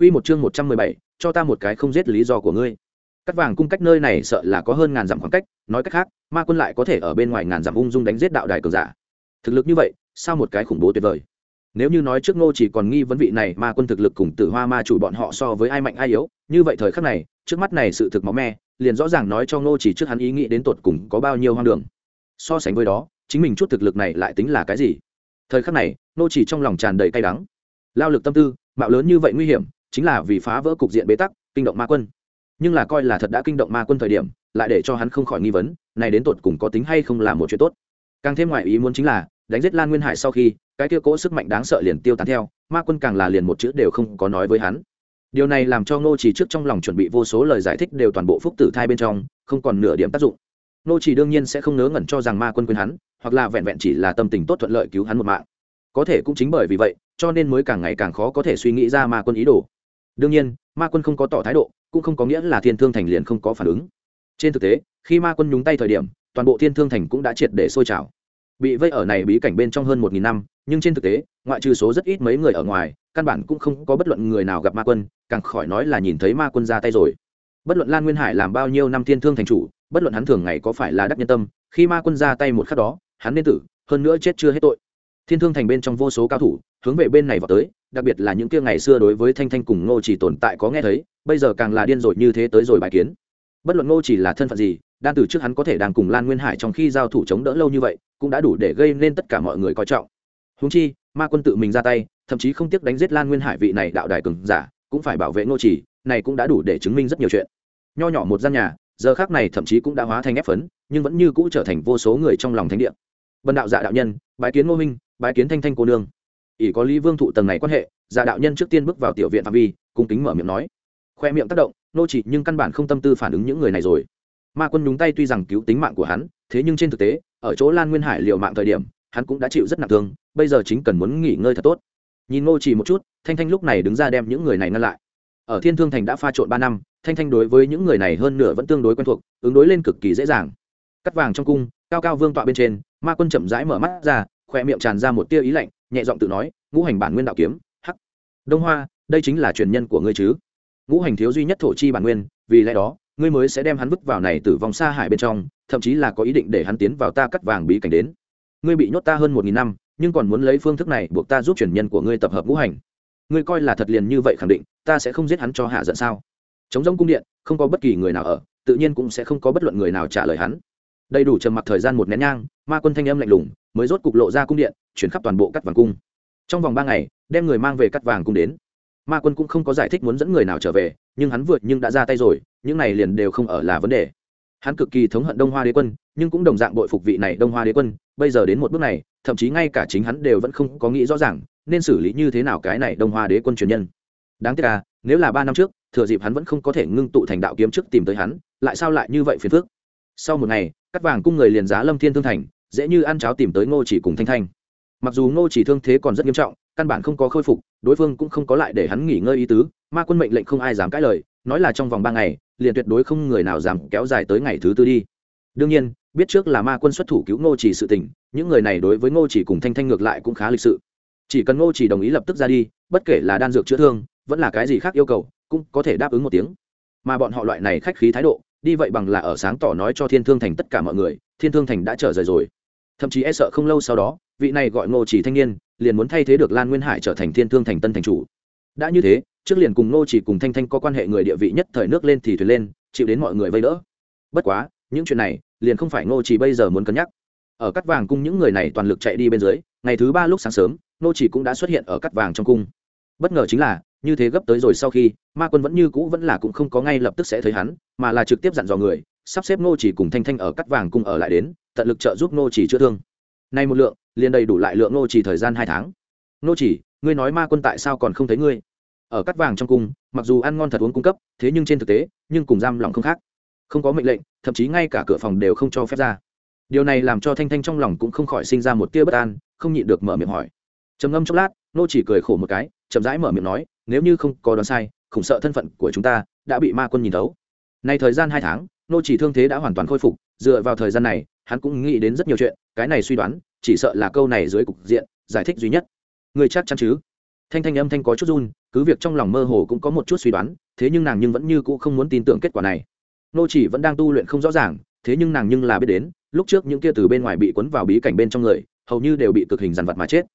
Quy một chương 117, cho ta một cái không giết lý do của ngươi. Cắt vàng cung cách nơi này sợ là có hơn ngàn dặm khoảng cách, nói cách khác, ma quân lại có thể ở bên ngoài ngàn dặm ung dung đánh giết đạo đài cường giả. Thực lực như vậy, sao một cái khủng bố tuyệt vời. Nếu như nói trước Ngô chỉ còn nghi vấn vị này ma quân thực lực cùng Tử Hoa ma chủ bọn họ so với ai mạnh ai yếu, như vậy thời khắc này, trước mắt này sự thực máu me, liền rõ ràng nói cho Ngô chỉ trước hắn ý nghĩ đến tột cùng có bao nhiêu hoang đường. So sánh với đó, chính mình chút thực lực này lại tính là cái gì? Thời khắc này, Ngô chỉ trong lòng tràn đầy cay đắng. Lao lực tâm tư, mạo lớn như vậy nguy hiểm, chính là vì phá vỡ cục diện bế tắc, kinh động ma quân. Nhưng là coi là thật đã kinh động ma quân thời điểm, lại để cho hắn không khỏi nghi vấn, này đến tột cùng có tính hay không là một chuyện tốt. Càng thêm ngoại ý muốn chính là, đánh giết lan nguyên hải sau khi, cái kia cỗ sức mạnh đáng sợ liền tiêu tán theo, ma quân càng là liền một chữ đều không có nói với hắn. Điều này làm cho ngô chỉ trước trong lòng chuẩn bị vô số lời giải thích đều toàn bộ phúc tử thai bên trong, không còn nửa điểm tác dụng. Ngô chỉ đương nhiên sẽ không ngớ ngẩn cho rằng ma quân quên hắn, hoặc là vẹn vẹn chỉ là tâm tình tốt thuận lợi cứu hắn một mạng. Có thể cũng chính bởi vì vậy, cho nên mới càng ngày càng khó có thể suy nghĩ ra ma quân ý đồ đương nhiên, ma quân không có tỏ thái độ, cũng không có nghĩa là thiên thương thành liền không có phản ứng. Trên thực tế, khi ma quân nhúng tay thời điểm, toàn bộ thiên thương thành cũng đã triệt để sôi trào. Bị vây ở này bí cảnh bên trong hơn một nghìn năm, nhưng trên thực tế, ngoại trừ số rất ít mấy người ở ngoài, căn bản cũng không có bất luận người nào gặp ma quân, càng khỏi nói là nhìn thấy ma quân ra tay rồi. Bất luận lan nguyên hải làm bao nhiêu năm thiên thương thành chủ, bất luận hắn thường ngày có phải là đắc nhân tâm, khi ma quân ra tay một khắc đó, hắn nên tử, hơn nữa chết chưa hết tội thiên thương thành bên trong vô số cao thủ, hướng về bên này vào tới, đặc biệt là những kia ngày xưa đối với thanh thanh cùng ngô chỉ tồn tại có nghe thấy, bây giờ càng là điên rồi như thế tới rồi bài kiến. Bất luận ngô chỉ là thân phận gì, đan từ trước hắn có thể đang cùng lan nguyên hải trong khi giao thủ chống đỡ lâu như vậy, cũng đã đủ để gây nên tất cả mọi người coi trọng. Húng chi, ma quân tự mình ra tay, thậm chí không tiếc đánh giết lan nguyên hải vị này đạo đài cường giả, cũng phải bảo vệ ngô chỉ, này cũng đã đủ để chứng minh rất nhiều chuyện. Nho nhỏ một gian nhà, giờ khác này thậm chí cũng đã hóa thành ép phấn, nhưng vẫn như cũ trở thành vô số người trong lòng thánh địa. Vân đạo dạ đạo nhân, bái kiến ngô minh bái kiến thanh thanh cô nương. Ỷ có lý vương thụ tầng này quan hệ giả đạo nhân trước tiên bước vào tiểu viện phạm vi, cung kính mở miệng nói. Khoe miệng tác động, nô chỉ nhưng căn bản không tâm tư phản ứng những người này rồi. Ma quân nhúng tay tuy rằng cứu tính mạng của hắn, thế nhưng trên thực tế, ở chỗ lan nguyên hải liều mạng thời điểm, hắn cũng đã chịu rất nặng thương, bây giờ chính cần muốn nghỉ ngơi thật tốt. Nhìn ngô chỉ một chút, thanh thanh lúc này đứng ra đem những người này ngăn lại. Ở thiên thương thành đã pha trộn ba năm, thanh thanh đối với những người này hơn nửa vẫn tương đối quen thuộc, ứng đối lên cực kỳ dễ dàng. Cắt vàng trong cung, cao cao vương tọa bên trên, ma quân chậm rãi mở mắt ra khoe miệng tràn ra một tia ý lạnh, nhẹ giọng tự nói, ngũ hành bản nguyên đạo kiếm, hắc. Đông hoa, đây chính là truyền nhân của ngươi chứ? Ngũ hành thiếu duy nhất thổ chi bản nguyên, vì lẽ đó, ngươi mới sẽ đem hắn vứt vào này tử vong xa hải bên trong, thậm chí là có ý định để hắn tiến vào ta cắt vàng bí cảnh đến. Ngươi bị nhốt ta hơn một nghìn năm, nhưng còn muốn lấy phương thức này buộc ta giúp truyền nhân của ngươi tập hợp ngũ hành. Ngươi coi là thật liền như vậy khẳng định, ta sẽ không giết hắn cho hạ giận sao? Chống giống cung điện, không có bất kỳ người nào ở, tự nhiên cũng sẽ không có bất luận người nào trả lời hắn đầy đủ trầm mặc thời gian một nén nhang, ma quân thanh âm lạnh lùng mới rốt cục lộ ra cung điện, chuyển khắp toàn bộ cắt vàng cung. Trong vòng ba ngày, đem người mang về cắt vàng cung đến. Ma quân cũng không có giải thích muốn dẫn người nào trở về, nhưng hắn vượt nhưng đã ra tay rồi, những này liền đều không ở là vấn đề. Hắn cực kỳ thống hận đông hoa đế quân, nhưng cũng đồng dạng bội phục vị này đông hoa đế quân, bây giờ đến một bước này, thậm chí ngay cả chính hắn đều vẫn không có nghĩ rõ ràng, nên xử lý như thế nào cái này đông hoa đế quân truyền nhân. Đáng tiếc là nếu là ba năm trước, thừa dịp hắn vẫn không có thể ngưng tụ thành đạo kiếm trước tìm tới hắn, lại sao lại như vậy phiền phức? Sau một ngày, cắt vàng cung người liền giá lâm thiên thương thành, dễ như ăn cháo tìm tới ngô chỉ cùng thanh thanh. Mặc dù ngô chỉ thương thế còn rất nghiêm trọng, căn bản không có khôi phục, đối phương cũng không có lại để hắn nghỉ ngơi ý tứ, ma quân mệnh lệnh không ai dám cãi lời, nói là trong vòng ba ngày, liền tuyệt đối không người nào dám kéo dài tới ngày thứ tư đi. Đương nhiên, biết trước là ma quân xuất thủ cứu ngô chỉ sự tình, những người này đối với ngô chỉ cùng thanh thanh ngược lại cũng khá lịch sự. Chỉ cần ngô chỉ đồng ý lập tức ra đi, bất kể là đan dược chữa thương, vẫn là cái gì khác yêu cầu, cũng có thể đáp ứng một tiếng. Mà bọn họ loại này khách khí thái độ đi vậy bằng là ở sáng tỏ nói cho thiên thương thành tất cả mọi người, thiên thương thành đã trở rời rồi. Thậm chí e sợ không lâu sau đó, vị này gọi ngô chỉ thanh niên liền muốn thay thế được lan nguyên hải trở thành thiên thương thành tân thành chủ. Đã như thế, trước liền cùng ngô chỉ cùng thanh thanh có quan hệ người địa vị nhất thời nước lên thì thuyền lên, chịu đến mọi người vây đỡ. Bất quá, những chuyện này liền không phải ngô chỉ bây giờ muốn cân nhắc. Ở cắt vàng cung những người này toàn lực chạy đi bên dưới, ngày thứ ba lúc sáng sớm, ngô chỉ cũng đã xuất hiện ở cắt vàng trong cung. Bất ngờ chính là như thế gấp tới rồi sau khi, ma quân vẫn như cũ vẫn là cũng không có ngay lập tức sẽ thấy hắn, mà là trực tiếp dặn dò người, sắp xếp nô chỉ cùng thanh thanh ở cắt vàng cung ở lại đến, tận lực trợ giúp nô chỉ chữa thương. Nay một lượng, liền đầy đủ lại lượng nô chỉ thời gian hai tháng. Nô chỉ, ngươi nói ma quân tại sao còn không thấy ngươi? Ở cắt vàng trong cung, mặc dù ăn ngon thật uống cung cấp, thế nhưng trên thực tế, nhưng cùng giam lòng không khác. Không có mệnh lệnh, thậm chí ngay cả cửa phòng đều không cho phép ra. Điều này làm cho thanh thanh trong lòng cũng không khỏi sinh ra một tia bất an, không nhịn được mở miệng hỏi. Trầm ngâm chốc lát nô chỉ cười khổ một cái, chậm rãi mở miệng nói nếu như không có đoán sai, khủng sợ thân phận của chúng ta đã bị ma quân nhìn thấu. Nay thời gian hai tháng, nô chỉ thương thế đã hoàn toàn khôi phục, dựa vào thời gian này, hắn cũng nghĩ đến rất nhiều chuyện, cái này suy đoán, chỉ sợ là câu này dưới cục diện, giải thích duy nhất. Người chắc chắn chứ? Thanh thanh âm thanh có chút run, cứ việc trong lòng mơ hồ cũng có một chút suy đoán, thế nhưng nàng nhưng vẫn như cũ không muốn tin tưởng kết quả này. Nô chỉ vẫn đang tu luyện không rõ ràng, thế nhưng nàng nhưng là biết đến, lúc trước những kia từ bên ngoài bị cuốn vào bí cảnh bên trong người, hầu như đều bị cực hình dằn vặt mà chết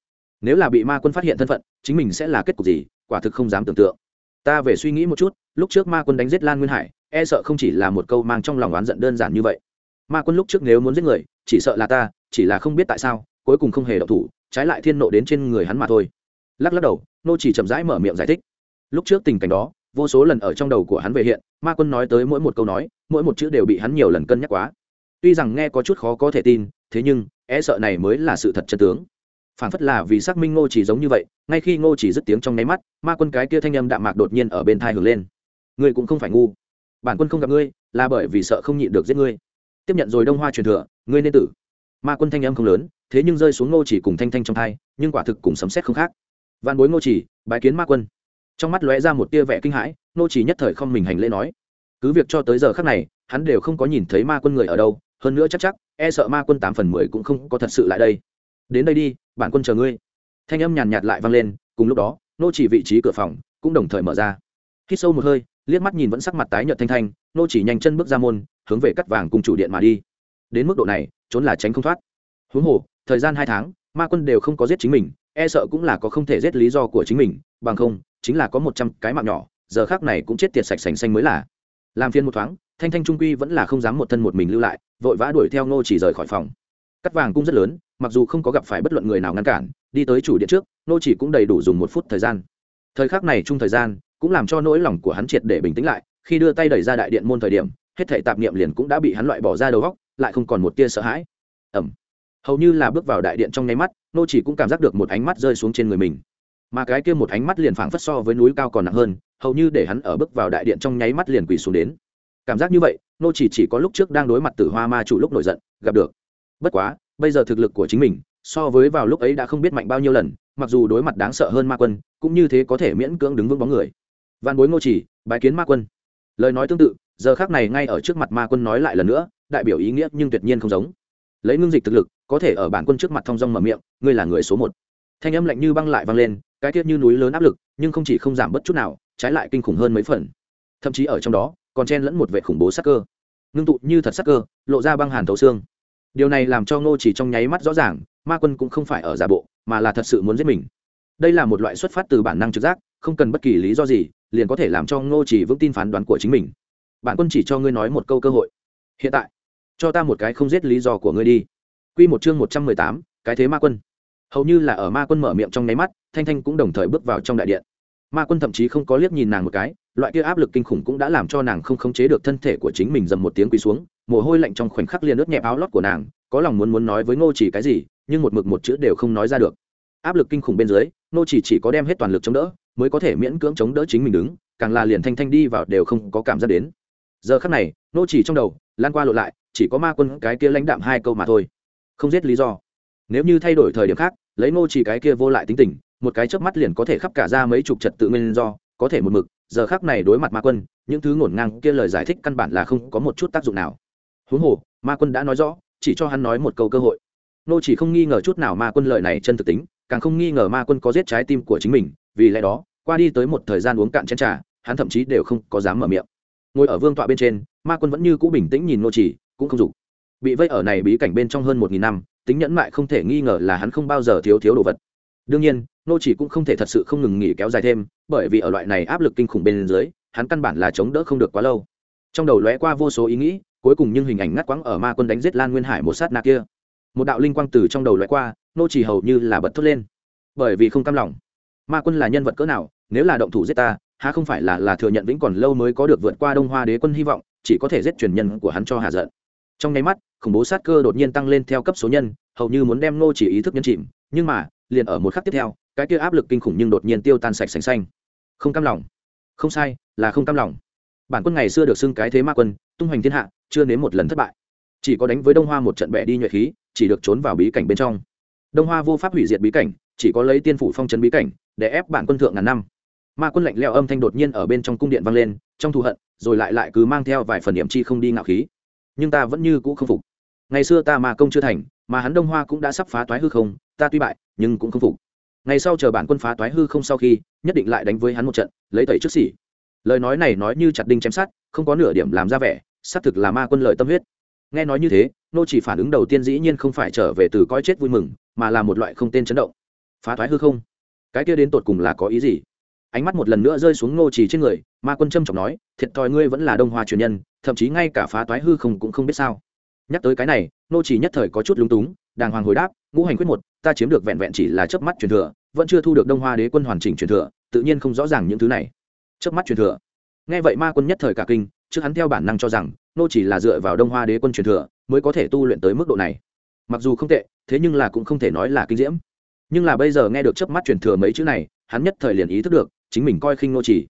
nếu là bị ma quân phát hiện thân phận, chính mình sẽ là kết cục gì, quả thực không dám tưởng tượng. Ta về suy nghĩ một chút, lúc trước ma quân đánh giết lan nguyên hải e sợ không chỉ là một câu mang trong lòng oán giận đơn giản như vậy. Ma quân lúc trước nếu muốn giết người, chỉ sợ là ta, chỉ là không biết tại sao, cuối cùng không hề độc thủ, trái lại thiên nộ đến trên người hắn mà thôi. Lắc lắc đầu, nô chỉ chậm rãi mở miệng giải thích. Lúc trước tình cảnh đó, vô số lần ở trong đầu của hắn về hiện, ma quân nói tới mỗi một câu nói, mỗi một chữ đều bị hắn nhiều lần cân nhắc quá. Tuy rằng nghe có chút khó có thể tin, thế nhưng e sợ này mới là sự thật chân tướng phản phất là vì xác minh ngô chỉ giống như vậy, ngay khi ngô chỉ dứt tiếng trong nháy mắt, ma quân cái kia thanh âm đạm mạc đột nhiên ở bên thai hưởng lên. Ngươi cũng không phải ngu. Bản quân không gặp ngươi, là bởi vì sợ không nhịn được giết ngươi. Tiếp nhận rồi đông hoa truyền thừa, ngươi nên tử. Ma quân thanh âm không lớn, thế nhưng rơi xuống ngô chỉ cùng thanh thanh trong thai, nhưng quả thực cùng sấm xét không khác. Văn bối ngô chỉ, bái kiến ma quân. Trong mắt lóe ra một tia vẻ kinh hãi, ngô chỉ nhất thời không mình hành lễ nói. Cứ việc cho tới giờ khắc này, hắn đều không có nhìn thấy ma quân người ở đâu, hơn nữa chắc chắc e sợ ma quân tám phần mười cũng không có thật sự lại đây. Đến đây đi bản quân chờ ngươi. Thanh âm nhàn nhạt lại vang lên, cùng lúc đó, nô chỉ vị trí cửa phòng cũng đồng thời mở ra. Khi sâu một hơi, liếc mắt nhìn vẫn sắc mặt tái nhợt thanh thanh, nô chỉ nhanh chân bước ra môn, hướng về cắt vàng cùng chủ điện mà đi. Đến mức độ này, trốn là tránh không thoát. Huống hồ, thời gian hai tháng, ma quân đều không có giết chính mình e sợ cũng là có không thể giết lý do của chính mình, bằng không, chính là có một trăm cái mạng nhỏ, giờ khác này cũng chết tiệt sạch sành xanh mới là. Làm phiên một thoáng, thanh thanh trung quy vẫn là không dám một thân một mình lưu lại, vội vã đuổi theo nô chỉ rời khỏi phòng cắt vàng cũng rất lớn, mặc dù không có gặp phải bất luận người nào ngăn cản, đi tới chủ điện trước, nô chỉ cũng đầy đủ dùng một phút thời gian. Thời khắc này chung thời gian, cũng làm cho nỗi lòng của hắn triệt để bình tĩnh lại, khi đưa tay đẩy ra đại điện môn thời điểm, hết thảy tạp niệm liền cũng đã bị hắn loại bỏ ra đầu góc lại không còn một tia sợ hãi. Ẩm hầu như là bước vào đại điện trong nháy mắt, nô chỉ cũng cảm giác được một ánh mắt rơi xuống trên người mình. Mà cái kia một ánh mắt liền phảng phất so với núi cao còn nặng hơn, hầu như để hắn ở bước vào đại điện trong nháy mắt liền quỳ xuống đến. Cảm giác như vậy, nô chỉ chỉ có lúc trước đang đối mặt tử hoa ma chủ lúc nổi giận, gặp được bất quá, bây giờ thực lực của chính mình, so với vào lúc ấy đã không biết mạnh bao nhiêu lần, mặc dù đối mặt đáng sợ hơn ma quân, cũng như thế có thể miễn cưỡng đứng vững bóng người. Văn bối ngô chỉ, bái kiến ma quân. Lời nói tương tự, giờ khác này ngay ở trước mặt ma quân nói lại lần nữa, đại biểu ý nghĩa nhưng tuyệt nhiên không giống. Lấy ngưng dịch thực lực, có thể ở bản quân trước mặt thông dong mở miệng, ngươi là người số một. Thanh âm lạnh như băng lại vang lên, cái tiết như núi lớn áp lực, nhưng không chỉ không giảm bất chút nào, trái lại kinh khủng hơn mấy phần. Thậm chí ở trong đó, còn chen lẫn một vệ khủng bố sắc cơ. Ngưng tụ như thật sắc cơ, lộ ra băng hàn thấu xương điều này làm cho ngô chỉ trong nháy mắt rõ ràng ma quân cũng không phải ở giả bộ mà là thật sự muốn giết mình. Đây là một loại xuất phát từ bản năng trực giác không cần bất kỳ lý do gì liền có thể làm cho ngô chỉ vững tin phán đoán của chính mình. Bản quân chỉ cho ngươi nói một câu cơ hội. Hiện tại cho ta một cái không giết lý do của ngươi đi. Quy một chương một trăm mười tám, cái thế ma quân. Hầu như là ở ma quân mở miệng trong nháy mắt thanh thanh cũng đồng thời bước vào trong đại điện. Ma quân thậm chí không có liếc nhìn nàng một cái loại kia áp lực kinh khủng cũng đã làm cho nàng không khống chế được thân thể của chính mình dầm một tiếng quỳ xuống, mồ hôi lạnh trong khoảnh khắc liền ướt nhẹp áo lót của nàng, có lòng muốn muốn nói với ngô chỉ cái gì, nhưng một mực một chữ đều không nói ra được. Áp lực kinh khủng bên dưới, ngô chỉ chỉ có đem hết toàn lực chống đỡ, mới có thể miễn cưỡng chống đỡ chính mình đứng, càng là liền thanh thanh đi vào đều không có cảm giác đến. Giờ khắc này, ngô chỉ trong đầu, lan qua lộ lại, chỉ có ma quân cái kia lãnh đạm hai câu mà thôi. Không giết lý do. Nếu như thay đổi thời điểm khác, lấy ngô chỉ cái kia vô lại tính tình, một cái chớp mắt liền có thể khắp cả ra mấy chục trật tự nguyên do, có thể một mực giờ khác này đối mặt ma quân, những thứ ngổn ngang kia lời giải thích căn bản là không có một chút tác dụng nào. Huống hồ, ma quân đã nói rõ, chỉ cho hắn nói một câu cơ hội. Nô chỉ không nghi ngờ chút nào ma quân lời này chân thực tính, càng không nghi ngờ ma quân có giết trái tim của chính mình, vì lẽ đó, qua đi tới một thời gian uống cạn chén trà, hắn thậm chí đều không có dám mở miệng. Ngồi ở vương tọa bên trên, ma quân vẫn như cũ bình tĩnh nhìn nô chỉ, cũng không dục. Bị vây ở này bí cảnh bên trong hơn một nghìn năm, tính nhẫn mại không thể nghi ngờ là hắn không bao giờ thiếu thiếu đồ vật. Đương nhiên nô chỉ cũng không thể thật sự không ngừng nghỉ kéo dài thêm, bởi vì ở loại này áp lực kinh khủng bên dưới, hắn căn bản là chống đỡ không được quá lâu. Trong đầu lóe qua vô số ý nghĩ, cuối cùng nhưng hình ảnh ngắt quãng ở ma quân đánh giết lan nguyên hải một sát nạ kia. Một đạo linh quang từ trong đầu lóe qua, nô chỉ hầu như là bật thốt lên. Bởi vì không cam lòng. Ma quân là nhân vật cỡ nào, nếu là động thủ giết ta, há không phải là là thừa nhận vĩnh còn lâu mới có được vượt qua đông hoa đế quân hy vọng, chỉ có thể giết truyền nhân của hắn cho hà giận. Trong nháy mắt, khủng bố sát cơ đột nhiên tăng lên theo cấp số nhân, hầu như muốn đem nô chỉ ý thức nhân chìm, nhưng mà, liền ở một khắc tiếp theo cái kia áp lực kinh khủng nhưng đột nhiên tiêu tan sạch sành xanh. Không cam lòng. Không sai, là không cam lòng. Bản quân ngày xưa được xưng cái thế ma quân, tung hoành thiên hạ, chưa nếm một lần thất bại. Chỉ có đánh với đông hoa một trận bẹ đi nhuệ khí, chỉ được trốn vào bí cảnh bên trong. Đông hoa vô pháp hủy diệt bí cảnh, chỉ có lấy tiên phủ phong trấn bí cảnh, để ép bản quân thượng ngàn năm. Ma quân lạnh leo âm thanh đột nhiên ở bên trong cung điện vang lên, trong thù hận, rồi lại lại cứ mang theo vài phần điểm chi không đi ngạo khí. Nhưng ta vẫn như cũ không phục. Ngày xưa ta mà công chưa thành, mà hắn đông hoa cũng đã sắp phá toái hư không, ta tuy bại, nhưng cũng không phục ngày sau chờ bản quân phá toái hư không sau khi, nhất định lại đánh với hắn một trận, lấy tẩy trước xỉ. Lời nói này nói như chặt đinh chém sát không có nửa điểm làm ra vẻ, xác thực là ma quân lợi tâm huyết. Nghe nói như thế, nô chỉ phản ứng đầu tiên dĩ nhiên không phải trở về từ coi chết vui mừng, mà là một loại không tên chấn động. Phá thoái hư không? Cái kia đến tột cùng là có ý gì? Ánh mắt một lần nữa rơi xuống nô chỉ trên người, ma quân trâm trọng nói, thiệt thòi ngươi vẫn là đông hoa truyền nhân, thậm chí ngay cả phá toái hư không cũng không biết sao. Nhắc tới cái này, nô chỉ nhất thời có chút lúng túng đàng hoàng hồi đáp, ngũ hành quyết một, ta chiếm được vẹn vẹn chỉ là chớp mắt truyền thừa, vẫn chưa thu được đông hoa đế quân hoàn chỉnh truyền thừa, tự nhiên không rõ ràng những thứ này. Chớp mắt truyền thừa. Nghe vậy ma quân nhất thời cả kinh, trước hắn theo bản năng cho rằng, nô chỉ là dựa vào đông hoa đế quân truyền thừa mới có thể tu luyện tới mức độ này. Mặc dù không tệ, thế nhưng là cũng không thể nói là kinh diễm. Nhưng là bây giờ nghe được chớp mắt truyền thừa mấy chữ này, hắn nhất thời liền ý thức được, chính mình coi khinh nô chỉ.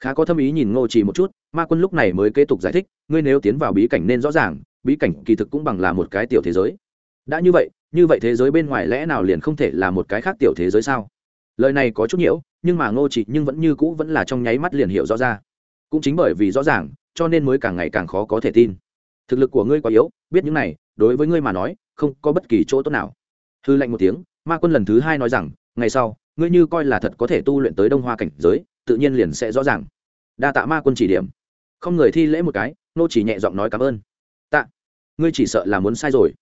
Khá có thâm ý nhìn ngô chỉ một chút, ma quân lúc này mới kế tục giải thích, ngươi nếu tiến vào bí cảnh nên rõ ràng, bí cảnh kỳ thực cũng bằng là một cái tiểu thế giới đã như vậy như vậy thế giới bên ngoài lẽ nào liền không thể là một cái khác tiểu thế giới sao? Lời này có chút nhiễu, nhưng mà ngô chỉ nhưng vẫn như cũ vẫn là trong nháy mắt liền hiểu rõ ra. Cũng chính bởi vì rõ ràng, cho nên mới càng ngày càng khó có thể tin. Thực lực của ngươi quá yếu, biết những này, đối với ngươi mà nói, không có bất kỳ chỗ tốt nào. Hư lệnh một tiếng, ma quân lần thứ hai nói rằng, ngày sau, ngươi như coi là thật có thể tu luyện tới đông hoa cảnh giới, tự nhiên liền sẽ rõ ràng. Đa tạ ma quân chỉ điểm. Không người thi lễ một cái nô chỉ nhẹ giọng nói cảm ơn. Tạ, ngươi chỉ sợ là muốn sai rồi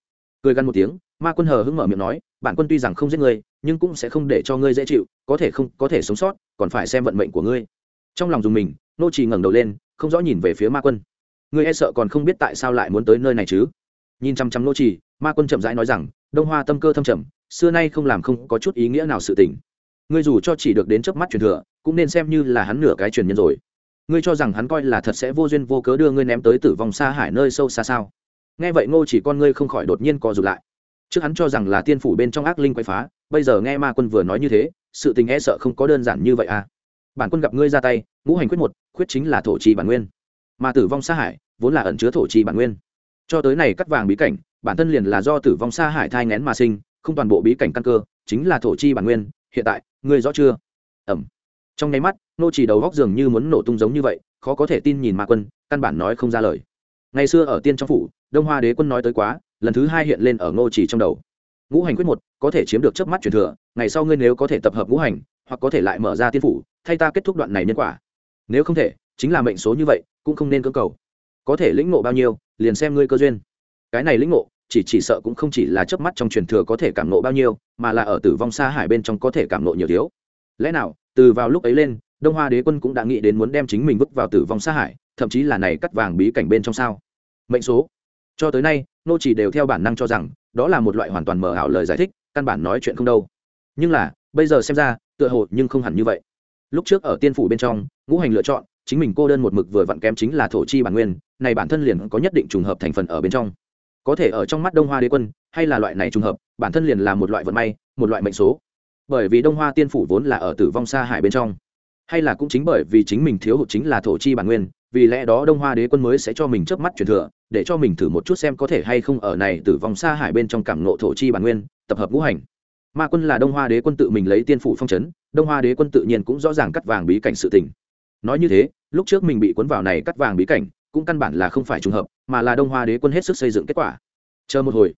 cười gằn một tiếng ma quân hờ hững mở miệng nói bản quân tuy rằng không giết ngươi nhưng cũng sẽ không để cho ngươi dễ chịu có thể không có thể sống sót còn phải xem vận mệnh của ngươi. Trong lòng dùng mình nô trì ngẩng đầu lên không rõ nhìn về phía ma quân. Ngươi e sợ còn không biết tại sao lại muốn tới nơi này chứ? Nhìn chăm chăm nô trì, ma quân chậm rãi nói rằng đông hoa tâm cơ thâm trầm xưa nay không làm không có chút ý nghĩa nào sự tình. Ngươi dù cho chỉ được đến chớp mắt truyền thừa cũng nên xem như là hắn nửa cái truyền nhân rồi. Ngươi cho rằng hắn coi là thật sẽ vô duyên vô cớ đưa ngươi ném tới tử vong xa hải nơi sâu xa sao? Nghe vậy ngô chỉ con ngươi không khỏi đột nhiên co rụt lại. Trước hắn cho rằng là tiên phủ bên trong ác linh quay phá, bây giờ nghe ma quân vừa nói như thế, sự tình e sợ không có đơn giản như vậy à. Bản quân gặp ngươi ra tay, ngũ hành quyết một, quyết chính là thổ trì bản nguyên. Mà tử vong xa hải, vốn là ẩn chứa thổ trì bản nguyên. Cho tới này cắt vàng bí cảnh, bản thân liền là do tử vong xa hải thai ngén mà sinh, không toàn bộ bí cảnh căn cơ, chính là thổ chi bản nguyên. Hiện tại, ngươi rõ chưa? Ẩm. Trong nháy mắt nô chỉ đầu góc dường như muốn nổ tung giống như vậy, khó có thể tin nhìn ma quân, căn bản nói không ra lời. Ngày xưa ở tiên trong phủ đông hoa đế quân nói tới quá, lần thứ hai hiện lên ở ngô chỉ trong đầu. Ngũ hành quyết một, có thể chiếm được chớp mắt truyền thừa, ngày sau ngươi nếu có thể tập hợp ngũ hành, hoặc có thể lại mở ra tiên phủ, thay ta kết thúc đoạn này nhân quả. Nếu không thể, chính là mệnh số như vậy, cũng không nên cơ cầu. Có thể lĩnh ngộ bao nhiêu, liền xem ngươi cơ duyên. Cái này lĩnh ngộ, chỉ chỉ sợ cũng không chỉ là chớp mắt trong truyền thừa có thể cảm ngộ bao nhiêu, mà là ở tử vong xa hải bên trong có thể cảm ngộ nhiều thiếu. Lẽ nào, từ vào lúc ấy lên, đông hoa đế quân cũng đã nghĩ đến muốn đem chính mình vứt vào tử vong xa hải, thậm chí là này cắt vàng bí cảnh bên trong sao? Mệnh số cho tới nay, nô chỉ đều theo bản năng cho rằng, đó là một loại hoàn toàn mờ ảo lời giải thích, căn bản nói chuyện không đâu. Nhưng là, bây giờ xem ra, tựa hồ nhưng không hẳn như vậy. Lúc trước ở tiên phủ bên trong, ngũ hành lựa chọn, chính mình cô đơn một mực vừa vặn kém chính là thổ chi bản nguyên, này bản thân liền có nhất định trùng hợp thành phần ở bên trong. Có thể ở trong mắt đông hoa đế quân, hay là loại này trùng hợp, bản thân liền là một loại vận may, một loại mệnh số. Bởi vì đông hoa tiên phủ vốn là ở tử vong xa hải bên trong, hay là cũng chính bởi vì chính mình thiếu hụt chính là thổ chi bản nguyên, vì lẽ đó đông hoa đế quân mới sẽ cho mình chớp mắt truyền thừa để cho mình thử một chút xem có thể hay không ở này tử vong xa hải bên trong cảm nộ thổ chi bản nguyên, tập hợp ngũ hành. Ma quân là đông hoa đế quân tự mình lấy tiên phủ phong trấn đông hoa đế quân tự nhiên cũng rõ ràng cắt vàng bí cảnh sự tình. Nói như thế, lúc trước mình bị cuốn vào này cắt vàng bí cảnh, cũng căn bản là không phải trùng hợp, mà là đông hoa đế quân hết sức xây dựng kết quả. Chờ một hồi,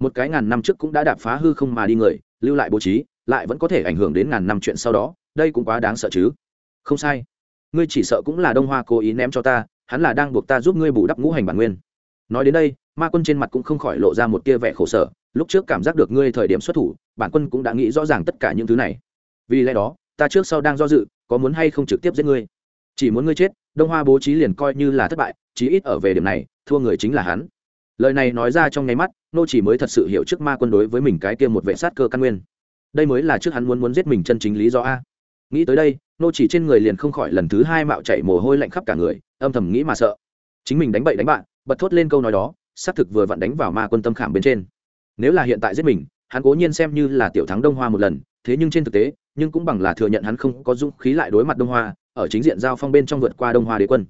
một cái ngàn năm trước cũng đã đạp phá hư không mà đi người, lưu lại bố trí, lại vẫn có thể ảnh hưởng đến ngàn năm chuyện sau đó, đây cũng quá đáng sợ chứ. Không sai. Ngươi chỉ sợ cũng là đông hoa cố ý ném cho ta, hắn là đang buộc ta giúp ngươi bù đắp ngũ hành bản nguyên nói đến đây, ma quân trên mặt cũng không khỏi lộ ra một tia vẻ khổ sở, lúc trước cảm giác được ngươi thời điểm xuất thủ, bản quân cũng đã nghĩ rõ ràng tất cả những thứ này. Vì lẽ đó, ta trước sau đang do dự, có muốn hay không trực tiếp giết ngươi? Chỉ muốn ngươi chết, đông hoa bố trí liền coi như là thất bại, chí ít ở về điểm này, thua người chính là hắn. Lời này nói ra trong nháy mắt, nô chỉ mới thật sự hiểu trước ma quân đối với mình cái kia một vệ sát cơ căn nguyên. Đây mới là trước hắn muốn muốn giết mình chân chính lý do a. Nghĩ tới đây, nô chỉ trên người liền không khỏi lần thứ hai mạo chảy mồ hôi lạnh khắp cả người, âm thầm nghĩ mà sợ. Chính mình đánh bậy đánh bạn bật thốt lên câu nói đó, xác thực vừa vặn đánh vào ma quân tâm khảm bên trên. Nếu là hiện tại giết mình, hắn cố nhiên xem như là tiểu thắng đông hoa một lần, thế nhưng trên thực tế, nhưng cũng bằng là thừa nhận hắn không có dũng khí lại đối mặt đông hoa, ở chính diện giao phong bên trong vượt qua đông hoa đế quân.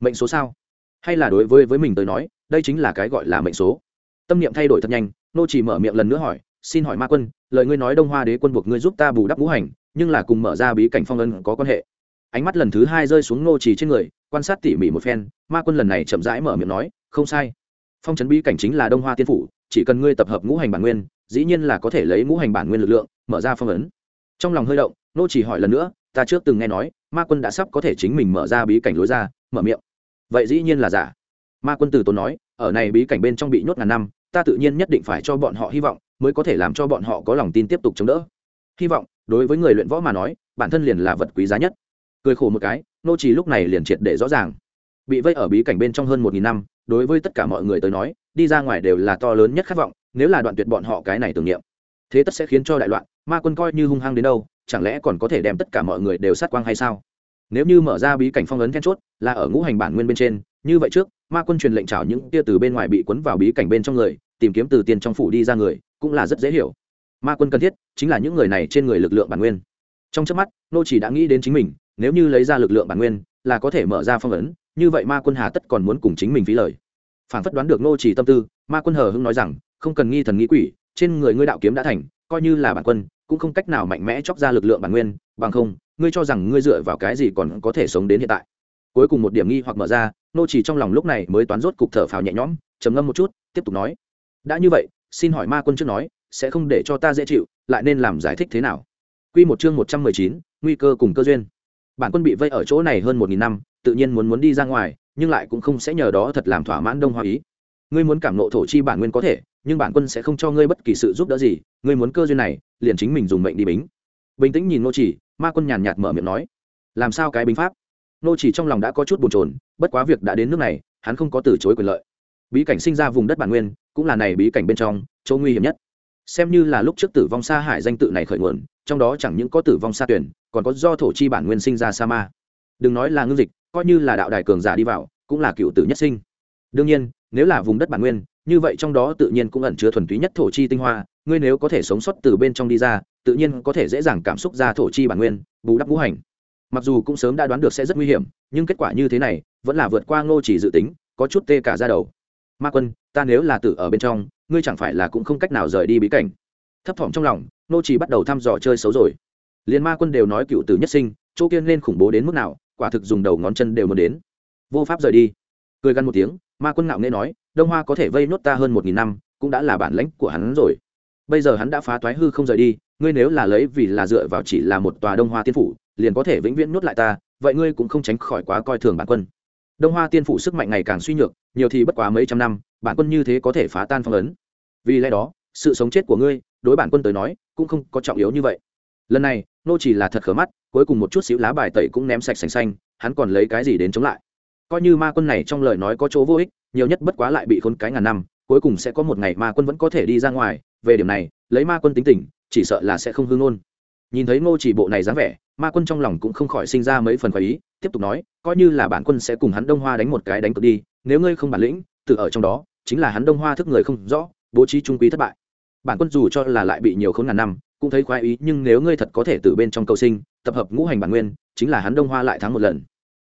Mệnh số sao? Hay là đối với với mình tới nói, đây chính là cái gọi là mệnh số. Tâm niệm thay đổi thật nhanh, nô chỉ mở miệng lần nữa hỏi, xin hỏi ma quân, lời ngươi nói đông hoa đế quân buộc ngươi giúp ta bù đắp ngũ hành, nhưng là cùng mở ra bí cảnh phong ân có quan hệ? Ánh mắt lần thứ hai rơi xuống nô chỉ trên người, quan sát tỉ mỉ một phen, ma quân lần này chậm rãi mở miệng nói, không sai. Phong trấn bí cảnh chính là đông hoa tiên phủ, chỉ cần ngươi tập hợp ngũ hành bản nguyên, dĩ nhiên là có thể lấy ngũ hành bản nguyên lực lượng, mở ra phong ấn. Trong lòng hơi động nô chỉ hỏi lần nữa, ta trước từng nghe nói, ma quân đã sắp có thể chính mình mở ra bí cảnh lối ra, mở miệng. Vậy dĩ nhiên là giả. Ma quân từ tốn nói, ở này bí cảnh bên trong bị nhốt ngàn năm, ta tự nhiên nhất định phải cho bọn họ hy vọng, mới có thể làm cho bọn họ có lòng tin tiếp tục chống đỡ. Hy vọng, đối với người luyện võ mà nói, bản thân liền là vật quý giá nhất cười khổ một cái, nô trì lúc này liền triệt để rõ ràng. Bị vây ở bí cảnh bên trong hơn một nghìn năm, đối với tất cả mọi người tới nói, đi ra ngoài đều là to lớn nhất khát vọng, nếu là đoạn tuyệt bọn họ cái này tưởng niệm. Thế tất sẽ khiến cho đại loạn, ma quân coi như hung hăng đến đâu, chẳng lẽ còn có thể đem tất cả mọi người đều sát quang hay sao? Nếu như mở ra bí cảnh phong ấn then chốt, là ở ngũ hành bản nguyên bên trên, như vậy trước, ma quân truyền lệnh trào những tia từ bên ngoài bị cuốn vào bí cảnh bên trong người, tìm kiếm từ tiền trong phủ đi ra người, cũng là rất dễ hiểu. Ma quân cần thiết, chính là những người này trên người lực lượng bản nguyên. Trong trước mắt, nô chỉ đã nghĩ đến chính mình nếu như lấy ra lực lượng bản nguyên là có thể mở ra phong ấn như vậy ma quân hà tất còn muốn cùng chính mình phí lời. Phản phất đoán được nô chỉ tâm tư ma quân hờ hưng nói rằng không cần nghi thần nghĩ quỷ trên người ngươi đạo kiếm đã thành coi như là bản quân cũng không cách nào mạnh mẽ chóc ra lực lượng bản nguyên bằng không ngươi cho rằng ngươi dựa vào cái gì còn có thể sống đến hiện tại. Cuối cùng một điểm nghi hoặc mở ra nô chỉ trong lòng lúc này mới toán rốt cục thở phào nhẹ nhõm trầm ngâm một chút tiếp tục nói đã như vậy xin hỏi ma quân trước nói sẽ không để cho ta dễ chịu lại nên làm giải thích thế nào? Quy một chương một trăm mười chín, nguy cơ cùng cơ duyên bản quân bị vây ở chỗ này hơn một nghìn năm, tự nhiên muốn muốn đi ra ngoài, nhưng lại cũng không sẽ nhờ đó thật làm thỏa mãn đông hoa ý. Ngươi muốn cảm nộ thổ chi bản nguyên có thể, nhưng bản quân sẽ không cho ngươi bất kỳ sự giúp đỡ gì, ngươi muốn cơ duyên này, liền chính mình dùng mệnh đi bính. Bình tĩnh nhìn nô chỉ, ma quân nhàn nhạt mở miệng nói, làm sao cái bính pháp? Nô chỉ trong lòng đã có chút bồn chồn, bất quá việc đã đến nước này, hắn không có từ chối quyền lợi. Bí cảnh sinh ra vùng đất bản nguyên, cũng là này bí cảnh bên trong, chỗ nguy hiểm nhất. Xem như là lúc trước tử vong xa hải danh tự này khởi nguồn, trong đó chẳng những có tử vong xa tuyển còn có do thổ chi bản nguyên sinh ra sa ma. Đừng nói là ngưng dịch, coi như là đạo đài cường giả đi vào, cũng là cựu tử nhất sinh. Đương nhiên, nếu là vùng đất bản nguyên, như vậy trong đó tự nhiên cũng ẩn chứa thuần túy nhất thổ chi tinh hoa, ngươi nếu có thể sống sót từ bên trong đi ra, tự nhiên có thể dễ dàng cảm xúc ra thổ chi bản nguyên, bù đắp ngũ hành. Mặc dù cũng sớm đã đoán được sẽ rất nguy hiểm, nhưng kết quả như thế này, vẫn là vượt qua ngô chỉ dự tính, có chút tê cả ra đầu. Ma quân, ta nếu là tử ở bên trong, ngươi chẳng phải là cũng không cách nào rời đi bí cảnh. Thấp thỏm trong lòng, ngô chỉ bắt đầu thăm dò chơi xấu rồi liền ma quân đều nói cựu tử nhất sinh, chỗ kiên lên khủng bố đến mức nào, quả thực dùng đầu ngón chân đều muốn đến. Vô pháp rời đi. Cười gằn một tiếng, ma quân ngạo nghe nói, đông hoa có thể vây nốt ta hơn một nghìn năm, cũng đã là bản lãnh của hắn rồi. Bây giờ hắn đã phá thoái hư không rời đi, ngươi nếu là lấy vì là dựa vào chỉ là một tòa đông hoa tiên phủ, liền có thể vĩnh viễn nuốt lại ta, vậy ngươi cũng không tránh khỏi quá coi thường bản quân. Đông hoa tiên phủ sức mạnh ngày càng suy nhược, nhiều thì bất quá mấy trăm năm, bản quân như thế có thể phá tan phong ấn. Vì lẽ đó, sự sống chết của ngươi, đối bản quân tới nói, cũng không có trọng yếu như vậy lần này, nô chỉ là thật khở mắt, cuối cùng một chút xíu lá bài tẩy cũng ném sạch sành xanh, hắn còn lấy cái gì đến chống lại? Coi như ma quân này trong lời nói có chỗ vô ích, nhiều nhất bất quá lại bị khốn cái ngàn năm, cuối cùng sẽ có một ngày ma quân vẫn có thể đi ra ngoài, về điểm này, lấy ma quân tính tình, chỉ sợ là sẽ không hương ngôn. Nhìn thấy ngô chỉ bộ này dáng vẻ, ma quân trong lòng cũng không khỏi sinh ra mấy phần khoái ý, tiếp tục nói, coi như là bản quân sẽ cùng hắn đông hoa đánh một cái đánh cực đi, nếu ngươi không bản lĩnh, tự ở trong đó, chính là hắn đông hoa thức người không rõ, bố trí trung quý thất bại. Bản quân dù cho là lại bị nhiều khốn ngàn năm cũng thấy khoái ý, nhưng nếu ngươi thật có thể từ bên trong cầu sinh, tập hợp ngũ hành bản nguyên, chính là hắn đông hoa lại thắng một lần.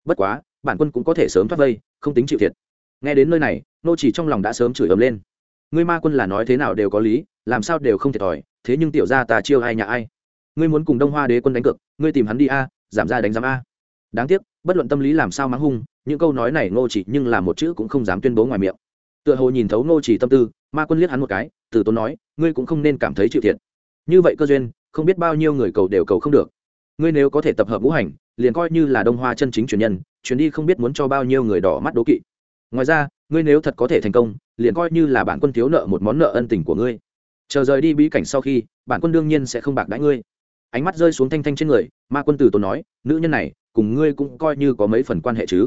Bất quá, bản quân cũng có thể sớm thoát vây, không tính chịu thiệt. Nghe đến nơi này, nô chỉ trong lòng đã sớm chửi ầm lên. Ngươi ma quân là nói thế nào đều có lý, làm sao đều không thiệt thòi, thế nhưng tiểu gia ta chiêu ai nhà ai. Ngươi muốn cùng đông hoa đế quân đánh cược, ngươi tìm hắn đi a, giảm ra đánh giám a. Đáng tiếc, bất luận tâm lý làm sao mắng hung, những câu nói này ngô chỉ nhưng là một chữ cũng không dám tuyên bố ngoài miệng. Tựa hồ nhìn thấu ngô chỉ tâm tư, ma quân liếc hắn một cái, từ tốn nói, ngươi cũng không nên cảm thấy chịu thiệt như vậy cơ duyên, không biết bao nhiêu người cầu đều cầu không được. Ngươi nếu có thể tập hợp ngũ hành, liền coi như là đông hoa chân chính truyền nhân chuyến đi không biết muốn cho bao nhiêu người đỏ mắt đố kỵ. Ngoài ra, ngươi nếu thật có thể thành công, liền coi như là bản quân thiếu nợ một món nợ ân tình của ngươi. Chờ rời đi bí cảnh sau khi, bản quân đương nhiên sẽ không bạc đãi ngươi. Ánh mắt rơi xuống thanh thanh trên người, ma quân tử tốn nói, nữ nhân này, cùng ngươi cũng coi như có mấy phần quan hệ chứ.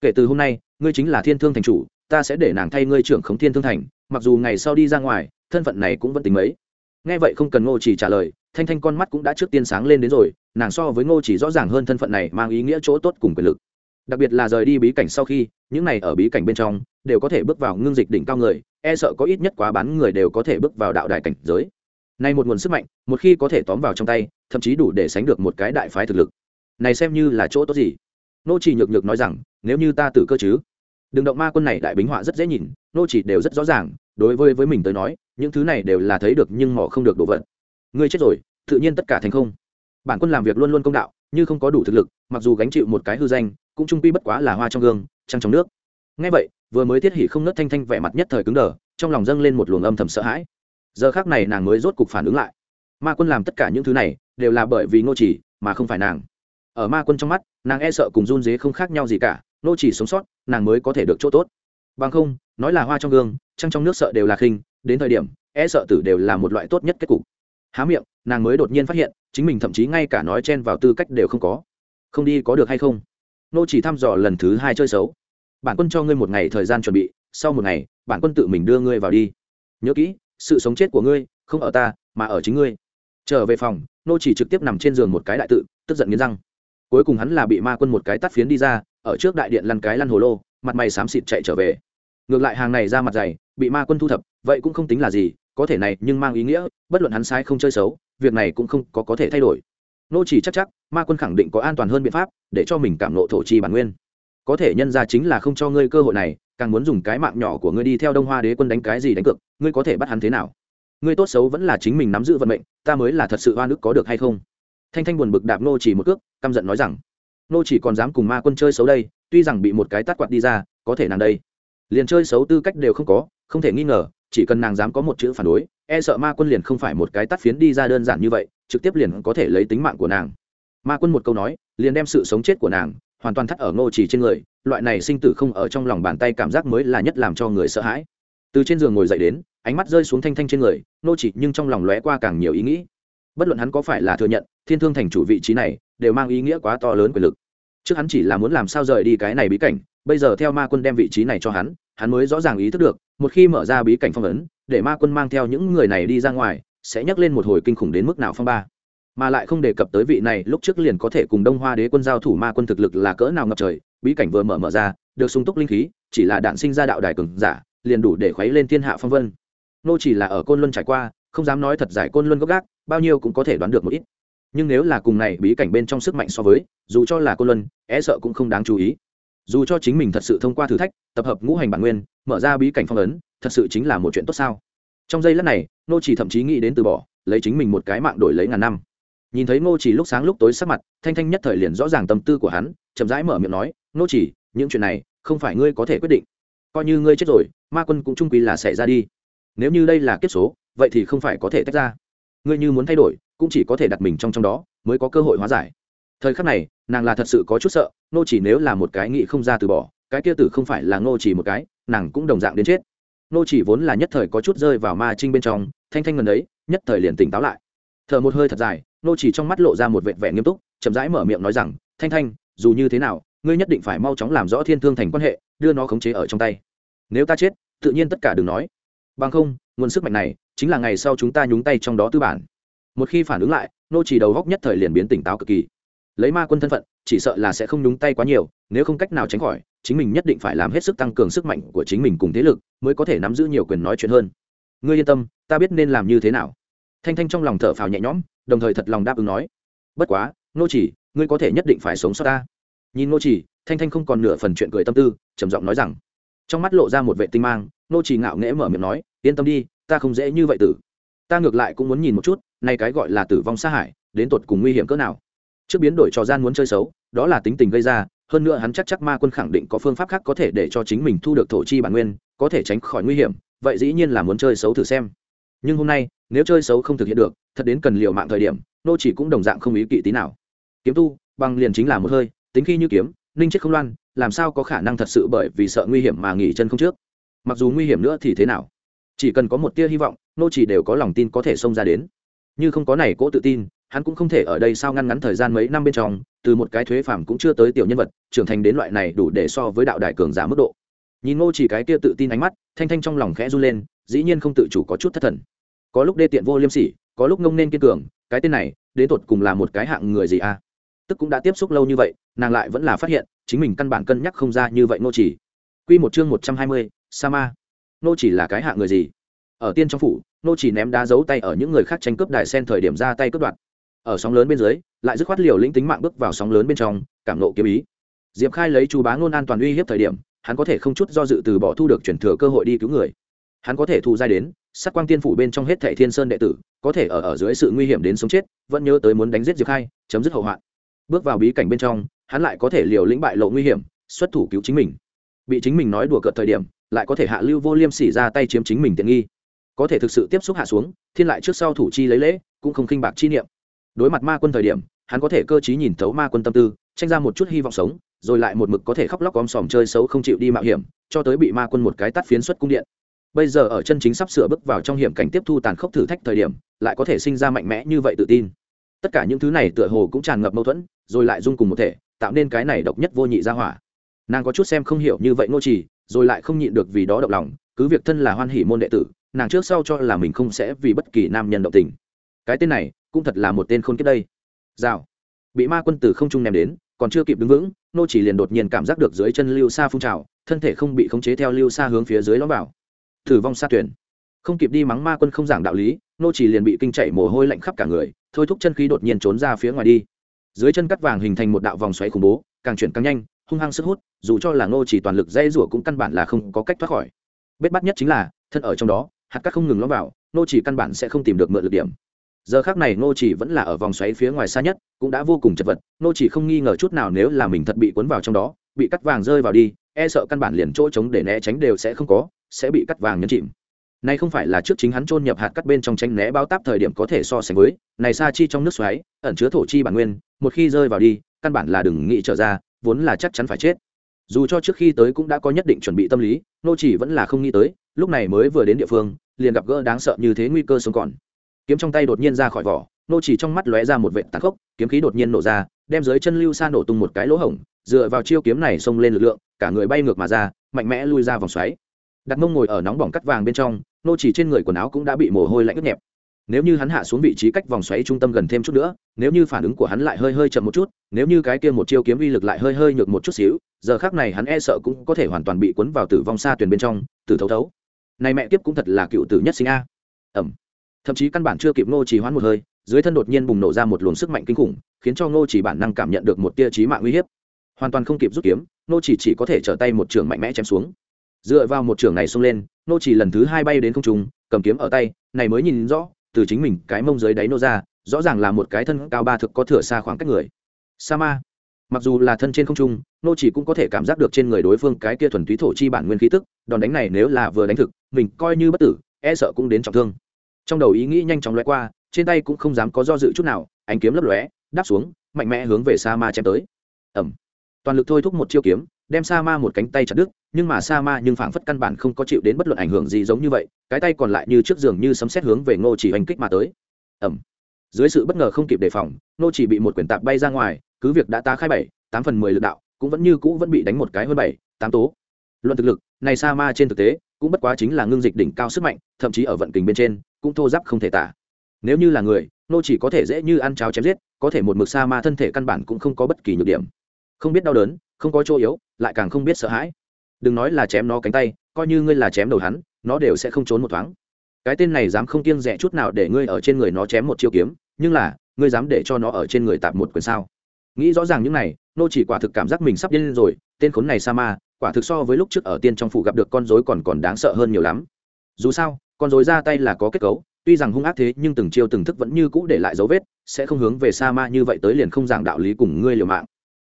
Kể từ hôm nay, ngươi chính là thiên thương thành chủ, ta sẽ để nàng thay ngươi trưởng khống thiên thương thành, mặc dù ngày sau đi ra ngoài, thân phận này cũng vẫn tính mấy nghe vậy không cần ngô chỉ trả lời, thanh thanh con mắt cũng đã trước tiên sáng lên đến rồi, nàng so với ngô chỉ rõ ràng hơn thân phận này mang ý nghĩa chỗ tốt cùng quyền lực. Đặc biệt là rời đi bí cảnh sau khi, những này ở bí cảnh bên trong, đều có thể bước vào ngưng dịch đỉnh cao người e sợ có ít nhất quá bán người đều có thể bước vào đạo đại cảnh giới. Nay một nguồn sức mạnh, một khi có thể tóm vào trong tay, thậm chí đủ để sánh được một cái đại phái thực lực. Này xem như là chỗ tốt gì? Nô chỉ nhược nhược nói rằng, nếu như ta tử cơ chứ? Đừng động ma quân này đại bính họa rất dễ nhìn nô chỉ đều rất rõ ràng đối với với mình tới nói, những thứ này đều là thấy được nhưng mỏ không được đồ vật. Ngươi chết rồi, tự nhiên tất cả thành không. Bản quân làm việc luôn luôn công đạo, như không có đủ thực lực, mặc dù gánh chịu một cái hư danh, cũng trung quy bất quá là hoa trong gương, trăng trong nước. Ngay vậy, vừa mới tiết hỉ không nớt thanh thanh vẻ mặt nhất thời cứng đờ, trong lòng dâng lên một luồng âm thầm sợ hãi. Giờ khác này nàng mới rốt cục phản ứng lại. Ma quân làm tất cả những thứ này, đều là bởi vì ngô chỉ, mà không phải nàng. Ở ma quân trong mắt, nàng e sợ cùng run dế không khác nhau gì cả, ngô chỉ sống sót, nàng mới có thể được chỗ tốt. Bằng không, nói là hoa trong gương trăng trong nước sợ đều là khinh, đến thời điểm e sợ tử đều là một loại tốt nhất kết cục. Há miệng, nàng mới đột nhiên phát hiện, chính mình thậm chí ngay cả nói chen vào tư cách đều không có. Không đi có được hay không? Nô chỉ thăm dò lần thứ hai chơi xấu. Bản quân cho ngươi một ngày thời gian chuẩn bị, sau một ngày, bản quân tự mình đưa ngươi vào đi. Nhớ kỹ, sự sống chết của ngươi, không ở ta, mà ở chính ngươi. Trở về phòng, nô chỉ trực tiếp nằm trên giường một cái đại tự, tức giận nghiến răng. Cuối cùng hắn là bị ma quân một cái tắt phiến đi ra, ở trước đại điện lăn cái lăn hồ lô, mặt mày xám xịt chạy trở về. Ngược lại hàng này ra mặt dày bị ma quân thu thập, vậy cũng không tính là gì, có thể này nhưng mang ý nghĩa, bất luận hắn sai không chơi xấu, việc này cũng không có có thể thay đổi. Nô chỉ chắc chắc, ma quân khẳng định có an toàn hơn biện pháp, để cho mình cảm nộ thổ chi bản nguyên. Có thể nhân ra chính là không cho ngươi cơ hội này, càng muốn dùng cái mạng nhỏ của ngươi đi theo đông hoa đế quân đánh cái gì đánh cược, ngươi có thể bắt hắn thế nào? Ngươi tốt xấu vẫn là chính mình nắm giữ vận mệnh, ta mới là thật sự oan ức có được hay không? Thanh thanh buồn bực đạp nô chỉ một cước, căm giận nói rằng, nô chỉ còn dám cùng ma quân chơi xấu đây, tuy rằng bị một cái tát quạt đi ra, có thể nàng đây. Liền chơi xấu tư cách đều không có không thể nghi ngờ, chỉ cần nàng dám có một chữ phản đối e sợ ma quân liền không phải một cái tắt phiến đi ra đơn giản như vậy, trực tiếp liền có thể lấy tính mạng của nàng. Ma quân một câu nói, liền đem sự sống chết của nàng hoàn toàn thắt ở ngô chỉ trên người, loại này sinh tử không ở trong lòng bàn tay cảm giác mới là nhất làm cho người sợ hãi. Từ trên giường ngồi dậy đến, ánh mắt rơi xuống thanh thanh trên người nô chỉ nhưng trong lòng lóe qua càng nhiều ý nghĩ. Bất luận hắn có phải là thừa nhận, thiên thương thành chủ vị trí này đều mang ý nghĩa quá to lớn quyền lực. Trước hắn chỉ là muốn làm sao rời đi cái này bí cảnh, bây giờ theo ma quân đem vị trí này cho hắn hắn mới rõ ràng ý thức được một khi mở ra bí cảnh phong ấn, để ma quân mang theo những người này đi ra ngoài, sẽ nhắc lên một hồi kinh khủng đến mức nào phong ba. Mà lại không đề cập tới vị này, lúc trước liền có thể cùng đông hoa đế quân giao thủ ma quân thực lực là cỡ nào ngập trời, bí cảnh vừa mở mở ra, được sung túc linh khí, chỉ là đạn sinh ra đạo đài cường giả, liền đủ để khuấy lên thiên hạ phong vân. Nô chỉ là ở côn luân trải qua, không dám nói thật giải côn luân gốc gác, bao nhiêu cũng có thể đoán được một ít. Nhưng nếu là cùng này bí cảnh bên trong sức mạnh so với, dù cho là côn luân é sợ cũng không đáng chú ý dù cho chính mình thật sự thông qua thử thách, tập hợp ngũ hành bản nguyên, mở ra bí cảnh phong ấn, thật sự chính là một chuyện tốt sao? Trong giây lát này nô chỉ thậm chí nghĩ đến từ bỏ, lấy chính mình một cái mạng đổi lấy ngàn năm. Nhìn thấy nô chỉ lúc sáng lúc tối sắc mặt, thanh thanh nhất thời liền rõ ràng tâm tư của hắn, chậm rãi mở miệng nói nô chỉ, những chuyện này không phải ngươi có thể quyết định. Coi như ngươi chết rồi, ma quân cũng trung quy là sẽ ra đi. Nếu như đây là kiếp số, vậy thì không phải có thể tách ra. Ngươi như muốn thay đổi, cũng chỉ có thể đặt mình trong trong đó, mới có cơ hội hóa giải thời khắc này, nàng là thật sự có chút sợ nô chỉ nếu là một cái nghị không ra từ bỏ, cái kia tử không phải là nô chỉ một cái, nàng cũng đồng dạng đến chết. Nô chỉ vốn là nhất thời có chút rơi vào ma trinh bên trong, thanh thanh gần đấy nhất thời liền tỉnh táo lại. Thở một hơi thật dài nô chỉ trong mắt lộ ra một vệt vẻ nghiêm túc, chậm rãi mở miệng nói rằng, thanh thanh, dù như thế nào, ngươi nhất định phải mau chóng làm rõ thiên thương thành quan hệ, đưa nó khống chế ở trong tay. Nếu ta chết, tự nhiên tất cả đừng nói. Bằng không, nguồn sức mạnh này chính là ngày sau chúng ta nhúng tay trong đó tư bản. Một khi phản ứng lại nô chỉ đầu góc nhất thời liền biến tỉnh táo cực kỳ lấy ma quân thân phận, chỉ sợ là sẽ không nhúng tay quá nhiều, nếu không cách nào tránh khỏi, chính mình nhất định phải làm hết sức tăng cường sức mạnh của chính mình cùng thế lực, mới có thể nắm giữ nhiều quyền nói chuyện hơn. Ngươi yên tâm, ta biết nên làm như thế nào. Thanh thanh trong lòng thở phào nhẹ nhõm, đồng thời thật lòng đáp ứng nói. Bất quá nô chỉ, ngươi có thể nhất định phải sống sót ta. Nhìn nô chỉ, thanh thanh không còn nửa phần chuyện cười tâm tư, trầm giọng nói rằng, trong mắt lộ ra một vệ tinh mang nô chỉ ngạo nghễ mở miệng nói, yên tâm đi, ta không dễ như vậy tử. Ta ngược lại cũng muốn nhìn một chút, nay cái gọi là tử vong xa hải, đến tột cùng nguy hiểm cỡ nào trước biến đổi trò gian muốn chơi xấu, đó là tính tình gây ra, hơn nữa hắn chắc chắc ma quân khẳng định có phương pháp khác có thể để cho chính mình thu được thổ chi bản nguyên, có thể tránh khỏi nguy hiểm, vậy dĩ nhiên là muốn chơi xấu thử xem. Nhưng hôm nay, nếu chơi xấu không thực hiện được, thật đến cần liều mạng thời điểm, nô chỉ cũng đồng dạng không ý kỵ tí nào. Kiếm tu, bằng liền chính là một hơi, tính khi như kiếm, ninh chết không loan, làm sao có khả năng thật sự bởi vì sợ nguy hiểm mà nghỉ chân không trước? Mặc dù nguy hiểm nữa thì thế nào? Chỉ cần có một tia hy vọng, nô chỉ đều có lòng tin có thể xông ra đến. Như không có này cỗ tự tin hắn cũng không thể ở đây sao ngăn ngắn thời gian mấy năm bên trong từ một cái thuế phàm cũng chưa tới tiểu nhân vật trưởng thành đến loại này đủ để so với đạo đại cường giả mức độ. Nhìn ngô chỉ cái kia tự tin ánh mắt thanh thanh trong lòng khẽ run lên dĩ nhiên không tự chủ có chút thất thần. Có lúc đê tiện vô liêm sỉ có lúc ngông nên kiên cường cái tên này đến tột cùng là một cái hạng người gì à? Tức cũng đã tiếp xúc lâu như vậy nàng lại vẫn là phát hiện chính mình căn bản cân nhắc không ra như vậy ngô chỉ. Quy một chương một trăm hai mươi, sa ma ngô chỉ là cái hạng người gì? Ở tiên trong phủ ngô chỉ ném đá giấu tay ở những người khác tranh cướp đại sen thời điểm ra tay cướp đoạt ở sóng lớn bên dưới, lại dứt khoát liều lĩnh tính mạng bước vào sóng lớn bên trong, cảm nộ kiếm ý. Diệp khai lấy chú bá ngôn an toàn uy hiếp thời điểm, hắn có thể không chút do dự từ bỏ thu được chuyển thừa cơ hội đi cứu người. Hắn có thể thu giai đến, sát quang tiên phủ bên trong hết thệ thiên sơn đệ tử, có thể ở ở dưới sự nguy hiểm đến sống chết, vẫn nhớ tới muốn đánh giết diệp khai, chấm dứt hậu hoạn. Bước vào bí cảnh bên trong, hắn lại có thể liều lĩnh bại lộ nguy hiểm, xuất thủ cứu chính mình. Bị chính mình nói đùa cợt thời điểm, lại có thể hạ lưu vô liêm sỉ ra tay chiếm chính mình tiện nghi. Có thể thực sự tiếp xúc hạ xuống, thiên lại trước sau thủ chi lấy lễ, cũng không khinh bạc chi niệm đối mặt ma quân thời điểm, hắn có thể cơ t nhìn thấu ma quân tâm tư, tranh ra một chút hy vọng sống, rồi lại một mực có thể khóc lóc om sòm chơi xấu không chịu đi mạo hiểm, cho tới bị ma quân một cái tắt phiến xuất cung điện. Bây giờ ở chân chính sắp sửa bước vào trong hiểm cảnh tiếp thu tàn khốc thử thách thời điểm, lại có thể sinh ra mạnh mẽ như vậy tự tin. Tất cả những thứ này tựa hồ cũng tràn ngập mâu thuẫn, rồi lại dung cùng một thể, tạo nên cái này độc nhất vô nhị ra hỏa. Nàng có chút xem không hiểu như vậy ngô trì, rồi lại không nhịn được vì đó động lòng, cứ việc thân là hoan hỷ môn đệ tử, nàng trước sau cho là mình không sẽ vì bất kỳ nam nhân động tình. Cái tên này cũng thật là một tên khôn kiếp đây. Rào. Bị ma quân tử không trung ném đến, còn chưa kịp đứng vững, nô chỉ liền đột nhiên cảm giác được dưới chân lưu xa phun trào, thân thể không bị khống chế theo lưu xa hướng phía dưới lõm vào. Thử vong xa tuyển. Không kịp đi mắng ma quân không giảng đạo lý, nô chỉ liền bị kinh chạy mồ hôi lạnh khắp cả người, thôi thúc chân khí đột nhiên trốn ra phía ngoài đi. Dưới chân cắt vàng hình thành một đạo vòng xoáy khủng bố, càng chuyển càng nhanh, hung hăng sức hút, dù cho là nô chỉ toàn lực dây rủa cũng căn bản là không có cách thoát khỏi. Bết bắt nhất chính là, thân ở trong đó, hạt cát không ngừng lõm vào, nô chỉ căn bản sẽ không tìm được mượn lực điểm giờ khác này nô chỉ vẫn là ở vòng xoáy phía ngoài xa nhất, cũng đã vô cùng chật vật. Nô chỉ không nghi ngờ chút nào nếu là mình thật bị cuốn vào trong đó, bị cắt vàng rơi vào đi e sợ căn bản liền chỗ trống để né tránh đều sẽ không có, sẽ bị cắt vàng nhấn chìm. Này không phải là trước chính hắn chôn nhập hạt cắt bên trong tranh né bao táp thời điểm có thể so sánh với, này sa chi trong nước xoáy, ẩn chứa thổ chi bản nguyên, một khi rơi vào đi, căn bản là đừng nghĩ trở ra, vốn là chắc chắn phải chết. Dù cho trước khi tới cũng đã có nhất định chuẩn bị tâm lý nô chỉ vẫn là không nghĩ tới, lúc này mới vừa đến địa phương, liền gặp gỡ đáng sợ như thế nguy cơ sống còn kiếm trong tay đột nhiên ra khỏi vỏ, nô chỉ trong mắt lóe ra một vệt tàn khốc, kiếm khí đột nhiên nổ ra, đem dưới chân lưu sa nổ tung một cái lỗ hổng, dựa vào chiêu kiếm này xông lên lực lượng, cả người bay ngược mà ra, mạnh mẽ lui ra vòng xoáy. Đặt mông ngồi ở nóng bỏng cắt vàng bên trong, nô chỉ trên người quần áo cũng đã bị mồ hôi lạnh ướt nhẹp. Nếu như hắn hạ xuống vị trí cách vòng xoáy trung tâm gần thêm chút nữa, nếu như phản ứng của hắn lại hơi hơi chậm một chút, nếu như cái kia một chiêu kiếm uy lực lại hơi hơi nhược một chút xíu, giờ khác này hắn e sợ cũng có thể hoàn toàn bị cuốn vào tử vong xa tuyển bên trong, tử thấu thấu. Này mẹ tiếp cũng thật là cựu tử nhất sinh a. Ẩm thậm chí căn bản chưa kịp ngô chỉ hoán một hơi, dưới thân đột nhiên bùng nổ ra một luồng sức mạnh kinh khủng, khiến cho ngô chỉ bản năng cảm nhận được một tia trí mạng uy hiếp. Hoàn toàn không kịp rút kiếm, ngô chỉ chỉ có thể trở tay một trường mạnh mẽ chém xuống. Dựa vào một trường này xông lên, ngô chỉ lần thứ hai bay đến không trung, cầm kiếm ở tay, này mới nhìn rõ, từ chính mình cái mông dưới đáy nô ra, rõ ràng là một cái thân cao ba thực có thừa xa khoảng cách người. Sa ma. Mặc dù là thân trên không trung nô chỉ cũng có thể cảm giác được trên người đối phương cái kia thuần túy thổ chi bản nguyên khí tức, đòn đánh này nếu là vừa đánh thực, mình coi như bất tử e sợ cũng đến trọng thương trong đầu ý nghĩ nhanh chóng lóe qua, trên tay cũng không dám có do dự chút nào, ánh kiếm lấp lóe, đáp xuống, mạnh mẽ hướng về sa ma chém tới. Ẩm toàn lực thôi thúc một chiêu kiếm, đem sa ma một cánh tay chặt đứt, nhưng mà sa ma nhưng phảng phất căn bản không có chịu đến bất luận ảnh hưởng gì giống như vậy, cái tay còn lại như trước giường như sấm xét hướng về ngô chỉ hành kích mà tới. Ẩm dưới sự bất ngờ không kịp đề phòng, ngô chỉ bị một quyển tạp bay ra ngoài, cứ việc đã ta khai bảy, tám phần mười lực đạo, cũng vẫn như cũ vẫn bị đánh một cái hơn bảy, tám tố. Luận thực lực, này sa ma trên thực tế, cũng bất quá chính là ngưng dịch đỉnh cao sức mạnh, thậm chí ở vận kình bên trên cũng thô giáp không thể tả. Nếu như là người, nô chỉ có thể dễ như ăn cháo chém giết, có thể một mực sa ma thân thể căn bản cũng không có bất kỳ nhược điểm. Không biết đau đớn, không có chỗ yếu, lại càng không biết sợ hãi. Đừng nói là chém nó cánh tay, coi như ngươi là chém đầu hắn, nó đều sẽ không trốn một thoáng. Cái tên này dám không kiêng rẻ chút nào để ngươi ở trên người nó chém một chiêu kiếm, nhưng là, ngươi dám để cho nó ở trên người tạm một quyền sao? Nghĩ rõ ràng những này, nô chỉ quả thực cảm giác mình sắp điên lên rồi, tên khốn này sa ma, quả thực so với lúc trước ở tiên trong phủ gặp được con rối còn còn đáng sợ hơn nhiều lắm. Dù sao con dối ra tay là có kết cấu, tuy rằng hung ác thế nhưng từng chiêu từng thức vẫn như cũ để lại dấu vết, sẽ không hướng về sa ma như vậy tới liền không giảng đạo lý cùng ngươi liều mạng.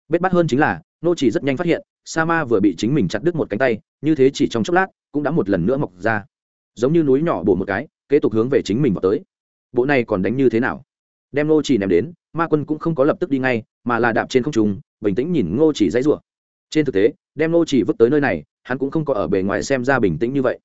Bết bắt hơn chính là, nô chỉ rất nhanh phát hiện sa ma vừa bị chính mình chặt đứt một cánh tay, như thế chỉ trong chốc lát, cũng đã một lần nữa mọc ra. Giống như núi nhỏ bổ một cái, kế tục hướng về chính mình vào tới. Bộ này còn đánh như thế nào? Đem nô chỉ ném đến, ma quân cũng không có lập tức đi ngay, mà là đạp trên không trung, bình tĩnh nhìn ngô chỉ dãy rủa. Trên thực tế, đem nô chỉ vứt tới nơi này, hắn cũng không có ở bề ngoài xem ra bình tĩnh như vậy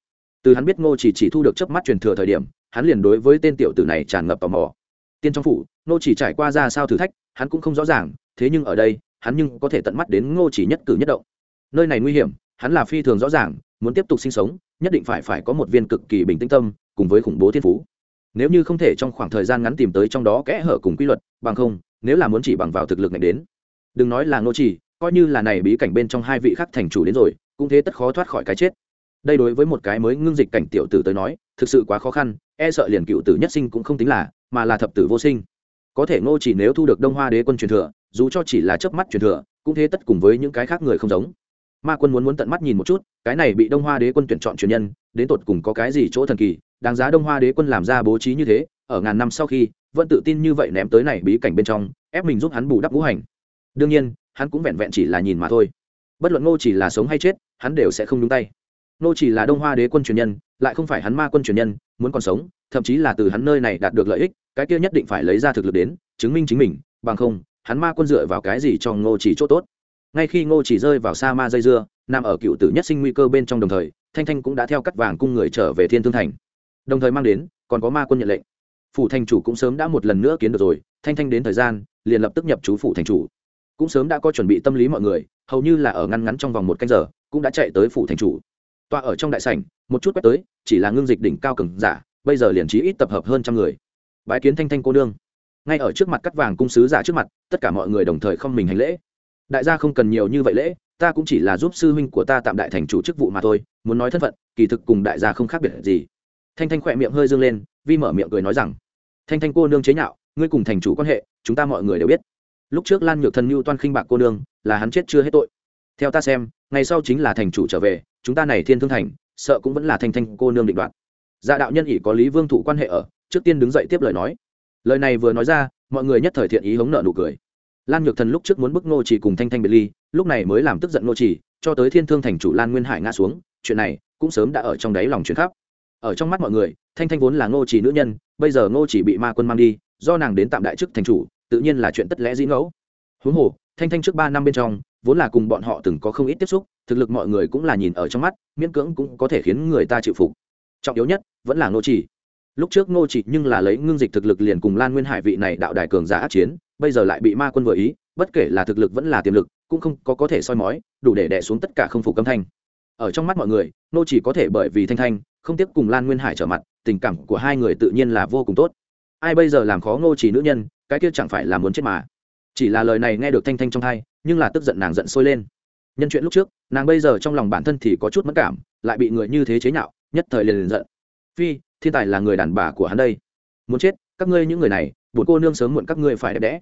từ hắn biết ngô chỉ chỉ thu được chớp mắt truyền thừa thời điểm, hắn liền đối với tên tiểu tử này tràn ngập tò mò. Tiên trong phủ, ngô chỉ trải qua ra sao thử thách, hắn cũng không rõ ràng, thế nhưng ở đây, hắn nhưng có thể tận mắt đến ngô chỉ nhất cử nhất động. Nơi này nguy hiểm, hắn là phi thường rõ ràng, muốn tiếp tục sinh sống, nhất định phải phải có một viên cực kỳ bình tĩnh tâm, cùng với khủng bố thiên phú. Nếu như không thể trong khoảng thời gian ngắn tìm tới trong đó kẽ hở cùng quy luật, bằng không, nếu là muốn chỉ bằng vào thực lực này đến. Đừng nói là ngô chỉ, coi như là này bí cảnh bên trong hai vị khác thành chủ đến rồi, cũng thế tất khó thoát khỏi cái chết đây đối với một cái mới ngưng dịch cảnh tiểu tử tới nói, thực sự quá khó khăn e sợ liền cựu tử nhất sinh cũng không tính là, mà là thập tử vô sinh. Có thể ngô chỉ nếu thu được đông hoa đế quân truyền thừa, dù cho chỉ là chớp mắt truyền thừa, cũng thế tất cùng với những cái khác người không giống. Ma quân muốn muốn tận mắt nhìn một chút, cái này bị đông hoa đế quân tuyển chọn truyền nhân, đến tột cùng có cái gì chỗ thần kỳ, đáng giá đông hoa đế quân làm ra bố trí như thế, ở ngàn năm sau khi, vẫn tự tin như vậy ném tới này bí cảnh bên trong, ép mình giúp hắn bù đắp ngũ hành. Đương nhiên, hắn cũng vẹn vẹn chỉ là nhìn mà thôi. Bất luận ngô chỉ là sống hay chết, hắn đều sẽ không nhúng tay ngô chỉ là đông hoa đế quân truyền nhân, lại không phải hắn ma quân truyền nhân, muốn còn sống, thậm chí là từ hắn nơi này đạt được lợi ích, cái kia nhất định phải lấy ra thực lực đến, chứng minh chính mình, bằng không, hắn ma quân dựa vào cái gì cho ngô chỉ chỗ tốt. Ngay khi ngô chỉ rơi vào sa ma dây dưa, nằm ở cựu tử nhất sinh nguy cơ bên trong đồng thời, thanh thanh cũng đã theo cắt vàng cung người trở về thiên thương thành. Đồng thời mang đến, còn có ma quân nhận lệnh. Phủ thành chủ cũng sớm đã một lần nữa kiến được rồi, thanh thanh đến thời gian, liền lập tức nhập chú phủ thành chủ. Cũng sớm đã có chuẩn bị tâm lý mọi người, hầu như là ở ngăn ngắn trong vòng một canh giờ, cũng đã chạy tới phủ thành chủ tọa ở trong đại sảnh, một chút quét tới, chỉ là ngưng dịch đỉnh cao cường giả, bây giờ liền trí ít tập hợp hơn trăm người. Bái kiến thanh thanh cô nương. Ngay ở trước mặt cắt vàng cung sứ giả trước mặt, tất cả mọi người đồng thời không mình hành lễ. Đại gia không cần nhiều như vậy lễ, ta cũng chỉ là giúp sư huynh của ta tạm đại thành chủ chức vụ mà thôi, muốn nói thân phận, kỳ thực cùng đại gia không khác biệt gì. Thanh thanh khỏe miệng hơi dương lên, vi mở miệng cười nói rằng, thanh thanh cô nương chế nhạo, ngươi cùng thành chủ quan hệ, chúng ta mọi người đều biết. Lúc trước lan nhược thần mưu toan khinh bạc cô nương, là hắn chết chưa hết tội theo ta xem, ngày sau chính là thành chủ trở về, chúng ta này thiên thương thành, sợ cũng vẫn là thanh thanh cô nương định đoạt. Dạ đạo nhân ỷ có lý vương thụ quan hệ ở, trước tiên đứng dậy tiếp lời nói. Lời này vừa nói ra, mọi người nhất thời thiện ý hống nợ nụ cười. Lan nhược thần lúc trước muốn bức ngô chỉ cùng thanh thanh biệt ly, lúc này mới làm tức giận ngô chỉ cho tới thiên thương thành chủ lan nguyên hải ngã xuống, chuyện này cũng sớm đã ở trong đáy lòng chuyển khắp. Ở trong mắt mọi người, thanh thanh vốn là ngô chỉ nữ nhân, bây giờ ngô chỉ bị ma quân mang đi, do nàng đến tạm đại chức thành chủ, tự nhiên là chuyện tất lẽ dĩ ngẫu. Huống hồ, thanh thanh trước ba năm bên trong vốn là cùng bọn họ từng có không ít tiếp xúc, thực lực mọi người cũng là nhìn ở trong mắt, miễn cưỡng cũng có thể khiến người ta chịu phục. Trọng yếu nhất, vẫn là ngô chỉ. Lúc trước ngô chỉ nhưng là lấy ngưng dịch thực lực liền cùng lan nguyên hải vị này đạo đài cường giả át chiến, bây giờ lại bị ma quân vừa ý, bất kể là thực lực vẫn là tiềm lực, cũng không có có thể soi mói, đủ để đè xuống tất cả không phục âm thanh. Ở trong mắt mọi người, ngô chỉ có thể bởi vì thanh thanh, không tiếp cùng lan nguyên hải trở mặt, tình cảm của hai người tự nhiên là vô cùng tốt. Ai bây giờ làm khó ngô chỉ nữ nhân, cái kia chẳng phải là muốn chết mà chỉ là lời này nghe được thanh thanh trong thai nhưng là tức giận nàng giận sôi lên. Nhân chuyện lúc trước, nàng bây giờ trong lòng bản thân thì có chút mất cảm, lại bị người như thế chế nhạo, nhất thời liền liền giận. Phi, thiên tài là người đàn bà của hắn đây. Muốn chết, các ngươi những người này, buồn cô nương sớm muộn các ngươi phải đẹp đẽ.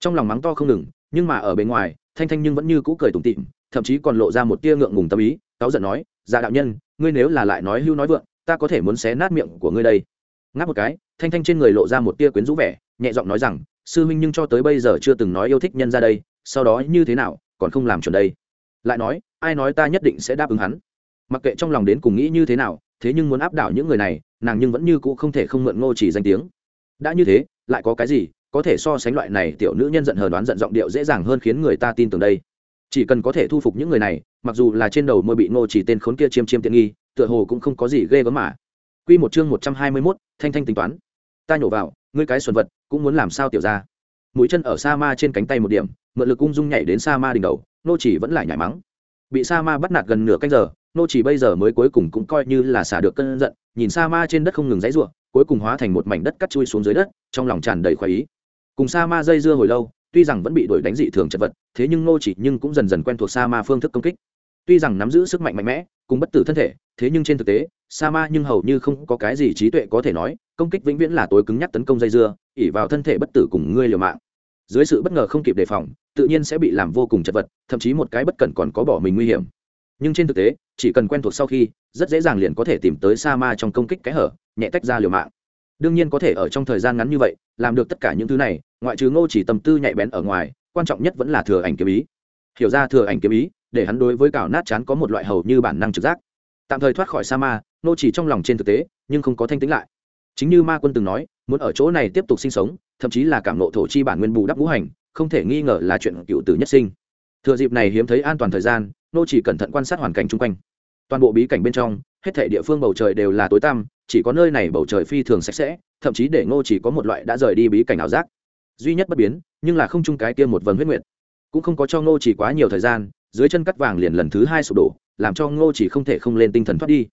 Trong lòng mắng to không ngừng, nhưng mà ở bên ngoài, thanh thanh nhưng vẫn như cũ cười tủm tỉm, thậm chí còn lộ ra một tia ngượng ngùng tâm ý, cáu giận nói dạ đạo nhân, ngươi nếu là lại nói hưu nói vượng, ta có thể muốn xé nát miệng của ngươi đây. Ngáp một cái, thanh thanh trên người lộ ra một tia quyến rũ vẻ, nhẹ giọng nói rằng sư huynh nhưng cho tới bây giờ chưa từng nói yêu thích nhân ra đây sau đó như thế nào còn không làm chuẩn đây. Lại nói ai nói ta nhất định sẽ đáp ứng hắn. Mặc kệ trong lòng đến cùng nghĩ như thế nào thế nhưng muốn áp đảo những người này nàng nhưng vẫn như cũ không thể không mượn ngô chỉ danh tiếng. Đã như thế lại có cái gì có thể so sánh loại này tiểu nữ nhân giận hờn đoán giận giọng điệu dễ dàng hơn khiến người ta tin tưởng đây. Chỉ cần có thể thu phục những người này mặc dù là trên đầu môi bị ngô chỉ tên khốn kia chiêm chiêm tiện nghi tựa hồ cũng không có gì ghê gớm mà. Quy một chương một trăm hai mươi 121, thanh thanh tính toán ta nhổ vào, ngươi cái xuân vật, cũng muốn làm sao tiểu ra? Mũi chân ở sa ma trên cánh tay một điểm, mượn lực ung dung nhảy đến sa ma đỉnh đầu, nô chỉ vẫn lại nhảy mắng. Bị sa ma bắt nạt gần nửa canh giờ, nô chỉ bây giờ mới cuối cùng cũng coi như là xả được cơn giận, nhìn sa ma trên đất không ngừng dãy ruộng cuối cùng hóa thành một mảnh đất cắt chui xuống dưới đất, trong lòng tràn đầy khoái ý. Cùng sa ma dây dưa hồi lâu, tuy rằng vẫn bị đuổi đánh dị thường chật vật, thế nhưng nô chỉ nhưng cũng dần dần quen thuộc sa ma phương thức công kích. Tuy rằng nắm giữ sức mạnh mạnh mẽ cùng bất tử thân thể, thế nhưng trên thực tế sa ma nhưng hầu như không có cái gì trí tuệ có thể nói, công kích vĩnh viễn là tối cứng nhắc tấn công dây dưa ỉ vào thân thể bất tử cùng ngươi liều mạng. Dưới sự bất ngờ không kịp đề phòng, tự nhiên sẽ bị làm vô cùng chật vật, thậm chí một cái bất cẩn còn có bỏ mình nguy hiểm. Nhưng trên thực tế, chỉ cần quen thuộc sau khi, rất dễ dàng liền có thể tìm tới sa ma trong công kích cái hở, nhẹ tách ra liều mạng. Đương nhiên có thể ở trong thời gian ngắn như vậy, làm được tất cả những thứ này, ngoại trừ ngô chỉ tâm tư nhạy bén ở ngoài, quan trọng nhất vẫn là thừa ảnh kiếm ý hiểu ra thừa ảnh kiếm ý, để hắn đối với cào nát chán có một loại hầu như bản năng trực giác. Tạm thời thoát khỏi sa ma, nô chỉ trong lòng trên thực tế, nhưng không có thanh tĩnh lại. Chính như ma quân từng nói, muốn ở chỗ này tiếp tục sinh sống, thậm chí là cảm nộ thổ chi bản nguyên bù đắp ngũ hành, không thể nghi ngờ là chuyện cựu tử nhất sinh. Thừa dịp này hiếm thấy an toàn thời gian, nô chỉ cẩn thận quan sát hoàn cảnh chung quanh. Toàn bộ bí cảnh bên trong, hết thảy địa phương bầu trời đều là tối tăm, chỉ có nơi này bầu trời phi thường sạch sẽ, thậm chí để ngô chỉ có một loại đã rời đi bí cảnh ảo giác. Duy nhất bất biến, nhưng là không chung cái kia một vần huyết nguyện cũng không có cho ngô chỉ quá nhiều thời gian, dưới chân cắt vàng liền lần thứ hai sụp đổ, làm cho ngô chỉ không thể không lên tinh thần thoát đi.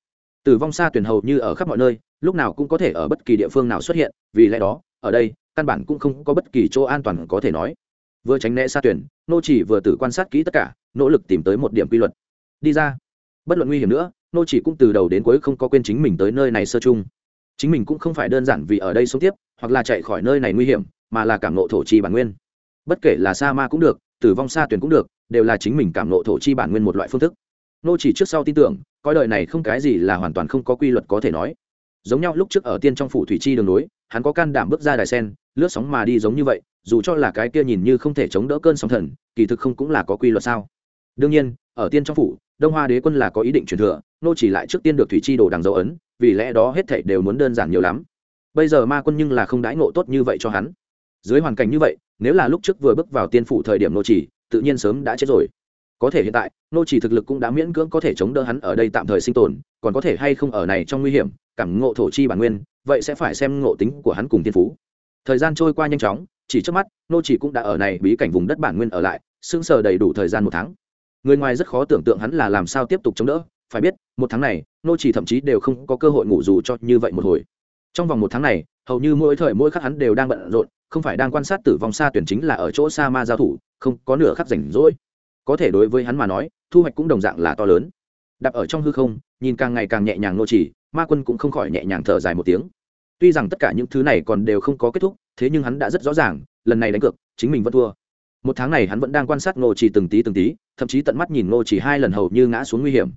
Tử vong xa tuyển hầu như ở khắp mọi nơi, lúc nào cũng có thể ở bất kỳ địa phương nào xuất hiện, vì lẽ đó, ở đây, căn bản cũng không có bất kỳ chỗ an toàn có thể nói. Vừa tránh né xa tuyển nô chỉ vừa tự quan sát kỹ tất cả, nỗ lực tìm tới một điểm quy luật. Đi ra. Bất luận nguy hiểm nữa nô chỉ cũng từ đầu đến cuối không có quên chính mình tới nơi này sơ chung. Chính mình cũng không phải đơn giản vì ở đây sống tiếp, hoặc là chạy khỏi nơi này nguy hiểm, mà là cảm nộ thổ trì bản nguyên. Bất kể là sa ma cũng được tử vong xa tuyển cũng được đều là chính mình cảm nộ thổ chi bản nguyên một loại phương thức. Nô chỉ trước sau tin tưởng coi đời này không cái gì là hoàn toàn không có quy luật có thể nói. Giống nhau lúc trước ở tiên trong phủ thủy chi đường núi, hắn có can đảm bước ra đài sen lướt sóng mà đi giống như vậy dù cho là cái kia nhìn như không thể chống đỡ cơn sóng thần kỳ thực không cũng là có quy luật sao? Đương nhiên ở tiên trong phủ đông hoa đế quân là có ý định truyền thừa nô chỉ lại trước tiên được thủy chi đồ đằng dấu ấn vì lẽ đó hết thảy đều muốn đơn giản nhiều lắm. Bây giờ ma quân nhưng là không đãi ngộ tốt như vậy cho hắn dưới hoàn cảnh như vậy, nếu là lúc trước vừa bước vào tiên phủ thời điểm nô chỉ, tự nhiên sớm đã chết rồi. Có thể hiện tại, nô chỉ thực lực cũng đã miễn cưỡng có thể chống đỡ hắn ở đây tạm thời sinh tồn, còn có thể hay không ở này trong nguy hiểm, cảm ngộ thổ chi bản nguyên, vậy sẽ phải xem ngộ tính của hắn cùng tiên phú thời gian trôi qua nhanh chóng, chỉ trước mắt, nô chỉ cũng đã ở này bí cảnh vùng đất bản nguyên ở lại, sững sờ đầy đủ thời gian một tháng. Người ngoài rất khó tưởng tượng hắn là làm sao tiếp tục chống đỡ, phải biết, một tháng này, nô chỉ thậm chí đều không có cơ hội ngủ dù cho như vậy một hồi. Trong vòng một tháng này, hầu như mỗi thời mỗi khắc hắn đều đang bận rộn không phải đang quan sát tử vong xa tuyển chính là ở chỗ sa ma giao thủ, không có nửa khắc rảnh rỗi. Có thể đối với hắn mà nói, thu hoạch cũng đồng dạng là to lớn. Đạp ở trong hư không, nhìn càng ngày càng nhẹ nhàng nô chỉ ma quân cũng không khỏi nhẹ nhàng thở dài một tiếng. Tuy rằng tất cả những thứ này còn đều không có kết thúc, thế nhưng hắn đã rất rõ ràng, lần này đánh cược, chính mình vẫn thua. Một tháng này hắn vẫn đang quan sát ngô chỉ từng tí từng tí, thậm chí tận mắt nhìn ngô chỉ hai lần hầu như ngã xuống nguy hiểm.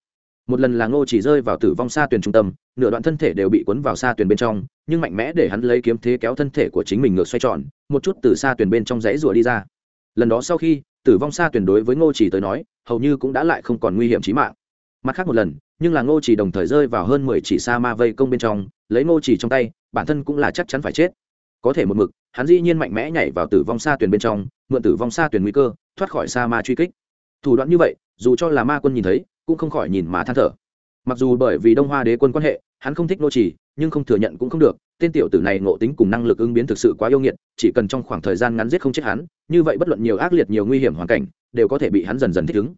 Một lần là ngô chỉ rơi vào tử vong xa tuyển trung tâm, nửa đoạn thân thể đều bị cuốn vào xa tuyển bên trong nhưng mạnh mẽ để hắn lấy kiếm thế kéo thân thể của chính mình ngược xoay tròn, một chút từ xa tuyển bên trong rẽ rùa đi ra. Lần đó sau khi, tử vong xa tuyển đối với ngô chỉ tới nói, hầu như cũng đã lại không còn nguy hiểm chí mạng. Mặt khác một lần, nhưng là ngô chỉ đồng thời rơi vào hơn mười chỉ sa ma vây công bên trong, lấy ngô chỉ trong tay, bản thân cũng là chắc chắn phải chết. Có thể một mực, hắn dĩ nhiên mạnh mẽ nhảy vào tử vong xa tuyển bên trong, mượn tử vong xa tuyển nguy cơ, thoát khỏi sa ma truy kích. Thủ đoạn như vậy, dù cho là ma quân nhìn thấy, cũng không khỏi nhìn mà than thở. Mặc dù bởi vì đông hoa đế quân quan hệ, hắn không thích Ngô Chỉ nhưng không thừa nhận cũng không được, tên tiểu tử này ngộ tính cùng năng lực ứng biến thực sự quá yêu nghiệt, chỉ cần trong khoảng thời gian ngắn giết không chết hắn, như vậy bất luận nhiều ác liệt nhiều nguy hiểm hoàn cảnh, đều có thể bị hắn dần dần thích ứng.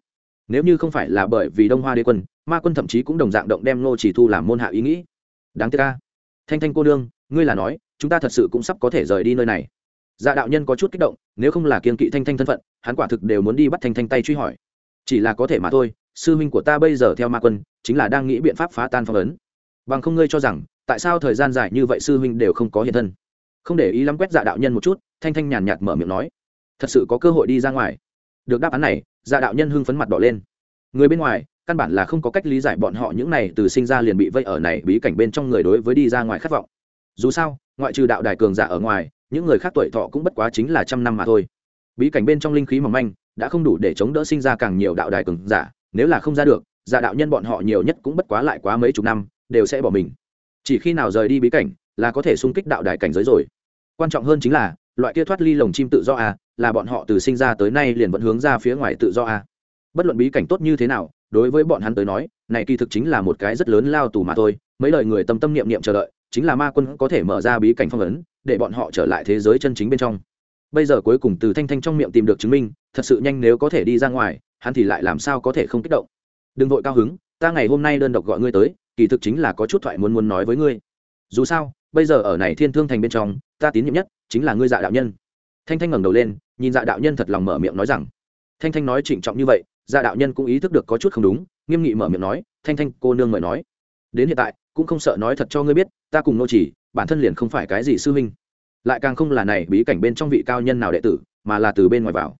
Nếu như không phải là bởi vì đông hoa đế quân, ma quân thậm chí cũng đồng dạng động đem nô Chỉ thu làm môn hạ ý nghĩ. Đáng tiếc ca thanh thanh cô đương ngươi là nói, chúng ta thật sự cũng sắp có thể rời đi nơi này. Dạ đạo nhân có chút kích động, nếu không là kiên kỵ thanh thanh thân phận, hắn quả thực đều muốn đi bắt thanh thanh tay truy hỏi. Chỉ là có thể mà thôi, sư huynh của ta bây giờ theo ma quân, chính là đang nghĩ biện pháp phá tan phong ấn. Bằng không ngươi cho rằng tại sao thời gian dài như vậy sư huynh đều không có hiện thân? Không để ý lắm quét dạ đạo nhân một chút, thanh thanh nhàn nhạt mở miệng nói. Thật sự có cơ hội đi ra ngoài. Được đáp án này dạ đạo nhân hưng phấn mặt đỏ lên. Người bên ngoài, căn bản là không có cách lý giải bọn họ những này từ sinh ra liền bị vây ở này bí cảnh bên trong người đối với đi ra ngoài khát vọng. Dù sao, ngoại trừ đạo đài cường giả ở ngoài, những người khác tuổi thọ cũng bất quá chính là trăm năm mà thôi. Bí cảnh bên trong linh khí mỏng manh, đã không đủ để chống đỡ sinh ra càng nhiều đạo đài cường giả, nếu là không ra được giả đạo nhân bọn họ nhiều nhất cũng bất quá lại quá mấy chục năm, đều sẽ bỏ mình chỉ khi nào rời đi bí cảnh là có thể xung kích đạo đại cảnh giới rồi. Quan trọng hơn chính là, loại kia thoát ly lồng chim tự do à là bọn họ từ sinh ra tới nay liền vẫn hướng ra phía ngoài tự do à. Bất luận bí cảnh tốt như thế nào, đối với bọn hắn tới nói, này kỳ thực chính là một cái rất lớn lao tù mà thôi. Mấy lời người tâm tâm niệm niệm chờ đợi, chính là ma quân có thể mở ra bí cảnh phong ấn, để bọn họ trở lại thế giới chân chính bên trong. Bây giờ cuối cùng từ thanh thanh trong miệng tìm được chứng minh, thật sự nhanh nếu có thể đi ra ngoài, hắn thì lại làm sao có thể không kích động. Đừng vội cao hứng, ta ngày hôm nay đơn độc gọi ngươi tới kỳ thực chính là có chút thoại muốn muốn nói với ngươi. Dù sao, bây giờ ở này thiên thương thành bên trong, ta tín nhiệm nhất chính là ngươi dạ đạo nhân. Thanh thanh ngẩng đầu lên, nhìn dạ đạo nhân thật lòng mở miệng nói rằng, thanh thanh nói trịnh trọng như vậy dạ đạo nhân cũng ý thức được có chút không đúng, nghiêm nghị mở miệng nói, thanh thanh, cô nương mời nói, đến hiện tại, cũng không sợ nói thật cho ngươi biết, ta cùng nô chỉ, bản thân liền không phải cái gì sư huynh. Lại càng không là này bí cảnh bên trong vị cao nhân nào đệ tử, mà là từ bên ngoài vào.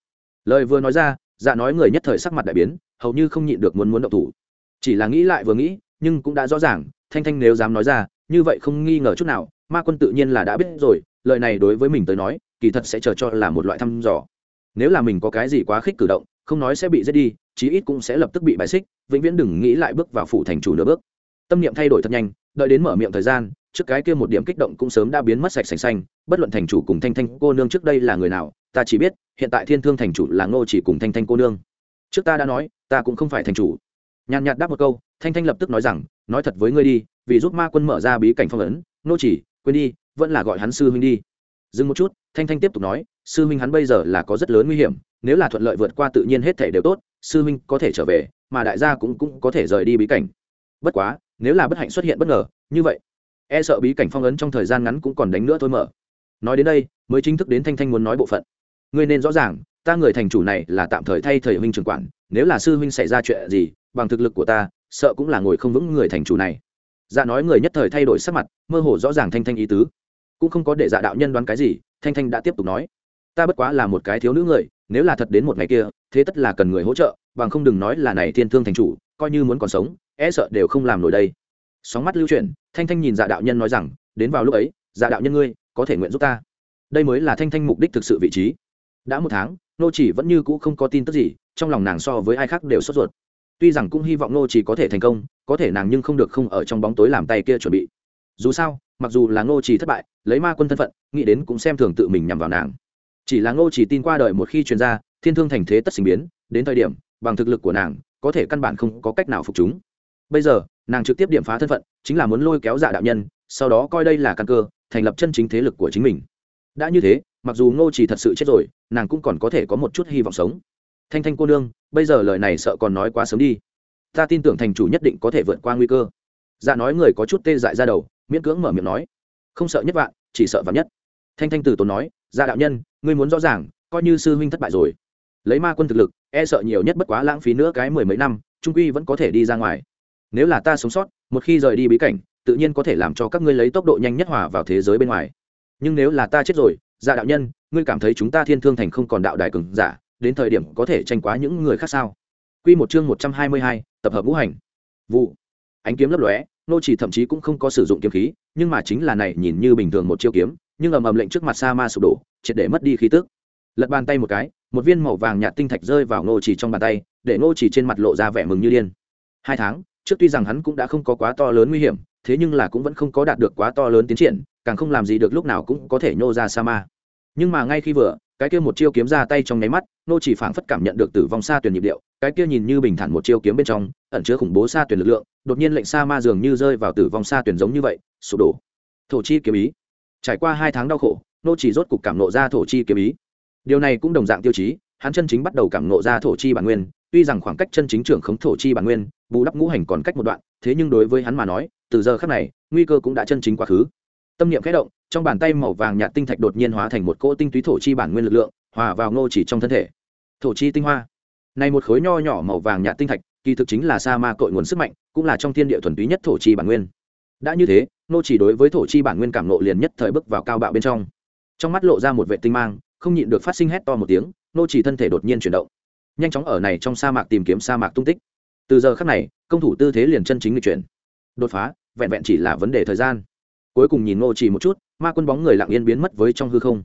Lời vừa nói ra dạ nói người nhất thời sắc mặt đại biến, hầu như không nhịn được muốn muốn động thủ. Chỉ là nghĩ lại vừa nghĩ nhưng cũng đã rõ ràng, thanh thanh nếu dám nói ra, như vậy không nghi ngờ chút nào, ma quân tự nhiên là đã biết rồi, lời này đối với mình tới nói, kỳ thật sẽ chờ cho là một loại thăm dò. Nếu là mình có cái gì quá khích cử động, không nói sẽ bị giết đi, chí ít cũng sẽ lập tức bị bài xích, vĩnh viễn đừng nghĩ lại bước vào phủ thành chủ nửa bước. Tâm niệm thay đổi thật nhanh, đợi đến mở miệng thời gian, trước cái kia một điểm kích động cũng sớm đã biến mất sạch sành xanh, bất luận thành chủ cùng thanh thanh cô nương trước đây là người nào, ta chỉ biết, hiện tại thiên thương thành chủ là ngô chỉ cùng thanh thanh cô nương. Trước ta đã nói, ta cũng không phải thành chủ nhàn nhạt đáp một câu, thanh thanh lập tức nói rằng, nói thật với ngươi đi, vì giúp ma quân mở ra bí cảnh phong ấn, nô chỉ, quên đi, vẫn là gọi hắn sư huynh đi. Dừng một chút, thanh thanh tiếp tục nói, sư huynh hắn bây giờ là có rất lớn nguy hiểm, nếu là thuận lợi vượt qua tự nhiên hết thể đều tốt, sư huynh có thể trở về, mà đại gia cũng cũng có thể rời đi bí cảnh. Bất quá, nếu là bất hạnh xuất hiện bất ngờ, như vậy e sợ bí cảnh phong ấn trong thời gian ngắn cũng còn đánh nữa thôi mở. Nói đến đây, mới chính thức đến thanh thanh muốn nói bộ phận. Ngươi nên rõ ràng, ta người thành chủ này là tạm thời thay thầy huynh trưởng quản, nếu là sư huynh xảy ra chuyện gì bằng thực lực của ta, sợ cũng là ngồi không vững người thành chủ này. Dạ nói người nhất thời thay đổi sắc mặt, mơ hồ rõ ràng thanh thanh ý tứ. Cũng không có để dạ đạo nhân đoán cái gì, thanh thanh đã tiếp tục nói. Ta bất quá là một cái thiếu nữ người, nếu là thật đến một ngày kia, thế tất là cần người hỗ trợ, bằng không đừng nói là này thiên thương thành chủ, coi như muốn còn sống e sợ đều không làm nổi đây. Sóng mắt lưu chuyển, thanh thanh nhìn dạ đạo nhân nói rằng, đến vào lúc ấy dạ đạo nhân ngươi, có thể nguyện giúp ta. Đây mới là thanh thanh mục đích thực sự vị trí. Đã một tháng, nô chỉ vẫn như cũ không có tin tức gì, trong lòng nàng so với ai khác đều sốt ruột tuy rằng cũng hy vọng nô chỉ có thể thành công, có thể nàng nhưng không được không ở trong bóng tối làm tay kia chuẩn bị. Dù sao, mặc dù là nô chỉ thất bại, lấy ma quân thân phận, nghĩ đến cũng xem thường tự mình nhằm vào nàng. Chỉ là ngô chỉ tin qua đời một khi truyền ra, thiên thương thành thế tất sinh biến, đến thời điểm, bằng thực lực của nàng, có thể căn bản không có cách nào phục chúng. Bây giờ, nàng trực tiếp điểm phá thân phận, chính là muốn lôi kéo dạ đạo nhân, sau đó coi đây là căn cơ, thành lập chân chính thế lực của chính mình. Đã như thế, mặc dù ngô chỉ thật sự chết rồi, nàng cũng còn có thể có một chút hy vọng sống thanh thanh cô nương, bây giờ lời này sợ còn nói quá sớm đi. Ta tin tưởng thành chủ nhất định có thể vượt qua nguy cơ. Dạ nói người có chút tê dại ra đầu, miễn cưỡng mở miệng nói. Không sợ nhất vạn, chỉ sợ vạn nhất. Thanh thanh từ tốn nói dạ đạo nhân, ngươi muốn rõ ràng, coi như sư huynh thất bại rồi. Lấy ma quân thực lực e sợ nhiều nhất bất quá lãng phí nữa cái mười mấy năm, trung quy vẫn có thể đi ra ngoài. Nếu là ta sống sót, một khi rời đi bí cảnh, tự nhiên có thể làm cho các ngươi lấy tốc độ nhanh nhất hòa vào thế giới bên ngoài. Nhưng nếu là ta chết rồi dạ đạo nhân, ngươi cảm thấy chúng ta thiên thương thành không còn đạo đại cường giả đến thời điểm có thể tranh quá những người khác sao Quy một chương một trăm hai mươi hai, tập hợp ngũ hành. Vụ. Ánh kiếm lấp lóe, nô chỉ thậm chí cũng không có sử dụng kiếm khí, nhưng mà chính là này nhìn như bình thường một chiêu kiếm, nhưng ầm ầm lệnh trước mặt sa ma sụp đổ, triệt để mất đi khí tức. Lật bàn tay một cái, một viên màu vàng nhạt tinh thạch rơi vào nô chỉ trong bàn tay, để nô chỉ trên mặt lộ ra vẻ mừng như điên. Hai tháng, trước tuy rằng hắn cũng đã không có quá to lớn nguy hiểm, thế nhưng là cũng vẫn không có đạt được quá to lớn tiến triển, càng không làm gì được lúc nào cũng có thể nhô ra sa ma. Nhưng mà ngay khi vừa, cái kia một chiêu kiếm ra tay trong nháy mắt, nô chỉ phảng phất cảm nhận được tử vong xa tuyển nhịp điệu, cái kia nhìn như bình thản một chiêu kiếm bên trong, ẩn chứa khủng bố xa tuyển lực lượng, đột nhiên lệnh sa ma dường như rơi vào tử vong xa tuyển giống như vậy, sụp đổ. Thổ chi kiếm ý. Trải qua hai tháng đau khổ, nô chỉ rốt cục cảm nộ ra thổ chi kiếm ý. Điều này cũng đồng dạng tiêu chí, hắn chân chính bắt đầu cảm nộ ra thổ chi bản nguyên, tuy rằng khoảng cách chân chính trưởng khống thổ chi bản nguyên, bù đắp ngũ hành còn cách một đoạn, thế nhưng đối với hắn mà nói, từ giờ khắc này, nguy cơ cũng đã chân chính quá khứ. Tâm niệm khẽ động trong bàn tay màu vàng nhạt tinh thạch đột nhiên hóa thành một cỗ tinh túy thổ chi bản nguyên lực lượng, hòa vào ngô chỉ trong thân thể. Thổ chi tinh hoa. Này một khối nho nhỏ màu vàng nhạt tinh thạch, kỳ thực chính là sa ma cội nguồn sức mạnh, cũng là trong thiên địa thuần túy nhất thổ chi bản nguyên. Đã như thế, ngô chỉ đối với thổ chi bản nguyên cảm nộ liền nhất thời bước vào cao bạo bên trong. Trong mắt lộ ra một vệ tinh mang, không nhịn được phát sinh hét to một tiếng, ngô chỉ thân thể đột nhiên chuyển động. Nhanh chóng ở này trong sa mạc tìm kiếm sa mạc tung tích. Từ giờ khắc này, công thủ tư thế liền chân chính lịch chuyển. Đột phá, vẹn vẹn chỉ là vấn đề thời gian. Cuối cùng nhìn ngô chỉ một chút ma quân bóng người lặng yên biến mất với trong hư không.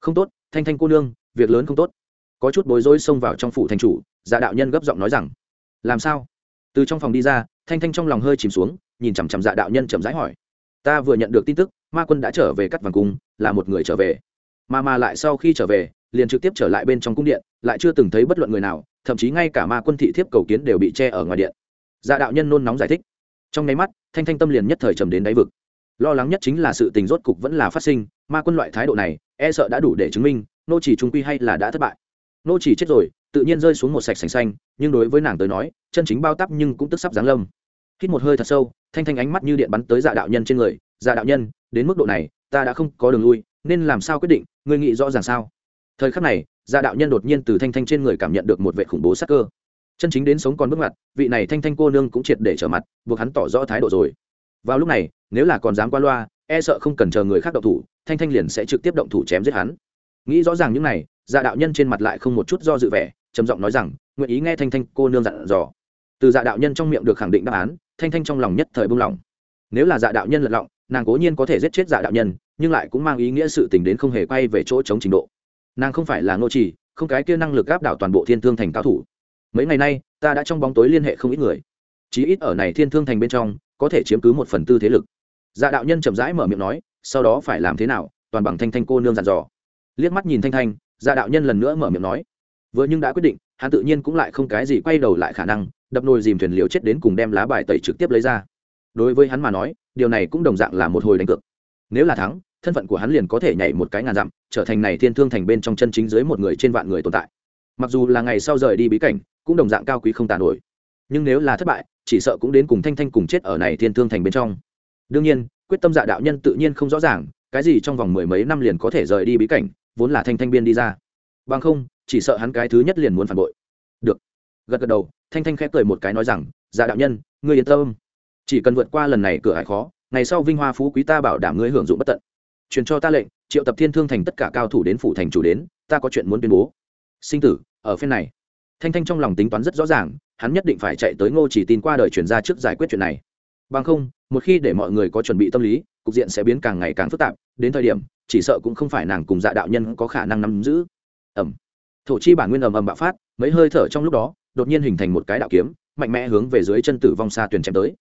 Không tốt, thanh thanh cô nương, việc lớn không tốt. Có chút bối rối xông vào trong phủ thành chủ dạ đạo nhân gấp giọng nói rằng, làm sao? Từ trong phòng đi ra, thanh thanh trong lòng hơi chìm xuống, nhìn chằm chằm dạ đạo nhân chậm rãi hỏi, ta vừa nhận được tin tức, ma quân đã trở về cắt vàng cung, là một người trở về. Mà mà lại sau khi trở về, liền trực tiếp trở lại bên trong cung điện, lại chưa từng thấy bất luận người nào, thậm chí ngay cả ma quân thị thiếp cầu kiến đều bị che ở ngoài điện. Dạ đạo nhân nôn nóng giải thích. Trong nháy mắt, thanh thanh tâm liền nhất thời trầm đến đáy vực lo lắng nhất chính là sự tình rốt cục vẫn là phát sinh, ma quân loại thái độ này e sợ đã đủ để chứng minh, nô chỉ trung quy hay là đã thất bại. Nô chỉ chết rồi, tự nhiên rơi xuống một sạch sành xanh, nhưng đối với nàng tới nói, chân chính bao tắp nhưng cũng tức sắp giáng lâm. Hít một hơi thật sâu, thanh thanh ánh mắt như điện bắn tới dạ đạo nhân trên người dạ đạo nhân, đến mức độ này, ta đã không có đường lui, nên làm sao quyết định, ngươi nghĩ rõ ràng sao? Thời khắc này dạ đạo nhân đột nhiên từ thanh thanh trên người cảm nhận được một vệ khủng bố sắc cơ. Chân chính đến sống còn bước mặt vị này thanh thanh cô nương cũng triệt để trở mặt, buộc hắn tỏ rõ thái độ rồi vào lúc này, nếu là còn dám qua loa e sợ không cần chờ người khác động thủ, thanh thanh liền sẽ trực tiếp động thủ chém giết hắn. Nghĩ rõ ràng những này dạ đạo nhân trên mặt lại không một chút do dự vẻ, trầm giọng nói rằng, nguyện ý nghe thanh thanh, cô nương dặn dò. Từ dạ đạo nhân trong miệng được khẳng định đáp án, thanh thanh trong lòng nhất thời buông lỏng. Nếu là dạ đạo nhân lật lọng, nàng cố nhiên có thể giết chết dạ đạo nhân, nhưng lại cũng mang ý nghĩa sự tình đến không hề quay về chỗ chống trình độ. Nàng không phải là ngô trì, không cái kia năng lực áp đảo toàn bộ thiên thương thành cao thủ. Mấy ngày nay, ta đã trong bóng tối liên hệ không ít người. Chí ít ở này thiên thương thành bên trong có thể chiếm cứ một phần tư thế lực. Dạ đạo nhân chậm rãi mở miệng nói, sau đó phải làm thế nào, toàn bằng thanh thanh cô nương dặn dò. Liếc mắt nhìn thanh thanh dạ đạo nhân lần nữa mở miệng nói. Vừa nhưng đã quyết định, hắn tự nhiên cũng lại không cái gì quay đầu lại khả năng, đập nồi dìm thuyền liều chết đến cùng đem lá bài tẩy trực tiếp lấy ra. Đối với hắn mà nói, điều này cũng đồng dạng là một hồi đánh cược. Nếu là thắng, thân phận của hắn liền có thể nhảy một cái ngàn dặm, trở thành này thiên thương thành bên trong chân chính dưới một người trên vạn người tồn tại. Mặc dù là ngày sau rời đi bí cảnh, cũng đồng dạng cao quý không tàn nổi nhưng nếu là thất bại, chỉ sợ cũng đến cùng thanh thanh cùng chết ở này thiên thương thành bên trong. Đương nhiên, quyết tâm dạ đạo nhân tự nhiên không rõ ràng, cái gì trong vòng mười mấy năm liền có thể rời đi bí cảnh, vốn là thanh thanh biên đi ra. Bằng không, chỉ sợ hắn cái thứ nhất liền muốn phản bội. Được. Gật gật đầu, thanh thanh khẽ cười một cái nói rằng dạ đạo nhân, ngươi yên tâm. Chỉ cần vượt qua lần này cửa hải khó, ngày sau vinh hoa phú quý ta bảo đảm ngươi hưởng dụng bất tận. Truyền cho ta lệnh, triệu tập thiên thương thành tất cả cao thủ đến phủ thành chủ đến, ta có chuyện muốn tuyên bố. Sinh tử, ở phen này thanh thanh trong lòng tính toán rất rõ ràng, hắn nhất định phải chạy tới ngô chỉ tin qua đời chuyển ra trước giải quyết chuyện này. Bằng không, một khi để mọi người có chuẩn bị tâm lý, cục diện sẽ biến càng ngày càng phức tạp, đến thời điểm, chỉ sợ cũng không phải nàng cùng dạ đạo nhân có khả năng nắm giữ. Ẩm. Thổ chi bản nguyên ầm ầm bạo phát, mấy hơi thở trong lúc đó, đột nhiên hình thành một cái đạo kiếm, mạnh mẽ hướng về dưới chân tử vong xa tuyển chém tới.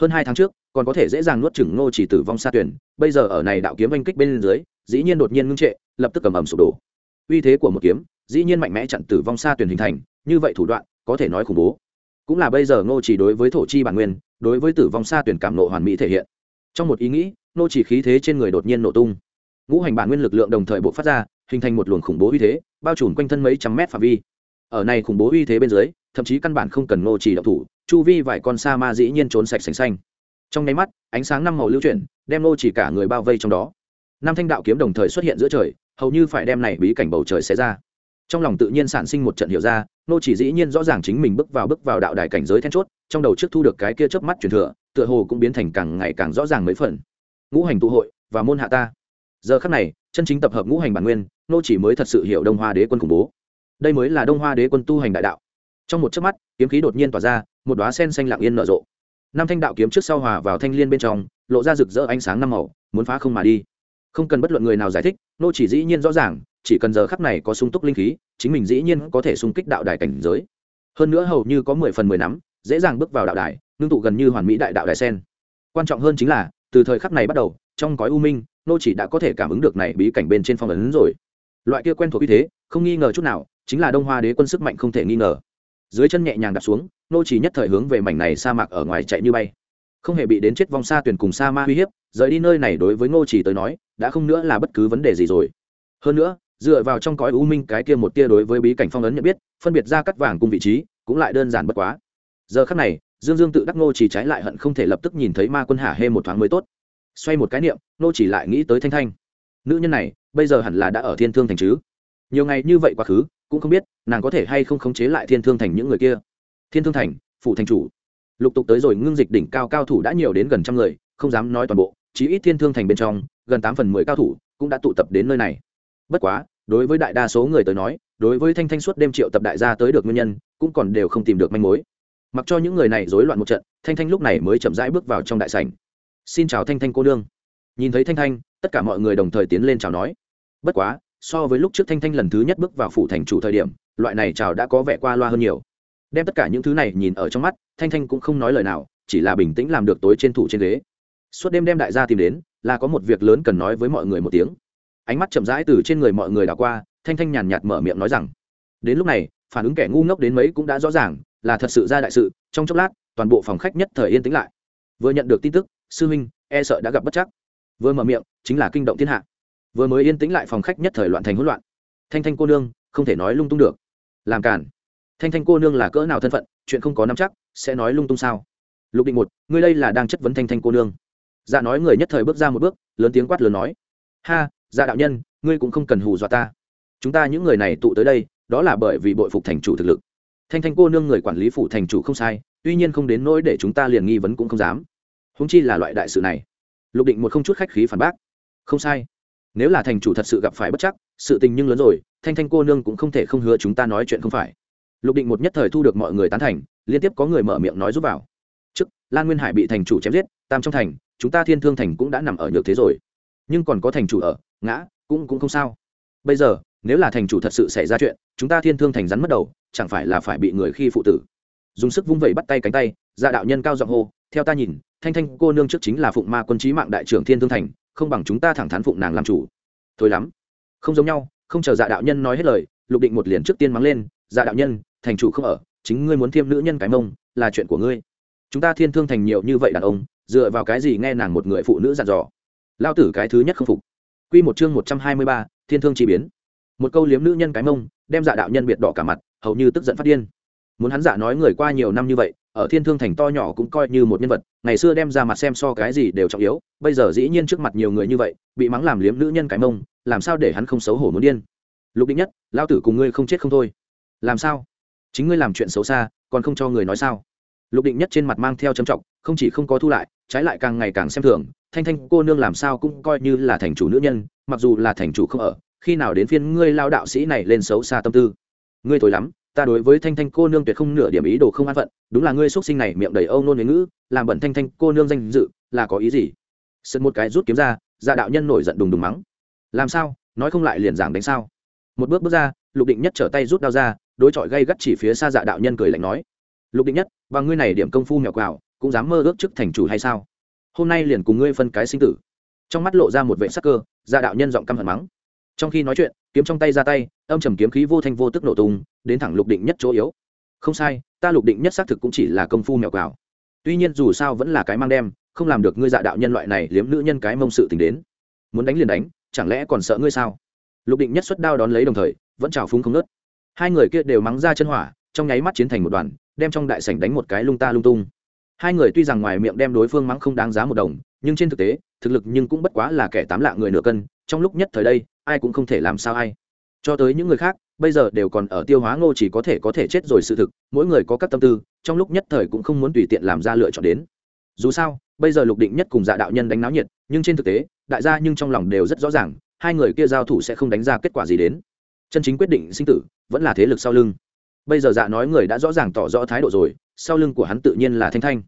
Hơn hai tháng trước, còn có thể dễ dàng nuốt chửng ngô chỉ tử vong xa tuyển, bây giờ ở này đạo kiếm oanh kích bên dưới, dĩ nhiên đột nhiên ngưng trệ, lập tức cầm ầm sụp đổ. Uy thế của một kiếm, dĩ nhiên mạnh mẽ chặn tử vong xa tuyển hình thành như vậy thủ đoạn, có thể nói khủng bố. Cũng là bây giờ ngô chỉ đối với thổ chi bản nguyên, đối với tử vong xa tuyển cảm nộ hoàn mỹ thể hiện. Trong một ý nghĩ, ngô chỉ khí thế trên người đột nhiên nổ tung. Ngũ hành bản nguyên lực lượng đồng thời bộc phát ra, hình thành một luồng khủng bố uy thế, bao trùm quanh thân mấy trăm mét phạm vi. Ở này khủng bố uy thế bên dưới, thậm chí căn bản không cần ngô chỉ động thủ, chu vi vài con sa ma dĩ nhiên trốn sạch sành xanh. Trong nháy mắt, ánh sáng năm màu lưu chuyển, đem ngô chỉ cả người bao vây trong đó. Năm thanh đạo kiếm đồng thời xuất hiện giữa trời, hầu như phải đem này bí cảnh bầu trời xé ra. Trong lòng tự nhiên sản sinh một trận hiểu ra nô chỉ dĩ nhiên rõ ràng chính mình bước vào bước vào đạo đài cảnh giới then chốt, trong đầu trước thu được cái kia chớp mắt truyền thừa, tựa hồ cũng biến thành càng ngày càng rõ ràng mấy phần. Ngũ hành tụ hội, và môn hạ ta. Giờ khắc này, chân chính tập hợp ngũ hành bản nguyên, nô chỉ mới thật sự hiểu đông hoa đế quân khủng bố. Đây mới là đông hoa đế quân tu hành đại đạo. Trong một chớp mắt, kiếm khí đột nhiên tỏa ra, một đóa sen xanh lặng yên nở rộ. Năm thanh đạo kiếm trước sau hòa vào thanh liên bên trong, lộ ra rực rỡ ánh sáng năm màu, muốn phá không mà đi không cần bất luận người nào giải thích, nô chỉ dĩ nhiên rõ ràng, chỉ cần giờ khắc này có sung túc linh khí, chính mình dĩ nhiên có thể sung kích đạo đài cảnh giới. Hơn nữa hầu như có mười phần mười nắm, dễ dàng bước vào đạo đài, ngưng tụ gần như hoàn mỹ đại đạo đài sen. Quan trọng hơn chính là, từ thời khắc này bắt đầu, trong cõi u minh, nô chỉ đã có thể cảm ứng được này bí cảnh bên trên phong ấn rồi. Loại kia quen thuộc như thế, không nghi ngờ chút nào, chính là đông hoa đế quân sức mạnh không thể nghi ngờ. Dưới chân nhẹ nhàng đặt xuống, nô chỉ nhất thời hướng về mảnh này sa mạc ở ngoài chạy như bay không hề bị đến chết vong xa tuyển cùng sa ma uy hiếp, rời đi nơi này đối với ngô chỉ tới nói, đã không nữa là bất cứ vấn đề gì rồi. Hơn nữa, dựa vào trong cõi u minh cái kia một tia đối với bí cảnh phong ấn nhận biết, phân biệt ra cắt vàng cùng vị trí, cũng lại đơn giản bất quá. Giờ khắc này, dương dương tự đắc ngô chỉ trái lại hận không thể lập tức nhìn thấy ma quân hả hê một thoáng mới tốt. Xoay một cái niệm, ngô chỉ lại nghĩ tới thanh thanh. Nữ nhân này, bây giờ hẳn là đã ở thiên thương thành chứ? Nhiều ngày như vậy quá khứ, cũng không biết nàng có thể hay không khống chế lại thiên thương thành những người kia. Thiên thương thành phụ thành chủ lục tục tới rồi ngưng dịch đỉnh cao cao thủ đã nhiều đến gần trăm người, không dám nói toàn bộ, chí ít thiên thương thành bên trong, gần tám phần mười cao thủ cũng đã tụ tập đến nơi này. Bất quá, đối với đại đa số người tới nói, đối với thanh thanh suốt đêm triệu tập đại gia tới được nguyên nhân, cũng còn đều không tìm được manh mối. Mặc cho những người này rối loạn một trận, thanh thanh lúc này mới chậm rãi bước vào trong đại sảnh. Xin chào thanh thanh cô đương. nhìn thấy thanh thanh, tất cả mọi người đồng thời tiến lên chào nói. Bất quá, so với lúc trước thanh thanh lần thứ nhất bước vào phủ thành chủ thời điểm, loại này chào đã có vẻ qua loa hơn nhiều đem tất cả những thứ này nhìn ở trong mắt, thanh thanh cũng không nói lời nào, chỉ là bình tĩnh làm được tối trên thủ trên ghế. Suốt đêm đem đại gia tìm đến, là có một việc lớn cần nói với mọi người một tiếng. Ánh mắt chậm rãi từ trên người mọi người đảo qua, thanh thanh nhàn nhạt mở miệng nói rằng, đến lúc này, phản ứng kẻ ngu ngốc đến mấy cũng đã rõ ràng, là thật sự ra đại sự, trong chốc lát, toàn bộ phòng khách nhất thời yên tĩnh lại. Vừa nhận được tin tức, sư huynh e sợ đã gặp bất chắc. Vừa mở miệng, chính là kinh động thiên hạ. Vừa mới yên tĩnh lại, phòng khách nhất thời loạn thành hỗn loạn. Thanh thanh cô nương, không thể nói lung tung được. Làm cản thanh thanh cô nương là cỡ nào thân phận, chuyện không có nắm chắc, sẽ nói lung tung sao? Lục định một, ngươi đây là đang chất vấn thanh thanh cô nương. Dạ nói người nhất thời bước ra một bước, lớn tiếng quát lớn nói. Ha dạ đạo nhân, ngươi cũng không cần hù dọa ta. Chúng ta những người này tụ tới đây, đó là bởi vì bội phục thành chủ thực lực. Thanh thanh cô nương người quản lý phủ thành chủ không sai, tuy nhiên không đến nỗi để chúng ta liền nghi vấn cũng không dám. Húng chi là loại đại sự này. Lục định một không chút khách khí phản bác. Không sai. Nếu là thành chủ thật sự gặp phải bất chắc, sự tình nhưng lớn rồi, thanh thanh cô nương cũng không thể không hứa chúng ta nói chuyện không phải lục định một nhất thời thu được mọi người tán thành, liên tiếp có người mở miệng nói giúp vào. Trước, lan nguyên hải bị thành chủ chém giết, tam trong thành, chúng ta thiên thương thành cũng đã nằm ở nhược thế rồi. Nhưng còn có thành chủ ở, ngã, cũng cũng không sao. Bây giờ, nếu là thành chủ thật sự xảy ra chuyện, chúng ta thiên thương thành rắn mất đầu, chẳng phải là phải bị người khi phụ tử. Dùng sức vung vẩy bắt tay cánh tay dạ đạo nhân cao giọng hô, theo ta nhìn, thanh thanh cô nương trước chính là phụng ma quân trí mạng đại trưởng thiên thương thành, không bằng chúng ta thẳng thắn phụng nàng làm chủ. Thôi lắm. Không giống nhau, không chờ dạ đạo nhân nói hết lời, lục định một liền trước tiên mắng lên dạ đạo nhân thành chủ không ở, chính ngươi muốn thiêm nữ nhân cái mông, là chuyện của ngươi. Chúng ta thiên thương thành nhiều như vậy đàn ông, dựa vào cái gì nghe nàng một người phụ nữ dặn dò? Lao tử cái thứ nhất không phục. Q một chương một trăm hai mươi ba, thiên thương chi biến. Một câu liếm nữ nhân cái mông, đem dạ đạo nhân biệt đỏ cả mặt, hầu như tức giận phát điên. Muốn hắn giả nói người qua nhiều năm như vậy, ở thiên thương thành to nhỏ cũng coi như một nhân vật, ngày xưa đem ra mặt xem so cái gì đều trọng yếu, bây giờ dĩ nhiên trước mặt nhiều người như vậy, bị mắng làm liếm nữ nhân cái mông, làm sao để hắn không xấu hổ muốn điên? Lục định nhất lao tử cùng ngươi không chết không thôi. Làm sao? Chính ngươi làm chuyện xấu xa, còn không cho người nói sao? Lục định nhất trên mặt mang theo trầm trọng, không chỉ không có thu lại, trái lại càng ngày càng xem thường, thanh thanh cô nương làm sao cũng coi như là thành chủ nữ nhân, mặc dù là thành chủ không ở, khi nào đến phiên ngươi lao đạo sĩ này lên xấu xa tâm tư? Ngươi thối lắm, ta đối với thanh thanh cô nương tuyệt không nửa điểm ý đồ không an phận, đúng là ngươi xuất sinh này miệng đầy âu nôn với ngữ, làm bẩn thanh thanh cô nương danh dự, là có ý gì? Sân một cái rút kiếm ra ra đạo nhân nổi giận đùng đùng mắng. Làm sao? Nói không lại liền giảng đánh sao? Một bước bước ra, lục định nhất trở tay rút đao ra đối chọi gây gắt chỉ phía xa dạ đạo nhân cười lạnh nói, lục định nhất và ngươi này điểm công phu mèo quào, cũng dám mơ ước chức thành chủ hay sao? Hôm nay liền cùng ngươi phân cái sinh tử. Trong mắt lộ ra một vệ sắc cơ dạ đạo nhân giọng căm hận mắng. Trong khi nói chuyện, kiếm trong tay ra tay, âm trầm kiếm khí vô thanh vô tức nổ tung, đến thẳng lục định nhất chỗ yếu. Không sai, ta lục định nhất xác thực cũng chỉ là công phu mèo quào. Tuy nhiên dù sao vẫn là cái mang đem, không làm được ngươi dạ đạo nhân loại này liếm nữ nhân cái mông sự tình đến. Muốn đánh liền đánh, chẳng lẽ còn sợ ngươi sao? Lục định nhất xuất đao đón lấy đồng thời, vẫn trào phúng không nớt hai người kia đều mắng ra chân hỏa, trong nháy mắt chiến thành một đoàn, đem trong đại sảnh đánh một cái lung ta lung tung. Hai người tuy rằng ngoài miệng đem đối phương mắng không đáng giá một đồng, nhưng trên thực tế, thực lực nhưng cũng bất quá là kẻ tám lạ người nửa cân, trong lúc nhất thời đây, ai cũng không thể làm sao ai. Cho tới những người khác, bây giờ đều còn ở tiêu hóa ngô chỉ có thể có thể chết rồi sự thực, mỗi người có các tâm tư, trong lúc nhất thời cũng không muốn tùy tiện làm ra lựa chọn đến. Dù sao, bây giờ lục định nhất cùng dạ đạo nhân đánh náo nhiệt, nhưng trên thực tế, đại gia nhưng trong lòng đều rất rõ ràng, hai người kia giao thủ sẽ không đánh ra kết quả gì đến chân chính quyết định sinh tử vẫn là thế lực sau lưng. Bây giờ dạ nói người đã rõ ràng tỏ rõ thái độ rồi, sau lưng của hắn tự nhiên là thanh thanh.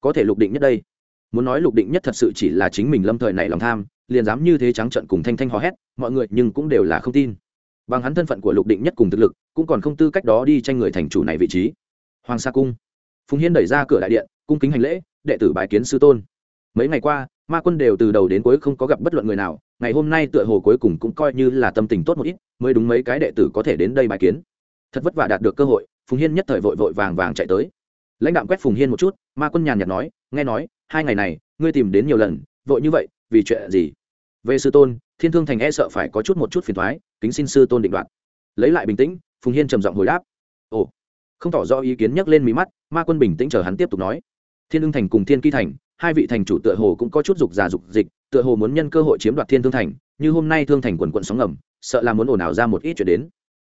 Có thể lục định nhất đây. Muốn nói lục định nhất thật sự chỉ là chính mình lâm thời này lòng tham, liền dám như thế trắng trận cùng thanh thanh hò hét, mọi người nhưng cũng đều là không tin. Bằng hắn thân phận của lục định nhất cùng thực lực, cũng còn không tư cách đó đi tranh người thành chủ này vị trí. Hoàng sa cung. Phùng hiên đẩy ra cửa đại điện, cung kính hành lễ, đệ tử bái kiến sư tôn. Mấy ngày qua ma quân đều từ đầu đến cuối không có gặp bất luận người nào, ngày hôm nay tựa hồ cuối cùng cũng coi như là tâm tình tốt một ít, mới đúng mấy cái đệ tử có thể đến đây bài kiến. Thật vất vả đạt được cơ hội, phùng hiên nhất thời vội vội vàng vàng chạy tới. Lãnh đạo quét phùng hiên một chút, ma quân nhàn nhạt nói, nghe nói, hai ngày này, ngươi tìm đến nhiều lần, vội như vậy, vì chuyện gì? Về sư tôn, thiên thương thành e sợ phải có chút một chút phiền thoái, kính xin sư tôn định đoạt. Lấy lại bình tĩnh, phùng hiên trầm giọng hồi đáp, ồ. Không tỏ rõ ý kiến nhắc lên mí mắt, ma quân bình tĩnh chờ hắn tiếp tục nói, thiên ưng thành cùng thiên kỳ thành hai vị thành chủ tựa hồ cũng có chút dục già dục dịch, tựa hồ muốn nhân cơ hội chiếm đoạt thiên thương thành, như hôm nay thương thành quần quận sóng ngầm, sợ là muốn ồn ào ra một ít chuyện đến.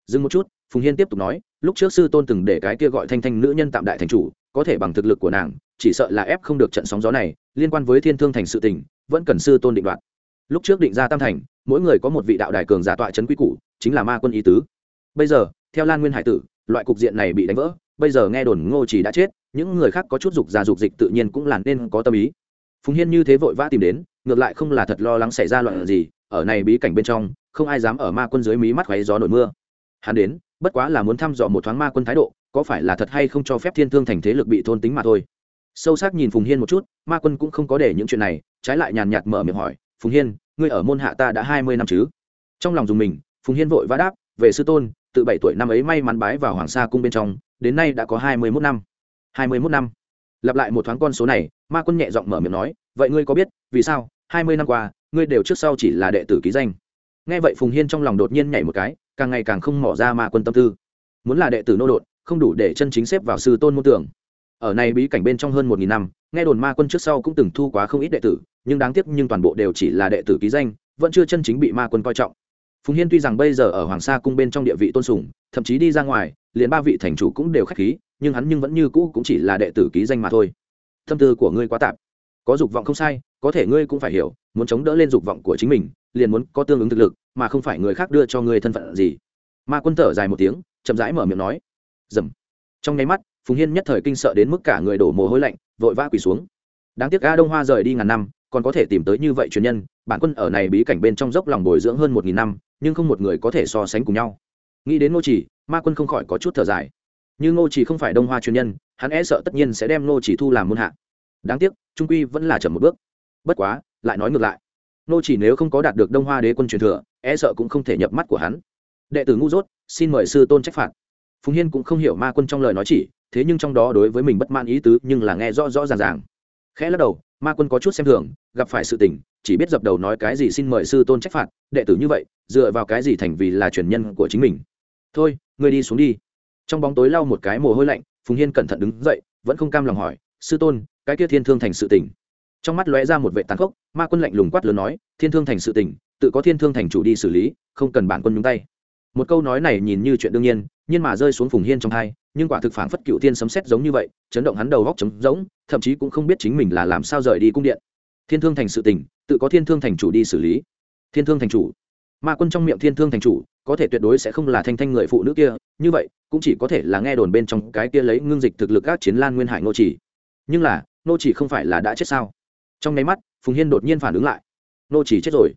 Dừng một chút, phùng hiên tiếp tục nói, lúc trước sư tôn từng để cái kia gọi thanh thanh nữ nhân tạm đại thành chủ, có thể bằng thực lực của nàng, chỉ sợ là ép không được trận sóng gió này, liên quan với thiên thương thành sự tình, vẫn cần sư tôn định đoạt. Lúc trước định ra tam thành, mỗi người có một vị đạo đài cường giả tọa trấn quy củ, chính là ma quân ý tứ. Bây giờ, theo lan nguyên hải tử, loại cục diện này bị đánh vỡ bây giờ nghe đồn ngô chỉ đã chết, những người khác có chút dục già dục dịch tự nhiên cũng là nên có tâm ý. Phùng hiên như thế vội vã tìm đến, ngược lại không là thật lo lắng xảy ra loạn gì, ở này bí cảnh bên trong, không ai dám ở ma quân dưới mí mắt khoáy gió nổi mưa. Hắn đến, bất quá là muốn thăm dò một thoáng ma quân thái độ, có phải là thật hay không cho phép thiên thương thành thế lực bị thôn tính mà thôi. Sâu sắc nhìn phùng hiên một chút, ma quân cũng không có để những chuyện này, trái lại nhàn nhạt mở miệng hỏi, phùng hiên, ngươi ở môn hạ ta đã hai mươi năm chứ? Trong lòng dùng mình, phùng hiên vội vã đáp, về sư tôn từ bảy tuổi năm ấy may mắn bái vào hoàng sa cung bên trong, đến nay đã có hai mươi mốt năm. hai mươi mốt năm. Lặp lại một thoáng con số này, ma quân nhẹ giọng mở miệng nói, vậy ngươi có biết, vì sao, hai mươi năm qua, ngươi đều trước sau chỉ là đệ tử ký danh? Nghe vậy phùng hiên trong lòng đột nhiên nhảy một cái, càng ngày càng không mỏ ra ma quân tâm tư. Muốn là đệ tử nô đột, không đủ để chân chính xếp vào sư tôn môn tưởng. Ở này bí cảnh bên trong hơn một nghìn năm, nghe đồn ma quân trước sau cũng từng thu quá không ít đệ tử, nhưng đáng tiếc nhưng toàn bộ đều chỉ là đệ tử ký danh, vẫn chưa chân chính bị ma quân coi trọng phùng hiên tuy rằng bây giờ ở hoàng sa cung bên trong địa vị tôn sùng, thậm chí đi ra ngoài, liền ba vị thành chủ cũng đều k h á c h khí, nhưng hắn nhưng vẫn như cũ cũng chỉ là đệ tử ký danh mà thôi. Tâm tư của ngươi quá tạp. Có dục vọng không sai, có thể ngươi cũng phải hiểu, muốn chống đỡ lên dục vọng của chính mình, liền muốn có tương ứng thực lực, mà không phải người khác đưa cho ngươi thân phận gì. Ma quân thở dài một tiếng, chậm rãi mở miệng nói. Dầm. Trong nháy mắt, phùng hiên nhất thời kinh sợ đến mức cả người đổ mồ hôi lạnh, vội vã quỳ xuống. Đáng tiếc a đông hoa rời đi ngàn năm còn có thể tìm tới như vậy truyền nhân, bản quân ở này bí cảnh bên trong dốc lòng bồi dưỡng hơn một nghìn năm, nhưng không một người có thể so sánh cùng nhau. Nghĩ đến ngô chỉ, ma quân không khỏi có chút thở dài. Như ngô chỉ không phải đông hoa truyền nhân, hắn e sợ tất nhiên sẽ đem ngô chỉ thu làm môn hạ. Đáng tiếc, trung quy vẫn là chậm một bước. Bất quá, lại nói ngược lại. Ngô chỉ nếu không có đạt được đông hoa đế quân truyền thừa e sợ cũng không thể nhập mắt của hắn. Đệ tử ngu dốt, xin mời sư tôn trách phạt. Phùng hiên cũng không hiểu ma quân trong lời nói chỉ, thế nhưng trong đó đối với mình bất man ý tứ nhưng là nghe rõ rõ ràng ràng. Khẽ lắc đầu ma quân có chút xem thường, gặp phải sự tình, chỉ biết dập đầu nói cái gì xin mời sư tôn trách phạt, đệ tử như vậy, dựa vào cái gì thành vì là truyền nhân của chính mình. Thôi, ngươi đi xuống đi. Trong bóng tối lau một cái mồ hôi lạnh, phùng hiên cẩn thận đứng dậy, vẫn không cam lòng hỏi, sư tôn, cái kia thiên thương thành sự tình? Trong mắt lóe ra một vệ tàn khốc, ma quân lạnh lùng quát lớn nói, thiên thương thành sự tình, tự có thiên thương thành chủ đi xử lý, không cần bản quân nhúng tay. Một câu nói này nhìn như chuyện đương nhiên nhưng mà rơi xuống phùng hiên trong hai nhưng quả thực phản phất cựu tiên sấm xét giống như vậy, chấn động hắn đầu góc trống giống thậm chí cũng không biết chính mình là làm sao rời đi cung điện. Thiên thương thành sự tình, tự có thiên thương thành chủ đi xử lý. Thiên thương thành chủ. Ma quân trong miệng thiên thương thành chủ, có thể tuyệt đối sẽ không là thanh thanh người phụ nữ kia, như vậy, cũng chỉ có thể là nghe đồn bên trong cái kia lấy ngưng dịch thực lực các chiến lan nguyên hải ngô chỉ. Nhưng là, ngô chỉ không phải là đã chết sao? Trong nháy mắt, phùng hiên đột nhiên phản ứng lại. Ngô chỉ chết rồi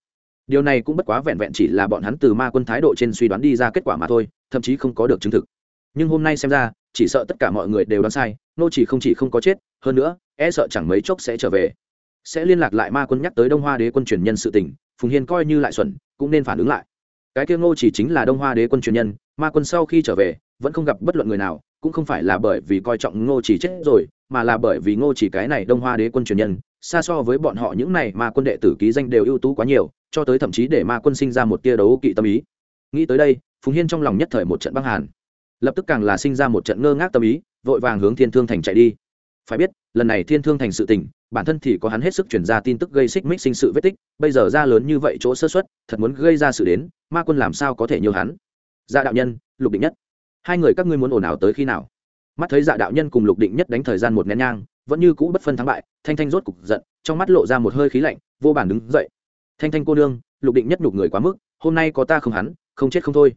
điều này cũng bất quá vẹn vẹn chỉ là bọn hắn từ ma quân thái độ trên suy đoán đi ra kết quả mà thôi, thậm chí không có được chứng thực. Nhưng hôm nay xem ra, chỉ sợ tất cả mọi người đều đoán sai, nô chỉ không chỉ không có chết, hơn nữa e sợ chẳng mấy chốc sẽ trở về. Sẽ liên lạc lại ma quân nhắc tới đông hoa đế quân truyền nhân sự tình, phùng hiên coi như lại xuẩn, cũng nên phản ứng lại. Cái kia ngô chỉ chính là đông hoa đế quân truyền nhân, ma quân sau khi trở về, vẫn không gặp bất luận người nào cũng không phải là bởi vì coi trọng ngô chỉ chết rồi, mà là bởi vì ngô chỉ cái này đông hoa đế quân truyền nhân, xa so với bọn họ những này mà quân đệ tử ký danh đều ưu tú quá nhiều, cho tới thậm chí để ma quân sinh ra một tia đấu kỵ tâm ý. Nghĩ tới đây, phùng hiên trong lòng nhất thời một trận băng hàn. Lập tức càng là sinh ra một trận ngơ ngác tâm ý, vội vàng hướng thiên thương thành chạy đi. Phải biết, lần này thiên thương thành sự tình, bản thân thì có hắn hết sức chuyển ra tin tức gây xích mích sinh sự vết tích, bây giờ ra lớn như vậy chỗ sơ xuất thật muốn gây ra sự đến, ma quân làm sao có thể nhiều hắn? Gia đạo nhân, lục định nhất hai người các ngươi muốn ồn ào tới khi nào? Mắt thấy dạ đạo nhân cùng lục định nhất đánh thời gian một nén nhang, vẫn như cũ bất phân thắng bại, thanh thanh rốt cục giận, trong mắt lộ ra một hơi khí lạnh, vô bản đứng dậy. Thanh thanh cô nương, lục định nhất nhục người quá mức, hôm nay có ta không hắn, không chết không thôi.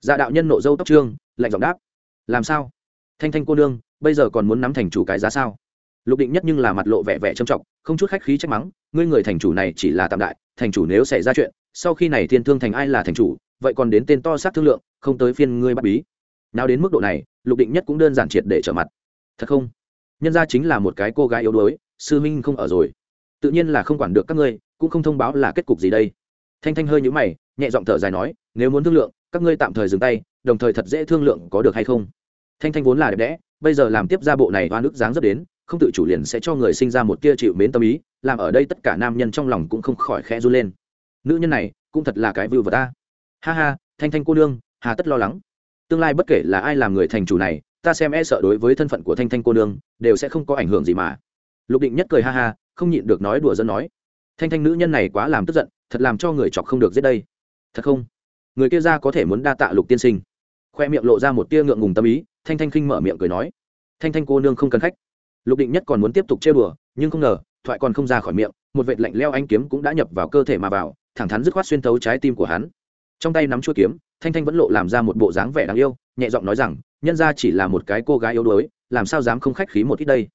Dạ đạo nhân nộ dâu tóc trương, lạnh giọng đáp. Làm sao? Thanh thanh cô nương, bây giờ còn muốn nắm thành chủ cái giá sao? Lục định nhất nhưng là mặt lộ vẻ vẻ trầm trọng, không chút khách khí trách mắng, ngươi người thành chủ này chỉ là tạm đại, thành chủ nếu xảy ra chuyện, sau khi này thiên thương thành ai là thành chủ, vậy còn đến tên to sát thương lượng, không tới phiên ngươi bắt bí nào đến mức độ này, lục định nhất cũng đơn giản triệt để trở mặt. Thật không? Nhân ra chính là một cái cô gái yếu đuối, sư minh không ở rồi. Tự nhiên là không quản được các ngươi, cũng không thông báo là kết cục gì đây. Thanh thanh hơi nhũ mày, nhẹ giọng thở dài nói, nếu muốn thương lượng, các ngươi tạm thời dừng tay, đồng thời thật dễ thương lượng có được hay không? Thanh thanh vốn là đẹp đẽ, bây giờ làm tiếp ra bộ này oan ức dáng dấp đến, không tự chủ liền sẽ cho người sinh ra một tia chịu mến tâm ý, làm ở đây tất cả nam nhân trong lòng cũng không khỏi khẽ run lên. Nữ nhân này, cũng thật là cái vưu vật ta. Ha ha, thanh thanh cô nương, hà tất lo lắng tương lai bất kể là ai làm người thành chủ này ta xem e sợ đối với thân phận của thanh thanh cô nương đều sẽ không có ảnh hưởng gì mà. Lục định nhất cười ha ha không nhịn được nói đùa dân nói thanh thanh nữ nhân này quá làm tức giận thật làm cho người chọc không được giết đây. Thật không? Người kia ra có thể muốn đa tạ lục tiên sinh. Khoe miệng lộ ra một tia ngượng ngùng tâm ý thanh thanh khinh mở miệng cười nói thanh thanh cô nương không cần khách. Lục định nhất còn muốn tiếp tục chơi đùa, nhưng không ngờ thoại còn không ra khỏi miệng một vệt lạnh leo anh kiếm cũng đã nhập vào cơ thể mà vào thẳng thắn dứt khoát xuyên thấu trái tim của hắn. Trong tay nắm chuôi kiếm thanh thanh vẫn lộ làm ra một bộ dáng vẻ đáng yêu nhẹ giọng nói rằng nhân ra chỉ là một cái cô gái yếu đuối làm sao dám không khách khí một ít đây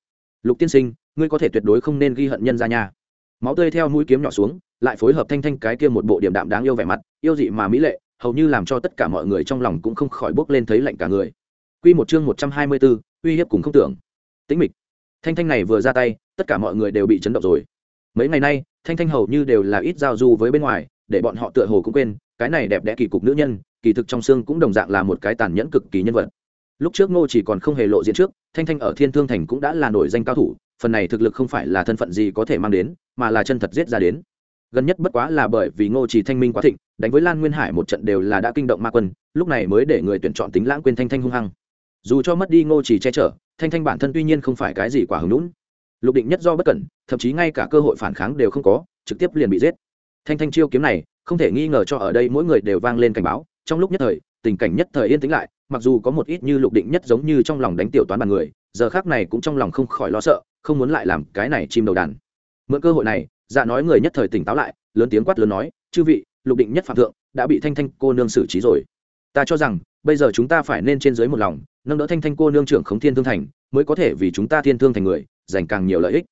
lục tiên sinh ngươi có thể tuyệt đối không nên ghi hận nhân ra nhà máu tươi theo mũi kiếm nhỏ xuống lại phối hợp thanh thanh cái kia một bộ điểm đạm đáng yêu vẻ mặt yêu dị mà mỹ lệ hầu như làm cho tất cả mọi người trong lòng cũng không khỏi bốc lên thấy lạnh cả người Quy một chương một trăm hai mươi 124, uy hiếp cùng không tưởng. Tĩnh mịch. Thanh Thanh này vừa ra tay, tất cả mọi người đều bị chấn động rồi. Mấy ngày nay, Thanh Thanh hầu như đều là ít giao du với bên ngoài, để bọn họ tựa hồ cũng quên, cái này đẹp đẽ kỳ cục nữ nhân, kỳ thực trong xương cũng đồng dạng là một cái tàn nhẫn cực kỳ nhân vật. Lúc trước Ngô chỉ còn không hề lộ diện trước, Thanh Thanh ở Thiên Thương Thành cũng đã là nổi danh cao thủ, phần này thực lực không phải là thân phận gì có thể mang đến, mà là chân thật giết ra đến. Gần nhất bất quá là bởi vì ngô Chỉ thanh minh quá thịnh đánh với lan nguyên hải một trận đều là đã kinh động ma quân lúc này mới để người tuyển chọn tính lãng quên thanh thanh hung hăng. Dù cho mất đi ngô Chỉ che chở thanh thanh bản thân tuy nhiên không phải cái gì quả hứng lũn lục định nhất do bất cẩn thậm chí ngay cả cơ hội phản kháng đều không có trực tiếp liền bị giết. Thanh thanh chiêu kiếm này không thể nghi ngờ cho ở đây mỗi người đều vang lên cảnh báo trong lúc nhất thời, tình cảnh nhất thời yên tĩnh lại, mặc dù có một ít như lục định nhất giống như trong lòng đánh tiểu toán bàn người, giờ khác này cũng trong lòng không khỏi lo sợ, không muốn lại làm cái này chim đầu đàn. Mượn cơ hội này dạ nói người nhất thời tỉnh táo lại, lớn tiếng quát lớn nói, chư vị, lục định nhất phạm thượng, đã bị thanh thanh cô nương xử trí rồi. Ta cho rằng, bây giờ chúng ta phải nên trên dưới một lòng, nâng đỡ thanh thanh cô nương trưởng khống thiên thương thành, mới có thể vì chúng ta thiên thương thành người dành càng nhiều lợi ích.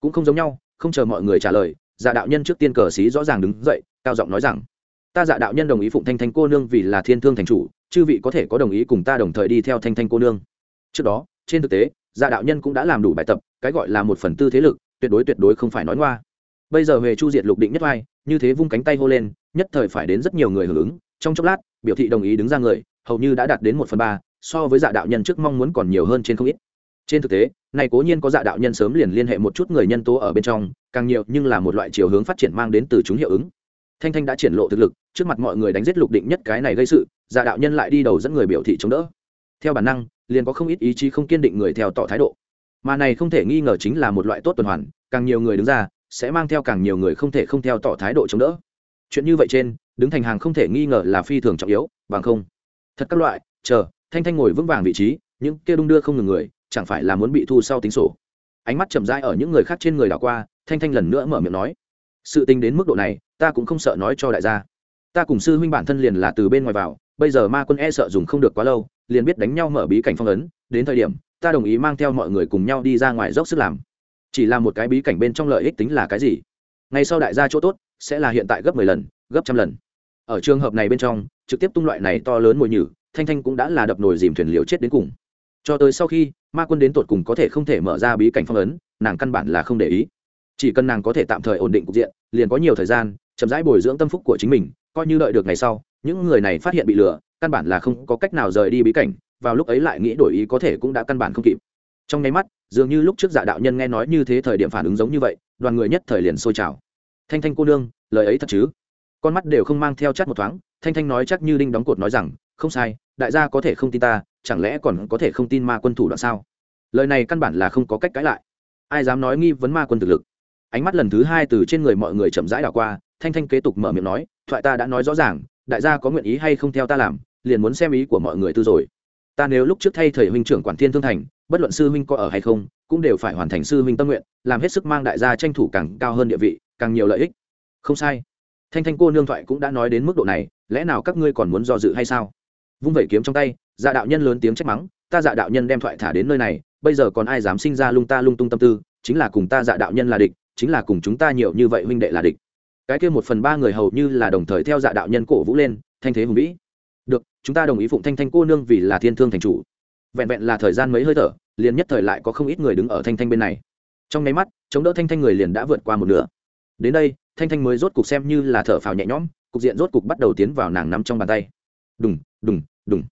Cũng không giống nhau, không chờ mọi người trả lời dạ đạo nhân trước tiên cờ xí rõ ràng đứng dậy, cao giọng nói rằng ta dạ đạo nhân đồng ý phụng thanh thanh cô nương vì là thiên thương thành chủ, chư vị có thể có đồng ý cùng ta đồng thời đi theo thanh thanh cô nương. Trước đó, trên thực tế dạ đạo nhân cũng đã làm đủ bài tập, cái gọi là một phần tư thế lực, tuyệt đối tuyệt đối không phải nói ngoa. Bây giờ huệ chu diệt lục định nhất vai, như thế vung cánh tay hô lên, nhất thời phải đến rất nhiều người hưởng ứng. Trong chốc lát, biểu thị đồng ý đứng ra người, hầu như đã đạt đến một phần ba, so với dạ đạo nhân trước mong muốn còn nhiều hơn trên không ít. Trên thực tế này cố nhiên có dạ đạo nhân sớm liền liên hệ một chút người nhân tố ở bên trong, càng nhiều nhưng là một loại chiều hướng phát triển mang đến từ chúng hiệu ứng. Thanh thanh đã triển lộ thực lực trước mặt mọi người đánh giết lục định nhất cái này gây sự, giả đạo nhân lại đi đầu dẫn người biểu thị chống đỡ. Theo bản năng, liền có không ít ý chí không kiên định người theo tỏ thái độ. Mà này không thể nghi ngờ chính là một loại tốt tuần hoàn, càng nhiều người đứng ra, sẽ mang theo càng nhiều người không thể không theo tỏ thái độ chống đỡ. Chuyện như vậy trên, đứng thành hàng không thể nghi ngờ là phi thường trọng yếu, bằng không. Thật các loại, chờ, thanh thanh ngồi vững vàng vị trí, những kia đung đưa không ngừng người, chẳng phải là muốn bị thu sau tính sổ. Ánh mắt chậm rãi ở những người khác trên người đảo qua, thanh thanh lần nữa mở miệng nói, sự tình đến mức độ này, ta cũng không sợ nói cho đại gia ta cùng sư huynh bản thân liền là từ bên ngoài vào, bây giờ ma quân e sợ dùng không được quá lâu, liền biết đánh nhau mở bí cảnh phong ấn, đến thời điểm, ta đồng ý mang theo mọi người cùng nhau đi ra ngoài dốc sức làm. Chỉ là một cái bí cảnh bên trong lợi ích tính là cái gì? Ngay sau đại gia chỗ tốt, sẽ là hiện tại gấp mười lần, gấp trăm lần. Ở trường hợp này bên trong, trực tiếp tung loại này to lớn mùi nhử, thanh thanh cũng đã là đập nồi dìm thuyền liều chết đến cùng. Cho tới sau khi, ma quân đến tột cùng có thể không thể mở ra bí cảnh phong ấn, nàng căn bản là không để ý. Chỉ cần nàng có thể tạm thời ổn định cục diện, liền có nhiều thời gian, chậm rãi bồi dưỡng tâm phúc của chính mình coi như đợi được ngày sau, những người này phát hiện bị lừa, căn bản là không có cách nào rời đi bí cảnh, vào lúc ấy lại nghĩ đổi ý có thể cũng đã căn bản không kịp. Trong nháy mắt, dường như lúc trước dạ đạo nhân nghe nói như thế thời điểm phản ứng giống như vậy, đoàn người nhất thời liền sôi trào. Thanh thanh cô nương, lời ấy thật chứ? Con mắt đều không mang theo chắt một thoáng, thanh thanh nói chắc như đinh đóng cột nói rằng, không sai, đại gia có thể không tin ta, chẳng lẽ còn có thể không tin ma quân thủ đoạn sao? Lời này căn bản là không có cách cãi lại. Ai dám nói nghi vấn ma quân thực lực? Ánh mắt lần thứ hai từ trên người mọi người chậm rãi đảo qua thanh thanh kế tục mở miệng nói, thoại ta đã nói rõ ràng, đại gia có nguyện ý hay không theo ta làm, liền muốn xem ý của mọi người tư rồi. Ta nếu lúc trước thay thầy huynh trưởng quản thiên thương thành, bất luận sư huynh có ở hay không, cũng đều phải hoàn thành sư huynh tâm nguyện, làm hết sức mang đại gia tranh thủ càng cao hơn địa vị, càng nhiều lợi ích. Không sai. Thanh thanh cô nương thoại cũng đã nói đến mức độ này, lẽ nào các ngươi còn muốn do dự hay sao? Vung vẩy kiếm trong tay dạ đạo nhân lớn tiếng trách mắng, ta dạ đạo nhân đem thoại thả đến nơi này, bây giờ còn ai dám sinh ra lung ta lung tung tâm tư, chính là cùng ta dạ đạo nhân là địch, chính là cùng chúng ta nhiều như vậy huynh đệ là địch cái kia một phần ba người hầu như là đồng thời theo dạ đạo nhân cổ vũ lên, thanh thế hùng vĩ. Được, chúng ta đồng ý phụng thanh thanh cô nương vì là thiên thương thành chủ. Vẹn vẹn là thời gian mấy hơi thở, liền nhất thời lại có không ít người đứng ở thanh thanh bên này. Trong nháy mắt, chống đỡ thanh thanh người liền đã vượt qua một nửa. Đến đây, thanh thanh mới rốt cục xem như là thở phào nhẹ nhõm, cục diện rốt cục bắt đầu tiến vào nàng nắm trong bàn tay. Đùng đùng đùng.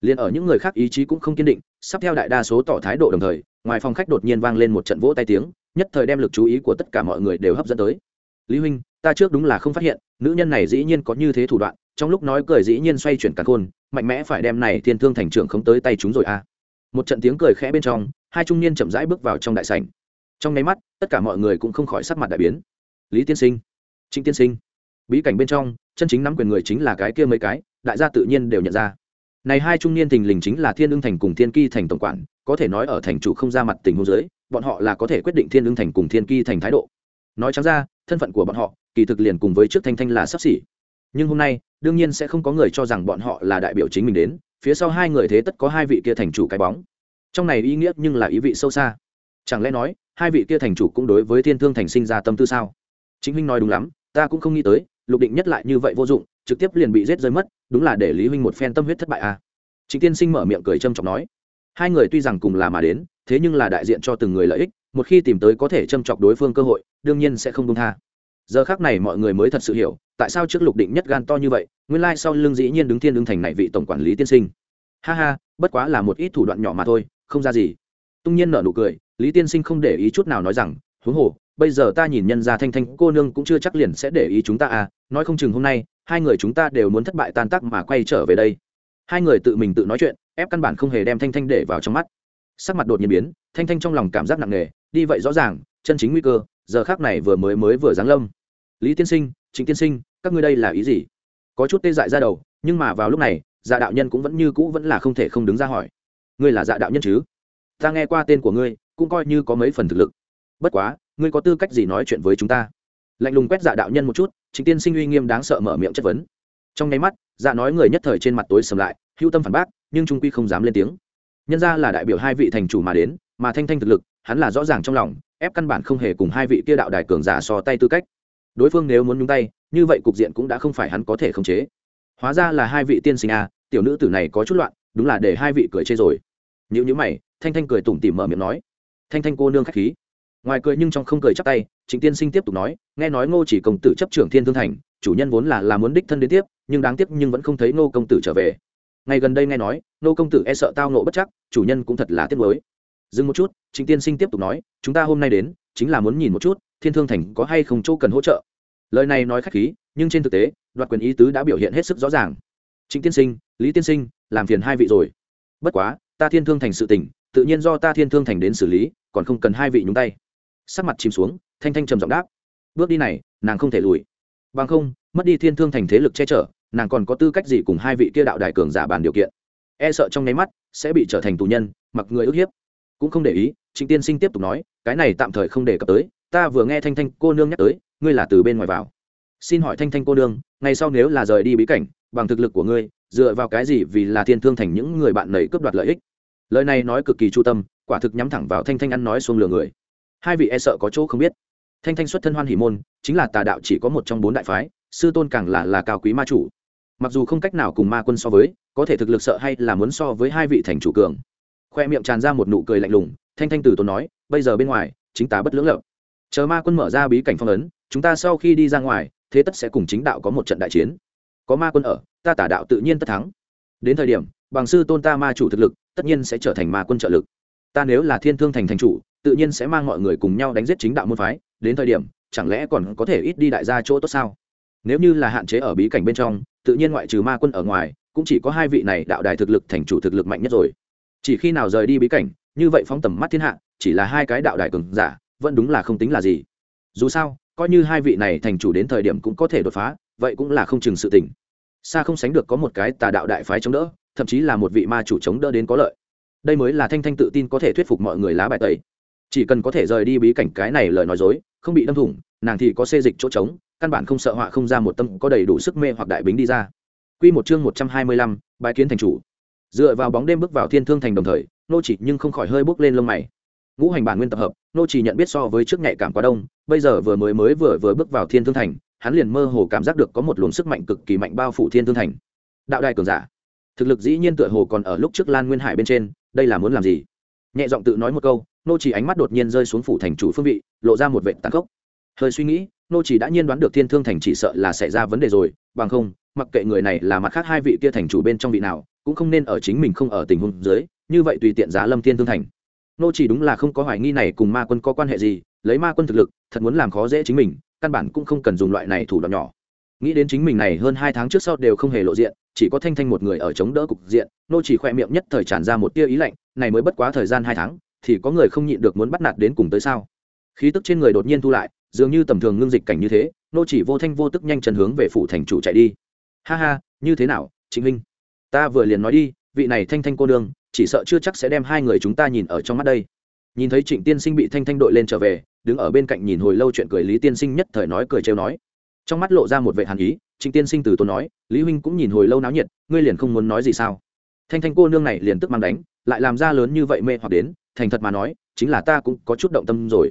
Liền ở những người khác ý chí cũng không kiên định, sắp theo đại đa số tỏ thái độ đồng thời, ngoài phòng khách đột nhiên vang lên một trận vỗ tay tiếng, nhất thời đem lực chú ý của tất cả mọi người đều hấp dẫn tới. Lý huynh ta trước đúng là không phát hiện, nữ nhân này dĩ nhiên có như thế thủ đoạn, trong lúc nói cười dĩ nhiên xoay chuyển cả khôn, mạnh mẽ phải đem này thiên thương thành trưởng không tới tay chúng rồi a à. một trận tiếng cười khẽ bên trong, hai trung niên chậm rãi bước vào trong đại sảnh. Trong nháy mắt, tất cả mọi người cũng không khỏi sắc mặt đại biến. Lý tiên sinh, trịnh tiên sinh. Bí cảnh bên trong, chân chính nắm quyền người chính là cái kia mấy cái, đại gia tự nhiên đều nhận ra. Này hai trung niên thình lình chính là thiên ưng thành cùng thiên ki thành tổng quản, có thể nói ở thành chủ không ra mặt tình huống dưới, bọn họ là có thể quyết định thiên ưng thành cùng thiên ki thành thái độ. Nói trắng ra, thân phận của bọn họ kỳ thực liền cùng với trước thanh thanh là sắp xỉ. Nhưng hôm nay, đương nhiên sẽ không có người cho rằng bọn họ là đại biểu chính mình đến, phía sau hai người thế tất có hai vị kia thành chủ cái bóng. Trong này ý nghĩa nhưng là ý vị sâu xa. Chẳng lẽ nói, hai vị kia thành chủ cũng đối với thiên thương thành sinh ra tâm tư sao? Chính huynh nói đúng lắm, ta cũng không nghĩ tới, lục định nhất lại như vậy vô dụng, trực tiếp liền bị rết rơi mất, đúng là để lý huynh một phen tâm huyết thất bại à. Chính tiên sinh mở miệng cười trâm trọng nói, hai người tuy rằng cùng là mà đến, thế nhưng là đại diện cho từng người lợi ích, một khi tìm tới có thể châm chọc đối phương cơ hội, đương nhiên sẽ không công tha giờ khác này mọi người mới thật sự hiểu, tại sao trước lục định nhất gan to như vậy, nguyên lai sau lưng dĩ nhiên đứng thiên ứng thành này vị tổng quản lý tiên sinh. Ha ha, bất quá là một ít thủ đoạn nhỏ mà thôi, không ra gì. Tung nhiên nở nụ cười, lý tiên sinh không để ý chút nào nói rằng, huống hồ, bây giờ ta nhìn nhân gia thanh thanh cô nương cũng chưa chắc liền sẽ để ý chúng ta à nói không chừng hôm nay, hai người chúng ta đều muốn thất bại tan tác mà quay trở về đây. Hai người tự mình tự nói chuyện, ép căn bản không hề đem thanh thanh để vào trong mắt. Sắc mặt đột nhiên biến, thanh thanh trong lòng cảm giác nặng nề, đi vậy rõ ràng, chân chính nguy cơ, giờ khác này vừa mới mới vừa giáng lâm lý tiên sinh chính tiên sinh, các ngươi đây là ý gì? Có chút tê dại ra đầu, nhưng mà vào lúc này dạ đạo nhân cũng vẫn như cũ vẫn là không thể không đứng ra hỏi. Ngươi là dạ đạo nhân chứ? Ta nghe qua tên của ngươi, cũng coi như có mấy phần thực lực. Bất quá, ngươi có tư cách gì nói chuyện với chúng ta? Lạnh lùng quét dạ đạo nhân một chút chính tiên sinh uy nghiêm đáng sợ mở miệng chất vấn. Trong nháy mắt dạ nói người nhất thời trên mặt tối sầm lại, hữu tâm phản bác, nhưng trung quy không dám lên tiếng. Nhân ra là đại biểu hai vị thành chủ mà đến, mà thanh thanh thực lực, hắn là rõ ràng trong lòng, ép căn bản không hề cùng hai vị kia đạo đài cường giả so tay tư cách đối phương nếu muốn nhúng tay, như vậy cục diện cũng đã không phải hắn có thể khống chế. Hóa ra là hai vị tiên sinh à tiểu nữ tử này có chút loạn, đúng là để hai vị cười chê rồi. Nếu như mày, thanh thanh cười tủm tỉm mở miệng nói. Thanh thanh cô nương khách khí. Ngoài cười nhưng trong không cười chắp tay chính tiên sinh tiếp tục nói, nghe nói ngô chỉ công tử chấp trưởng thiên thương thành, chủ nhân vốn là là muốn đích thân đến tiếp, nhưng đáng tiếc nhưng vẫn không thấy ngô công tử trở về. Ngày gần đây nghe nói, ngô công tử e sợ tao nộ bất chắc, chủ nhân cũng thật là tiếc mới dừng một chút chính tiên sinh tiếp tục nói, chúng ta hôm nay đến, chính là muốn nhìn một chút thiên thương thành có hay không chỗ cần hỗ trợ? Lời này nói khách khí, nhưng trên thực tế, đoạt quyền ý tứ đã biểu hiện hết sức rõ ràng. Chính tiên sinh, lý tiên sinh, làm phiền hai vị rồi. Bất quá, ta thiên thương thành sự tỉnh tự nhiên do ta thiên thương thành đến xử lý, còn không cần hai vị nhúng tay. Sắc mặt chìm xuống, thanh thanh trầm giọng đáp. Bước đi này, nàng không thể lùi. Bằng không, mất đi thiên thương thành thế lực che chở, nàng còn có tư cách gì cùng hai vị kia đạo đại cường giả bàn điều kiện? E sợ trong nháy mắt, sẽ bị trở thành tù nhân, mặc người ức hiếp. Cũng không để ý, trịnh tiên sinh tiếp tục nói, cái này tạm thời không đề cập tới ta vừa nghe thanh thanh cô nương nhắc tới, ngươi là từ bên ngoài vào. Xin hỏi thanh thanh cô nương ngay sau nếu là rời đi bí cảnh, bằng thực lực của ngươi, dựa vào cái gì vì là thiên thương thành những người bạn nầy cướp đoạt lợi ích? Lời này nói cực kỳ chu tâm, quả thực nhắm thẳng vào thanh thanh ăn nói xuống lừa người. Hai vị e sợ có chỗ không biết. Thanh thanh xuất thân hoan hỷ môn, chính là tà đạo chỉ có một trong bốn đại phái, sư tôn càng là là cao quý ma chủ. Mặc dù không cách nào cùng ma quân so với, có thể thực lực sợ hay là muốn so với hai vị thành chủ cường. Khoe miệng tràn ra một nụ cười lạnh lùng, thanh thanh từ tôn nói, bây giờ bên ngoài, chính ta bất lưỡng lập chờ ma quân mở ra bí cảnh phong ấn, chúng ta sau khi đi ra ngoài, thế tất sẽ cùng chính đạo có một trận đại chiến. Có ma quân ở, ta tả đạo tự nhiên tất thắng. Đến thời điểm, bằng sư tôn ta ma chủ thực lực, tất nhiên sẽ trở thành ma quân trợ lực. Ta nếu là thiên thương thành thành chủ, tự nhiên sẽ mang mọi người cùng nhau đánh giết chính đạo môn phái. Đến thời điểm, chẳng lẽ còn có thể ít đi đại gia chỗ tốt sao? Nếu như là hạn chế ở bí cảnh bên trong, tự nhiên ngoại trừ ma quân ở ngoài, cũng chỉ có hai vị này đạo đài thực lực thành chủ thực lực mạnh nhất rồi. Chỉ khi nào rời đi bí cảnh, như vậy phóng tầm mắt thiên hạ, chỉ là hai cái đạo đài cường giả vẫn đúng là không tính là gì. Dù sao coi như hai vị này thành chủ đến thời điểm cũng có thể đột phá vậy cũng là không chừng sự tình. Xa không sánh được có một cái tà đạo đại phái chống đỡ thậm chí là một vị ma chủ chống đỡ đến có lợi. Đây mới là thanh thanh tự tin có thể thuyết phục mọi người lá bài tẩy. Chỉ cần có thể rời đi bí cảnh cái này lời nói dối không bị đâm thủng nàng thì có xê dịch chỗ trống căn bản không sợ họa không ra một tâm có đầy đủ sức mê hoặc đại bính đi ra. Quy một chương một trăm hai mươi lăm, bài kiến thành chủ. Dựa vào bóng đêm bước vào Thiên Thương thành đồng thời, nô chỉ nhưng không khỏi hơi bước lên lông mày. Ngũ hành bản nguyên tập hợp, nô chỉ nhận biết so với trước nhạy cảm quá đông, bây giờ vừa mới mới vừa vừa bước vào Thiên Thương thành, hắn liền mơ hồ cảm giác được có một luồng sức mạnh cực kỳ mạnh bao phủ Thiên Thương thành. Đạo đài cường giả, thực lực dĩ nhiên tựa hồ còn ở lúc trước Lan Nguyên Hải bên trên, đây là muốn làm gì? Nhẹ giọng tự nói một câu, nô chỉ ánh mắt đột nhiên rơi xuống phủ thành chủ phương vị, lộ ra một vệt tàn khốc. Hơi suy nghĩ, nô chỉ đã nhiên đoán được Thiên Thương thành chỉ sợ là xảy ra vấn đề rồi, bằng không, mặc kệ người này là mặt khác hai vị kia thành chủ bên trong vị nào cũng không nên ở chính mình không ở tình huống dưới như vậy tùy tiện giá lâm thiên thương thành nô chỉ đúng là không có hoài nghi này cùng ma quân có quan hệ gì, lấy ma quân thực lực, thật muốn làm khó dễ chính mình, căn bản cũng không cần dùng loại này thủ đoạn nhỏ. Nghĩ đến chính mình này hơn hai tháng trước sau đều không hề lộ diện, chỉ có thanh thanh một người ở chống đỡ cục diện, nô chỉ khoe miệng nhất thời tràn ra một tia ý lạnh, này mới bất quá thời gian hai tháng, thì có người không nhịn được muốn bắt nạt đến cùng tới sao? Khí tức trên người đột nhiên thu lại, dường như tầm thường ngưng dịch cảnh như thế, nô chỉ vô thanh vô tức nhanh chân hướng về phủ thành chủ chạy đi. Ha ha, như thế nào chính huynh ta vừa liền nói đi, vị này thanh thanh cô đương chỉ sợ chưa chắc sẽ đem hai người chúng ta nhìn ở trong mắt đây. Nhìn thấy trịnh tiên sinh bị thanh thanh đội lên trở về, đứng ở bên cạnh nhìn hồi lâu chuyện cười lý tiên sinh nhất thời nói cười trêu nói. Trong mắt lộ ra một vệ hàn ý, trịnh tiên sinh từ tốn nói, lý huynh cũng nhìn hồi lâu náo nhiệt, ngươi liền không muốn nói gì sao? Thanh thanh cô nương này liền tức mang đánh, lại làm ra lớn như vậy mê hoặc đến, thành thật mà nói, chính là ta cũng có chút động tâm rồi.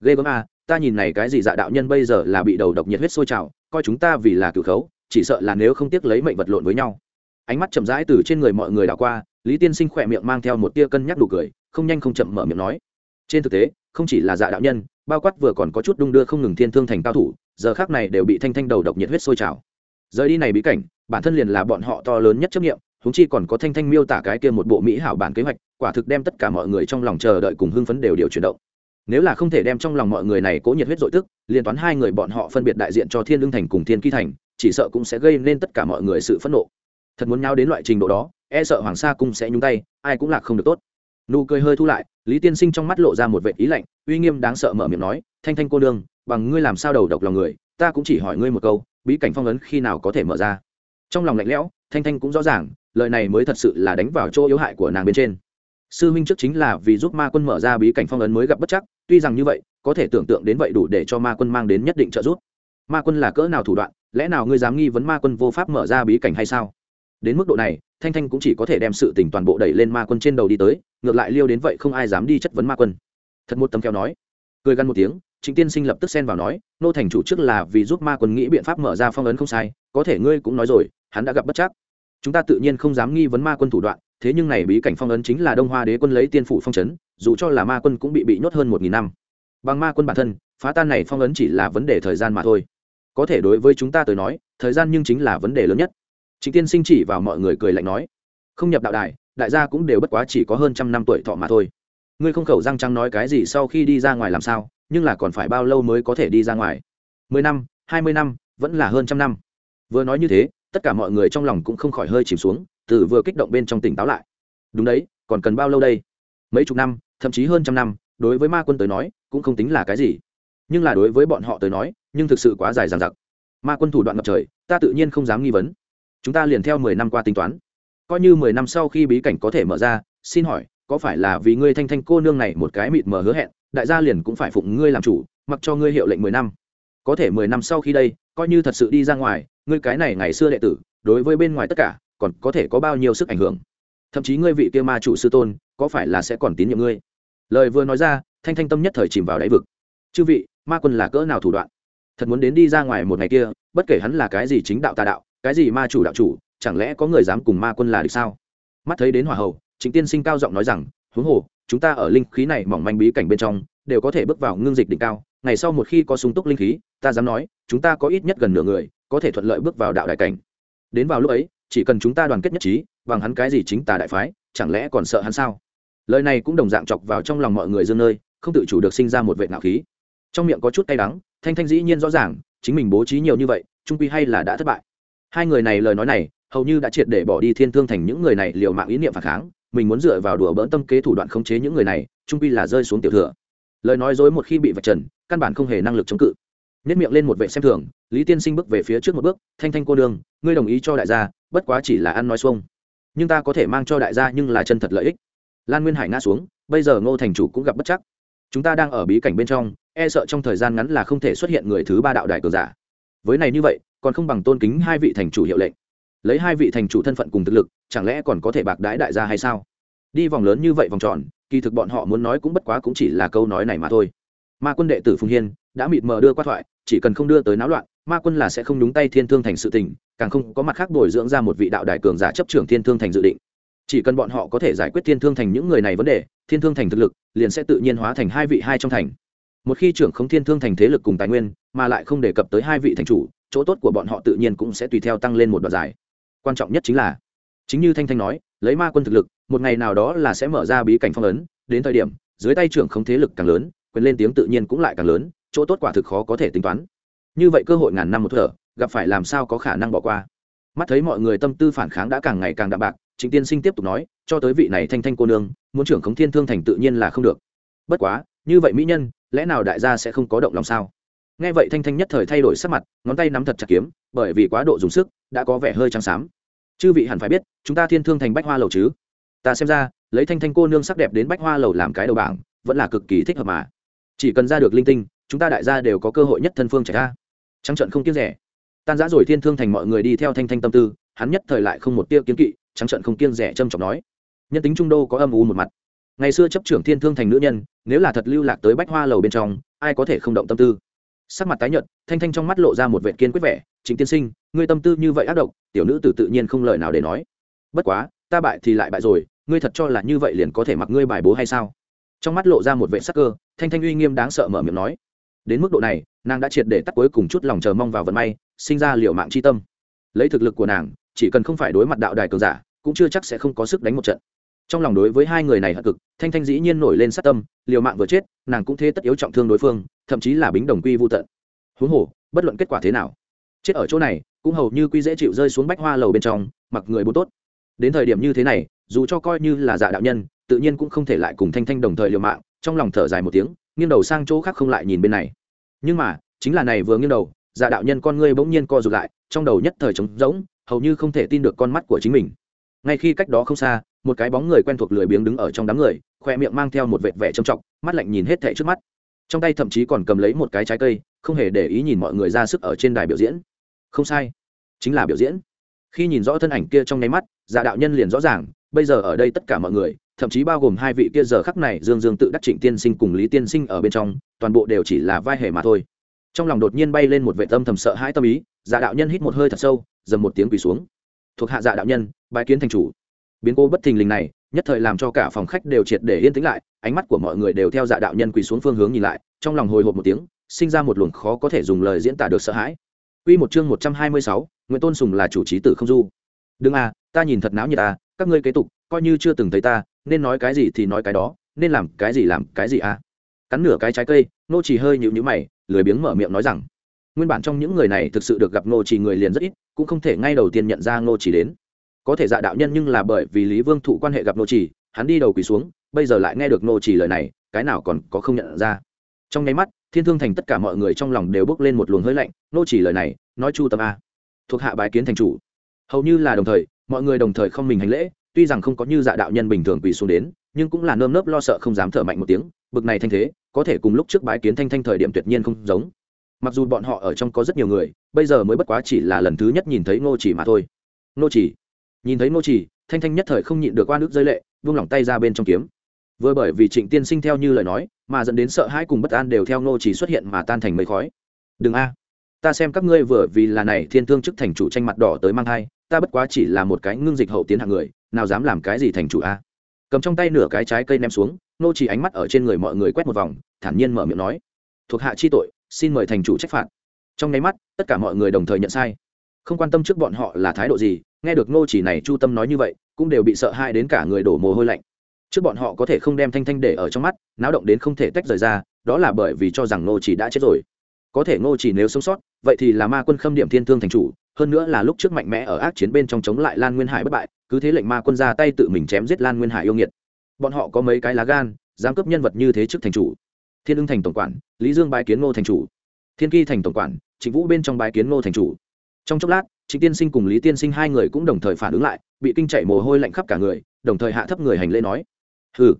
Ghê gớm à ta nhìn này cái gì dạ đạo nhân bây giờ là bị đầu độc nhiệt huyết sôi trào, coi chúng ta vì là cửu khấu, chỉ sợ là nếu không tiếc lấy mệnh vật lộn với nhau ánh mắt chậm rãi từ trên người mọi người đảo qua, lý tiên sinh khỏe miệng mang theo một tia cân nhắc đủ cười, không nhanh không chậm mở miệng nói. Trên thực tế, không chỉ là dạ đạo nhân, bao quát vừa còn có chút đung đưa không ngừng thiên thương thành cao thủ, giờ khác này đều bị thanh thanh đầu độc nhiệt huyết sôi trào. Rời đi này bí cảnh, bản thân liền là bọn họ to lớn nhất chấp nghiệm húng chi còn có thanh thanh miêu tả cái kia một bộ mỹ hảo bản kế hoạch, quả thực đem tất cả mọi người trong lòng chờ đợi cùng hưng phấn đều điều chuyển động. Nếu là không thể đem trong lòng mọi người này cố nhiệt huyết dội tức liên toán hai người bọn họ phân biệt đại diện cho thiên lương thành cùng thiên kỳ thành, chỉ sợ cũng sẽ gây nên tất cả mọi người sự phẫn nộ thật muốn nhau đến loại trình độ đó e sợ hoàng sa cung sẽ nhúng tay, ai cũng lạc không được tốt. Nụ cười hơi thu lại, lý tiên sinh trong mắt lộ ra một vệ ý lạnh, uy nghiêm đáng sợ mở miệng nói, thanh thanh cô đương bằng ngươi làm sao đầu độc lòng người, ta cũng chỉ hỏi ngươi một câu, bí cảnh phong ấn khi nào có thể mở ra? Trong lòng lạnh lẽo, thanh thanh cũng rõ ràng, lời này mới thật sự là đánh vào chỗ yếu hại của nàng bên trên. Sư minh trước chính là vì giúp ma quân mở ra bí cảnh phong ấn mới gặp bất chắc, tuy rằng như vậy, có thể tưởng tượng đến vậy đủ để cho ma quân mang đến nhất định trợ giúp. Ma quân là cỡ nào thủ đoạn, lẽ nào ngươi dám nghi vấn ma quân vô pháp mở ra bí cảnh hay sao? Đến mức độ này, thanh thanh cũng chỉ có thể đem sự tình toàn bộ đẩy lên ma quân trên đầu đi tới, ngược lại liêu đến vậy không ai dám đi chất vấn ma quân. Thật một tấm keo nói. Cười gắn một tiếng chính tiên sinh lập tức xen vào nói, nô thành chủ trước là vì giúp ma quân nghĩ biện pháp mở ra phong ấn không sai, có thể ngươi cũng nói rồi, hắn đã gặp bất chắc. Chúng ta tự nhiên không dám nghi vấn ma quân thủ đoạn, thế nhưng này bí cảnh phong ấn chính là đông hoa đế quân lấy tiên phủ phong trấn dù cho là ma quân cũng bị bị nhốt hơn một nghìn năm. Bằng ma quân bản thân, phá tan này phong ấn chỉ là vấn đề thời gian mà thôi. Có thể đối với chúng ta tới nói, thời gian nhưng chính là vấn đề lớn nhất trịnh tiên sinh chỉ vào mọi người cười lạnh nói, không nhập đạo đài, đại gia cũng đều bất quá chỉ có hơn trăm năm tuổi thọ mà thôi. Ngươi không khẩu răng trắng nói cái gì sau khi đi ra ngoài làm sao, nhưng là còn phải bao lâu mới có thể đi ra ngoài? Mười năm, hai mươi năm, vẫn là hơn trăm năm. Vừa nói như thế, tất cả mọi người trong lòng cũng không khỏi hơi chìm xuống, từ vừa kích động bên trong tỉnh táo lại. Đúng đấy, còn cần bao lâu đây? Mấy chục năm, thậm chí hơn trăm năm, đối với ma quân tới nói, cũng không tính là cái gì. Nhưng là đối với bọn họ tới nói, nhưng thực sự quá dài dằng dặc. Ma quân thủ đoạn ngập trời, ta tự nhiên không dám nghi vấn chúng ta liền theo mười năm qua tính toán. Coi như mười năm sau khi bí cảnh có thể mở ra, xin hỏi, có phải là vì ngươi thanh thanh cô nương này một cái mịt mờ hứa hẹn, đại gia liền cũng phải phụng ngươi làm chủ, mặc cho ngươi hiệu lệnh mười năm. Có thể mười năm sau khi đây, coi như thật sự đi ra ngoài, ngươi cái này ngày xưa đệ tử, đối với bên ngoài tất cả, còn có thể có bao nhiêu sức ảnh hưởng? Thậm chí ngươi vị kia ma chủ sư tôn, có phải là sẽ còn tín nhiệm ngươi? Lời vừa nói ra, thanh thanh tâm nhất thời chìm vào đáy vực. Chư vị, ma quân là cỡ nào thủ đoạn? Thật muốn đến đi ra ngoài một ngày kia, bất kể hắn là cái gì chính đạo tà đạo cái gì ma chủ đạo chủ, chẳng lẽ có người dám cùng ma quân là được sao? Mắt thấy đến hòa hậu chính tiên sinh cao giọng nói rằng huống hồ, chúng ta ở linh khí này mỏng manh bí cảnh bên trong, đều có thể bước vào ngưng dịch đỉnh cao, ngày sau một khi có sung túc linh khí, ta dám nói, chúng ta có ít nhất gần nửa người, có thể thuận lợi bước vào đạo đại cảnh. Đến vào lúc ấy, chỉ cần chúng ta đoàn kết nhất trí, bằng hắn cái gì chính tà đại phái, chẳng lẽ còn sợ hắn sao? Lời này cũng đồng dạng chọc vào trong lòng mọi người dương nơi, không tự chủ được sinh ra một vệ ngạo khí. Trong miệng có chút cay đắng, thanh thanh dĩ nhiên rõ ràng, chính mình bố trí nhiều như vậy, trung quy hay là đã thất bại hai người này lời nói này, hầu như đã triệt để bỏ đi thiên thương thành những người này liều mạng ý niệm phản kháng, mình muốn dựa vào đùa bỡn tâm kế thủ đoạn khống chế những người này, trung pi là rơi xuống tiểu thừa. Lời nói dối một khi bị vạch trần, căn bản không hề năng lực chống cự. Nếp miệng lên một vệ xem thường, lý tiên sinh bước về phía trước một bước, thanh thanh cô đường ngươi đồng ý cho đại gia, bất quá chỉ là ăn nói xuông. Nhưng ta có thể mang cho đại gia nhưng là chân thật lợi ích. Lan nguyên hải ngã xuống, bây giờ ngô thành chủ cũng gặp bất chắc. Chúng ta đang ở bí cảnh bên trong e sợ trong thời gian ngắn là không thể xuất hiện người thứ ba đạo đại cường giả. Với này như vậy còn không bằng tôn kính hai vị thành chủ hiệu lệnh. Lấy hai vị thành chủ thân phận cùng thực lực, chẳng lẽ còn có thể bạc đái đại gia hay sao? Đi vòng lớn như vậy vòng tròn, kỳ thực bọn họ muốn nói cũng bất quá cũng chỉ là câu nói này mà thôi. Ma quân đệ tử phùng hiên đã mịt mờ đưa qua thoại, chỉ cần không đưa tới náo loạn, ma quân là sẽ không đúng tay thiên thương thành sự tình, càng không có mặt khác bồi dưỡng ra một vị đạo đại cường giả chấp trưởng thiên thương thành dự định. Chỉ cần bọn họ có thể giải quyết thiên thương thành những người này vấn đề, thiên thương thành thực lực liền sẽ tự nhiên hóa thành hai vị hai trong thành một khi trưởng không thiên thương thành thế lực cùng tài nguyên, mà lại không đề cập tới hai vị thành chủ, chỗ tốt của bọn họ tự nhiên cũng sẽ tùy theo tăng lên một đoạn dài. Quan trọng nhất chính là, chính như thanh thanh nói, lấy ma quân thực lực, một ngày nào đó là sẽ mở ra bí cảnh phong ấn, đến thời điểm, dưới tay trưởng không thế lực càng lớn, quyền lên tiếng tự nhiên cũng lại càng lớn, chỗ tốt quả thực khó có thể tính toán. Như vậy cơ hội ngàn năm một thở, gặp phải làm sao có khả năng bỏ qua. Mắt thấy mọi người tâm tư phản kháng đã càng ngày càng đạm bạc, trịnh tiên sinh tiếp tục nói, cho tới vị này thanh thanh cô nương, muốn trưởng khống thiên thương thành tự nhiên là không được. Bất quá như vậy mỹ nhân, lẽ nào đại gia sẽ không có động lòng sao? Nghe vậy thanh thanh nhất thời thay đổi sắc mặt, ngón tay nắm thật chặt kiếm, bởi vì quá độ dùng sức, đã có vẻ hơi trắng xám. Chư vị hẳn phải biết, chúng ta thiên thương thành bách hoa lầu chứ? Ta xem ra, lấy thanh thanh cô nương sắc đẹp đến bách hoa lầu làm cái đầu bảng, vẫn là cực kỳ thích hợp mà. Chỉ cần ra được linh tinh, chúng ta đại gia đều có cơ hội nhất thân phương trải ra. Trắng trận không tiếc rẻ. Tan giã rồi thiên thương thành mọi người đi theo thanh thanh tâm tư, hắn nhất thời lại không một tiêu kiến kỵ, trắng trận không kiêng rẻ trâm trọng nói. Nhân tính trung đô có âm u một mặt ngày xưa chấp trưởng thiên thương thành nữ nhân, nếu là thật lưu lạc tới bách hoa lầu bên trong, ai có thể không động tâm tư? Sắc mặt tái nhợt, thanh thanh trong mắt lộ ra một vệ kiên quyết vẻ chính tiên sinh, ngươi tâm tư như vậy ác độc, tiểu nữ tử tự nhiên không lời nào để nói. Bất quá, ta bại thì lại bại rồi, ngươi thật cho là như vậy liền có thể mặc ngươi bài bố hay sao? Trong mắt lộ ra một vệ sắc cơ, thanh thanh uy nghiêm đáng sợ mở miệng nói. Đến mức độ này, nàng đã triệt để tắt cuối cùng chút lòng chờ mong vào vận may, sinh ra liệu mạng c h i tâm. Lấy thực lực của nàng, chỉ cần không phải đối mặt đạo đài cường giả, cũng chưa chắc sẽ không có sức đánh một trận trong lòng đối với hai người này hận cực, thanh thanh dĩ nhiên nổi lên sát tâm, liều mạng vừa chết, nàng cũng thế tất yếu trọng thương đối phương, thậm chí là bính đồng quy vô tận. Huống hồ, bất luận kết quả thế nào, chết ở chỗ này, cũng hầu như quy dễ chịu rơi xuống bách hoa lầu bên trong, mặc người bốn tốt. Đến thời điểm như thế này, dù cho coi như là dạ đạo nhân, tự nhiên cũng không thể lại cùng thanh thanh đồng thời liều mạng, trong lòng thở dài một tiếng, nghiêng đầu sang chỗ khác không lại nhìn bên này. Nhưng mà, chính là này vừa nghiêng đầu dạ đạo nhân con ngươi bỗng nhiên co rụt lại, trong đầu nhất thời trống rỗng, hầu như không thể tin được con mắt của chính mình. Ngay khi cách đó không xa một cái bóng người quen thuộc lười biếng đứng ở trong đám người, khoe miệng mang theo một vệt vẻ trầm trọng, mắt lạnh nhìn hết thảy trước mắt. Trong tay thậm chí còn cầm lấy một cái trái cây, không hề để ý nhìn mọi người ra sức ở trên đài biểu diễn. Không sai, chính là biểu diễn. Khi nhìn rõ thân ảnh kia trong nháy mắt dạ đạo nhân liền rõ ràng, bây giờ ở đây tất cả mọi người, thậm chí bao gồm hai vị kia giờ khắc này dương dương tự đắc trịnh tiên sinh cùng lý tiên sinh ở bên trong, toàn bộ đều chỉ là vai hề mà thôi. Trong lòng đột nhiên bay lên một vệ tâm thầm sợ hãi tâm ý dạ đạo nhân hít một hơi thật sâu, dầm một tiếng quỳ xuống. Thuộc hạ dạ đạo nhân, bái kiến thành chủ biến cố bất thình lình này nhất thời làm cho cả phòng khách đều triệt để yên tĩnh lại ánh mắt của mọi người đều theo dạ đạo nhân quỳ xuống phương hướng nhìn lại trong lòng hồi hộp một tiếng sinh ra một luồng khó có thể dùng lời diễn tả được sợ hãi Quy một chương 126, Nguyễn Tôn Sùng là chủ trí tử không du. Đừng à, ta nhìn thật náo nhiệt à, các ngươi kế tục, coi như chưa từng thấy ta, nên nói cái gì thì nói cái đó, nên làm cái gì làm cái gì à. Cắn nửa cái trái cây, nô chỉ hơi nhíu nhíu mày, lười biếng mở miệng nói rằng, nguyên bản trong những người này thực sự được gặp nô chỉ người liền rất ít, cũng không thể ngay đầu tiên nhận ra nô chỉ đến. Có thể dạ đạo nhân nhưng là bởi vì Lý Vương thụ quan hệ gặp nô chỉ, hắn đi đầu quỳ xuống, bây giờ lại nghe được nô chỉ lời này, cái nào còn có không nhận ra. Trong nháy mắt, thiên thương thành tất cả mọi người trong lòng đều bước lên một luồng hơi lạnh nô chỉ lời này nói chu tâm a. Thuộc hạ bái kiến thành chủ. Hầu như là đồng thời mọi người đồng thời không mình hành lễ tuy rằng không có như dạ đạo nhân bình thường quỳ xuống đến nhưng cũng là nơm nớp lo sợ không dám thở mạnh một tiếng bực này thanh thế có thể cùng lúc trước bái kiến thanh thanh thời điểm tuyệt nhiên không giống. Mặc dù bọn họ ở trong có rất nhiều người bây giờ mới bất quá chỉ là lần thứ nhất nhìn thấy ngô chỉ mà thôi. Ngô chỉ nhìn thấy ngô trì, thanh thanh nhất thời không nhịn được oan ức rơi lệ, vung lỏng tay ra bên trong kiếm. Vừa bởi vì trịnh tiên sinh theo như lời nói, mà dẫn đến sợ hãi cùng bất an đều theo ngô trì xuất hiện mà tan thành mây khói. Đừng a, ta xem các ngươi vừa vì là này thiên thương chức thành chủ tranh mặt đỏ tới mang thai, ta bất quá chỉ là một cái ngưng dịch hậu tiến hạng người, nào dám làm cái gì thành chủ a? Cầm trong tay nửa cái trái cây ném xuống nô trì ánh mắt ở trên người mọi người quét một vòng, thản nhiên mở miệng nói, thuộc hạ chi tội, xin mời thành chủ trách phạt. Trong nháy mắt, tất cả mọi người đồng thời nhận sai. Không quan tâm trước bọn họ là thái độ gì nghe được ngô chỉ này chu tâm nói như vậy, cũng đều bị sợ hãi đến cả người đổ mồ hôi lạnh. Trước bọn họ có thể không đem thanh thanh để ở trong mắt, náo động đến không thể tách rời ra, đó là bởi vì cho rằng ngô chỉ đã chết rồi. Có thể ngô chỉ nếu sống sót, vậy thì là ma quân khâm điểm thiên thương thành chủ, hơn nữa là lúc trước mạnh mẽ ở ác chiến bên trong chống lại lan nguyên hải bất bại, cứ thế lệnh ma quân ra tay tự mình chém giết lan nguyên hải yêu nghiệt. Bọn họ có mấy cái lá gan, dám cấp nhân vật như thế trước thành chủ. Thiên ưng thành tổng quản, lý dương bái kiến ngô thành chủ. Thiên kỳ thành tổng quản chính vũ bên trong bái kiến ngô thành chủ trong chốc lát, trịnh tiên sinh cùng lý tiên sinh hai người cũng đồng thời phản ứng lại, bị kinh chạy mồ hôi lạnh khắp cả người, đồng thời hạ thấp người hành lễ nói. Hừ.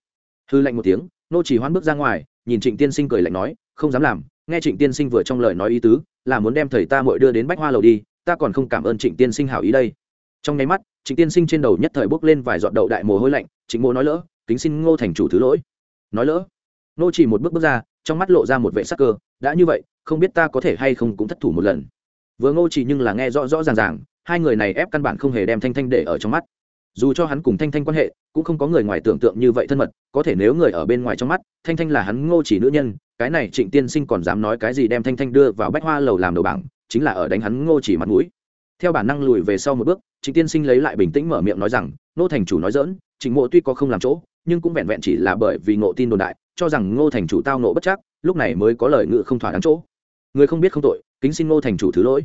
Hư lạnh một tiếng, nô chỉ hoán bước ra ngoài, nhìn trịnh tiên sinh cười lạnh nói, không dám làm, nghe trịnh tiên sinh vừa trong lời nói ý tứ, là muốn đem thầy ta mội đưa đến bách hoa lầu đi, ta còn không cảm ơn trịnh tiên sinh hảo ý đây. Trong nháy mắt, trịnh tiên sinh trên đầu nhất thời bốc lên vài giọt đậu đại mồ hôi lạnh, trịnh mô nói lỡ, kính xin ngô thành chủ thứ lỗi. Nói lỡ, nô chỉ một bước bước ra, trong mắt lộ ra một vệ sắc cơ, đã như vậy, không biết ta có thể hay không cũng thất thủ một lần vừa ngô chỉ nhưng là nghe rõ rõ ràng ràng, hai người này ép căn bản không hề đem thanh thanh để ở trong mắt. Dù cho hắn cùng thanh thanh quan hệ, cũng không có người ngoài tưởng tượng như vậy thân mật, có thể nếu người ở bên ngoài trong mắt, thanh thanh là hắn ngô chỉ nữ nhân, cái này trịnh tiên sinh còn dám nói cái gì đem thanh thanh đưa vào bách hoa lầu làm đầu bảng, chính là ở đánh hắn ngô chỉ mặt mũi. Theo bản năng lùi về sau một bước, trịnh tiên sinh lấy lại bình tĩnh mở miệng nói rằng, ngô thành chủ nói dỡn trịnh mộ tuy có không làm chỗ, nhưng cũng vẹn vẹn chỉ là bởi vì ngộ tin đồn đại, cho rằng ngô thành chủ tao nộ bất chắc, lúc này mới có lời ngự không thỏa đáng chỗ. Người không biết không tội kính xin ngô thành chủ thứ lỗi.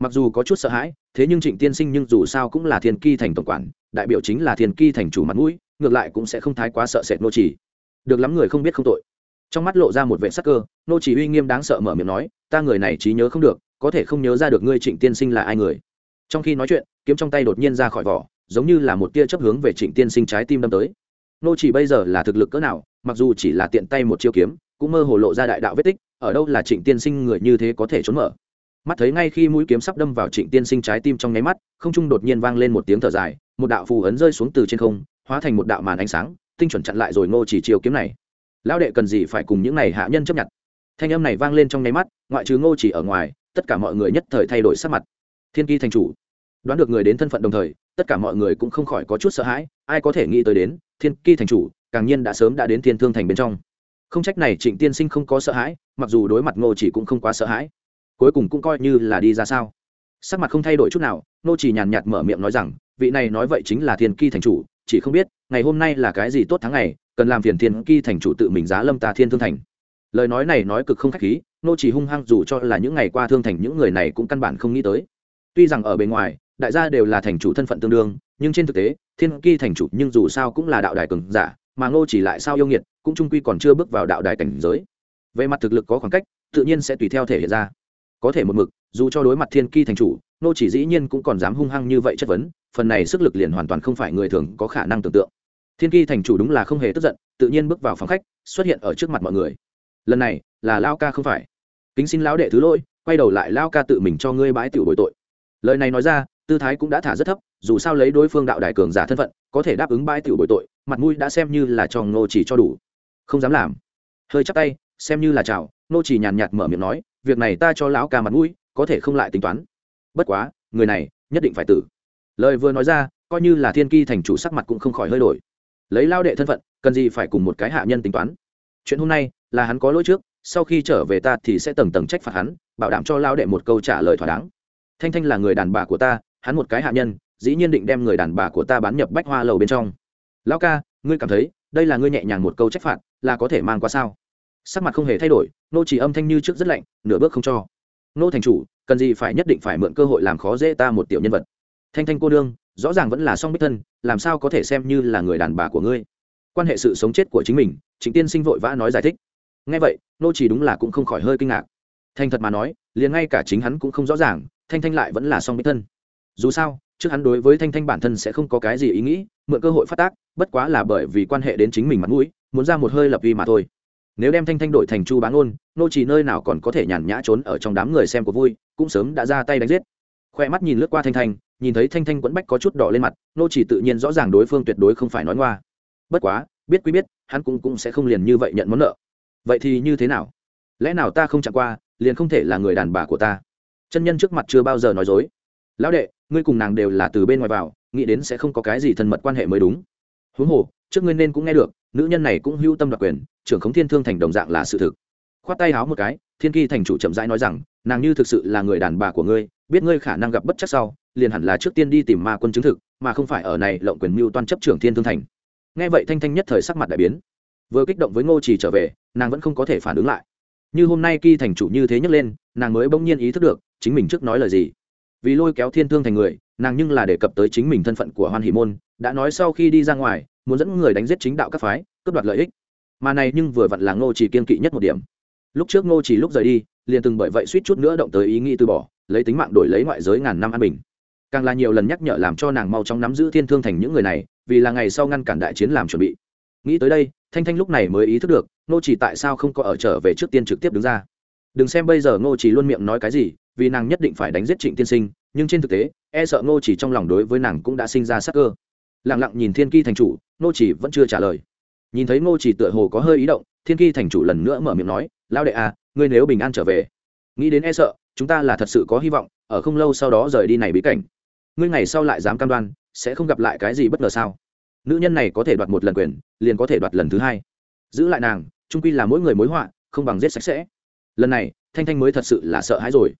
Mặc dù có chút sợ hãi, thế nhưng trịnh tiên sinh nhưng dù sao cũng là thiên ki thành tổng quản, đại biểu chính là thiên ki thành chủ mặt mũi, ngược lại cũng sẽ không thái quá sợ sệt nô chỉ. Được lắm người không biết không tội. Trong mắt lộ ra một vệ sắc cơ nô chỉ uy nghiêm đáng sợ mở miệng nói, ta người này trí nhớ không được, có thể không nhớ ra được ngươi trịnh tiên sinh là ai người. Trong khi nói chuyện, kiếm trong tay đột nhiên ra khỏi vỏ, giống như là một tia chấp hướng về trịnh tiên sinh trái tim đâm tới. Nô chỉ bây giờ là thực lực cỡ nào, mặc dù chỉ là tiện tay một chiêu kiếm cũng mơ hồ lộ ra đại đạo vết tích, ở đâu là trịnh tiên sinh người như thế có thể trốn mở. Mắt thấy ngay khi mũi kiếm sắp đâm vào trịnh tiên sinh trái tim trong nháy mắt, không trung đột nhiên vang lên một tiếng thở dài, một đạo phù ấn rơi xuống từ trên không, hóa thành một đạo màn ánh sáng, tinh chuẩn chặn lại rồi ngô chỉ chiều kiếm này. Lão đệ cần gì phải cùng những này hạ nhân chấp nhận? Thanh âm này vang lên trong nháy mắt, ngoại trừ ngô chỉ ở ngoài, tất cả mọi người nhất thời thay đổi sắc mặt. Thiên kỳ thành chủ, đoán được người đến thân phận đồng thời, tất cả mọi người cũng không khỏi có chút sợ hãi, ai có thể nghĩ tới đến, thiên kỳ thành chủ, càng nhiên đã sớm đã đến thiên thương thành bên trong không trách này trịnh tiên sinh không có sợ hãi, mặc dù đối mặt ngô chỉ cũng không quá sợ hãi. Cuối cùng cũng coi như là đi ra sao. Sắc mặt không thay đổi chút nào, Ngô chỉ nhàn nhạt mở miệng nói rằng, vị này nói vậy chính là thiên ki thành chủ, chỉ không biết, ngày hôm nay là cái gì tốt tháng ngày, cần làm phiền thiên ki thành chủ tự mình giá lâm ta thiên thương thành. Lời nói này nói cực không khách khí nô chỉ hung hăng dù cho là những ngày qua thương thành những người này cũng căn bản không nghĩ tới. Tuy rằng ở bên ngoài, đại gia đều là thành chủ thân phận tương đương, nhưng trên thực tế, thiên ki thành chủ nhưng dù sao cũng là đạo đài cường giả, mà ngô chỉ lại sao yêu nghiệt cũng trung quy còn chưa bước vào đạo đài cảnh giới. Về mặt thực lực có khoảng cách, tự nhiên sẽ tùy theo thể hiện ra. Có thể một mực, dù cho đối mặt thiên ki thành chủ, nô chỉ dĩ nhiên cũng còn dám hung hăng như vậy chất vấn, phần này sức lực liền hoàn toàn không phải người thường có khả năng tưởng tượng. Thiên ki thành chủ đúng là không hề tức giận, tự nhiên bước vào phòng khách, xuất hiện ở trước mặt mọi người. Lần này, là lao ca không phải. Kính xin lão đệ thứ lỗi, quay đầu lại lao ca tự mình cho ngươi bãi tiểu bồi tội. Lời này nói ra, tư thái cũng đã thả rất thấp, dù sao lấy đối phương đạo đại cường giả thân phận, có thể đáp ứng bãi tiểu bồi tội, mặt mũi đã xem như là cho ngô chỉ cho đủ không dám làm. Hơi chắc tay, xem như là chào, nô chỉ nhàn nhạt mở miệng nói, việc này ta cho lão ca mặt mũi, có thể không lại tính toán. Bất quá, người này, nhất định phải tử. Lời vừa nói ra, coi như là thiên ki thành chủ sắc mặt cũng không khỏi hơi đổi. Lấy lao đệ thân phận, cần gì phải cùng một cái hạ nhân tính toán. Chuyện hôm nay, là hắn có lỗi trước, sau khi trở về ta thì sẽ tầng tầng trách phạt hắn, bảo đảm cho lao đệ một câu trả lời thỏa đáng. Thanh thanh là người đàn bà của ta, hắn một cái hạ nhân, dĩ nhiên định đem người đàn bà của ta bán nhập bách hoa lầu bên trong. Lao ca, ngươi cảm thấy, đây là ngươi nhẹ nhàng một câu trách phạt là có thể mang qua sao? Sắc mặt không hề thay đổi, nô chỉ âm thanh như trước rất lạnh, nửa bước không cho. Nô thành chủ, cần gì phải nhất định phải mượn cơ hội làm khó dễ ta một tiểu nhân vật? Thanh thanh cô đương rõ ràng vẫn là song bích thân, làm sao có thể xem như là người đàn bà của ngươi? Quan hệ sự sống chết của chính mình, trịnh tiên sinh vội vã nói giải thích. Ngay vậy, nô chỉ đúng là cũng không khỏi hơi kinh ngạc. Thanh thật mà nói, liền ngay cả chính hắn cũng không rõ ràng, thanh thanh lại vẫn là song bích thân. Dù sao, trước hắn đối với thanh thanh bản thân sẽ không có cái gì ý nghĩ, mượn cơ hội phát tác, bất quá là bởi vì quan hệ đến chính mình mặt mũi muốn ra một hơi lập uy mà thôi. Nếu đem thanh thanh đổi thành chu bá ngôn, nô chỉ nơi nào còn có thể nhàn nhã trốn ở trong đám người xem của vui cũng sớm đã ra tay đánh giết. Khoe mắt nhìn lướt qua thanh thanh nhìn thấy thanh thanh quẫn bách có chút đỏ lên mặt nô chỉ tự nhiên rõ ràng đối phương tuyệt đối không phải nói ngoa. Bất quá biết quý biết hắn cũng cũng sẽ không liền như vậy nhận món nợ. Vậy thì như thế nào? Lẽ nào ta không chặn qua liền không thể là người đàn bà của ta? Chân nhân trước mặt chưa bao giờ nói dối. Lão đệ ngươi cùng nàng đều là từ bên ngoài vào nghĩ đến sẽ không có cái gì thân mật quan hệ mới đúng. Huống hồ trước ngươi nên cũng nghe được nữ nhân này cũng hưu tâm đặc quyền, trưởng khống thiên thương thành đồng dạng là sự thực. Khoát tay háo một cái, thiên kỳ thành chủ chậm rãi nói rằng, nàng như thực sự là người đàn bà của ngươi, biết ngươi khả năng gặp bất chắc sau, liền hẳn là trước tiên đi tìm ma quân chứng thực, mà không phải ở này lộng quyền mưu toan chấp trưởng thiên thương thành. Nghe vậy thanh thanh nhất thời sắc mặt đại biến. Vừa kích động với ngô trì trở về, nàng vẫn không có thể phản ứng lại. Như hôm nay kỳ thành chủ như thế nhấc lên, nàng mới bỗng nhiên ý thức được, chính mình trước nói lời gì. Vì lôi kéo thiên thương thành người, nàng nhưng là đề cập tới chính mình thân phận của hoan hỷ môn, đã nói sau khi đi ra ngoài muốn dẫn người đánh giết chính đạo các phái, cướp đoạt lợi ích. Mà này nhưng vừa vặn là ngô chỉ kiên kỵ nhất một điểm. Lúc trước ngô chỉ lúc rời đi, liền từng bởi vậy suýt chút nữa động tới ý nghĩ từ bỏ, lấy tính mạng đổi lấy ngoại giới ngàn năm an bình. Càng là nhiều lần nhắc nhở làm cho nàng mau chóng nắm giữ thiên thương thành những người này, vì là ngày sau ngăn cản đại chiến làm chuẩn bị. Nghĩ tới đây, thanh thanh lúc này mới ý thức được, ngô chỉ tại sao không có ở trở về trước tiên trực tiếp đứng ra. Đừng xem bây giờ ngô chỉ luôn miệng nói cái gì, vì nàng nhất định phải đánh giết trịnh tiên sinh, nhưng trên thực tế e sợ ngô chỉ trong lòng đối với nàng cũng đã sinh ra sắc cơ. Lặng lặng nhìn thiên ki thành chủ Nô chỉ vẫn chưa trả lời. Nhìn thấy nô chỉ tựa hồ có hơi ý động, thiên kỳ thành chủ lần nữa mở miệng nói lao đệ à ngươi nếu bình an trở về, nghĩ đến e sợ, chúng ta là thật sự có hy vọng, ở không lâu sau đó rời đi này bí cảnh. Ngươi ngày sau lại dám cam đoan, sẽ không gặp lại cái gì bất ngờ sao? Nữ nhân này có thể đoạt một lần quyền, liền có thể đoạt lần thứ hai. Giữ lại nàng trung quy là mỗi người mối họa, không bằng giết sạch sẽ. Lần này, thanh thanh mới thật sự là sợ hãi rồi.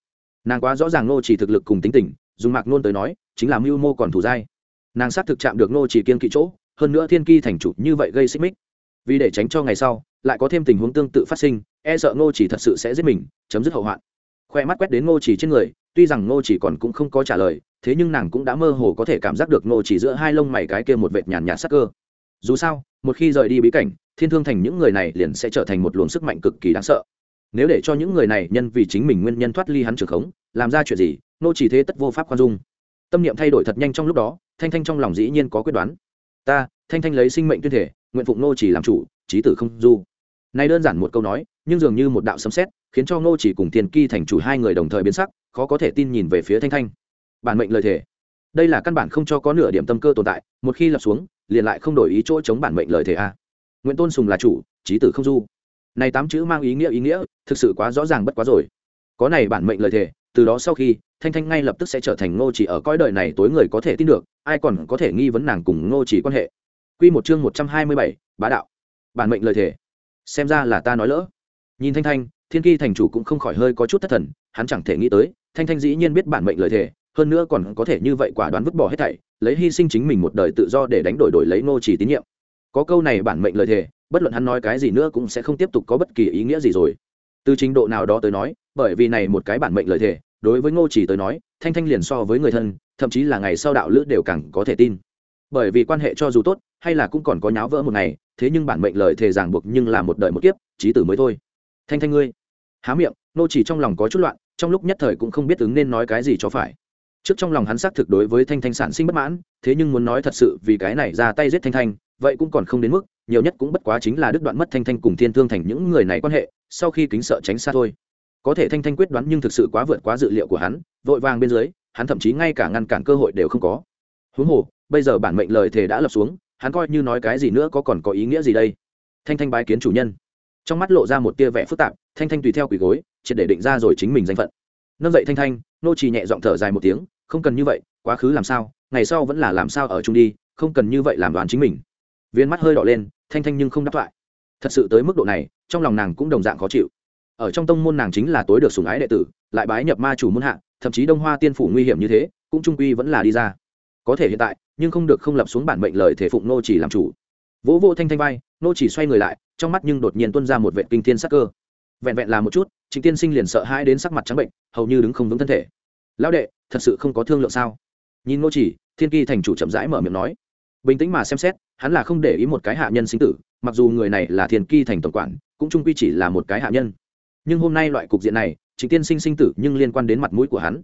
Nàng quá rõ ràng nô chỉ thực lực cùng tính tình, dùng mạc nôn tới nói, chính là mưu mô còn thủ dai. Nàng xác thực chạm được nô chỉ kiên kỵ chỗ hơn nữa thiên ki thành chủ như vậy gây xích mích. Vì để tránh cho ngày sau, lại có thêm tình huống tương tự phát sinh e sợ ngô chỉ thật sự sẽ giết mình, chấm dứt hậu hoạn. Khoe mắt quét đến ngô chỉ trên người, tuy rằng ngô chỉ còn cũng không có trả lời, thế nhưng nàng cũng đã mơ hồ có thể cảm giác được ngô chỉ giữa hai lông mày cái kia một vệt nhàn nhạt sắc cơ. Dù sao, một khi rời đi bí cảnh, thiên thương thành những người này liền sẽ trở thành một luồng sức mạnh cực kỳ đáng sợ. Nếu để cho những người này nhân vì chính mình nguyên nhân thoát ly hắn trường khống, làm ra chuyện gì, ngô chỉ thế tất vô pháp khoan dung. Tâm niệm thay đổi thật nhanh trong lúc đó, thanh thanh trong lòng dĩ nhiên có quyết đoán ta, thanh thanh lấy sinh mệnh tuyên thể, nguyện phụng nô chỉ làm chủ trí tử không du. Nay đơn giản một câu nói, nhưng dường như một đạo sấm sét, khiến cho nô chỉ cùng tiền kỳ thành chủ hai người đồng thời biến sắc, khó có thể tin nhìn về phía thanh thanh. Bản mệnh lời thể. Đây là căn bản không cho có nửa điểm tâm cơ tồn tại, một khi lập xuống, liền lại không đổi ý chỗ chống bản mệnh lời thể a. Nguyễn tôn sùng là chủ trí tử không du. Này tám chữ mang ý nghĩa ý nghĩa, thực sự quá rõ ràng bất quá rồi. Có này bản mệnh lời thề từ đó sau khi thanh thanh ngay lập tức sẽ trở thành ngô chỉ ở coi đời này tối người có thể tin được ai còn có thể nghi vấn nàng cùng ngô chỉ quan hệ. Quy một chương một trăm hai mươi bảy, bá đạo. Bản mệnh lời thề. Xem ra là ta nói lỡ. Nhìn thanh thanh thiên kỳ thành chủ cũng không khỏi hơi có chút thất thần hắn chẳng thể nghĩ tới thanh thanh dĩ nhiên biết bản mệnh lời thề hơn nữa còn có thể như vậy quả đoán vứt bỏ hết thảy lấy hy sinh chính mình một đời tự do để đánh đổi đổi lấy ngô chỉ tín nhiệm. Có câu này bản mệnh lời thề bất luận hắn nói cái gì nữa cũng sẽ không tiếp tục có bất kỳ ý nghĩa gì rồi. Từ trình độ nào đó tới nói bởi vì này một cái bản mệnh lời thề đối với ngô chỉ tới nói, thanh thanh liền so với người thân, thậm chí là ngày sau đạo lữ đều càng có thể tin. Bởi vì quan hệ cho dù tốt, hay là cũng còn có nháo vỡ một ngày, thế nhưng bản mệnh lời thề ràng buộc nhưng là một đời một kiếp trí tử mới thôi. Thanh thanh ngươi, há miệng, ngô chỉ trong lòng có chút loạn, trong lúc nhất thời cũng không biết ứng nên nói cái gì cho phải. Trước trong lòng hắn xác thực đối với thanh thanh sản sinh bất mãn, thế nhưng muốn nói thật sự vì cái này ra tay giết thanh thanh, vậy cũng còn không đến mức, nhiều nhất cũng bất quá chính là đứt đoạn mất thanh thanh cùng thiên thương thành những người này quan hệ, sau khi kính sợ tránh xa thôi có thể thanh thanh quyết đoán nhưng thực sự quá vượt quá dự liệu của hắn, vội vàng bên dưới, hắn thậm chí ngay cả ngăn cản cơ hội đều không có. Huống hồ, bây giờ bản mệnh lời thề đã lập xuống, hắn coi như nói cái gì nữa có còn có ý nghĩa gì đây? Thanh thanh bái kiến chủ nhân. Trong mắt lộ ra một tia vẻ phức tạp, thanh thanh tùy theo quỳ gối, triệt để định ra rồi chính mình danh phận. Nâng dậy thanh thanh, nô trì nhẹ giọng thở dài một tiếng, không cần như vậy, quá khứ làm sao, ngày sau vẫn là làm sao ở chung đi, không cần như vậy làm đoán chính mình. Viên mắt hơi đỏ lên, thanh thanh nhưng không đáp lại. Thật sự tới mức độ này, trong lòng nàng cũng đồng dạng khó chịu ở trong tông môn nàng chính là tối được sùng ái đệ tử, lại bái nhập ma chủ môn hạ, thậm chí đông hoa tiên phủ nguy hiểm như thế, cũng trung quy vẫn là đi ra. Có thể hiện tại, nhưng không được không lập xuống bản mệnh lời thể phụng nô chỉ làm chủ. Vỗ vô thanh thanh vai, nô chỉ xoay người lại, trong mắt nhưng đột nhiên tuôn ra một vệ kinh thiên sắc cơ. Vẹn vẹn là một chút chính tiên sinh liền sợ hãi đến sắc mặt trắng bệnh, hầu như đứng không vững thân thể. Lão đệ, thật sự không có thương lượng sao? Nhìn nô chỉ, thiên kỳ thành chủ chậm rãi mở miệng nói. Bình tĩnh mà xem xét, hắn là không để ý một cái hạ nhân sinh tử, mặc dù người này là thiên kỳ thành tổng quản, cũng trung quy chỉ là một cái hạ nhân nhưng hôm nay loại cục diện này, trịnh tiên sinh sinh tử nhưng liên quan đến mặt mũi của hắn.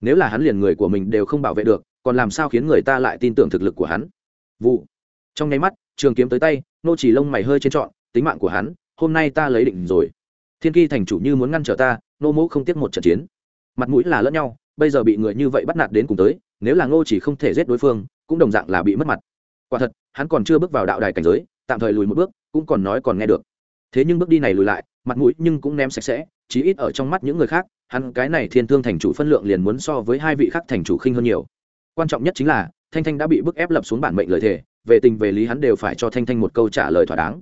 Nếu là hắn liền người của mình đều không bảo vệ được, còn làm sao khiến người ta lại tin tưởng thực lực của hắn? Vụ. Trong nháy mắt, trường kiếm tới tay, nô chỉ lông mày hơi trên trọn, tính mạng của hắn, hôm nay ta lấy định rồi. Thiên kỳ thành chủ như muốn ngăn trở ta, nô mũ không tiếc một trận chiến. Mặt mũi là lẫn nhau, bây giờ bị người như vậy bắt nạt đến cùng tới, nếu là ngô chỉ không thể giết đối phương, cũng đồng dạng là bị mất mặt. Quả thật, hắn còn chưa bước vào đạo đài cảnh giới, tạm thời lùi một bước, cũng còn nói còn nghe được. Thế nhưng bước đi này lùi lại mặt mũi nhưng cũng ném sạch sẽ, chí ít ở trong mắt những người khác, hắn cái này thiên thương thành chủ phân lượng liền muốn so với hai vị khác thành chủ khinh hơn nhiều. Quan trọng nhất chính là, thanh thanh đã bị bức ép lập xuống bản mệnh lời thề, về tình về lý hắn đều phải cho thanh thanh một câu trả lời thỏa đáng.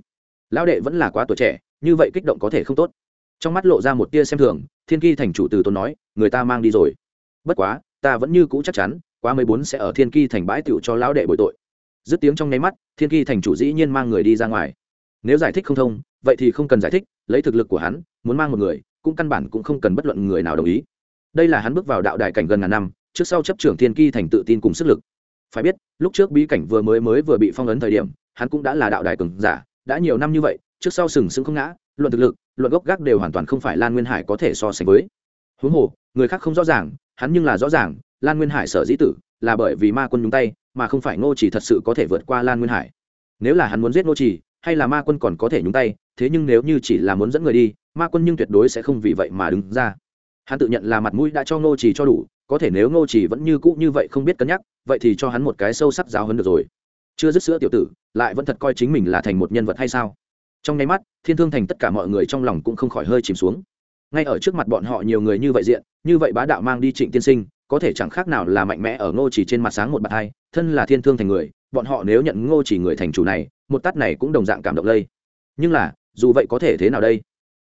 Lão đệ vẫn là quá tuổi trẻ, như vậy kích động có thể không tốt. Trong mắt lộ ra một tia xem thường, thiên kỳ thành chủ từ tốn nói, người ta mang đi rồi. Bất quá, ta vẫn như cũ chắc chắn, quá mười bốn sẽ ở thiên ki thành bãi tựu cho lão đệ bội tội. Dứt tiếng trong nháy mắt, thiên ki thành chủ dĩ nhiên mang người đi ra ngoài. Nếu giải thích không thông vậy thì không cần giải thích, lấy thực lực của hắn, muốn mang một người, cũng căn bản cũng không cần bất luận người nào đồng ý. Đây là hắn bước vào đạo đại cảnh gần ngàn năm, trước sau chấp trưởng thiên ki thành tự tin cùng sức lực. Phải biết, lúc trước bí cảnh vừa mới mới vừa bị phong ấn thời điểm, hắn cũng đã là đạo đài cường giả, đã nhiều năm như vậy, trước sau sừng sững không ngã, luận thực lực, luận gốc gác đều hoàn toàn không phải lan nguyên hải có thể so sánh với. Huống hồ, người khác không rõ ràng, hắn nhưng là rõ ràng, lan nguyên hải sở dĩ tử, là bởi vì ma quân nhúng tay, mà không phải ngô chỉ thật sự có thể vượt qua lan nguyên hải. Nếu là hắn muốn giết ngô chỉ hay là ma quân còn có thể nhúng tay, thế nhưng nếu như chỉ là muốn dẫn người đi, ma quân nhưng tuyệt đối sẽ không vì vậy mà đứng ra. Hắn tự nhận là mặt mũi đã cho ngô chỉ cho đủ, có thể nếu ngô chỉ vẫn như cũ như vậy không biết cân nhắc, vậy thì cho hắn một cái sâu sắc giáo hơn được rồi. Chưa dứt sữa tiểu tử, lại vẫn thật coi chính mình là thành một nhân vật hay sao? Trong nháy mắt, thiên thương thành tất cả mọi người trong lòng cũng không khỏi hơi chìm xuống. Ngay ở trước mặt bọn họ nhiều người như vậy diện, như vậy bá đạo mang đi trịnh tiên sinh, có thể chẳng khác nào là mạnh mẽ ở ngô chỉ trên mặt sáng một bạt hai, thân là thiên thương thành người bọn họ nếu nhận ngô chỉ người thành chủ này, một tát này cũng đồng dạng cảm động lây. Nhưng là, dù vậy có thể thế nào đây?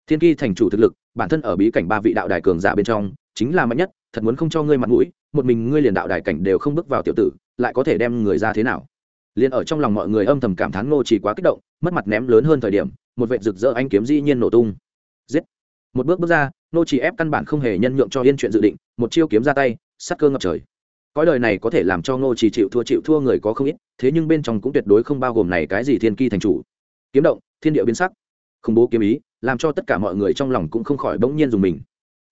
Thiên kỳ thành chủ thực lực, bản thân ở bí cảnh ba vị đạo đài cường giả bên trong, chính là mạnh nhất, thật muốn không cho ngươi mặt mũi, một mình ngươi liền đạo đài cảnh đều không bước vào tiểu tử, lại có thể đem người ra thế nào? Liền ở trong lòng mọi người âm thầm cảm thán ngô chỉ quá kích động, mất mặt ném lớn hơn thời điểm, một vệ rực rỡ anh kiếm dĩ nhiên nổ tung. Giết! Một bước bước ra, ngô chỉ ép căn bản không hề nhân nhượng cho yên chuyện dự định, một chiêu kiếm ra tay sắt cơ ngập trời cõi đời này có thể làm cho ngô chỉ chịu thua chịu thua người có không ít, thế nhưng bên trong cũng tuyệt đối không bao gồm này cái gì thiên kỳ thành chủ. Kiếm động, thiên địa biến sắc, khủng bố kiếm ý, làm cho tất cả mọi người trong lòng cũng không khỏi bỗng nhiên dùng mình.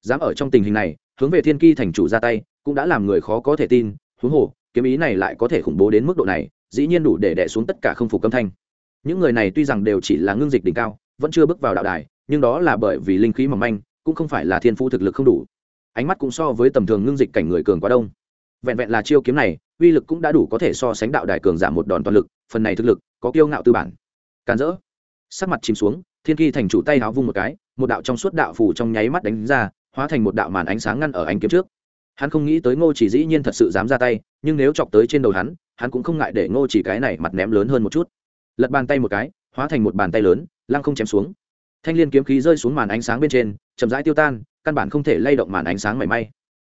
Dám ở trong tình hình này, hướng về thiên kỳ thành chủ ra tay, cũng đã làm người khó có thể tin, huống hồ, kiếm ý này lại có thể khủng bố đến mức độ này, dĩ nhiên đủ để đè xuống tất cả không phục âm thanh. Những người này tuy rằng đều chỉ là ngưng dịch đỉnh cao, vẫn chưa bước vào đạo đài, nhưng đó là bởi vì linh khí mỏng manh, cũng không phải là thiên phu thực lực không đủ. Ánh mắt cũng so với tầm thường ngưng dịch cảnh người cường quá đông vẹn vẹn là chiêu kiếm này, uy lực cũng đã đủ có thể so sánh đạo đài cường giảm một đòn toàn lực, phần này thực lực có kiêu ngạo tư bản. Càn rỡ. Sắc mặt chìm xuống, thiên kỳ thành chủ tay háo vung một cái, một đạo trong suốt đạo phủ trong nháy mắt đánh ra, hóa thành một đạo màn ánh sáng ngăn ở ánh kiếm trước. Hắn không nghĩ tới ngô chỉ dĩ nhiên thật sự dám ra tay, nhưng nếu chọc tới trên đầu hắn hắn cũng không ngại để ngô chỉ cái này mặt ném lớn hơn một chút. Lật bàn tay một cái, hóa thành một bàn tay lớn, lăng không chém xuống. Thanh l i ê n kiếm khí rơi xuống màn ánh sáng bên trên, chậm rãi tiêu tan, căn bản không thể lay động màn ánh sáng mảy may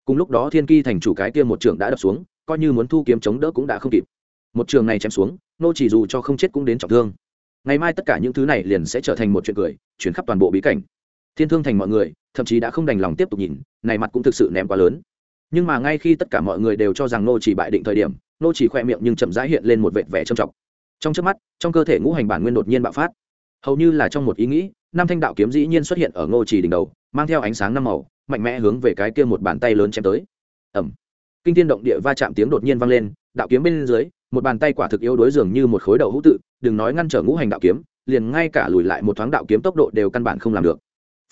cùng lúc đó thiên ki thành chủ cái kia một trường đã đập xuống, coi như muốn thu kiếm chống đỡ cũng đã không kịp. Một trường này chém xuống, nô chỉ dù cho không chết cũng đến trọng thương. Ngày mai tất cả những thứ này liền sẽ trở thành một chuyện cười, chuyển khắp toàn bộ bí cảnh. Thiên thương thành mọi người, thậm chí đã không đành lòng tiếp tục nhìn, này mặt cũng thực sự ném quá lớn. Nhưng mà ngay khi tất cả mọi người đều cho rằng nô chỉ bại định thời điểm, nô chỉ khoe miệng nhưng chậm rãi hiện lên một vệt vẻ trầm trọng. Trong trước mắt, trong cơ thể ngũ hành bản nguyên đột nhiên bạo phát. Hầu như là trong một ý nghĩ, năm thanh đạo kiếm dĩ nhiên xuất hiện ở ngô chỉ đỉnh đầu mang theo ánh sáng năm màu, mạnh mẽ hướng về cái kia một bàn tay lớn chém tới. Ẩm kinh thiên động địa va chạm tiếng đột nhiên vang lên, đạo kiếm bên dưới, một bàn tay quả thực yếu đối dường như một khối đầu hữu tự, đừng nói ngăn trở ngũ hành đạo kiếm, liền ngay cả lùi lại một thoáng đạo kiếm tốc độ đều căn bản không làm được.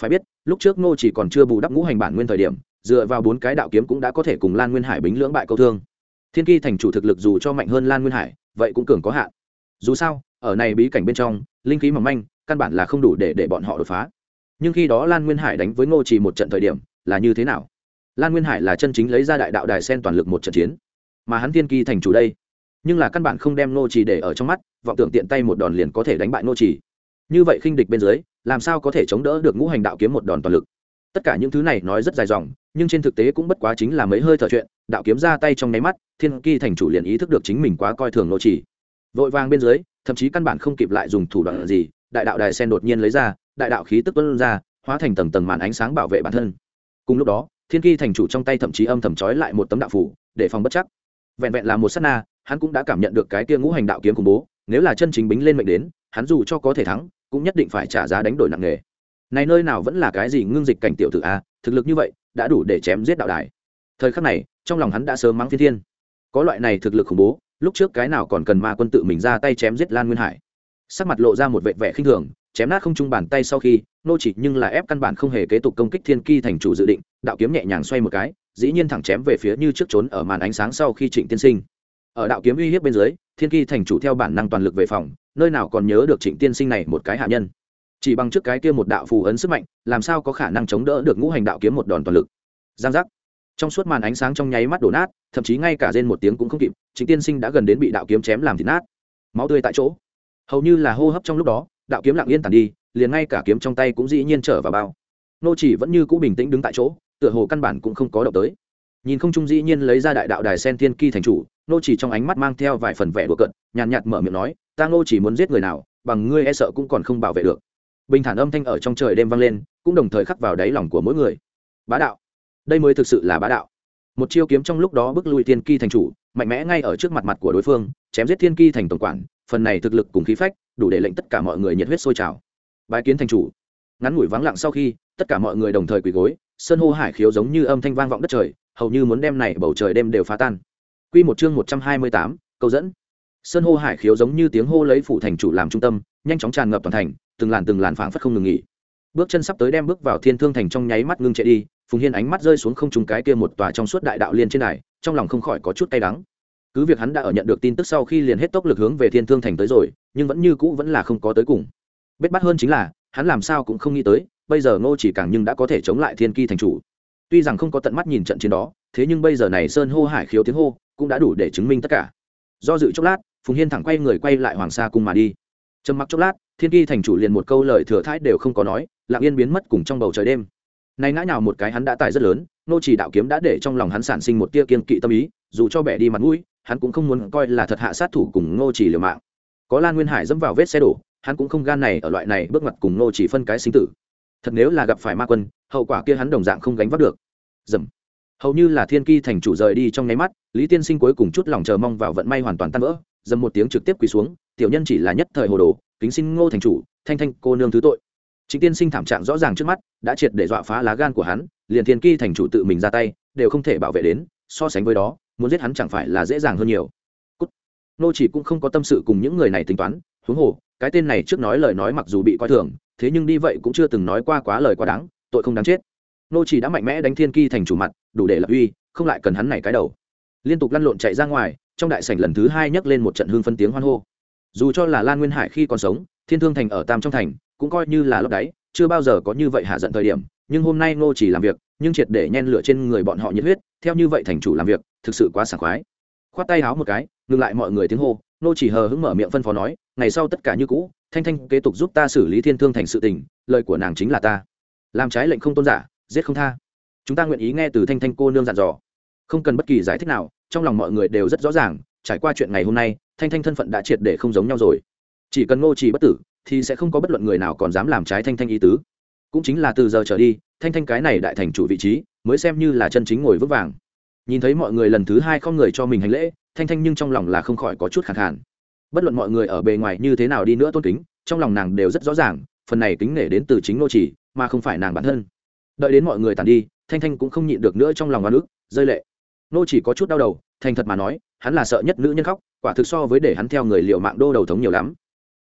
Phải biết, lúc trước ngô chỉ còn chưa bù đắp ngũ hành bản nguyên thời điểm, dựa vào bốn cái đạo kiếm cũng đã có thể cùng lan nguyên hải bính lưỡng bại câu thương. Thiên kỳ thành chủ thực lực dù cho mạnh hơn lan nguyên hải, vậy cũng cường có hạn. Dù sao, ở này bí cảnh bên trong, linh khí mỏng manh, căn bản là không đủ để để bọn họ đột phá nhưng khi đó lan nguyên hải đánh với ngô trì một trận thời điểm, là như thế nào? Lan nguyên hải là chân chính lấy ra đại đạo đài sen toàn lực một trận chiến, mà hắn thiên kỳ thành chủ đây. Nhưng là căn bản không đem ngô trì để ở trong mắt, vọng tưởng tiện tay một đòn liền có thể đánh bại ngô trì. Như vậy khinh địch bên dưới, làm sao có thể chống đỡ được ngũ hành đạo kiếm một đòn toàn lực? Tất cả những thứ này nói rất dài dòng, nhưng trên thực tế cũng bất quá chính là mấy hơi thở chuyện, đạo kiếm ra tay trong nháy mắt, thiên kỳ thành chủ liền ý thức được chính mình quá coi thường Ngô chỉ vội vàng bên dưới, thậm chí căn bản không kịp lại dùng thủ đoạn gì, đại đạo đài sen đột nhiên lấy ra đại đạo khí tức tuân ra, hóa thành tầng tầng màn ánh sáng bảo vệ bản thân. Cùng lúc đó, thiên kỳ thành chủ trong tay thậm chí âm thầm trói lại một tấm đạo phủ, để phòng bất chắc. Vẹn vẹn là một s á t na, hắn cũng đã cảm nhận được cái kia ngũ hành đạo kiếm khủng bố, nếu là chân chính bính lên mệnh đến, hắn dù cho có thể thắng, cũng nhất định phải trả giá đánh đổi nặng nề. Này nơi nào vẫn là cái gì ngưng dịch cảnh tiểu tử a, thực lực như vậy, đã đủ để chém giết đạo đài. Thời khắc này, trong lòng hắn đã sớm mắng thiên thiên. Có loại này thực lực khủng bố, lúc trước cái nào còn cần ma quân tự mình ra tay chém giết lan nguyên hải. Sắc mặt lộ ra một vệ vẻ khinh thường chém nát không trung bàn tay sau khi, nô chỉ nhưng là ép căn bản không hề kế tục công kích thiên ki thành chủ dự định, đạo kiếm nhẹ nhàng xoay một cái, dĩ nhiên thẳng chém về phía như trước trốn ở màn ánh sáng sau khi trịnh tiên sinh. Ở đạo kiếm uy hiếp bên dưới, thiên ki thành chủ theo bản năng toàn lực về phòng, nơi nào còn nhớ được trịnh tiên sinh này một cái hạ nhân. Chỉ bằng trước cái kia một đạo phù ấn sức mạnh, làm sao có khả năng chống đỡ được ngũ hành đạo kiếm một đòn toàn lực. Giang giác. Trong suốt màn ánh sáng trong nháy mắt đổ nát, thậm chí ngay cả rên một tiếng cũng không kịp, Trịnh tiên sinh đã gần đến bị đạo kiếm chém làm thịt nát. Máu tươi tại chỗ. Hầu như là hô hấp trong lúc đó đạo kiếm lặng yên tàn đi, liền ngay cả kiếm trong tay cũng dĩ nhiên trở vào bao. Nô chỉ vẫn như cũ bình tĩnh đứng tại chỗ, tựa hồ căn bản cũng không có động tới. Nhìn không trung dĩ nhiên lấy ra đại đạo đài sen thiên ki thành chủ, nô chỉ trong ánh mắt mang theo vài phần vẻ đùa cận nhàn nhạt mở miệng nói, ta nô chỉ muốn giết người nào, bằng ngươi e sợ cũng còn không bảo vệ được. Bình thản âm thanh ở trong trời đêm vang lên, cũng đồng thời khắc vào đáy lòng của mỗi người. Bá đạo. Đây mới thực sự là bá đạo. Một chiêu kiếm trong lúc đó bước lui thiên ki thành chủ, mạnh mẽ ngay ở trước mặt mặt của đối phương, chém giết thiên ki thành tổng quản phần này thực lực cùng khí phách đủ để lệnh tất cả mọi người nhiệt huyết sôi trào bái kiến thành chủ ngắn ngủi vắng lặng sau khi tất cả mọi người đồng thời quỳ gối sơn hô hải khiếu giống như âm thanh vang vọng đất trời hầu như muốn đem này bầu trời đêm đều phá tan Quy một chương một trăm hai mươi tám, câu dẫn. Sơn hô hải khiếu giống như tiếng hô lấy phủ thành chủ làm trung tâm, nhanh chóng tràn ngập toàn thành, từng làn từng làn phảng phất không ngừng nghỉ. Bước chân sắp tới đem bước vào Thiên Thương thành trong nháy mắt ngưng chạy đi, Phùng Hiên ánh mắt rơi xuống không trùng cái kia một tòa trong suốt đại đạo liên trên này, trong lòng không khỏi có chút cay đắng. Cứ việc hắn đã ở nhận được tin tức sau khi liền hết tốc lực hướng về Thiên Thương thành tới rồi, nhưng vẫn như cũ vẫn là không có tới cùng. Bết bắt hơn chính là, hắn làm sao cũng không nghĩ tới, bây giờ Ngô chỉ càng nhưng đã có thể chống lại Thiên kỳ thành chủ. Tuy rằng không có tận mắt nhìn trận chiến đó thế nhưng bây giờ này sơn hô hải khiếu tiếng hô cũng đã đủ để chứng minh tất cả. Do dự chốc lát phùng hiên thẳng quay người quay lại hoàng sa cung mà đi. Trầm mặc chốc lát thiên kỳ thành chủ liền một câu lời thừa thãi đều không có nói lặng yên biến mất cùng trong bầu trời đêm. Nay ngã nhào một cái hắn đã tài rất lớn nô chỉ đạo kiếm đã để trong lòng hắn sản sinh một tia kiên kỵ tâm ý dù cho bẻ đi mặt mũi hắn cũng không muốn coi là thật hạ sát thủ cùng Ngô chỉ liều mạng. Có lan nguyên hải dẫm vào vết xe đổ, hắn cũng không gan này ở loại này bước mặt cùng Ngô chỉ phân cái sinh tử. Thật nếu là gặp phải ma quân, hậu quả kia hắn đồng dạng không gánh vác được. Dầm. Hầu như là thiên ki thành chủ rời đi trong nháy mắt, lý tiên sinh cuối cùng chút lòng chờ mong vào vận may hoàn toàn tan vỡ, dầm một tiếng trực tiếp quỳ xuống, tiểu nhân chỉ là nhất thời hồ đồ, kính xin ngô thành chủ, thanh thanh cô nương thứ tội. Chính tiên sinh thảm trạng rõ ràng trước mắt, đã triệt để dọa phá lá gan của hắn, liền thiên ki thành chủ tự mình ra tay, đều không thể bảo vệ đến, so sánh với đó muốn giết hắn chẳng phải là dễ dàng hơn nhiều. Cút. nô chỉ cũng không có tâm sự cùng những người này tính toán, huống hồ, cái tên này trước nói lời nói mặc dù bị coi thường, thế nhưng đi vậy cũng chưa từng nói qua quá lời quá đáng, tội không đáng chết. Nô chỉ đã mạnh mẽ đánh thiên ki thành chủ mặt, đủ để lập uy, không lại cần hắn này cái đầu. Liên tục lăn lộn chạy ra ngoài, trong đại sảnh lần thứ hai nhấc lên một trận hương phân tiếng hoan hô. Dù cho là lan nguyên hải khi còn sống, thiên thương thành ở tam trong thành cũng coi như là lấp đáy chưa bao giờ có như vậy hạ giận thời điểm, nhưng hôm nay nô chỉ làm việc nhưng triệt để nhen lửa trên người bọn họ nhiệt huyết, theo như vậy thành chủ làm việc, thực sự quá sảng khoái. Khoát tay háo một cái, ngừng lại mọi người tiếng hô, nô chỉ hờ hững mở miệng phân phó nói, ngày sau tất cả như cũ, thanh thanh kế tục giúp ta xử lý thiên thương thành sự tình, lời của nàng chính là ta. Làm trái lệnh không tôn giả, giết không tha. Chúng ta nguyện ý nghe từ thanh thanh cô nương dặn dò. Không cần bất kỳ giải thích nào, trong lòng mọi người đều rất rõ ràng, trải qua chuyện ngày hôm nay, thanh thanh thân phận đã triệt để không giống nhau rồi. Chỉ cần ngô trì bất tử, thì sẽ không có bất luận người nào còn dám làm trái thanh thanh ý tứ cũng chính là từ giờ trở đi thanh thanh cái này đại thành chủ vị trí mới xem như là chân chính ngồi vững vàng. Nhìn thấy mọi người lần thứ hai không người cho mình hành lễ thanh thanh nhưng trong lòng là không khỏi có chút khẳng hạn bất luận mọi người ở bề ngoài như thế nào đi nữa tôn kính trong lòng nàng đều rất rõ ràng phần này kính nể đến từ chính nô chỉ, mà không phải nàng bản thân. Đợi đến mọi người tàn đi thanh thanh cũng không nhịn được nữa trong lòng oan ức rơi lệ. Nô chỉ có chút đau đầu thành thật mà nói hắn là sợ nhất nữ nhân khóc quả thực so với để hắn theo người liệu mạng đô đầu thống nhiều lắm.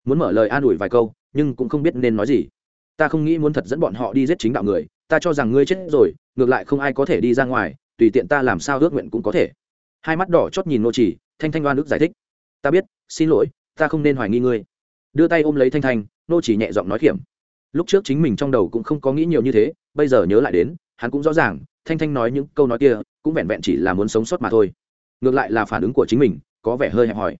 Muốn mở lời an ủi vài câu nhưng cũng không biết nên nói gì ta không nghĩ muốn thật dẫn bọn họ đi giết chính đạo người, ta cho rằng ngươi chết rồi, ngược lại không ai có thể đi ra ngoài, tùy tiện ta làm sao ước nguyện cũng có thể. Hai mắt đỏ chót nhìn nô chỉ, thanh thanh oan ức giải thích. Ta biết, xin lỗi, ta không nên hoài nghi ngươi. Đưa tay ôm lấy thanh thanh nô chỉ nhẹ giọng nói kiểm lúc trước chính mình trong đầu cũng không có nghĩ nhiều như thế, bây giờ nhớ lại đến, hắn cũng rõ ràng, thanh thanh nói những câu nói kia, cũng vẹn vẹn chỉ là muốn sống sót mà thôi. Ngược lại là phản ứng của chính mình, có vẻ hơi hẹp hòi.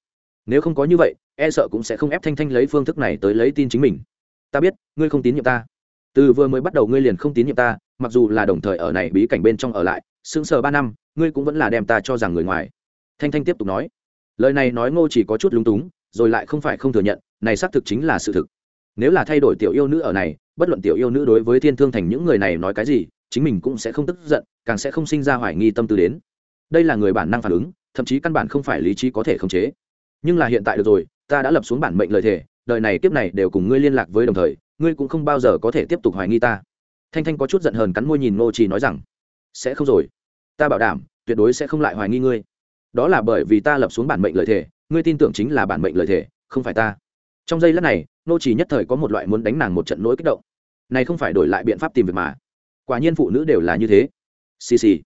Nếu không có như vậy e sợ cũng sẽ không ép thanh thanh lấy phương thức này tới lấy tin chính mình ta biết, ngươi không tín nhiệm ta. Từ vừa mới bắt đầu ngươi liền không tín nhiệm ta, mặc dù là đồng thời ở này bí cảnh bên trong ở lại, sững sờ ba năm, ngươi cũng vẫn là đem ta cho rằng người ngoài. Thanh thanh tiếp tục nói. Lời này nói ngô chỉ có chút lúng túng, rồi lại không phải không thừa nhận, này xác thực chính là sự thực. Nếu là thay đổi tiểu yêu nữ ở này, bất luận tiểu yêu nữ đối với thiên thương thành những người này nói cái gì, chính mình cũng sẽ không tức giận, càng sẽ không sinh ra hoài nghi tâm tư đến. Đây là người bản năng phản ứng, thậm chí căn bản không phải lý trí có thể khống chế. Nhưng là hiện tại được rồi, ta đã lập xuống bản mệnh lời thề đời này kiếp này đều cùng ngươi liên lạc với đồng thời, ngươi cũng không bao giờ có thể tiếp tục hoài nghi ta. Thanh thanh có chút giận hờn cắn môi nhìn ngô trì nói rằng, sẽ không rồi. Ta bảo đảm, tuyệt đối sẽ không lại hoài nghi ngươi. Đó là bởi vì ta lập xuống bản mệnh lời thề, ngươi tin tưởng chính là bản mệnh lời thề, không phải ta. Trong giây lát này nô chỉ nhất thời có một loại muốn đánh nàng một trận nỗi kích động. Này không phải đổi lại biện pháp tìm việc mà. Quả nhiên phụ nữ đều là như thế. Xì xì.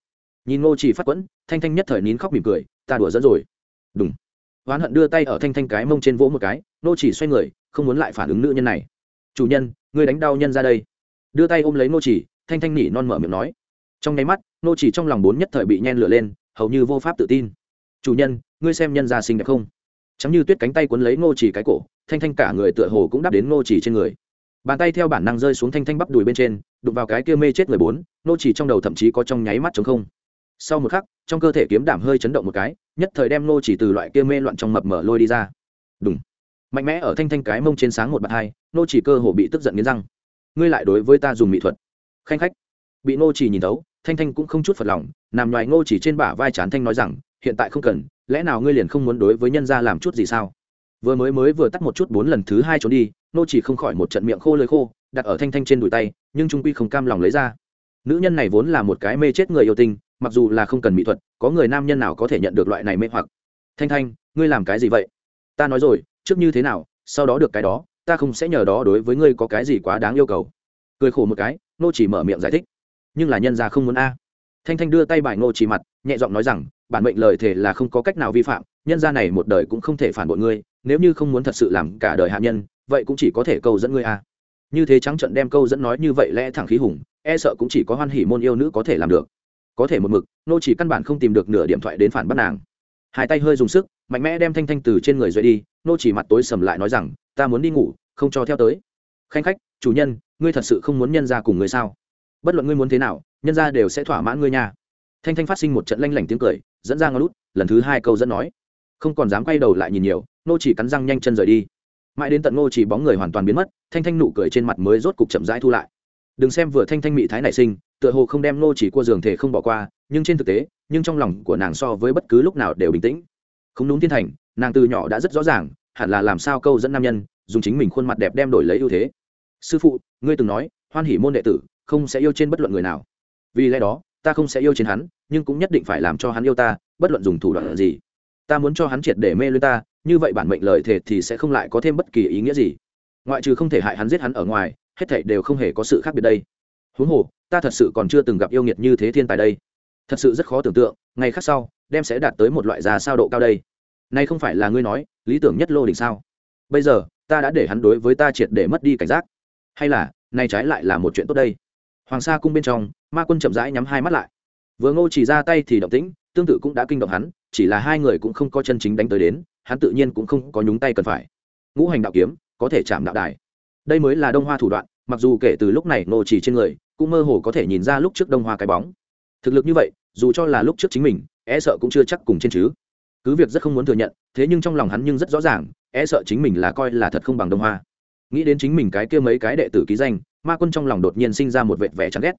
Nhìn ngô chỉ phát quẫn, thanh thanh nhất thời nín khóc mỉm cười, ta đùa dẫn rồi. Đúng oán hận đưa tay ở thanh thanh cái mông trên vỗ một cái, nô chỉ xoay người, không muốn lại phản ứng nữ nhân này. Chủ nhân người đánh đau nhân ra đây. Đưa tay ôm lấy nô chỉ, thanh thanh nỉ non mở miệng nói. Trong nháy mắt, nô chỉ trong lòng bốn nhất thời bị nhen lửa lên, hầu như vô pháp tự tin. Chủ nhân, ngươi xem nhân gia xinh đẹp không? Chẳng như tuyết cánh tay cuốn lấy nô chỉ cái cổ, thanh thanh cả người tựa hồ cũng đáp đến nô chỉ trên người. Bàn tay theo bản năng rơi xuống thanh thanh bắp đùi bên trên, đụng vào cái kia mê chết người bốn, nô chỉ trong đầu thậm chí có trong nháy mắt chống không sau một khắc, trong cơ thể kiếm đảm hơi chấn động một cái, nhất thời đem nô chỉ từ loại kia mê loạn trong mập mở lôi đi ra. Đúng mạnh mẽ ở thanh thanh cái mông trên sáng một bạt hai, nô chỉ cơ hồ bị tức giận nghiến răng. Ngươi lại đối với ta dùng mỹ thuật. Khanh khách. Bị nô chỉ nhìn thấu, thanh thanh cũng không chút phật lòng, nằm ngoài nô chỉ trên bả vai chán thanh nói rằng, hiện tại không cần, lẽ nào ngươi liền không muốn đối với nhân gia làm chút gì sao? Vừa mới mới vừa tắt một chút bốn lần thứ hai trốn đi, nô chỉ không khỏi một trận miệng khô lưỡi khô, đặt ở thanh thanh trên đùi tay, nhưng trung quy không cam lòng lấy ra nữ nhân này vốn là một cái mê chết người yêu tinh, mặc dù là không cần mỹ thuật, có người nam nhân nào có thể nhận được loại này mê hoặc. Thanh thanh, ngươi làm cái gì vậy? Ta nói rồi, trước như thế nào, sau đó được cái đó, ta không sẽ nhờ đó đối với ngươi có cái gì quá đáng yêu cầu. Cười khổ một cái nô chỉ mở miệng giải thích. Nhưng là nhân gia không muốn a. Thanh thanh đưa tay bài nô chỉ mặt, nhẹ giọng nói rằng, bản mệnh lời thể là không có cách nào vi phạm, nhân gia này một đời cũng không thể phản bội ngươi, nếu như không muốn thật sự làm cả đời hạ nhân, vậy cũng chỉ có thể câu dẫn ngươi a. Như thế trắng trận đem câu dẫn nói như vậy lẽ thẳng khí hùng e sợ cũng chỉ có hoan hỉ môn yêu nữ có thể làm được. Có thể một mực, nô chỉ căn bản không tìm được nửa điện thoại đến phản bắt nàng. Hai tay hơi dùng sức, mạnh mẽ đem thanh thanh từ trên người rời đi, nô chỉ mặt tối sầm lại nói rằng, ta muốn đi ngủ, không cho theo tới. Khanh khách, chủ nhân, ngươi thật sự không muốn nhân ra cùng ngươi sao? Bất luận ngươi muốn thế nào, nhân ra đều sẽ thỏa mãn ngươi nha. Thanh thanh phát sinh một trận lanh lảnh tiếng cười, dẫn ra ngó lút lần thứ hai câu dẫn nói. Không còn dám quay đầu lại nhìn nhiều, nô chỉ cắn răng nhanh chân rời đi. Mãi đến tận nô chỉ bóng người hoàn toàn biến mất, thanh thanh nụ cười trên mặt mới rốt cục chậm rãi thu lại đừng xem vừa thanh thanh mị thái nảy sinh, tựa hồ không đem nô chỉ qua giường thể không bỏ qua, nhưng trên thực tế, nhưng trong lòng của nàng so với bất cứ lúc nào đều bình tĩnh. Không đúng thiên thành, nàng từ nhỏ đã rất rõ ràng, hẳn là làm sao câu dẫn nam nhân, dùng chính mình khuôn mặt đẹp đem đổi lấy ưu thế. Sư phụ, ngươi từng nói, hoan hỉ môn đệ tử, không sẽ yêu trên bất luận người nào. Vì lẽ đó, ta không sẽ yêu trên hắn, nhưng cũng nhất định phải làm cho hắn yêu ta, bất luận dùng thủ đoạn gì. Ta muốn cho hắn triệt để mê lên ta, như vậy bản mệnh lời thề thì sẽ không lại có thêm bất kỳ ý nghĩa gì. Ngoại trừ không thể hại hắn giết hắn ở ngoài hết thảy đều không hề có sự khác biệt đây. Huống hồ, ta thật sự còn chưa từng gặp yêu nghiệt như thế thiên tài đây. Thật sự rất khó tưởng tượng, ngày khác sau, đem sẽ đạt tới một loại già sao độ cao đây. Nay không phải là ngươi nói, lý tưởng nhất lô đỉnh sao? Bây giờ, ta đã để hắn đối với ta triệt để mất đi cảnh giác. Hay là, nay trái lại là một chuyện tốt đây. Hoàng sa cung bên trong, ma quân chậm rãi nhắm hai mắt lại. Vừa ngô chỉ ra tay thì động tĩnh, tương tự cũng đã kinh động hắn, chỉ là hai người cũng không có chân chính đánh tới đến, hắn tự nhiên cũng không có nhúng tay cần phải. Ngũ hành đạo kiếm, có thể chạm đạo đài đây mới là đông hoa thủ đoạn, mặc dù kể từ lúc này ngô chỉ trên người, cũng mơ hồ có thể nhìn ra lúc trước đông hoa cái bóng. Thực lực như vậy, dù cho là lúc trước chính mình e sợ cũng chưa chắc cùng trên chứ. Cứ việc rất không muốn thừa nhận, thế nhưng trong lòng hắn nhưng rất rõ ràng e sợ chính mình là coi là thật không bằng đông hoa. Nghĩ đến chính mình cái kia mấy cái đệ tử ký danh, ma quân trong lòng đột nhiên sinh ra một vệt vẻ chán ghét.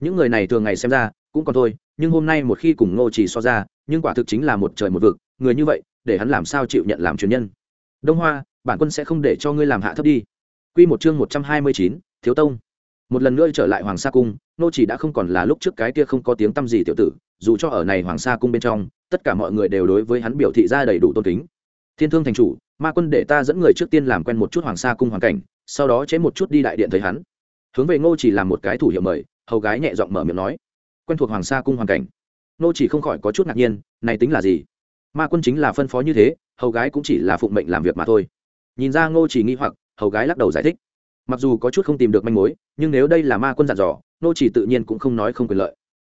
Những người này thường ngày xem ra, cũng còn thôi, nhưng hôm nay một khi cùng ngô chỉ so ra, nhưng quả thực chính là một trời một vực, người như vậy, để hắn làm sao chịu nhận làm truyền nhân? Đông hoa, bản quân sẽ không để cho ngươi làm hạ thấp đi quy một chương một trăm hai mươi chín, thiếu tông. Một lần nữa trở lại hoàng sa cung, nô chỉ đã không còn là lúc trước cái kia không có tiếng tâm gì tiểu tử, dù cho ở này hoàng sa cung bên trong, tất cả mọi người đều đối với hắn biểu thị ra đầy đủ tôn kính. Thiên thương thành chủ, ma quân để ta dẫn người trước tiên làm quen một chút hoàng sa cung hoàn cảnh, sau đó chế một chút đi đại điện thấy hắn. Hướng về ngô chỉ làm một cái thủ hiệu mời, hầu gái nhẹ giọng mở miệng nói. Quen thuộc hoàng sa cung hoàn cảnh. Ngô chỉ không khỏi có chút ngạc nhiên, này tính là gì? Ma quân chính là phân phó như thế, hầu gái cũng chỉ là phụng mệnh làm việc mà thôi. Nhìn ra ngô chỉ nghi hoặc hầu gái lắc đầu giải thích. Mặc dù có chút không tìm được manh mối, nhưng nếu đây là ma quân dặn dò, nô chỉ tự nhiên cũng không nói không quyền lợi.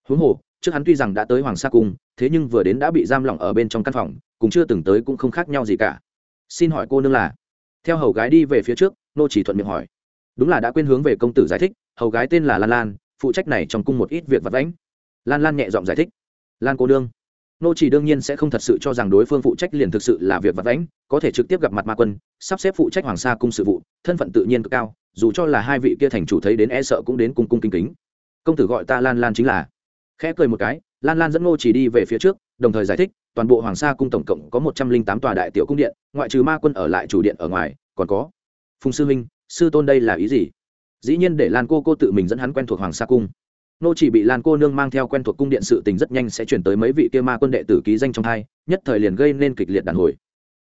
Huống hồ, trước hắn tuy rằng đã tới hoàng sa cung, thế nhưng vừa đến đã bị giam lỏng ở bên trong căn phòng cũng chưa từng tới cũng không khác nhau gì cả. Xin hỏi cô nương là? Theo hầu gái đi về phía trước, nô chỉ thuận miệng hỏi. Đúng là đã quên hướng về công tử giải thích, hầu gái tên là lan lan, phụ trách này trong cung một ít việc vật vãnh. Lan lan nhẹ giọng giải thích. Lan cô nương nô chỉ đương nhiên sẽ không thật sự cho rằng đối phương phụ trách liền thực sự là việc vật vãnh, có thể trực tiếp gặp mặt ma quân, sắp xếp phụ trách hoàng sa cung sự vụ, thân phận tự nhiên cực cao, dù cho là hai vị kia thành chủ thấy đến e sợ cũng đến cung cung kính kính. Công tử gọi ta lan lan chính là. Khẽ cười một cái, lan lan dẫn nô chỉ đi về phía trước, đồng thời giải thích, toàn bộ hoàng sa cung tổng cộng có một trăm linh tám tòa đại tiểu cung điện, ngoại trừ ma quân ở lại chủ điện ở ngoài, còn có. Phùng sư huynh, sư tôn đây là ý gì? Dĩ nhiên để lan cô cô tự mình dẫn hắn quen thuộc hoàng sa cung nô chỉ bị lan cô nương mang theo quen thuộc cung điện sự tình rất nhanh sẽ chuyển tới mấy vị kia ma quân đệ tử ký danh trong hai, nhất thời liền gây nên kịch liệt đàn hồi.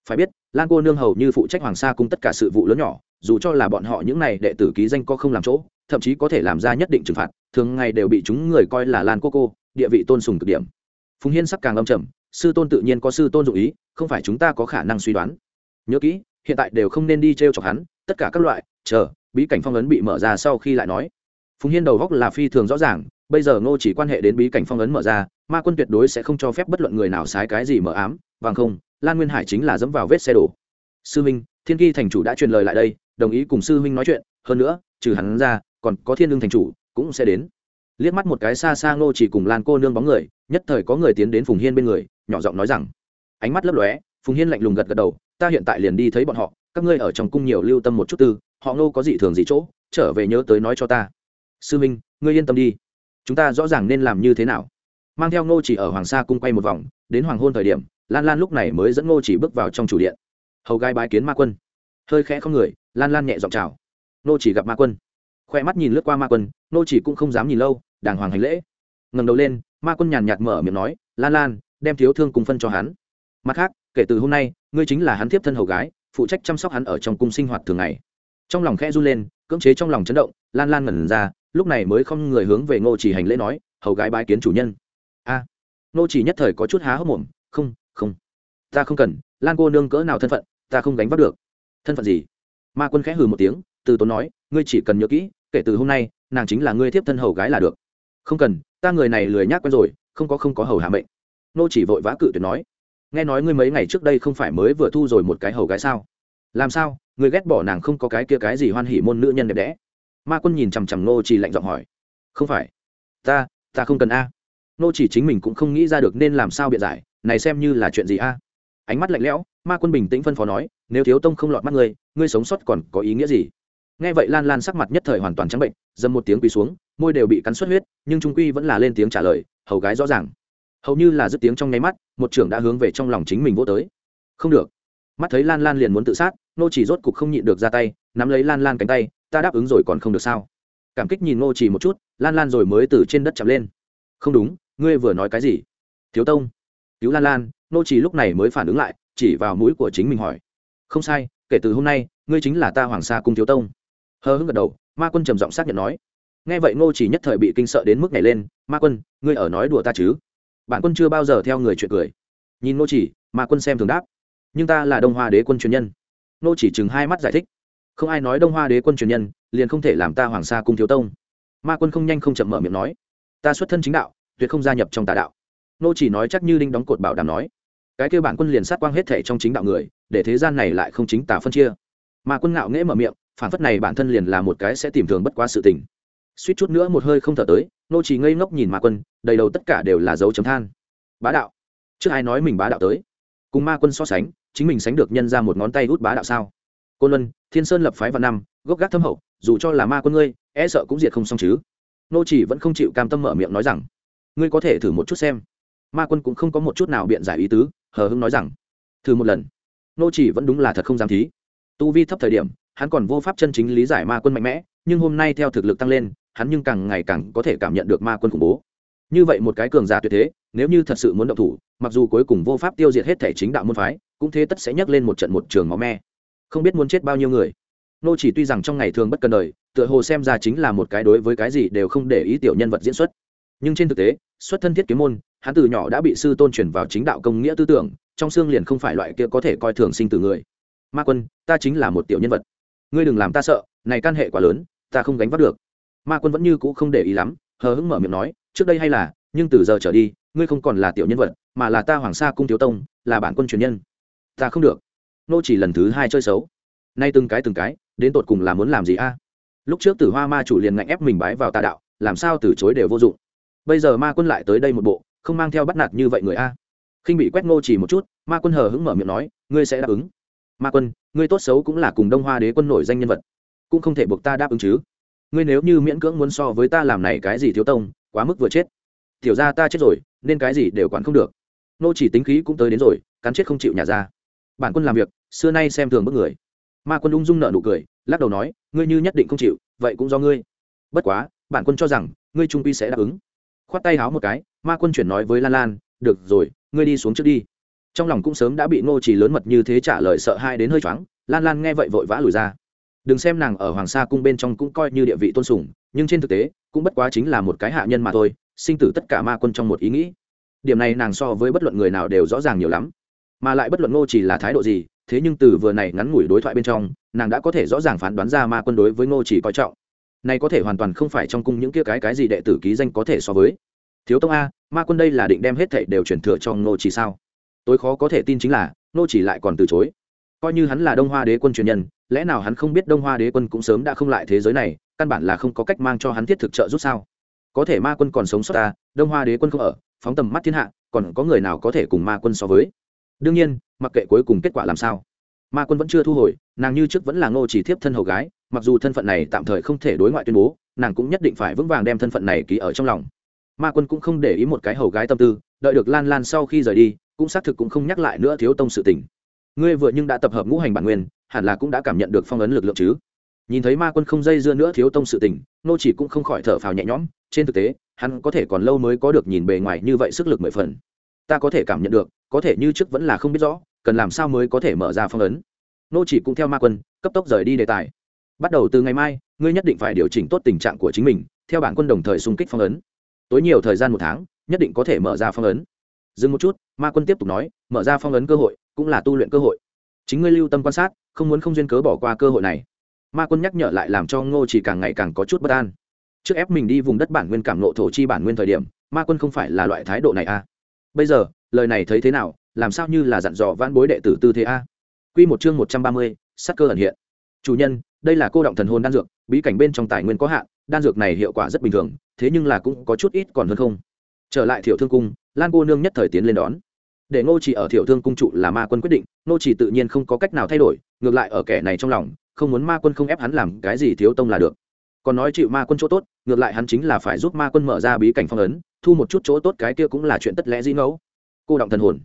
Phải biết, lan cô nương hầu như phụ trách hoàng sa cung tất cả sự vụ lớn nhỏ, dù cho là bọn họ những này đệ tử ký danh có không làm chỗ, thậm chí có thể làm ra nhất định trừng phạt, thường ngày đều bị chúng người coi là lan cô cô, địa vị tôn sùng cực điểm. Phùng hiên sắc càng âm trầm, sư tôn tự nhiên có sư tôn dụ ý, không phải chúng ta có khả năng suy đoán. Nhớ kỹ, hiện tại đều không nên đi t r e o chọc hắn, tất cả các loại, chờ, bí cảnh phong ấn bị mở ra sau khi lại nói phùng hiên đầu góc là phi thường rõ ràng, bây giờ ngô chỉ quan hệ đến bí cảnh phong ấn mở ra, ma quân tuyệt đối sẽ không cho phép bất luận người nào sái cái gì mở ám vàng không, lan nguyên hải chính là dẫm vào vết xe đổ. Sư minh, thiên kỳ thành chủ đã truyền lời lại đây, đồng ý cùng sư Minh nói chuyện, hơn nữa, trừ hắn ra, còn có thiên lương thành chủ, cũng sẽ đến. Liếc mắt một cái xa xa ngô chỉ cùng lan cô nương bóng người, nhất thời có người tiến đến phùng hiên bên người, nhỏ giọng nói rằng, ánh mắt lấp lóe, phùng hiên lạnh lùng gật gật đầu, ta hiện tại liền đi thấy bọn họ, các ngươi ở trong cung nhiều lưu tâm một chút tư, họ ngô có gì thường gì chỗ, trở về nhớ tới nói cho ta sư minh, ngươi yên tâm đi. Chúng ta rõ ràng nên làm như thế nào. Mang theo ngô chỉ ở hoàng sa cung quay một vòng, đến hoàng hôn thời điểm, lan lan lúc này mới dẫn ngô chỉ bước vào trong chủ điện. Hầu gai bái kiến ma quân. Hơi khẽ không người, lan lan nhẹ giọng chào. Ngô chỉ gặp ma quân. Khoe mắt nhìn lướt qua ma quân, ngô chỉ cũng không dám nhìn lâu, đàng hoàng hành lễ. Ngầm đầu lên, ma quân nhàn nhạt mở miệng nói, lan lan, đem thiếu thương cùng phân cho hắn. Mặt khác, kể từ hôm nay, ngươi chính là hắn tiếp thân hầu gái, phụ trách chăm sóc hắn ở trong cung sinh hoạt thường ngày. Trong lòng khẽ run lên, cưỡng chế trong lòng chấn động, lan lan ngẩn ra lúc này mới không người hướng về ngô chỉ hành lễ nói, hầu gái bái kiến chủ nhân. A. Ngô chỉ nhất thời có chút há hốc mồm, không không, ta không cần, lan cô nương cỡ nào thân phận, ta không gánh vác được. Thân phận gì? Ma quân khẽ hừ một tiếng, từ tốn nói, ngươi chỉ cần nhớ kỹ, kể từ hôm nay, nàng chính là ngươi tiếp thân hầu gái là được. Không cần, ta người này lười nhác quen rồi, không có không có hầu hạ mệnh. Nô chỉ vội vã cự tuyệt nói, nghe nói ngươi mấy ngày trước đây không phải mới vừa thu rồi một cái hầu gái sao? Làm sao, ngươi ghét bỏ nàng không có cái kia cái gì hoan hỉ môn nữ nhân đẹp đẽ? Ma quân nhìn chằm chằm nô chỉ lạnh giọng hỏi. Không phải. Ta ta không cần a. Nô chỉ chính mình cũng không nghĩ ra được nên làm sao biện giải. Này xem như là chuyện gì a? Ánh mắt lạnh lẽo, ma quân bình tĩnh phân phó nói, nếu thiếu tông không lọt mắt ngươi ngươi sống sót còn có ý nghĩa gì? Nghe vậy lan lan sắc mặt nhất thời hoàn toàn trắng bệnh, dầm một tiếng quỳ xuống, môi đều bị cắn xuất huyết, nhưng trung quy vẫn là lên tiếng trả lời, hầu gái rõ ràng. Hầu như là dứt tiếng trong nháy mắt, một trưởng đã hướng về trong lòng chính mình vô tới. Không được. Mắt thấy lan lan liền muốn tự sát nô chỉ rốt cục không nhịn được ra tay, nắm lấy lan lan cánh tay ta đáp ứng rồi còn không được sao? Cảm kích nhìn Ngô chỉ một chút, lan lan rồi mới từ trên đất chạm lên. Không đúng, ngươi vừa nói cái gì? Thiếu tông. Cứu lan lan, Ngô chỉ lúc này mới phản ứng lại, chỉ vào mũi của chính mình hỏi. Không sai, kể từ hôm nay, ngươi chính là ta hoàng sa cung thiếu tông. Hờ hững gật đầu, ma quân trầm giọng xác nhận nói. Nghe vậy ngô chỉ nhất thời bị kinh sợ đến mức này lên, ma quân, ngươi ở nói đùa ta chứ? Bản quân chưa bao giờ theo người chuyện cười. Nhìn ngô chỉ, ma quân xem thường đáp. Nhưng ta là đông hoa đế quân truyền nhân. Ngô chỉ chừng hai mắt giải thích không ai nói đông hoa đế quân truyền nhân, liền không thể làm ta hoàng sa cung thiếu tông. Ma quân không nhanh không chậm mở miệng nói, ta xuất thân chính đạo, tuyệt không gia nhập trong tà đạo. Nô chỉ nói chắc như đinh đóng cột bảo đảm nói, cái kêu bản quân liền sát quang hết thể trong chính đạo người, để thế gian này lại không chính tà phân chia. Ma quân ngạo nghễ mở miệng, phản phất này bản thân liền là một cái sẽ tìm thường bất quá sự tình. Suýt chút nữa một hơi không thở tới, nô chỉ ngây ngốc nhìn ma quân, đầy đầu tất cả đều là dấu chấm than. Bá đạo, trước ai nói mình bá đạo tới? Cùng ma quân so sánh, chính mình sánh được nhân ra một ngón tay út bá đạo sao? Côn luân, thiên sơn lập phái vạn năm, gốc gác thâm hậu, dù cho là ma quân ngươi e sợ cũng diệt không xong chứ. Nô chỉ vẫn không chịu cam tâm mở miệng nói rằng, ngươi có thể thử một chút xem. Ma quân cũng không có một chút nào biện giải ý tứ, hờ hững nói rằng, thử một lần. Nô chỉ vẫn đúng là thật không dám thí. Tu vi thấp thời điểm, hắn còn vô pháp chân chính lý giải ma quân mạnh mẽ, nhưng hôm nay theo thực lực tăng lên, hắn nhưng càng ngày càng có thể cảm nhận được ma quân khủng bố. Như vậy một cái cường giả tuyệt thế, nếu như thật sự muốn động thủ, mặc dù cuối cùng vô pháp tiêu diệt hết thể chính đạo môn phái, cũng thế tất sẽ nhắc lên một trận một trường máu me không biết muốn chết bao nhiêu người. Nô chỉ tuy rằng trong ngày thường bất cần đời, tựa hồ xem ra chính là một cái đối với cái gì đều không để ý tiểu nhân vật diễn xuất. Nhưng trên thực tế, xuất thân thiết kiếm môn, hắn từ nhỏ đã bị sư tôn truyền vào chính đạo công nghĩa tư tưởng, trong xương liền không phải loại kia có thể coi thường sinh từ người. Ma quân, ta chính là một tiểu nhân vật. Ngươi đừng làm ta sợ, này căn hệ quá lớn, ta không gánh vác được. Ma quân vẫn như cũ không để ý lắm, hờ hững mở miệng nói, trước đây hay là, nhưng từ giờ trở đi, ngươi không còn là tiểu nhân vật, mà là ta hoàng sa cung thiếu tông, là bản quân truyền nhân. Ta không được nô chỉ lần thứ hai chơi xấu. Nay từng cái từng cái, đến tột cùng là muốn làm gì a? Lúc trước tử hoa ma chủ liền ngạnh ép mình bái vào tà đạo, làm sao từ chối đều vô dụng. Bây giờ ma quân lại tới đây một bộ, không mang theo bắt nạt như vậy người a. Khinh bị quét nô chỉ một chút, ma quân hờ hững mở miệng nói, ngươi sẽ đáp ứng. Ma quân, ngươi tốt xấu cũng là cùng đông hoa đế quân nổi danh nhân vật, cũng không thể buộc ta đáp ứng chứ. Ngươi nếu như miễn cưỡng muốn so với ta làm này cái gì thiếu tông, quá mức vừa chết. Tiểu ra ta chết rồi, nên cái gì đều quản không được. Nô chỉ tính khí cũng tới đến rồi, cắn chết không chịu nhà ra bản quân làm việc, xưa nay xem thường bức người. Ma quân ung dung nợ nụ cười, lắc đầu nói, ngươi như nhất định không chịu, vậy cũng do ngươi. Bất quá, bản quân cho rằng, ngươi trung pi sẽ đáp ứng. Khoát tay háo một cái, ma quân chuyển nói với lan lan, được rồi, ngươi đi xuống trước đi. Trong lòng cũng sớm đã bị ngô chỉ lớn mật như thế trả lời sợ hai đến hơi choáng, lan lan nghe vậy vội vã lùi ra. Đừng xem nàng ở hoàng sa cung bên trong cũng coi như địa vị tôn sùng, nhưng trên thực tế, cũng bất quá chính là một cái hạ nhân mà thôi, sinh tử tất cả ma quân trong một ý nghĩ. Điểm này nàng so với bất luận người nào đều rõ ràng nhiều lắm mà lại bất luận ngô chỉ là thái độ gì, thế nhưng từ vừa này ngắn ngủi đối thoại bên trong, nàng đã có thể rõ ràng phán đoán ra ma quân đối với ngô chỉ coi trọng. Này có thể hoàn toàn không phải trong cung những kia cái cái gì đệ tử ký danh có thể so với. Thiếu tông a, ma quân đây là định đem hết thảy đều chuyển thừa cho ngô chỉ sao? Tối khó có thể tin chính là, Ngô chỉ lại còn từ chối. Coi như hắn là đông hoa đế quân truyền nhân, lẽ nào hắn không biết đông hoa đế quân cũng sớm đã không lại thế giới này, căn bản là không có cách mang cho hắn thiết thực trợ giúp sao? Có thể ma quân còn sống sót ta, đông hoa đế quân không ở, phóng tầm mắt thiên hạ, còn có người nào có thể cùng ma quân so với? Đương nhiên, mặc kệ cuối cùng kết quả làm sao, ma quân vẫn chưa thu hồi, nàng như trước vẫn là ngô chỉ thiếp thân hầu gái, mặc dù thân phận này tạm thời không thể đối ngoại tuyên bố, nàng cũng nhất định phải vững vàng đem thân phận này ký ở trong lòng. Ma quân cũng không để ý một cái hầu gái tâm tư, đợi được lan lan sau khi rời đi, cũng xác thực cũng không nhắc lại nữa thiếu tông sự tình. Ngươi vừa nhưng đã tập hợp ngũ hành bản nguyên, hẳn là cũng đã cảm nhận được phong ấn lực lượng chứ? Nhìn thấy ma quân không dây dưa nữa thiếu tông sự tình nô chỉ cũng không khỏi thở phào nhẹ nhõm, trên thực tế, hắn có thể còn lâu mới có được nhìn bề ngoài như vậy sức lực mười phần ta có thể cảm nhận được, có thể như trước vẫn là không biết rõ, cần làm sao mới có thể mở ra phong ấn. Nô chỉ cũng theo ma quân, cấp tốc rời đi đề tài. Bắt đầu từ ngày mai, ngươi nhất định phải điều chỉnh tốt tình trạng của chính mình, theo bản quân đồng thời xung kích phong ấn. Tối nhiều thời gian một tháng, nhất định có thể mở ra phong ấn. Dừng một chút, ma quân tiếp tục nói, mở ra phong ấn cơ hội, cũng là tu luyện cơ hội. Chính ngươi lưu tâm quan sát, không muốn không duyên cớ bỏ qua cơ hội này. Ma quân nhắc nhở lại làm cho ngô chỉ càng ngày càng có chút bất an. Trước ép mình đi vùng đất bản nguyên cảm nộ thổ chi bản nguyên thời điểm, ma quân không phải là loại thái độ này à bây giờ lời này thấy thế nào? Làm sao như là dặn dò vãn bối đệ tử tư thế a? Q quy một chương một trăm ba mươi, sắc cơ ẩn hiện. Chủ nhân đây là cô động thần hồn đan dược bí cảnh bên trong tài nguyên có hạn đan dược này hiệu quả rất bình thường thế nhưng là cũng có chút ít còn hơn không. Trở lại thiểu thương cung lan cô nương nhất thời tiến lên đón. Để ngô chỉ ở thiểu thương cung trụ là ma quân quyết định ngô chỉ tự nhiên không có cách nào thay đổi ngược lại ở kẻ này trong lòng không muốn ma quân không ép hắn làm cái gì thiếu tông là được. Còn nói chịu ma quân chỗ tốt ngược lại hắn chính là phải giúp ma quân mở ra bí cảnh phong ấn thu một chút chỗ tốt cái kia cũng là chuyện tất lẽ dĩ ngẫu. Cô động thần hồn.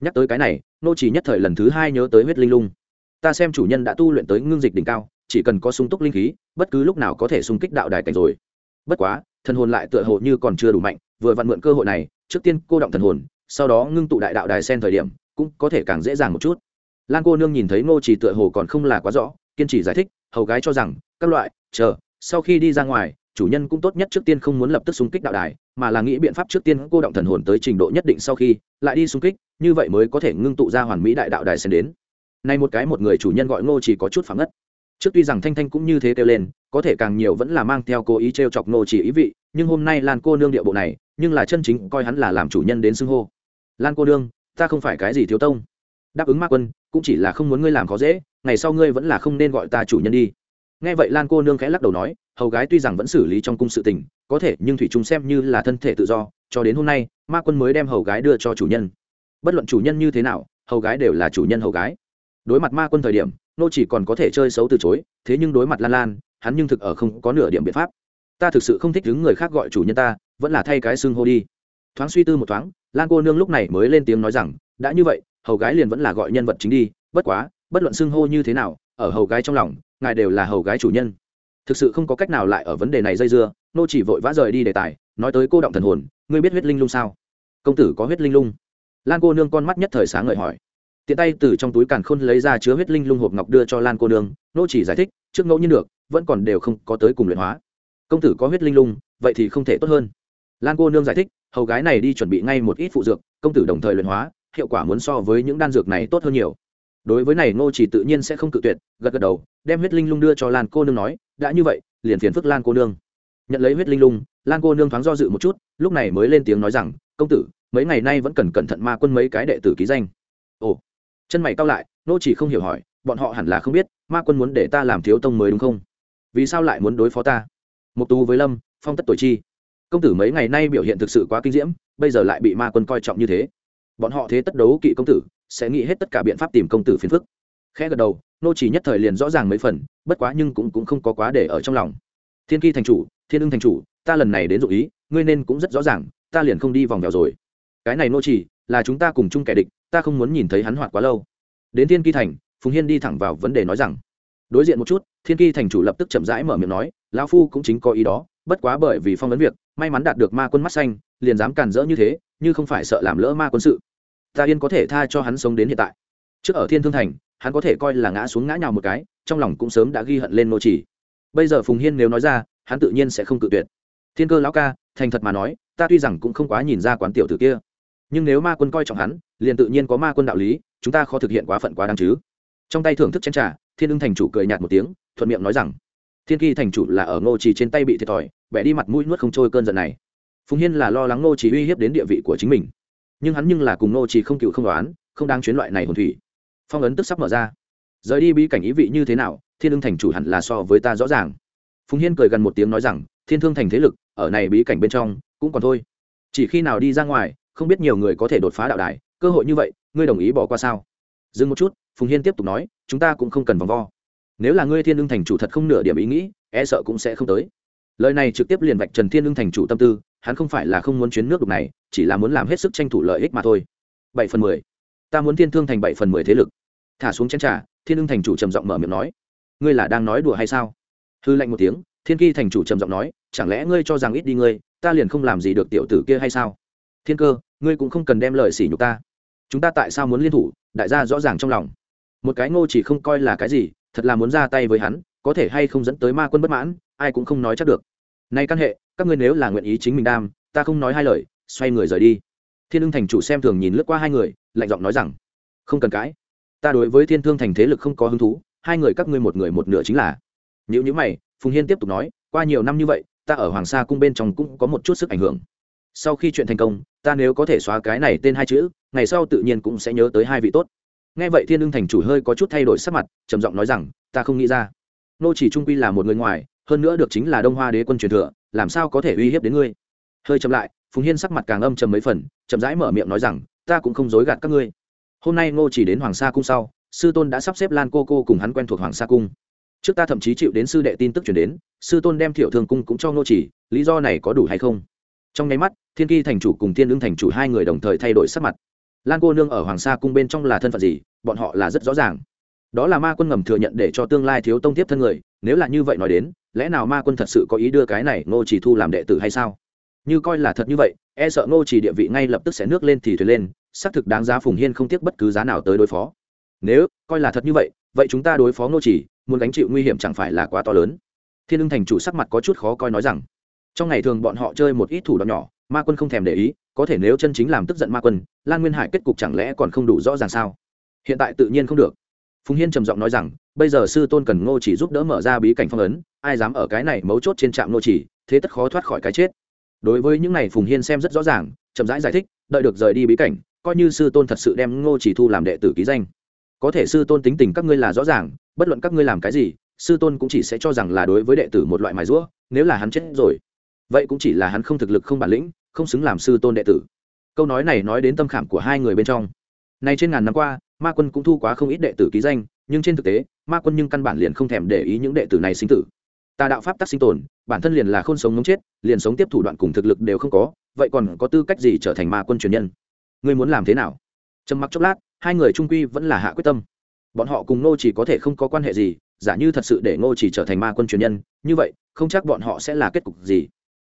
Nhắc tới cái này, nô chỉ nhất thời lần thứ hai nhớ tới huyết linh lung. Ta xem chủ nhân đã tu luyện tới ngưng dịch đỉnh cao, chỉ cần có sung túc linh khí, bất cứ lúc nào có thể sung kích đạo đài cảnh rồi. Bất quá, thần hồn lại tựa hồ như còn chưa đủ mạnh, vừa vặn mượn cơ hội này, trước tiên cô động thần hồn, sau đó ngưng tụ đại đạo đài sen thời điểm, cũng có thể càng dễ dàng một chút. Lan cô nương nhìn thấy ngô chỉ tựa hồ còn không là quá rõ, kiên trì giải thích, hầu gái cho rằng, các loại, chờ, sau khi đi ra ngoài chủ nhân cũng tốt nhất trước tiên không muốn lập tức xung kích đạo đài, mà là nghĩ biện pháp trước tiên cô động thần hồn tới trình độ nhất định sau khi lại đi xung kích, như vậy mới có thể ngưng tụ ra hoàn mỹ đại đạo đài sẽ đến. Nay một cái một người chủ nhân gọi ngô chỉ có chút phẳng ngất. Trước tuy rằng thanh thanh cũng như thế kêu lên, có thể càng nhiều vẫn là mang theo cố ý t r e o chọc ngô chỉ ý vị, nhưng hôm nay lan cô nương địa bộ này, nhưng là chân chính coi hắn là làm chủ nhân đến xưng hô. Lan cô nương, ta không phải cái gì thiếu tông. Đáp ứng ma quân, cũng chỉ là không muốn ngươi làm khó dễ, ngày sau ngươi vẫn là không nên gọi ta chủ nhân đi nghe vậy lan cô nương khẽ lắc đầu nói, hầu gái tuy rằng vẫn xử lý trong cung sự tình, có thể nhưng thủy Trung xem như là thân thể tự do, cho đến hôm nay, ma quân mới đem hầu gái đưa cho chủ nhân. Bất luận chủ nhân như thế nào, hầu gái đều là chủ nhân hầu gái. Đối mặt ma quân thời điểm, nô chỉ còn có thể chơi xấu từ chối, thế nhưng đối mặt lan lan, hắn nhưng thực ở không có nửa điểm biện pháp. Ta thực sự không thích đứng người khác gọi chủ nhân ta, vẫn là thay cái xưng hô đi. Thoáng suy tư một thoáng, lan cô nương lúc này mới lên tiếng nói rằng, đã như vậy, hầu gái liền vẫn là gọi nhân vật chính đi, bất quá, bất luận xưng hô như thế nào, ở hầu gái trong lòng ngài đều là hầu gái chủ nhân. Thực sự không có cách nào lại ở vấn đề này dây dưa, nô chỉ vội vã rời đi đề tài, nói tới cô động thần hồn, ngươi biết huyết linh lung sao? Công tử có huyết linh lung? Lan cô nương con mắt nhất thời sáng ngời hỏi. Tiện tay từ trong túi càn khôn lấy ra chứa huyết linh lung hộp ngọc đưa cho lan cô nương, nô chỉ giải thích, trước ngẫu nhiên được, vẫn còn đều không có tới cùng luyện hóa. Công tử có huyết linh lung, vậy thì không thể tốt hơn. Lan cô nương giải thích, hầu gái này đi chuẩn bị ngay một ít phụ dược, công tử đồng thời luyện hóa, hiệu quả muốn so với những đan dược này tốt hơn nhiều đối với này ngô chỉ tự nhiên sẽ không cự tuyệt, gật gật đầu, đem huyết linh lung đưa cho lan cô nương nói, đã như vậy, liền phiền phức lan cô nương. Nhận lấy huyết linh lung, lan cô nương thoáng do dự một chút, lúc này mới lên tiếng nói rằng, công tử, mấy ngày nay vẫn cần cẩn thận ma quân mấy cái đệ tử ký danh. Ồ, chân mày cao lại nô chỉ không hiểu hỏi, bọn họ hẳn là không biết, ma quân muốn để ta làm thiếu tông mới đúng không? Vì sao lại muốn đối phó ta? Mục tú với lâm, phong tất tuổi chi. Công tử mấy ngày nay biểu hiện thực sự quá kinh diễm, bây giờ lại bị ma quân coi trọng như thế. Bọn họ thế tất đấu kỵ công tử sẽ nghĩ hết tất cả biện pháp tìm công tử phiền phức. Khẽ gật đầu, nô chỉ nhất thời liền rõ ràng mấy phần, bất quá nhưng cũng cũng không có quá để ở trong lòng. Thiên kỳ thành chủ, thiên ưng thành chủ, ta lần này đến dụ ý, ngươi nên cũng rất rõ ràng, ta liền không đi vòng vèo rồi. Cái này nô chỉ, là chúng ta cùng chung kẻ địch, ta không muốn nhìn thấy hắn hoạt quá lâu. Đến thiên kỳ thành, phùng hiên đi thẳng vào vấn đề nói rằng, đối diện một chút, thiên kỳ thành chủ lập tức chậm rãi mở miệng nói, lão phu cũng chính có ý đó, bất quá bởi vì phong vấn việc, may mắn đạt được ma quân mắt xanh, liền dám càn rỡ như thế, như không phải sợ làm lỡ ma quân sự ta yên có thể tha cho hắn sống đến hiện tại. Trước ở thiên thương thành, hắn có thể coi là ngã xuống ngã nhào một cái, trong lòng cũng sớm đã ghi hận lên nô chỉ. Bây giờ phùng hiên nếu nói ra, hắn tự nhiên sẽ không cự tuyệt. Thiên cơ lão ca, thành thật mà nói, ta tuy rằng cũng không quá nhìn ra quán tiểu tử kia, nhưng nếu ma quân coi trọng hắn, liền tự nhiên có ma quân đạo lý, chúng ta khó thực hiện quá phận quá đáng chứ. Trong tay thưởng thức chén trà, thiên ưng thành chủ cười nhạt một tiếng, thuận miệng nói rằng, thiên kỳ thành chủ là ở ngô trì trên tay bị thiệt thòi bẻ đi mặt mũi nuốt không trôi cơn giận này. Phùng hiên là lo lắng ngô trì uy hiếp đến địa vị của chính mình nhưng hắn nhưng là cùng nô chỉ không cựu không đoán, không đang chuyến loại này hồn thủy. Phong ấn tức sắp mở ra. Rời đi bí cảnh ý vị như thế nào, thiên ưng thành chủ hẳn là so với ta rõ ràng. Phùng hiên cười gần một tiếng nói rằng, thiên thương thành thế lực, ở này bí cảnh bên trong, cũng còn thôi. Chỉ khi nào đi ra ngoài, không biết nhiều người có thể đột phá đạo đài, cơ hội như vậy, ngươi đồng ý bỏ qua sao? Dừng một chút, phùng hiên tiếp tục nói, chúng ta cũng không cần vòng vo. Nếu là ngươi thiên ưng thành chủ thật không nửa điểm ý nghĩ e sợ cũng sẽ không tới. Lời này trực tiếp liền vạch trần thiên ưng thành chủ tâm tư, hắn không phải là không muốn chuyến nước đục này chỉ là muốn làm hết sức tranh thủ lợi ích mà thôi. Bảy phần mười. Ta muốn thiên thương thành bảy phần mười thế lực. Thả xuống chén trà, thiên ưng thành chủ trầm giọng mở miệng nói. Ngươi là đang nói đùa hay sao? Hư lạnh một tiếng, thiên kỳ thành chủ trầm giọng nói, chẳng lẽ ngươi cho rằng ít đi ngươi, ta liền không làm gì được tiểu tử kia hay sao? Thiên cơ, ngươi cũng không cần đem lời sỉ nhục ta. Chúng ta tại sao muốn liên thủ? Đại gia rõ ràng trong lòng. Một cái ngô chỉ không coi là cái gì, thật là muốn ra tay với hắn, có thể hay không dẫn tới ma quân bất mãn, ai cũng không nói chắc được. Nay căn hệ, các ngươi nếu là nguyện ý chính mình đam, ta không nói hai lời xoay người rời đi. Thiên ưng thành chủ xem thường nhìn lướt qua hai người, lạnh giọng nói rằng, không cần cãi. Ta đối với thiên thương thành thế lực không có hứng thú, hai người các ngươi một người một nửa chính là. Nếu như mày, phùng hiên tiếp tục nói, qua nhiều năm như vậy, ta ở hoàng sa cung bên trong cũng có một chút sức ảnh hưởng. Sau khi chuyện thành công, ta nếu có thể xóa cái này tên hai chữ, ngày sau tự nhiên cũng sẽ nhớ tới hai vị tốt. Nghe vậy thiên ưng thành chủ hơi có chút thay đổi sắc mặt, trầm giọng nói rằng, ta không nghĩ ra. Nô chỉ trung quy là một người ngoài, hơn nữa được chính là đông hoa đế quân truyền thừa, làm sao có thể uy hiếp đến ngươi? Hơi chậm lại phùng hiên sắc mặt càng âm trầm mấy phần, chậm rãi mở miệng nói rằng, ta cũng không dối gạt các ngươi. Hôm nay ngô chỉ đến hoàng sa cung sau, sư tôn đã sắp xếp lan cô cô cùng hắn quen thuộc hoàng sa cung. Trước ta thậm chí chịu đến sư đệ tin tức chuyển đến, sư tôn đem thiệu thường cung cũng cho ngô chỉ, lý do này có đủ hay không? Trong nháy mắt, thiên kỳ thành chủ cùng thiên lương thành chủ hai người đồng thời thay đổi sắc mặt. Lan cô nương ở hoàng sa cung bên trong là thân phận gì, bọn họ là rất rõ ràng. Đó là ma quân ngầm thừa nhận để cho tương lai thiếu tông tiếp thân người, nếu là như vậy nói đến, lẽ nào ma quân thật sự có ý đưa cái này ngô chỉ thu làm đệ tử hay sao? Như coi là thật như vậy e sợ ngô chỉ địa vị ngay lập tức sẽ nước lên thì thuyền lên, xác thực đáng giá phùng hiên không tiếc bất cứ giá nào tới đối phó. Nếu coi là thật như vậy vậy chúng ta đối phó ngô chỉ, muốn gánh chịu nguy hiểm chẳng phải là quá to lớn. Thiên ưng thành chủ sắc mặt có chút khó coi nói rằng, trong ngày thường bọn họ chơi một ít thủ đoạn nhỏ, ma quân không thèm để ý, có thể nếu chân chính làm tức giận ma quân, lan nguyên hải kết cục chẳng lẽ còn không đủ rõ ràng sao? Hiện tại tự nhiên không được. Phùng hiên trầm giọng nói rằng, bây giờ sư tôn cần ngô chỉ giúp đỡ mở ra bí cảnh phong ấn, ai dám ở cái này mấu chốt trên trạm ngô chỉ, thế tất khó thoát khỏi cái chết đối với những này phùng hiên xem rất rõ ràng chậm rãi giải, giải thích đợi được rời đi bí cảnh coi như sư tôn thật sự đem ngô chỉ thu làm đệ tử ký danh. Có thể sư tôn tính tình các ngươi là rõ ràng bất luận các ngươi làm cái gì sư tôn cũng chỉ sẽ cho rằng là đối với đệ tử một loại mài rũa nếu là hắn chết rồi vậy cũng chỉ là hắn không thực lực không bản lĩnh không xứng làm sư tôn đệ tử. Câu nói này nói đến tâm khảm của hai người bên trong. Nay trên ngàn năm qua ma quân cũng thu quá không ít đệ tử ký danh nhưng trên thực tế ma quân nhưng căn bản liền không thèm để ý những đệ tử này sinh tử tà đạo pháp tắc sinh tồn, bản thân liền là khôn sống ngống chết, liền sống tiếp thủ đoạn cùng thực lực đều không có, vậy còn có tư cách gì trở thành ma quân truyền nhân? Ngươi muốn làm thế nào? Trầm mặc chốc lát, hai người trung quy vẫn là hạ quyết tâm. Bọn họ cùng ngô chỉ có thể không có quan hệ gì, giả như thật sự để ngô chỉ trở thành ma quân truyền nhân, như vậy, không chắc bọn họ sẽ là kết cục gì.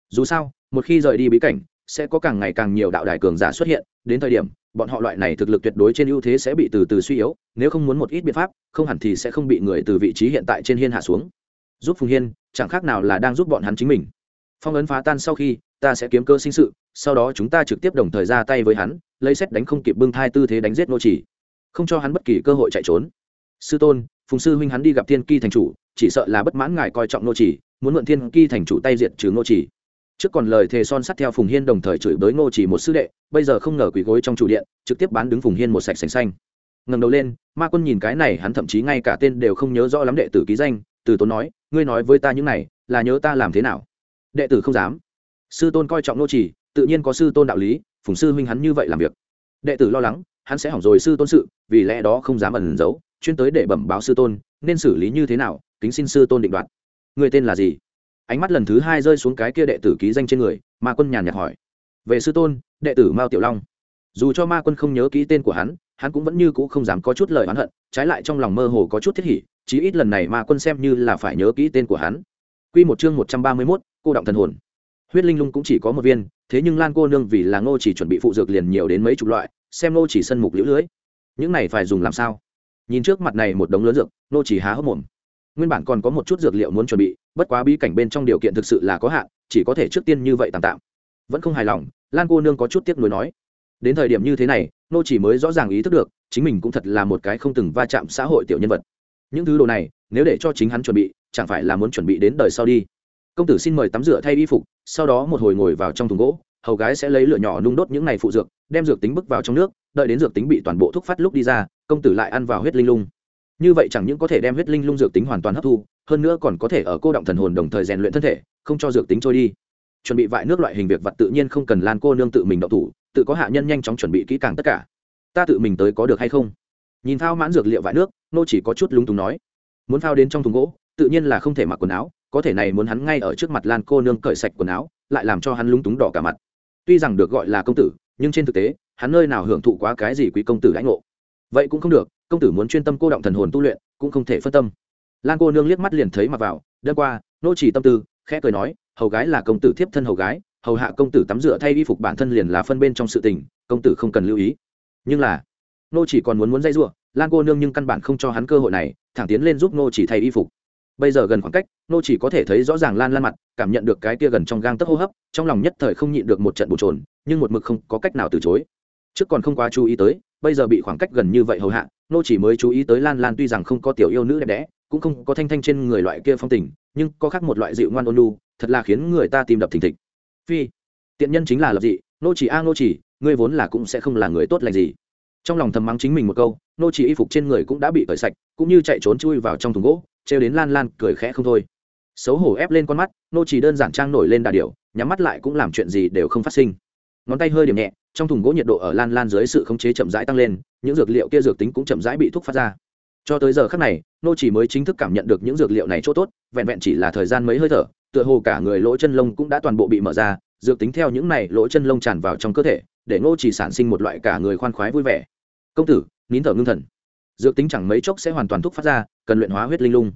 Dù sao, một khi rời đi bí cảnh, sẽ có càng ngày càng nhiều đạo đài cường giả xuất hiện, đến thời điểm, bọn họ loại này thực lực tuyệt đối trên ưu thế sẽ bị từ từ suy yếu, nếu không muốn một ít biện pháp, không hẳn thì sẽ không bị người từ vị trí hiện tại trên hiên hạ xuống giúp phùng hiên, chẳng khác nào là đang giúp bọn hắn chính mình. Phong ấn phá tan sau khi, ta sẽ kiếm cơ sinh sự, sau đó chúng ta trực tiếp đồng thời ra tay với hắn, lấy xét đánh không kịp bưng thai tư thế đánh giết nô chỉ. Không cho hắn bất kỳ cơ hội chạy trốn. Sư tôn, phùng sư huynh hắn đi gặp thiên ki thành chủ, chỉ sợ là bất mãn ngài coi trọng nô chỉ, muốn mượn thiên ki thành chủ tay diệt trừ nô chỉ. Trước còn lời thề son sắt theo phùng hiên đồng thời chửi bới nô chỉ một sư đệ, bây giờ không ngờ quỳ gối trong chủ điện, trực tiếp bán đứng phùng hiên một sạch sành xanh. Ngẩng đầu lên, ma quân nhìn cái này, hắn thậm chí ngay cả tên đều không nhớ rõ lắm đệ tử ký danh từ tốn nói, ngươi nói với ta những này, là nhớ ta làm thế nào? Đệ tử không dám. Sư tôn coi trọng nô trì, tự nhiên có sư tôn đạo lý, phùng sư huynh hắn như vậy làm việc. Đệ tử lo lắng, hắn sẽ hỏng rồi sư tôn sự, vì lẽ đó không dám ẩn giấu, chuyên tới để bẩm báo sư tôn, nên xử lý như thế nào, kính xin sư tôn định đoạt. Người tên là gì? Ánh mắt lần thứ hai rơi xuống cái kia đệ tử ký danh trên người, ma quân nhàn nhạt hỏi. Về sư tôn, đệ tử mao tiểu long. Dù cho ma quân không nhớ ký tên của hắn hắn cũng vẫn như cũ không dám có chút lời oán hận trái lại trong lòng mơ hồ có chút thiết hỉ chí ít lần này ma quân xem như là phải nhớ kỹ tên của hắn Quy một chương một trăm ba mươi 131, cô động thần hồn. Huyết linh lung cũng chỉ có một viên, thế nhưng Lan cô nương vì là Ngô chỉ chuẩn bị phụ dược liền nhiều đến mấy chục loại, xem Ngô chỉ sân mục liễu lưới. Những này phải dùng làm sao? Nhìn trước mặt này một đống lớn dược, Ngô chỉ há hốc mồm. Nguyên bản còn có một chút dược liệu muốn chuẩn bị, bất quá bí cảnh bên trong điều kiện thực sự là có hạn, chỉ có thể trước tiên như vậy tạm tạm. Vẫn không hài lòng, Lan cô nương có chút tiếc nuối nói. Đến thời điểm như thế này, nô chỉ mới rõ ràng ý thức được, chính mình cũng thật là một cái không từng va chạm xã hội tiểu nhân vật. Những thứ đồ này, nếu để cho chính hắn chuẩn bị, chẳng phải là muốn chuẩn bị đến đời sau đi. Công tử xin mời tắm rửa thay y phục sau đó một hồi ngồi vào trong thùng gỗ hầu gái sẽ lấy lửa nhỏ nung đốt những này phụ dược đem dược tính bức vào trong nước đợi đến dược tính bị toàn bộ thuốc phát lúc đi ra công tử lại ăn vào huyết linh lung. Như vậy chẳng những có thể đem huyết linh lung dược tính hoàn toàn hấp thu hơn nữa còn có thể ở cô động thần hồn đồng thời rèn luyện thân thể không cho dược tính trôi đi. Chuẩn bị vại nước loại hình việc vật tự nhiên không cần lan cô nương tự mình đậu thủ tự có hạ nhân nhanh chóng chuẩn bị kỹ càng tất cả. Ta tự mình tới có được hay không? Nhìn phao mãn dược liệu vại nước, nô chỉ có chút lúng túng nói. Muốn phao đến trong thùng gỗ, tự nhiên là không thể mặc quần áo, có thể này muốn hắn ngay ở trước mặt lan cô nương cởi sạch quần áo, lại làm cho hắn lúng túng đỏ cả mặt. Tuy rằng được gọi là công tử, nhưng trên thực tế, hắn nơi nào hưởng thụ quá cái gì quý công tử lãnh ngộ. Vậy cũng không được, công tử muốn chuyên tâm cô động thần hồn tu luyện, cũng không thể phân tâm. Lan cô nương liếc mắt liền thấy mặc vào, đêm qua, nô chỉ tâm tư, khẽ cười nói, hầu gái là công tử thiếp thân hầu gái hầu hạ công tử tắm rửa thay y phục bản thân liền là phân bên trong sự tình, công tử không cần lưu ý. Nhưng là nô chỉ còn muốn muốn dây giụa lan cô nương nhưng căn bản không cho hắn cơ hội này, thẳng tiến lên giúp nô chỉ thay y phục. Bây giờ gần khoảng cách nô chỉ có thể thấy rõ ràng lan lan mặt, cảm nhận được cái kia gần trong gang tấc hô hấp, trong lòng nhất thời không nhịn được một trận bồn trồn nhưng một mực không có cách nào từ chối. Trước còn không quá chú ý tới, bây giờ bị khoảng cách gần như vậy hầu hạ nô chỉ mới chú ý tới lan lan tuy rằng không có tiểu yêu nữ đẹp đẽ, cũng không có thanh thanh trên người loại kia phong tình, nhưng có khác một loại dịu ngoan ôn nhu, thật là khiến người ta tìm đập thình thịch phi, tiện nhân chính là lập dị, nô chỉ a nô chỉ, ngươi vốn là cũng sẽ không là người tốt lành gì. Trong lòng thầm mắng chính mình một câu, nô chỉ y phục trên người cũng đã bị cởi sạch, cũng như chạy trốn chui vào trong thùng gỗ, trêu đến lan lan, cười khẽ không thôi. Xấu hổ ép lên con mắt, nô chỉ đơn giản trang nổi lên đà điểu, nhắm mắt lại cũng làm chuyện gì đều không phát sinh. Ngón tay hơi điểm nhẹ, trong thùng gỗ nhiệt độ ở lan lan dưới sự khống chế chậm rãi tăng lên, những dược liệu kia dược tính cũng chậm rãi bị thuốc phát ra. Cho tới giờ khắc này, nô chỉ mới chính thức cảm nhận được những dược liệu này chỗ tốt, vẹn vẹn chỉ là thời gian mấy hơi thở tựa hồ cả người lỗ chân lông cũng đã toàn bộ bị mở ra, dược tính theo những này lỗ chân lông tràn vào trong cơ thể, để nô chỉ sản sinh một loại cả người khoan khoái vui vẻ. Công tử, nín thở ngưng thần. Dược tính chẳng mấy chốc sẽ hoàn toàn thuốc phát ra, cần luyện hóa huyết linh lung.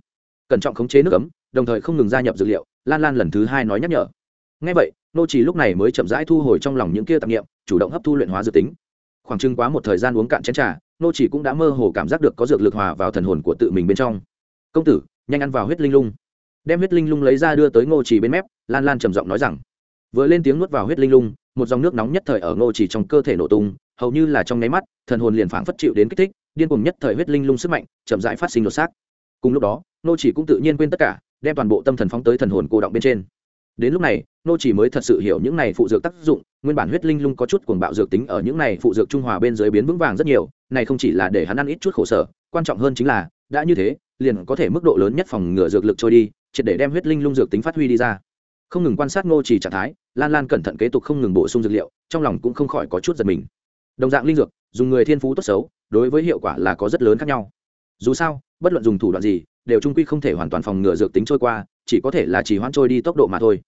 Cẩn trọng khống chế nước ấm, đồng thời không ngừng gia nhập dược liệu, lan lan lần thứ hai nói nhắc nhở. Ngay vậy nô chỉ lúc này mới chậm rãi thu hồi trong lòng những kia tạp nghiệm chủ động hấp thu luyện hóa dược tính. Khoảng chừng quá một thời gian uống cạn chén trà nô chỉ cũng đã mơ hồ cảm giác được có dược lực hòa vào thần hồn của tự mình bên trong. Công tử, nhanh ăn vào huyết linh lung đem huyết linh lung lấy ra đưa tới ngô chỉ bên mép, lan lan trầm giọng nói rằng, vừa lên tiếng nuốt vào huyết linh lung, một dòng nước nóng nhất thời ở ngô chỉ trong cơ thể nổ tung, hầu như là trong nháy mắt, thần hồn liền phảng phất chịu đến kích thích, điên cuồng nhất thời huyết linh lung sức mạnh chậm rãi phát sinh đột xác. Cùng lúc đó, ngô chỉ cũng tự nhiên quên tất cả, đem toàn bộ tâm thần phóng tới thần hồn cô động bên trên. Đến lúc này nô chỉ mới thật sự hiểu những này phụ dược tác dụng, nguyên bản huyết linh lung có chút cuồng bạo dược tính ở những này phụ dược trung hòa bên dưới biến vững vàng rất nhiều, này không chỉ là để hắn ăn ít chút khổ sở, quan trọng hơn chính là, đã như thế, liền có thể mức độ lớn nhất phòng ngừa dược lực trôi đi triệt để đem huyết linh lung dược tính phát huy đi ra. Không ngừng quan sát ngô chỉ trạng thái, lan lan cẩn thận kế tục không ngừng bổ sung dược liệu, trong lòng cũng không khỏi có chút giật mình. Đồng dạng linh dược, dùng người thiên phú tốt xấu, đối với hiệu quả là có rất lớn khác nhau. Dù sao, bất luận dùng thủ đoạn gì, đều trung quy không thể hoàn toàn phòng ngừa dược tính trôi qua, chỉ có thể là chỉ hoãn trôi đi tốc độ mà thôi.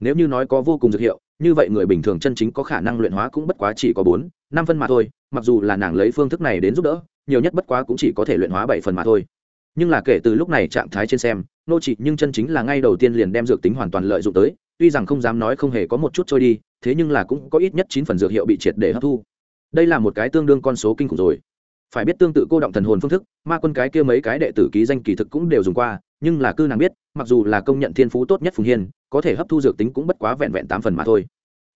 Nếu như nói có vô cùng dược hiệu, như vậy người bình thường chân chính có khả năng luyện hóa cũng bất quá chỉ có bốn, năm phân mà thôi, mặc dù là nàng lấy phương thức này đến giúp đỡ, nhiều nhất bất quá cũng chỉ có thể luyện hóa bảy phần mà thôi nhưng là kể từ lúc này trạng thái trên xem, nô trị nhưng chân chính là ngay đầu tiên liền đem dược tính hoàn toàn lợi dụng tới, tuy rằng không dám nói không hề có một chút trôi đi, thế nhưng là cũng có ít nhất chín phần dược hiệu bị triệt để hấp thu. Đây là một cái tương đương con số kinh khủng rồi. Phải biết tương tự cô động thần hồn phương thức, ma quân cái kia mấy cái đệ tử ký danh kỳ thực cũng đều dùng qua, nhưng là cư nàng biết, mặc dù là công nhận thiên phú tốt nhất phùng hiên, có thể hấp thu dược tính cũng bất quá vẹn vẹn tám phần mà thôi.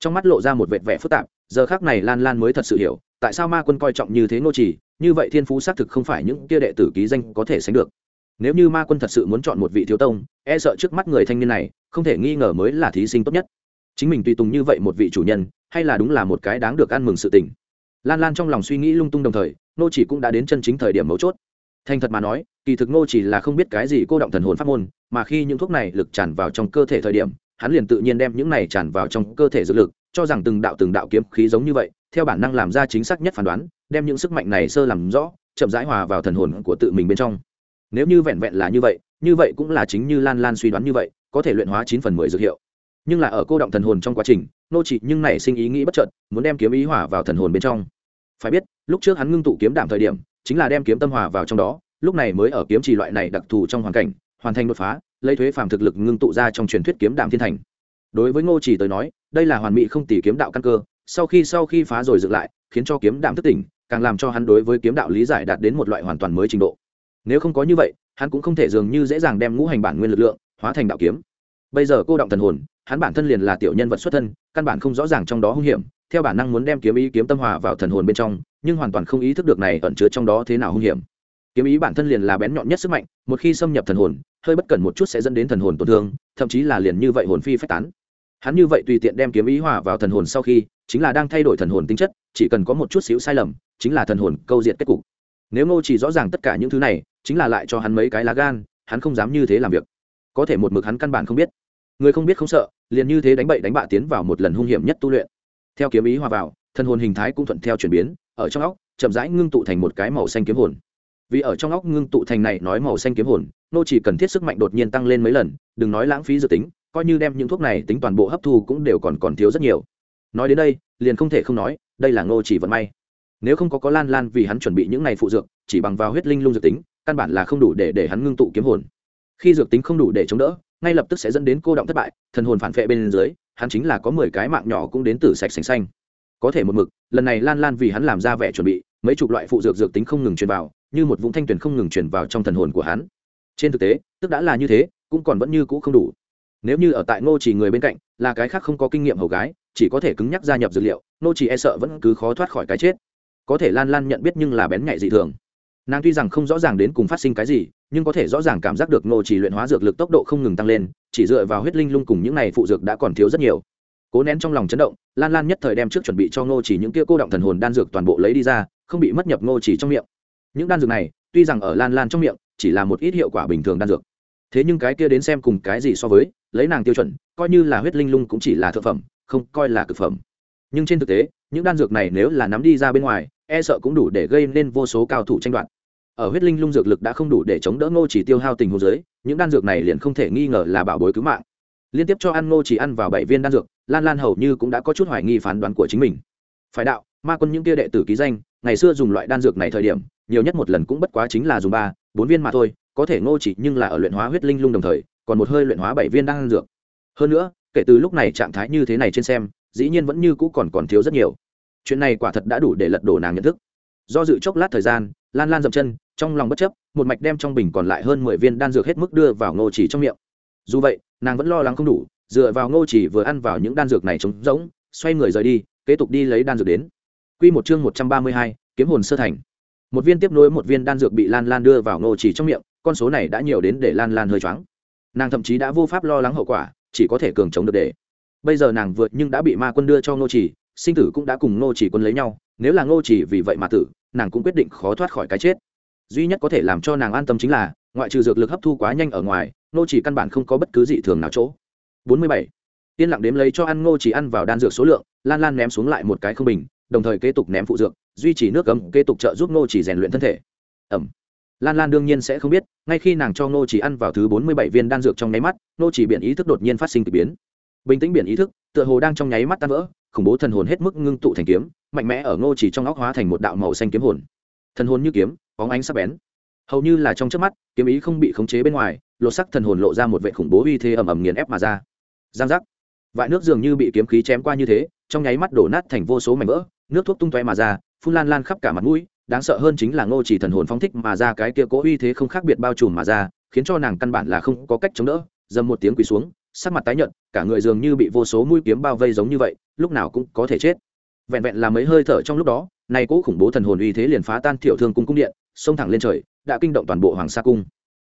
Trong mắt lộ ra một vẹn vẹn phức tạp, giờ khác này lan lan mới thật sự hiểu tại sao ma quân coi trọng như thế ngô trì? Như vậy thiên phú xác thực không phải những kia đệ tử ký danh có thể sánh được. Nếu như ma quân thật sự muốn chọn một vị thiếu tông e sợ trước mắt người thanh niên này không thể nghi ngờ mới là thí sinh tốt nhất. Chính mình tùy tùng như vậy một vị chủ nhân, hay là đúng là một cái đáng được ăn mừng sự tình. Lan lan trong lòng suy nghĩ lung tung đồng thời nô chỉ cũng đã đến chân chính thời điểm mấu chốt. Thành thật mà nói, kỳ thực nô chỉ là không biết cái gì cô động thần hồn pháp môn, mà khi những thuốc này lực tràn vào trong cơ thể thời điểm, hắn liền tự nhiên đem những này tràn vào trong cơ thể dược lực, cho rằng từng đạo từng đạo kiếm khí giống như vậy theo bản năng làm ra chính xác nhất phán đoán, đem những sức mạnh này sơ làm rõ, chậm rãi hòa vào thần hồn của tự mình bên trong. Nếu như vẹn vẹn là như vậy như vậy cũng là chính như lan lan suy đoán như vậy, có thể luyện hóa chín phần mười dược hiệu. Nhưng là ở cô động thần hồn trong quá trình, nô chỉ nhưng nảy sinh ý nghĩ bất chợt, muốn đem kiếm ý hỏa vào thần hồn bên trong. Phải biết, lúc trước hắn ngưng tụ kiếm đảm thời điểm, chính là đem kiếm tâm hòa vào trong đó, lúc này mới ở kiếm trì loại này đặc thù trong hoàn cảnh, hoàn thành đột phá, lấy thuế phàm thực lực ngưng tụ ra trong truyền thuyết kiếm đạm thiên thành. Đối với ngô chỉ tới nói, đây là hoàn mỹ không tỷ kiếm đạo căn cơ sau khi sau khi phá rồi dựng lại, khiến cho kiếm đạm thức tỉnh, càng làm cho hắn đối với kiếm đạo lý giải đạt đến một loại hoàn toàn mới trình độ. Nếu không có như vậy, hắn cũng không thể dường như dễ dàng đem ngũ hành bản nguyên lực lượng hóa thành đạo kiếm. Bây giờ cô động thần hồn, hắn bản thân liền là tiểu nhân vật xuất thân, căn bản không rõ ràng trong đó hung hiểm, theo bản năng muốn đem kiếm ý kiếm tâm hòa vào thần hồn bên trong, nhưng hoàn toàn không ý thức được này ẩn chứa trong đó thế nào hung hiểm. Kiếm ý bản thân liền là bén nhọn nhất sức mạnh, một khi xâm nhập thần hồn, hơi bất cẩn một chút sẽ dẫn đến thần hồn tổn thương, thậm chí là liền như vậy hồn phi phách tán hắn như vậy tùy tiện đem kiếm ý hòa vào thần hồn sau khi, chính là đang thay đổi thần hồn tính chất, chỉ cần có một chút xíu sai lầm, chính là thần hồn câu diệt kết cục. Nếu ngô chỉ rõ ràng tất cả những thứ này, chính là lại cho hắn mấy cái lá gan, hắn không dám như thế làm việc. Có thể một mực hắn căn bản không biết. Người không biết không sợ, liền như thế đánh bậy đánh bạ tiến vào một lần hung hiểm nhất tu luyện. Theo kiếm ý hòa vào thân hồn hình thái cũng thuận theo chuyển biến, ở trong óc, chậm rãi ngưng tụ thành một cái màu xanh kiếm hồn. Vì ở trong óc ngưng tụ thành này nói màu xanh kiếm hồn nô chỉ cần thiết sức mạnh đột nhiên tăng lên mấy lần, đừng nói lãng phí dự tính coi như đem những thuốc này tính toàn bộ hấp thu cũng đều còn còn thiếu rất nhiều. Nói đến đây, liền không thể không nói, đây là ngô chỉ vận may. Nếu không có có lan lan vì hắn chuẩn bị những này phụ dược, chỉ bằng vào huyết linh lung dược tính, căn bản là không đủ để để hắn ngưng tụ kiếm hồn. Khi dược tính không đủ để chống đỡ, ngay lập tức sẽ dẫn đến cô động thất bại, thần hồn phản vệ bên dưới, hắn chính là có mười cái mạng nhỏ cũng đến từ sạch sành xanh. Có thể một mực, lần này lan lan vì hắn làm ra vẻ chuẩn bị, mấy chục loại phụ dược dược tính không ngừng truyền vào, như một vũng thanh tuyển không ngừng truyền vào trong thần hồn của hắn. Trên thực tế, tức đã là như thế, cũng còn vẫn như cũ không đủ nếu như ở tại ngô chỉ người bên cạnh, là cái khác không có kinh nghiệm hầu gái, chỉ có thể cứng nhắc gia nhập dược liệu, ngô chỉ e sợ vẫn cứ khó thoát khỏi cái chết. Có thể lan lan nhận biết nhưng là bén nhạy dị thường. Nàng tuy rằng không rõ ràng đến cùng phát sinh cái gì, nhưng có thể rõ ràng cảm giác được ngô chỉ luyện hóa dược lực tốc độ không ngừng tăng lên, chỉ dựa vào huyết linh lung cùng những này phụ dược đã còn thiếu rất nhiều. Cố nén trong lòng chấn động, lan lan nhất thời đem trước chuẩn bị cho ngô chỉ những kia cô động thần hồn đan dược toàn bộ lấy đi ra, không bị mất nhập ngô chỉ trong miệng. Những đan dược này, tuy rằng ở lan lan trong miệng, chỉ là một ít hiệu quả bình thường đan dược. Thế nhưng cái kia đến xem cùng cái gì so với lấy nàng tiêu chuẩn, coi như là huyết linh lung cũng chỉ là thực phẩm, không coi là cực phẩm. Nhưng trên thực tế, những đan dược này nếu là nắm đi ra bên ngoài e sợ cũng đủ để gây nên vô số cao thủ tranh đoạt. Ở huyết linh lung dược lực đã không đủ để chống đỡ ngô chỉ tiêu hao tình hồ dưới, những đan dược này liền không thể nghi ngờ là bảo bối cứu mạng. Liên tiếp cho ăn ngô chỉ ăn vào bảy viên đan dược, lan lan hầu như cũng đã có chút hoài nghi phán đoán của chính mình. Phải đạo, ma quân những kia đệ tử ký danh, ngày xưa dùng loại đan dược này thời điểm, nhiều nhất một lần cũng bất quá chính là dùng ba, bốn viên mà thôi, có thể ngô chỉ nhưng là ở luyện hóa huyết linh lung đồng thời còn một hơi luyện hóa bảy viên đan dược. Hơn nữa kể từ lúc này trạng thái như thế này trên xem dĩ nhiên vẫn như cũ còn còn thiếu rất nhiều. Chuyện này quả thật đã đủ để lật đổ nàng nhận thức. Do dự chốc lát thời gian lan lan dậm chân trong lòng bất chấp một mạch đem trong bình còn lại hơn mười viên đan dược hết mức đưa vào ngô chỉ trong miệng. Dù vậy nàng vẫn lo lắng không đủ dựa vào ngô chỉ vừa ăn vào những đan dược này trống rỗng xoay người rời đi kế tục đi lấy đan dược đến. Quy một chương một trăm ba mươi hai, kiếm hồn sơ thành. Một viên tiếp nối một viên đan dược bị Lan Lan đưa vào Ngô Chỉ trong miệng, con số này đã nhiều đến để Lan Lan hơi choáng. Nàng thậm chí đã vô pháp lo lắng hậu quả, chỉ có thể cường chống được để. Bây giờ nàng vượt nhưng đã bị ma quân đưa cho Ngô Chỉ, sinh tử cũng đã cùng Ngô Chỉ quân lấy nhau, nếu là Ngô Chỉ vì vậy mà tử, nàng cũng quyết định khó thoát khỏi cái chết. Duy nhất có thể làm cho nàng an tâm chính là, ngoại trừ dược lực hấp thu quá nhanh ở ngoài, Ngô Chỉ căn bản không có bất cứ dị thường nào chỗ. 47. Tiên lặng đếm lấy cho ăn Ngô Chỉ ăn vào đan dược số lượng, Lan Lan ném xuống lại một cái không bình, đồng thời kế tục ném phụ dược duy trì nước cấm kế tục trợ giúp nô chỉ rèn luyện thân thể ẩm lan lan đương nhiên sẽ không biết, ngay khi nàng cho nô chỉ ăn vào thứ bốn mươi bảy viên đan dược trong nháy mắt nô chỉ biện ý thức đột nhiên phát sinh k ỳ biến. Bình tĩnh biển ý thức, tựa hồ đang trong nháy mắt tan vỡ, khủng bố thần hồn hết mức ngưng tụ thành kiếm, mạnh mẽ ở nô chỉ trong óc hóa thành một đạo màu xanh kiếm hồn. Thần hồn như kiếm, bóng ánh sắc bén. Hầu như là trong trước mắt, kiếm ý không bị khống chế bên ngoài, lột sắc thần hồn lộ ra một vệ khủng bố uy thế ầm ầm nghiền ép mà ra. Giang giác. Vại nước dường như bị kiếm khí chém qua như thế, trong nháy mắt đổ nát thành vô số mảnh vỡ, nước thuốc tung toe mà ra, phun lan lan khắp cả mặt mũi đáng sợ hơn chính là ngô chỉ thần hồn phóng thích mà ra cái kia cố uy thế không khác biệt bao trùm mà ra, khiến cho nàng căn bản là không có cách chống đỡ. Dầm một tiếng quỳ xuống, sắc mặt tái nhợt, cả người dường như bị vô số mũi kiếm bao vây giống như vậy, lúc nào cũng có thể chết. Vẹn vẹn là mấy hơi thở trong lúc đó, này cố khủng bố thần hồn uy thế liền phá tan tiểu thương cung cung điện, xông thẳng lên trời, đã kinh động toàn bộ hoàng sa cung.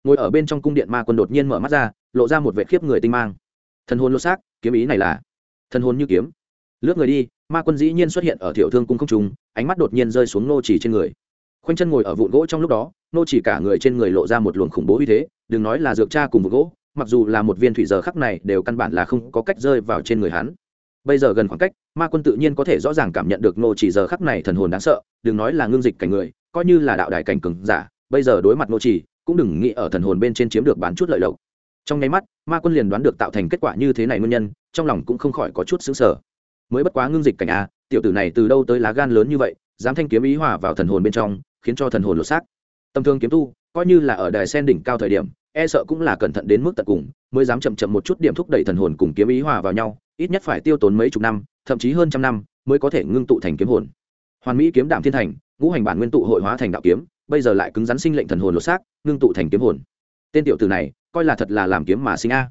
Ngồi ở bên trong cung điện ma quân đột nhiên mở mắt ra, lộ ra một vệ khiếp người tinh mang. Thần hồn lô xác, kiếm ý này là thần hồn như kiếm. Lướt người đi ma quân dĩ nhiên xuất hiện ở tiểu thương cung không trung, ánh mắt đột nhiên rơi xuống nô chỉ trên người. Khoanh chân ngồi ở vụn gỗ trong lúc đó, nô chỉ cả người trên người lộ ra một luồng khủng bố uy thế, đừng nói là dược cha cùng vụn gỗ, mặc dù là một viên thủy giờ khắc này đều căn bản là không có cách rơi vào trên người hắn. Bây giờ gần khoảng cách, ma quân tự nhiên có thể rõ ràng cảm nhận được nô chỉ giờ khắc này thần hồn đáng sợ, đừng nói là ngưng dịch cảnh người, coi như là đạo đại cảnh cường giả, bây giờ đối mặt nô chỉ, cũng đừng nghĩ ở thần hồn bên trên chiếm được bán chút lợi lộc. Trong nháy mắt, ma quân liền đoán được tạo thành kết quả như thế này nguyên nhân, trong lòng cũng không khỏi có chút xứng sở mới bất quá ngưng dịch cảnh a, tiểu tử này từ đâu tới lá gan lớn như vậy, dám thanh kiếm ý hòa vào thần hồn bên trong, khiến cho thần hồn lột xác. Tầm thương kiếm tu, coi như là ở đài sen đỉnh cao thời điểm e sợ cũng là cẩn thận đến mức tận cùng, mới dám chậm chậm một chút điểm thúc đẩy thần hồn cùng kiếm ý hòa vào nhau, ít nhất phải tiêu tốn mấy chục năm, thậm chí hơn trăm năm, mới có thể ngưng tụ thành kiếm hồn. Hoàn mỹ kiếm đạm thiên thành, ngũ hành bản nguyên tụ hội hóa thành đạo kiếm, bây giờ lại cứng rắn sinh lệnh thần hồn lột xác, ngưng tụ thành kiếm hồn. Tên tiểu tử này, coi là thật là làm kiếm mà sinh a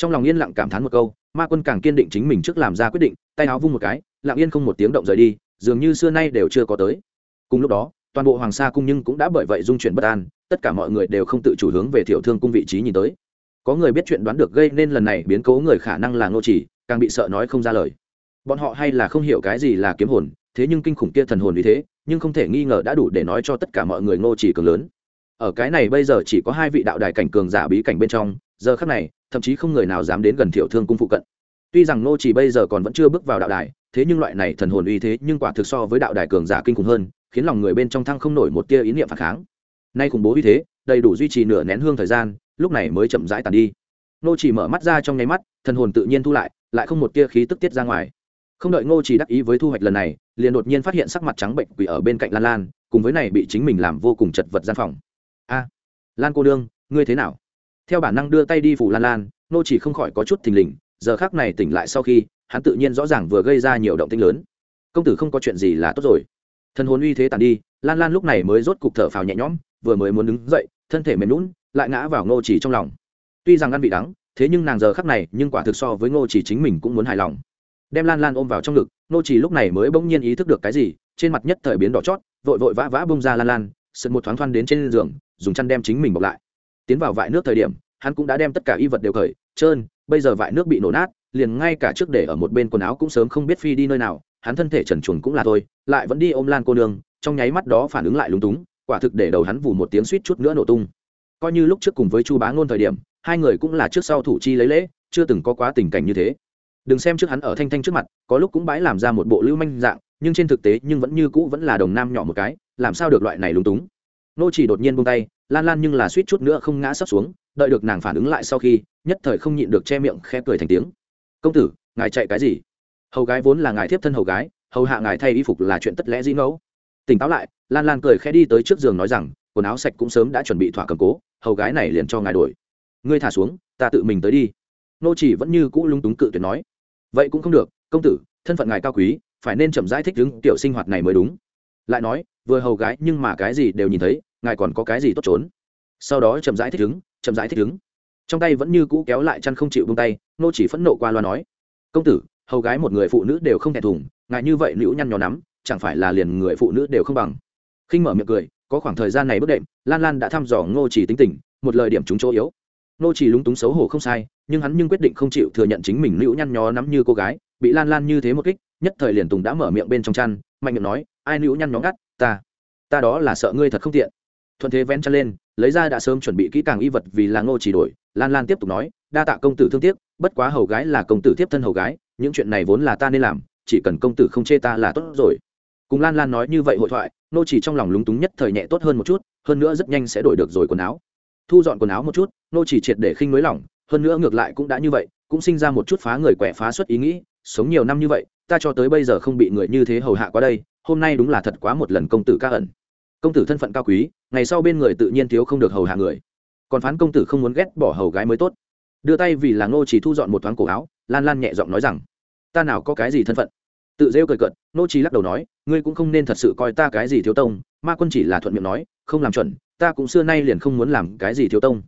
trong lòng yên lặng cảm thán một câu, ma quân càng kiên định chính mình trước làm ra quyết định, tay áo vung một cái, lặng yên không một tiếng động rời đi, dường như xưa nay đều chưa có tới. Cùng lúc đó, toàn bộ hoàng sa cung nhưng cũng đã bởi vậy dung chuyển bất an, tất cả mọi người đều không tự chủ hướng về thiểu thương cung vị trí nhìn tới. Có người biết chuyện đoán được gây nên lần này biến cố người khả năng là ngô chỉ, càng bị sợ nói không ra lời. Bọn họ hay là không hiểu cái gì là kiếm hồn, thế nhưng kinh khủng kia thần hồn vì thế, nhưng không thể nghi ngờ đã đủ để nói cho tất cả mọi người ngô chỉ cường lớn. Ở cái này bây giờ chỉ có hai vị đạo đài cảnh cường giả bí cảnh bên trong giờ khắc này, thậm chí không người nào dám đến gần thiểu thương cung phụ cận. Tuy rằng nô chỉ bây giờ còn vẫn chưa bước vào đạo đài, thế nhưng loại này thần hồn uy thế nhưng quả thực so với đạo đài cường giả kinh khủng hơn, khiến lòng người bên trong thăng không nổi một tia ý niệm phản kháng. Nay khủng bố uy thế, đầy đủ duy trì nửa nén hương thời gian, lúc này mới chậm rãi tàn đi. Nô chỉ mở mắt ra trong nháy mắt, thần hồn tự nhiên thu lại lại không một tia khí tức tiết ra ngoài. Không đợi ngô chỉ đắc ý với thu hoạch lần này, liền đột nhiên phát hiện sắc mặt trắng bệnh quỷ ở bên cạnh lan lan, cùng với này bị chính mình làm vô cùng chật vật gian phòng. A, lan cô đương ngươi thế nào? Theo bản năng đưa tay đi phủ lan lan, nô chỉ không khỏi có chút thình lình, giờ khác này tỉnh lại sau khi, hắn tự nhiên rõ ràng vừa gây ra nhiều động tĩnh lớn. Công tử không có chuyện gì là tốt rồi. Thân hồn uy thế tàn đi, lan lan lúc này mới rốt cục thở phào nhẹ nhõm, vừa mới muốn đứng dậy, thân thể mềm lún lại ngã vào ngô chỉ trong lòng. Tuy rằng ăn bị đắng, thế nhưng nàng giờ khắc này, nhưng quả thực so với ngô chỉ chính mình cũng muốn hài lòng. Đem lan lan ôm vào trong ngực ngô chỉ lúc này mới bỗng nhiên ý thức được cái gì, trên mặt nhất thời biến đỏ chót, vội vội vã vã bông ra lan lan, sượt một thoáng thoăn đến trên giường, dùng chăn đem chính mình bọc lại tiến vào vại nước thời điểm, hắn cũng đã đem tất cả y vật đều khởi trơn, bây giờ vại nước bị nổ nát, liền ngay cả trước để ở một bên quần áo cũng sớm không biết phi đi nơi nào, hắn thân thể trần chuồn cũng là thôi, lại vẫn đi ôm lan cô nương, trong nháy mắt đó phản ứng lại lúng túng, quả thực để đầu hắn vù một tiếng suýt chút nữa nổ tung. Coi như lúc trước cùng với chu bá ngôn thời điểm, hai người cũng là trước sau thủ chi lấy lễ, chưa từng có quá tình cảnh như thế. Đừng xem trước hắn ở thanh thanh trước mặt, có lúc cũng bãi làm ra một bộ lưu manh dạng, nhưng trên thực tế nhưng vẫn như cũ vẫn là đồng nam nhỏ một cái, làm sao được loại này lúng túng? Nô chỉ đột nhiên buông tay lan lan nhưng là suýt chút nữa không ngã sấp xuống, đợi được nàng phản ứng lại sau khi, nhất thời không nhịn được che miệng khẽ cười thành tiếng. Công tử, ngài chạy cái gì? Hầu gái vốn là ngài thiếp thân hầu gái, hầu hạ ngài thay y phục là chuyện tất lẽ dĩ ngẫu. Tỉnh táo lại, lan lan cười khẽ đi tới trước giường nói rằng, quần áo sạch cũng sớm đã chuẩn bị thỏa cầm cố, hầu gái này liền cho ngài đổi. Ngươi thả xuống, ta tự mình tới đi. Nô chỉ vẫn như cũ lung túng cự tuyệt nói. Vậy cũng không được, công tử, thân phận ngài cao quý, phải nên chậm rãi thích ứng tiểu sinh hoạt này mới đúng. Lại nói, vừa hầu gái nhưng mà cái gì đều nhìn thấy ngài còn có cái gì tốt trốn? Sau đó chậm rãi thích ứng, chậm rãi thích ứng. Trong tay vẫn như cũ kéo lại chăn không chịu bông tay, nô chỉ phẫn nộ qua loa nói. Công tử, hầu gái một người phụ nữ đều không thẹn thùng, ngài như vậy nữ nhăn nhó nắm, chẳng phải là liền người phụ nữ đều không bằng? Khinh mở miệng cười, có khoảng thời gian này bước đệm, lan lan đã thăm dò ngô chỉ tính tình, một lời điểm chúng chỗ yếu. Ngô chỉ lúng túng xấu hổ không sai, nhưng hắn nhưng quyết định không chịu thừa nhận chính mình nữ nhăn nhó nắm như cô gái, bị lan lan như thế một kích, nhất thời liền tùng đã mở miệng bên trong chăn, mạnh miệng nói, ai nữ nhăn nhó ngắt, ta ta đó là sợ ngươi thật không tiện thuận thế vén chăn lên, lấy ra đã sớm chuẩn bị kỹ càng y vật vì là ngô chỉ đổi, lan lan tiếp tục nói, đa tạ công tử thương tiếc, bất quá hầu gái là công tử tiếp thân hầu gái, những chuyện này vốn là ta nên làm, chỉ cần công tử không chê ta là tốt rồi. Cùng lan lan nói như vậy hội thoại nô chỉ trong lòng lúng túng nhất thời nhẹ tốt hơn một chút, hơn nữa rất nhanh sẽ đổi được rồi quần áo. Thu dọn quần áo một chút nô chỉ triệt để khinh mới lỏng, hơn nữa ngược lại cũng đã như vậy, cũng sinh ra một chút phá người quẻ phá xuất ý nghĩ, sống nhiều năm như vậy, ta cho tới bây giờ không bị người như thế hầu hạ qua đây, hôm nay đúng là thật quá một lần công tử ca ẩn công tử thân phận cao quý, ngày sau bên người tự nhiên thiếu không được hầu hạ người. Còn phán công tử không muốn ghét bỏ hầu gái mới tốt. Đưa tay vì là ngô chỉ thu dọn một thoáng cổ áo, lan lan nhẹ giọng nói rằng, ta nào có cái gì thân phận? Tự rêu cười cợt, ngô chỉ lắc đầu nói, ngươi cũng không nên thật sự coi ta cái gì thiếu tông. Ma quân chỉ là thuận miệng nói, không làm chuẩn, ta cũng xưa nay liền không muốn làm cái gì thiếu tông.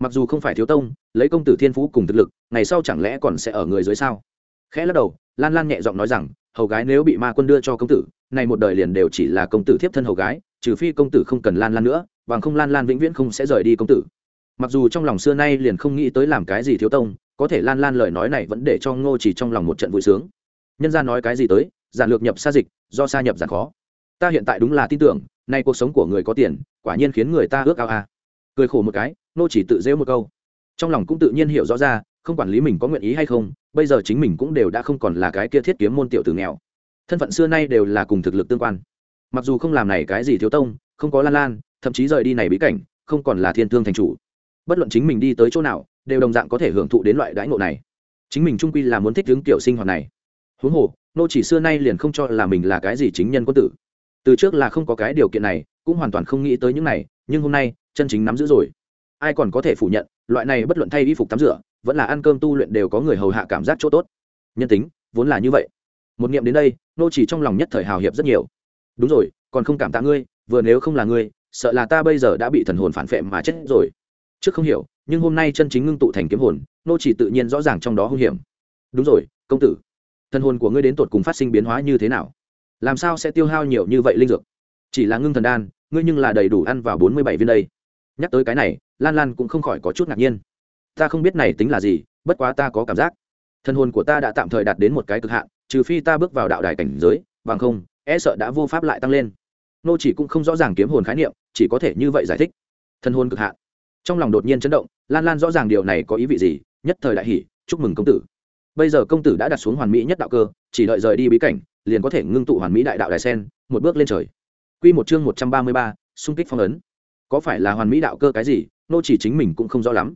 Mặc dù không phải thiếu tông, lấy công tử thiên phú cùng thực lực, ngày sau chẳng lẽ còn sẽ ở người dưới sao? Khẽ lắc đầu, lan lan nhẹ giọng nói rằng, hầu gái nếu bị ma quân đưa cho công tử này một đời liền đều chỉ là công tử thiếp thân hầu gái trừ phi công tử không cần lan lan nữa, bằng không lan lan vĩnh viễn không sẽ rời đi công tử. Mặc dù trong lòng xưa nay liền không nghĩ tới làm cái gì thiếu tông, có thể lan lan lời nói này vẫn để cho ngô chỉ trong lòng một trận vui sướng. Nhân ra nói cái gì tới, giản lược nhập xa dịch, do xa nhập giản khó. Ta hiện tại đúng là tin tưởng, nay cuộc sống của người có tiền, quả nhiên khiến người ta ước ao a à. cười khổ một cái, ngô chỉ tự rêu một câu. Trong lòng cũng tự nhiên hiểu rõ ra, không quản lý mình có nguyện ý hay không, bây giờ chính mình cũng đều đã không còn là cái kia thiết kiếm môn tiểu tử nghèo. Thân phận xưa nay đều là cùng thực lực tương quan mặc dù không làm này cái gì thiếu tông, không có lan lan, thậm chí rời đi này bí cảnh, không còn là thiên thương thành chủ. Bất luận chính mình đi tới chỗ nào, đều đồng dạng có thể hưởng thụ đến loại đãi ngộ này. Chính mình trung quy là muốn thích hướng kiểu sinh hoạt này. Huống hồ, nô chỉ xưa nay liền không cho là mình là cái gì chính nhân quân tử. Từ trước là không có cái điều kiện này, cũng hoàn toàn không nghĩ tới những này, nhưng hôm nay, chân chính nắm giữ rồi. Ai còn có thể phủ nhận, loại này bất luận thay y phục tắm rửa, vẫn là ăn cơm tu luyện đều có người hầu hạ cảm giác chỗ tốt. Nhân tính, vốn là như vậy. Một niệm đến đây, nô chỉ trong lòng nhất thời hào hiệp rất nhiều đúng rồi, còn không cảm tạ ngươi, vừa nếu không là ngươi, sợ là ta bây giờ đã bị thần hồn phản phệ mà chết rồi. Trước không hiểu, nhưng hôm nay chân chính ngưng tụ thành kiếm hồn, nô chỉ tự nhiên rõ ràng trong đó hung hiểm. Đúng rồi, công tử. Thần hồn của ngươi đến tột cùng phát sinh biến hóa như thế nào? Làm sao sẽ tiêu hao nhiều như vậy linh dược? Chỉ là ngưng thần đan, ngươi nhưng là đầy đủ ăn vào bốn mươi bảy viên đây. Nhắc tới cái này, lan lan cũng không khỏi có chút ngạc nhiên. Ta không biết này tính là gì, bất quá ta có cảm giác. Thần hồn của ta đã tạm thời đạt đến một cái cực hạn, trừ phi ta bước vào đạo đài cảnh giới, bằng không e sợ đã vô pháp lại tăng lên nô chỉ cũng không rõ ràng kiếm hồn khái niệm chỉ có thể như vậy giải thích Thân hồn cực hạn trong lòng đột nhiên chấn động lan lan rõ ràng điều này có ý vị gì nhất thời đại hỷ chúc mừng công tử bây giờ công tử đã đặt xuống hoàn mỹ nhất đạo cơ chỉ đợi rời đi bí cảnh liền có thể ngưng tụ hoàn mỹ đại đạo đài sen một bước lên trời Quy một chương một trăm ba mươi ba, xung kích phong ấn. Có phải là hoàn mỹ đạo cơ cái gì, nô chỉ chính mình cũng không rõ lắm.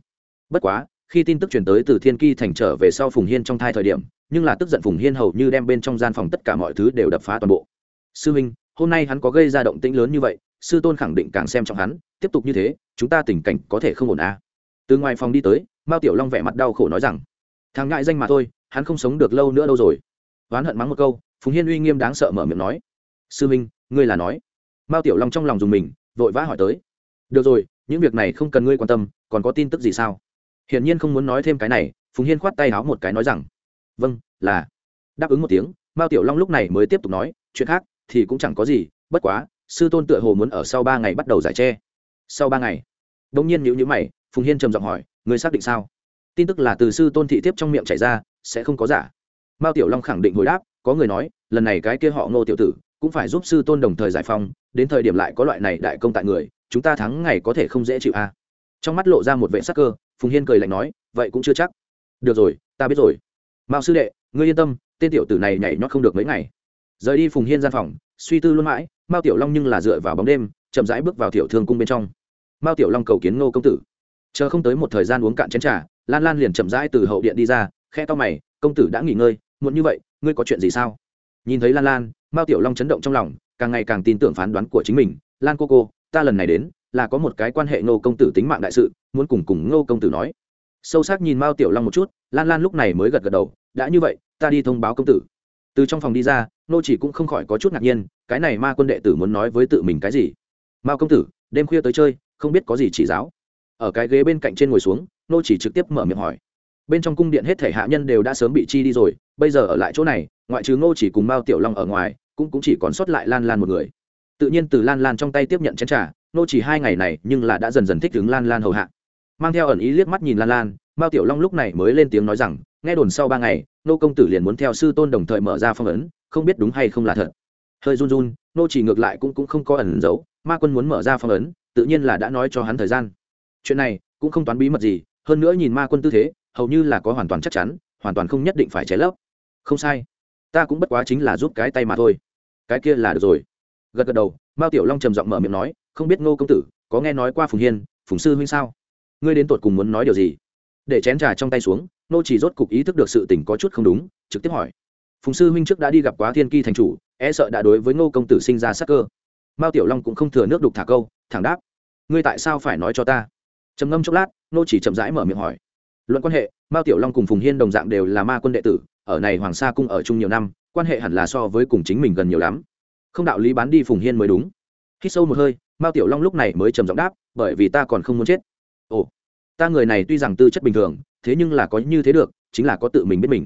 Bất quá, khi tin tức truyền tới từ Thiên Ki thành trở về sau Phùng Hiên trong thai thời điểm, nhưng là tức giận Phùng Hiên hầu như đem bên trong gian phòng tất cả mọi thứ đều đập phá toàn bộ. Sư huynh, hôm nay hắn có gây ra động tĩnh lớn như vậy, sư tôn khẳng định càng xem trọng hắn, tiếp tục như thế, chúng ta tình cảnh có thể không ổn à? Từ ngoài phòng đi tới, Mao Tiểu Long vẻ mặt đau khổ nói rằng, thằng ngại danh mà thôi, hắn không sống được lâu nữa đâu rồi. Oán hận mắng một câu, Phùng Hiên uy nghiêm đáng sợ mở miệng nói, sư Minh, ngươi là nói? Mao Tiểu Long trong lòng dùng mình, vội vã hỏi tới, được rồi, những việc này không cần ngươi quan tâm, còn có tin tức gì sao? hiển nhiên không muốn nói thêm cái này phùng hiên khoát tay háo một cái nói rằng vâng là đáp ứng một tiếng mao tiểu long lúc này mới tiếp tục nói chuyện khác thì cũng chẳng có gì, bất quá, sư tôn tựa hồ muốn ở sau ba ngày bắt đầu giải tre sau ba ngày đông nhiên nhữ nhữ mày, phùng hiên trầm giọng hỏi người xác định sao? Tin tức là từ sư tôn thị tiếp trong miệng chảy ra, sẽ không có giả. Mao tiểu long khẳng định hồi đáp, có người nói, lần này cái kia họ ngô tiểu tử cũng phải giúp sư tôn đồng thời giải phong đến thời điểm lại có loại này đại công tại người, chúng ta thắng ngày có thể không dễ chịu a. À. trong mắt lộ ra một vệ sắc cơ, phùng hiên cười lạnh nói, vậy cũng chưa chắc. Được rồi, ta biết rồi. Mao sư đệ, ngươi yên tâm, tên tiểu tử này nhảy nhót không được mấy ngày rời đi phùng hiên gian phòng, suy tư luôn mãi, mao tiểu long nhưng là dựa vào bóng đêm, chậm rãi bước vào tiểu thương cung bên trong. Mao tiểu long cầu kiến ngô công tử. Chờ không tới một thời gian uống cạn chén t r à lan lan liền chậm rãi từ hậu điện đi ra khe to mày, công tử đã nghỉ ngơi, muộn như vậy, ngươi có chuyện gì sao? Nhìn thấy lan lan, mao tiểu long chấn động trong lòng, càng ngày càng tin tưởng phán đoán của chính mình. Lan cô cô, ta lần này đến là có một cái quan hệ ngô công tử tính mạng đại sự, muốn cùng cùng ngô công tử nói. Sâu sắc nhìn mao tiểu long một chút, lan lan lúc này mới gật gật đầu, đã như vậy, ta đi thông báo công tử từ trong phòng đi ra, nô chỉ cũng không khỏi có chút ngạc nhiên, cái này ma quân đệ tử muốn nói với tự mình cái gì? Mao công tử, đêm khuya tới chơi, không biết có gì chỉ giáo. Ở cái ghế bên cạnh trên ngồi xuống, nô chỉ trực tiếp mở miệng hỏi. Bên trong cung điện hết thể hạ nhân đều đã sớm bị chi đi rồi, bây giờ ở lại chỗ này, ngoại trừ ngô chỉ cùng mao tiểu long ở ngoài, cũng cũng chỉ còn sót lại lan lan một người. Tự nhiên từ lan lan trong tay tiếp nhận chén trà, nô chỉ hai ngày này nhưng là đã dần dần thích ứng lan lan hầu hạ. Mang theo ẩn ý liếc mắt nhìn lan lan mao tiểu long lúc này mới lên tiếng nói rằng, nghe đồn sau ba ngày, nô công tử liền muốn theo sư tôn đồng thời mở ra phong ấn, không biết đúng hay không là thật. Hơi run run, nô chỉ ngược lại cũng cũng không có ẩn giấu, ma quân muốn mở ra phong ấn, tự nhiên là đã nói cho hắn thời gian. Chuyện này cũng không toán bí mật gì, hơn nữa nhìn ma quân tư thế, hầu như là có hoàn toàn chắc chắn, hoàn toàn không nhất định phải cháy lấp. Không sai, ta cũng bất quá chính là giúp cái tay mà thôi. Cái kia là được rồi. Gật gật đầu, mao tiểu long trầm giọng mở miệng nói, không biết ngô công tử có nghe nói qua phùng hiên, phùng sư huynh sao? Ngươi đến tột cùng muốn nói điều gì? Để chén trà trong tay xuống, nô chỉ rốt cục ý thức được sự tình có chút không đúng, trực tiếp hỏi. Phùng sư huynh trước đã đi gặp quá thiên ki thành chủ e sợ đã đối với ngô công tử sinh ra sắc cơ. Mao tiểu long cũng không thừa nước đục thả câu, thẳng đáp. Ngươi tại sao phải nói cho ta? Trầm ngâm chốc lát, nô chỉ chậm rãi mở miệng hỏi. Luận quan hệ, mao tiểu long cùng phùng hiên đồng dạng đều là ma quân đệ tử, ở này hoàng sa cung ở chung nhiều năm, quan hệ hẳn là so với cùng chính mình gần nhiều lắm. Không đạo lý bán đi phùng hiên mới đúng. Khi sâu một hơi, mao tiểu long lúc này mới trầm giọng đáp, bởi vì ta còn không muốn chết ta người này tuy rằng tư chất bình thường, thế nhưng là có như thế được, chính là có tự mình biết mình.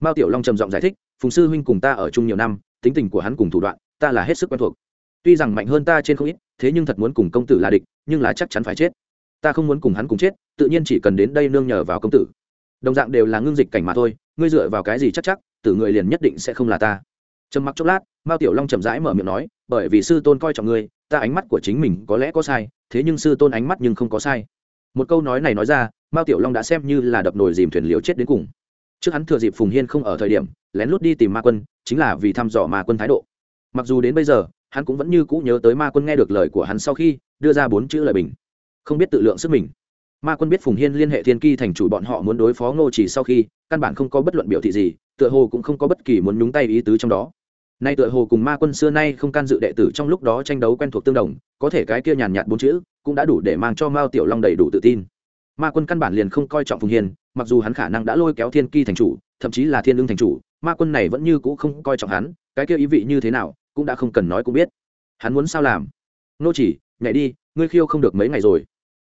Mao tiểu long trầm giọng giải thích, phùng sư huynh cùng ta ở chung nhiều năm, tính tình của hắn cùng thủ đoạn, ta là hết sức quen thuộc. Tuy rằng mạnh hơn ta trên không ít, thế nhưng thật muốn cùng công tử là địch, nhưng là chắc chắn phải chết. Ta không muốn cùng hắn cùng chết, tự nhiên chỉ cần đến đây nương nhờ vào công tử. Đồng dạng đều là ngưng dịch cảnh mà thôi, ngươi dựa vào cái gì chắc chắc, tử người liền nhất định sẽ không là ta. Trầm mặc chốc lát, mao tiểu long chậm rãi mở miệng nói, bởi vì sư tôn coi trọng ngươi, ta ánh mắt của chính mình có lẽ có sai, thế nhưng sư tôn ánh mắt nhưng không có sai một câu nói này nói ra, mao tiểu long đã xem như là đập nồi dìm thuyền liều chết đến cùng. Trước hắn thừa dịp phùng hiên không ở thời điểm, lén lút đi tìm ma quân, chính là vì thăm dò ma quân thái độ. Mặc dù đến bây giờ, hắn cũng vẫn như cũ nhớ tới ma quân nghe được lời của hắn sau khi đưa ra bốn chữ lời bình. Không biết tự lượng sức mình. Ma quân biết phùng hiên liên hệ thiên ki thành chủ bọn họ muốn đối phó ngô chỉ sau khi, căn bản không có bất luận biểu thị gì, tựa hồ cũng không có bất kỳ muốn nhúng tay ý tứ trong đó nay tựa hồ cùng ma quân xưa nay không can dự đệ tử trong lúc đó tranh đấu quen thuộc tương đồng, có thể cái kia nhàn nhạt bốn chữ cũng đã đủ để mang cho mao tiểu long đầy đủ tự tin. Ma quân căn bản liền không coi trọng phùng hiền, mặc dù hắn khả năng đã lôi kéo thiên ki thành chủ, thậm chí là thiên lương thành chủ, ma quân này vẫn như cũ không coi trọng hắn, cái kia ý vị như thế nào cũng đã không cần nói cũng biết. Hắn muốn sao làm? Nô chỉ, nhảy đi, ngươi khiêu không được mấy ngày rồi.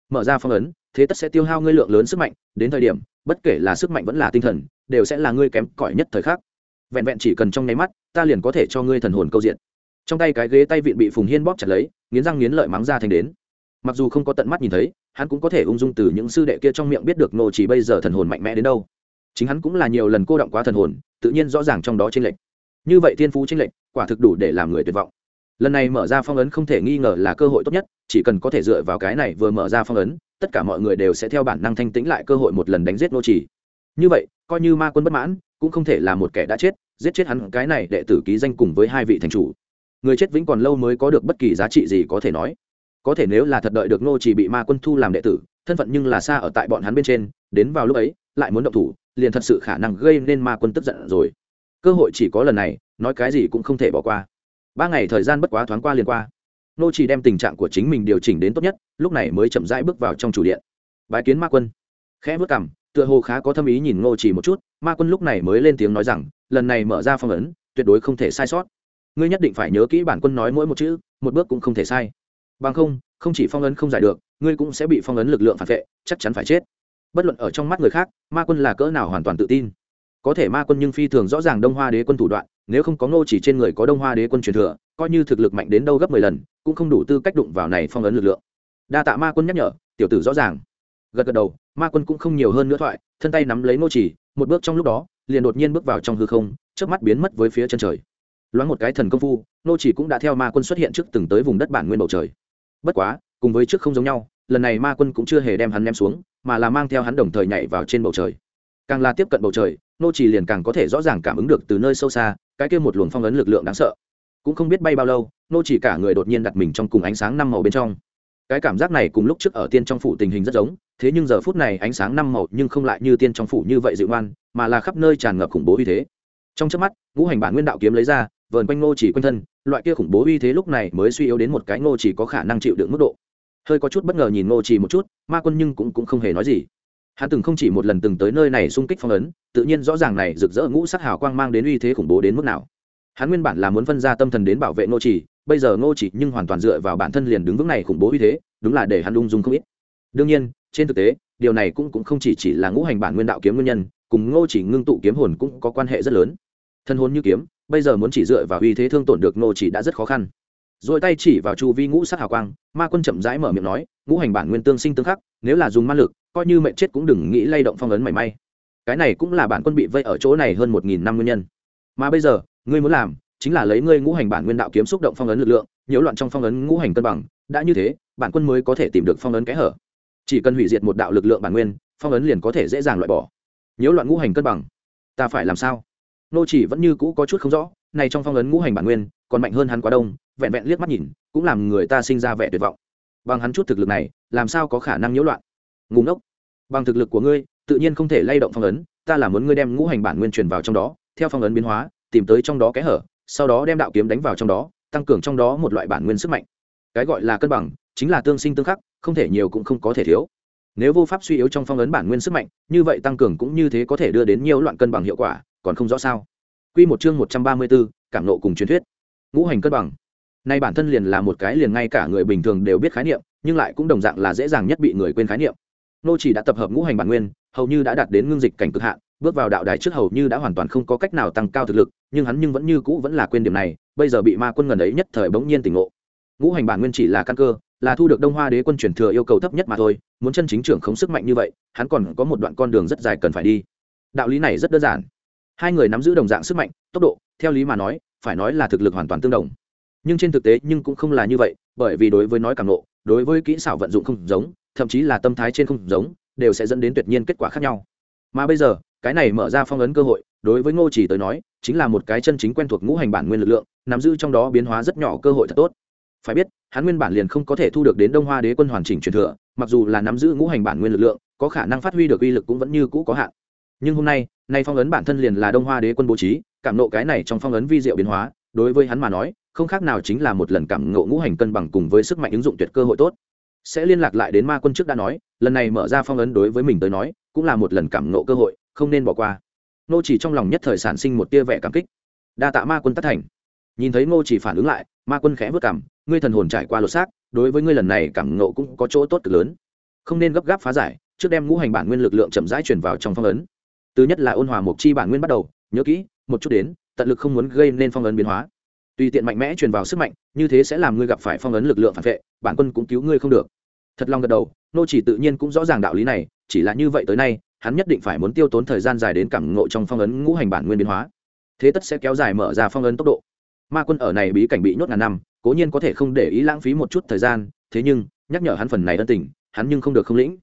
Mở ra phong ấn, thế tất sẽ tiêu hao ngươi lượng lớn sức mạnh, đến thời điểm, bất kể là sức mạnh vẫn là tinh thần, đều sẽ là ngươi kém cỏi nhất thời khắc vẹn vẹn chỉ cần trong nháy mắt, ta liền có thể cho ngươi thần hồn câu diện. Trong tay cái ghế tay vịn bị phùng hiên bóp chặt lấy, nghiến răng nghiến lợi mắng ra thành đến. Mặc dù không có tận mắt nhìn thấy, hắn cũng có thể ung dung từ những sư đệ kia trong miệng biết được nô chỉ bây giờ thần hồn mạnh mẽ đến đâu. Chính hắn cũng là nhiều lần cô động quá thần hồn, tự nhiên rõ ràng trong đó chênh lệch. Như vậy thiên phú chênh lệch, quả thực đủ để làm người tuyệt vọng. Lần này mở ra phong ấn không thể nghi ngờ là cơ hội tốt nhất, chỉ cần có thể dựa vào cái này vừa mở ra phong ấn, tất cả mọi người đều sẽ theo bản năng thanh tĩnh lại cơ hội một lần đánh giết nô chỉ. Như vậy, coi như ma quân bất mãn, cũng không thể là một kẻ đã chết giết chết hắn cái này đệ tử ký danh cùng với hai vị thành chủ. Người chết vĩnh còn lâu mới có được bất kỳ giá trị gì có thể nói. Có thể nếu là thật đợi được nô chỉ bị ma quân thu làm đệ tử, thân phận nhưng là xa ở tại bọn hắn bên trên, đến vào lúc ấy, lại muốn động thủ, liền thật sự khả năng gây nên ma quân tức giận rồi. Cơ hội chỉ có lần này, nói cái gì cũng không thể bỏ qua. Ba ngày thời gian bất quá thoáng qua liền qua. Nô chỉ đem tình trạng của chính mình điều chỉnh đến tốt nhất, lúc này mới chậm rãi bước vào trong chủ điện. Bái kiến ma quân. Khẽ bước cằm tựa hồ khá có thâm ý nhìn ngô chỉ một chút, ma quân lúc này mới lên tiếng nói rằng, lần này mở ra phong ấn, tuyệt đối không thể sai sót. Ngươi nhất định phải nhớ kỹ bản quân nói mỗi một chữ, một bước cũng không thể sai. Bằng không không chỉ phong ấn không giải được, ngươi cũng sẽ bị phong ấn lực lượng phản vệ, chắc chắn phải chết. Bất luận ở trong mắt người khác, ma quân là cỡ nào hoàn toàn tự tin. Có thể ma quân nhưng phi thường rõ ràng đông hoa đế quân thủ đoạn, nếu không có ngô chỉ trên người có đông hoa đế quân truyền thừa, coi như thực lực mạnh đến đâu gấp mười lần, cũng không đủ tư cách đụng vào này phong ấn lực lượng. Đa tạ ma quân nhắc nhở, tiểu tử rõ ràng gật gật đầu, ma quân cũng không nhiều hơn nữa thoại, thân tay nắm lấy ngô chỉ, một bước trong lúc đó, liền đột nhiên bước vào trong hư không trước mắt biến mất với phía chân trời. Loáng một cái thần công phu ngô chỉ cũng đã theo ma quân xuất hiện trước từng tới vùng đất bản nguyên bầu trời. Bất quá, cùng với trước không giống nhau, lần này ma quân cũng chưa hề đem hắn ném xuống, mà là mang theo hắn đồng thời nhảy vào trên bầu trời. Càng là tiếp cận bầu trời, nô chỉ liền càng có thể rõ ràng cảm ứng được từ nơi sâu xa, cái kia một luồng phong ấn lực lượng đáng sợ. Cũng không biết bay bao lâu, nô chỉ cả người đột nhiên đặt mình trong cùng ánh sáng năm màu bên trong. Cái cảm giác này cùng lúc trước ở tiên trong phủ tình hình rất giống thế nhưng giờ phút này ánh sáng năm màu nhưng không lại như tiên trong phủ như vậy dịu ngoan, mà là khắp nơi tràn ngập khủng bố uy thế. Trong chớp mắt, ngũ hành bản nguyên đạo kiếm lấy ra, vờn quanh Ngô chỉ quanh thân, loại kia khủng bố uy thế lúc này mới suy yếu đến một cái Ngô chỉ có khả năng chịu đựng mức độ. Hơi có chút bất ngờ nhìn Ngô chỉ một chút, ma quân nhưng cũng cũng không hề nói gì. Hắn từng không chỉ một lần từng tới nơi này xung kích phong ấn, tự nhiên rõ ràng này rực rỡ ngũ sắc hào quang mang đến uy thế khủng bố đến mức nào. Hắn nguyên bản là muốn phân ra tâm thần đến bảo vệ ngô chỉ, bây giờ ngô chỉ nhưng hoàn toàn dựa vào bản thân liền đứng vững này khủng bố uy thế, đúng là để hắn lung dung không ít đương nhiên, trên thực tế, điều này cũng cũng không chỉ chỉ là ngũ hành bản nguyên đạo kiếm nguyên nhân, cùng ngô chỉ ngưng tụ kiếm hồn cũng có quan hệ rất lớn. Thân hồn như kiếm, bây giờ muốn chỉ dựa vào uy thế thương tổn được ngô chỉ đã rất khó khăn. Rồi tay chỉ vào chu vi ngũ sát hào quang, ma quân chậm rãi mở miệng nói, ngũ hành bản nguyên tương sinh tương khắc, nếu là dùng ma lực, coi như mệnh chết cũng đừng nghĩ lay động phong ấn mảy may. Cái này cũng là bản quân bị vây ở chỗ này hơn một nghìn năm nguyên nhân. Mà bây giờ, ngươi muốn làm chính là lấy ngươi ngũ hành bản nguyên đạo kiếm xúc động phong ấn lực lượng, nhiễu loạn trong phong ấn ngũ hành cân bằng, đã như thế, bản quân mới có thể tìm được phong ấn kẽ hở chỉ cần hủy diệt một đạo lực lượng bản nguyên, phong ấn liền có thể dễ dàng loại bỏ. Nhiễu loạn ngũ hành cân bằng. Ta phải làm sao? Nô chỉ vẫn như cũ có chút không rõ, này trong phong ấn ngũ hành bản nguyên, còn mạnh hơn hắn quá đông, vẹn vẹn liếc mắt nhìn, cũng làm người ta sinh ra vẻ tuyệt vọng. Bằng hắn chút thực lực này, làm sao có khả năng nhiễu loạn? Ngủ ngốc. Bằng thực lực của ngươi, tự nhiên không thể lay động phong ấn, ta là muốn ngươi đem ngũ hành bản nguyên truyền vào trong đó, theo phong ấn biến hóa, tìm tới trong đó kẽ hở, sau đó đem đạo kiếm đánh vào trong đó, tăng cường trong đó một loại bản nguyên sức mạnh. Cái gọi là cân bằng chính là tương sinh tương khắc không thể nhiều cũng không có thể thiếu nếu vô pháp suy yếu trong phong ấn bản nguyên sức mạnh như vậy tăng cường cũng như thế có thể đưa đến nhiều loạn cân bằng hiệu quả còn không rõ sao Quy một chương một trăm ba mươi 134, cảm nộ cùng truyền thuyết. Ngũ hành cân bằng. Nay bản thân liền là một cái liền ngay cả người bình thường đều biết khái niệm, nhưng lại cũng đồng dạng là dễ dàng nhất bị người quên khái niệm. Nô chỉ đã tập hợp ngũ hành bản nguyên, hầu như đã đạt đến ngưng dịch cảnh cực hạn, bước vào đạo đài trước hầu như đã hoàn toàn không có cách nào tăng cao thực lực, nhưng hắn nhưng vẫn như cũ vẫn là quên điểm này, bây giờ bị ma quân ngần ấy nhất thời bỗng nhiên tỉnh ngộ. Ngũ hành bản nguyên chỉ là căn cơ, là thu được Đông Hoa Đế quân truyền thừa yêu cầu thấp nhất mà thôi, muốn chân chính trưởng khống sức mạnh như vậy, hắn còn có một đoạn con đường rất dài cần phải đi. Đạo lý này rất đơn giản. Hai người nắm giữ đồng dạng sức mạnh, tốc độ, theo lý mà nói, phải nói là thực lực hoàn toàn tương đồng. Nhưng trên thực tế nhưng cũng không là như vậy, bởi vì đối với nói cảm lộ, đối với kỹ xảo vận dụng không giống, thậm chí là tâm thái trên không giống, đều sẽ dẫn đến tuyệt nhiên kết quả khác nhau. Mà bây giờ, cái này mở ra phong ấn cơ hội đối với ngô chỉ tới nói chính là một cái chân chính quen thuộc ngũ hành bản nguyên lực lượng nắm giữ trong đó biến hóa rất nhỏ cơ hội thật tốt phải biết, hắn nguyên bản liền không có thể thu được đến đông hoa đế quân hoàn chỉnh truyền thừa, mặc dù là nắm giữ ngũ hành bản nguyên lực lượng, có khả năng phát huy được uy lực cũng vẫn như cũ có hạn. Nhưng hôm nay nay phong ấn bản thân liền là đông hoa đế quân bố trí, cảm nộ cái này trong phong ấn vi diệu biến hóa, đối với hắn mà nói, không khác nào chính là một lần cảm ngộ ngũ hành cân bằng cùng với sức mạnh ứng dụng tuyệt cơ hội tốt. Sẽ liên lạc lại đến ma quân trước đã nói, lần này mở ra phong ấn đối với mình tới nói, cũng là một lần cảm ngộ cơ hội, không nên bỏ qua. Nô chỉ trong lòng nhất thời sản sinh một tia vẻ cảm kích. Đa tạ ma quân tất thành. Nhìn thấy ngô chỉ phản ứng lại ma quân khẽ vất cảm, ngươi thần hồn trải qua lột xác, đối với ngươi lần này cảm nộ cũng có chỗ tốt cực lớn. Không nên gấp gáp phá giải, trước đem ngũ hành bản nguyên lực lượng chậm rãi chuyển vào trong phong ấn. Thứ nhất là ôn hòa mộc chi bản nguyên bắt đầu, nhớ kỹ, một chút đến, tận lực không muốn gây nên phong ấn biến hóa. Tùy tiện mạnh mẽ truyền vào sức mạnh, như thế sẽ làm ngươi gặp phải phong ấn lực lượng phản vệ, bản quân cũng cứu ngươi không được. Thật lòng gật đầu, nô chỉ tự nhiên cũng rõ ràng đạo lý này, chỉ là như vậy tới nay, hắn nhất định phải muốn tiêu tốn thời gian dài đến cảm ngộ trong phong ấn ngũ hành bản nguyên biến hóa. Thế tất sẽ kéo dài mở ra phong ấn tốc độ ma quân ở này bí cảnh bị nhốt ngàn năm, cố nhiên có thể không để ý lãng phí một chút thời gian, thế nhưng, nhắc nhở hắn phần này ân tình, hắn nhưng không được không lĩnh.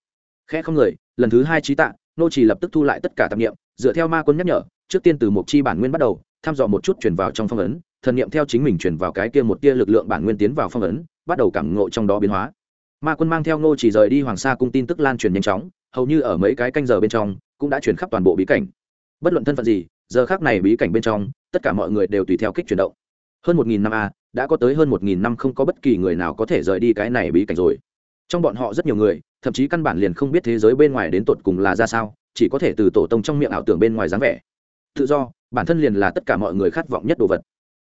Khẽ không người, lần thứ hai trí tạ, nô chỉ lập tức thu lại tất cả tạp nghiệm dựa theo ma quân nhắc nhở, trước tiên từ một chi bản nguyên bắt đầu thăm dò một chút chuyển vào trong phong ấn, thần nghiệm theo chính mình chuyển vào cái kia một tia lực lượng bản nguyên tiến vào phong ấn, bắt đầu cảm ngộ trong đó biến hóa. Ma quân mang theo nô chỉ rời đi hoàng sa cung tin tức lan truyền nhanh chóng, hầu như ở mấy cái canh giờ bên trong, cũng đã chuyển khắp toàn bộ bí cảnh. Bất luận thân phận gì, giờ khác này bí cảnh bên trong, tất cả mọi người đều tùy theo kích chuyển động hơn một nghìn năm a, đã có tới hơn một nghìn năm không có bất kỳ người nào có thể rời đi cái này bí cảnh rồi. Trong bọn họ rất nhiều người, thậm chí căn bản liền không biết thế giới bên ngoài đến tột cùng là ra sao, chỉ có thể từ tổ tông trong miệng ảo tưởng bên ngoài dáng vẻ. Tự do, bản thân liền là tất cả mọi người khát vọng nhất đồ vật.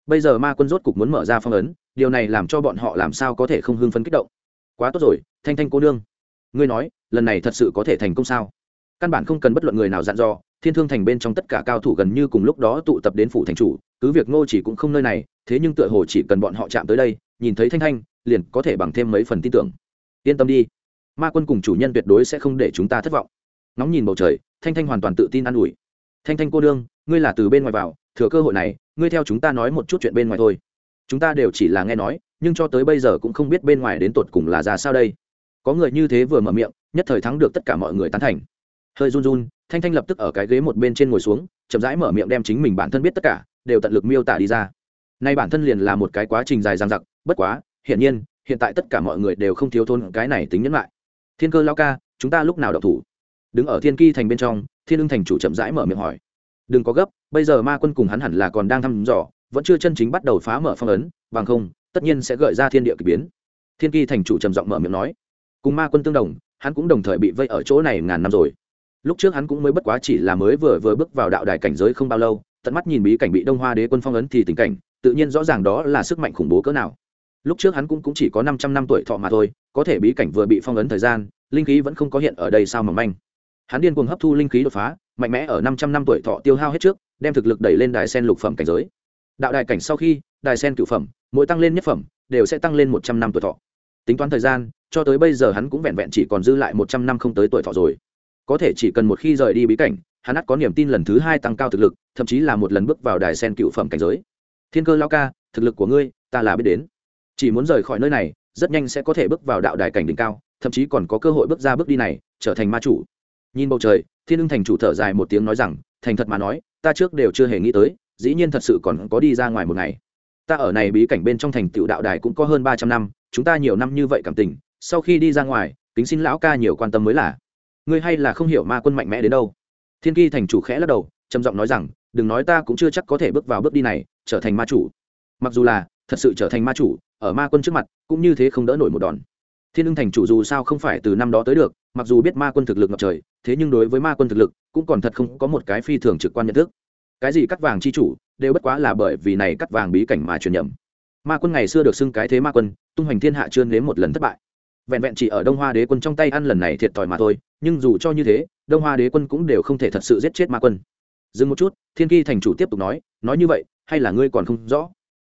Bây giờ ma quân rốt cục muốn mở ra phong ấn, điều này làm cho bọn họ làm sao có thể không hưng phấn kích động. Quá tốt rồi, thanh thanh cô nương. Ngươi nói, lần này thật sự có thể thành công sao? Căn bản không cần bất luận người nào dặn dò, thiên thương thành bên trong tất cả cao thủ gần như cùng lúc đó tụ tập đến phủ thành chủ, cứ việc ngô chỉ cũng không nơi này thế nhưng tựa hồ chỉ cần bọn họ chạm tới đây, nhìn thấy thanh thanh, liền có thể bằng thêm mấy phần tin tưởng. Yên tâm đi. Ma quân cùng chủ nhân tuyệt đối sẽ không để chúng ta thất vọng. Nóng nhìn bầu trời, thanh thanh hoàn toàn tự tin an ủi. Thanh thanh cô đương, ngươi là từ bên ngoài vào, thừa cơ hội này, ngươi theo chúng ta nói một chút chuyện bên ngoài thôi. Chúng ta đều chỉ là nghe nói, nhưng cho tới bây giờ cũng không biết bên ngoài đến tột cùng là ra sao đây. Có người như thế vừa mở miệng, nhất thời thắng được tất cả mọi người tán thành. Hơi run run, thanh thanh lập tức ở cái ghế một bên trên ngồi xuống, chậm rãi mở miệng đem chính mình bản thân biết tất cả, đều tận lực miêu tả đi ra nay bản thân liền là một cái quá trình dài dằng dặc, bất quá, hiển nhiên, hiện tại tất cả mọi người đều không thiếu thôn cái này tính nhẫn lại. Thiên cơ lao ca, chúng ta lúc nào đọc thủ? Đứng ở thiên kỳ thành bên trong, thiên ưng thành chủ chậm rãi mở miệng hỏi. Đừng có gấp, bây giờ ma quân cùng hắn hẳn là còn đang thăm dò, vẫn chưa chân chính bắt đầu phá mở phong ấn, bằng không, tất nhiên sẽ gợi ra thiên địa k ỳ biến. Thiên kỳ thành chủ trầm giọng mở miệng nói. Cùng ma quân tương đồng, hắn cũng đồng thời bị vây ở chỗ này ngàn năm rồi. Lúc trước hắn cũng mới bất quá chỉ là mới vừa vừa bước vào đạo đài cảnh giới không bao lâu, tận mắt nhìn bí cảnh bị đông hoa đế quân phong ấn thì tình cảnh tự nhiên rõ ràng đó là sức mạnh khủng bố cỡ nào. Lúc trước hắn cũng, cũng chỉ có năm trăm năm tuổi thọ mà thôi có thể bí cảnh vừa bị phong ấn thời gian linh khí vẫn không có hiện ở đây sao mỏng manh. Hắn điên cuồng hấp thu linh khí đột phá mạnh mẽ ở năm trăm năm tuổi thọ tiêu hao hết trước đem thực lực đẩy lên đài sen lục phẩm cảnh giới. Đạo đài cảnh sau khi đài sen cựu phẩm mỗi tăng lên nhất phẩm đều sẽ tăng lên một trăm năm tuổi thọ. Tính toán thời gian cho tới bây giờ hắn cũng vẹn vẹn chỉ còn dư lại một trăm năm không tới tuổi thọ rồi. Có thể chỉ cần một khi rời đi bí cảnh hắn ắt có niềm tin lần thứ hai tăng cao thực lực thậm chí là một lần bước vào đài sen cựu phẩm cảnh giới thiên cơ lao ca, thực lực của ngươi, ta là biết đến. Chỉ muốn rời khỏi nơi này, rất nhanh sẽ có thể bước vào đạo đài cảnh đỉnh cao, thậm chí còn có cơ hội bước ra bước đi này, trở thành ma chủ. Nhìn bầu trời, thiên ưng thành chủ thở dài một tiếng nói rằng, thành thật mà nói, ta trước đều chưa hề nghĩ tới, dĩ nhiên thật sự còn có đi ra ngoài một ngày. Ta ở này bí cảnh bên trong thành tựu đạo đài cũng có hơn ba trăm năm, chúng ta nhiều năm như vậy cảm tình, sau khi đi ra ngoài, kính xin lão ca nhiều quan tâm mới là. Ngươi hay là không hiểu ma quân mạnh mẽ đến đâu? Thiên kỳ thành chủ khẽ lắc đầu, trầm giọng nói rằng đừng nói ta cũng chưa chắc có thể bước vào bước đi này, trở thành ma chủ. Mặc dù là, thật sự trở thành ma chủ, ở ma quân trước mặt, cũng như thế không đỡ nổi một đòn. Thiên ưng thành chủ dù sao không phải từ năm đó tới được, mặc dù biết ma quân thực lực ngập trời, thế nhưng đối với ma quân thực lực, cũng còn thật không có một cái phi thường trực quan nhận thức. Cái gì cắt vàng chi chủ, đều bất quá là bởi vì này cắt vàng bí cảnh mà truyền nhầm. Ma quân ngày xưa được xưng cái thế ma quân, tung hoành thiên hạ chưa nếm một lần thất bại. Vẹn vẹn chỉ ở đông hoa đế quân trong tay ăn lần này thiệt thòi mà thôi, nhưng dù cho như thế, đông hoa đế quân cũng đều không thể thật sự giết chết ma quân dừng một chút, thiên kỳ thành chủ tiếp tục nói nói như vậy, hay là ngươi còn không rõ?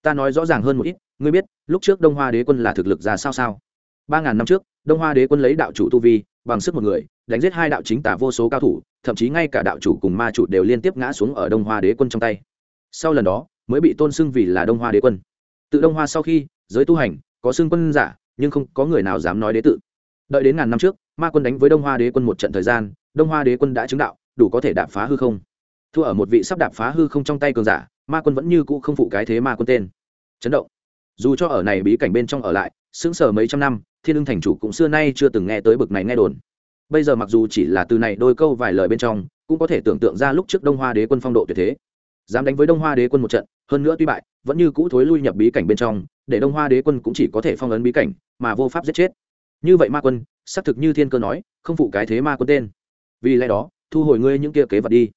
Ta nói rõ ràng hơn một ít, ngươi biết, lúc trước đông hoa đế quân là thực lực ra sao sao? Ba ngàn năm trước, đông hoa đế quân lấy đạo chủ tu vi, bằng sức một người, đánh giết hai đạo chính tả vô số cao thủ, thậm chí ngay cả đạo chủ cùng ma chủ đều liên tiếp ngã xuống ở đông hoa đế quân trong tay. Sau lần đó, mới bị tôn xưng vì là đông hoa đế quân. Tự đông hoa sau khi, giới tu hành, có xưng quân giả, nhưng không có người nào dám nói đế tự. Đợi đến ngàn năm trước, ma quân đánh với đông hoa đế quân một trận thời gian, đông hoa đế quân đã chứng đạo, đủ có thể đạp phá hư không thua ở một vị sắp đạp phá hư không trong tay cường giả, ma quân vẫn như cũ không phụ cái thế ma quân tên. Chấn động. Dù cho ở này bí cảnh bên trong ở lại, sững sờ mấy trăm năm, thiên lương thành chủ cũng xưa nay chưa từng nghe tới bực này nghe đồn. Bây giờ mặc dù chỉ là từ này đôi câu vài lời bên trong, cũng có thể tưởng tượng ra lúc trước đông hoa đế quân phong độ tuyệt thế. Dám đánh với đông hoa đế quân một trận, hơn nữa tuy bại, vẫn như cũ thối lui nhập bí cảnh bên trong, để đông hoa đế quân cũng chỉ có thể phong ấn bí cảnh, mà vô pháp giết chết. Như vậy ma quân, xác thực như thiên cơ nói, không phụ cái thế ma quân tên. Vì lẽ đó, thu hồi ngươi những kia kế vật đi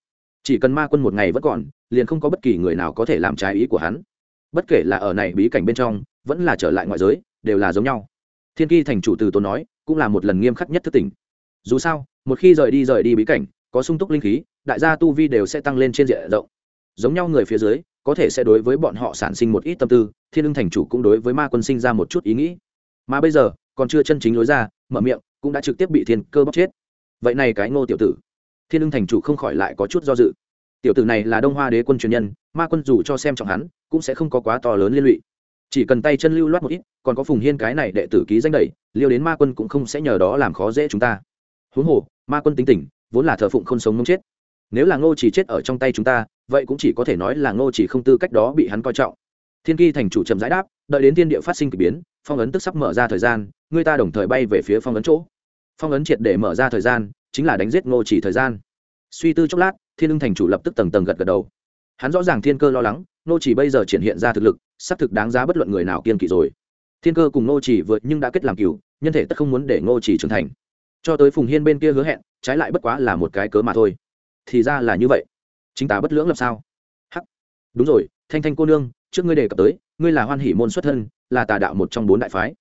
chỉ cần ma quân một ngày vẫn còn, liền không có bất kỳ người nào có thể làm trái ý của hắn. Bất kể là ở này bí cảnh bên trong, vẫn là trở lại ngoại giới, đều là giống nhau. Thiên kỳ thành chủ từ tốn nói, cũng là một lần nghiêm khắc nhất thức tỉnh. Dù sao, một khi rời đi rời đi bí cảnh, có sung túc linh khí, đại gia tu vi đều sẽ tăng lên trên diện rộng. Giống nhau người phía dưới, có thể sẽ đối với bọn họ sản sinh một ít tâm tư, thiên ưng thành chủ cũng đối với ma quân sinh ra một chút ý nghĩ. Mà bây giờ, còn chưa chân chính lối ra, mở miệng, cũng đã trực tiếp bị thiên cơ bóc chết. Vậy này cái ngô tiểu tử thiên ưng thành chủ không khỏi lại có chút do dự. Tiểu tử này là đông hoa đế quân truyền nhân, ma quân dù cho xem trọng hắn, cũng sẽ không có quá to lớn liên lụy. Chỉ cần tay chân lưu loát một ít, còn có phùng hiên cái này đệ tử ký danh đẩy liêu đến ma quân cũng không sẽ nhờ đó làm khó dễ chúng ta. Huống hồ, ma quân tính tình, vốn là thờ phụng không sống mông chết. Nếu là ngô chỉ chết ở trong tay chúng ta, vậy cũng chỉ có thể nói là ngô chỉ không tư cách đó bị hắn coi trọng. Thiên kỳ thành chủ trầm giải đáp, đợi đến thiên địa phát sinh k ỳ biến, phong ấn tức sắp mở ra thời gian, người ta đồng thời bay về phía phong ấn chỗ. Phong ấn triệt để mở ra thời gian chính là đánh giết ngô chỉ thời gian. Suy tư chốc lát, thiên ưng thành chủ lập tức tầng tầng gật gật đầu. Hắn rõ ràng thiên cơ lo lắng, ngô chỉ bây giờ triển hiện ra thực lực, xác thực đáng giá bất luận người nào kiên kỵ rồi. Thiên cơ cùng ngô chỉ vượt nhưng đã kết làm cửu nhân thể tất không muốn để ngô chỉ trưởng thành. Cho tới phùng hiên bên kia hứa hẹn, trái lại bất quá là một cái cớ mà thôi. Thì ra là như vậy. Chính ta bất lưỡng làm sao? Hắc. Đúng rồi, thanh thanh cô nương, trước ngươi đề cập tới, ngươi là hoan hỷ môn xuất thân, là tà đạo một trong bốn đại phái.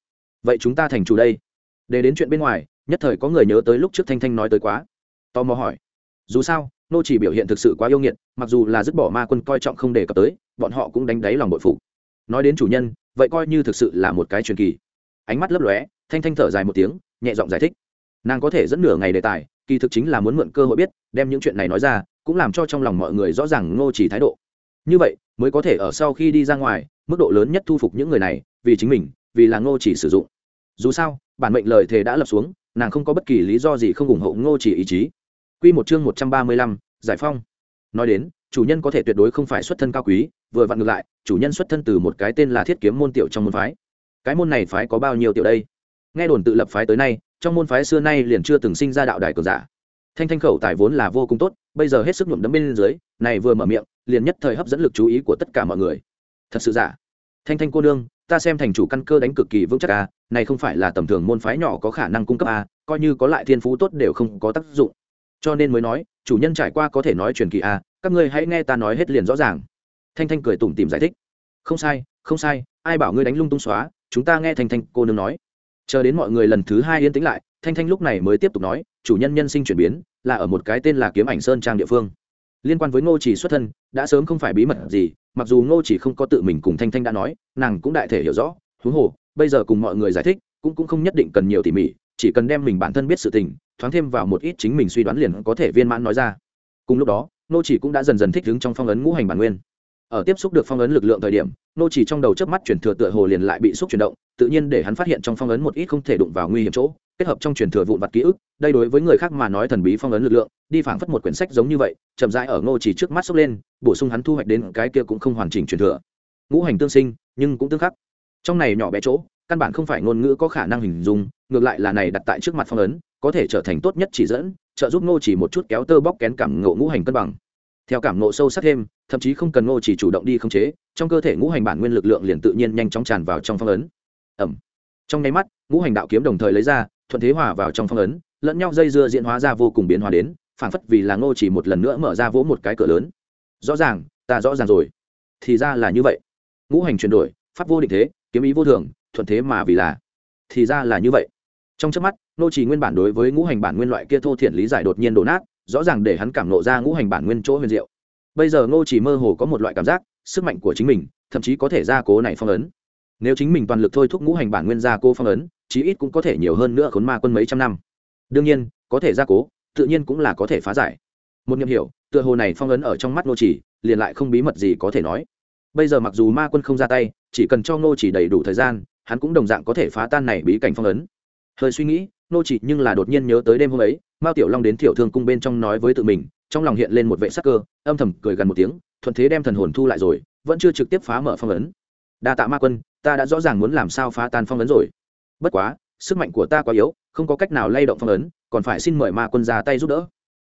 Vậy chúng ta thành chủ đây. Để đến chuyện bên ngoài nhất thời có người nhớ tới lúc trước thanh thanh nói tới quá. Tò mò hỏi, dù sao, nô chỉ biểu hiện thực sự quá yêu nghiệt, mặc dù là dứt bỏ ma quân coi trọng không đề cập tới, bọn họ cũng đánh đáy lòng bội phụ nói đến chủ nhân, vậy coi như thực sự là một cái truyền kỳ. Ánh mắt lấp lóe, thanh thanh thở dài một tiếng, nhẹ giọng giải thích. Nàng có thể dẫn nửa ngày đề tài, kỳ thực chính là muốn mượn cơ hội biết, đem những chuyện này nói ra, cũng làm cho trong lòng mọi người rõ ràng ngô chỉ thái độ. Như vậy, mới có thể ở sau khi đi ra ngoài, mức độ lớn nhất thu phục những người này, vì chính mình, vì là ngô chỉ sử dụng. Dù sao, bản mệnh lời thề đã lập xuống nàng không có bất kỳ lý do gì không ủng hộ ngô chỉ ý chí. Quy một chương một trăm ba mươi lăm, giải phong. Nói đến chủ nhân có thể tuyệt đối không phải xuất thân cao quý vừa vặn ngược lại chủ nhân xuất thân từ một cái tên là thiết kiếm môn tiểu trong môn phái. Cái môn này phái có bao nhiêu tiểu đây? Nghe đồn tự lập phái tới nay trong môn phái xưa nay liền chưa từng sinh ra đạo đài cường giả. Thanh thanh khẩu tài vốn là vô cùng tốt bây giờ hết sức nhuộm đấm bên dưới này vừa mở miệng liền nhất thời hấp dẫn lực chú ý của tất cả mọi người. Thật sự giả. Thanh thanh cô nương ta xem thành chủ căn cơ đánh cực kỳ vững chắc a, này không phải là tầm thường môn phái nhỏ có khả năng cung cấp a, coi như có lại thiên phú tốt đều không có tác dụng. Cho nên mới nói, chủ nhân trải qua có thể nói truyền kỳ a, các ngươi hãy nghe ta nói hết liền rõ ràng. Thanh thanh cười tủm tìm giải thích. Không sai không sai, ai bảo ngươi đánh lung tung xóa, chúng ta nghe thanh thanh cô nương nói. Chờ đến mọi người lần thứ hai yên tĩnh lại, thanh thanh lúc này mới tiếp tục nói, chủ nhân nhân sinh chuyển biến, là ở một cái tên là kiếm ảnh sơn trang địa phương liên quan với ngô chỉ xuất thân, đã sớm không phải bí mật gì, mặc dù ngô chỉ không có tự mình cùng thanh thanh đã nói, nàng cũng đại thể hiểu rõ, huống hồ, bây giờ cùng mọi người giải thích, cũng cũng không nhất định cần nhiều tỉ mỉ, chỉ cần đem mình bản thân biết sự tình, thoáng thêm vào một ít chính mình suy đoán liền có thể viên mãn nói ra. Cùng lúc đó, ngô chỉ cũng đã dần dần thích ứng trong phong ấn ngũ hành bản nguyên. Ở tiếp xúc được phong ấn lực lượng thời điểm nô chỉ trong đầu chớp mắt chuyển thừa tựa hồ liền lại bị xúc chuyển động, tự nhiên để hắn phát hiện trong phong ấn một ít không thể đụng vào nguy hiểm chỗ kết hợp trong truyền thừa vụn vặt ký ức, đây đối với người khác mà nói thần bí phong ấn lực lượng, đi phảng phất một quyển sách giống như vậy, chậm rãi ở ngô chỉ trước mắt xốc lên, bổ sung hắn thu hoạch đến cái kia cũng không hoàn chỉnh truyền thừa. Ngũ hành tương sinh, nhưng cũng tương khắc. Trong này nhỏ bé chỗ, căn bản không phải ngôn ngữ có khả năng hình dung, ngược lại là này đặt tại trước mặt phong ấn, có thể trở thành tốt nhất chỉ dẫn, trợ giúp ngô chỉ một chút kéo tơ bóc kén cảm ngộ ngũ hành cân bằng. Theo cảm ngộ sâu sắc thêm, thậm chí không cần ngô chỉ chủ động đi khống chế, trong cơ thể ngũ hành bản nguyên lực lượng liền tự nhiên nhanh chóng tràn vào trong phong ấn. Ẩm. Trong nháy mắt, ngũ hành đạo kiếm đồng thời lấy ra thuận thế hòa vào trong phong ấn, lẫn nhau dây dưa diễn hóa ra vô cùng biến hóa đến, phảng phất vì là ngô chỉ một lần nữa mở ra vỗ một cái cửa lớn. Rõ ràng, ta rõ ràng rồi. Thì ra là như vậy. Ngũ hành chuyển đổi, pháp vô định thế, kiếm ý vô thường, thuận thế mà vì là. Thì ra là như vậy. Trong trước mắt, ngô chỉ nguyên bản đối với ngũ hành bản nguyên loại kia thô thiện lý giải đột nhiên đổ nát, rõ ràng để hắn cảm nộ ra ngũ hành bản nguyên chỗ huyền diệu. Bây giờ ngô chỉ mơ hồ có một loại cảm giác, sức mạnh của chính mình, thậm chí có thể ra cố này phong ấn nếu chính mình toàn lực thôi thúc ngũ hành bản nguyên ra cô phong ấn, chí ít cũng có thể nhiều hơn nữa khốn ma quân mấy trăm năm. Đương nhiên, có thể gia cố, tự nhiên cũng là có thể phá giải. Một nghiệm hiểu, tựa hồ này phong ấn ở trong mắt ngô chỉ, liền lại không bí mật gì có thể nói. Bây giờ mặc dù ma quân không ra tay, chỉ cần cho ngô chỉ đầy đủ thời gian, hắn cũng đồng dạng có thể phá tan này bí cảnh phong ấn. Hơi suy nghĩ, ngô chỉ nhưng là đột nhiên nhớ tới đêm hôm ấy, mao tiểu long đến tiểu thương cung bên trong nói với tự mình, trong lòng hiện lên một vệ sắc cơ, âm thầm cười gần một tiếng, thuận thế đem thần hồn thu lại rồi, vẫn chưa trực tiếp phá mở phong ấn. Đa tạ ma quân ta đã rõ ràng muốn làm sao phá tan phong ấn rồi. Bất quá, sức mạnh của ta quá yếu, không có cách nào lay động phong ấn, còn phải xin mời ma quân ra tay giúp đỡ.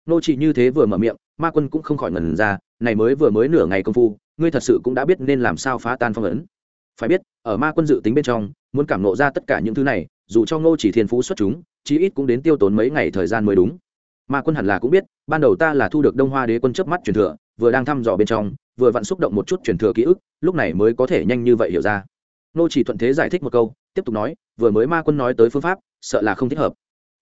Nô chỉ như thế vừa mở miệng, ma quân cũng không khỏi ngẩn ra, này mới vừa mới nửa ngày công phu, ngươi thật sự cũng đã biết nên làm sao phá tan phong ấn. Phải biết, ở ma quân dự tính bên trong, muốn cảm nộ ra tất cả những thứ này, dù cho ngô chỉ thiên phú xuất chúng, chí ít cũng đến tiêu tốn mấy ngày thời gian mới đúng. Ma quân hẳn là cũng biết, ban đầu ta là thu được đông hoa đế quân chớp mắt truyền thừa, vừa đang thăm dò bên trong, vừa vặn xúc động một chút truyền thừa ký ức, lúc này mới có thể nhanh như vậy hiểu ra nô chỉ thuận thế giải thích một câu, tiếp tục nói, vừa mới ma quân nói tới phương pháp, sợ là không thích hợp.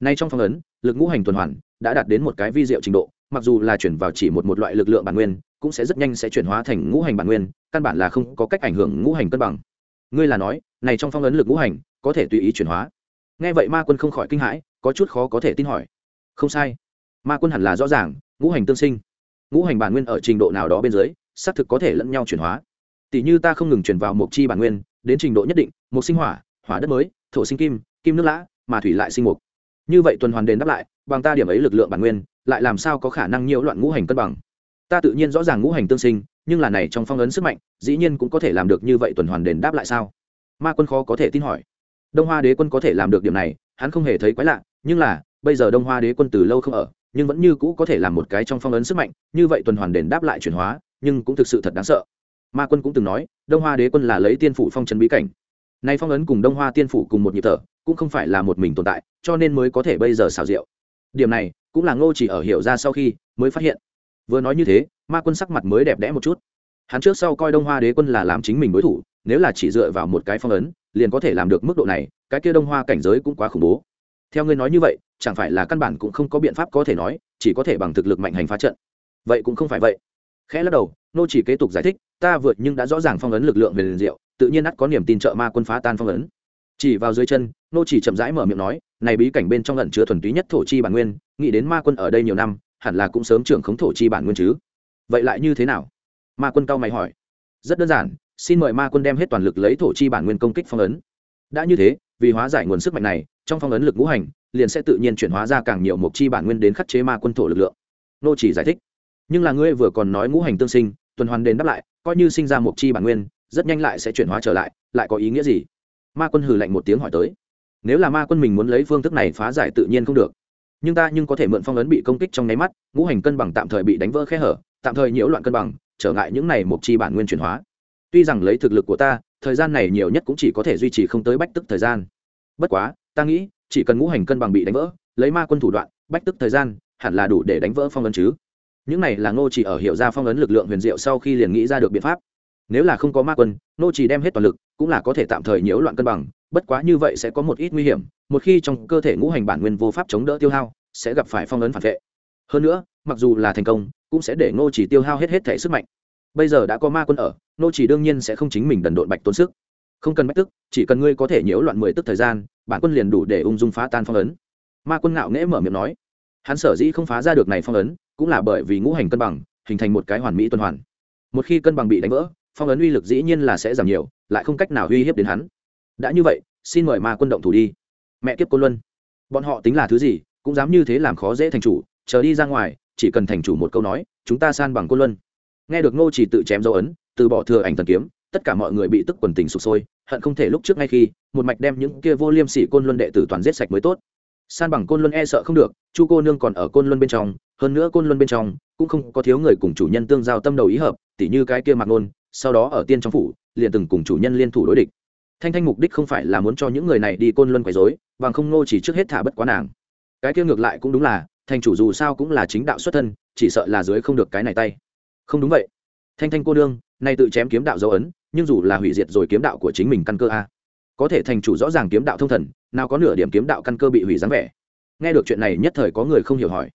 Nay trong phong ấn, lực ngũ hành tuần hoàn đã đạt đến một cái vi diệu trình độ, mặc dù là chuyển vào chỉ một một loại lực lượng bản nguyên, cũng sẽ rất nhanh sẽ chuyển hóa thành ngũ hành bản nguyên, căn bản là không có cách ảnh hưởng ngũ hành cân bằng. Ngươi là nói, này trong phong ấn lực ngũ hành có thể tùy ý chuyển hóa. Nghe vậy ma quân không khỏi kinh hãi, có chút khó có thể tin hỏi. Không sai. Ma quân hẳn là rõ ràng, ngũ hành tương sinh. Ngũ hành bản nguyên ở trình độ nào đó bên dưới, xác thực có thể lẫn nhau chuyển hóa. Tỷ như ta không ngừng chuyển vào một chi bản nguyên đến trình độ nhất định, một sinh hỏa hỏa đất mới, thổ sinh kim kim nước lã, mà thủy lại sinh mục. Như vậy tuần hoàn đền đáp lại, bằng ta điểm ấy lực lượng bản nguyên, lại làm sao có khả năng nhiễu loạn ngũ hành cân bằng? Ta tự nhiên rõ ràng ngũ hành tương sinh, nhưng là này trong phong ấn sức mạnh, dĩ nhiên cũng có thể làm được như vậy tuần hoàn đền đáp lại sao? Ma quân khó có thể tin hỏi. Đông hoa đế quân có thể làm được điểm này, hắn không hề thấy quái lạ, nhưng là, bây giờ đông hoa đế quân từ lâu không ở, nhưng vẫn như cũ có thể làm một cái trong phong ấn sức mạnh, như vậy tuần hoàn đền đáp lại chuyển hóa, nhưng cũng thực sự thật đáng sợ ma quân cũng từng nói, đông hoa đế quân là lấy tiên phủ phong trấn bí cảnh. Nay phong ấn cùng đông hoa tiên phủ cùng một nhịp thở, cũng không phải là một mình tồn tại, cho nên mới có thể bây giờ xào rượu điểm này, cũng là ngô chỉ ở hiểu ra sau khi mới phát hiện. Vừa nói như thế, ma quân sắc mặt mới đẹp đẽ một chút. Hắn trước sau coi đông hoa đế quân là làm chính mình đối thủ, nếu là chỉ dựa vào một cái phong ấn, liền có thể làm được mức độ này, cái kia đông hoa cảnh giới cũng quá khủng bố. Theo ngươi nói như vậy, chẳng phải là căn bản cũng không có biện pháp có thể nói, chỉ có thể bằng thực lực mạnh hành phá trận. Vậy cũng không phải vậy. Khẽ lắc đầu nô chỉ kế tục giải thích, ta vượt nhưng đã rõ ràng phong ấn lực lượng về liền diệu, tự nhiên ắt có niềm tin trợ ma quân phá tan phong ấn. Chỉ vào dưới chân, nô chỉ chậm rãi mở miệng nói, này bí cảnh bên trong ẩn chứa thuần túy nhất thổ chi bản nguyên, nghĩ đến ma quân ở đây nhiều năm, hẳn là cũng sớm trưởng khống thổ chi bản nguyên chứ. Vậy lại như thế nào? Ma quân cao mày hỏi. Rất đơn giản, xin mời ma quân đem hết toàn lực lấy thổ chi bản nguyên công kích phong ấn. Đã như thế, vì hóa giải nguồn sức mạnh này, trong phong ấn lực ngũ hành, liền sẽ tự nhiên chuyển hóa ra càng nhiều mục chi bản nguyên đến khắc chế ma quân thổ lực lượng. Nô chỉ giải thích. Nhưng là ngươi vừa còn nói ngũ hành tương sinh tuần hoàn đến đáp lại, coi như sinh ra một chi bản nguyên, rất nhanh lại sẽ chuyển hóa trở lại lại có ý nghĩa gì? Ma quân hừ lạnh một tiếng hỏi tới. Nếu là ma quân mình muốn lấy phương thức này phá giải tự nhiên không được. Nhưng ta nhưng có thể mượn phong ấn bị công kích trong nháy mắt, ngũ hành cân bằng tạm thời bị đánh vỡ khe hở, tạm thời nhiễu loạn cân bằng, trở ngại những này một chi bản nguyên chuyển hóa. Tuy rằng lấy thực lực của ta, thời gian này nhiều nhất cũng chỉ có thể duy trì không tới bách tức thời gian. Bất quá, ta nghĩ, chỉ cần ngũ hành cân bằng bị đánh vỡ, lấy ma quân thủ đoạn, bách tức thời gian, hẳn là đủ để đánh vỡ phong ấn chứ những này là ngô chỉ ở hiểu ra phong ấn lực lượng huyền diệu sau khi liền nghĩ ra được biện pháp. Nếu là không có ma quân, ngô chỉ đem hết toàn lực, cũng là có thể tạm thời nhiễu loạn cân bằng, bất quá như vậy sẽ có một ít nguy hiểm, một khi trong cơ thể ngũ hành bản nguyên vô pháp chống đỡ tiêu hao, sẽ gặp phải phong ấn phản vệ. Hơn nữa, mặc dù là thành công, cũng sẽ để ngô chỉ tiêu hao hết hết thể sức mạnh. Bây giờ đã có ma quân ở, ngô chỉ đương nhiên sẽ không chính mình đần độn bạch tốn sức. Không cần bách tức, chỉ cần ngươi có thể nhiễu loạn mười tức thời gian, bản quân liền đủ để ung dung phá tan phong ấn. Ma quân ngạo nghễ mở miệng nói. Hắn sở dĩ không phá ra được này phong ấn cũng là bởi vì ngũ hành cân bằng, hình thành một cái hoàn mỹ tuần hoàn. Một khi cân bằng bị đánh vỡ, phong ấn uy lực dĩ nhiên là sẽ giảm nhiều, lại không cách nào uy hiếp đến hắn. Đã như vậy, xin mời ma quân động thủ đi. Mẹ kiếp côn luân. Bọn họ tính là thứ gì, cũng dám như thế làm khó dễ thành chủ, chờ đi ra ngoài, chỉ cần thành chủ một câu nói, chúng ta san bằng côn luân. Nghe được ngô chỉ tự chém dấu ấn, từ bỏ thừa ảnh thần kiếm, tất cả mọi người bị tức quần tình sụp sôi, hận không thể lúc trước ngay khi, một mạch đem những kia vô liêm sỉ côn luân đệ tử toàn giết sạch mới tốt. San bằng côn luân e sợ không được, chu cô nương còn ở côn luân bên trong hơn nữa côn luân bên trong cũng không có thiếu người cùng chủ nhân tương giao tâm đầu ý hợp, tỉ như cái kia mặc nôn, sau đó ở tiên trong phủ, liền từng cùng chủ nhân liên thủ đối địch. Thanh thanh mục đích không phải là muốn cho những người này đi côn luân quấy rối, bằng không nô chỉ trước hết thả bất quá nàng. Cái kia ngược lại cũng đúng là thành chủ dù sao cũng là chính đạo xuất thân, chỉ sợ là dưới không được cái này tay. Không đúng vậy. Thanh thanh cô đương, nay tự chém kiếm đạo dấu ấn, nhưng dù là hủy diệt rồi kiếm đạo của chính mình căn cơ a, có thể thành chủ rõ ràng kiếm đạo thông thần, nào có nửa điểm kiếm đạo căn cơ bị hủy dáng vẻ. Nghe được chuyện này, nhất thời có người không hiểu hỏi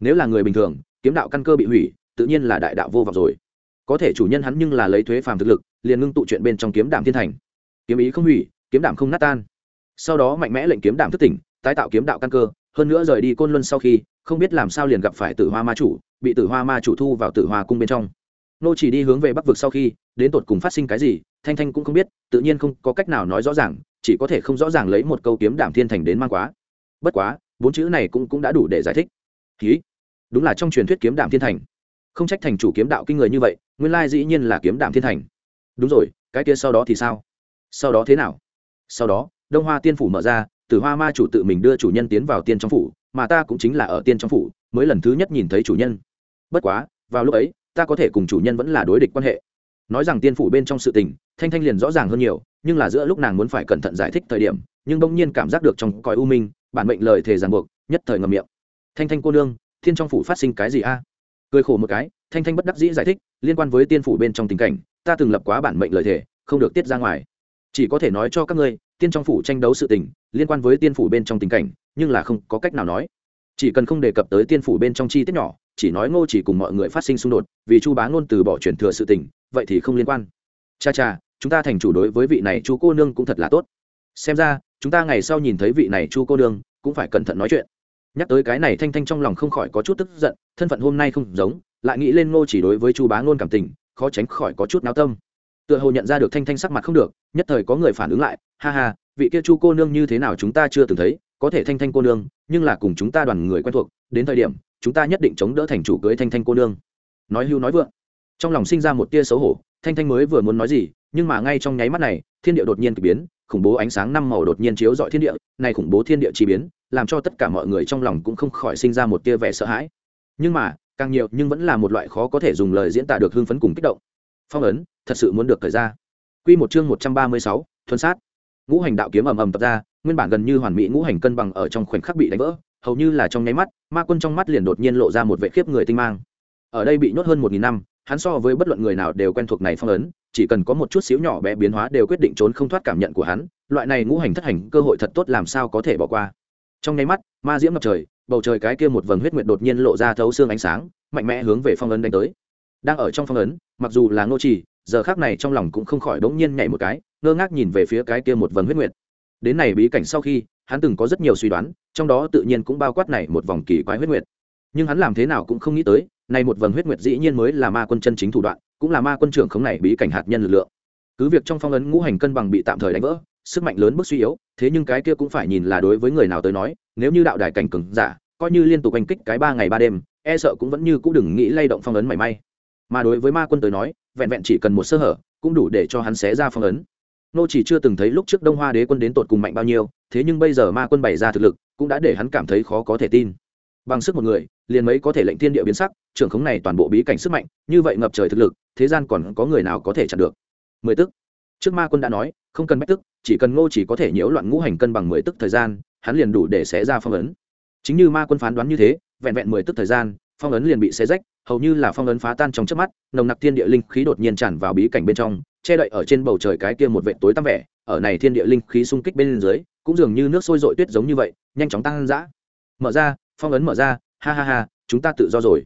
nếu là người bình thường, kiếm đạo căn cơ bị hủy, tự nhiên là đại đạo vô vọng rồi. Có thể chủ nhân hắn nhưng là lấy thuế phàm thực lực, liền ngưng tụ chuyện bên trong kiếm đạm thiên thành. Kiếm ý không hủy, kiếm đạm không nát tan. Sau đó mạnh mẽ lệnh kiếm đạm thức tỉnh, tái tạo kiếm đạo căn cơ, hơn nữa rời đi côn luân sau khi, không biết làm sao liền gặp phải tử hoa ma chủ, bị tử hoa ma chủ thu vào tử hoa cung bên trong. Nô chỉ đi hướng về bắc vực sau khi, đến tột cùng phát sinh cái gì, thanh thanh cũng không biết, tự nhiên không có cách nào nói rõ ràng, chỉ có thể không rõ ràng lấy một câu kiếm đảm thiên thành đến mang quá. Bất quá, bốn chữ này cũng cũng đã đủ để giải thích ký. Đúng là trong truyền thuyết kiếm đảm thiên thành. Không trách thành chủ kiếm đạo kinh người như vậy, nguyên lai dĩ nhiên là kiếm đảm thiên thành. Đúng rồi, cái kia sau đó thì sao? Sau đó thế nào? Sau đó, đông hoa tiên phủ mở ra, tử hoa ma chủ tự mình đưa chủ nhân tiến vào tiên trong phủ, mà ta cũng chính là ở tiên trong phủ, mới lần thứ nhất nhìn thấy chủ nhân. Bất quá, vào lúc ấy, ta có thể cùng chủ nhân vẫn là đối địch quan hệ. Nói rằng tiên phủ bên trong sự tình, thanh thanh liền rõ ràng hơn nhiều, nhưng là giữa lúc nàng muốn phải cẩn thận giải thích thời điểm, nhưng bỗng nhiên cảm giác được trong cõi u minh, bản mệnh lời thề ràng buộc, nhất thời ngầm miệng thanh thanh cô nương, thiên trong phủ phát sinh cái gì a? Cười khổ một cái, thanh thanh bất đắc dĩ giải thích, liên quan với tiên phủ bên trong tình cảnh, ta từng lập quá bản mệnh lời thề, không được tiết ra ngoài. Chỉ có thể nói cho các ngươi, tiên trong phủ tranh đấu sự tình, liên quan với tiên phủ bên trong tình cảnh, nhưng là không có cách nào nói. Chỉ cần không đề cập tới tiên phủ bên trong chi tiết nhỏ, chỉ nói ngô chỉ cùng mọi người phát sinh xung đột, vì chu bá ngôn từ bỏ chuyển thừa sự tình, vậy thì không liên quan. Cha cha, chúng ta thành chủ đối với vị này chu cô nương cũng thật là tốt. Xem ra, chúng ta ngày sau nhìn thấy vị này chu cô nương, cũng phải cẩn thận nói chuyện nhắc tới cái này thanh thanh trong lòng không khỏi có chút tức giận, thân phận hôm nay không giống, lại nghĩ lên ngô chỉ đối với chu bá ngôn cảm tình, khó tránh khỏi có chút náo tâm. Tựa hồ nhận ra được thanh thanh sắc mặt không được, nhất thời có người phản ứng lại, ha ha, vị kia chu cô nương như thế nào chúng ta chưa từng thấy, có thể thanh thanh cô nương, nhưng là cùng chúng ta đoàn người quen thuộc, đến thời điểm, chúng ta nhất định chống đỡ thành chủ cưới thanh thanh cô nương. Nói hưu nói vượng, trong lòng sinh ra một tia xấu hổ, thanh thanh mới vừa muốn nói gì, nhưng mà ngay trong nháy mắt này, thiên địa đột nhiên k ỳ biến, khủng bố ánh sáng năm màu đột nhiên chiếu dọi thiên địa, này khủng bố thiên địa chi biến làm cho tất cả mọi người trong lòng cũng không khỏi sinh ra một tia vẻ sợ hãi nhưng mà càng nhiều nhưng vẫn là một loại khó có thể dùng lời diễn tả được hưng phấn cùng kích động phong ấn thật sự muốn được thời ra Quy một chương một trăm ba mươi sáu, thuần sát. Ngũ hành đạo kiếm ầm ầm tập ra, nguyên bản gần như hoàn mỹ ngũ hành cân bằng ở trong khoảnh khắc bị đánh vỡ, hầu như là trong nháy mắt, ma quân trong mắt liền đột nhiên lộ ra một vệ khiếp người tinh mang. Ở đây bị nhốt hơn một nghìn năm, hắn so với bất luận người nào đều quen thuộc này phong ấn, chỉ cần có một chút xíu nhỏ bé biến hóa đều quyết định trốn không thoát cảm nhận của hắn, loại này ngũ hành thất hành cơ hội thật tốt làm sao có thể bỏ qua. Trong nháy mắt, ma diễm ngập trời, bầu trời cái kia một vầng huyết nguyệt đột nhiên lộ ra thấu xương ánh sáng, mạnh mẽ hướng về phong ấn đánh tới. Đang ở trong phong ấn, mặc dù là nô trì, giờ khác này trong lòng cũng không khỏi đống nhiên nhảy một cái ngơ ngác nhìn về phía cái kia một vầng huyết nguyệt. Đến này bí cảnh sau khi hắn từng có rất nhiều suy đoán trong đó tự nhiên cũng bao quát này một vòng kỳ quái huyết nguyệt. Nhưng hắn làm thế nào cũng không nghĩ tới này một vầng huyết nguyệt dĩ nhiên mới là ma quân chân chính thủ đoạn cũng là ma quân trưởng khống này bí cảnh hạt nhân lực lượng. Cứ việc trong phong ấn ngũ hành cân bằng bị tạm thời đánh vỡ sức mạnh lớn bức suy yếu, thế nhưng cái kia cũng phải nhìn là đối với người nào tới nói, nếu như đạo đài cảnh cừng giả, coi như liên tục oanh kích cái ba ngày ba đêm e sợ cũng vẫn như cũng đừng nghĩ lay động phong ấn mảy may. Mà đối với ma quân tới nói, vẹn vẹn chỉ cần một sơ hở, cũng đủ để cho hắn xé ra phong ấn. Nô chỉ chưa từng thấy lúc trước đông hoa đế quân đến tột cùng mạnh bao nhiêu, thế nhưng bây giờ ma quân bày ra thực lực, cũng đã để hắn cảm thấy khó có thể tin. Bằng sức một người, liền mấy có thể lệnh thiên địa biến sắc, trưởng khống này toàn bộ bí cảnh sức mạnh, như vậy ngập trời thực lực, thế gian còn có người nào có thể chặn được? Mười tức. Trước ma quân đã nói không cần bách tức, chỉ cần ngô chỉ có thể nhiễu loạn ngũ hành cân bằng mười tức thời gian, hắn liền đủ để xé ra phong ấn. Chính như ma quân phán đoán như thế, vẹn vẹn mười tức thời gian, phong ấn liền bị xé rách, hầu như là phong ấn phá tan trong trước mắt, nồng nặc thiên địa linh khí đột nhiên tràn vào bí cảnh bên trong, che đậy ở trên bầu trời cái kia một vệ tối tăm vẻ, ở này thiên địa linh khí xung kích bên dưới, cũng dường như nước sôi dội tuyết giống như vậy, nhanh chóng tăng dã. Mở ra, phong ấn mở ra, ha ha ha, chúng ta tự do rồi.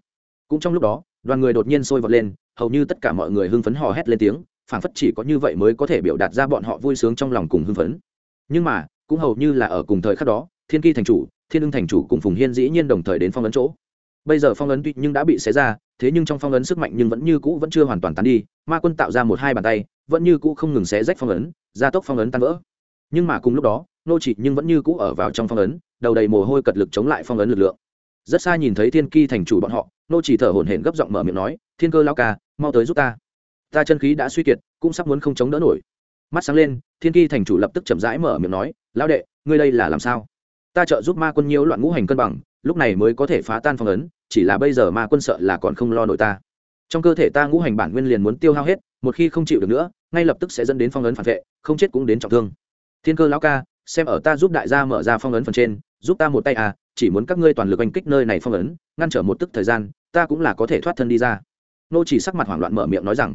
Cũng trong lúc đó, đoàn người đột nhiên sôi vọt lên, hầu như tất cả mọi người hưng phấn hò hét lên tiếng phảng phất chỉ có như vậy mới có thể biểu đạt ra bọn họ vui sướng trong lòng cùng hưng phấn. Nhưng mà, cũng hầu như là ở cùng thời khắc đó, thiên kỳ thành chủ, thiên ưng thành chủ cùng phùng hiên dĩ nhiên đồng thời đến phong ấn chỗ. Bây giờ phong ấn tuy nhưng đã bị xé ra, thế nhưng trong phong ấn sức mạnh nhưng vẫn như cũ vẫn chưa hoàn toàn tán đi, ma quân tạo ra một hai bàn tay, vẫn như cũ không ngừng xé rách phong ấn, gia tốc phong ấn tan vỡ. Nhưng mà cùng lúc đó, nô chỉ nhưng vẫn như cũ ở vào trong phong ấn, đầu đầy mồ hôi cật lực chống lại phong ấn lực lượng. Rất xa nhìn thấy thiên ki thành chủ bọn họ, nô chỉ thở hổn hển gấp giọng mở miệng nói, thiên cơ lao ca, mau tới giúp ta ta chân khí đã suy kiệt, cũng sắp muốn không chống đỡ nổi. Mắt sáng lên, thiên ki thành chủ lập tức chậm rãi mở miệng nói, lão đệ, ngươi đây là làm sao? Ta trợ giúp ma quân nhiễu loạn ngũ hành cân bằng, lúc này mới có thể phá tan phong ấn, chỉ là bây giờ ma quân sợ là còn không lo nổi ta. Trong cơ thể ta ngũ hành bản nguyên liền muốn tiêu hao hết, một khi không chịu được nữa, ngay lập tức sẽ dẫn đến phong ấn phản vệ, không chết cũng đến trọng thương. Thiên cơ lão ca, xem ở ta giúp đại gia mở ra phong ấn phần trên, giúp ta một tay à chỉ muốn các ngươi toàn lực oanh kích nơi này phong ấn, ngăn trở một tức thời gian, ta cũng là có thể thoát thân đi ra. Nô chỉ sắc mặt hoảng loạn mở miệng nói rằng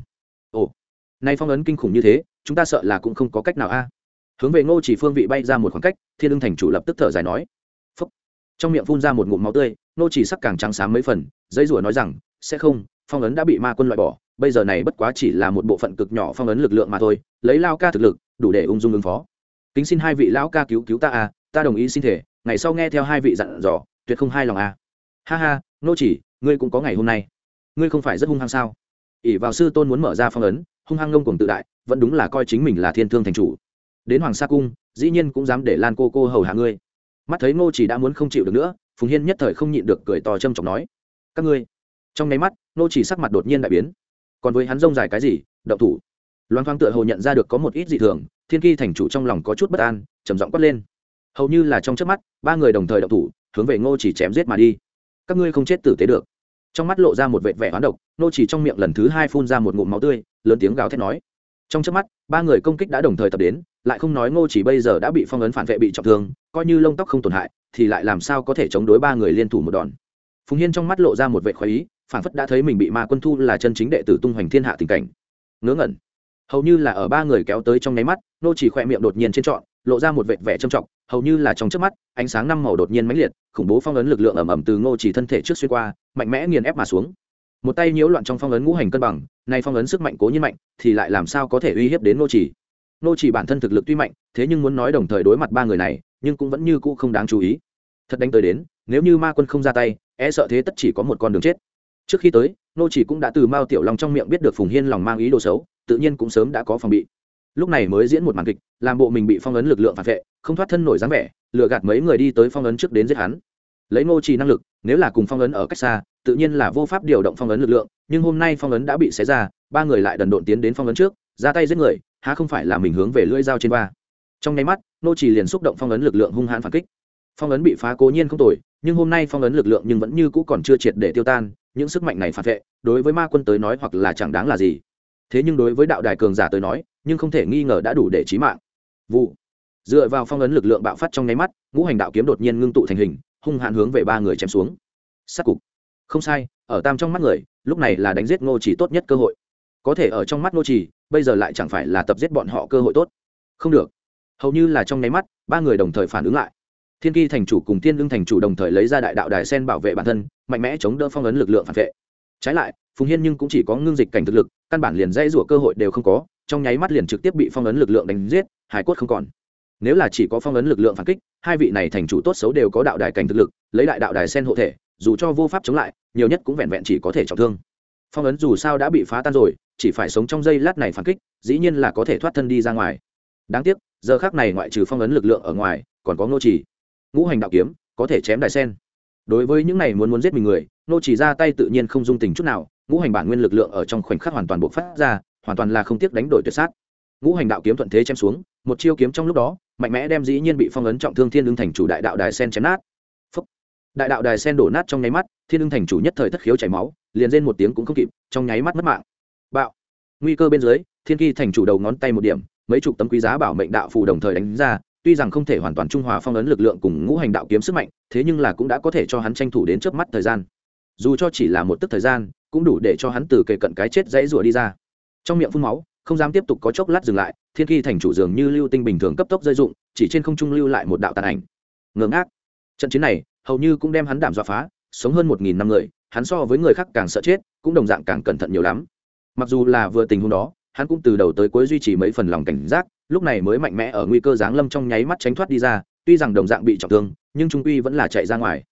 ồ, nay phong ấn kinh khủng như thế, chúng ta sợ là cũng không có cách nào a. Hướng về ngô chỉ phương vị bay ra một khoảng cách, thiên ưng thành chủ lập tức thở dài nói. Phúc. trong miệng phun ra một ngụm máu tươi, ngô chỉ sắc càng trắng xám mấy phần dây rủa nói rằng, sẽ không, phong ấn đã bị ma quân loại bỏ, bây giờ này bất quá chỉ là một bộ phận cực nhỏ phong ấn lực lượng mà thôi, lấy lao ca thực lực, đủ để ung dung ứng phó. Kính xin hai vị lão ca cứu cứu ta à ta đồng ý xin thể, ngày sau nghe theo hai vị dặn dò, tuyệt không hai lòng à. Ha ha nô chỉ, ngươi cũng có ngày hôm nay. Ngươi không phải rất hung hăng sao? Ỷ vào sư tôn muốn mở ra phong ấn, hung hăng ngông cùng tự đại, vẫn đúng là coi chính mình là thiên thương thành chủ. Đến hoàng sa cung, dĩ nhiên cũng dám để lan cô cô hầu hạ ngươi. Mắt thấy ngô chỉ đã muốn không chịu được nữa, phùng hiên nhất thời không nhịn được cười to châm chọc nói, các ngươi. Trong nháy mắt, ngô chỉ sắc mặt đột nhiên đại biến. Còn với hắn rông dài cái gì, động thủ. Loan thoáng tựa hồ nhận ra được có một ít dị thường, thiên kỳ thành chủ trong lòng có chút bất an, trầm giọng quát lên. Hầu như là trong chớp mắt, ba người đồng thời động thủ, hướng về ngô chỉ chém giết mà đi. Các ngươi không chết tử tế được trong mắt lộ ra một vệt vẻ hoán độc ngô chỉ trong miệng lần thứ hai phun ra một ngụm máu tươi, lớn tiếng gào thét nói. Trong chớp mắt, ba người công kích đã đồng thời tập đến, lại không nói ngô chỉ bây giờ đã bị phong ấn phản vệ bị trọng thương, coi như lông tóc không tổn hại, thì lại làm sao có thể chống đối ba người liên thủ một đòn. Phùng hiên trong mắt lộ ra một vệ khoái ý, phản phất đã thấy mình bị ma quân thu là chân chính đệ tử tung hoành thiên hạ tình cảnh. Ngớ ngẩn. Hầu như là ở ba người kéo tới trong nháy mắt, nô chỉ khỏe miệng đột nhiên trên trọn, lộ ra một vệt vẻ trầm trọng hầu như là trong trước mắt, ánh sáng năm màu đột nhiên mãnh liệt, khủng bố phong ấn lực lượng ẩm ẩm từ ngô chỉ thân thể trước xuyên qua, mạnh mẽ nghiền ép mà xuống. Một tay nhiễu loạn trong phong ấn ngũ hành cân bằng, nay phong ấn sức mạnh cố nhiên mạnh, thì lại làm sao có thể uy hiếp đến ngô chỉ? Ngô chỉ bản thân thực lực tuy mạnh, thế nhưng muốn nói đồng thời đối mặt ba người này, nhưng cũng vẫn như cũ không đáng chú ý. Thật đánh tới đến, nếu như ma quân không ra tay e sợ thế tất chỉ có một con đường chết. Trước khi tới, Ngô chỉ cũng đã từ mao tiểu long trong miệng biết được phùng hiên lòng mang ý đồ xấu, tự nhiên cũng sớm đã có phòng bị lúc này mới diễn một màn kịch, làm bộ mình bị phong ấn lực lượng phản vệ, không thoát thân nổi dáng vẻ, lừa gạt mấy người đi tới phong ấn trước đến giết hắn. Lấy ngô trì năng lực, nếu là cùng phong ấn ở cách xa, tự nhiên là vô pháp điều động phong ấn lực lượng, nhưng hôm nay phong ấn đã bị xé ra, ba người lại đần độn tiến đến phong ấn trước, ra tay giết người, há không phải là mình hướng về lưỡi dao trên ba. Trong nháy mắt, Ngô trì liền xúc động phong ấn lực lượng hung hãn phản kích. Phong ấn bị phá cố nhiên không tồi, nhưng hôm nay phong ấn lực lượng nhưng vẫn như cũ còn chưa triệt để tiêu tan, những sức mạnh này phản vệ, đối với ma quân tới nói hoặc là chẳng đáng là gì thế nhưng đối với đạo đài cường giả tới nói, nhưng không thể nghi ngờ đã đủ để trí mạng. Vụ. Dựa vào phong ấn lực lượng bạo phát trong nháy mắt, ngũ hành đạo kiếm đột nhiên ngưng tụ thành hình, hung hãn hướng về ba người chém xuống. Sát cục. Không sai, ở tam trong mắt người, lúc này là đánh giết ngô chỉ tốt nhất cơ hội. Có thể ở trong mắt ngô chỉ, bây giờ lại chẳng phải là tập giết bọn họ cơ hội tốt. Không được. Hầu như là trong nháy mắt, ba người đồng thời phản ứng lại. Thiên kỳ thành chủ cùng thiên lương thành chủ đồng thời lấy ra đại đạo đài sen bảo vệ bản thân, mạnh mẽ chống đỡ phong ấn lực lượng phản vệ. Trái lại phùng hiên nhưng cũng chỉ có ngưng dịch cảnh thực lực, căn bản liền dãy rủa cơ hội đều không có, trong nháy mắt liền trực tiếp bị phong ấn lực lượng đánh giết, hải cốt không còn. Nếu là chỉ có phong ấn lực lượng phản kích, hai vị này thành chủ tốt xấu đều có đạo đài cảnh thực lực, lấy đại đạo đài sen hộ thể, dù cho vô pháp chống lại, nhiều nhất cũng vẹn vẹn chỉ có thể trọng thương. Phong ấn dù sao đã bị phá tan rồi, chỉ phải sống trong giây lát này phản kích, dĩ nhiên là có thể thoát thân đi ra ngoài. Đáng tiếc, giờ khác này ngoại trừ phong ấn lực lượng ở ngoài, còn có ngô trì. Ngũ hành đạo kiếm, có thể chém đài sen. Đối với những này muốn muốn giết mình người, ngô trì ra tay tự nhiên không dung tình chút nào ngũ hành bản nguyên lực lượng ở trong khoảnh khắc hoàn toàn bộc phát ra, hoàn toàn là không tiếc đánh đổi tuyệt sát. Ngũ hành đạo kiếm thuận thế chém xuống, một chiêu kiếm trong lúc đó, mạnh mẽ đem dĩ nhiên bị phong ấn trọng thương thiên lương thành chủ đại đạo đài sen chém nát. Phúc. đại đạo đài sen đổ nát trong nháy mắt, thiên lương thành chủ nhất thời thất khiếu chảy máu, liền rên một tiếng cũng không kịp, trong nháy mắt mất mạng. Bạo. Nguy cơ bên dưới, thiên kỳ thành chủ đầu ngón tay một điểm, mấy chục tấm quý giá bảo mệnh đạo phù đồng thời đánh ra, tuy rằng không thể hoàn toàn trung hòa phong ấn lực lượng cùng ngũ hành đạo kiếm sức mạnh, thế nhưng là cũng đã có thể cho hắn tranh thủ đến trước mắt thời gian. Dù cho chỉ là một tức thời gian cũng đủ để cho hắn từ kề cận cái chết dãy rủa đi ra. Trong miệng phun máu, không dám tiếp tục có chốc lát dừng lại, thiên kỳ thành chủ dường như lưu tinh bình thường cấp tốc rơi dụng, chỉ trên không trung lưu lại một đạo tàn ảnh. Ngưỡng ác trận chiến này, hầu như cũng đem hắn đảm dọa phá, sống hơn một nghìn năm người, hắn so với người khác càng sợ chết, cũng đồng dạng càng cẩn thận nhiều lắm. Mặc dù là vừa tình huống đó, hắn cũng từ đầu tới cuối duy trì mấy phần lòng cảnh giác, lúc này mới mạnh mẽ ở nguy cơ giáng lâm trong nháy mắt tránh thoát đi ra, tuy rằng đồng dạng bị trọng thương, nhưng trung quy vẫn là chạy ra ngoài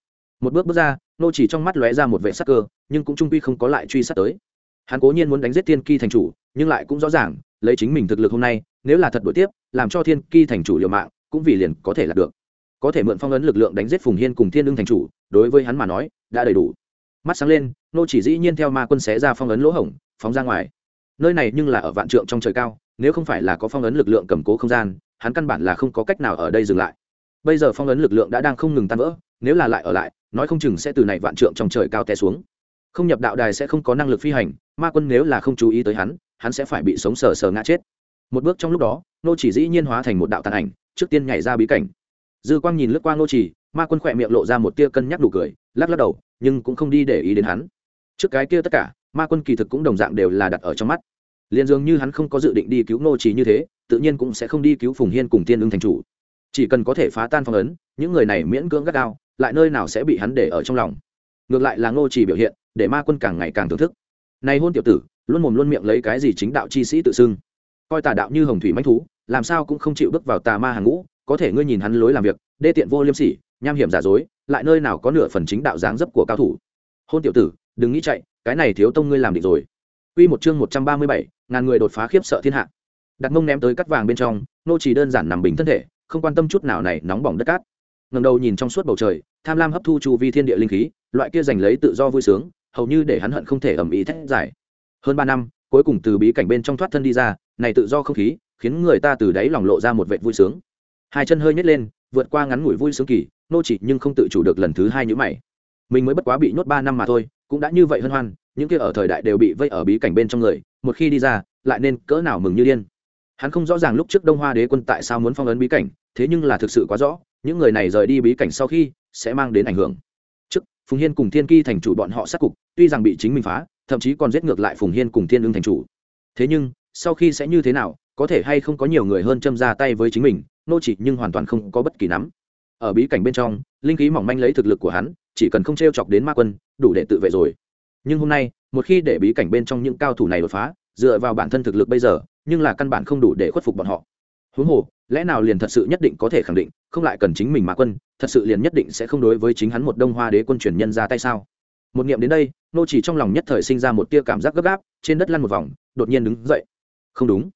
một bước bước ra, nô chỉ trong mắt lóe ra một vệ sắc cơ, nhưng cũng trung quy không có lại truy sát tới. Hắn cố nhiên muốn đánh giết thiên ki thành chủ, nhưng lại cũng rõ ràng, lấy chính mình thực lực hôm nay, nếu là thật đổi tiếp, làm cho thiên ki thành chủ liều mạng, cũng vì liền có thể là được. Có thể mượn phong ấn lực lượng đánh giết phùng hiên cùng thiên lương thành chủ, đối với hắn mà nói, đã đầy đủ. Mắt sáng lên, nô chỉ dĩ nhiên theo ma quân xé ra phong ấn lỗ hổng, phóng ra ngoài. Nơi này nhưng là ở vạn trượng trong trời cao, nếu không phải là có phong ấn lực lượng cầm cố không gian, hắn căn bản là không có cách nào ở đây dừng lại. Bây giờ phong ấn lực lượng đã đang không ngừng tan vỡ, nếu là lại ở lại nói không chừng sẽ từ này vạn trượng trong trời cao té xuống. Không nhập đạo đài sẽ không có năng lực phi hành, ma quân nếu là không chú ý tới hắn hắn sẽ phải bị sống sờ sờ ngã chết. Một bước trong lúc đó, nô chỉ dĩ nhiên hóa thành một đạo tàn ảnh, trước tiên nhảy ra bí cảnh. Dư quang nhìn lướt qua nô chỉ, ma quân khỏe miệng lộ ra một tia cân nhắc đủ cười, lắc lắc đầu, nhưng cũng không đi để ý đến hắn. Trước cái kia tất cả, ma quân kỳ thực cũng đồng dạng đều là đặt ở trong mắt. Liền dường như hắn không có dự định đi cứu nô chỉ như thế, tự nhiên cũng sẽ không đi cứu phùng hiên cùng tiên ưng thành chủ. Chỉ cần có thể phá tan phong ấn, những người này miễn cưỡng gắt gao lại nơi nào sẽ bị hắn để ở trong lòng. Ngược lại là ngô chỉ biểu hiện để ma quân càng ngày càng thưởng thức. Này hôn tiểu tử luôn mồm luôn miệng lấy cái gì chính đạo chi sĩ tự xưng? Coi tà đạo như hồng thủy manh thú làm sao cũng không chịu bước vào tà ma hàng ngũ có thể ngươi nhìn hắn lối làm việc đê tiện vô liêm sỉ nham hiểm giả dối lại nơi nào có nửa phần chính đạo dáng dấp của cao thủ? Hôn tiểu tử đừng nghĩ chạy cái này thiếu tông ngươi làm định rồi. Quy một chương một trăm ba mươi bảy, ngàn người đột phá khiếp sợ thiên hạ. Đặt mông ném tới cắt vàng bên trong, nô chỉ đơn giản nằm bình thân thể, không quan tâm chút nào này nóng bỏng đất cát. Ngẩng đầu nhìn trong suốt bầu trời, tham lam hấp thu chu vi thiên địa linh khí, loại kia giành lấy tự do vui sướng, hầu như để hắn hận không thể ẩm ý thét giải. Hơn ba năm, cuối cùng từ bí cảnh bên trong thoát thân đi ra, này tự do không khí, khiến người ta từ đáy lòng lộ ra một vẻ vui sướng. Hai chân hơi nhếch lên, vượt qua ngắn ngủi vui sướng kỳ, nô chỉ nhưng không tự chủ được lần thứ hai nhíu mày. Mình mới bất quá bị nhốt ba năm mà thôi, cũng đã như vậy hân hoan, những kia ở thời đại đều bị vây ở bí cảnh bên trong người một khi đi ra lại nên cỡ nào mừng như điên hắn không rõ ràng lúc trước đông hoa đế quân tại sao muốn phong ấn bí cảnh thế nhưng là thực sự quá rõ những người này rời đi bí cảnh sau khi sẽ mang đến ảnh hưởng. Trước, phùng hiên cùng thiên ki thành chủ bọn họ sát cục, tuy rằng bị chính mình phá, thậm chí còn giết ngược lại phùng hiên cùng thiên lương thành chủ. Thế nhưng, sau khi sẽ như thế nào, có thể hay không có nhiều người hơn châm ra tay với chính mình, nô chỉ nhưng hoàn toàn không có bất kỳ nắm. Ở bí cảnh bên trong, linh khí mỏng manh lấy thực lực của hắn, chỉ cần không t r e o chọc đến ma quân, đủ để tự vệ rồi. Nhưng hôm nay, một khi để bí cảnh bên trong những cao thủ này đột phá, dựa vào bản thân thực lực bây giờ, nhưng là căn bản không đủ để khuất phục bọn họ huống hồ, lẽ nào liền thật sự nhất định có thể khẳng định, không lại cần chính mình mà quân, thật sự liền nhất định sẽ không đối với chính hắn một đông hoa đế quân truyền nhân ra tay sao? Một nghiệm đến đây, nô chỉ trong lòng nhất thời sinh ra một tia cảm giác gấp gáp, trên đất lăn một vòng, đột nhiên đứng dậy. Không đúng.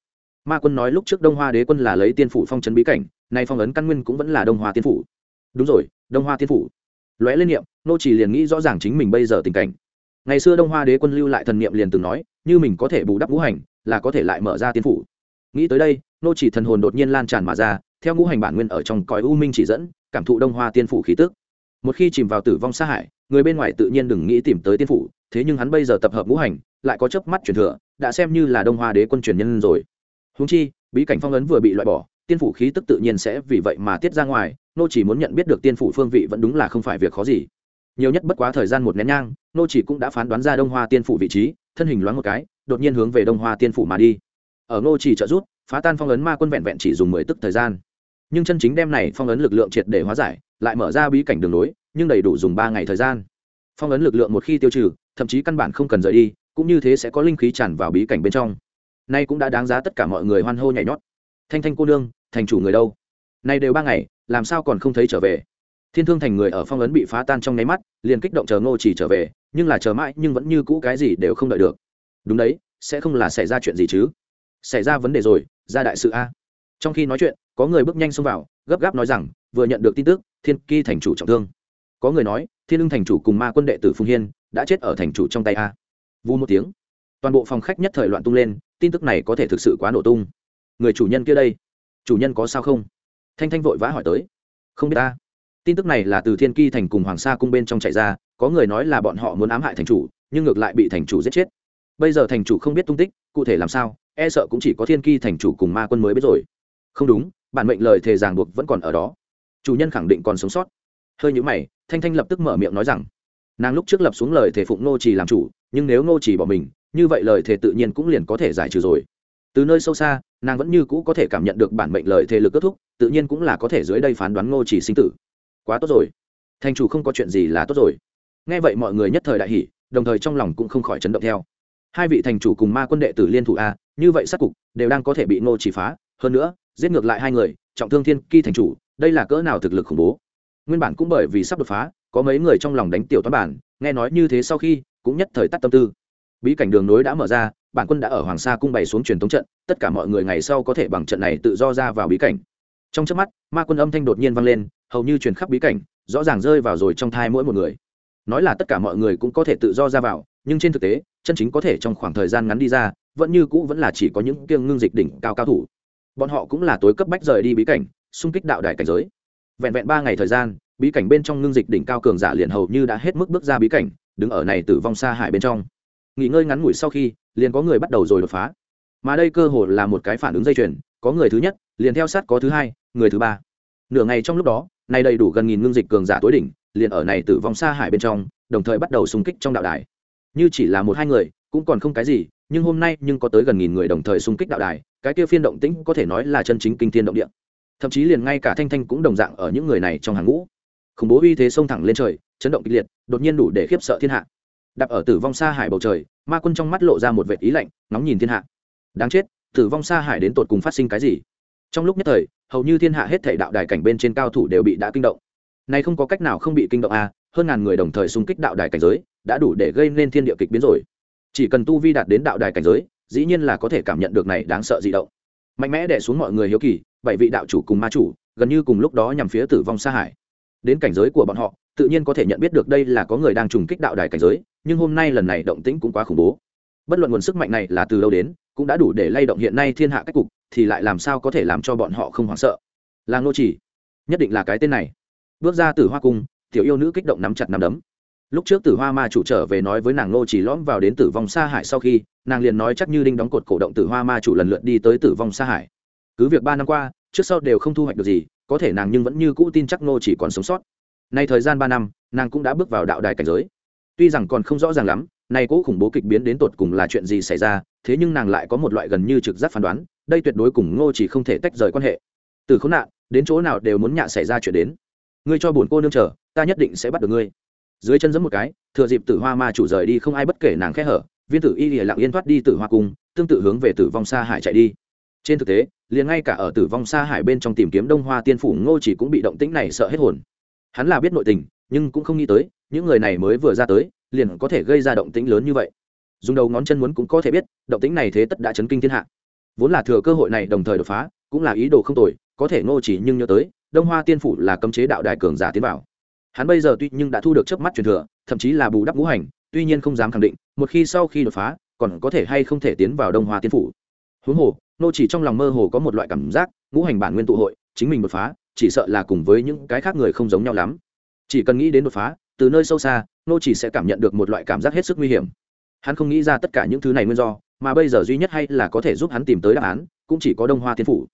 Ma quân nói lúc trước đông hoa đế quân là lấy tiên phủ phong trấn bí cảnh, nay phong ấn căn nguyên cũng vẫn là đông hoa tiên phủ. Đúng rồi, đông hoa tiên phủ. Lóe lên niệm, nô chỉ liền nghĩ rõ ràng chính mình bây giờ tình cảnh. Ngày xưa đông hoa đế quân lưu lại thần niệm liền từng nói, như mình có thể bù đắp ngũ hành, là có thể lại mở ra tiên phủ nghĩ tới đây, nô chỉ thần hồn đột nhiên lan tràn mà ra, theo ngũ hành bản nguyên ở trong cõi u minh chỉ dẫn, cảm thụ đông hoa tiên phủ khí tức. Một khi chìm vào tử vong xa hải, người bên ngoài tự nhiên đừng nghĩ tìm tới tiên phủ, thế nhưng hắn bây giờ tập hợp ngũ hành, lại có chớp mắt truyền thừa, đã xem như là đông hoa đế quân truyền nhân rồi. Húng chi, bí cảnh phong ấn vừa bị loại bỏ, tiên phủ khí tức tự nhiên sẽ vì vậy mà tiết ra ngoài, nô chỉ muốn nhận biết được tiên phủ phương vị vẫn đúng là không phải việc khó gì. Nhiều nhất bất quá thời gian một nén nhang, nô chỉ cũng đã phán đoán ra đông hoa tiên phủ vị trí, thân hình loáng một cái, đột nhiên hướng về đông hoa tiên phủ mà đi ở Ngô chỉ trợ rút phá tan phong ấn ma quân vẹn vẹn chỉ dùng mười tức thời gian. Nhưng chân chính đem này phong ấn lực lượng triệt để hóa giải, lại mở ra bí cảnh đường lối, nhưng đầy đủ dùng ba ngày thời gian. Phong ấn lực lượng một khi tiêu trừ, thậm chí căn bản không cần rời đi, cũng như thế sẽ có linh khí tràn vào bí cảnh bên trong. Nay cũng đã đáng giá tất cả mọi người hoan hô nhảy nhót. Thanh thanh cô nương, thành chủ người đâu? Nay đều ba ngày, làm sao còn không thấy trở về? Thiên thương thành người ở phong ấn bị phá tan trong nháy mắt, liền kích động chờ ngô chỉ trở về, nhưng là chờ mãi, nhưng vẫn như cũ cái gì đều không đợi được. Đúng đấy, sẽ không là xảy ra chuyện gì chứ? Xảy ra vấn đề rồi, ra đại sự a. Trong khi nói chuyện, có người bước nhanh xông vào, gấp gáp nói rằng, vừa nhận được tin tức, thiên kỳ thành chủ trọng thương. Có người nói, thiên lương thành chủ cùng ma quân đệ tử phùng hiên đã chết ở thành chủ trong tay a. Vu một tiếng, toàn bộ phòng khách nhất thời loạn tung lên, tin tức này có thể thực sự quá nổ tung. Người chủ nhân kia đây, chủ nhân có sao không? Thanh thanh vội vã hỏi tới. Không biết ta tin tức này là từ thiên kỳ thành cùng hoàng sa cung bên trong chạy ra, có người nói là bọn họ muốn ám hại thành chủ, nhưng ngược lại bị thành chủ giết chết. Bây giờ thành chủ không biết tung tích, cụ thể làm sao e sợ cũng chỉ có thiên ki thành chủ cùng ma quân mới biết rồi. Không đúng, bản mệnh lời thề ràng buộc vẫn còn ở đó. Chủ nhân khẳng định còn sống sót. Hơi nhữ mày, thanh thanh lập tức mở miệng nói rằng, nàng lúc trước lập xuống lời thề phụng nô trì làm chủ, nhưng nếu nô trì bỏ mình, như vậy lời thề tự nhiên cũng liền có thể giải trừ rồi. Từ nơi sâu xa, nàng vẫn như cũ có thể cảm nhận được bản mệnh lời thề lực kết thúc, tự nhiên cũng là có thể dưới đây phán đoán ngô chỉ sinh tử. Quá tốt rồi. Thành chủ không có chuyện gì là tốt rồi. Nghe vậy mọi người nhất thời đại hỷ đồng thời trong lòng cũng không khỏi chấn động theo hai vị thành chủ cùng ma quân đệ tử liên thủ a, như vậy sát cục đều đang có thể bị ngô chỉ phá. Hơn nữa, giết ngược lại hai người, trọng thương thiên kỳ thành chủ, đây là cỡ nào thực lực khủng bố. Nguyên bản cũng bởi vì sắp đột phá, có mấy người trong lòng đánh tiểu toán bản, nghe nói như thế sau khi, cũng nhất thời tắt tâm tư. Bí cảnh đường nối đã mở ra, bản quân đã ở hoàng sa cung bày xuống truyền thống trận, tất cả mọi người ngày sau có thể bằng trận này tự do ra vào bí cảnh. Trong trước mắt, ma quân âm thanh đột nhiên vang lên, hầu như truyền khắp bí cảnh, rõ ràng rơi vào rồi trong thai mỗi một người. Nói là tất cả mọi người cũng có thể tự do ra vào, nhưng trên thực tế chân chính có thể trong khoảng thời gian ngắn đi ra, vẫn như cũ vẫn là chỉ có những kiêng ngưng dịch đỉnh cao cao thủ. Bọn họ cũng là tối cấp bách rời đi bí cảnh, xung kích đạo đài cảnh giới. Vẹn vẹn ba ngày thời gian, bí cảnh bên trong ngưng dịch đỉnh cao cường giả liền hầu như đã hết mức bước ra bí cảnh, đứng ở này tử vong xa hải bên trong. Nghỉ ngơi ngắn ngủi sau khi, liền có người bắt đầu rồi đột phá. Mà đây cơ hội là một cái phản ứng dây chuyền, có người thứ nhất, liền theo sát có thứ hai, người thứ ba. Nửa ngày trong lúc đó này đầy đủ gần nghìn ngưng dịch cường giả tối đỉnh, liền ở này tử vong xa hải bên trong, đồng thời bắt đầu xung kích trong đạo đài như chỉ là một hai người cũng còn không cái gì nhưng hôm nay nhưng có tới gần nghìn người đồng thời xung kích đạo đài cái kia phiên động tĩnh có thể nói là chân chính kinh thiên động địa. Thậm chí liền ngay cả thanh thanh cũng đồng dạng ở những người này trong hàng ngũ. Khủng bố uy thế xông thẳng lên trời chấn động kịch liệt đột nhiên đủ để khiếp sợ thiên hạ. Đạp ở tử vong xa hải bầu trời ma quân trong mắt lộ ra một vệ ý lạnh nóng nhìn thiên hạ. Đáng chết tử vong xa hải đến tột cùng phát sinh cái gì? Trong lúc nhất thời hầu như thiên hạ hết thể đạo đài cảnh bên trên cao thủ đều bị đã kinh động. Này không có cách nào không bị kinh động a à, hơn ngàn người đồng thời xung kích đạo đài cảnh giới, đã đủ để gây nên thiên địa kịch biến rồi. Chỉ cần tu vi đạt đến đạo đài cảnh giới, dĩ nhiên là có thể cảm nhận được này đáng sợ dị động. Mạnh mẽ đè xuống mọi người hiếu kỳ, bảy vị đạo chủ cùng ma chủ, gần như cùng lúc đó nhằm phía tử vong xa hải. Đến cảnh giới của bọn họ, tự nhiên có thể nhận biết được đây là có người đang trùng kích đạo đài cảnh giới, nhưng hôm nay lần này động tĩnh cũng quá khủng bố. Bất luận nguồn sức mạnh này là từ đâu đến, cũng đã đủ để lay động hiện nay thiên hạ cách cục, thì lại làm sao có thể làm cho bọn họ không hoảng sợ? Là ngô chỉ, nhất định là cái tên này. Bước ra từ hoa cung tiểu yêu nữ kích động nắm chặt nắm đấm. Lúc trước tử hoa ma chủ trở về nói với nàng ngô chỉ lõm vào đến tử vong xa hải sau khi, nàng liền nói chắc như đinh đóng cột cổ động tử hoa ma chủ lần lượt đi tới tử vong xa hải. Cứ việc ba năm qua, trước sau đều không thu hoạch được gì, có thể nàng nhưng vẫn như cũ tin chắc ngô chỉ còn sống sót. Nay thời gian ba năm, nàng cũng đã bước vào đạo đài cảnh giới. Tuy rằng còn không rõ ràng lắm, nay cỗ khủng bố kịch biến đến tột cùng là chuyện gì xảy ra, thế nhưng nàng lại có một loại gần như trực giác phán đoán, đây tuyệt đối cùng ngô chỉ không thể tách rời quan hệ. Từ khốn nạn, đến chỗ nào đều muốn nhạ xảy ra chuyện đến. Ngươi cho bổn cô nương chờ ta nhất định sẽ bắt được ngươi. Dưới chân giẫm một cái, thừa dịp tử hoa ma chủ rời đi không ai bất kể nàng khẽ hở, viên tử y lìa lặng yên thoát đi tử hoa cung, tương tự hướng về tử vong xa hải chạy đi. Trên thực tế, liền ngay cả ở tử vong xa hải bên trong tìm kiếm đông hoa tiên phủ ngô chỉ cũng bị động tĩnh này sợ hết hồn. Hắn là biết nội tình, nhưng cũng không nghĩ tới, những người này mới vừa ra tới, liền có thể gây ra động tĩnh lớn như vậy. Dùng đầu ngón chân muốn cũng có thể biết, động tĩnh này thế tất đã chấn kinh thiên hạ. Vốn là thừa cơ hội này đồng thời đột phá, cũng là ý đồ không tồi, có thể ngô chỉ nhưng nhớ tới, đông hoa tiên phủ là cấm chế đạo đại cường giả tiến vào hắn bây giờ tuy nhưng đã thu được chớp mắt truyền thừa, thậm chí là bù đắp ngũ hành, tuy nhiên không dám khẳng định, một khi sau khi đột phá, còn có thể hay không thể tiến vào đông hoa tiên phủ. Huống hồ, nô chỉ trong lòng mơ hồ có một loại cảm giác, ngũ hành bản nguyên tụ hội, chính mình đột phá, chỉ sợ là cùng với những cái khác người không giống nhau lắm. Chỉ cần nghĩ đến đột phá, từ nơi sâu xa, nô chỉ sẽ cảm nhận được một loại cảm giác hết sức nguy hiểm. Hắn không nghĩ ra tất cả những thứ này nguyên do, mà bây giờ duy nhất hay là có thể giúp hắn tìm tới đáp án, cũng chỉ có đông hoa tiên phủ.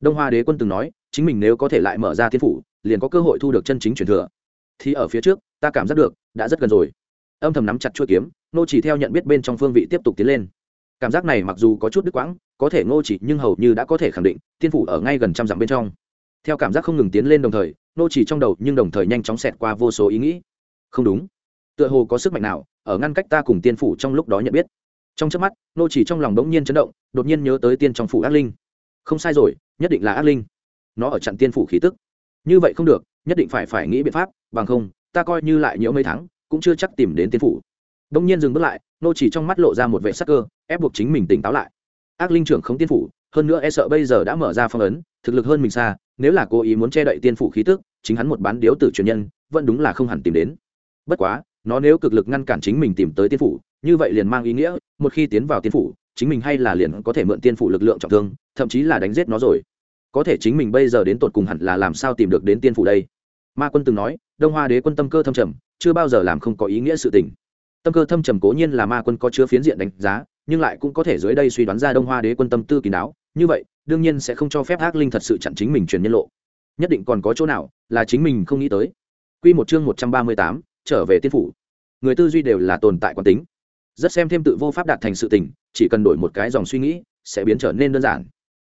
Đông hoa đế quân từng nói, chính mình nếu có thể lại mở ra tiên phủ, liền có cơ hội thu được chân chính truyền thừa thì ở phía trước, ta cảm giác được, đã rất gần rồi. Âm thầm nắm chặt chuôi kiếm nô chỉ theo nhận biết bên trong phương vị tiếp tục tiến lên. Cảm giác này mặc dù có chút đứt quãng, có thể ngô chỉ nhưng hầu như đã có thể khẳng định, tiên phủ ở ngay gần trăm dặm bên trong. Theo cảm giác không ngừng tiến lên đồng thời nô chỉ trong đầu nhưng đồng thời nhanh chóng xẹt qua vô số ý nghĩ. Không đúng. Tựa hồ có sức mạnh nào, ở ngăn cách ta cùng tiên phủ trong lúc đó nhận biết. Trong trước mắt nô chỉ trong lòng đống nhiên chấn động, đột nhiên nhớ tới tiên trong phủ ác linh. Không sai rồi, nhất định là ác linh. Nó ở chặn tiên phủ khí tức. Như vậy không được, nhất định phải phải nghĩ biện pháp bằng không, ta coi như lại nhiễu mấy tháng, cũng chưa chắc tìm đến tiên phủ. Đông nhiên dừng bước lại, nô chỉ trong mắt lộ ra một vệ sắc cơ, ép buộc chính mình tỉnh táo lại. Ác linh trưởng không tiên phủ, hơn nữa e sợ bây giờ đã mở ra phong ấn, thực lực hơn mình xa, nếu là cố ý muốn che đậy tiên phủ khí tức, chính hắn một bán điếu tử truyền nhân, vẫn đúng là không hẳn tìm đến. Bất quá, nó nếu cực lực ngăn cản chính mình tìm tới tiên phủ, như vậy liền mang ý nghĩa, một khi tiến vào tiên phủ, chính mình hay là liền có thể mượn tiên phủ lực lượng trọng thương, thậm chí là đánh giết nó rồi. Có thể chính mình bây giờ đến tột cùng hẳn là làm sao tìm được đến tiên phủ đây? Ma quân từng nói đông hoa đế quân tâm cơ thâm trầm chưa bao giờ làm không có ý nghĩa sự tình tâm cơ thâm trầm cố nhiên là ma quân có chứa phiến diện đánh giá nhưng lại cũng có thể dưới đây suy đoán ra đông hoa đế quân tâm tư kỳ đáo như vậy đương nhiên sẽ không cho phép ác linh thật sự chặn chính mình truyền nhân lộ nhất định còn có chỗ nào là chính mình không nghĩ tới Quy một chương một trăm ba mươi tám, trở về tiên phủ. Người tư duy đều là tồn tại quán tính. Rất xem thêm tự vô pháp đạt thành sự tình, chỉ cần đổi một cái dòng suy nghĩ, sẽ biến trở nên đơn giản.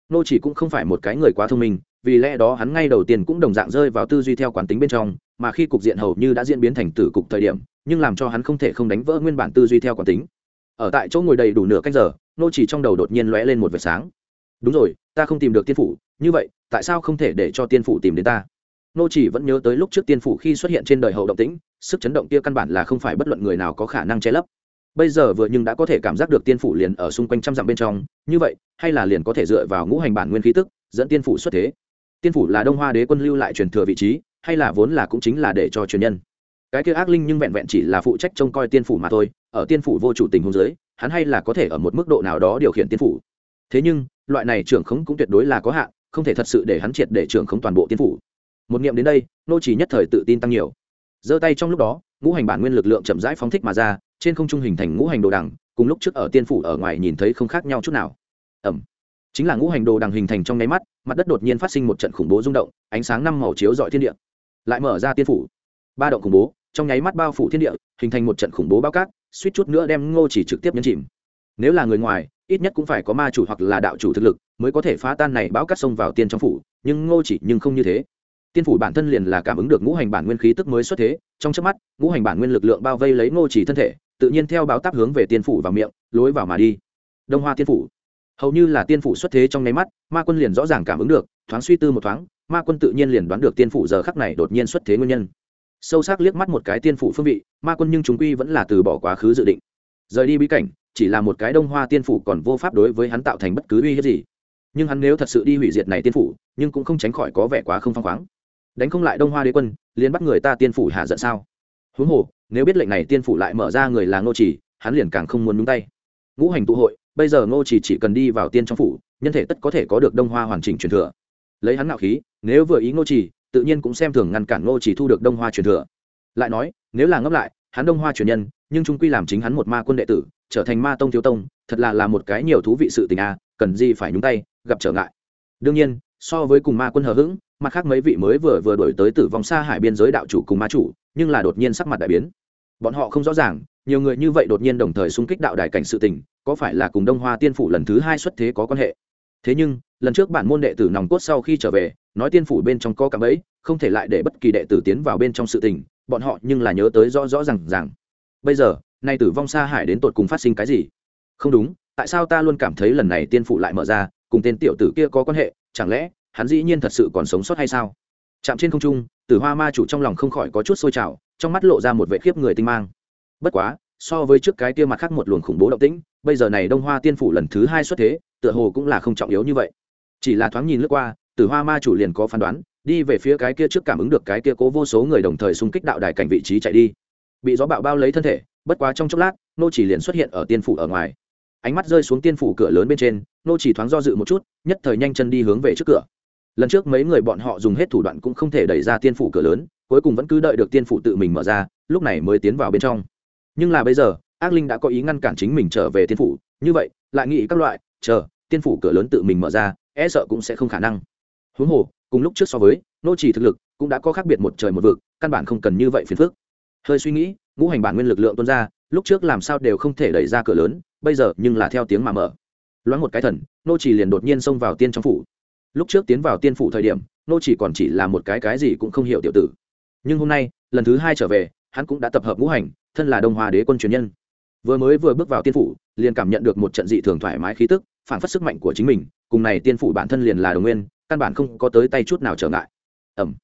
Nô chỉ cũng không phải một cái người quá thông minh, vì lẽ đó hắn ngay đầu tiên cũng đồng dạng rơi vào tư duy theo quán tính bên trong, mà khi cục diện hầu như đã diễn biến thành tử cục thời điểm, nhưng làm cho hắn không thể không đánh vỡ nguyên bản tư duy theo quán tính. Ở tại chỗ ngồi đầy đủ nửa canh giờ, nô chỉ trong đầu đột nhiên lóe lên một vệt sáng. Đúng rồi, ta không tìm được tiên phủ, như vậy, tại sao không thể để cho tiên phủ tìm đến ta? nô chỉ vẫn nhớ tới lúc trước tiên phủ khi xuất hiện trên đời hậu động tĩnh sức chấn động kia căn bản là không phải bất luận người nào có khả năng che lấp bây giờ vừa nhưng đã có thể cảm giác được tiên phủ liền ở xung quanh trăm dặm bên trong như vậy hay là liền có thể dựa vào ngũ hành bản nguyên khí tức dẫn tiên phủ xuất thế tiên phủ là đông hoa đế quân lưu lại truyền thừa vị trí, hay là vốn là cũng chính là để cho truyền nhân. Cái kia ác linh nhưng vẹn vẹn chỉ là phụ trách trông coi tiên phủ mà thôi, ở tiên phủ vô chủ tình hôn giới hắn hay là có thể ở một mức độ nào đó điều khiển tiên phủ. Thế nhưng, loại này trưởng khống cũng tuyệt đối là có hạn, không thể thật sự để hắn triệt để trưởng khống toàn bộ tiên phủ. Một niệm đến đây, nô chỉ nhất thời tự tin tăng nhiều. Giơ tay trong lúc đó, ngũ hành bản nguyên lực lượng chậm rãi phóng thích mà ra, trên không trung hình thành ngũ hành đồ đằng, cùng lúc trước ở tiên phủ ở ngoài nhìn thấy không khác nhau chút nào. Ẩm chính là ngũ hành đồ đằng hình thành trong nháy mắt, mặt đất đột nhiên phát sinh một trận khủng bố rung động, ánh sáng năm màu chiếu dọi thiên địa. Lại mở ra tiên phủ. Ba động khủng bố, trong nháy mắt bao phủ thiên địa, hình thành một trận khủng bố bao cát, suýt chút nữa đem ngô chỉ trực tiếp nhấn chìm. Nếu là người ngoài, ít nhất cũng phải có ma chủ hoặc là đạo chủ thực lực mới có thể phá tan này bão cát sông vào tiên trong phủ, nhưng ngô chỉ nhưng không như thế. Tiên phủ bản thân liền là cảm ứng được ngũ hành bản nguyên khí tức mới xuất thế, trong chớp mắt, ngũ hành bản nguyên lực lượng bao vây lấy ngô chỉ thân thể, tự nhiên theo báo táp hướng về tiên phủ vào miệng, lối vào mà đi. Đông hoa tiên phủ hầu như là tiên phủ xuất thế trong nháy mắt, ma quân liền rõ ràng cảm ứng được, thoáng suy tư một thoáng, ma quân tự nhiên liền đoán được tiên phủ giờ khắc này đột nhiên xuất thế nguyên nhân. Sâu sắc liếc mắt một cái tiên phủ phương vị, ma quân nhưng chúng quy vẫn là từ bỏ quá khứ dự định. Rời đi bí cảnh, chỉ là một cái đông hoa tiên phủ còn vô pháp đối với hắn tạo thành bất cứ uy hiếp gì. Nhưng hắn nếu thật sự đi hủy diệt này tiên phủ, nhưng cũng không tránh khỏi có vẻ quá không phăng khoáng. Đánh không lại đông hoa đế quân, liền bắt người ta tiên phủ hạ giận sao? Huống hồ, nếu biết lệnh này tiên phủ lại mở ra người là ngô chỉ, hắn liền càng không muốn nhúng tay. Ngũ hành tụ hội bây giờ ngô chỉ chỉ cần đi vào tiên trong phủ, nhân thể tất có thể có được đông hoa hoàn chỉnh truyền thừa. Lấy hắn ngạo khí, nếu vừa ý ngô chỉ, tự nhiên cũng xem thường ngăn cản ngô chỉ thu được đông hoa truyền thừa. Lại nói, nếu là ngấp lại, hắn đông hoa truyền nhân, nhưng trung quy làm chính hắn một ma quân đệ tử, trở thành ma tông thiếu tông, thật là là một cái nhiều thú vị sự tình a cần gì phải nhúng tay, gặp trở ngại. Đương nhiên, so với cùng ma quân hờ hững, mặt khác mấy vị mới vừa vừa đổi tới tử vong xa hải biên giới đạo chủ cùng ma chủ, nhưng là đột nhiên sắc mặt đại biến. Bọn họ không rõ ràng nhiều người như vậy đột nhiên đồng thời xung kích đạo đài cảnh sự tình, có phải là cùng đông hoa tiên phủ lần thứ hai xuất thế có quan hệ? Thế nhưng, lần trước bản môn đệ tử nòng cốt sau khi trở về, nói tiên phủ bên trong có cảm ấy không thể lại để bất kỳ đệ tử tiến vào bên trong sự tình, bọn họ nhưng là nhớ tới rõ rõ r à n g bây giờ, nay tử vong xa hải đến tột cùng phát sinh cái gì? Không đúng, tại sao ta luôn cảm thấy lần này tiên phủ lại mở ra, cùng tên tiểu tử kia có quan hệ, chẳng lẽ hắn dĩ nhiên thật sự còn sống sót hay sao? Chạm trên không trung, tử hoa ma chủ trong lòng không khỏi có chút sôi trào, trong mắt lộ ra một vệ khiếp người tinh mang bất quá, so với trước cái kia mặt khác một luồng khủng bố động tĩnh, bây giờ này đông hoa tiên phủ lần thứ hai xuất thế, tựa hồ cũng là không trọng yếu như vậy. Chỉ là thoáng nhìn lướt qua, tử hoa ma chủ liền có phán đoán, đi về phía cái kia trước cảm ứng được cái kia cố vô số người đồng thời xung kích đạo đài cảnh vị trí chạy đi. Bị gió bạo bao lấy thân thể, bất quá trong chốc lát, nô chỉ liền xuất hiện ở tiên phủ ở ngoài. Ánh mắt rơi xuống tiên phủ cửa lớn bên trên, nô chỉ thoáng do dự một chút, nhất thời nhanh chân đi hướng về trước cửa. Lần trước mấy người bọn họ dùng hết thủ đoạn cũng không thể đẩy ra tiên phủ cửa lớn, cuối cùng vẫn cứ đợi được tiên phủ tự mình mở ra, lúc này mới tiến vào bên trong nhưng là bây giờ, ác linh đã có ý ngăn cản chính mình trở về tiên phủ. Như vậy, lại nghĩ các loại, chờ, tiên phủ cửa lớn tự mình mở ra e sợ cũng sẽ không khả năng. Huống hồ, cùng lúc trước so với, nô chỉ thực lực cũng đã có khác biệt một trời một vực, căn bản không cần như vậy phiền phức. Hơi suy nghĩ, ngũ hành bản nguyên lực lượng tuôn ra, lúc trước làm sao đều không thể đẩy ra cửa lớn, bây giờ nhưng là theo tiếng mà mở. Loáng một cái thần, nô chỉ liền đột nhiên xông vào tiên trong phủ. Lúc trước tiến vào tiên phủ thời điểm, nô chỉ còn chỉ là một cái cái gì cũng không hiểu tiểu tử. Nhưng hôm nay, lần thứ hai trở về, hắn cũng đã tập hợp ngũ hành thân là đông hòa đế quân truyền nhân. Vừa mới vừa bước vào tiên phủ, liền cảm nhận được một trận dị thường thoải mái khí tức, phản phất sức mạnh của chính mình, cùng này tiên phủ bản thân liền là đồng nguyên, căn bản không có tới tay chút nào trở ngại. Ẩm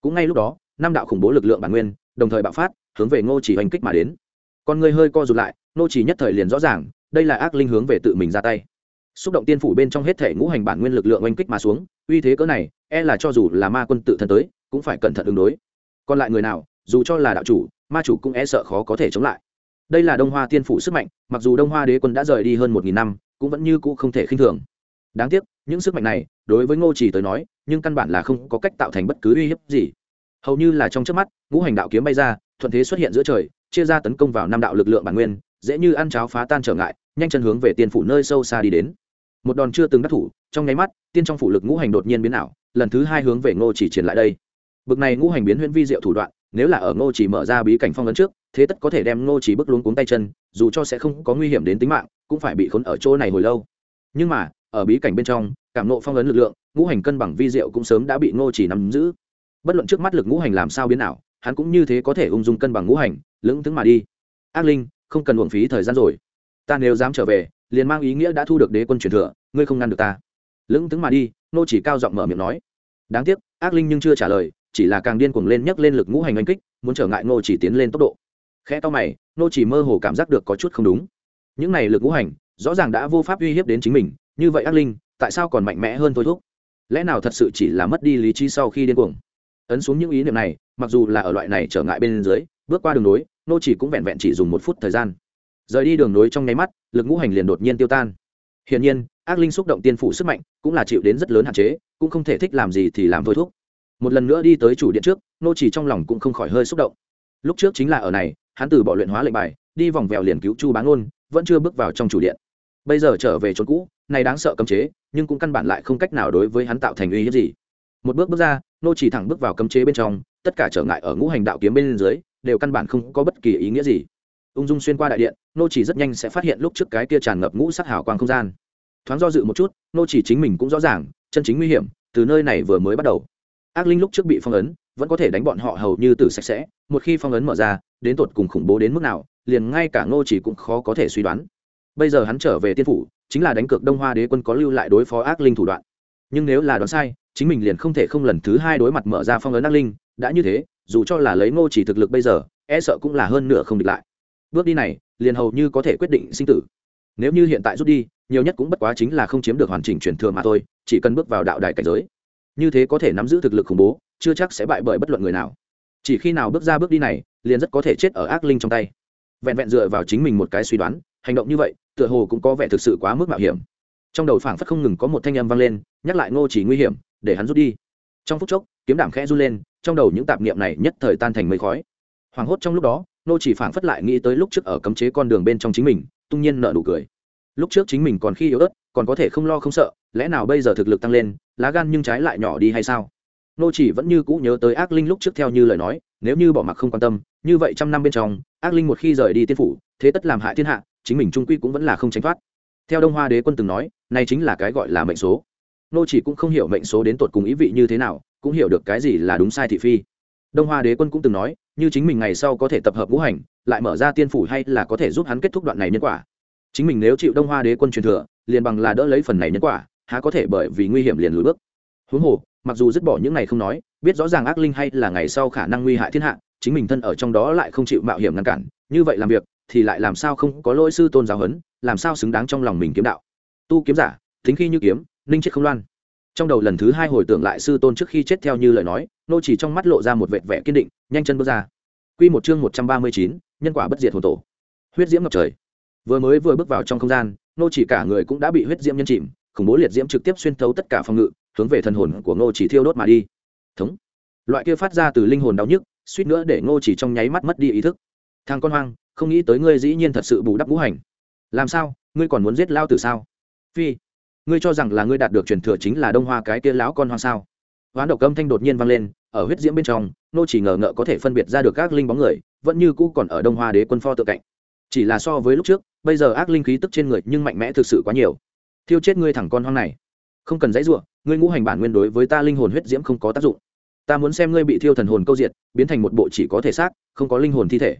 cũng ngay lúc đó, năm đạo khủng bố lực lượng bản nguyên, đồng thời bạo phát, hướng về ngô chỉ hành kích mà đến. Con người hơi co rụt lại, ngô chỉ nhất thời liền rõ ràng, đây là ác linh hướng về tự mình ra tay. Xúc động tiên phủ bên trong hết thể ngũ hành bản nguyên lực lượng oanh kích mà xuống, uy thế cỡ này e là cho dù là ma quân tự thân tới, cũng phải cẩn thận ứng đối. Còn lại người nào, dù cho là đạo chủ ma chủ cũng e sợ khó có thể chống lại. Đây là đông hoa tiên phủ sức mạnh, mặc dù đông hoa đế quân đã rời đi hơn một nghìn năm, cũng vẫn như cũ không thể khinh thường. Đáng tiếc, những sức mạnh này, đối với ngô chỉ tới nói, nhưng căn bản là không có cách tạo thành bất cứ uy hiếp gì. Hầu như là trong trước mắt, ngũ hành đạo kiếm bay ra, thuận thế xuất hiện giữa trời, chia ra tấn công vào năm đạo lực lượng bản nguyên, dễ như ăn cháo phá tan trở ngại, nhanh chân hướng về tiên phủ nơi sâu xa đi đến. Một đòn chưa từng đắc thủ, trong nháy mắt, tiên trong phủ lực ngũ hành đột nhiên biến ảo, lần thứ hai hướng về ngô chỉ triển lại đây. Bực này ngũ hành biến huyễn vi diệu thủ đoạn nếu là ở ngô chỉ mở ra bí cảnh phong ấn trước, thế tất có thể đem ngô chỉ bước luống cuống tay chân, dù cho sẽ không có nguy hiểm đến tính mạng, cũng phải bị khốn ở chỗ này hồi lâu. Nhưng mà, ở bí cảnh bên trong, cảm nộ phong ấn lực lượng, ngũ hành cân bằng vi diệu cũng sớm đã bị ngô chỉ nắm giữ. Bất luận trước mắt lực ngũ hành làm sao biến ảo, hắn cũng như thế có thể ung dung cân bằng ngũ hành, lững thững mà đi. Ác linh, không cần uổng phí thời gian rồi. Ta nếu dám trở về, liền mang ý nghĩa đã thu được đế quân truyền thừa, ngươi không ngăn được ta. Lững thững mà đi, Ngô chỉ cao giọng mở miệng nói. Đáng tiếc, ác linh nhưng chưa trả lời chỉ là càng điên cuồng lên nhấc lên lực ngũ hành oanh kích, muốn trở ngại nô chỉ tiến lên tốc độ. Khẽ to mày nô chỉ mơ hồ cảm giác được có chút không đúng. Những này lực ngũ hành, rõ ràng đã vô pháp uy hiếp đến chính mình, như vậy ác linh, tại sao còn mạnh mẽ hơn thôi thúc? Lẽ nào thật sự chỉ là mất đi lý trí sau khi điên cuồng? Ấn xuống những ý niệm này, mặc dù là ở loại này trở ngại bên dưới, bước qua đường nối nô chỉ cũng vẹn vẹn chỉ dùng một phút thời gian. Rời đi đường nối trong nháy mắt, lực ngũ hành liền đột nhiên tiêu tan. Hiển nhiên, ác linh xúc động tiên phủ sức mạnh cũng là chịu đến rất lớn hạn chế, cũng không thể thích làm gì thì làm thôi thúc một lần nữa đi tới chủ điện trước, nô chỉ trong lòng cũng không khỏi hơi xúc động. Lúc trước chính là ở này, hắn từ bỏ luyện hóa lệnh bài, đi vòng vèo liền cứu chu bán ôn vẫn chưa bước vào trong chủ điện. Bây giờ trở về chỗ cũ, này đáng sợ cấm chế, nhưng cũng căn bản lại không cách nào đối với hắn tạo thành uy hiếp gì. Một bước bước ra, nô chỉ thẳng bước vào cấm chế bên trong, tất cả trở ngại ở ngũ hành đạo kiếm bên dưới, đều căn bản không có bất kỳ ý nghĩa gì. Ung dung xuyên qua đại điện, nô chỉ rất nhanh sẽ phát hiện lúc trước cái kia tràn ngập ngũ sắc hào quang không gian. Thoáng do dự một chút, nô chỉ chính mình cũng rõ ràng, chân chính nguy hiểm, từ nơi này vừa mới bắt đầu ác linh lúc trước bị phong ấn, vẫn có thể đánh bọn họ hầu như từ sạch sẽ, một khi phong ấn mở ra, đến tột cùng khủng bố đến mức nào, liền ngay cả ngô chỉ cũng khó có thể suy đoán. Bây giờ hắn trở về tiên phủ, chính là đánh cược đông hoa đế quân có lưu lại đối phó ác linh thủ đoạn. Nhưng nếu là đoán sai, chính mình liền không thể không lần thứ hai đối mặt mở ra phong ấn ác linh, đã như thế, dù cho là lấy ngô chỉ thực lực bây giờ e sợ cũng là hơn nửa không địch lại. Bước đi này, liền hầu như có thể quyết định sinh tử. Nếu như hiện tại rút đi, nhiều nhất cũng bất quá chính là không chiếm được hoàn chỉnh truyền thừa mà thôi, chỉ cần bước vào đạo đài cảnh giới như thế có thể nắm giữ thực lực khủng bố, chưa chắc sẽ bại bởi bất luận người nào. Chỉ khi nào bước ra bước đi này, liền rất có thể chết ở ác linh trong tay. Vẹn vẹn dựa vào chính mình một cái suy đoán, hành động như vậy, tựa hồ cũng có vẻ thực sự quá mức mạo hiểm. Trong đầu phảng phất không ngừng có một thanh âm vang lên, nhắc lại ngô chỉ nguy hiểm, để hắn rút đi. Trong phút chốc, kiếm đảm khẽ run lên, trong đầu những tạp niệm này nhất thời tan thành mây khói. Hoảng hốt trong lúc đó, Ngô chỉ phảng phất lại nghĩ tới lúc trước ở cấm chế con đường bên trong chính mình, tung nhiên nợ nụ cười lúc trước chính mình còn khi yếu ớt, còn có thể không lo không sợ, lẽ nào bây giờ thực lực tăng lên, lá gan nhưng trái lại nhỏ đi hay sao? Nô chỉ vẫn như cũ nhớ tới ác linh lúc trước theo như lời nói, nếu như bỏ mặc không quan tâm, như vậy trăm năm bên trong, ác linh một khi rời đi tiên phủ, thế tất làm hại thiên hạ, chính mình trung quy cũng vẫn là không tránh thoát. Theo đông hoa đế quân từng nói, này chính là cái gọi là mệnh số. Nô chỉ cũng không hiểu mệnh số đến tột cùng ý vị như thế nào, cũng hiểu được cái gì là đúng sai thị phi. Đông hoa đế quân cũng từng nói, như chính mình ngày sau có thể tập hợp ngũ hành, lại mở ra tiên phủ hay là có thể giúp hắn kết thúc đoạn này nhân quả chính mình nếu chịu đông hoa đế quân truyền thừa liền bằng là đỡ lấy phần này nhân quả há có thể bởi vì nguy hiểm liền lùi bước. Huống hồ mặc dù dứt bỏ những này không nói biết rõ ràng ác linh hay là ngày sau khả năng nguy hại thiên hạ chính mình thân ở trong đó lại không chịu mạo hiểm ngăn cản như vậy làm việc thì lại làm sao không có lỗi sư tôn giáo huấn làm sao xứng đáng trong lòng mình kiếm đạo. Tu kiếm giả thính khi như kiếm ninh chết không loan. Trong đầu lần thứ hai hồi tưởng lại sư tôn trước khi chết theo như lời nói nô chỉ trong mắt lộ ra một vệt vẻ kiên định nhanh chân bước ra. Quy một chương một trăm ba mươi chín, nhân quả bất diệt hồn tổ. Huyết diễm ngập trời vừa mới vừa bước vào trong không gian nô chỉ cả người cũng đã bị huyết diễm nhân chìm, khủng bố liệt diễm trực tiếp xuyên thấu tất cả phòng ngự, hướng về thần hồn của nô chỉ thiêu đốt mà đi. Thống. Loại kia phát ra từ linh hồn đau nhức, suýt nữa để nô chỉ trong nháy mắt mất đi ý thức. Thằng con hoang, không nghĩ tới ngươi dĩ nhiên thật sự bù đắp ngũ hành. Làm sao? Ngươi còn muốn giết lao từ sao? Phi, ngươi cho rằng là ngươi đạt được truyền thừa chính là đông hoa cái kia lão con hoang sao? Hoán độc âm thanh đột nhiên vang lên, ở huyết diễm bên trong nô chỉ ngờ ngợ có thể phân biệt ra được các linh bóng người, vẫn như cũ còn ở đông hoa đế quân pho tự cạnh. Chỉ là so với lúc trước bây giờ ác linh khí tức trên người nhưng mạnh mẽ thực sự quá nhiều. Thiêu chết ngươi thẳng con hoang này. Không cần dãy ruộng ngươi ngũ hành bản nguyên đối với ta linh hồn huyết diễm không có tác dụng. Ta muốn xem ngươi bị thiêu thần hồn câu diệt, biến thành một bộ chỉ có thể xác, không có linh hồn thi thể.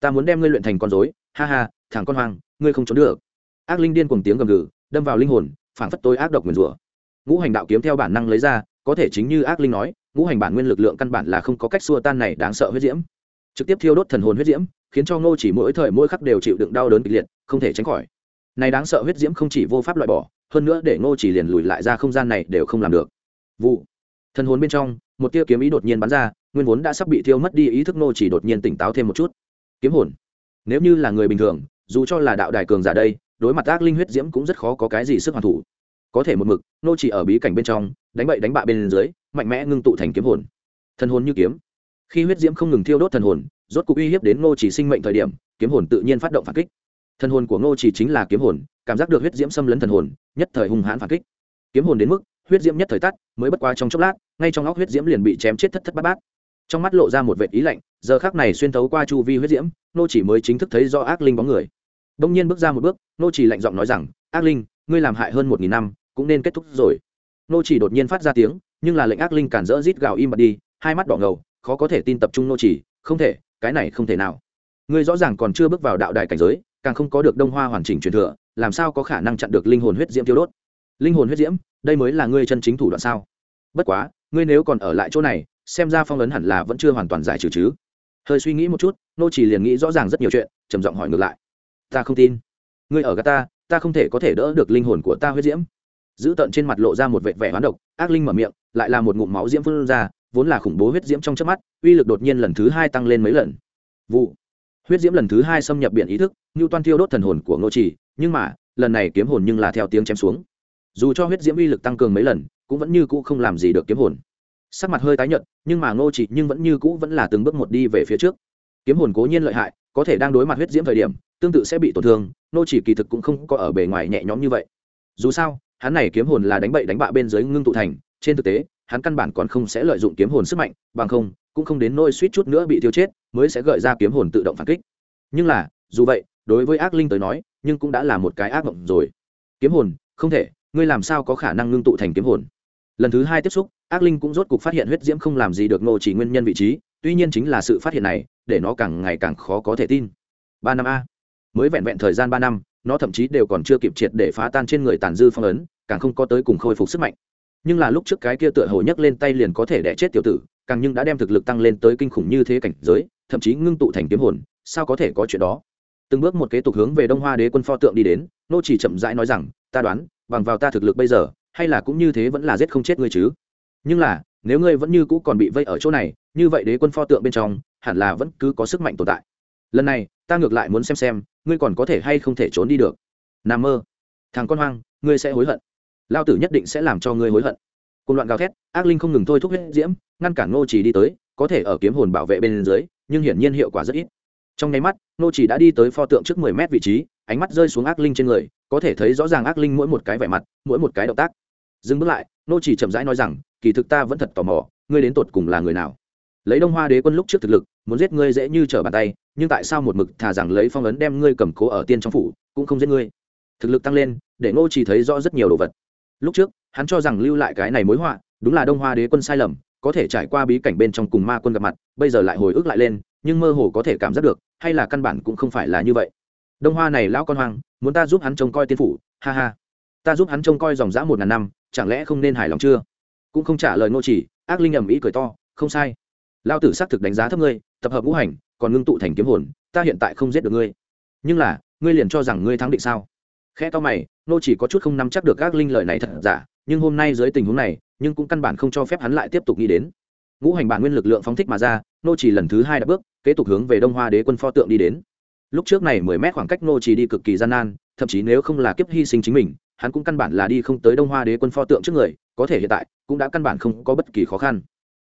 Ta muốn đem ngươi luyện thành con dối ha ha thẳng con hoang, ngươi không trốn được. Ác linh điên cùng tiếng gầm gừ, đâm vào linh hồn, phảng phất tôi ác độc nguyền rủa. Ngũ hành đạo kiếm theo bản năng lấy ra, có thể chính như ác linh nói, ngũ hành bản nguyên lực lượng căn bản là không có cách xua tan này đáng sợ huyết diễm. Trực tiếp thiêu đốt thần hồn huyết diễm khiến cho ngô chỉ mỗi thời mỗi khắc đều chịu đựng đau đớn kịch liệt, không thể tránh khỏi. Này đáng sợ huyết diễm không chỉ vô pháp loại bỏ, hơn nữa để ngô chỉ liền lùi lại ra không gian này đều không làm được. Vụ. Thần hồn bên trong, một tia kiếm ý đột nhiên bắn ra, nguyên vốn đã sắp bị thiêu mất đi ý thức ngô chỉ đột nhiên tỉnh táo thêm một chút. Kiếm hồn. Nếu như là người bình thường, dù cho là đạo đài cường giả đây, đối mặt ác linh huyết diễm cũng rất khó có cái gì sức hoàn thủ. Có thể một mực nô chỉ ở bí cảnh bên trong, đánh bậy đánh bạ bên dưới, mạnh mẽ ngưng tụ thành kiếm hồn. Thần hồn như kiếm. Khi huyết diễm không ngừng thiêu đốt thần hồn rốt cục uy hiếp đến ngô chỉ sinh mệnh thời điểm, kiếm hồn tự nhiên phát động phản kích. Thần hồn của ngô chỉ chính là kiếm hồn, cảm giác được huyết diễm xâm lấn thần hồn, nhất thời hung hãn phản kích. Kiếm hồn đến mức, huyết diễm nhất thời tắt, mới bất quá trong chốc lát, ngay trong óc huyết diễm liền bị chém chết thất thất bát bát. Trong mắt lộ ra một vệt ý lạnh, giờ khắc này xuyên thấu qua chu vi huyết diễm nô chỉ mới chính thức thấy do ác linh bóng người. Đông nhiên bước ra một bước nô chỉ lạnh giọng nói rằng, ác linh, ngươi làm hại hơn một nghìn năm, cũng nên kết thúc rồi. Nô chỉ đột nhiên phát ra tiếng, nhưng là lệnh ác linh cản rỡ rít gào im bặt đi, hai mắt đỏ ngầu, khó có thể tin tập trung nô chỉ, không thể cái này không thể nào. Ngươi rõ ràng còn chưa bước vào đạo đài cảnh giới, càng không có được đông hoa hoàn chỉnh truyền thừa, làm sao có khả năng chặn được linh hồn huyết diễm tiêu đốt? Linh hồn huyết diễm, đây mới là ngươi chân chính thủ đoạn sao? Bất quá, ngươi nếu còn ở lại chỗ này, xem ra phong ấn hẳn là vẫn chưa hoàn toàn giải trừ chứ. Hơi suy nghĩ một chút, nô chỉ liền nghĩ rõ ràng rất nhiều chuyện, trầm giọng hỏi ngược lại. Ta không tin. Ngươi ở gà ta ta không thể có thể đỡ được linh hồn của ta huyết diễm. Giữ tận trên mặt lộ ra một vệt vẻ hoán độc, ác linh mở miệng, lại là một ngụm máu diễm phun ra vốn là khủng bố huyết diễm trong chớp mắt, uy lực đột nhiên lần thứ hai tăng lên mấy lần. Vụ. Huyết diễm lần thứ hai xâm nhập biển ý thức như toan tiêu đốt thần hồn của ngô chỉ nhưng mà, lần này kiếm hồn nhưng là theo tiếng chém xuống. Dù cho huyết diễm uy lực tăng cường mấy lần, cũng vẫn như cũ không làm gì được kiếm hồn. Sắc mặt hơi tái nhợt, nhưng mà ngô chỉ nhưng vẫn như cũ vẫn là từng bước một đi về phía trước. Kiếm hồn cố nhiên lợi hại, có thể đang đối mặt huyết diễm thời điểm, tương tự sẽ bị tổn thương nô chỉ kỳ thực cũng không có ở bề ngoài nhẹ nhõm như vậy. Dù sao, hắn này kiếm hồn là đánh bậy đánh bạ bên dưới ngưng tụ thành trên thực tế, hắn căn bản còn không sẽ lợi dụng kiếm hồn sức mạnh, bằng không, cũng không đến nôi suýt chút nữa bị tiêu chết, mới sẽ gợi ra kiếm hồn tự động phản kích. Nhưng là, dù vậy, đối với ác linh tới nói, nhưng cũng đã là một cái ác mộng rồi. Kiếm hồn, không thể, ngươi làm sao có khả năng ngưng tụ thành kiếm hồn? Lần thứ hai tiếp xúc, ác linh cũng rốt cục phát hiện huyết diễm không làm gì được ngô chỉ nguyên nhân vị trí, tuy nhiên chính là sự phát hiện này, để nó càng ngày càng khó có thể tin. Ba năm a. Mới vẹn vẹn thời gian ba năm, nó thậm chí đều còn chưa kịp triệt để phá tan trên người tàn dư phong ấn, càng không có tới cùng khôi phục sức mạnh nhưng là lúc trước cái kia tựa hồ nhấc lên tay liền có thể đẻ chết tiểu tử, càng nhưng đã đem thực lực tăng lên tới kinh khủng như thế cảnh giới, thậm chí ngưng tụ thành kiếm hồn, sao có thể có chuyện đó? Từng bước một kế tục hướng về đông hoa đế quân pho tượng đi đến, nô chỉ chậm rãi nói rằng, ta đoán, bằng vào ta thực lực bây giờ, hay là cũng như thế vẫn là giết không chết ngươi chứ. Nhưng là, nếu ngươi vẫn như cũ còn bị vây ở chỗ này, như vậy đế quân pho tượng bên trong, hẳn là vẫn cứ có sức mạnh tồn tại. Lần này, ta ngược lại muốn xem xem, ngươi còn có thể hay không thể trốn đi được. N a mơ. Thằng con hoang, ngươi sẽ hối hận lao tử nhất định sẽ làm cho ngươi hối hận. Cùng loạn gào thét, ác linh không ngừng thôi thúc huyết diễm, ngăn cản ngô chỉ đi tới, có thể ở kiếm hồn bảo vệ bên dưới, nhưng hiển nhiên hiệu quả rất ít. Trong nháy mắt, ngô chỉ đã đi tới pho tượng trước mười mét vị trí, ánh mắt rơi xuống ác linh trên người, có thể thấy rõ ràng ác linh mỗi một cái vẻ mặt, mỗi một cái động tác. Dừng bước lại, ngô chỉ chậm rãi nói rằng, kỳ thực ta vẫn thật tò mò, ngươi đến tột cùng là người nào? Lấy đông hoa đế quân lúc trước thực lực, muốn giết ngươi dễ như trở bàn tay, nhưng tại sao một mực thà rằng lấy phong ấn đem ngươi cầm cố ở tiên trong phủ, cũng không giết ngươi? Thực lực tăng lên, để ngô chỉ thấy rõ rất nhiều đồ vật lúc trước, hắn cho rằng lưu lại cái này mối họa, đúng là đông hoa đế quân sai lầm, có thể trải qua bí cảnh bên trong cùng ma quân gặp mặt, bây giờ lại hồi ức lại lên, nhưng mơ hồ có thể cảm giác được, hay là căn bản cũng không phải là như vậy. Đông hoa này lão con hoang, muốn ta giúp hắn trông coi tiên phủ, ha ha. Ta giúp hắn trông coi dòng dã một ngàn năm, chẳng lẽ không nên hài lòng chưa? Cũng không trả lời ngô chỉ, ác linh ầm ĩ cười to, không sai. Lao tử xác thực đánh giá thấp ngươi, tập hợp ngũ hành, còn ngưng tụ thành kiếm hồn, ta hiện tại không giết được ngươi. Nhưng là, ngươi liền cho rằng ngươi thắng định sao? Khe to mày, nô chỉ có chút không nắm chắc được các linh lời này thật giả, nhưng hôm nay dưới tình huống này, nhưng cũng căn bản không cho phép hắn lại tiếp tục nghĩ đến. Ngũ hành bản nguyên lực lượng phóng thích mà ra, nô chỉ lần thứ hai đã bước, kế tục hướng về đông hoa đế quân pho tượng đi đến. Lúc trước này mười mét khoảng cách nô chỉ đi cực kỳ gian nan, thậm chí nếu không là kiếp hy sinh chính mình, hắn cũng căn bản là đi không tới đông hoa đế quân pho tượng trước người, có thể hiện tại cũng đã căn bản không có bất kỳ khó khăn.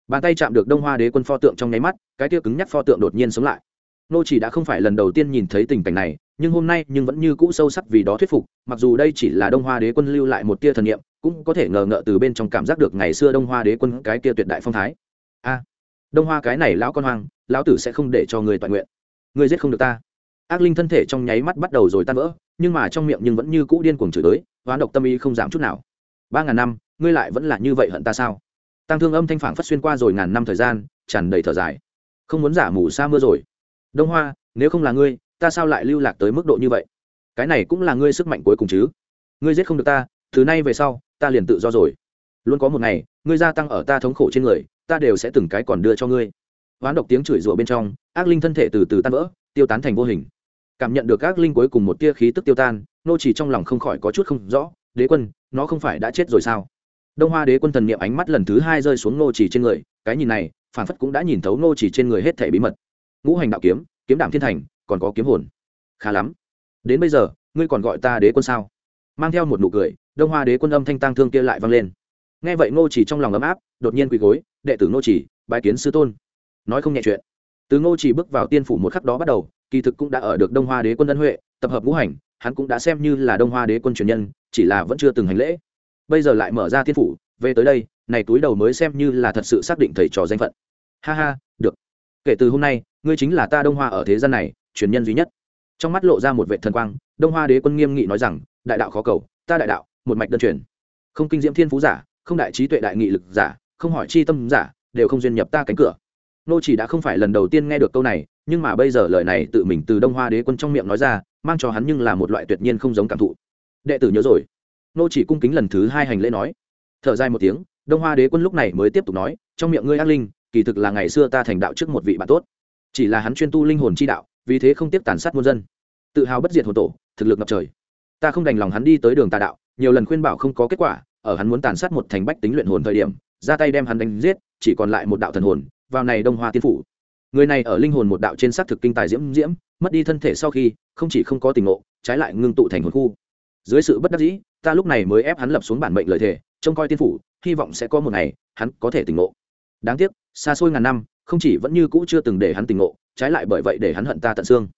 Bàn tay chạm được đông hoa đế quân pho tượng trong nháy mắt, cái tia cứng nhắc pho tượng đột nhiên sống lại nô chỉ đã không phải lần đầu tiên nhìn thấy tình cảnh này, nhưng hôm nay nhưng vẫn như cũ sâu sắc vì đó thuyết phục, mặc dù đây chỉ là đông hoa đế quân lưu lại một tia thần niệm, cũng có thể ngờ ngợ từ bên trong cảm giác được ngày xưa đông hoa đế quân cái tia tuyệt đại phong thái. A, đông hoa cái này lão con hoang, lão tử sẽ không để cho người toàn nguyện. Người giết không được ta. Ác linh thân thể trong nháy mắt bắt đầu rồi tan vỡ, nhưng mà trong miệng nhưng vẫn như cũ điên cuồng chửi tới hoán độc tâm ý không giảm chút nào. Ba ngàn năm, ngươi lại vẫn là như vậy hận ta sao? Tăng thương âm thanh phản phát xuyên qua rồi ngàn năm thời gian, tràn đầy thở dài. Không muốn giả mù sa mưa rồi đông hoa, nếu không là ngươi, ta sao lại lưu lạc tới mức độ như vậy? Cái này cũng là ngươi sức mạnh cuối cùng chứ. Ngươi giết không được ta, từ nay về sau, ta liền tự do rồi. Luôn có một ngày, ngươi gia tăng ở ta thống khổ trên người, ta đều sẽ từng cái còn đưa cho ngươi. Hoán độc tiếng chửi rủa bên trong, ác linh thân thể từ từ tan vỡ, tiêu tán thành vô hình. Cảm nhận được ác linh cuối cùng một tia khí tức tiêu tan, nô chỉ trong lòng không khỏi có chút không rõ, đế quân, nó không phải đã chết rồi sao? Đông hoa đế quân thần niệm ánh mắt lần thứ hai rơi xuống nô chỉ trên người, cái nhìn này, phản phất cũng đã nhìn thấu nô chỉ trên người hết thể bí mật ngũ hành đạo kiếm kiếm đảm thiên thành, còn có kiếm hồn. Khá lắm. Đến bây giờ, ngươi còn gọi ta đế quân sao? Mang theo một nụ cười, đông hoa đế quân âm thanh tăng thương kia lại vang lên. Nghe vậy ngô chỉ trong lòng ấm áp, đột nhiên quỳ gối, đệ tử ngô chỉ bài kiến sư tôn. Nói không nhẹ chuyện. Từ ngô chỉ bước vào tiên phủ một khắc đó bắt đầu, kỳ thực cũng đã ở được đông hoa đế quân ân huệ, tập hợp ngũ hành, hắn cũng đã xem như là đông hoa đế quân truyền nhân, chỉ là vẫn chưa từng hành lễ. Bây giờ lại mở ra tiên phủ, về tới đây, này túi đầu mới xem như là thật sự xác định thầy trò danh phận. Ha ha kể từ hôm nay, ngươi chính là ta đông hoa ở thế gian này, truyền nhân duy nhất. Trong mắt lộ ra một vệ thần quang, đông hoa đế quân nghiêm nghị nói rằng, đại đạo khó cầu, ta đại đạo, một mạch đơn truyền. Không kinh diễm thiên phú giả, không đại trí tuệ đại nghị lực giả, không hỏi chi tâm giả, đều không duyên nhập ta cánh cửa. Nô chỉ đã không phải lần đầu tiên nghe được câu này, nhưng mà bây giờ lời này tự mình từ đông hoa đế quân trong miệng nói ra, mang cho hắn nhưng là một loại tuyệt nhiên không giống cảm thụ. Đệ tử nhớ rồi. Nô chỉ cung kính lần thứ hai hành lễ nói. Thở dài một tiếng, đông hoa đế quân lúc này mới tiếp tục nói, trong miệng ngươi ác linh kỳ thực là ngày xưa ta thành đạo trước một vị bạn tốt. Chỉ là hắn chuyên tu linh hồn chi đạo, vì thế không tiếp tàn sát muôn dân. Tự hào bất diệt hồn tổ, thực lực ngập trời. Ta không đành lòng hắn đi tới đường tà đạo, nhiều lần khuyên bảo không có kết quả, ở hắn muốn tàn sát một thành bách tính luyện hồn thời điểm, ra tay đem hắn đánh giết, chỉ còn lại một đạo thần hồn, vào này đông hoa tiên phủ. Người này ở linh hồn một đạo trên xác thực kinh tài diễm diễm, mất đi thân thể sau khi, không chỉ không có tình ngộ, trái lại ngưng tụ thành hồn khu. Dưới sự bất đắc dĩ, ta lúc này mới ép hắn lập xuống bản mệnh lời thề, trông coi tiên phủ, hy vọng sẽ có một ngày, hắn có thể tỉnh ngộ đáng tiếc, xa xôi ngàn năm, không chỉ vẫn như cũ chưa từng để hắn tình ngộ, trái lại bởi vậy để hắn hận ta tận xương.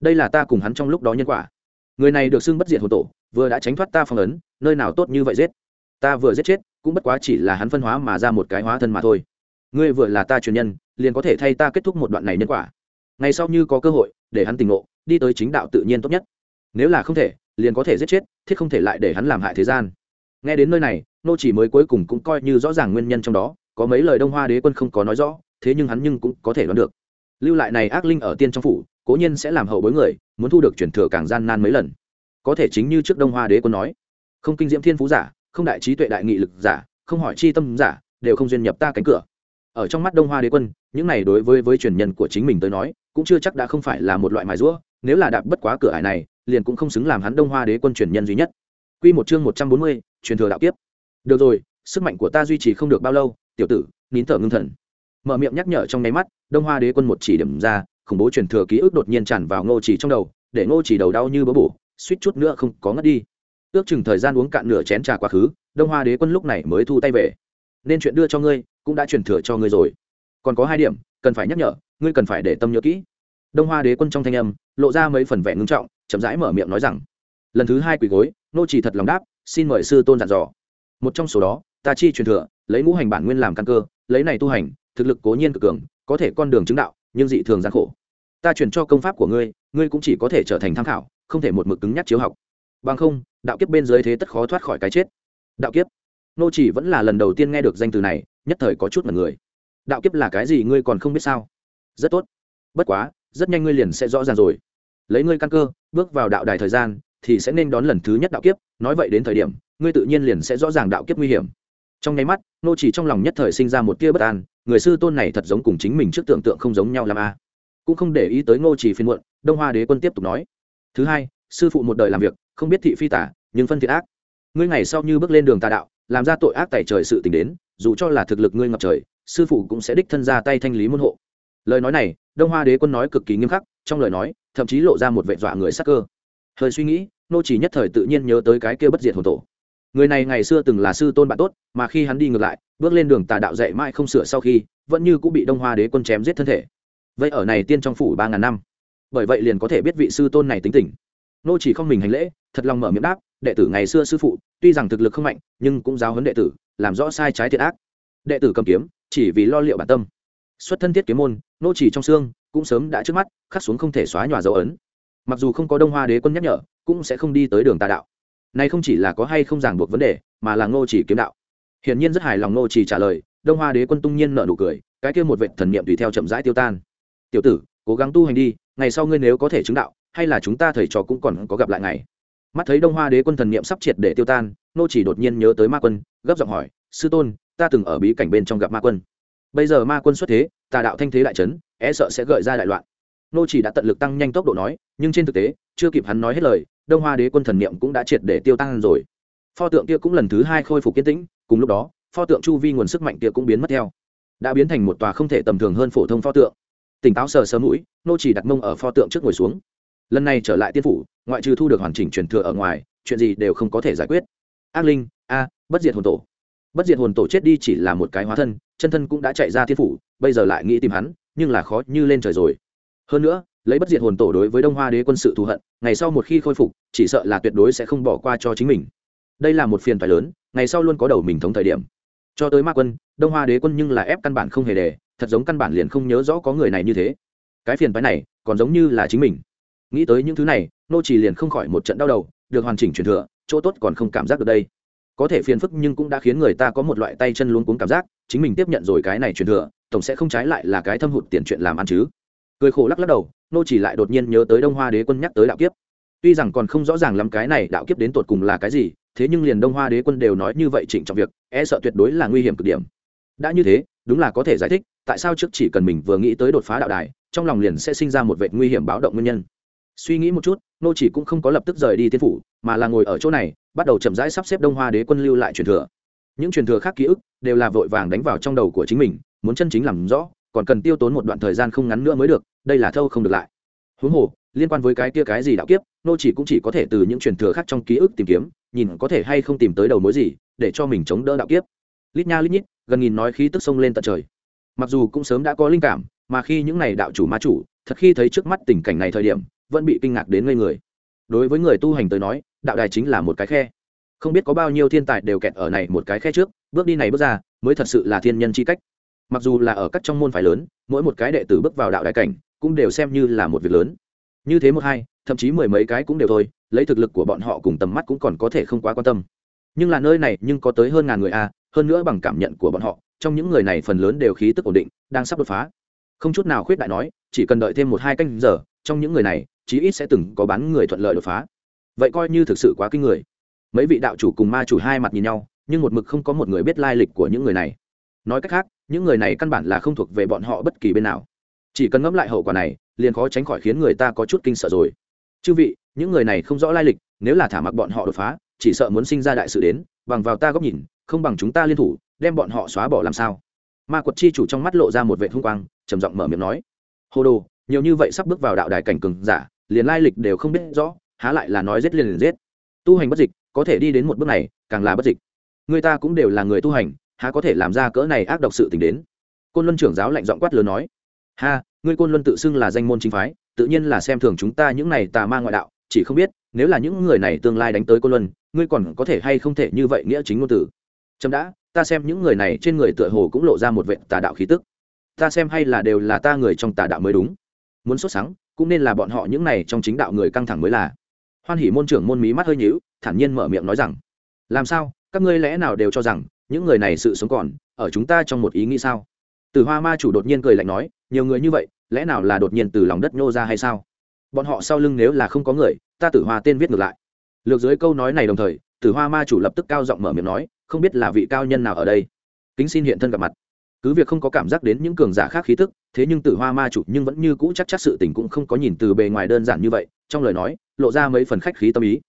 Đây là ta cùng hắn trong lúc đó nhân quả. Người này được xưng bất diệt hồn tổ, vừa đã tránh thoát ta phong ấn, nơi nào tốt như vậy giết. Ta vừa giết chết, cũng bất quá chỉ là hắn phân hóa mà ra một cái hóa thân mà thôi. Ngươi vừa là ta truyền nhân, liền có thể thay ta kết thúc một đoạn này nhân quả. Ngày sau như có cơ hội, để hắn tình ngộ, đi tới chính đạo tự nhiên tốt nhất. Nếu là không thể, liền có thể giết chết, thiết không thể lại để hắn làm hại thế gian. Nghe đến nơi này, nô chỉ mới cuối cùng cũng coi như rõ ràng nguyên nhân trong đó có mấy lời đông hoa đế quân không có nói rõ thế nhưng hắn nhưng cũng có thể đoán được. Lưu lại này ác linh ở tiên trong phủ cố nhiên sẽ làm hậu bối người muốn thu được chuyển thừa càng gian nan mấy lần. Có thể chính như trước đông hoa đế quân nói không kinh diễm thiên phú giả không đại trí tuệ đại nghị lực giả không hỏi chi tâm giả đều không duyên nhập ta cánh cửa. Ở trong mắt đông hoa đế quân những này đối với với truyền nhân của chính mình tới nói cũng chưa chắc đã không phải là một loại mài rũa nếu là đạp bất quá cửa ải này liền cũng không xứng làm hắn đông hoa đế quân truyền nhân duy nhất. Quy một chương một trăm bốn mươi, truyền thừa đạo kiếp. Được rồi, sức mạnh của ta duy trì không được bao lâu, tiểu tử, nín thở ngưng thần. Mở miệng nhắc nhở trong nháy mắt, Đông Hoa Đế quân một chỉ điểm ra, khủng bố truyền thừa ký ức đột nhiên tràn vào Ngô Chỉ trong đầu, để Ngô Chỉ đầu đau như bớ bổ, suýt chút nữa không có ngất đi. Ước chừng thời gian uống cạn nửa chén trà quá khứ, Đông Hoa Đế quân lúc này mới thu tay về. Nên chuyện đưa cho ngươi, cũng đã truyền thừa cho ngươi rồi. Còn có hai điểm, cần phải nhắc nhở, ngươi cần phải để tâm nhớ kỹ. Đông Hoa Đế quân trong thanh âm, lộ ra mấy phần vẻ ngưng trọng, chậm rãi mở miệng nói rằng: lần thứ hai quỳ gối nô chỉ thật lòng đáp xin mời sư tôn dặn dò một trong số đó ta chi truyền thừa lấy ngũ hành bản nguyên làm căn cơ, lấy này tu hành, thực lực cố nhiên cực cường, có thể con đường chứng đạo, nhưng dị thường gian khổ. Ta truyền cho công pháp của ngươi ngươi cũng chỉ có thể trở thành tham khảo, không thể một mực cứng nhắc chiếu học. Bằng không, đạo kiếp bên dưới thế tất khó thoát khỏi cái chết. Đạo kiếp? Nô chỉ vẫn là lần đầu tiên nghe được danh từ này, nhất thời có chút mật người. Đạo kiếp là cái gì ngươi còn không biết sao? Rất tốt. Bất quá, rất nhanh ngươi liền sẽ rõ ràng rồi. Lấy ngươi căn cơ, bước vào đạo đài thời gian, thì sẽ nên đón lần thứ nhất đạo kiếp, nói vậy đến thời điểm, ngươi tự nhiên liền sẽ rõ ràng đạo kiếp nguy hiểm trong nháy mắt, nô chỉ trong lòng nhất thời sinh ra một tia bất an, người sư tôn này thật giống cùng chính mình trước tưởng tượng không giống nhau làm a à. cũng không để ý tới ngô chỉ phiên muộn, đông hoa đế quân tiếp tục nói. Thứ hai, sư phụ một đời làm việc, không biết thị phi tả, nhưng phân thiện ác. Ngươi ngày sau như bước lên đường tà đạo, làm ra tội ác tẩy trời sự t ì n h đến, dù cho là thực lực ngươi ngập trời, sư phụ cũng sẽ đích thân ra tay thanh lý môn hộ. Lời nói này, đông hoa đế quân nói cực kỳ nghiêm khắc, trong lời nói, thậm chí lộ ra một vệ dọa người sắc cơ. Hơi suy nghĩ, nô chỉ nhất thời tự nhiên nhớ tới cái kia bất diệt hồn tổ người này ngày xưa từng là sư tôn bạn tốt, mà khi hắn đi ngược lại, bước lên đường tà đạo dạy mãi không sửa sau khi, vẫn như cũng bị đông hoa đế quân chém giết thân thể. Vậy ở này tiên trong phủ ba ngàn năm, bởi vậy liền có thể biết vị sư tôn này tính tình. Nô chỉ không mình hành lễ, thật lòng mở miệng đáp, đệ tử ngày xưa sư phụ, tuy rằng thực lực không mạnh, nhưng cũng giáo huấn đệ tử, làm rõ sai trái thiệt ác. Đệ tử cầm kiếm, chỉ vì lo liệu bản tâm. Xuất thân thiết kiếm môn, nô chỉ trong xương, cũng sớm đã trước mắt, khắc xuống không thể xóa nhòa dấu ấn. Mặc dù không có đông hoa đế quân nhắc nhở, cũng sẽ không đi tới đường tà đạo này không chỉ là có hay không ràng buộc vấn đề, mà là ngô chỉ kiếm đạo. Hiển nhiên rất hài lòng ngô chỉ trả lời, đông hoa đế quân tung nhiên nợ nụ cười, cái kia một vệ thần niệm tùy theo chậm rãi tiêu tan. Tiểu tử, cố gắng tu hành đi, ngày sau ngươi nếu có thể chứng đạo, hay là chúng ta thầy trò cũng còn có gặp lại ngày. Mắt thấy đông hoa đế quân thần niệm sắp triệt để tiêu tan nô chỉ đột nhiên nhớ tới ma quân, gấp giọng hỏi, sư tôn, ta từng ở bí cảnh bên trong gặp ma quân. Bây giờ ma quân xuất thế, tà đạo thanh thế đại trấn e sợ sẽ gợi ra đại loạn. Nô chỉ đã tận lực tăng nhanh tốc độ nói, nhưng trên thực tế, chưa kịp hắn nói hết lời đông hoa đế quân thần niệm cũng đã triệt để tiêu tan rồi. Pho tượng kia cũng lần thứ hai khôi phục kiên tĩnh, cùng lúc đó, pho tượng chu vi nguồn sức mạnh kia cũng biến mất theo. Đã biến thành một tòa không thể tầm thường hơn phổ thông pho tượng. Tỉnh táo sờ sờ mũi, nô chỉ đặt mông ở pho tượng trước ngồi xuống. Lần này trở lại tiên phủ, ngoại trừ thu được hoàn chỉnh truyền thừa ở ngoài, chuyện gì đều không có thể giải quyết. Ác linh, a, bất diệt hồn tổ. Bất diệt hồn tổ chết đi chỉ là một cái hóa thân, chân thân cũng đã chạy ra thiên phủ, bây giờ lại nghĩ tìm hắn, nhưng là khó như lên trời rồi. Hơn nữa lấy bất diệt hồn tổ đối với đông hoa đế quân sự thù hận, ngày sau một khi khôi phục, chỉ sợ là tuyệt đối sẽ không bỏ qua cho chính mình. Đây là một phiền phải lớn, ngày sau luôn có đầu mình thống thời điểm. Cho tới ma quân, đông hoa đế quân nhưng là ép căn bản không hề đề thật giống căn bản liền không nhớ rõ có người này như thế. Cái phiền phái này, còn giống như là chính mình. Nghĩ tới những thứ này, nô chỉ liền không khỏi một trận đau đầu, được hoàn chỉnh truyền thừa, chỗ tốt còn không cảm giác được đây. Có thể phiền phức nhưng cũng đã khiến người ta có một loại tay chân luôn cuống cảm giác, chính mình tiếp nhận rồi cái này truyền thừa, tổng sẽ không trái lại là cái thâm hụt tiền chuyện làm ăn chứ cười khổ lắc lắc đầu, nô chỉ lại đột nhiên nhớ tới đông hoa đế quân nhắc tới đạo kiếp. Tuy rằng còn không rõ ràng lắm cái này đạo kiếp đến tột cùng là cái gì, thế nhưng liền đông hoa đế quân đều nói như vậy trịnh trọng việc e sợ tuyệt đối là nguy hiểm cực điểm. Đã như thế, đúng là có thể giải thích, tại sao trước chỉ cần mình vừa nghĩ tới đột phá đạo đài, trong lòng liền sẽ sinh ra một vệ nguy hiểm báo động nguyên nhân. Suy nghĩ một chút, nô chỉ cũng không có lập tức rời đi tiên phủ, mà là ngồi ở chỗ này, bắt đầu chậm rãi sắp xếp đông hoa đế quân lưu lại truyền thừa. Những truyền thừa khác ký ức đều là vội vàng đánh vào trong đầu của chính mình, muốn chân chính làm rõ, còn cần tiêu tốn một đoạn thời gian không ngắn nữa mới được đây là thâu không được lại. Huống hồ, liên quan với cái kia cái gì đạo kiếp, nô chỉ cũng chỉ có thể từ những truyền thừa khác trong ký ức tìm kiếm, nhìn có thể hay không tìm tới đầu mối gì, để cho mình chống đỡ đạo kiếp. Lít nha lít nhít, gần nghìn nói khí tức sông lên tận trời. Mặc dù cũng sớm đã có linh cảm, mà khi những này đạo chủ ma chủ, thật khi thấy trước mắt tình cảnh này thời điểm, vẫn bị kinh ngạc đến ngây người. Đối với người tu hành tới nói, đạo đài chính là một cái khe. Không biết có bao nhiêu thiên tài đều kẹt ở này một cái khe trước, bước đi này bước ra, mới thật sự là thiên nhân chi cách. Mặc dù là ở các trong môn phái lớn, mỗi một cái đệ tử bước vào đạo đại cảnh cũng đều xem như là một việc lớn. Như thế một hai, thậm chí mười mấy cái cũng đều thôi, lấy thực lực của bọn họ cùng tầm mắt cũng còn có thể không quá quan tâm. Nhưng là nơi này nhưng có tới hơn ngàn người a hơn nữa bằng cảm nhận của bọn họ, trong những người này phần lớn đều khí tức ổn định, đang sắp đột phá. Không chút nào khuyết đại nói, chỉ cần đợi thêm một hai canh giờ, trong những người này, chí ít sẽ từng có bán người thuận lợi đột phá. Vậy coi như thực sự quá kinh người. Mấy vị đạo chủ cùng ma chủ hai mặt nhìn nhau, nhưng một mực không có một người biết lai lịch của những người này. Nói cách khác, những người này căn bản là không thuộc về bọn họ bất kỳ bên nào chỉ cần ngẫm lại hậu quả này, liền khó tránh khỏi khiến người ta có chút kinh sợ rồi. Chư vị, những người này không rõ lai lịch, nếu là thả mặc bọn họ đột phá, chỉ sợ muốn sinh ra đại sự đến, bằng vào ta góc nhìn, không bằng chúng ta liên thủ, đem bọn họ xóa bỏ làm sao? Ma quật chi chủ trong mắt lộ ra một vệ thung quang, trầm giọng mở miệng nói. Hồ đồ, nhiều như vậy sắp bước vào đạo đài cảnh cường giả, liền lai lịch đều không biết rõ, há lại là nói giết liền liền giết. Tu hành bất dịch, có thể đi đến một bước này, càng là bất dịch. Người ta cũng đều là người tu hành, há có thể làm ra cỡ này ác độc sự tình đến? Côn luân trưởng giáo lạnh giọng quát lớn nói ha, ngươi côn luân tự xưng là danh môn chính phái, tự nhiên là xem thường chúng ta những này tà ma ngoại đạo, chỉ không biết, nếu là những người này tương lai đánh tới côn luân, ngươi còn có thể hay không thể như vậy nghĩa chính ngôn tử chậm đã, ta xem những người này trên người tựa hồ cũng lộ ra một vệ tà đạo khí tức. Ta xem hay là đều là ta người trong tà đạo mới đúng. Muốn xuất sáng cũng nên là bọn họ những này trong chính đạo người căng thẳng mới là. Hoan hỉ môn trưởng môn mí mắt hơi nhíu, thản nhiên mở miệng nói rằng, làm sao? Các ngươi lẽ nào đều cho rằng những người này sự sống còn ở chúng ta trong một ý nghĩ sao? Từ hoa ma chủ đột nhiên cười lạnh nói, nhiều người như vậy, lẽ nào là đột nhiên từ lòng đất nhô ra hay sao? Bọn họ sau lưng nếu là không có người, ta tử hoa tên viết ngược lại. Lược dưới câu nói này đồng thời, tử hoa ma chủ lập tức cao giọng mở miệng nói, không biết là vị cao nhân nào ở đây? Kính xin hiện thân gặp mặt. Cứ việc không có cảm giác đến những cường giả khác khí tức, thế nhưng tử hoa ma chủ nhưng vẫn như cũ chắc chắc sự tình cũng không có nhìn từ bề ngoài đơn giản như vậy, trong lời nói, lộ ra mấy phần khách khí tâm ý.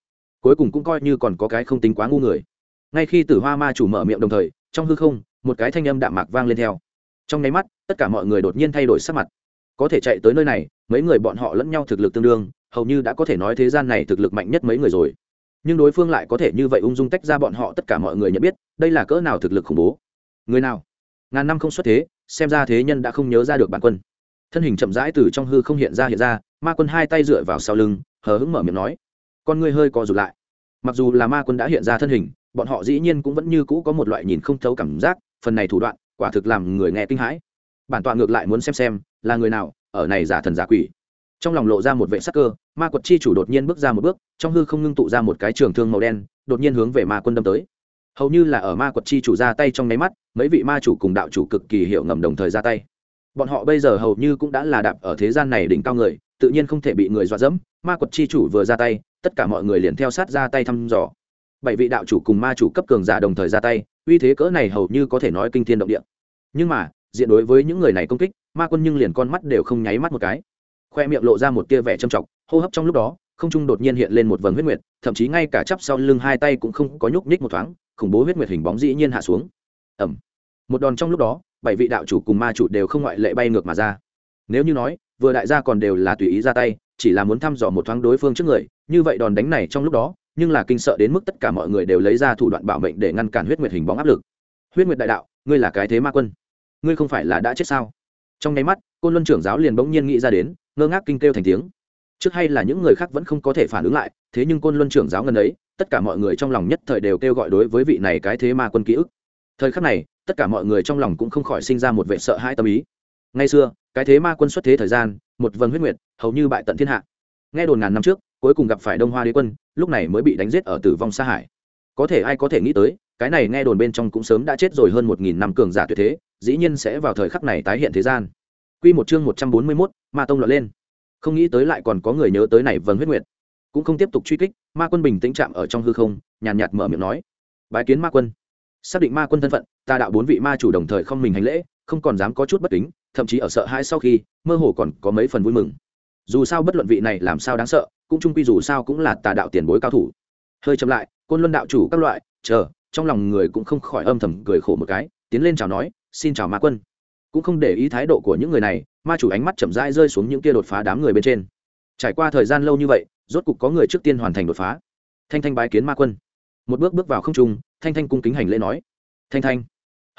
Cuối cùng cũng coi như còn có cái không tính quá ngu người. Ngay khi tử hoa ma chủ mở miệng đồng thời, trong hư không, một cái thanh âm đạm mạc vang lên theo trong nháy mắt, tất cả mọi người đột nhiên thay đổi sắc mặt. Có thể chạy tới nơi này, mấy người bọn họ lẫn nhau thực lực tương đương, hầu như đã có thể nói thế gian này thực lực mạnh nhất mấy người rồi. Nhưng đối phương lại có thể như vậy ung dung tách ra bọn họ, tất cả mọi người nhận biết, đây là cỡ nào thực lực khủng bố. Người nào? Ngàn năm không xuất thế, xem ra thế nhân đã không nhớ ra được bản quân. Thân hình chậm rãi từ trong hư không hiện ra hiện ra, ma quân hai tay dựa vào sau lưng, hờ hững mở miệng nói. Con ngươi hơi co rụt lại. Mặc dù là ma quân đã hiện ra thân hình, bọn họ dĩ nhiên cũng vẫn như cũ có một loại nhìn không thấu cảm giác, phần này thủ đoạn quả thực làm người nghe kinh hãi. Bản tọa ngược lại muốn xem xem, là người nào, ở này giả thần giả quỷ. Trong lòng lộ ra một vệ sắc cơ, ma quật chi chủ đột nhiên bước ra một bước, trong hư không ngưng tụ ra một cái trường thương màu đen, đột nhiên hướng về ma quân đâm tới. Hầu như là ở ma quật chi chủ ra tay trong nháy mắt, mấy vị ma chủ cùng đạo chủ cực kỳ hiểu ngầm đồng thời ra tay. Bọn họ bây giờ hầu như cũng đã là đạp ở thế gian này đỉnh cao người, tự nhiên không thể bị người dọa dẫm. Ma quật chi chủ vừa ra tay, tất cả mọi người liền theo sát ra tay thăm dò bảy vị đạo chủ cùng ma chủ cấp cường giả đồng thời ra tay, uy thế cỡ này hầu như có thể nói kinh thiên động địa. Nhưng mà, diện đối với những người này công kích, ma quân nhưng liền con mắt đều không nháy mắt một cái. Khoe miệng lộ ra một tia vẻ trầm trọng, hô hấp trong lúc đó, không trung đột nhiên hiện lên một vầng huyết nguyệt, thậm chí ngay cả chắp sau lưng hai tay cũng không có nhúc nhích một thoáng, khủng bố huyết nguyệt hình bóng dĩ nhiên hạ xuống. Ẩm một đòn trong lúc đó, bảy vị đạo chủ cùng ma chủ đều không ngoại lệ bay ngược mà ra. Nếu như nói, vừa đại gia còn đều là tùy ý ra tay, chỉ là muốn thăm dò một thoáng đối phương trước người, như vậy đòn đánh này trong lúc đó nhưng là kinh sợ đến mức tất cả mọi người đều lấy ra thủ đoạn bảo mệnh để ngăn cản huyết nguyệt hình bóng áp lực. Huyết nguyệt đại đạo, ngươi là cái thế ma quân. Ngươi không phải là đã chết sao? Trong nháy mắt, côn luân trưởng giáo liền bỗng nhiên nghĩ ra đến, ngơ ngác kinh kêu thành tiếng. Trước hay là những người khác vẫn không có thể phản ứng lại, thế nhưng côn luân trưởng giáo ngân ấy, tất cả mọi người trong lòng nhất thời đều kêu gọi đối với vị này cái thế ma quân ký ức. Thời khắc này, tất cả mọi người trong lòng cũng không khỏi sinh ra một vệ sợ hãi tâm ý. Ngay xưa, cái thế ma quân xuất thế thời gian, một vần huyết nguyệt, hầu như bại tận thiên hạ. Nghe đồn ngàn năm trước, cuối cùng gặp phải đông hoa đế quân lúc này mới bị đánh giết ở tử vong xa hải có thể ai có thể nghĩ tới cái này nghe đồn bên trong cũng sớm đã chết rồi hơn một nghìn năm cường giả tuyệt thế dĩ nhiên sẽ vào thời khắc này tái hiện thế gian Quy một chương một trăm bốn mươi 141, Ma tông lọt lên. Không nghĩ tới lại còn có người nhớ tới này Vân Huyết Nguyệt. Cũng không tiếp tục truy kích, Ma Quân bình tĩnh chạm ở trong hư không, nhàn nhạt mở miệng nói: "Bái kiến Ma Quân." Xác định Ma Quân thân phận, ta đạo bốn vị ma chủ đồng thời không mình hành lễ, không còn dám có chút bất kính, thậm chí ở sợ hãi sau khi, mơ hồ còn có mấy phần vui mừng. Dù sao bất luận vị này làm sao đáng sợ, cũng trung quy dù sao cũng là tà đạo tiền bối cao thủ. Hơi chậm lại, Côn Luân đạo chủ các loại, chờ, trong lòng người cũng không khỏi âm thầm cười khổ một cái, tiến lên chào nói: "Xin chào Ma Quân." cũng không để ý thái độ của những người này ma chủ ánh mắt chậm rãi rơi xuống những kia đột phá đám người bên trên. Trải qua thời gian lâu như vậy rốt cục có người trước tiên hoàn thành đột phá. Thanh thanh bái kiến ma quân. Một bước bước vào không trung thanh thanh cung kính hành lễ nói thanh thanh.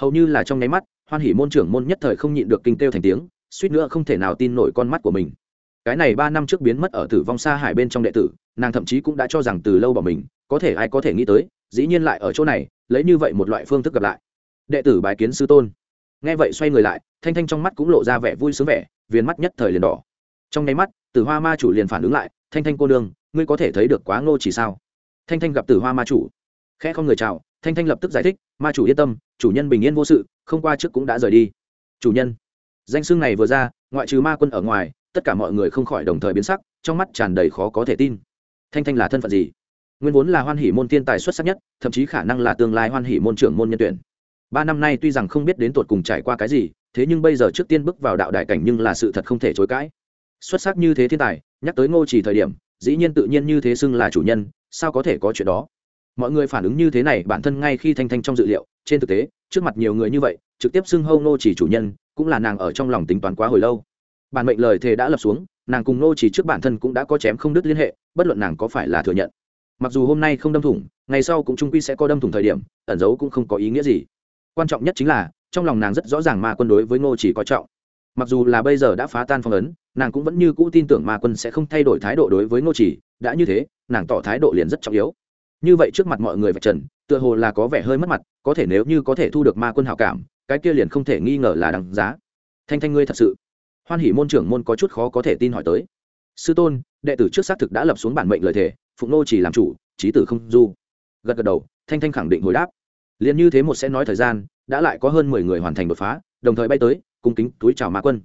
Hầu như là trong nháy mắt hoan hỉ môn trưởng môn nhất thời không nhịn được kinh kêu thành tiếng suýt nữa không thể nào tin nổi con mắt của mình cái này ba năm trước biến mất ở tử vong xa hải bên trong đệ tử, nàng thậm chí cũng đã cho rằng từ lâu bỏ mình, có thể ai có thể nghĩ tới, dĩ nhiên lại ở chỗ này, lấy như vậy một loại phương thức gặp lại. Đệ tử bái kiến sư tôn. Nghe vậy xoay người lại, thanh thanh trong mắt cũng lộ ra vẻ vui sướng vẻ, viền mắt nhất thời liền đỏ. Trong nháy mắt, tử hoa ma chủ liền phản ứng lại, thanh thanh cô nương, ngươi có thể thấy được quá ngô chỉ sao? Thanh thanh gặp tử hoa ma chủ, khẽ không người chào, thanh thanh lập tức giải thích, ma chủ yên tâm, chủ nhân bình yên vô sự, không qua trước cũng đã rời đi. Chủ nhân. Danh xương này vừa ra, ngoại trừ ma quân ở ngoài tất cả mọi người không khỏi đồng thời biến sắc, trong mắt tràn đầy khó có thể tin. Thanh thanh là thân phận gì? Nguyên vốn là hoan hỷ môn tiên tài xuất sắc nhất, thậm chí khả năng là tương lai hoan hỷ môn trưởng môn nhân tuyển. Ba năm nay tuy rằng không biết đến tột cùng trải qua cái gì, thế nhưng bây giờ trước tiên bước vào đạo đại cảnh nhưng là sự thật không thể chối cãi. Xuất sắc như thế thiên tài, nhắc tới ngô chỉ thời điểm, dĩ nhiên tự nhiên như thế xưng là chủ nhân, sao có thể có chuyện đó? Mọi người phản ứng như thế này, bản thân ngay khi thanh thanh trong dự liệu, trên thực tế, trước mặt nhiều người như vậy, trực tiếp xưng hâu ngô chỉ chủ nhân, cũng là nàng ở trong lòng tính toán quá hồi lâu bản mệnh lời thề đã lập xuống, nàng cùng nô chỉ trước bản thân cũng đã có chém không đứt liên hệ, bất luận nàng có phải là thừa nhận. Mặc dù hôm nay không đâm thủng, ngày sau cũng trung quy sẽ có đâm thủng thời điểm, ẩn giấu cũng không có ý nghĩa gì. Quan trọng nhất chính là, trong lòng nàng rất rõ ràng ma quân đối với ngô chỉ có trọng. Mặc dù là bây giờ đã phá tan phong ấn, nàng cũng vẫn như cũ tin tưởng ma quân sẽ không thay đổi thái độ đối với ngô chỉ, đã như thế, nàng tỏ thái độ liền rất trọng yếu. Như vậy trước mặt mọi người vạch trần, tựa hồ là có vẻ hơi mất mặt, có thể nếu như có thể thu được ma quân hảo cảm, cái kia liền không thể nghi ngờ là đằng giá. Thanh thanh ngươi thật sự hoan hỷ môn trưởng môn có chút khó có thể tin hỏi tới. Sư tôn, đệ tử trước xác thực đã lập xuống bản mệnh lời thề, phụng nô chỉ làm chủ trí tử không du. Gật gật đầu, thanh thanh khẳng định hồi đáp. Liền như thế một sẽ nói thời gian, đã lại có hơn mười người hoàn thành đột phá, đồng thời bay tới, cung kính túi chào ma quân.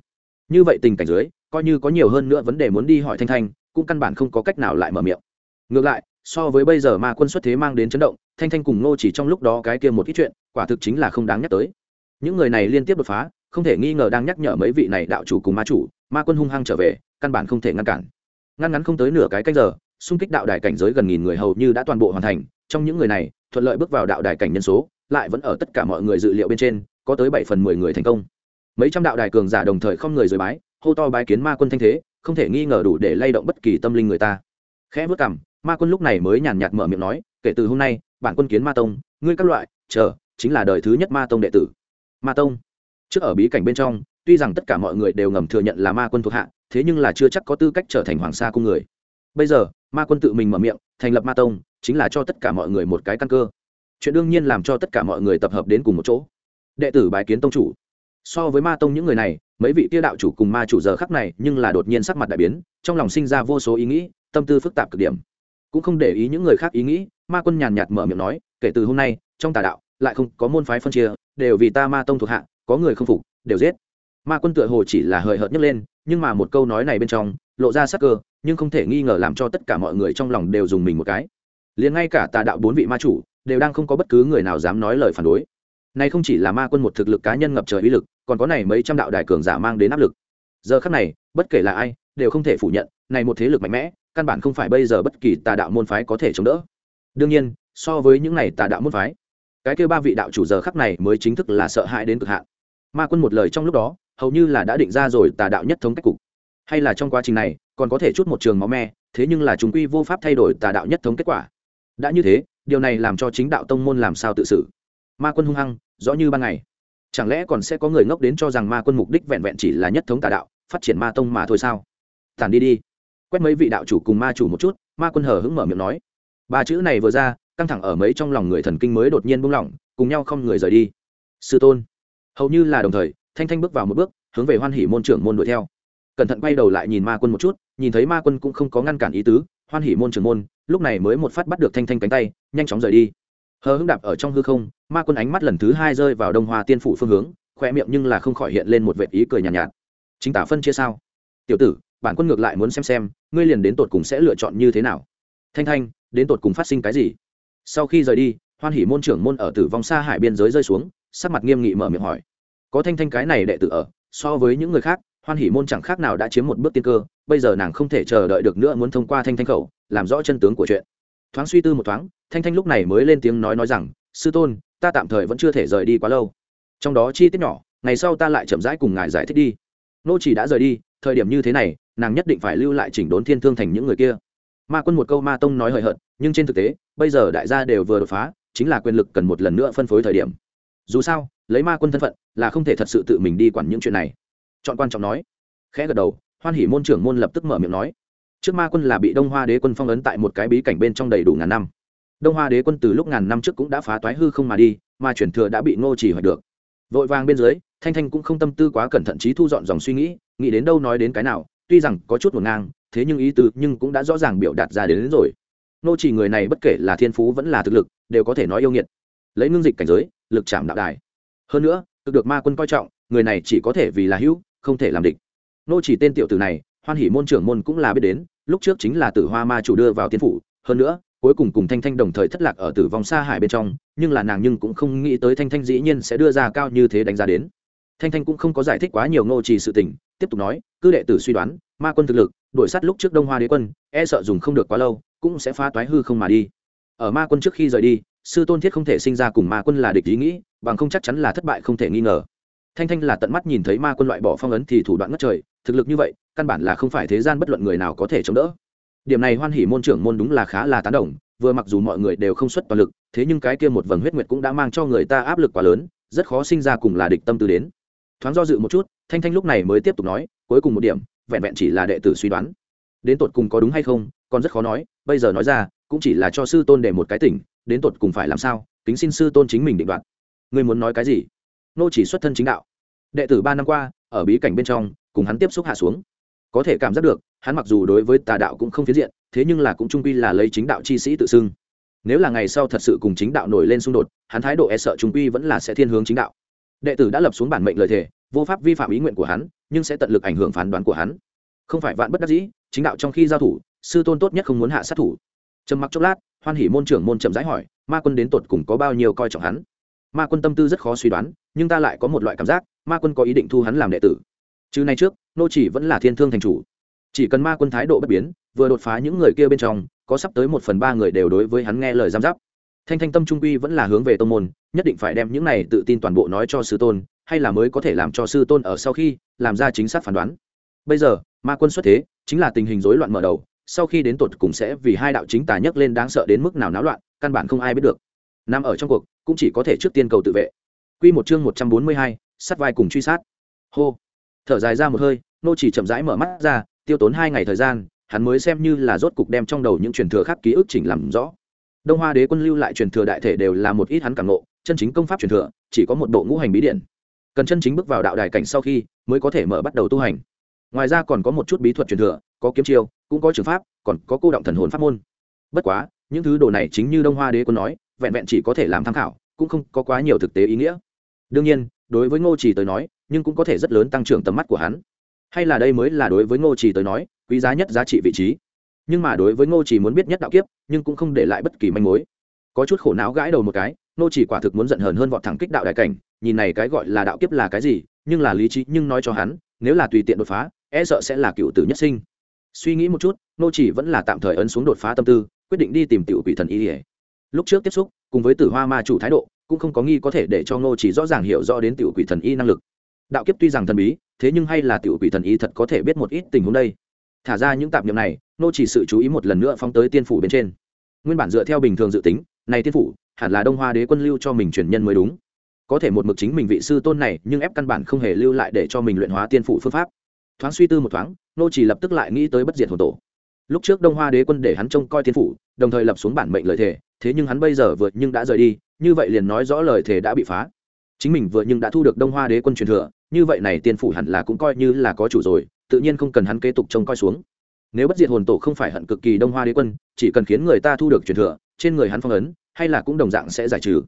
Như vậy tình cảnh dưới, coi như có nhiều hơn nữa vấn đề muốn đi hỏi thanh thanh, cũng căn bản không có cách nào lại mở miệng. Ngược lại, so với bây giờ ma quân xuất thế mang đến chấn động, thanh thanh cùng nô chỉ trong lúc đó cái kia một ít chuyện, quả thực chính là không đáng nhắc tới. Những người này liên tiếp đột phá không thể nghi ngờ đang nhắc nhở mấy vị này đạo chủ cùng ma chủ, ma quân hung hăng trở về, căn bản không thể ngăn cản. Ngăn ngắn không tới nửa cái canh giờ, xung kích đạo đài cảnh giới gần nghìn người hầu như đã toàn bộ hoàn thành, trong những người này, thuận lợi bước vào đạo đài cảnh nhân số, lại vẫn ở tất cả mọi người dự liệu bên trên, có tới bảy phần mười người thành công. Mấy trăm đạo đài cường giả đồng thời không người rời bái, hô to bái kiến ma quân thanh thế, không thể nghi ngờ đủ để lay động bất kỳ tâm linh người ta. Khẽ vất cảm ma quân lúc này mới nhàn nhạt mở miệng nói, kể từ hôm nay, bản quân kiến ma tông, ngươi các loại, chờ, chính là đời thứ nhất ma tông đệ tử. Ma tông trước ở bí cảnh bên trong, tuy rằng tất cả mọi người đều ngầm thừa nhận là ma quân thuộc hạ, thế nhưng là chưa chắc có tư cách trở thành hoàng sa cung người. Bây giờ, ma quân tự mình mở miệng, thành lập ma tông, chính là cho tất cả mọi người một cái căn cơ. Chuyện đương nhiên làm cho tất cả mọi người tập hợp đến cùng một chỗ. Đệ tử bái kiến tông chủ. So với ma tông những người này, mấy vị tiêu đạo chủ cùng ma chủ giờ khắc này nhưng là đột nhiên sắc mặt đại biến, trong lòng sinh ra vô số ý nghĩ, tâm tư phức tạp cực điểm. Cũng không để ý những người khác ý nghĩ, ma quân nhàn nhạt mở miệng nói, kể từ hôm nay, trong tà đạo, lại không có môn phái phân chia, đều vì ta ma tông thuộc hạ có người không phục, đều giết. Ma quân tựa hồ chỉ là hời hợt nhấc lên, nhưng mà một câu nói này bên trong, lộ ra sắc cơ, nhưng không thể nghi ngờ làm cho tất cả mọi người trong lòng đều dùng mình một cái. Liền ngay cả tà đạo bốn vị ma chủ, đều đang không có bất cứ người nào dám nói lời phản đối. Này không chỉ là ma quân một thực lực cá nhân ngập trời uy lực, còn có này mấy trăm đạo đại cường giả mang đến áp lực. Giờ khắc này, bất kể là ai, đều không thể phủ nhận, này một thế lực mạnh mẽ, căn bản không phải bây giờ bất kỳ tà đạo môn phái có thể chống đỡ. Đương nhiên, so với những này tà đạo môn phái, cái kêu ba vị đạo chủ giờ khắc này mới chính thức là sợ hãi đến cực hạn ma quân một lời trong lúc đó, hầu như là đã định ra rồi tà đạo nhất thống cách cục. Hay là trong quá trình này, còn có thể chút một trường máu me, thế nhưng là chúng quy vô pháp thay đổi tà đạo nhất thống kết quả. Đã như thế, điều này làm cho chính đạo tông môn làm sao tự xử? Ma quân hung hăng, rõ như ban ngày. Chẳng lẽ còn sẽ có người ngốc đến cho rằng ma quân mục đích vẹn vẹn chỉ là nhất thống tà đạo, phát triển ma tông mà thôi sao? Tàn đi đi. Quét mấy vị đạo chủ cùng ma chủ một chút, ma quân hờ hững mở miệng nói. Ba chữ này vừa ra, căng thẳng ở mấy trong lòng người thần kinh mới đột nhiên buông lỏng, cùng nhau không người rời đi. Sư tôn hầu như là đồng thời thanh thanh bước vào một bước hướng về hoan hỉ môn trưởng môn đuổi theo. Cẩn thận quay đầu lại nhìn ma quân một chút nhìn thấy ma quân cũng không có ngăn cản ý tứ hoan hỉ môn trưởng môn lúc này mới một phát bắt được thanh thanh cánh tay nhanh chóng rời đi. Hờ hững đạp ở trong hư không ma quân ánh mắt lần thứ hai rơi vào đông hoa tiên phủ phương hướng khoe miệng nhưng là không khỏi hiện lên một vệ ý cười nhàn nhạt, nhạt. Chính tả phân chia sao? Tiểu tử bản quân ngược lại muốn xem xem ngươi liền đến tột cùng sẽ lựa chọn như thế nào? Thanh thanh đến tột cùng phát sinh cái gì? Sau khi rời đi hoan hỉ môn trưởng môn ở tử vong xa hải biên giới rơi xuống sắc mặt nghiêm nghị mở miệng hỏi. Có thanh thanh cái này đệ tử ở, so với những người khác, hoan hỷ môn chẳng khác nào đã chiếm một bước tiên cơ, bây giờ nàng không thể chờ đợi được nữa muốn thông qua thanh thanh khẩu, làm rõ chân tướng của chuyện. Thoáng suy tư một thoáng, thanh thanh lúc này mới lên tiếng nói nói rằng, sư tôn, ta tạm thời vẫn chưa thể rời đi quá lâu. Trong đó chi tiết nhỏ, ngày sau ta lại chậm rãi cùng ngài giải thích đi. Nô chỉ đã rời đi, thời điểm như thế này, nàng nhất định phải lưu lại chỉnh đốn thiên thương thành những người kia. Ma quân một câu ma tông nói hời hợt, nhưng trên thực tế, bây giờ đại gia đều vừa đột phá, chính là quyền lực cần một lần nữa phân phối thời điểm dù sao lấy ma quân thân phận là không thể thật sự tự mình đi quản những chuyện này. Chọn quan trọng nói. Khẽ gật đầu hoan hỉ môn trưởng môn lập tức mở miệng nói. Trước ma quân là bị đông hoa đế quân phong ấn tại một cái bí cảnh bên trong đầy đủ ngàn năm. Đông hoa đế quân từ lúc ngàn năm trước cũng đã phá toái hư không mà đi mà chuyển thừa đã bị ngô chỉ hoạch được. Vội vàng bên dưới thanh thanh cũng không tâm tư quá cẩn thận trí thu dọn dòng suy nghĩ nghĩ đến đâu nói đến cái nào tuy rằng có chút ngổn ngang thế nhưng ý tứ nhưng cũng đã rõ ràng biểu đạt ra đến, đến rồi. Nô chỉ người này bất kể là thiên phú vẫn là thực lực đều có thể nói yêu nghiệt. Lấy ngưng dịch cảnh giới lực chạm đạo đài. Hơn nữa thực được ma quân coi trọng, người này chỉ có thể vì là hữu, không thể làm địch. Nô chỉ tên tiểu tử này, hoan hỉ môn trưởng môn cũng là biết đến, lúc trước chính là tử hoa ma chủ đưa vào tiên phủ, hơn nữa, cuối cùng cùng thanh thanh đồng thời thất lạc ở tử vong xa hải bên trong, nhưng là nàng nhưng cũng không nghĩ tới thanh thanh dĩ nhiên sẽ đưa ra cao như thế đánh giá đến. Thanh thanh cũng không có giải thích quá nhiều ngô trì sự tình, tiếp tục nói, cứ đệ tử suy đoán, ma quân thực lực, đuổi sát lúc trước đông hoa đế quân e sợ dùng không được quá lâu, cũng sẽ phá toái hư không mà đi. Ở ma quân trước khi rời đi sư tôn thiết không thể sinh ra cùng ma quân là địch ý nghĩ, bằng không chắc chắn là thất bại không thể nghi ngờ. Thanh thanh là tận mắt nhìn thấy ma quân loại bỏ phong ấn thì thủ đoạn ngất trời, thực lực như vậy, căn bản là không phải thế gian bất luận người nào có thể chống đỡ. Điểm này hoan hỉ môn trưởng môn đúng là khá là tán đồng, vừa mặc dù mọi người đều không xuất toàn lực, thế nhưng cái kia một vầng huyết nguyệt cũng đã mang cho người ta áp lực quá lớn, rất khó sinh ra cùng là địch tâm tư đến. Thoáng do dự một chút, thanh thanh lúc này mới tiếp tục nói, cuối cùng một điểm, vẹn vẹn chỉ là đệ tử suy đoán. Đến tột cùng có đúng hay không, còn rất khó nói, bây giờ nói ra, cũng chỉ là cho sư tôn để một cái tỉnh đến tột cùng phải làm sao, kính xin sư tôn chính mình định đoạt. Ngươi muốn nói cái gì? Nô chỉ xuất thân chính đạo. Đệ tử ba năm qua, ở bí cảnh bên trong, cùng hắn tiếp xúc hạ xuống. Có thể cảm giác được, hắn mặc dù đối với tà đạo cũng không phiến diện, thế nhưng là cũng trung quy là lấy chính đạo chi sĩ tự xưng. Nếu là ngày sau thật sự cùng chính đạo nổi lên xung đột, hắn thái độ e sợ trung quy vẫn là sẽ thiên hướng chính đạo. Đệ tử đã lập xuống bản mệnh lời thề, vô pháp vi phạm ý nguyện của hắn, nhưng sẽ tận lực ảnh hưởng phán đoán của hắn. Không phải vạn bất đắc dĩ, chính đạo trong khi giao thủ, sư tôn tốt nhất không muốn hạ sát thủ trầm mặc chốc lát, hoan hỉ môn trưởng môn chậm rãi hỏi, ma quân đến tột cùng có bao nhiêu coi trọng hắn? Ma quân tâm tư rất khó suy đoán, nhưng ta lại có một loại cảm giác, ma quân có ý định thu hắn làm đệ tử. Chứ nay trước, nô chỉ vẫn là thiên thương thành chủ. Chỉ cần ma quân thái độ bất biến, vừa đột phá những người kia bên trong, có sắp tới một phần ba người đều đối với hắn nghe lời giám giáp. Thanh thanh tâm trung quy vẫn là hướng về tô môn, nhất định phải đem những này tự tin toàn bộ nói cho sư tôn, hay là mới có thể làm cho sư tôn ở sau khi, làm ra chính xác phán đoán. Bây giờ, ma quân xuất thế, chính là tình hình rối loạn mở đầu sau khi đến tột cùng sẽ vì hai đạo chính tà nhấc lên đáng sợ đến mức nào náo loạn căn bản không ai biết được nằm ở trong cuộc cũng chỉ có thể trước tiên cầu tự vệ Quy một chương một trăm bốn mươi hai, sắt vai cùng truy sát. Hô. Thở dài ra một hơi, nô chỉ chậm rãi mở mắt ra, tiêu tốn hai ngày thời gian, hắn mới xem như là rốt cục đem trong đầu những truyền thừa khác ký ức chỉnh làm rõ. Đông Hoa Đế quân lưu lại truyền thừa đại thể đều là một ít hắn cảm nộ, chân chính công pháp truyền thừa, chỉ có một bộ ngũ hành bí điển. Cần chân chính bước vào đạo đài cảnh sau khi, mới có thể mở bắt đầu tu hành. Ngoài ra còn có một chút bí thuật truyền thừa, có kiếm chiêu, cũng có trường pháp, còn có cô động thần hồn pháp môn. Bất quá, những thứ đồ này chính như Đông Hoa Đế quân nói, vẹn vẹn chỉ có thể làm tham khảo, cũng không có quá nhiều thực tế ý nghĩa. Đương nhiên đối với ngô trì tới nói nhưng cũng có thể rất lớn tăng trưởng tầm mắt của hắn. Hay là đây mới là đối với ngô trì tới nói quý giá nhất giá trị vị trí. Nhưng mà đối với ngô trì muốn biết nhất đạo kiếp nhưng cũng không để lại bất kỳ manh mối. Có chút khổ não gãi đầu một cái ngô trì quả thực muốn giận hờn hơn vọt thẳng kích đạo đại cảnh nhìn này cái gọi là đạo kiếp là cái gì nhưng là lý trí nhưng nói cho hắn nếu là tùy tiện đột phá e sợ sẽ là cựu tử nhất sinh suy nghĩ một chút nô chỉ vẫn là tạm thời ấn xuống đột phá tâm tư, quyết định đi tìm tiểu quỷ thần y ỉa lúc trước tiếp xúc, cùng với tử hoa ma chủ thái độ, cũng không có nghi có thể để cho nô chỉ rõ ràng hiểu rõ đến tiểu quỷ thần y năng lực. Đạo kiếp tuy rằng thần bí, thế nhưng hay là tiểu quỷ thần y thật có thể biết một ít tình huống đây. Thả ra những tạp niệm này nô chỉ sự chú ý một lần nữa phóng tới tiên phủ bên trên. Nguyên bản dựa theo bình thường dự tính, này tiên phủ, hẳn là đông hoa đế quân lưu cho mình truyền nhân mới đúng. Có thể một mực chính mình vị sư tôn này, nhưng ép căn bản không hề lưu lại để cho mình luyện hóa tiên phủ phương pháp. Thoáng suy tư một thoáng nô chỉ lập tức lại nghĩ tới bất diệt hồn tổ. Lúc trước đông hoa đế quân để hắn trông coi thiên phủ, đồng thời lập xuống bản mệnh lợi thể thế nhưng hắn bây giờ vượt nhưng đã rời đi, như vậy liền nói rõ lời thề đã bị phá. Chính mình vượt nhưng đã thu được đông hoa đế quân truyền thừa, như vậy này tiên phủ hẳn là cũng coi như là có chủ rồi, tự nhiên không cần hắn kế tục trông coi xuống. Nếu bất diệt hồn tổ không phải hận cực kỳ đông hoa đế quân, chỉ cần khiến người ta thu được truyền thừa, trên người hắn phong ấn, hay là cũng đồng dạng sẽ giải trừ.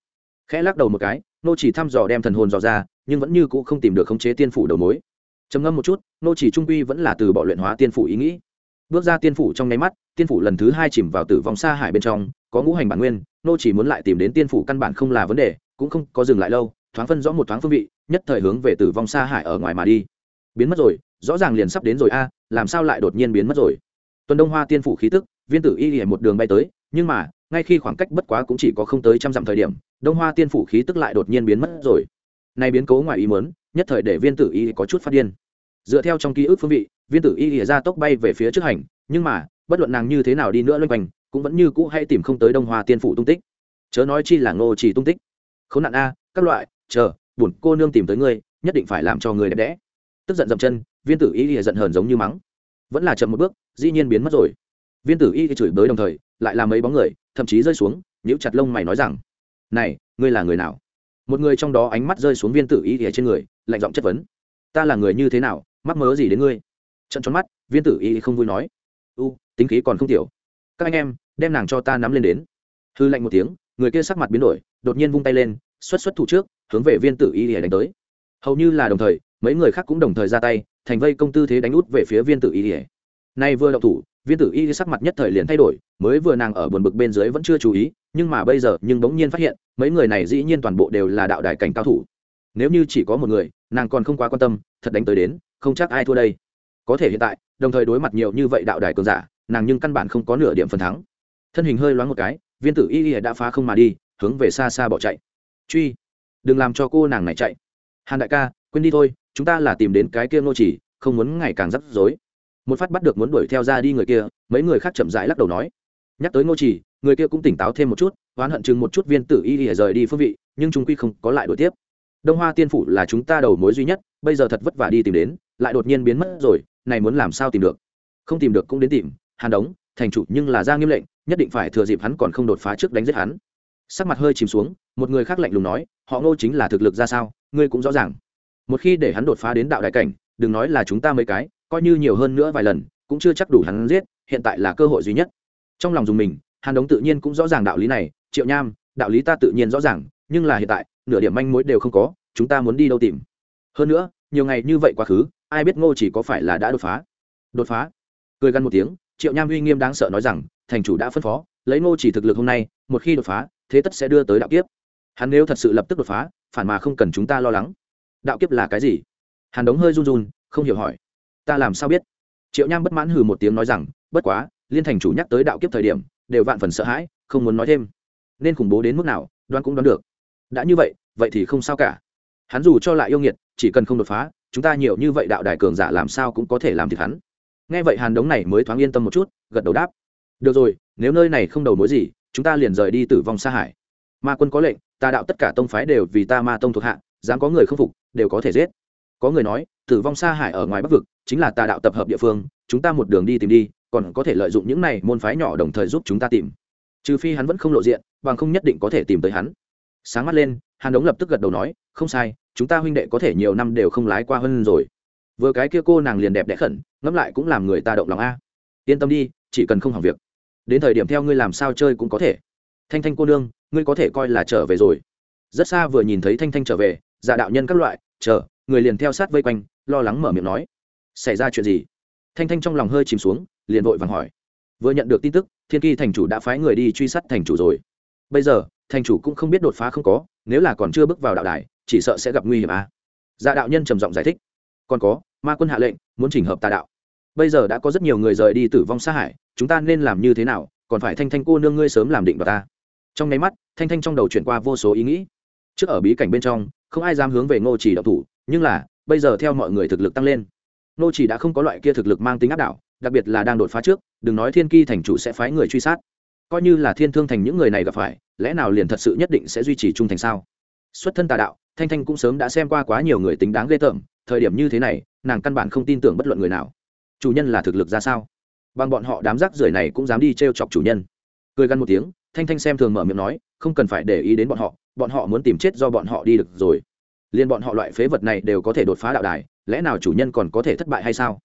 Khẽ lắc đầu một cái, nô chỉ thăm dò đem thần hồn dò ra, nhưng vẫn như cũ không tìm được khống chế tiên phủ đầu mối trầm ngâm một chút, nô chỉ trung quy vẫn là từ bỏ luyện hóa tiên phủ ý nghĩ. Bước ra tiên phủ trong nháy mắt, tiên phủ lần thứ hai chìm vào tử vong xa hải bên trong, có ngũ hành bản nguyên, nô chỉ muốn lại tìm đến tiên phủ căn bản không là vấn đề, cũng không có dừng lại lâu, thoáng phân rõ một thoáng phương vị, nhất thời hướng về tử vong xa hải ở ngoài mà đi. Biến mất rồi, rõ ràng liền sắp đến rồi a, làm sao lại đột nhiên biến mất rồi? Tuần đông hoa tiên phủ khí tức, viên tử y hiển một đường bay tới, nhưng mà, ngay khi khoảng cách bất quá cũng chỉ có không tới trăm dặm thời điểm, đông hoa tiên phủ khí tức lại đột nhiên biến mất rồi. Nay biến cố ngoài ý muốn, nhất thời để viên tử y có chút phát điên dựa theo trong ký ức phương vị, viên tử y ỉa ra tốc bay về phía trước hành, nhưng mà, bất luận nàng như thế nào đi nữa loanh quanh, cũng vẫn như cũ hay tìm không tới đông hoa tiên phủ tung tích. Chớ nói chi là ngô chỉ tung tích. K h ố n nạn a, các loại, chờ, buồn cô nương tìm tới ngươi, nhất định phải làm cho người đẹp đẽ. Tức giận dậm chân, viên tử y ỉa giận hờn giống như mắng. Vẫn là chậm một bước, dĩ nhiên biến mất rồi. Viên tử y chửi bới đồng thời, lại làm mấy bóng người, thậm chí rơi xuống, nhíu chặt lông mày nói rằng, này, ngươi là người nào? Một người trong đó ánh mắt rơi xuống viên tử y ỉa trên người, lạnh giọng chất vấn, ta là người như thế nào mắc mớ gì đến ngươi? Trận tròn mắt, viên tử y không vui nói. U, tính khí còn không tiểu. Các anh em, đem nàng cho ta nắm lên đến. Hư lạnh một tiếng, người kia sắc mặt biến đổi, đột nhiên vung tay lên, xuất xuất thủ trước, hướng về viên tử y để đánh tới. Hầu như là đồng thời, mấy người khác cũng đồng thời ra tay, thành vây công tư thế đánh út về phía viên tử y để. nay vừa đậu thủ, viên tử y sắc mặt nhất thời liền thay đổi, mới vừa nàng ở buồn bực bên dưới vẫn chưa chú ý, nhưng mà bây giờ nhưng bỗng nhiên phát hiện, mấy người này dĩ nhiên toàn bộ đều là đạo đại cảnh cao thủ. Nếu như chỉ có một người, nàng còn không quá quan tâm, thật đánh tới đến không chắc ai thua đây. Có thể hiện tại, đồng thời đối mặt nhiều như vậy đạo đài cường giả, nàng nhưng căn bản không có nửa điểm phần thắng. Thân hình hơi loáng một cái, viên tử y y đã phá không mà đi, hướng về xa xa bỏ chạy. Truy, đừng làm cho cô nàng này chạy. Hàn đại ca, quên đi thôi, chúng ta là tìm đến cái kia nô chỉ, không muốn ngày càng rắc rối. Một phát bắt được muốn đuổi theo ra đi người kia, mấy người khác chậm rãi lắc đầu nói. Nhắc tới ngô chỉ, người kia cũng tỉnh táo thêm một chút, oán hận chừng một chút viên tử y y rời đi phương vị, nhưng chúng quy không có lại đuổi tiếp. Đông hoa tiên phủ là chúng ta đầu mối duy nhất bây giờ thật vất vả đi tìm đến, lại đột nhiên biến mất rồi, này muốn làm sao tìm được? Không tìm được cũng đến tìm, hàn đống, thành chủ nhưng là ra nghiêm lệnh, nhất định phải thừa dịp hắn còn không đột phá trước đánh giết hắn. Sắc mặt hơi chìm xuống, một người khác lạnh lùng nói, họ ngô chính là thực lực ra sao, ngươi cũng rõ ràng. Một khi để hắn đột phá đến đạo đại cảnh, đừng nói là chúng ta mấy cái, coi như nhiều hơn nữa vài lần, cũng chưa chắc đủ hắn giết, hiện tại là cơ hội duy nhất. Trong lòng dùng mình, hàn đống tự nhiên cũng rõ ràng đạo lý này, triệu nham, đạo lý ta tự nhiên rõ ràng, nhưng là hiện tại, nửa điểm manh mối đều không có, chúng ta muốn đi đâu tìm? Hơn nữa, nhiều ngày như vậy quá khứ, ai biết ngô chỉ có phải là đã đột phá? Đột phá? Cười gằn một tiếng, triệu nham uy nghiêm đáng sợ nói rằng, thành chủ đã phân phó, lấy ngô chỉ thực lực hôm nay, một khi đột phá, thế tất sẽ đưa tới đạo kiếp. Hắn nếu thật sự lập tức đột phá, phản mà không cần chúng ta lo lắng. Đạo kiếp là cái gì? Hàn đống hơi run run, không hiểu hỏi. Ta làm sao biết? Triệu nham bất mãn hừ một tiếng nói rằng, bất quá, liên thành chủ nhắc tới đạo kiếp thời điểm, đều vạn phần sợ hãi, không muốn nói thêm. Nên khủng bố đến mức nào, đoán cũng đoán được. Đã như vậy vậy thì không sao cả hắn dù cho lại yêu nghiệt, chỉ cần không đột phá, chúng ta nhiều như vậy đạo đại cường giả làm sao cũng có thể làm thiệt hắn. Nghe vậy hàn đống này mới thoáng yên tâm một chút, gật đầu đáp. Được rồi, nếu nơi này không đầu mối gì, chúng ta liền rời đi tử vong xa hải. Ma quân có lệnh, ta đạo tất cả tông phái đều vì ta ma tông thuộc hạ, dám có người không phục, đều có thể giết. Có người nói, tử vong xa hải ở ngoài bắc vực, chính là tà đạo tập hợp địa phương, chúng ta một đường đi tìm đi, còn có thể lợi dụng những này môn phái nhỏ đồng thời giúp chúng ta tìm. Trừ phi hắn vẫn không lộ diện, bằng không nhất định có thể tìm tới hắn. Sáng mắt lên, hàn đống lập tức gật đầu nói, không sai chúng ta huynh đệ có thể nhiều năm đều không lái qua hơn rồi. Vừa cái kia cô nàng liền đẹp đẽ khẩn, ngẫm lại cũng làm người ta động lòng a. Yên tâm đi, chỉ cần không hỏng việc. Đến thời điểm theo ngươi làm sao chơi cũng có thể. Thanh thanh cô nương, ngươi có thể coi là trở về rồi. Rất xa vừa nhìn thấy thanh thanh trở về giả đạo nhân các loại, chờ, người liền theo sát vây quanh, lo lắng mở miệng nói. Xảy ra chuyện gì? Thanh thanh trong lòng hơi chìm xuống, liền vội vàng hỏi. Vừa nhận được tin tức, thiên kỳ thành chủ đã phái người đi truy sát thành chủ rồi. Bây giờ, thành chủ cũng không biết đột phá không có, nếu là còn chưa bước vào đạo đài chỉ sợ sẽ gặp nguy hiểm à. dạ đạo nhân trầm giọng giải thích. Còn có, ma quân hạ lệnh, muốn chỉnh hợp tà đạo. Bây giờ đã có rất nhiều người rời đi tử vong xa hải, chúng ta nên làm như thế nào? Còn phải thanh thanh cô nương ngươi sớm làm định vào ta. Trong nháy mắt, thanh thanh trong đầu chuyển qua vô số ý nghĩ. Trước ở bí cảnh bên trong, không ai dám hướng về ngô chỉ đạo thủ, nhưng là, bây giờ theo mọi người thực lực tăng lên. Ngô chỉ đã không có loại kia thực lực mang tính áp đảo, đặc biệt là đang đột phá trước, đừng nói thiên ki thành chủ sẽ phái người truy sát. Coi như là thiên thương thành những người này gặp phải, lẽ nào liền thật sự nhất định sẽ duy trì trung thành sao? Xuất thân tà đạo thanh thanh cũng sớm đã xem qua quá nhiều người tính đáng ghê tởm, thời điểm như thế này, nàng căn bản không tin tưởng bất luận người nào. Chủ nhân là thực lực ra sao? Bằng bọn họ đám rác rưởi này cũng dám đi t r e o chọc chủ nhân. Cười gắn một tiếng, thanh thanh xem thường mở miệng nói, không cần phải để ý đến bọn họ bọn họ muốn tìm chết do bọn họ đi được rồi. Liền bọn họ loại phế vật này đều có thể đột phá đạo đài, lẽ nào chủ nhân còn có thể thất bại hay sao?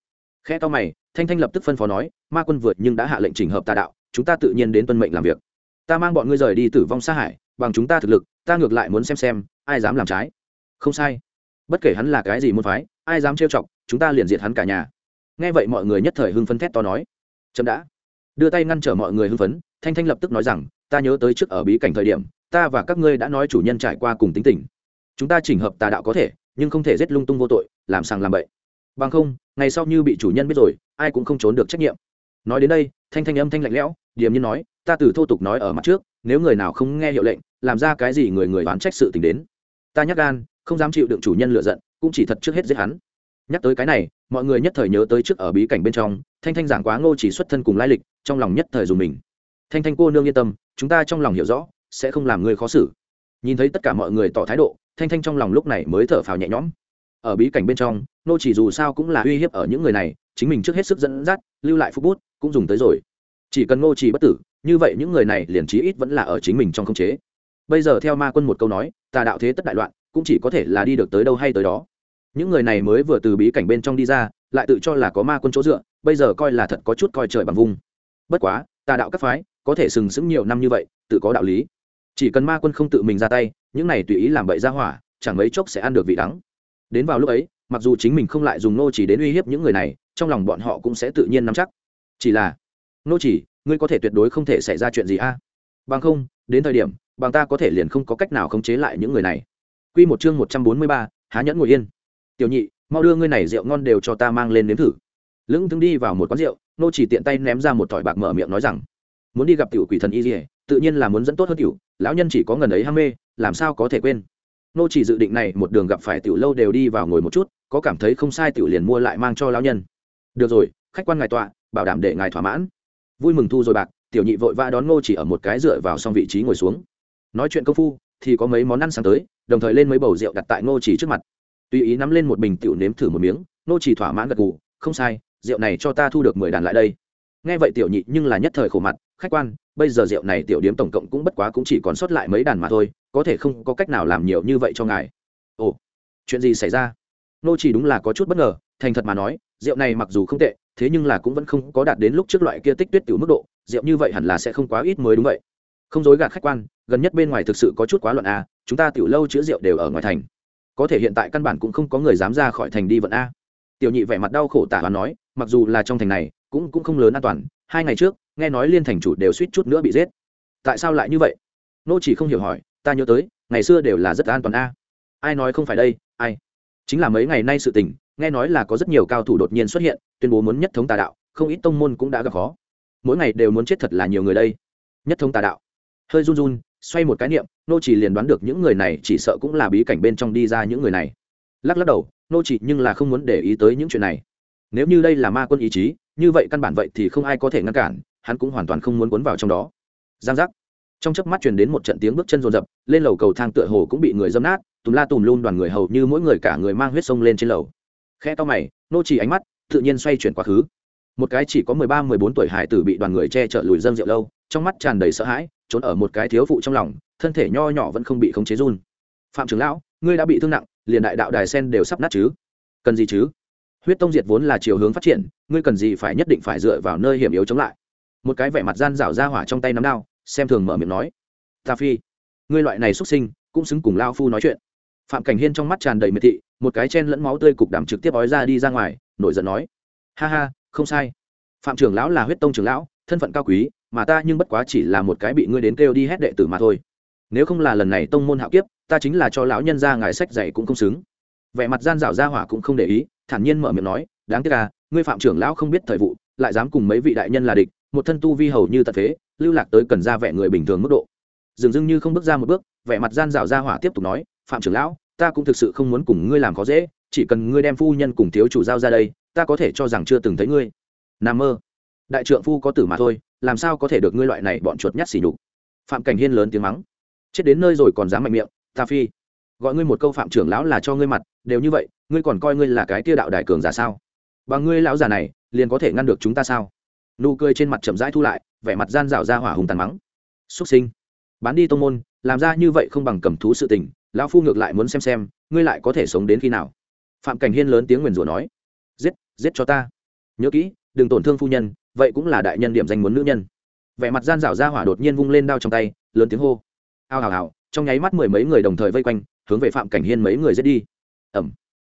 Khe to mày, thanh thanh lập tức phân phó nói, ma quân vượt nhưng đã hạ lệnh trình hợp tà đạo, chúng ta tự nhiên đến tuân mệnh làm việc. Ta mang bọn ngươi rời đi tử vong xa hải, bằng chúng ta thực lực, ta ngược lại muốn xem xem ai dám làm trái? Không sai. Bất kể hắn là cái gì muốn phái, ai dám trêu chọc, chúng ta liền diệt hắn cả nhà. Nghe vậy mọi người nhất thời hưng phấn thét to nói. Chậm đã. Đưa tay ngăn trở mọi người hưng phấn, thanh thanh lập tức nói rằng, ta nhớ tới trước ở bí cảnh thời điểm, ta và các ngươi đã nói chủ nhân trải qua cùng tính tình. Chúng ta chỉnh hợp tà đạo có thể, nhưng không thể giết lung tung vô tội, làm sàng làm bậy. Bằng không, ngày sau như bị chủ nhân biết rồi, ai cũng không trốn được trách nhiệm. Nói đến đây, thanh thanh âm thanh lạnh lẽo, điềm nhiên nói, ta từ thô tục nói ở mặt trước, nếu người nào không nghe hiệu lệnh, làm ra cái gì người người đoán trách sự tình đến ta nhắc gan, không dám chịu đựng chủ nhân lựa giận, cũng chỉ thật trước hết giết hắn. Nhắc tới cái này, mọi người nhất thời nhớ tới trước ở bí cảnh bên trong, thanh thanh giảng quá ngô chỉ xuất thân cùng lai lịch, trong lòng nhất thời dùng mình. Thanh thanh cô nương yên tâm, chúng ta trong lòng hiểu rõ, sẽ không làm người khó xử. Nhìn thấy tất cả mọi người tỏ thái độ, thanh thanh trong lòng lúc này mới thở phào nhẹ nhõm. Ở bí cảnh bên trong nô chỉ dù sao cũng là uy hiếp ở những người này, chính mình trước hết sức dẫn dắt, lưu lại phúc bút, cũng dùng tới rồi. Chỉ cần ngô chỉ bất tử, như vậy những người này liền chí ít vẫn là ở chính mình trong khống chế. Bây giờ theo ma quân một câu nói tà đạo thế tất đại loạn, cũng chỉ có thể là đi được tới đâu hay tới đó. Những người này mới vừa từ bí cảnh bên trong đi ra, lại tự cho là có ma quân chỗ dựa, bây giờ coi là thật có chút coi trời bằng vung. Bất quá, tà đạo các phái, có thể sừng sững nhiều năm như vậy, tự có đạo lý. Chỉ cần ma quân không tự mình ra tay, những này tùy ý làm bậy ra hỏa, chẳng mấy chốc sẽ ăn được vị đắng. Đến vào lúc ấy, mặc dù chính mình không lại dùng nô chỉ đến uy hiếp những người này, trong lòng bọn họ cũng sẽ tự nhiên nắm chắc. Chỉ là, nô chỉ, ngươi có thể tuyệt đối không thể xảy ra chuyện gì a. Bằng không đến thời điểm bằng ta có thể liền không có cách nào khống chế lại những người này. Quy một chương một trăm bốn mươi ba, há nhẫn ngồi yên. Tiểu nhị mau đưa ngươi này rượu ngon đều cho ta mang lên nếm thử. Lững thững đi vào một quán rượu nô chỉ tiện tay ném ra một tỏi bạc mở miệng nói rằng muốn đi gặp tiểu quỷ thần y dỉa tự nhiên là muốn dẫn tốt hơn tiểu lão nhân chỉ có ngần ấy ham mê làm sao có thể quên? Nô chỉ dự định này một đường gặp phải tiểu lâu đều đi vào ngồi một chút có cảm thấy không sai tiểu liền mua lại mang cho lão nhân. Được rồi khách quan ngài tọa bảo đảm để ngài thỏa mãn. Vui mừng thu rồi bạc tiểu nhị vội vã đón ngô chỉ ở một cái dựa vào xong vị trí ngồi xuống. Nói chuyện công phu, thì có mấy món ăn sáng tới, đồng thời lên mấy bầu rượu đặt tại ngô chỉ trước mặt. Tùy ý nắm lên một bình tiểu nếm thử một miếng, ngô chỉ thỏa mãn gật gù, không sai, rượu này cho ta thu được mười đàn lại đây. Nghe vậy tiểu nhị nhưng là nhất thời khổ mặt, khách quan, bây giờ rượu này tiểu điếm tổng cộng cũng bất quá cũng chỉ còn sót lại mấy đàn mà thôi, có thể không có cách nào làm nhiều như vậy cho ngài. Ồ, chuyện gì xảy ra? Nô chỉ đúng là có chút bất ngờ, thành thật mà nói, rượu này mặc dù không tệ, thế nhưng là cũng vẫn không có đạt đến lúc trước loại kia tích tuyết tiểu mức độ rượu như vậy hẳn là sẽ không quá ít mới đúng vậy. Không dối gạt khách quan, gần nhất bên ngoài thực sự có chút quá luận a, chúng ta tiểu lâu chữa rượu đều ở ngoài thành. Có thể hiện tại căn bản cũng không có người dám ra khỏi thành đi vận a. Tiểu nhị vẻ mặt đau khổ tả và nói, mặc dù là trong thành này, cũng cũng không lớn an toàn, hai ngày trước, nghe nói liên thành chủ đều suýt chút nữa bị giết. Tại sao lại như vậy? Nô chỉ không hiểu hỏi, ta nhớ tới, ngày xưa đều là rất an toàn a. Ai nói không phải đây, ai? Chính là mấy ngày nay sự tình, nghe nói là có rất nhiều cao thủ đột nhiên xuất hiện, tuyên bố muốn nhất thống tà đạo, không ít tông môn cũng đã gặp khó mỗi ngày đều muốn chết thật là nhiều người đây. Nhất thông tà đạo. Hơi run run, xoay một cái niệm, nô chỉ liền đoán được những người này chỉ sợ cũng là bí cảnh bên trong đi ra những người này. Lắc lắc đầu, nô chỉ nhưng là không muốn để ý tới những chuyện này. Nếu như đây là ma quân ý chí, như vậy căn bản vậy thì không ai có thể ngăn cản, hắn cũng hoàn toàn không muốn cuốn vào trong đó. Giang giác. Trong chớp mắt truyền đến một trận tiếng bước chân rồn rập, lên lầu cầu thang tựa hồ cũng bị người dâm nát, tùm la tùm luôn đoàn người hầu như mỗi người cả người mang huyết sông lên trên lầu. Khe to mày, nô chỉ ánh mắt tự nhiên xoay chuyển quá khứ một cái chỉ có mười ba, mười bốn tuổi hải tử bị đoàn người che chở lùi dâm rượu lâu, trong mắt tràn đầy sợ hãi, trốn ở một cái thiếu phụ trong lòng, thân thể nho nhỏ vẫn không bị khống chế run. Phạm trưởng lão, ngươi đã bị thương nặng, liền đại đạo đài sen đều sắp nát chứ? Cần gì chứ? Huyết tông diệt vốn là chiều hướng phát triển, ngươi cần gì phải nhất định phải dựa vào nơi hiểm yếu chống lại. Một cái vẻ mặt gian rảo ra hỏa trong tay nắm đao, xem thường mở miệng nói. Ta phi, ngươi loại này xuất sinh, cũng xứng cùng lao phu nói chuyện. Phạm cảnh hiên trong mắt tràn đầy miệt thị, một cái chen lẫn máu tươi cục đảm trực tiếp ói ra đi ra ngoài, nổi giận nói. Ha ha không sai. Phạm trưởng lão là huyết tông trưởng lão, thân phận cao quý, mà ta nhưng bất quá chỉ là một cái bị ngươi đến kêu đi hết đệ tử mà thôi. Nếu không là lần này tông môn hạo kiếp, ta chính là cho lão nhân ra ngài sách dạy cũng không xứng. Vẻ mặt gian rảo ra hỏa cũng không để ý, thản nhiên mở miệng nói, đáng tiếc là ngươi phạm trưởng lão không biết thời vụ, lại dám cùng mấy vị đại nhân là địch, một thân tu vi hầu như tật phế, lưu lạc tới cần ra vẻ người bình thường mức độ. Dường dưng như không bước ra một bước, vẻ mặt gian rảo ra hỏa tiếp tục nói, phạm trưởng lão, ta cũng thực sự không muốn cùng ngươi làm khó dễ, chỉ cần ngươi đem phu nhân cùng thiếu chủ giao ra đây ta có thể cho rằng chưa từng thấy ngươi. N mơ. Đại trượng phu có tử mà thôi, làm sao có thể được ngươi loại này bọn chuột nhắt xỉ nhục? Phạm cảnh hiên lớn tiếng mắng. Chết đến nơi rồi còn dám mạnh miệng, ta phi. Gọi ngươi một câu phạm trưởng lão là cho ngươi mặt, đều như vậy, ngươi còn coi ngươi là cái tia đạo đại cường giả sao? Bằng ngươi lão già này, liền có thể ngăn được chúng ta sao? Nụ cười trên mặt chậm rãi thu lại, vẻ mặt gian rào ra hỏa hùng tàn mắng. Xuất sinh. Bán đi tông môn, làm ra như vậy không bằng cầm thú sự tình, lão phu ngược lại muốn xem xem, ngươi lại có thể sống đến khi nào? Phạm cảnh hiên lớn tiếng nguyền rủa nói giết cho ta. Nhớ kỹ, đừng tổn thương phu nhân, vậy cũng là đại nhân điểm danh muốn nữ nhân. Vẻ mặt gian rảo ra hỏa đột nhiên vung lên đao trong tay, lớn tiếng hô. Ao hào hào, trong nháy mắt mười mấy người đồng thời vây quanh, hướng về phạm cảnh hiên mấy người giết đi. Ẩm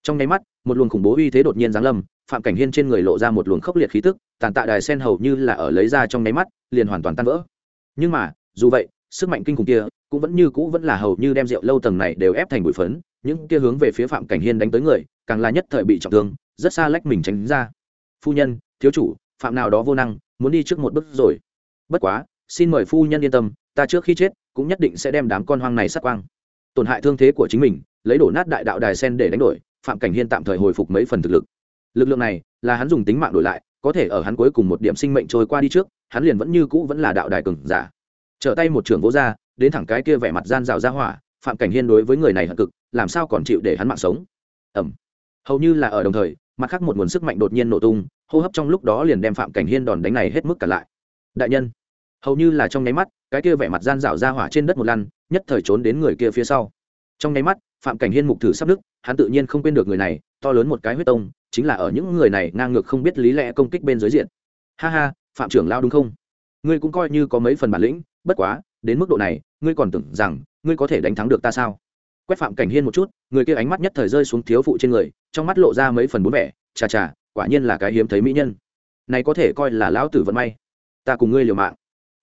trong nháy mắt, một luồng khủng bố uy thế đột nhiên giáng lâm, phạm cảnh hiên trên người lộ ra một luồng khốc liệt khí tức, tàn tạ đài sen hầu như là ở lấy ra trong nháy mắt, liền hoàn toàn tan vỡ. Nhưng mà, dù vậy, sức mạnh kinh khủng kia cũng vẫn như cũ vẫn là hầu như đem rượu lâu tầng này đều ép thành bụi phấn, những kia hướng về phía phạm cảnh hiên đánh tới người càng là nhất thời bị trọng thương, rất xa lách mình tránh ra. Phu nhân, thiếu chủ, phạm nào đó vô năng, muốn đi trước một bước rồi. Bất quá, xin mời phu nhân yên tâm, ta trước khi chết, cũng nhất định sẽ đem đám con hoang này sát quang. Tổn hại thương thế của chính mình, lấy đổ nát đại đạo đài sen để đánh đổi, phạm cảnh hiên tạm thời hồi phục mấy phần thực lực. Lực lượng này, là hắn dùng tính mạng đổi lại, có thể ở hắn cuối cùng một điểm sinh mệnh trôi qua đi trước, hắn liền vẫn như cũ vẫn là đạo đài cường giả. Trở tay một trưởng vỗ ra, đến thẳng cái kia vẻ mặt gian rào ra hỏa, phạm cảnh hiên đối với người này hận cực, làm sao còn chịu để hắn mạng sống? Ẩm hầu như là ở đồng thời, mặt khác một nguồn sức mạnh đột nhiên nổ tung, hô hấp trong lúc đó liền đem phạm cảnh hiên đòn đánh này hết mức cả lại. Đại nhân, hầu như là trong nháy mắt, cái kia vẻ mặt gian rảo ra hỏa trên đất một lăn, nhất thời trốn đến người kia phía sau. Trong nháy mắt, phạm cảnh hiên mục thử sắp đức hắn tự nhiên không quên được người này, to lớn một cái huyết tông, chính là ở những người này ngang ngược không biết lý lẽ công kích bên dưới diện. Ha ha, phạm trưởng lao đúng không? Ngươi cũng coi như có mấy phần bản lĩnh, bất quá, đến mức độ này, ngươi còn tưởng rằng, ngươi có thể đánh thắng được ta sao? Quét phạm cảnh hiên một chút, người kia ánh mắt nhất thời rơi xuống thiếu phụ trên người, trong mắt lộ ra mấy phần bốn vẻ, chà chà, quả nhiên là cái hiếm thấy mỹ nhân. Này có thể coi là lão tử vận may. Ta cùng ngươi liều mạng.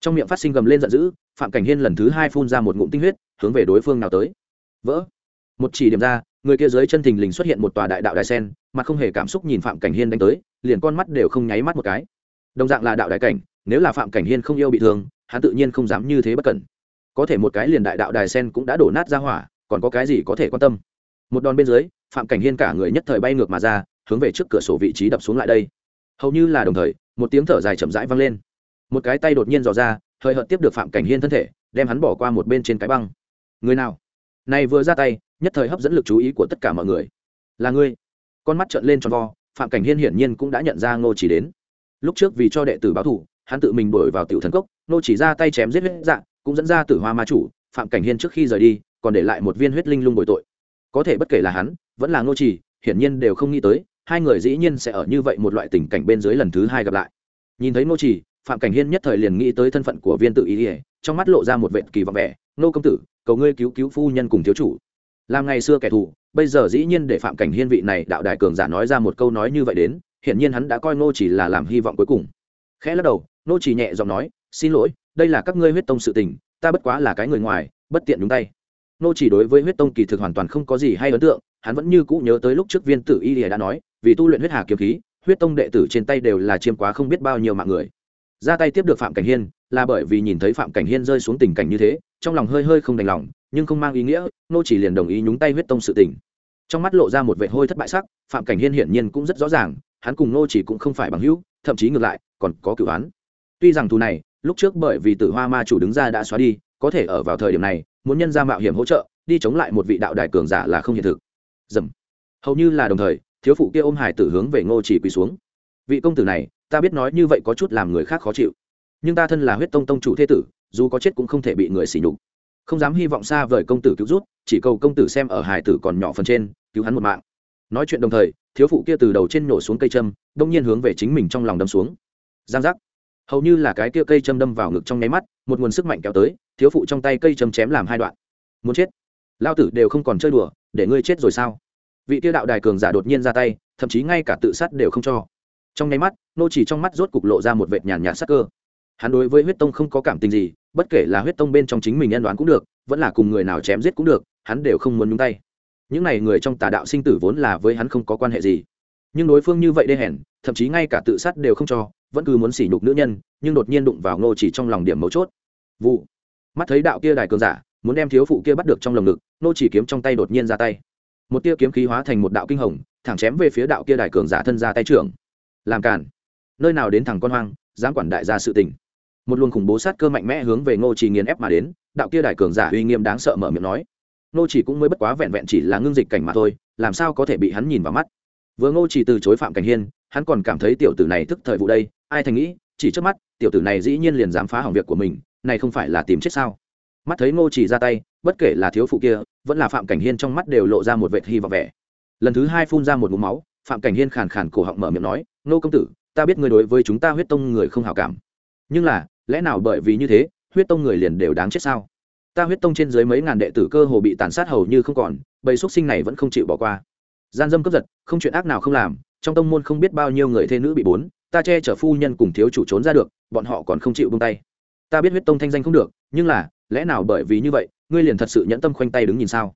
Trong miệng phát sinh gầm lên giận dữ, phạm cảnh hiên lần thứ hai phun ra một ngụm tinh huyết, hướng về đối phương nào tới. Vỡ. Một chỉ điểm ra, người kia dưới chân thình lình xuất hiện một tòa đại đạo đại sen, mà không hề cảm xúc nhìn phạm cảnh hiên đánh tới, liền con mắt đều không nháy mắt một cái. Đồng dạng là đạo đại cảnh, nếu là phạm cảnh hiên không yêu bị thương, hắn tự nhiên không dám như thế bất cẩn. Có thể một cái liền đại đạo đài sen cũng đã đổ nát ra hỏa còn có cái gì có thể quan tâm? Một đòn bên dưới, phạm cảnh hiên cả người nhất thời bay ngược mà ra, hướng về trước cửa sổ vị trí đập xuống lại đây. Hầu như là đồng thời, một tiếng thở dài chậm rãi vang lên. Một cái tay đột nhiên dò ra, hơi hợt tiếp được phạm cảnh hiên thân thể, đem hắn bỏ qua một bên trên cái băng. Người nào? Này vừa ra tay, nhất thời hấp dẫn lực chú ý của tất cả mọi người. Là ngươi. Con mắt trợn lên tròn vo, phạm cảnh hiên hiển nhiên cũng đã nhận ra ngô chỉ đến. Lúc trước vì cho đệ tử báo thủ hắn tự mình đổi vào tiểu thần cốc, ngô chỉ ra tay chém giết huyết dạng cũng dẫn ra tử hoa ma chủ, phạm cảnh hiên trước khi rời đi còn để lại một viên huyết linh lung bồi tội. Có thể bất kể là hắn vẫn là ngô trì, hiển nhiên đều không nghĩ tới hai người dĩ nhiên sẽ ở như vậy một loại tình cảnh bên dưới lần thứ hai gặp lại. Nhìn thấy ngô trì, phạm cảnh hiên nhất thời liền nghĩ tới thân phận của viên tự ý ỉa trong mắt lộ ra một vệ kỳ vọng vẻ nô công tử cầu ngươi cứu cứu phu nhân cùng thiếu chủ. Làm ngày xưa kẻ thù bây giờ dĩ nhiên để phạm cảnh hiên vị này đạo đại cường giả nói ra một câu nói như vậy đến hiển nhiên hắn đã coi nô chỉ là làm hy vọng cuối cùng. Khẽ lắc đầu nô chỉ nhẹ giọng nói xin lỗi đây là các ngươi huyết tông sự tình ta bất quá là cái người ngoài bất tiện đúng tay nô chỉ đối với huyết tông kỳ thực hoàn toàn không có gì hay ấn tượng, hắn vẫn như cũ nhớ tới lúc trước viên tử y lìa đã nói, vì tu luyện huyết hà kiếm khí, huyết tông đệ tử trên tay đều là chiêm quá không biết bao nhiêu mạng người. Ra tay tiếp được phạm cảnh hiên, là bởi vì nhìn thấy phạm cảnh hiên rơi xuống tình cảnh như thế, trong lòng hơi hơi không đành lòng, nhưng không mang ý nghĩa, nô chỉ liền đồng ý nhúng tay huyết tông sự tình. Trong mắt lộ ra một vệ hôi thất bại sắc, phạm cảnh hiên hiển nhiên cũng rất rõ ràng, hắn cùng nô chỉ cũng không phải bằng hữu, thậm chí ngược lại, còn có cửu án. Tuy rằng thù này, lúc trước bởi vì tử hoa ma chủ đứng ra đã xóa đi, có thể ở vào thời điểm này muốn nhân ra mạo hiểm hỗ trợ, đi chống lại một vị đạo đại cường giả là không hiện thực. Dầm. Hầu như là đồng thời, thiếu phụ kia ôm hải tử hướng về ngô chỉ quỳ xuống. Vị công tử này, ta biết nói như vậy có chút làm người khác khó chịu. Nhưng ta thân là huyết tông tông chủ thế tử, dù có chết cũng không thể bị người xỉ nhục. Không dám hy vọng xa vời công tử cứu rút, chỉ cầu công tử xem ở hải tử còn nhỏ phần trên, cứu hắn một mạng. Nói chuyện đồng thời, thiếu phụ kia từ đầu trên nổ xuống cây châm, đông nhiên hướng về chính mình trong lòng đâm xuống. Giang giác. Hầu như là cái kia cây châm đâm vào ngực trong nháy mắt, một nguồn sức mạnh kéo tới thiếu phụ trong tay cây châm chém làm hai đoạn. Muốn chết? Lao tử đều không còn chơi đùa, để ngươi chết rồi sao? Vị tiêu đạo đài cường giả đột nhiên ra tay, thậm chí ngay cả tự sát đều không cho. Trong nháy mắt, nô chỉ trong mắt rốt cục lộ ra một vệt nhàn nhạt sắc cơ. Hắn đối với huyết tông không có cảm tình gì, bất kể là huyết tông bên trong chính mình nhân đoán cũng được, vẫn là cùng người nào chém giết cũng được, hắn đều không muốn nhúng tay. Những này người trong tà đạo sinh tử vốn là với hắn không có quan hệ gì. Nhưng đối phương như vậy đê hèn, thậm chí ngay cả tự sát đều không cho, vẫn cứ muốn sỉ nhục nữ nhân, nhưng đột nhiên đụng vào nô chỉ trong lòng điểm mấu chốt. Vụ mắt thấy đạo kia đài cường giả, muốn đem thiếu phụ kia bắt được trong lồng ngực, nô chỉ kiếm trong tay đột nhiên ra tay. Một tia kiếm khí hóa thành một đạo kinh hồng, thẳng chém về phía đạo kia đài cường giả thân ra tay trưởng. Làm cản nơi nào đến thằng con hoang, dám quản đại gia sự tình. Một luồng khủng bố sát cơ mạnh mẽ hướng về ngô chỉ nghiền ép mà đến, đạo kia đài cường giả uy nghiêm đáng sợ mở miệng nói. Ngô chỉ cũng mới bất quá vẹn vẹn chỉ là ngưng dịch cảnh mà thôi, làm sao có thể bị hắn nhìn vào mắt? Vừa ngô chỉ từ chối phạm cảnh hiên, hắn còn cảm thấy tiểu tử này thức thời vụ đây, ai thành nghĩ, chỉ trước mắt, tiểu tử này dĩ nhiên liền dám phá hỏng việc của mình này không phải là tìm chết sao? Mắt thấy ngô chỉ ra tay, bất kể là thiếu phụ kia, vẫn là phạm cảnh hiên trong mắt đều lộ ra một vệt hy vọng vẻ. Lần thứ hai phun ra một mũ máu, phạm cảnh hiên khàn khàn cổ họng mở miệng nói, ngô công tử, ta biết người đối với chúng ta huyết tông người không hảo cảm. Nhưng là, lẽ nào bởi vì như thế, huyết tông người liền đều đáng chết sao? Ta huyết tông trên dưới mấy ngàn đệ tử cơ hồ bị tàn sát hầu như không còn, bầy xuất sinh này vẫn không chịu bỏ qua. Gian dâm cướp giật, không chuyện ác nào không làm, trong tông môn không biết bao nhiêu người thê nữ bị bốn, ta che chở phu nhân cùng thiếu chủ trốn ra được, bọn họ còn không chịu buông tay ta biết huyết tông thanh danh không được nhưng là lẽ nào bởi vì như vậy ngươi liền thật sự nhẫn tâm khoanh tay đứng nhìn sao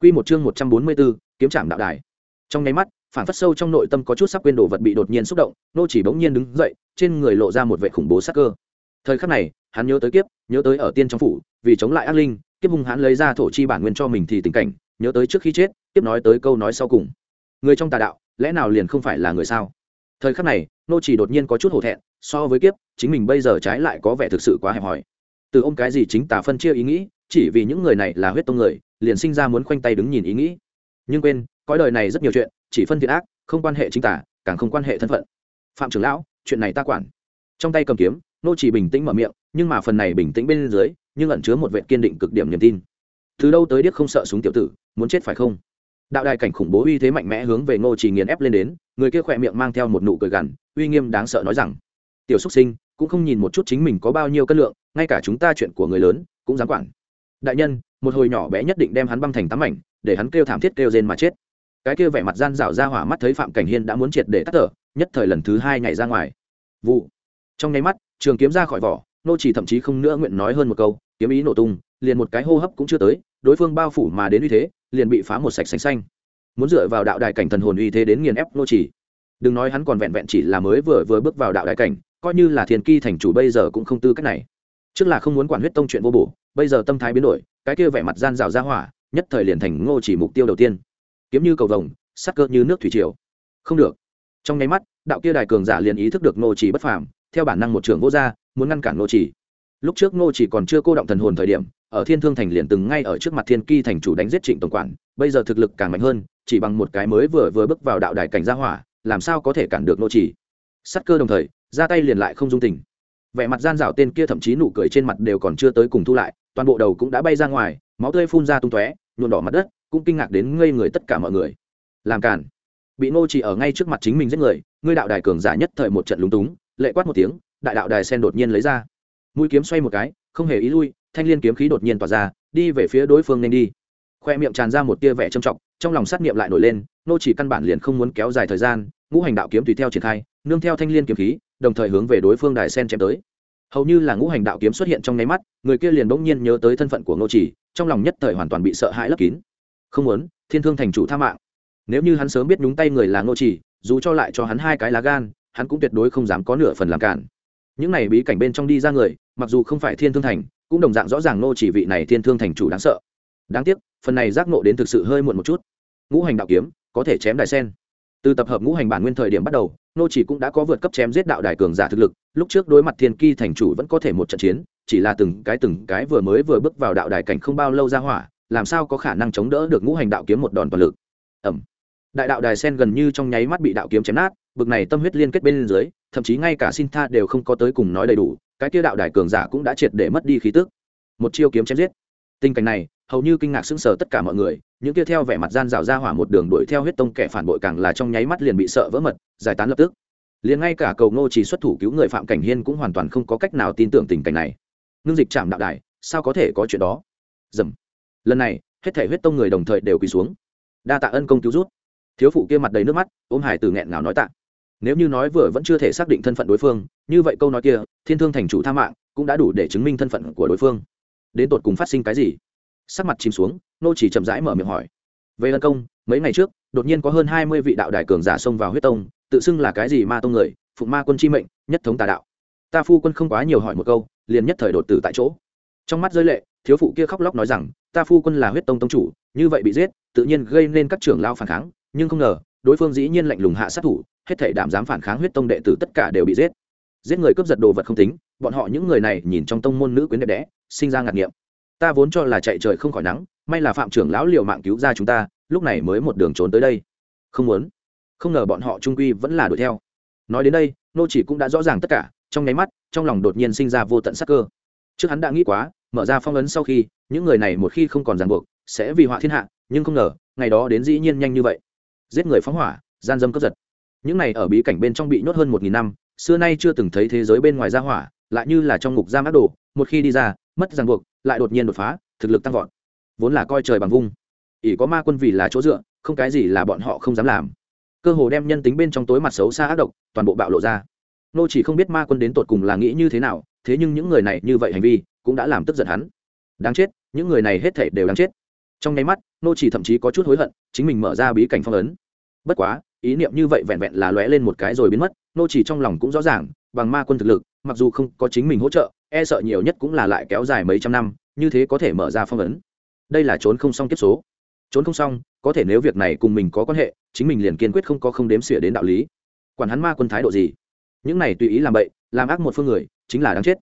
Quy một chương một trăm bốn mươi 144, kiếm trạm đạo đài. Trong nháy mắt, phản phất sâu trong nội tâm có chút sắp quên đồ vật bị đột nhiên xúc động, nô chỉ bỗng nhiên đứng dậy, trên người lộ ra một vẻ khủng bố sát cơ. Thời khắc này, hắn nhớ tới kiếp, nhớ tới ở tiên trong phủ, vì chống lại ác linh, kiếp hung hắn lấy ra thổ chi bản nguyên cho mình thì tình cảnh, nhớ tới trước khi chết, kiếp nói tới câu nói sau cùng. Người trong tà đạo, lẽ nào liền không phải là người sao? Thời khắc này, nô chỉ đột nhiên có chút hổ thẹn, so với kiếp, chính mình bây giờ trái lại có vẻ thực sự quá hẹp hòi. Từ ôm cái gì chính tả phân chia ý nghĩ chỉ vì những người này là huyết tông người liền sinh ra muốn khoanh tay đứng nhìn ý nghĩ. Nhưng quên cõi đời này rất nhiều chuyện chỉ phân thiện ác không quan hệ chính tả càng không quan hệ thân phận. Phạm trưởng lão chuyện này ta quản. Trong tay cầm kiếm nô chỉ bình tĩnh mở miệng nhưng mà phần này bình tĩnh bên dưới nhưng ẩn chứa một vệ kiên định cực điểm niềm tin. Từ đâu tới điếc không sợ súng tiểu tử muốn chết phải không? Đạo đài cảnh khủng bố uy thế mạnh mẽ hướng về ngô chỉ nghiền ép lên đến, người kia khỏe miệng mang theo một nụ cười gằn, uy nghiêm đáng sợ nói rằng, tiểu xuất sinh, cũng không nhìn một chút chính mình có bao nhiêu cân lượng, ngay cả chúng ta chuyện của người lớn, cũng dám quản. Đại nhân, một hồi nhỏ bé nhất định đem hắn băng thành tám mảnh, để hắn kêu thảm thiết kêu rên mà chết. Cái kia vẻ mặt gian rảo ra hỏa mắt thấy phạm cảnh hiên đã muốn triệt để tắt thở, nhất thời lần thứ hai nhảy ra ngoài. Vụ. Trong nháy mắt, trường kiếm ra khỏi vỏ nô chỉ thậm chí không nữa nguyện nói hơn một câu, kiếm ý nổ tung, liền một cái hô hấp cũng chưa tới, đối phương bao phủ mà đến uy thế liền bị phá một sạch sành xanh. Muốn dựa vào đạo đại cảnh thần hồn uy thế đến nghiền ép nô chỉ đừng nói hắn còn vẹn vẹn chỉ là mới vừa vừa bước vào đạo đại cảnh, coi như là thiên ki thành chủ bây giờ cũng không tư cách này. Trước là không muốn quản huyết tông chuyện vô bổ, bây giờ tâm thái biến đổi, cái kia vẻ mặt gian rào ra hỏa, nhất thời liền thành ngô chỉ mục tiêu đầu tiên. Kiếm như cầu vồng, sắc cơ như nước thủy triều. Không được. Trong nháy mắt, đạo kia đài cường giả liền ý thức được ngô chỉ bất phàm, theo bản năng một trưởng vô gia, muốn ngăn cản ngô chỉ lúc trước ngô chỉ còn chưa cô động thần hồn thời điểm, ở thiên thương thành liền từng ngay ở trước mặt thiên ki thành chủ đánh giết trịnh tổng quản, bây giờ thực lực càng mạnh hơn, chỉ bằng một cái mới vừa vừa bước vào đạo đài cảnh gia hỏa, làm sao có thể cản được ngô chỉ? Sắt cơ đồng thời, ra tay liền lại không dung tình. Vẻ mặt gian rảo tên kia thậm chí nụ cười trên mặt đều còn chưa tới cùng thu lại, toàn bộ đầu cũng đã bay ra ngoài, máu tươi phun ra tung tóe nhuộn đỏ mặt đất, cũng kinh ngạc đến ngây người tất cả mọi người. Làm cản bị ngô chỉ ở ngay trước mặt chính mình giết người ngươi đạo đài cường giả nhất thời một trận lúng túng, lệ quát một tiếng, đại đạo đài sen đột nhiên lấy ra mũi kiếm xoay một cái, không hề ý lui, thanh liên kiếm khí đột nhiên tỏa ra, đi về phía đối phương nên đi. Khoe miệng tràn ra một tia vẻ trầm trọng, trong lòng sát niệm lại nổi lên, nô chỉ căn bản liền không muốn kéo dài thời gian, ngũ hành đạo kiếm tùy theo triển khai, nương theo thanh liên kiếm khí, đồng thời hướng về đối phương đài sen chém tới. Hầu như là ngũ hành đạo kiếm xuất hiện trong nháy mắt, người kia liền bỗng nhiên nhớ tới thân phận của ngô chỉ, trong lòng nhất thời hoàn toàn bị sợ hãi lấp kín. Không muốn, thiên thương thành chủ tha mạng. Nếu như hắn sớm biết nhúng tay người là ngô chỉ, dù cho lại cho hắn hai cái lá gan, hắn cũng tuyệt đối không dám có nửa phần làm cản. Những này bí cảnh bên trong đi ra người mặc dù không phải thiên thương thành, cũng đồng dạng rõ ràng Nô chỉ vị này thiên thương thành chủ đáng sợ. Đáng tiếc, phần này giác ngộ đến thực sự hơi muộn một chút. Ngũ hành đạo kiếm, có thể chém đài sen. Từ tập hợp ngũ hành bản nguyên thời điểm bắt đầu nô chỉ cũng đã có vượt cấp chém giết đạo đài cường giả thực lực, lúc trước đối mặt thiên ki thành chủ vẫn có thể một trận chiến, chỉ là từng cái từng cái vừa mới vừa bước vào đạo đài cảnh không bao lâu ra hỏa, làm sao có khả năng chống đỡ được ngũ hành đạo kiếm một đòn toàn lực. Ẩm đại đạo đài sen gần như trong nháy mắt bị đạo kiếm chém nát, bực này tâm huyết liên kết bên dưới, thậm chí ngay cả xin tha đều không có tới cùng nói đầy đủ cái kia đạo đài cường giả cũng đã triệt để mất đi khí tức. Một chiêu kiếm chém giết. Tình cảnh này, hầu như kinh ngạc sững sờ tất cả mọi người, những kia theo vẻ mặt gian rào ra hỏa một đường đuổi theo huyết tông kẻ phản bội càng là trong nháy mắt liền bị sợ vỡ mật, giải tán lập tức. Liền ngay cả cầu ngô chỉ xuất thủ cứu người phạm cảnh hiên cũng hoàn toàn không có cách nào tin tưởng tình cảnh này. Ngưng dịch chạm đạo đại sao có thể có chuyện đó? Dầm. Lần này, hết thể huyết tông người đồng thời đều quỳ xuống. Đa tạ ân công cứu rút thiếu phụ kia mặt đầy nước mắt, ôm hải từ nghẹn ngào nói tạ nếu như nói vừa vẫn chưa thể xác định thân phận đối phương, như vậy câu nói kia, thiên thương thành chủ tha mạng, cũng đã đủ để chứng minh thân phận của đối phương. Đến tột cùng phát sinh cái gì? Sắc mặt chìm xuống, nô chỉ chậm rãi mở miệng hỏi. Về ân công, mấy ngày trước, đột nhiên có hơn hai mươi vị đạo đại cường giả xông vào huyết tông, tự xưng là cái gì ma tông người, phụng ma quân chi mệnh, nhất thống tà đạo. Ta phu quân không quá nhiều hỏi một câu, liền nhất thời đột tử tại chỗ. Trong mắt rơi lệ, thiếu phụ kia khóc lóc nói rằng, ta phu quân là huyết tông tông chủ, như vậy bị giết, tự nhiên gây nên các trưởng lao phản kháng, nhưng không ngờ, đối phương dĩ nhiên lạnh lùng hạ sát thủ hết thể đảm dám phản kháng huyết tông đệ tử tất cả đều bị giết. Giết người cướp giật đồ vật không tính, bọn họ những người này nhìn trong tông môn nữ quyến đẹp đẽ, sinh ra ngạc nghiệm. Ta vốn cho là chạy trời không khỏi nắng, may là phạm trưởng lão liều mạng cứu ra chúng ta, lúc này mới một đường trốn tới đây. Không muốn. Không ngờ bọn họ trung quy vẫn là đuổi theo. Nói đến đây, nô chỉ cũng đã rõ ràng tất cả, trong nháy mắt, trong lòng đột nhiên sinh ra vô tận sắc cơ. Trước hắn đã nghĩ quá, mở ra phong ấn sau khi, những người này một khi không còn ràng buộc, sẽ vì họa thiên hạ, nhưng không ngờ, ngày đó đến dĩ nhiên nhanh như vậy. Giết người phóng hỏa, gian dâm cướp giật những này ở bí cảnh bên trong bị nhốt hơn một nghìn năm, xưa nay chưa từng thấy thế giới bên ngoài ra hỏa, lại như là trong ngục giam ác đồ, một khi đi ra, mất ràng buộc, lại đột nhiên đột phá, thực lực tăng vọt. Vốn là coi trời bằng vung. Ỷ có ma quân vì là chỗ dựa, không cái gì là bọn họ không dám làm. Cơ hồ đem nhân tính bên trong tối mặt xấu xa ác độc, toàn bộ bạo lộ ra. Nô chỉ không biết ma quân đến tột cùng là nghĩ như thế nào, thế nhưng những người này như vậy hành vi, cũng đã làm tức giận hắn. Đáng chết, những người này hết thảy đều đáng chết. Trong nháy mắt, nô chỉ thậm chí có chút hối hận, chính mình mở ra bí cảnh phong ấn. Bất quá ý niệm như vậy vẹn vẹn là lóe lên một cái rồi biến mất, nô chỉ trong lòng cũng rõ ràng, bằng ma quân thực lực, mặc dù không có chính mình hỗ trợ e sợ nhiều nhất cũng là lại kéo dài mấy trăm năm, như thế có thể mở ra phong ấn. Đây là trốn không xong kiếp số. Trốn không xong, có thể nếu việc này cùng mình có quan hệ, chính mình liền kiên quyết không có không đếm xỉa đến đạo lý. Quản hắn ma quân thái độ gì? Những này tùy ý làm bậy, làm ác một phương người, chính là đáng chết.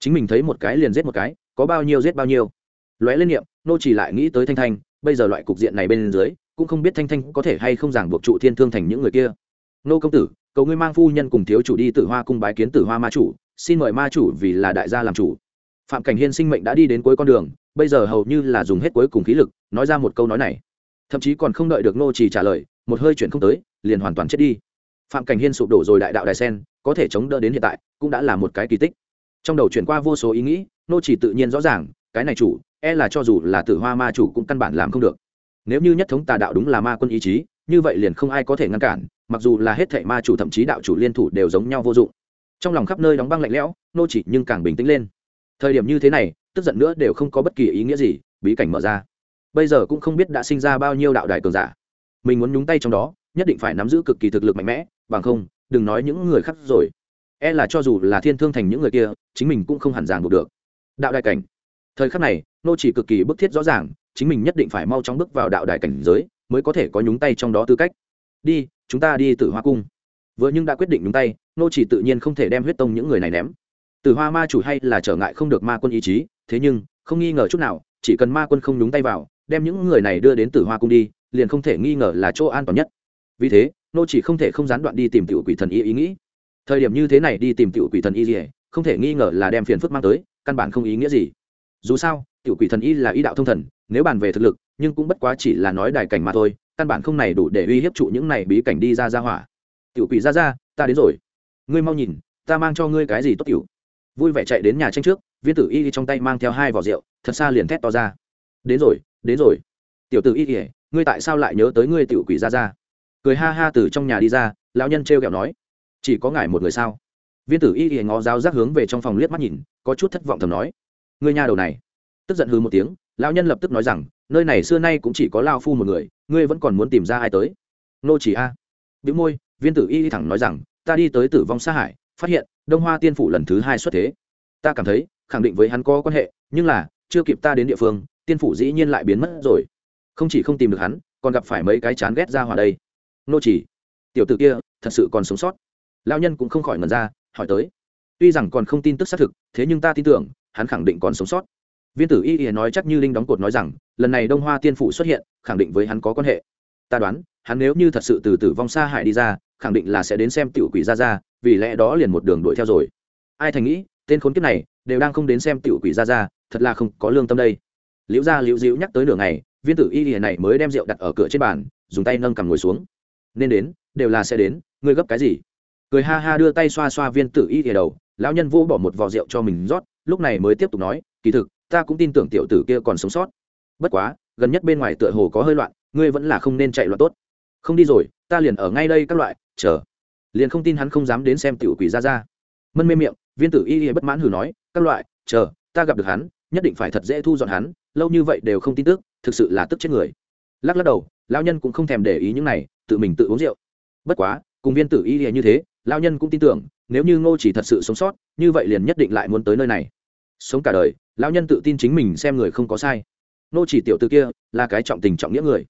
Chính mình thấy một cái liền giết một cái, có bao nhiêu giết bao nhiêu. Lóe lên niệm, nô chỉ lại nghĩ tới thanh thanh, bây giờ loại cục diện này bên dưới cũng không biết thanh thanh có thể hay không giảng buộc trụ thiên thương thành những người kia. Nô công tử, cầu ngươi mang phu nhân cùng thiếu chủ đi tử hoa cung bái kiến tử hoa ma chủ, xin mời ma chủ vì là đại gia làm chủ. Phạm cảnh hiên sinh mệnh đã đi đến cuối con đường, bây giờ hầu như là dùng hết cuối cùng khí lực, nói ra một câu nói này. Thậm chí còn không đợi được nô chỉ trả lời, một hơi chuyển không tới, liền hoàn toàn chết đi. Phạm cảnh hiên sụp đổ rồi đại đạo đài sen, có thể chống đỡ đến hiện tại, cũng đã là một cái kỳ tích. Trong đầu chuyển qua vô số ý nghĩ, nô chỉ tự nhiên rõ ràng, cái này chủ e là cho dù là tử hoa ma chủ cũng căn bản làm không được nếu như nhất thống tà đạo đúng là ma quân ý chí, như vậy liền không ai có thể ngăn cản, mặc dù là hết thệ ma chủ thậm chí đạo chủ liên thủ đều giống nhau vô dụng. Trong lòng khắp nơi đóng băng lạnh lẽo, nô chỉ nhưng càng bình tĩnh lên. Thời điểm như thế này, tức giận nữa đều không có bất kỳ ý nghĩa gì, bí cảnh mở ra. Bây giờ cũng không biết đã sinh ra bao nhiêu đạo đại cường giả. Mình muốn nhúng tay trong đó, nhất định phải nắm giữ cực kỳ thực lực mạnh mẽ, bằng không, đừng nói những người khác rồi. E là cho dù là thiên thương thành những người kia, chính mình cũng không hẳn ràng buộc được. Đạo đại cảnh. Thời khắc này, nô chỉ cực kỳ bức thiết rõ ràng chính mình nhất định phải mau chóng bước vào đạo đài cảnh giới, mới có thể có nhúng tay trong đó tư cách. Đi, chúng ta đi tử hoa cung. Vừa nhưng đã quyết định nhúng tay, nô chỉ tự nhiên không thể đem huyết tông những người này ném. Tử hoa ma chủ hay là trở ngại không được ma quân ý chí, thế nhưng, không nghi ngờ chút nào, chỉ cần ma quân không nhúng tay vào, đem những người này đưa đến tử hoa cung đi, liền không thể nghi ngờ là chỗ an toàn nhất. Vì thế, nô chỉ không thể không gián đoạn đi tìm tiểu quỷ thần y ý nghĩ. Thời điểm như thế này đi tìm tiểu quỷ thần y gì, không thể nghi ngờ là đem phiền phức mang tới, căn bản không ý nghĩa gì. Dù sao, tiểu quỷ thần y là y đạo thông thần nếu bàn về thực lực, nhưng cũng bất quá chỉ là nói đài cảnh mà thôi, căn bản không này đủ để uy hiếp trụ những này bí cảnh đi ra ra hỏa. Tiểu quỷ ra ra, ta đến rồi. Ngươi mau nhìn, ta mang cho ngươi cái gì tốt tiểu? Vui vẻ chạy đến nhà tranh trước, viên tử y trong tay mang theo hai vỏ rượu, thật xa liền thét to ra. Đến rồi đến rồi. Tiểu tử y kỉa ngươi tại sao lại nhớ tới ngươi tiểu quỷ ra ra? Cười ha ha từ trong nhà đi ra, lão nhân trêu ghẹo nói. Chỉ có ngài một người sao? Viên tử y kỉa ngó giáo giác hướng về trong phòng liếc mắt nhìn, có chút thất vọng thầm nói. Ngươi nhà đầu này. Tức giận hư một tiếng lão nhân lập tức nói rằng, nơi này xưa nay cũng chỉ có lao phu một người, ngươi vẫn còn muốn tìm ra ai tới? Nô chỉ a. À. bị môi, viên tử y thẳng nói rằng, ta đi tới tử vong xa hải, phát hiện đông hoa tiên phủ lần thứ hai xuất thế. Ta cảm thấy, khẳng định với hắn có quan hệ, nhưng là, chưa kịp ta đến địa phương, tiên phủ dĩ nhiên lại biến mất rồi. Không chỉ không tìm được hắn, còn gặp phải mấy cái chán ghét ra hòa đây. Nô chỉ. Tiểu tử kia, thật sự còn sống sót. Lão nhân cũng không khỏi ngần ra, hỏi tới. Tuy rằng còn không tin tức xác thực, thế nhưng ta tin tưởng, hắn khẳng định còn sống sót viên tử y y nói chắc như linh đóng cột nói rằng, lần này đông hoa tiên phủ xuất hiện, khẳng định với hắn có quan hệ. Ta đoán, hắn nếu như thật sự từ tử vong xa hại đi ra, khẳng định là sẽ đến xem tiểu quỷ ra ra, vì lẽ đó liền một đường đuổi theo rồi. Ai thành nghĩ, tên khốn kiếp này đều đang không đến xem tiểu quỷ ra ra, thật là không có lương tâm đây. Liễu gia liễu diễu nhắc tới nửa ngày, viên tử y y này mới đem rượu đặt ở cửa trên bàn, dùng tay nâng cầm ngồi xuống. Nên đến, đều là sẽ đến, ngươi gấp cái gì? Cười ha ha đưa tay xoa xoa viên tử y y đầu, lão nhân vô bỏ một vò rượu cho mình rót, lúc này mới tiếp tục nói, kỳ thực ta cũng tin tưởng tiểu tử kia còn sống sót. Bất quá, gần nhất bên ngoài tựa hồ có hơi loạn, ngươi vẫn là không nên chạy loạn tốt. Không đi rồi, ta liền ở ngay đây các loại, chờ. Liền không tin hắn không dám đến xem tiểu quỷ ra ra. Mân mê miệng, viên tử y y bất mãn hử nói, các loại, chờ, ta gặp được hắn, nhất định phải thật dễ thu dọn hắn, lâu như vậy đều không tin tức, thực sự là tức chết người. Lắc lắc đầu, lão nhân cũng không thèm để ý những này, tự mình tự uống rượu. Bất quá, cùng viên tử y y như thế, lão nhân cũng tin tưởng, nếu như ngô chỉ thật sự sống sót, như vậy liền nhất định lại muốn tới nơi này sống cả đời, lão nhân tự tin chính mình xem người không có sai. Nô chỉ tiểu từ kia là cái trọng tình trọng nghĩa người.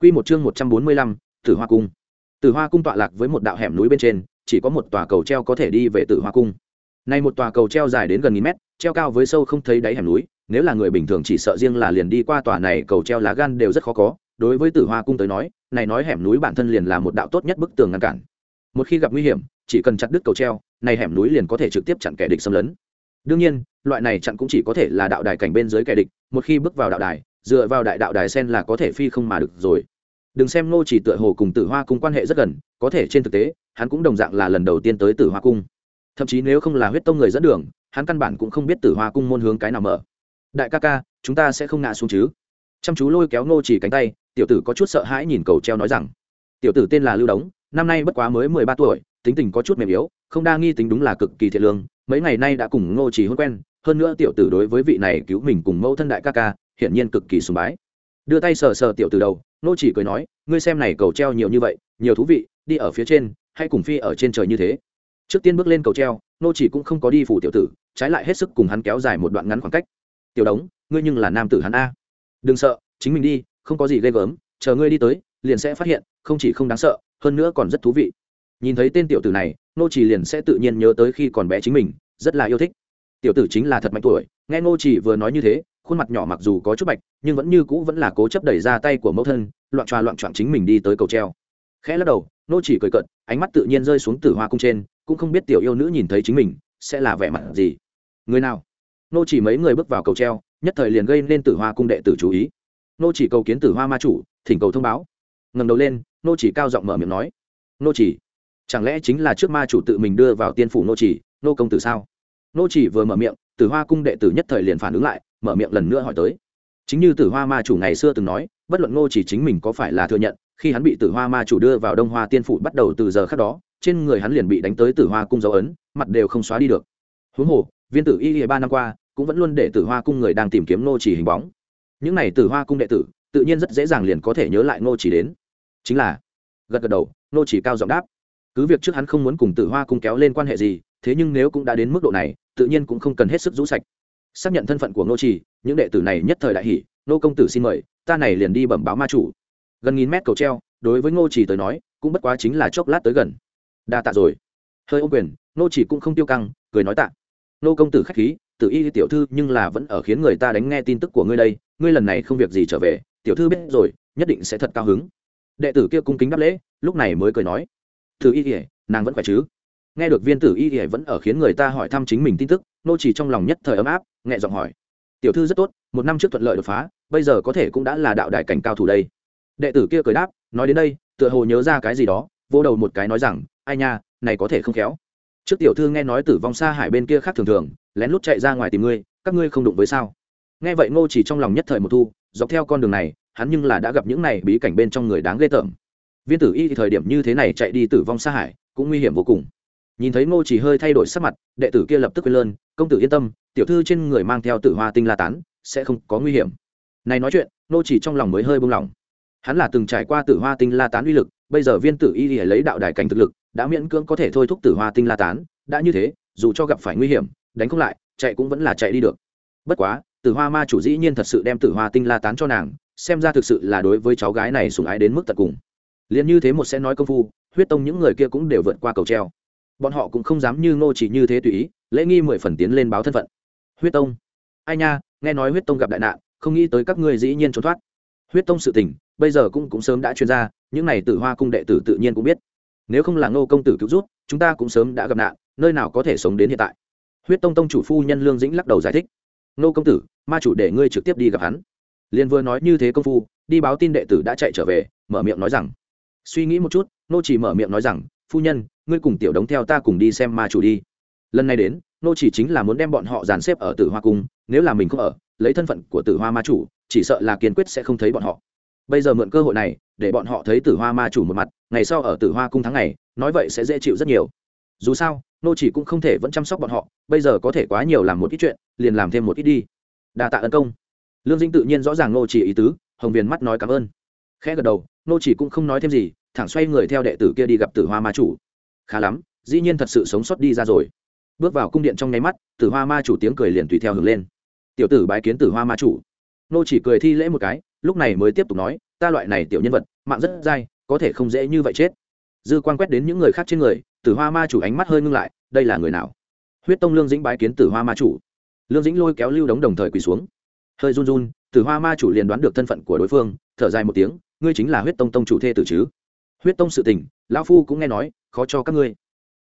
Quy một chương một trăm bốn mươi lăm, tử hoa cung. Tử hoa cung tọa lạc với một đạo hẻm núi bên trên, chỉ có một tòa cầu treo có thể đi về tử hoa cung. Nay một tòa cầu treo dài đến gần nghìn mét, treo cao với sâu không thấy đáy hẻm núi, nếu là người bình thường chỉ sợ riêng là liền đi qua tòa này, cầu treo lá gan đều rất khó có. Đối với tử hoa cung tới nói, này nói hẻm núi bản thân liền là một đạo tốt nhất bức tường ngăn cản. Một khi gặp nguy hiểm, chỉ cần chặt đứt cầu treo, này hẻm núi liền có thể trực tiếp chặn kẻ địch xâm lấn đương nhiên, loại này chặn cũng chỉ có thể là đạo đài cảnh bên dưới kẻ địch, một khi bước vào đạo đài, dựa vào đại đạo đài sen là có thể phi không mà được rồi. Đừng xem ngô chỉ tựa hồ cùng tử hoa cung quan hệ rất gần, có thể trên thực tế, hắn cũng đồng dạng là lần đầu tiên tới tử hoa cung. Thậm chí nếu không là huyết tông người dẫn đường, hắn căn bản cũng không biết tử hoa cung môn hướng cái nào mở. Đại ca ca, chúng ta sẽ không ngã xuống chứ? Chăm chú lôi kéo ngô chỉ cánh tay, tiểu tử có chút sợ hãi nhìn cầu treo nói rằng, tiểu tử tên là lưu đống, năm nay bất quá mới mười ba tuổi, tính tình có chút mềm yếu, không đa nghi tính đúng là cực kỳ thiện lương mấy ngày nay đã cùng ngô chỉ hôn quen, hơn nữa tiểu tử đối với vị này cứu mình cùng mẫu thân đại ca ca, hiển nhiên cực kỳ sùng bái. Đưa tay sờ sờ tiểu tử đầu, ngô chỉ cười nói, ngươi xem này cầu treo nhiều như vậy, nhiều thú vị, đi ở phía trên, hay cùng phi ở trên trời như thế? Trước tiên bước lên cầu treo, ngô chỉ cũng không có đi phủ tiểu tử, trái lại hết sức cùng hắn kéo dài một đoạn ngắn khoảng cách. Tiểu đống, ngươi nhưng là nam tử hắn a. Đừng sợ, chính mình đi, không có gì ghê gớm, chờ ngươi đi tới, liền sẽ phát hiện, không chỉ không đáng sợ, hơn nữa còn rất thú vị. Nhìn thấy tên tiểu tử này nô chỉ liền sẽ tự nhiên nhớ tới khi còn bé chính mình, rất là yêu thích. Tiểu tử chính là thật mạnh tuổi, nghe nô chỉ vừa nói như thế, khuôn mặt nhỏ mặc dù có chút bạch, nhưng vẫn như cũ vẫn là cố chấp đẩy ra tay của mẫu thân, loạn tròa loạn trọn chính mình đi tới cầu treo. Khẽ lắc đầu nô chỉ cười cận ánh mắt tự nhiên rơi xuống tử hoa cung trên, cũng không biết tiểu yêu nữ nhìn thấy chính mình, sẽ là vẻ mặt gì. Người nào? Nô chỉ mấy người bước vào cầu treo, nhất thời liền gây nên tử hoa cung đệ tử chú ý. Nô chỉ cầu kiến tử hoa ma chủ, thỉnh cầu thông báo. Ngẩng đầu lên nô chỉ cao giọng mở miệng nói. Nô chỉ chẳng lẽ chính là trước ma chủ tự mình đưa vào tiên phủ nô chỉ, nô công tử sao? Nô chỉ vừa mở miệng, tử hoa cung đệ tử nhất thời liền phản ứng lại, mở miệng lần nữa hỏi tới. Chính như tử hoa ma chủ ngày xưa từng nói, bất luận nô chỉ chính mình có phải là thừa nhận, khi hắn bị tử hoa ma chủ đưa vào đông hoa tiên phủ bắt đầu từ giờ khác đó, trên người hắn liền bị đánh tới tử hoa cung dấu ấn, mặt đều không xóa đi được. Huống hồ, viên tử y ba năm qua, cũng vẫn luôn để tử hoa cung người đang tìm kiếm nô chỉ hình bóng. Những này tử hoa cung đệ tử, tự nhiên rất dễ dàng liền có thể nhớ lại nô chỉ đến. Chính là, gật gật đầu, nô chỉ cao giọng đáp cứ việc trước hắn không muốn cùng tử hoa cung kéo lên quan hệ gì thế nhưng nếu cũng đã đến mức độ này tự nhiên cũng không cần hết sức rũ sạch. Xác nhận thân phận của nô trì, những đệ tử này nhất thời đại hỷ nô công tử xin mời ta này liền đi bẩm báo ma chủ. Gần nghìn mét cầu treo đối với ngô trì tới nói cũng bất quá chính là chốc lát tới gần. Đa tạ rồi. Hơi ô quyền nô chỉ cũng không tiêu căng cười nói tạ. Nô công tử khách khí tự y tiểu thư nhưng là vẫn ở khiến người ta đánh nghe tin tức của ngươi đây ngươi lần này không việc gì trở về tiểu thư biết rồi nhất định sẽ thật cao hứng. Đệ tử kia cung kính đáp lễ lúc này mới cười nói thử y ỉa nàng vẫn khỏe chứ? Nghe được viên tử y ỉa vẫn ở khiến người ta hỏi thăm chính mình tin tức, nô chỉ trong lòng nhất thời ấm áp, nhẹ giọng hỏi. Tiểu thư rất tốt, một năm trước thuận lợi đột phá, bây giờ có thể cũng đã là đạo đại cảnh cao thủ đây. Đệ tử kia cười đáp, nói đến đây, tựa hồ nhớ ra cái gì đó vô đầu một cái nói rằng, ai nha, này có thể không khéo. Trước tiểu thư nghe nói tử vong xa hải bên kia khác thường thường, lén lút chạy ra ngoài tìm ngươi, các ngươi không đụng với sao? Nghe vậy ngô chỉ trong lòng nhất thời một thu, dọc theo con đường này, hắn nhưng là đã gặp những này bí cảnh bên trong người đáng ghê tởm viên tử y thì thời điểm như thế này chạy đi tử vong xa hải, cũng nguy hiểm vô cùng. Nhìn thấy ngô chỉ hơi thay đổi sắc mặt, đệ tử kia lập tức quên lơn, công tử yên tâm, tiểu thư trên người mang theo tử hoa tinh la tán, sẽ không có nguy hiểm. Này nói chuyện nô chỉ trong lòng mới hơi buông lỏng. Hắn là từng trải qua tử hoa tinh la tán uy lực, bây giờ viên tử y lấy đạo đài cảnh thực lực, đã miễn cưỡng có thể thôi thúc tử hoa tinh la tán, đã như thế, dù cho gặp phải nguy hiểm, đánh không lại, chạy cũng vẫn là chạy đi được. Bất quá, tử hoa ma chủ dĩ nhiên thật sự đem tử hoa tinh la tán cho nàng, xem ra thực sự là đối với cháu gái này sủng ái đến mức tận cùng liền như thế một sẽ nói công phu, huyết tông những người kia cũng đều vượt qua cầu treo. Bọn họ cũng không dám như ngô chỉ như thế tùy ý, lễ nghi mười phần tiến lên báo thân phận. Huyết tông. Ai nha, nghe nói huyết tông gặp đại nạn, không nghĩ tới các ngươi dĩ nhiên trốn thoát. Huyết tông sự tình, bây giờ cũng cũng sớm đã chuyên ra, những này tử hoa cung đệ tử tự nhiên cũng biết. Nếu không là ngô công tử cứu rút, chúng ta cũng sớm đã gặp nạn, nơi nào có thể sống đến hiện tại. Huyết tông tông chủ phu nhân lương dĩnh lắc đầu giải thích. Ngô công tử, ma chủ để ngươi trực tiếp đi gặp hắn. Liền vừa nói như thế công phu, đi báo tin đệ tử đã chạy trở về, mở miệng nói rằng suy nghĩ một chút, nô chỉ mở miệng nói rằng, phu nhân, ngươi cùng tiểu đống theo ta cùng đi xem ma chủ đi. Lần này đến, nô chỉ chính là muốn đem bọn họ dàn xếp ở tử hoa cung, nếu là mình không ở, lấy thân phận của tử hoa ma chủ, chỉ sợ là kiên quyết sẽ không thấy bọn họ. Bây giờ mượn cơ hội này, để bọn họ thấy tử hoa ma chủ một mặt, ngày sau ở tử hoa cung tháng ngày, nói vậy sẽ dễ chịu rất nhiều. Dù sao, nô chỉ cũng không thể vẫn chăm sóc bọn họ, bây giờ có thể quá nhiều làm một ít chuyện, liền làm thêm một ít đi. Đa tạ ân công. Lương dĩnh tự nhiên rõ ràng nô chỉ ý tứ, hồng viền mắt nói cảm ơn. Khẽ gật đầu, nô chỉ cũng không nói thêm gì thẳng xoay người theo đệ tử kia đi gặp tử hoa ma chủ. Khá lắm, dĩ nhiên thật sự sống sót đi ra rồi. Bước vào cung điện trong nháy mắt, tử hoa ma chủ tiếng cười liền tùy theo hưởng lên. Tiểu tử bái kiến tử hoa ma chủ. Nô chỉ cười thi lễ một cái, lúc này mới tiếp tục nói, ta loại này tiểu nhân vật, mạng rất dai, có thể không dễ như vậy chết. Dư quan quét đến những người khác trên người, tử hoa ma chủ ánh mắt hơi ngưng lại, đây là người nào? Huyết tông lương dĩnh bái kiến tử hoa ma chủ. Lương dĩnh lôi kéo lưu đống đồng thời quỳ xuống. Hơi run run, tử hoa ma chủ liền đoán được thân phận của đối phương, thở dài một tiếng, ngươi chính là huyết tông tông chủ thê tử chứ? Huyết tông sự tình, lão phu cũng nghe nói, khó cho các ngươi.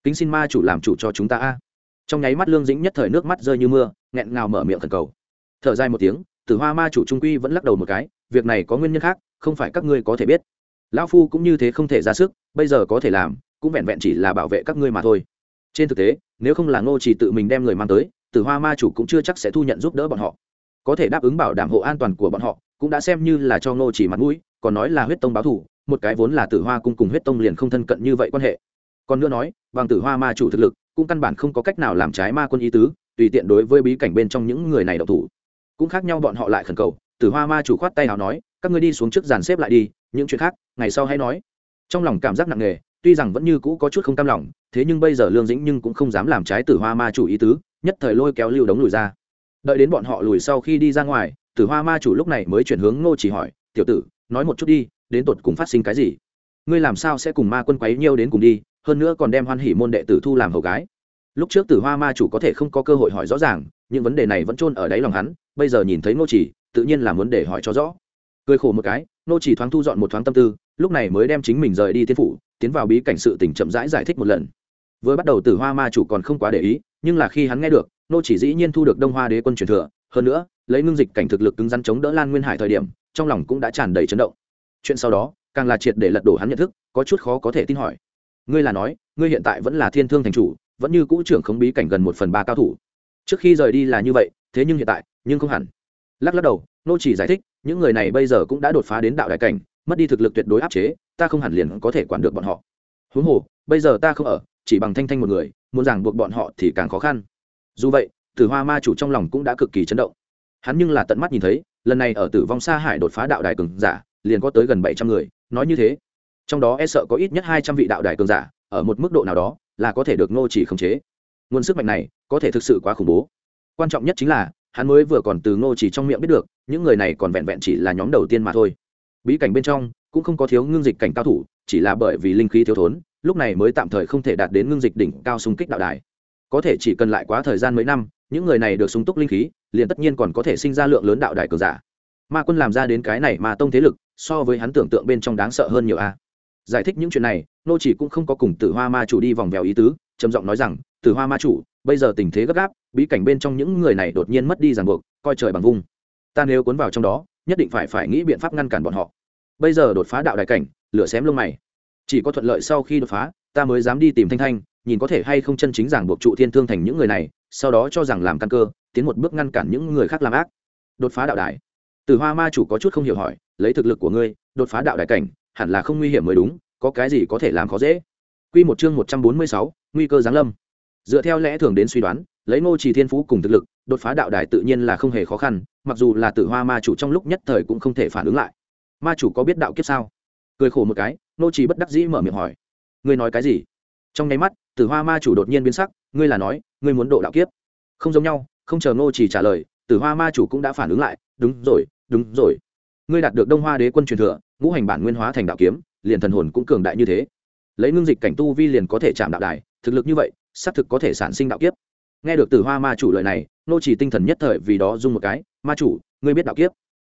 Kính xin ma chủ làm chủ cho chúng ta a. Trong nháy mắt lương dĩnh nhất thời nước mắt rơi như mưa, nghẹn ngào mở miệng thần cầu. Thở dài một tiếng, tử hoa ma chủ trung quy vẫn lắc đầu một cái, việc này có nguyên nhân khác, không phải các ngươi có thể biết. Lão phu cũng như thế không thể ra sức, bây giờ có thể làm, cũng vẹn vẹn chỉ là bảo vệ các ngươi mà thôi. Trên thực tế, nếu không là ngô chỉ tự mình đem người mang tới, tử hoa ma chủ cũng chưa chắc sẽ thu nhận giúp đỡ bọn họ. Có thể đáp ứng bảo đảm hộ an toàn của bọn họ, cũng đã xem như là cho ngô chỉ mặt mũi, còn nói là huyết tông báo thủ một cái vốn là tử hoa cung cùng huyết tông liền không thân cận như vậy quan hệ. Còn nữa nói, bằng tử hoa ma chủ thực lực, cũng căn bản không có cách nào làm trái ma quân ý tứ, tùy tiện đối với bí cảnh bên trong những người này độc thủ. Cũng khác nhau bọn họ lại khẩn cầu, tử hoa ma chủ khoát tay nào nói, các ngươi đi xuống trước dàn xếp lại đi, những chuyện khác, ngày sau hãy nói. Trong lòng cảm giác nặng nề, tuy rằng vẫn như cũ có chút không cam lòng, thế nhưng bây giờ lương dĩnh nhưng cũng không dám làm trái tử hoa ma chủ ý tứ, nhất thời lôi kéo lưu đống lùi ra. Đợi đến bọn họ lùi sau khi đi ra ngoài, tử hoa ma chủ lúc này mới chuyển hướng ngô chỉ hỏi, tiểu tử, nói một chút đi đến tột cùng phát sinh cái gì? Ngươi làm sao sẽ cùng ma quân quấy nhiêu đến cùng đi hơn nữa còn đem hoan hỉ môn đệ tử thu làm hầu gái? Lúc trước tử hoa ma chủ có thể không có cơ hội hỏi rõ ràng nhưng vấn đề này vẫn chôn ở đáy lòng hắn bây giờ nhìn thấy nô chỉ tự nhiên là muốn để hỏi cho rõ. Cười khổ một cái nô chỉ thoáng thu dọn một thoáng tâm tư lúc này mới đem chính mình rời đi thiên phủ tiến vào bí cảnh sự tình chậm rãi giải, giải thích một lần. Vừa bắt đầu tử hoa ma chủ còn không quá để ý nhưng là khi hắn nghe được nô chỉ dĩ nhiên thu được đông hoa đế quân truyền thừa hơn nữa lấy ngưng dịch cảnh thực lực cứng rắn chống đỡ lan nguyên hải thời điểm trong lòng cũng đã tràn đầy chấn động chuyện sau đó, càng là triệt để lật đổ hắn nhận thức, có chút khó có thể tin hỏi. Ngươi là nói, ngươi hiện tại vẫn là thiên thương thành chủ, vẫn như cũ trưởng không bí cảnh gần một phần ba cao thủ. Trước khi rời đi là như vậy, thế nhưng hiện tại, nhưng không hẳn. Lắc lắc đầu, nô chỉ giải thích, những người này bây giờ cũng đã đột phá đến đạo đại cảnh, mất đi thực lực tuyệt đối áp chế, ta không hẳn liền có thể quản được bọn họ. Huống hồ, bây giờ ta không ở, chỉ bằng thanh thanh một người, muốn ràng buộc bọn họ thì càng khó khăn. Dù vậy, tử hoa ma chủ trong lòng cũng đã cực kỳ chấn động. Hắn nhưng là tận mắt nhìn thấy, lần này ở tử vong xa hải đột phá đạo đài cường giả liền có tới gần bảy trăm người, nói như thế. Trong đó e sợ có ít nhất hai trăm vị đạo đài cường giả, ở một mức độ nào đó, là có thể được ngô chỉ khống chế. Nguồn sức mạnh này, có thể thực sự quá khủng bố. Quan trọng nhất chính là, hắn mới vừa còn từ ngô chỉ trong miệng biết được, những người này còn vẹn vẹn chỉ là nhóm đầu tiên mà thôi. Bí cảnh bên trong, cũng không có thiếu ngưng dịch cảnh cao thủ, chỉ là bởi vì linh khí thiếu thốn, lúc này mới tạm thời không thể đạt đến ngưng dịch đỉnh cao xung kích đạo đài. Có thể chỉ cần lại quá thời gian mấy năm, những người này được sung túc linh khí, liền tất nhiên còn có thể sinh ra lượng lớn đạo đài cường giả. Ma quân làm ra đến cái này mà tông thế lực so với hắn tưởng tượng bên trong đáng sợ hơn nhiều a. À? Giải thích những chuyện này, nô chỉ cũng không có cùng tử hoa ma chủ đi vòng vèo ý tứ, trầm giọng nói rằng, tử hoa ma chủ, bây giờ tình thế gấp gáp, bí cảnh bên trong những người này đột nhiên mất đi ràng buộc, coi trời bằng vung. Ta nếu cuốn vào trong đó, nhất định phải phải nghĩ biện pháp ngăn cản bọn họ. Bây giờ đột phá đạo đại cảnh, lửa xém lông mày. Chỉ có thuận lợi sau khi đột phá, ta mới dám đi tìm thanh thanh, nhìn có thể hay không chân chính ràng buộc trụ thiên thương thành những người này, sau đó cho rằng làm căn cơ, tiến một bước ngăn cản những người khác làm ác. Đột phá đạo đài từ hoa ma chủ có chút không hiểu hỏi lấy thực lực của ngươi đột phá đạo đại cảnh hẳn là không nguy hiểm mới đúng có cái gì có thể làm khó dễ? Quy một chương một trăm bốn mươi sáu, nguy cơ giáng lâm. Dựa theo lẽ thường đến suy đoán, lấy Ngô Chỉ Thiên Phú cùng thực lực, đột phá đạo đài tự nhiên là không hề khó khăn mặc dù là tử hoa ma chủ trong lúc nhất thời cũng không thể phản ứng lại. Ma chủ có biết đạo kiếp sao? Cười khổ một cái nô chỉ bất đắc dĩ mở miệng hỏi. Ngươi nói cái gì? Trong ngay mắt tử hoa ma chủ đột nhiên biến sắc ngươi là nói ngươi muốn độ đạo kiếp. Không giống nhau không chờ nô chỉ trả lời tử hoa ma chủ cũng đã phản ứng lại. Đúng rồi đúng rồi ngươi đạt được đông hoa đế quân truyền thừa, ngũ hành bản nguyên hóa thành đạo kiếm, liền thần hồn cũng cường đại như thế. Lấy ngưng dịch cảnh tu vi liền có thể chạm đạo đài, thực lực như vậy, xác thực có thể sản sinh đạo kiếp. Nghe được từ hoa ma chủ lời này, nô chỉ tinh thần nhất thời vì đó dung một cái, ma chủ, ngươi biết đạo kiếp?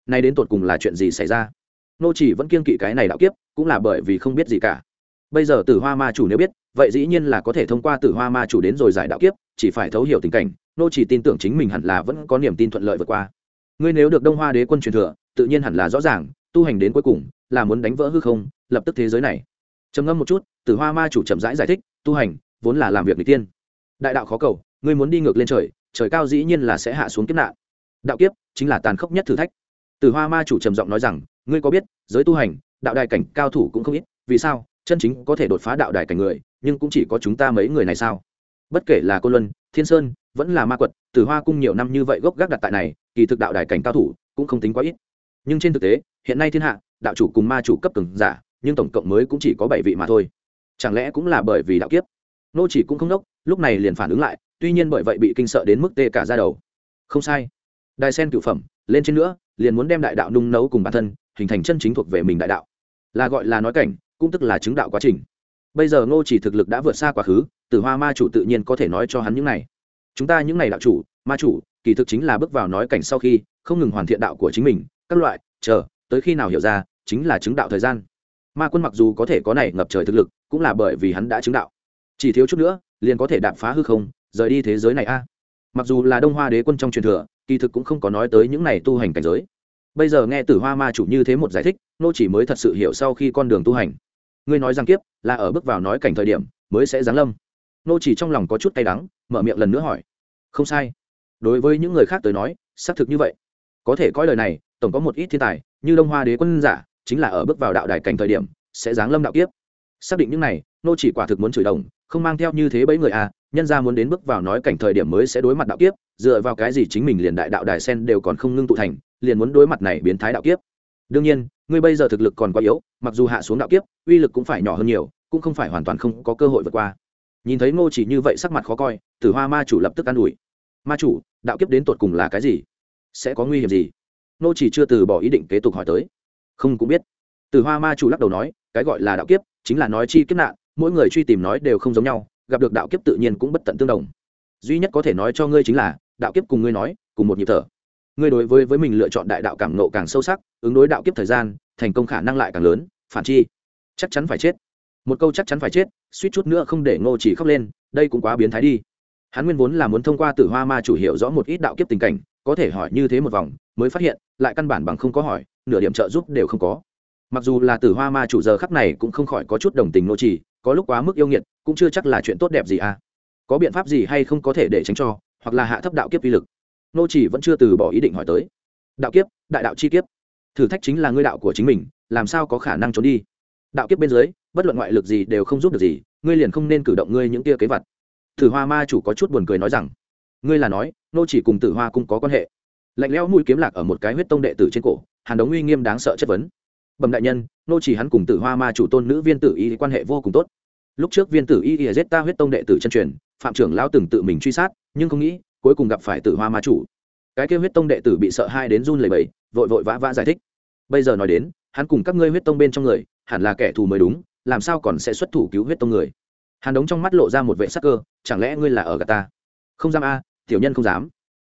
Nay đến tột cùng là chuyện gì xảy ra? Nô chỉ vẫn kiên kỵ cái này đạo kiếp, cũng là bởi vì không biết gì cả. Bây giờ tử hoa ma chủ nếu biết, vậy dĩ nhiên là có thể thông qua tử hoa ma chủ đến rồi giải đạo kiếp, chỉ phải thấu hiểu tình cảnh, nô chỉ tin tưởng chính mình hẳn là vẫn có niềm tin thuận lợi vượt qua ngươi nếu được đông hoa đế quân truyền thừa tự nhiên hẳn là rõ ràng tu hành đến cuối cùng là muốn đánh vỡ hư không lập tức thế giới này. Trầm ngâm một chút tử hoa ma chủ chậm rãi giải, giải thích tu hành vốn là làm việc n tiên đại đạo khó cầu ngươi muốn đi ngược lên trời trời cao dĩ nhiên là sẽ hạ xuống kiếp nạn. Đạo kiếp chính là tàn khốc nhất thử thách. Tử hoa ma chủ trầm giọng nói rằng ngươi có biết giới tu hành đạo đài cảnh cao thủ cũng không ít vì sao chân chính có thể đột phá đạo đài cảnh người nhưng cũng chỉ có chúng ta mấy người này sao? Bất kể là cô luân thiên sơn vẫn là ma quật, tử hoa cung nhiều năm như vậy gốc gác đặt tại này, kỳ thực đạo đài cảnh cao thủ cũng không tính quá ít. Nhưng trên thực tế, hiện nay thiên hạ, đạo chủ cùng ma chủ cấp từng giả, nhưng tổng cộng mới cũng chỉ có bảy vị mà thôi. Chẳng lẽ cũng là bởi vì đạo kiếp? Nô chỉ cũng không đốc, lúc này liền phản ứng lại, tuy nhiên bởi vậy bị kinh sợ đến mức tê cả ra đầu. Không sai. Đài sen cửu phẩm, lên trên nữa, liền muốn đem đại đạo nung nấu cùng bản thân, hình thành chân chính thuộc về mình đại đạo. Là gọi là nói cảnh, cũng tức là chứng đạo quá trình. Bây giờ ngô chỉ thực lực đã vượt xa quá khứ, tử hoa ma chủ tự nhiên có thể nói cho hắn những này chúng ta những này đạo chủ, ma chủ, kỳ thực chính là bước vào nói cảnh sau khi không ngừng hoàn thiện đạo của chính mình, các loại, chờ, tới khi nào hiểu ra, chính là chứng đạo thời gian. Ma quân mặc dù có thể có này ngập trời thực lực, cũng là bởi vì hắn đã chứng đạo. Chỉ thiếu chút nữa, liền có thể đạp phá hư không, rời đi thế giới này a. Mặc dù là đông hoa đế quân trong truyền thừa, kỳ thực cũng không có nói tới những này tu hành cảnh giới. Bây giờ nghe tử hoa ma chủ như thế một giải thích, nô chỉ mới thật sự hiểu sau khi con đường tu hành. Ngươi nói rằng kiếp, là ở bước vào nói cảnh thời điểm, mới sẽ giáng lâm. Nô chỉ trong lòng có chút cay đắng mở miệng lần nữa hỏi. Không sai. Đối với những người khác tới nói, xác thực như vậy. Có thể coi lời này, tổng có một ít thiên tài, như đông hoa đế quân giả, chính là ở bước vào đạo đài cảnh thời điểm, sẽ giáng lâm đạo kiếp. Xác định những này, nô chỉ quả thực muốn chửi đồng, không mang theo như thế bấy người à nhân ra muốn đến bước vào nói cảnh thời điểm mới sẽ đối mặt đạo kiếp, dựa vào cái gì chính mình liền đại đạo đài sen đều còn không ngưng tụ thành, liền muốn đối mặt này biến thái đạo kiếp. Đương nhiên, ngươi bây giờ thực lực còn quá yếu, mặc dù hạ xuống đạo kiếp, uy lực cũng phải nhỏ hơn nhiều, cũng không phải hoàn toàn không có cơ hội vượt qua nhìn thấy ngô chỉ như vậy sắc mặt khó coi, tử hoa ma chủ lập tức an ủi. Ma chủ, đạo kiếp đến tột cùng là cái gì? Sẽ có nguy hiểm gì? Ngô chỉ chưa từ bỏ ý định kế tục hỏi tới. Không cũng biết. Tử hoa ma chủ lắc đầu nói, cái gọi là đạo kiếp, chính là nói chi kiếp nạn, mỗi người truy tìm nói đều không giống nhau, gặp được đạo kiếp tự nhiên cũng bất tận tương đồng. Duy nhất có thể nói cho ngươi chính là, đạo kiếp cùng ngươi nói, cùng một nhịp thở. Ngươi đối với với mình lựa chọn đại đạo cảm nộ càng sâu sắc, ứng đối đạo kiếp thời gian, thành công khả năng lại càng lớn. Phản chi? Chắc chắn phải chết một câu chắc chắn phải chết, suýt chút nữa không để ngô chỉ khóc lên, đây cũng quá biến thái đi. Hắn nguyên vốn là muốn thông qua tử hoa ma chủ hiểu rõ một ít đạo kiếp tình cảnh, có thể hỏi như thế một vòng, mới phát hiện, lại căn bản bằng không có hỏi, nửa điểm trợ giúp đều không có. Mặc dù là tử hoa ma chủ giờ khắc này cũng không khỏi có chút đồng tình Ngô chỉ, có lúc quá mức yêu nghiệt, cũng chưa chắc là chuyện tốt đẹp gì à. Có biện pháp gì hay không có thể để tránh cho, hoặc là hạ thấp đạo kiếp uy lực? Ngô chỉ vẫn chưa từ bỏ ý định hỏi tới. Đạo kiếp, đại đạo chi kiếp. Thử thách chính là ngươi đạo của chính mình, làm sao có khả năng trốn đi? Đạo kiếp bên dưới, bất luận ngoại lực gì đều không giúp được gì, ngươi liền không nên cử động ngươi những tia kế vật. Tử hoa ma chủ có chút buồn cười nói rằng, ngươi là nói, nô chỉ cùng tử hoa cũng có quan hệ. Lạnh lẽo mũi kiếm lạc ở một cái huyết tông đệ tử trên cổ, hàn đống uy nghiêm đáng sợ chất vấn. Bẩm đại nhân, nô chỉ hắn cùng tử hoa ma chủ tôn nữ viên tử y quan hệ vô cùng tốt. Lúc trước viên tử y y giết ta huyết tông đệ tử chân truyền, phạm trưởng lão từng tự mình truy sát, nhưng không nghĩ, cuối cùng gặp phải tử hoa ma chủ. Cái kêu huyết tông đệ tử bị sợ hai đến run lẩy bẩy, vội vội vã vã giải thích. Bây giờ nói đến hắn cùng các ngươi huyết tông bên trong người, hẳn là kẻ thù mới đúng, làm sao còn sẽ xuất thủ cứu huyết tông người? Hàn đống trong mắt lộ ra một vệ sắc cơ, chẳng lẽ ngươi là ở gà ta? Không dám a, tiểu nhân không dám.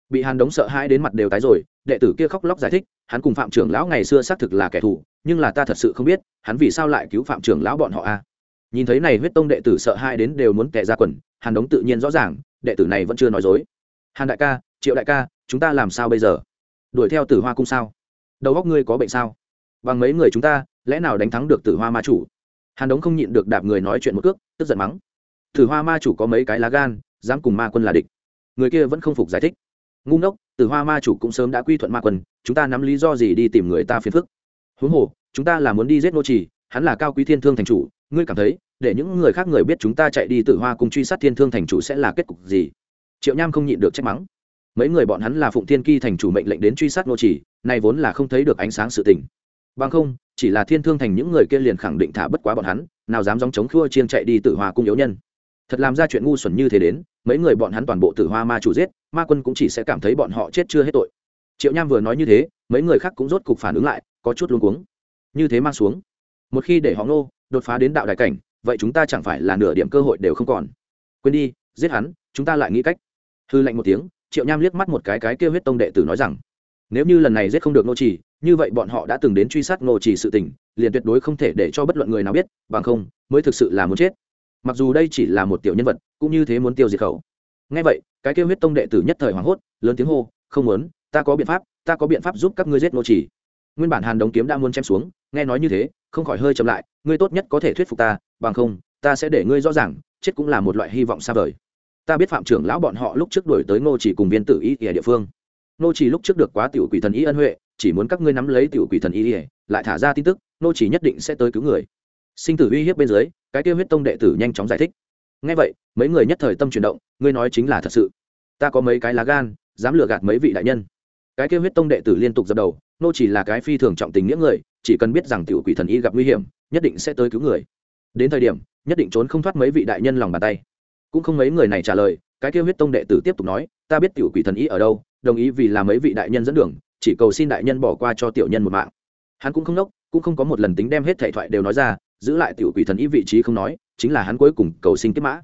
Bị hàn đống sợ hãi đến mặt đều tái rồi, đệ tử kia khóc lóc giải thích, hắn cùng phạm trưởng lão ngày xưa xác thực là kẻ thù, nhưng là ta thật sự không biết, hắn vì sao lại cứu phạm trưởng lão bọn họ a? Nhìn thấy này huyết tông đệ tử sợ hãi đến đều muốn kẻ ra quần, hàn đống tự nhiên rõ ràng, đệ tử này vẫn chưa nói dối. Hàn đại ca, triệu đại ca, chúng ta làm sao bây giờ? Đuổi theo tử hoa cung sao? Đầu góc ngươi có bệnh sao? Bằng mấy người chúng ta, lẽ nào đánh thắng được tử hoa ma chủ? Hàn đống không nhịn được đạp người nói chuyện một cước, tức giận mắng. Tử hoa ma chủ có mấy cái lá gan, dám cùng ma quân là địch. Người kia vẫn không phục giải thích. Ngu ngốc, tử hoa ma chủ cũng sớm đã quy thuận ma quân, chúng ta nắm lý do gì đi tìm người ta phiền phức? Huống hồ, chúng ta là muốn đi giết nô trì, hắn là cao quý thiên thương thành chủ, ngươi cảm thấy, để những người khác người biết chúng ta chạy đi tử hoa cùng truy sát thiên thương thành chủ sẽ là kết cục gì? Triệu nham không nhịn được trách mắng. Mấy người bọn hắn là phụng thiên kỳ thành chủ mệnh lệnh đến truy sát nô chỉ này vốn là không thấy được ánh sáng sự tình bằng không, chỉ là thiên thương thành những người kia liền khẳng định thả bất quá bọn hắn, nào dám dòng chống khua chiên chạy đi tử hoa cung yếu nhân. Thật làm ra chuyện ngu xuẩn như thế đến, mấy người bọn hắn toàn bộ tử hoa ma chủ giết, ma quân cũng chỉ sẽ cảm thấy bọn họ chết chưa hết tội. Triệu nham vừa nói như thế, mấy người khác cũng rốt cục phản ứng lại, có chút luống cuống. Như thế mang xuống. Một khi để họ ngô, đột phá đến đạo đại cảnh, vậy chúng ta chẳng phải là nửa điểm cơ hội đều không còn. Quên đi, giết hắn, chúng ta lại nghĩ cách. Hư lạnh một tiếng, triệu nham liếc mắt một cái cái kêu huyết tông đệ tử nói rằng, nếu như lần này giết không được nô trì như vậy bọn họ đã từng đến truy sát Ngô trì sự tình, liền tuyệt đối không thể để cho bất luận người nào biết, bằng không, mới thực sự là muốn chết. Mặc dù đây chỉ là một tiểu nhân vật, cũng như thế muốn tiêu diệt khẩu. Ngay vậy, cái kêu huyết tông đệ tử nhất thời hoảng hốt, lớn tiếng hô, không muốn, ta có biện pháp, ta có biện pháp giúp các ngươi giết Ngô trì. Nguyên bản hàn đống kiếm đã muốn chém xuống, nghe nói như thế, không khỏi hơi chậm lại, ngươi tốt nhất có thể thuyết phục ta, bằng không, ta sẽ để ngươi rõ ràng, chết cũng là một loại hy vọng xa vời. Ta biết phạm trưởng lão bọn họ lúc trước đổi tới ngô chỉ cùng viên tử y ở địa phương. Ngô chỉ lúc trước được quá tiểu quỷ thần y ân huệ chỉ muốn các ngươi nắm lấy tiểu quỷ thần y lại thả ra tin tức, nô chỉ nhất định sẽ tới cứu người. Sinh tử uy hiếp bên dưới, cái tiêu huyết tông đệ tử nhanh chóng giải thích. Ngay vậy, mấy người nhất thời tâm chuyển động, ngươi nói chính là thật sự. Ta có mấy cái lá gan, dám lừa gạt mấy vị đại nhân. Cái kêu huyết tông đệ tử liên tục dập đầu, nô chỉ là cái phi thường trọng tình nghĩa người, chỉ cần biết rằng tiểu quỷ thần y gặp nguy hiểm, nhất định sẽ tới cứu người. Đến thời điểm, nhất định trốn không thoát mấy vị đại nhân lòng bàn tay. Cũng không mấy người này trả lời, cái kêu huyết tông đệ tử tiếp tục nói, ta biết tiểu quỷ thần y ở đâu, đồng ý vì là mấy vị đại nhân dẫn đường chỉ cầu xin đại nhân bỏ qua cho tiểu nhân một mạng. Hắn cũng không nốc, cũng không có một lần tính đem hết thảy thoại đều nói ra, giữ lại tiểu quỷ thần ý vị trí không nói, chính là hắn cuối cùng cầu sinh kiếp mã.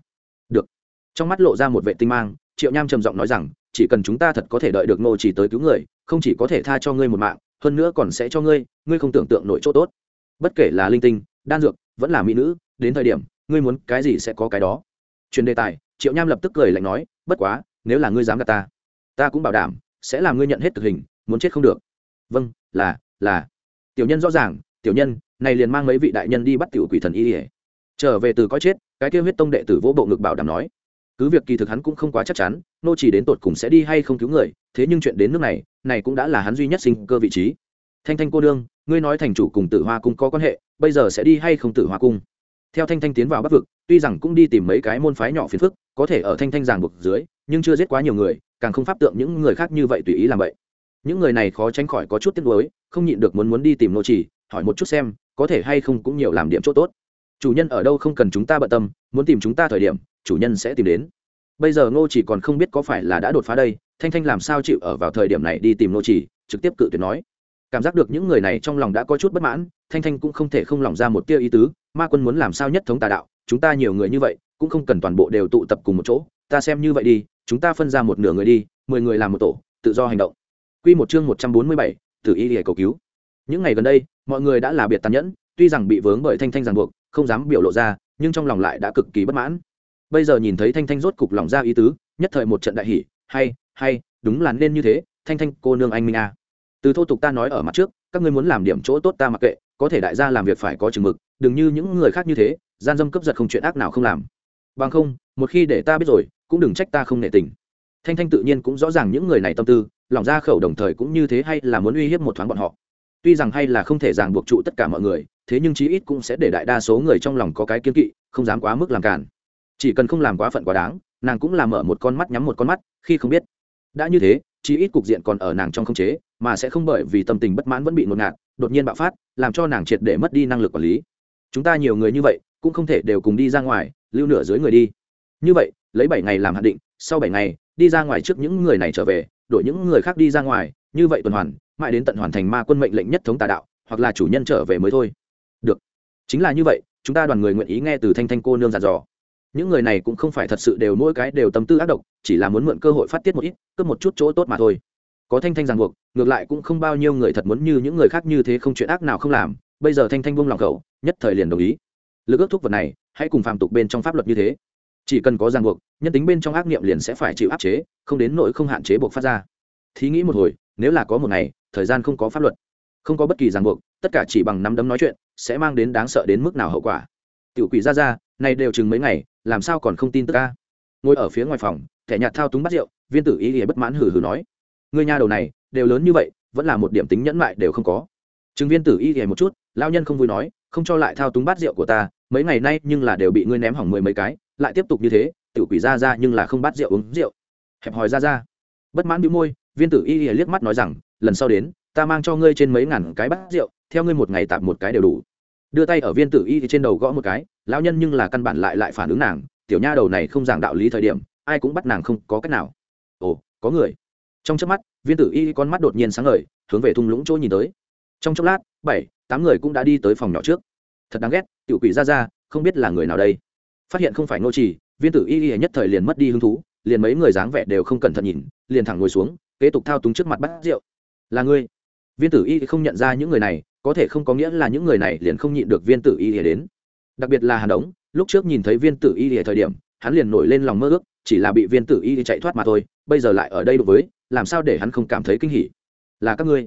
Được. Trong mắt lộ ra một vệ tinh mang, triệu nham trầm giọng nói rằng, chỉ cần chúng ta thật có thể đợi được ngô chỉ tới cứu người, không chỉ có thể tha cho ngươi một mạng, hơn nữa còn sẽ cho ngươi ngươi không tưởng tượng nổi chỗ tốt. Bất kể là linh tinh, đan dược, vẫn là mỹ nữ, đến thời điểm, ngươi muốn cái gì sẽ có cái đó. Truyền đề tài, triệu nham lập tức cười lạnh nói, bất quá, nếu là ngươi dám gạt ta ta cũng bảo đảm sẽ làm ngươi nhận hết thực hình muốn chết không được. Vâng là là. Tiểu nhân rõ ràng, tiểu nhân, này liền mang mấy vị đại nhân đi bắt tiểu quỷ thần y ỉa trở về từ có chết, cái kêu huyết tông đệ tử vỗ bộ ngực bảo đảm nói. Cứ việc kỳ thực hắn cũng không quá chắc chắn, nô chỉ đến tột cùng sẽ đi hay không cứu người, thế nhưng chuyện đến nước này này cũng đã là hắn duy nhất sinh cơ vị trí. Thanh thanh cô đương ngươi nói thành chủ cùng tử hoa cung có quan hệ, bây giờ sẽ đi hay không tử hoa cung? Theo thanh thanh tiến vào bắc vực, tuy rằng cũng đi tìm mấy cái môn phái nhỏ phiền phức, có thể ở thanh thanh giảng buộc dưới, nhưng chưa giết quá nhiều người, càng không pháp tượng những người khác như vậy tùy ý làm vậy những người này khó tránh khỏi có chút tiếc nuối, không nhịn được muốn muốn đi tìm nô chỉ, hỏi một chút xem, có thể hay không cũng nhiều làm điểm chỗ tốt. Chủ nhân ở đâu không cần chúng ta bận tâm, muốn tìm chúng ta thời điểm, chủ nhân sẽ tìm đến. Bây giờ ngô chỉ còn không biết có phải là đã đột phá đây, thanh thanh làm sao chịu ở vào thời điểm này đi tìm ngô chỉ, trực tiếp cự tuyệt nói. Cảm giác được những người này trong lòng đã có chút bất mãn, thanh thanh cũng không thể không lòng ra một tia ý tứ, ma quân muốn làm sao nhất thống tà đạo, chúng ta nhiều người như vậy, cũng không cần toàn bộ đều tụ tập cùng một chỗ, ta xem như vậy đi, chúng ta phân ra một nửa người đi, mười người làm một tổ, tự do hành động quy một chương một trăm bốn mươi bảy, tử y để cầu cứu. Những ngày gần đây mọi người đã là biệt tàn nhẫn tuy rằng bị vướng bởi thanh thanh ràng buộc không dám biểu lộ ra nhưng trong lòng lại đã cực kỳ bất mãn. Bây giờ nhìn thấy thanh thanh rốt cục lòng ra ý tứ nhất thời một trận đại hỉ, hay hay đúng là nên như thế thanh thanh cô nương anh minh a. À. từ thô tục ta nói ở mặt trước các ngươi muốn làm điểm chỗ tốt ta mặc kệ có thể đại gia làm việc phải có chừng mực đừng như những người khác như thế gian dâm cấp giật không chuyện ác nào không làm. Bằng không một khi để ta biết rồi cũng đừng trách ta không nể tình. Thanh thanh tự nhiên cũng rõ ràng những người này tâm tư lòng ra khẩu đồng thời cũng như thế hay là muốn uy hiếp một thoáng bọn họ. Tuy rằng hay là không thể ràng buộc trụ tất cả mọi người, thế nhưng chí ít cũng sẽ để đại đa số người trong lòng có cái kiên kỵ, không dám quá mức làm cản chỉ cần không làm quá phận quá đáng, nàng cũng làm mở một con mắt nhắm một con mắt, khi không biết. Đã như thế, chí ít cục diện còn ở nàng trong không chế, mà sẽ không bởi vì tâm tình bất mãn vẫn bị ngột ngạt, đột nhiên bạo phát, làm cho nàng triệt để mất đi năng lực quản lý. Chúng ta nhiều người như vậy, cũng không thể đều cùng đi ra ngoài, lưu nửa dưới người đi. Như vậy, lấy bảy ngày làm hạn định, sau bảy ngày, đi ra ngoài trước những người này trở về đổi những người khác đi ra ngoài, như vậy tuần hoàn, mãi đến tận hoàn thành ma quân mệnh lệnh nhất thống tà đạo, hoặc là chủ nhân trở về mới thôi. Được. Chính là như vậy, chúng ta đoàn người nguyện ý nghe từ thanh thanh cô nương giàn dò. Những người này cũng không phải thật sự đều mỗi cái đều tâm tư ác độc, chỉ là muốn mượn cơ hội phát tiết một ít, cướp một chút chỗ tốt mà thôi. Có thanh thanh ràng buộc, ngược lại cũng không bao nhiêu người thật muốn như những người khác như thế không chuyện ác nào không làm. Bây giờ thanh thanh buông lòng khẩu nhất thời liền đồng ý. Lực ước thúc vật này, hãy cùng phạm tục bên trong pháp luật như thế chỉ cần có ràng buộc, nhân tính bên trong ác niệm liền sẽ phải chịu áp chế, không đến nỗi không hạn chế buộc phát ra. Thí nghĩ một hồi, nếu là có một ngày, thời gian không có pháp luật, không có bất kỳ ràng buộc, tất cả chỉ bằng nắm đấm nói chuyện, sẽ mang đến đáng sợ đến mức nào hậu quả? Tiểu quỷ ra ra, này đều chừng mấy ngày, làm sao còn không tin tức ca ngồi ở phía ngoài phòng, thẻ nhạt thao túng bắt rượu, viên tử ý ỉa bất mãn hừ hừ nói. Người nhà đầu này, đều lớn như vậy, vẫn là một điểm tính nhẫn mại đều không có. Chứng viên tử y ỉa một chút lao nhân không vui nói, không cho lại thao túng bát rượu của ta, mấy ngày nay nhưng là đều bị ngươi ném hỏng mười mấy cái lại tiếp tục như thế, tiểu quỷ ra ra nhưng là không bắt rượu uống rượu. Hẹp hòi ra ra. Bất mãn bĩu môi, viên tử y liếc mắt nói rằng, lần sau đến, ta mang cho ngươi trên mấy ngàn cái bát rượu, theo ngươi một ngày tạm một cái đều đủ. Đưa tay ở viên tử y trên đầu gõ một cái, lão nhân nhưng là căn bản lại lại phản ứng nàng, tiểu nha đầu này không giảng đạo lý thời điểm, ai cũng bắt nàng không có cách nào. Ồ, có người. Trong chớp mắt, viên tử y con mắt đột nhiên sáng ngời, hướng về thung lũng chỗ nhìn tới. Trong chốc lát, bảy, tám người cũng đã đi tới phòng nhỏ trước. Thật đáng ghét, tiểu quỷ ra ra, không biết là người nào đây phát hiện không phải nô trì, viên tử y y nhất thời liền mất đi hứng thú, liền mấy người dáng vẻ đều không cẩn thận nhìn, liền thẳng ngồi xuống, kế tục thao túng trước mặt bắt rượu. Là ngươi. Viên tử y không nhận ra những người này, có thể không có nghĩa là những người này liền không nhịn được viên tử y y đến. Đặc biệt là hàn đống, lúc trước nhìn thấy viên tử y y thời điểm, hắn liền nổi lên lòng mơ ước, chỉ là bị viên tử y chạy thoát mà thôi, bây giờ lại ở đây đối với, làm sao để hắn không cảm thấy kinh hỉ? Là các ngươi.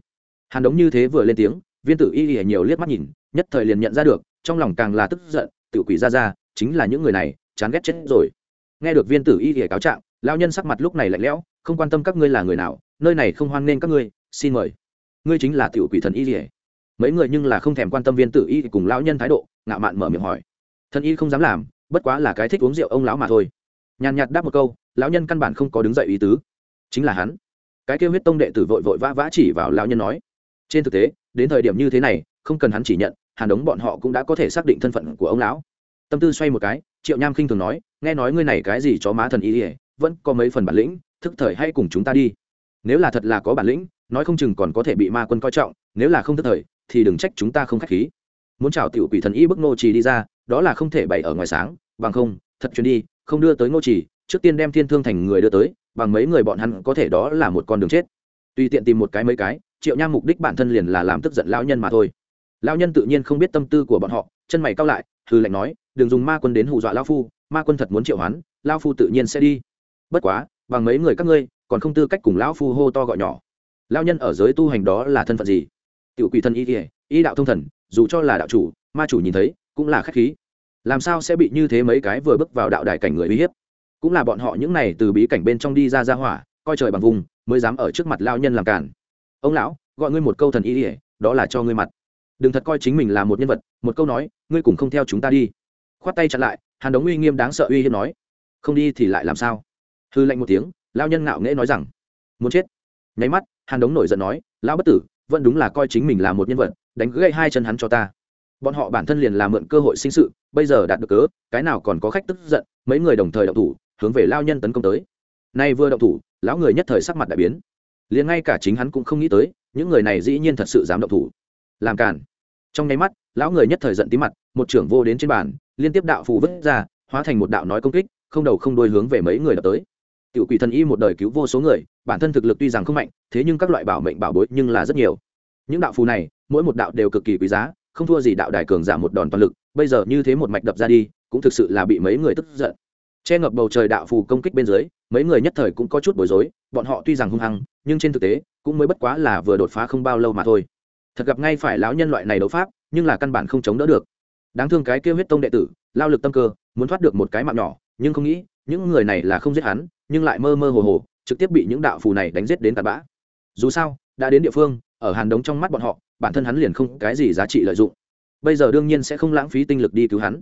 Hàn đống như thế vừa lên tiếng, viên tử y y nhiều liếc mắt nhìn, nhất thời liền nhận ra được, trong lòng càng là tức giận tự quỷ ra ra chính là những người này, chán ghét chết rồi. Nghe được viên tử y y cáo trạng lao nhân sắc mặt lúc này lạnh lẽo, không quan tâm các ngươi là người nào, nơi này không hoan nghênh các ngươi, xin mời. Ngươi chính là tiểu quỷ thần y y mấy người nhưng là không thèm quan tâm viên tử y cùng lão nhân thái độ, ngạo mạn mở miệng hỏi. Thần y không dám làm, bất quá là cái thích uống rượu ông lão mà thôi. Nhàn nhạt đáp một câu, lão nhân căn bản không có đứng dậy ý tứ. Chính là hắn. Cái kêu huyết tông đệ tử vội vội vã vã chỉ vào lão nhân nói. Trên thực tế, đến thời điểm như thế này, không cần hắn chỉ nhận, hàn đống bọn họ cũng đã có thể xác định thân phận của ông lão tâm tư xoay một cái, triệu nham khinh thường nói, nghe nói ngươi này cái gì chó má thần ý ỉa vẫn có mấy phần bản lĩnh, thức thời hay cùng chúng ta đi. Nếu là thật là có bản lĩnh, nói không chừng còn có thể bị ma quân coi trọng, nếu là không thức thời, thì đừng trách chúng ta không k h á c h khí. Muốn chào tiểu quỷ thần y bức nô trì đi ra, đó là không thể bày ở ngoài sáng, bằng không, thật chuyến đi, không đưa tới ngô trì, trước tiên đem thiên thương thành người đưa tới, bằng mấy người bọn hắn có thể đó là một con đường chết. Tùy tiện tìm một cái mấy cái, triệu nham mục đích bản thân liền là làm tức giận lão nhân mà thôi. Lão nhân tự nhiên không biết tâm tư của bọn họ, chân mày cao lại hư lệnh nói, đừng dùng ma quân đến hù dọa lão phu, ma quân thật muốn triệu hoán, lão phu tự nhiên sẽ đi. Bất quá, bằng mấy người các ngươi, còn không tư cách cùng lão phu hô to gọi nhỏ. Lão nhân ở giới tu hành đó là thân phận gì? Tiểu quỷ thân y kỉa y đạo thông thần, dù cho là đạo chủ, ma chủ nhìn thấy, cũng là khách khí. Làm sao sẽ bị như thế mấy cái vừa bước vào đạo đài cảnh người uy hiếp? Cũng là bọn họ những này từ bí cảnh bên trong đi ra ra hỏa, coi trời bằng vùng, mới dám ở trước mặt lao nhân làm cản ông lão, gọi ngươi một câu thần y ỉa đó là cho ngươi mặt đừng thật coi chính mình là một nhân vật, một câu nói, ngươi cùng không theo chúng ta đi. Khoát tay chặn lại, hàn đống uy nghiêm đáng sợ uy hiếp nói. Không đi thì lại làm sao? Hư lệnh một tiếng lao nhân ngạo nghễ nói rằng. Muốn chết. Nháy mắt, hàn đống nổi giận nói, lão bất tử, vẫn đúng là coi chính mình là một nhân vật, đánh gãy hai chân hắn cho ta. Bọn họ bản thân liền là mượn cơ hội sinh sự, bây giờ đạt được cớ, cái nào còn có khách tức giận, mấy người đồng thời động thủ, hướng về lao nhân tấn công tới. Nay vừa động thủ, lão người nhất thời sắc mặt đại biến. Liền ngay cả chính hắn cũng không nghĩ tới, những người này dĩ nhiên thật sự dám động thủ. Làm cản trong nháy mắt, lão người nhất thời giận tí mặt, một trưởng vô đến trên bàn, liên tiếp đạo phù vứt ra, hóa thành một đạo nói công kích, không đầu không đôi hướng về mấy người đập tới. Tiểu quỷ thần y một đời cứu vô số người, bản thân thực lực tuy rằng không mạnh, thế nhưng các loại bảo mệnh bảo bối nhưng là rất nhiều. Những đạo phù này, mỗi một đạo đều cực kỳ quý giá, không thua gì đạo đài cường giảm một đòn toàn lực, bây giờ như thế một mạch đập ra đi, cũng thực sự là bị mấy người tức giận. Che ngập bầu trời đạo phù công kích bên dưới, mấy người nhất thời cũng có chút bối rối, bọn họ tuy rằng hung hăng, nhưng trên thực tế, cũng mới bất quá là vừa đột phá không bao lâu mà thôi thật gặp ngay phải lão nhân loại này đấu pháp, nhưng là căn bản không chống đỡ được. Đáng thương cái kêu huyết tông đệ tử, lao lực tâm cơ, muốn thoát được một cái mạng nhỏ, nhưng không nghĩ, những người này là không giết hắn, nhưng lại mơ mơ hồ hồ, trực tiếp bị những đạo phù này đánh giết đến tạt bã. Dù sao, đã đến địa phương, ở hàn đống trong mắt bọn họ, bản thân hắn liền không cái gì giá trị lợi dụng. Bây giờ đương nhiên sẽ không lãng phí tinh lực đi cứu hắn.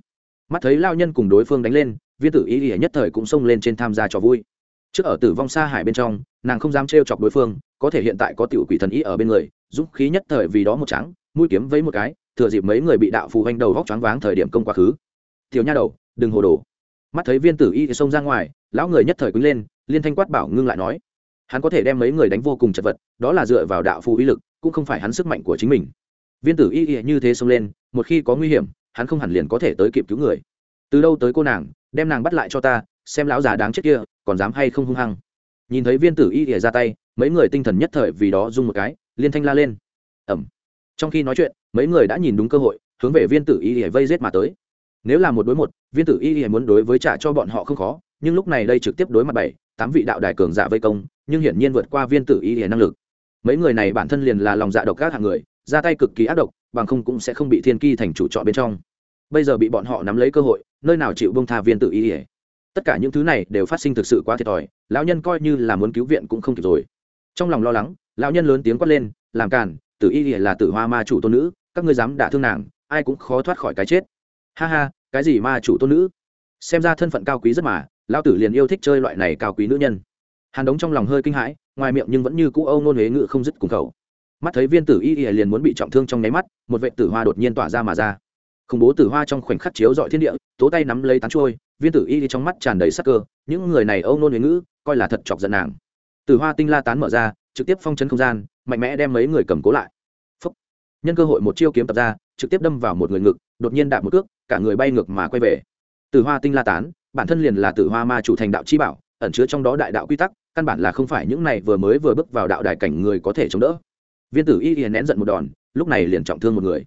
Mắt thấy lao nhân cùng đối phương đánh lên, viên tử ý ỉa nhất thời cũng xông lên trên tham gia trò vui. Trước ở tử vong xa hải bên trong, nàng không dám trêu chọc đối phương, có thể hiện tại có tiểu quỷ thần ý ở bên người dũng khí nhất thời vì đó một trắng, mũi kiếm với một cái, thừa dịp mấy người bị đạo phù hành đầu vóc choáng váng thời điểm công quá khứ. Tiểu nha đầu, đừng hồ đồ. Mắt thấy viên tử y thì xông ra ngoài, lão người nhất thời quýnh lên, liên thanh quát bảo ngưng lại nói, hắn có thể đem mấy người đánh vô cùng chật vật, đó là dựa vào đạo phù uy lực, cũng không phải hắn sức mạnh của chính mình. Viên tử y y như thế xông lên, một khi có nguy hiểm, hắn không hẳn liền có thể tới kịp cứu người. Từ đâu tới cô nàng, đem nàng bắt lại cho ta, xem lão già đáng chết kia, còn dám hay không hung hăng. Nhìn thấy viên tử y ra tay, mấy người tinh thần nhất thời vì đó rung một cái liên thanh la lên. Ẩm. Trong khi nói chuyện, mấy người đã nhìn đúng cơ hội, hướng về viên tử y hề vây rết mà tới. Nếu là một đối một, viên tử y hề muốn đối với trả cho bọn họ không khó, nhưng lúc này đây trực tiếp đối mặt bảy, tám vị đạo đại cường giả vây công, nhưng hiển nhiên vượt qua viên tử y hề năng lực. Mấy người này bản thân liền là lòng dạ độc các hạng người, ra tay cực kỳ ác độc, bằng không cũng sẽ không bị thiên ki thành chủ trọ bên trong. Bây giờ bị bọn họ nắm lấy cơ hội, nơi nào chịu bông tha viên tự y ỉa tất cả những thứ này đều phát sinh thực sự quá thiệt thòi, lão nhân coi như là muốn cứu viện cũng không kịp rồi. Trong lòng lo lắng lão nhân lớn tiếng quát lên, làm càn, tử y ỉa là tử hoa ma chủ tôn nữ, các ngươi dám đả thương nàng, ai cũng khó thoát khỏi cái chết. Ha ha, cái gì ma chủ tôn nữ? Xem ra thân phận cao quý rất mà, lão tử liền yêu thích chơi loại này cao quý nữ nhân. Hàn đống trong lòng hơi kinh hãi, ngoài miệng nhưng vẫn như cũ âu nôn huế ngự không dứt cùng khẩu. Mắt thấy viên tử y y liền muốn bị trọng thương trong nháy mắt, một vệ tử hoa đột nhiên tỏa ra mà ra. Khủng bố tử hoa trong khoảnh khắc chiếu dọi thiên địa, tố tay nắm lấy tán trôi viên tử y trong mắt tràn đầy sắc cơ, những người này âu nôn huế ngữ, coi là thật chọc giận nàng. Tử hoa tinh la tán mở ra trực tiếp phong chấn không gian, mạnh mẽ đem mấy người cầm cố lại. Phúc. nhân cơ hội một chiêu kiếm tập ra, trực tiếp đâm vào một người ngực, đột nhiên đạp một cước, cả người bay ngược mà quay về. Tử hoa tinh la tán, bản thân liền là tử hoa ma chủ thành đạo chi bảo, ẩn chứa trong đó đại đạo quy tắc, căn bản là không phải những này vừa mới vừa bước vào đạo đại cảnh người có thể chống đỡ. Viên tử y thì nén giận một đòn, lúc này liền trọng thương một người.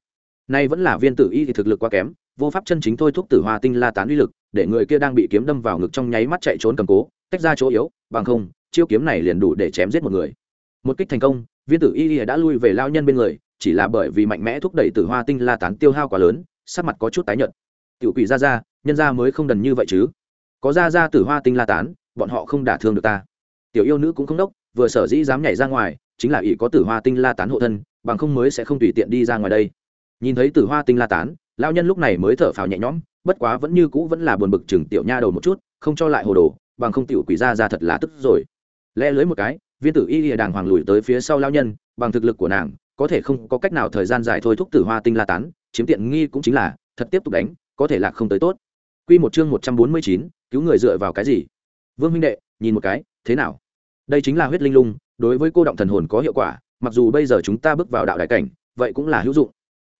Nay vẫn là viên tử y thì thực lực quá kém, vô pháp chân chính thôi thúc tử hoa tinh la tán uy lực, để người kia đang bị kiếm đâm vào ngực trong nháy mắt chạy trốn cầm cố, tách ra chỗ yếu, bằng không, chiêu kiếm này liền đủ để chém giết một người một kích thành công, viên tử y đã lui về lao nhân bên người, chỉ là bởi vì mạnh mẽ thúc đẩy tử hoa tinh la tán tiêu hao quá lớn, sắc mặt có chút tái nhợt. Tiểu quỷ ra ra, nhân ra mới không đần như vậy chứ. Có ra ra tử hoa tinh la tán, bọn họ không đả thương được ta. Tiểu yêu nữ cũng không đốc, vừa sở dĩ dám nhảy ra ngoài, chính là ỷ có tử hoa tinh la tán hộ thân, bằng không mới sẽ không tùy tiện đi ra ngoài đây. Nhìn thấy tử hoa tinh la tán, lao nhân lúc này mới thở phào nhẹ nhõm, bất quá vẫn như cũ vẫn là buồn bực chừng tiểu nha đầu một chút, không cho lại hồ đồ, bằng không tiểu quỷ ra ra thật là tức rồi. Lẽ lưới một cái viên tử y lìa đàng hoàng lùi tới phía sau lao nhân bằng thực lực của nàng có thể không có cách nào thời gian dài thôi thúc tử hoa tinh la tán chiếm tiện nghi cũng chính là thật tiếp tục đánh có thể là không tới tốt Quy một chương một trăm bốn mươi chín, cứu người dựa vào cái gì? Vương huynh đệ, nhìn một cái, thế nào? Đây chính là huyết linh lung, đối với cô động thần hồn có hiệu quả, mặc dù bây giờ chúng ta bước vào đạo đại cảnh, vậy cũng là hữu dụng.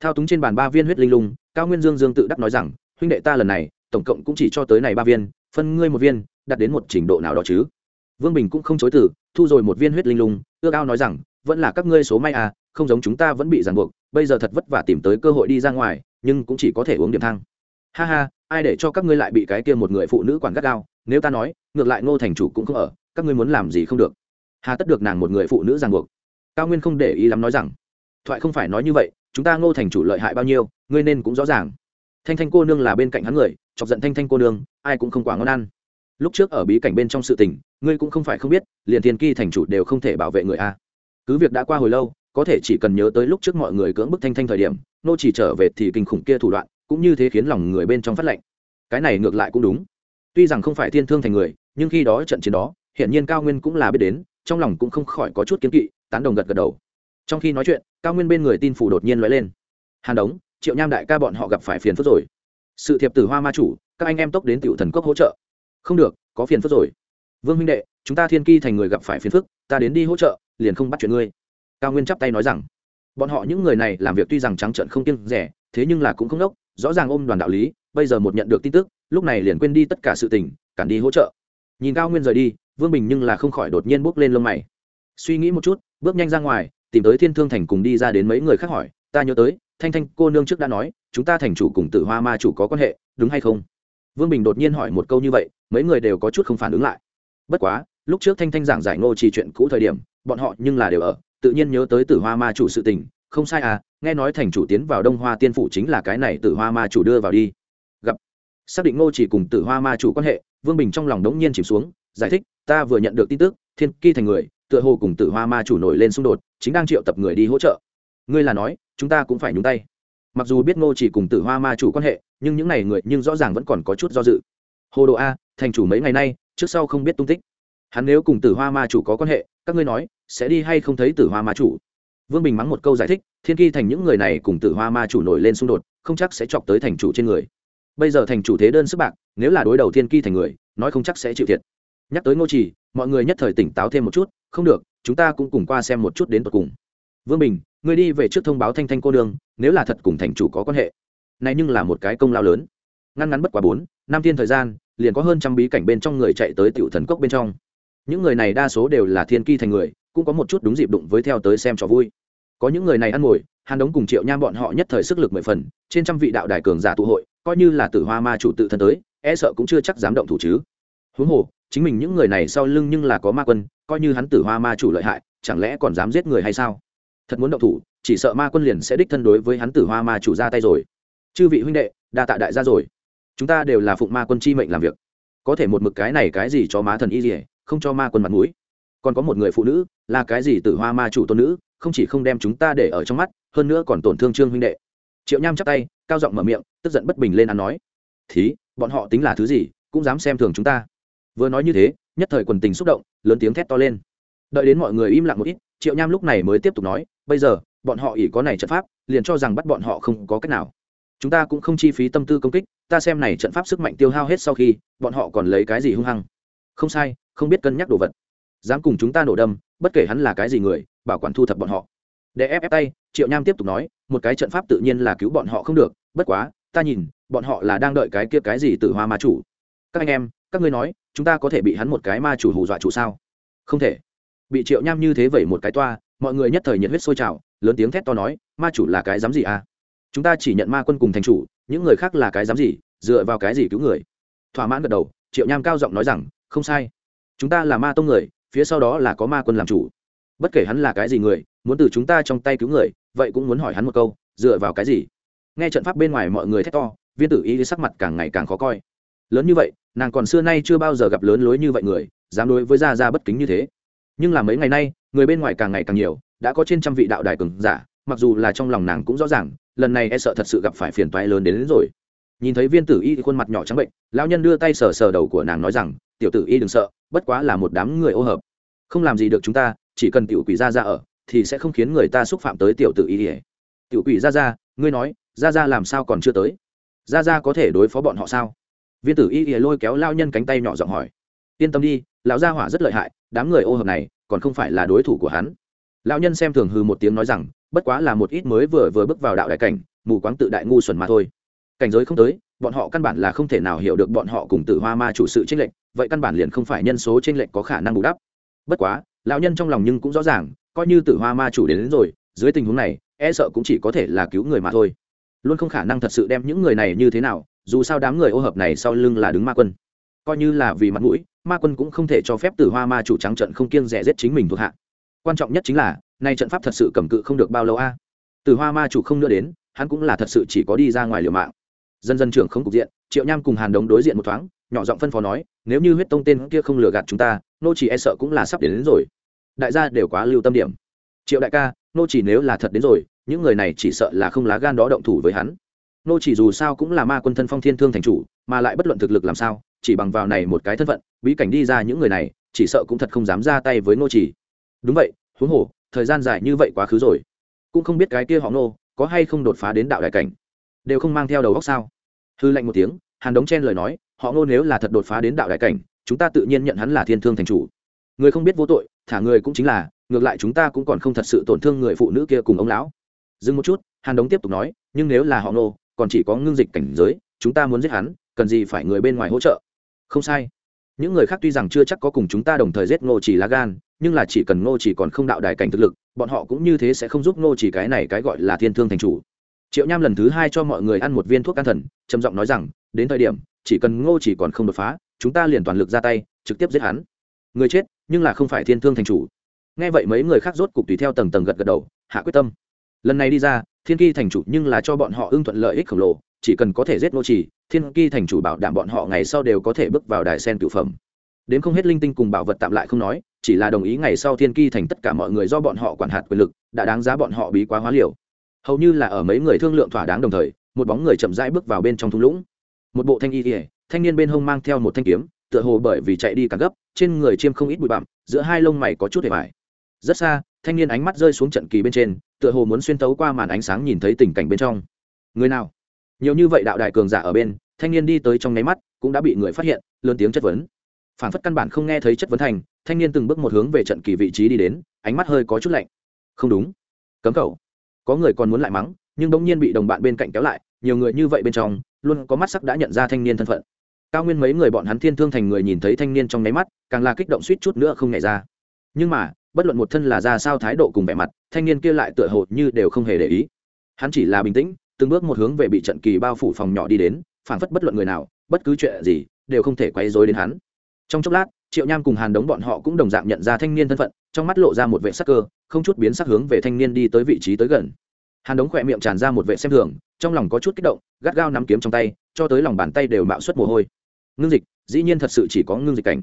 Thao túng trên bàn ba viên huyết linh lung, Cao Nguyên Dương Dương tự đắc nói rằng, huynh đệ ta lần này, tổng cộng cũng chỉ cho tới này ba viên, phân ngươi một viên, đạt đến một trình độ nào đó chứ? Vương Bình cũng không chối từ, thu rồi một viên huyết linh lung, ước ao nói rằng, vẫn là các ngươi số may à, không giống chúng ta vẫn bị ràng buộc, bây giờ thật vất vả tìm tới cơ hội đi ra ngoài, nhưng cũng chỉ có thể uống điểm thang. Ha ha, ai để cho các ngươi lại bị cái kia một người phụ nữ quản gắt gao nếu ta nói ngược lại ngô thành chủ cũng không ở các ngươi muốn làm gì không được. Hà tất được nàng một người phụ nữ ràng buộc. Cao nguyên không để ý lắm nói rằng thoại không phải nói như vậy chúng ta ngô thành chủ lợi hại bao nhiêu ngươi nên cũng rõ ràng. Thanh thanh cô nương là bên cạnh hắn người chọc giận thanh thanh cô nương ai cũng không quá ngon ăn lúc trước ở bí cảnh bên trong sự tình, ngươi cũng không phải không biết, liền thiên kỳ thành chủ đều không thể bảo vệ người a. Cứ việc đã qua hồi lâu, có thể chỉ cần nhớ tới lúc trước mọi người cưỡng bức thanh thanh thời điểm, nô chỉ trở về thì kinh khủng kia thủ đoạn, cũng như thế khiến lòng người bên trong phát lệnh. Cái này ngược lại cũng đúng. Tuy rằng không phải thiên thương thành người, nhưng khi đó trận chiến đó, hiển nhiên cao nguyên cũng là biết đến, trong lòng cũng không khỏi có chút kiến kỵ, tán đồng gật gật đầu. Trong khi nói chuyện, cao nguyên bên người tin phủ đột nhiên nói lên. Hàn đống, triệu nham đại ca bọn họ gặp phải phiền phức rồi. Sự thiệp từ hoa ma chủ, các anh em tốc đến tiểu thần cốc hỗ trợ không được, có phiền phức rồi. Vương huynh đệ, chúng ta thiên ki thành người gặp phải phiền phức, ta đến đi hỗ trợ, liền không bắt chuyện ngươi. Cao nguyên chắp tay nói rằng. Bọn họ những người này làm việc tuy rằng trắng trợn không kiêng rẻ, thế nhưng là cũng không đốc, rõ ràng ôm đoàn đạo lý, bây giờ một nhận được tin tức, lúc này liền quên đi tất cả sự tình, cản đi hỗ trợ. Nhìn cao nguyên rời đi, vương bình nhưng là không khỏi đột nhiên bốc lên lông mày. Suy nghĩ một chút, bước nhanh ra ngoài, tìm tới thiên thương thành cùng đi ra đến mấy người khác hỏi, ta nhớ tới, thanh thanh cô nương trước đã nói, chúng ta thành chủ cùng tử hoa ma chủ có quan hệ, đúng hay không? Vương bình đột nhiên hỏi một câu như vậy, mấy người đều có chút không phản ứng lại. Bất quá, lúc trước thanh thanh giảng giải ngô chỉ chuyện cũ thời điểm, bọn họ nhưng là đều ở, tự nhiên nhớ tới tử hoa ma chủ sự tình, không sai à nghe nói thành chủ tiến vào đông hoa tiên phủ chính là cái này tử hoa ma chủ đưa vào đi. Gặp, xác định ngô chỉ cùng tử hoa ma chủ quan hệ, vương bình trong lòng đống nhiên chìm xuống, giải thích, ta vừa nhận được tin tức, thiên kỳ thành người, tựa hồ cùng tử hoa ma chủ nổi lên xung đột, chính đang triệu tập người đi hỗ trợ. Ngươi là nói, chúng ta cũng phải nhúng tay mặc dù biết ngô chỉ cùng tử hoa ma chủ quan hệ, nhưng những n à y người nhưng rõ ràng vẫn còn có chút do dự. Hồ đồ a, thành chủ mấy ngày nay, trước sau không biết tung tích. Hắn nếu cùng tử hoa ma chủ có quan hệ, các ngươi nói, sẽ đi hay không thấy tử hoa ma chủ? Vương bình mắng một câu giải thích, thiên kỳ thành những người này cùng tử hoa ma chủ nổi lên xung đột, không chắc sẽ chọc tới thành chủ trên người. Bây giờ thành chủ thế đơn sức bạc, nếu là đối đầu thiên kỳ thành người, nói không chắc sẽ chịu thiệt. Nhắc tới ngô trì mọi người nhất thời tỉnh táo thêm một chút, không được, chúng ta cũng cùng qua xem một chút đến tột cùng vương bình, ngươi đi về trước thông báo thanh thanh cô nương, nếu là thật cùng thành chủ có quan hệ. Này nhưng là một cái công lao lớn. Ngăn ngắn bất quá bốn, năm thiên thời gian, liền có hơn trăm bí cảnh bên trong người chạy tới tiểu thần cốc bên trong. Những người này đa số đều là thiên kỳ thành người, cũng có một chút đúng dịp đụng với theo tới xem trò vui. Có những người này ăn ngồi, hàn đống cùng triệu nham bọn họ nhất thời sức lực mười phần, trên trăm vị đạo đài cường giả tụ hội, coi như là tử hoa ma chủ tự thân tới e sợ cũng chưa chắc dám động thủ chứ. Huống hồ, chính mình những người này sau lưng nhưng là có ma quân, coi như hắn tử hoa ma chủ lợi hại, chẳng lẽ còn dám giết người hay sao? Thật muốn động thủ, chỉ sợ ma quân liền sẽ đích thân đối với hắn tử hoa ma chủ ra tay rồi. Chư vị huynh đệ, đa tạ đại gia rồi. Chúng ta đều là phụng ma quân chi mệnh làm việc. Có thể một mực cái này cái gì cho má thần y gì, không cho ma quân mặt mũi. Còn có một người phụ nữ, là cái gì tử hoa ma chủ tôn nữ, không chỉ không đem chúng ta để ở trong mắt, hơn nữa còn tổn thương trương huynh đệ. Triệu nham chắp tay, cao giọng mở miệng, tức giận bất bình lên ăn nói, thí, bọn họ tính là thứ gì, cũng dám xem thường chúng ta. Vừa nói như thế, nhất thời quần tình xúc động, lớn tiếng thét to lên. Đợi đến mọi người im lặng một ít, triệu nham lúc này mới tiếp tục nói bây giờ, bọn họ ỉ có này trận pháp, liền cho rằng bắt bọn họ không có cách nào. Chúng ta cũng không chi phí tâm tư công kích, ta xem này trận pháp sức mạnh tiêu hao hết sau khi, bọn họ còn lấy cái gì hung hăng? Không sai, không biết cân nhắc đồ vật. Dám cùng chúng ta nổ đâm, bất kể hắn là cái gì người, bảo quản thu thập bọn họ. Để ép ép tay, triệu nham tiếp tục nói, một cái trận pháp tự nhiên là cứu bọn họ không được, bất quá, ta nhìn, bọn họ là đang đợi cái kia cái gì từ hoa ma chủ. Các anh em, các ngươi nói, chúng ta có thể bị hắn một cái ma chủ hù dọa chủ sao? Không thể. Bị triệu nham như thế vẩy một cái toa mọi người nhất thời nhiệt huyết sôi trào, lớn tiếng thét to nói, ma chủ là cái dám gì à? Chúng ta chỉ nhận ma quân cùng thành chủ, những người khác là cái dám gì, dựa vào cái gì cứu người? Thỏa mãn gật đầu, triệu nham cao giọng nói rằng, không sai. Chúng ta là ma tông người, phía sau đó là có ma quân làm chủ. Bất kể hắn là cái gì người, muốn từ chúng ta trong tay cứu người, vậy cũng muốn hỏi hắn một câu, dựa vào cái gì? Nghe trận pháp bên ngoài mọi người thét to, viên tử y sắc mặt càng ngày càng khó coi. Lớn như vậy, nàng còn xưa nay chưa bao giờ gặp lớn lối như vậy người, dám đối với gia gia bất kính như thế nhưng là mấy ngày nay người bên ngoài càng ngày càng nhiều đã có trên trăm vị đạo đài cường giả mặc dù là trong lòng nàng cũng rõ ràng lần này e sợ thật sự gặp phải phiền toái lớn đến, đến rồi. Nhìn thấy viên tử y khuôn mặt nhỏ trắng bệnh lão nhân đưa tay sờ sờ đầu của nàng nói rằng tiểu tử y đừng sợ bất quá là một đám người ô hợp. Không làm gì được chúng ta chỉ cần tiểu quỷ gia ra ở thì sẽ không khiến người ta xúc phạm tới tiểu tử y tiểu quỷ gia ra ngươi nói gia ra làm sao còn chưa tới? Gia ra có thể đối phó bọn họ sao? Viên tử y lôi kéo lao nhân cánh tay nhỏ giọng hỏi. Yên tâm đi lão gia hỏa rất lợi hại đám người ô hợp này còn không phải là đối thủ của hắn. Lão nhân xem thường hư một tiếng nói rằng bất quá là một ít mới vừa vừa bước vào đạo đại cảnh mù quáng tự đại ngu xuẩn mà thôi. Cảnh giới không tới bọn họ căn bản là không thể nào hiểu được bọn họ cùng tử hoa ma chủ sự tranh lệch vậy căn bản liền không phải nhân số tranh lệch có khả năng bù đắp. Bất quá lão nhân trong lòng nhưng cũng rõ ràng coi như tử hoa ma chủ đến, đến rồi dưới tình huống này e sợ cũng chỉ có thể là cứu người mà thôi. Luôn không khả năng thật sự đem những người này như thế nào dù sao đám người ô hợp này sau lưng là đứng ma quân. Coi như là vì mặt mũi ma quân cũng không thể cho phép tử hoa ma chủ trắng trận không kiêng rẻ giết chính mình thuộc hạ. Quan trọng nhất chính là nay trận pháp thật sự cầm cự không được bao lâu a. Tử hoa ma chủ không nữa đến hắn cũng là thật sự chỉ có đi ra ngoài liều mạng. Dân dân trưởng không cục diện triệu nham cùng hàn đống đối diện một thoáng nhỏ giọng phân phó nói nếu như huyết tông tên kia không lừa gạt chúng ta nô chỉ e sợ cũng là sắp đến, đến rồi. Đại gia đều quá lưu tâm điểm. Triệu đại ca nô chỉ nếu là thật đến rồi những người này chỉ sợ là không lá gan đó động thủ với hắn. Nô chỉ dù sao cũng là ma quân thân phong thiên thương thành chủ mà lại bất luận thực lực làm sao chỉ bằng vào này một cái thân phận, bí cảnh đi ra những người này, chỉ sợ cũng thật không dám ra tay với nô chỉ đúng vậy, huống hồ, thời gian dài như vậy quá khứ rồi. Cũng không biết cái kia họ nô có hay không đột phá đến đạo đại cảnh. Đều không mang theo đầu góc sao? Hư lạnh một tiếng, hàn đống chen lời nói, họ nô nếu là thật đột phá đến đạo đại cảnh, chúng ta tự nhiên nhận hắn là thiên thương thành chủ. Người không biết vô tội, thả người cũng chính là, ngược lại chúng ta cũng còn không thật sự tổn thương người phụ nữ kia cùng ông lão. Dừng một chút, hàn đống tiếp tục nói, nhưng nếu là họ nô còn chỉ có ngưng dịch cảnh giới, chúng ta muốn giết hắn, cần gì phải người bên ngoài hỗ trợ? Không sai. Những người khác tuy rằng chưa chắc có cùng chúng ta đồng thời giết ngô chỉ lá gan, nhưng là chỉ cần ngô chỉ còn không đạo đài cảnh thực lực, bọn họ cũng như thế sẽ không giúp ngô chỉ cái này cái gọi là thiên thương thành chủ. Triệu nham lần thứ hai cho mọi người ăn một viên thuốc can thần, trầm giọng nói rằng, đến thời điểm, chỉ cần ngô chỉ còn không đột phá, chúng ta liền toàn lực ra tay, trực tiếp giết hắn. Người chết, nhưng là không phải thiên thương thành chủ. Nghe vậy mấy người khác rốt cục tùy theo tầng tầng gật gật đầu, hạ quyết tâm. Lần này đi ra, thiên kỳ thành chủ nhưng là cho bọn họ ưng thuận lợi ích khổng lồ chỉ cần có thể giết nô trì, thiên kỳ thành chủ bảo đảm bọn họ ngày sau đều có thể bước vào đài sen cựu phẩm. Đến không hết linh tinh cùng bảo vật tạm lại không nói, chỉ là đồng ý ngày sau thiên kỳ thành tất cả mọi người do bọn họ quản hạt quyền lực, đã đáng giá bọn họ bí quá hóa liều. Hầu như là ở mấy người thương lượng thỏa đáng đồng thời, một bóng người chậm rãi bước vào bên trong thung lũng. Một bộ thanh y ỉa thanh niên bên hông mang theo một thanh kiếm, tựa hồ bởi vì chạy đi càng gấp, trên người chiêm không ít bụi bặm, giữa hai lông mày có chút hề vải rất xa, thanh niên ánh mắt rơi xuống trận kỳ bên trên, tựa hồ muốn xuyên tấu qua màn ánh sáng nhìn thấy tình cảnh bên trong. Người nào? Nhiều như vậy đạo đại cường giả ở bên, thanh niên đi tới trong nháy mắt, cũng đã bị người phát hiện, lớn tiếng chất vấn. Phản phất căn bản không nghe thấy chất vấn thành, thanh niên từng bước một hướng về trận kỳ vị trí đi đến, ánh mắt hơi có chút lạnh. Không đúng. Cấm khẩu có người còn muốn lại mắng, nhưng bỗng nhiên bị đồng bạn bên cạnh kéo lại, nhiều người như vậy bên trong, luôn có mắt sắc đã nhận ra thanh niên thân phận. Cao nguyên mấy người bọn hắn thiên thương thành người nhìn thấy thanh niên trong nháy mắt, càng là kích động suýt chút nữa không nhảy ra. Nhưng mà, bất luận một thân là ra sao thái độ cùng vẻ mặt, thanh niên kia lại tựa hồ như đều không hề để ý. Hắn chỉ là bình tĩnh từng bước một hướng về bị trận kỳ bao phủ phòng nhỏ đi đến, phảng phất bất luận người nào, bất cứ chuyện gì, đều không thể quay dối đến hắn. Trong chốc lát, triệu nham cùng hàn đống bọn họ cũng đồng dạng nhận ra thanh niên thân phận, trong mắt lộ ra một vệ sắc cơ, không chút biến sắc hướng về thanh niên đi tới vị trí tới gần. Hàn đống khỏe miệng tràn ra một vệ xem thường, trong lòng có chút kích động, gắt gao nắm kiếm trong tay, cho tới lòng bàn tay đều mạo suất mồ hôi. Ngưng dịch, dĩ nhiên thật sự chỉ có ngưng dịch cảnh.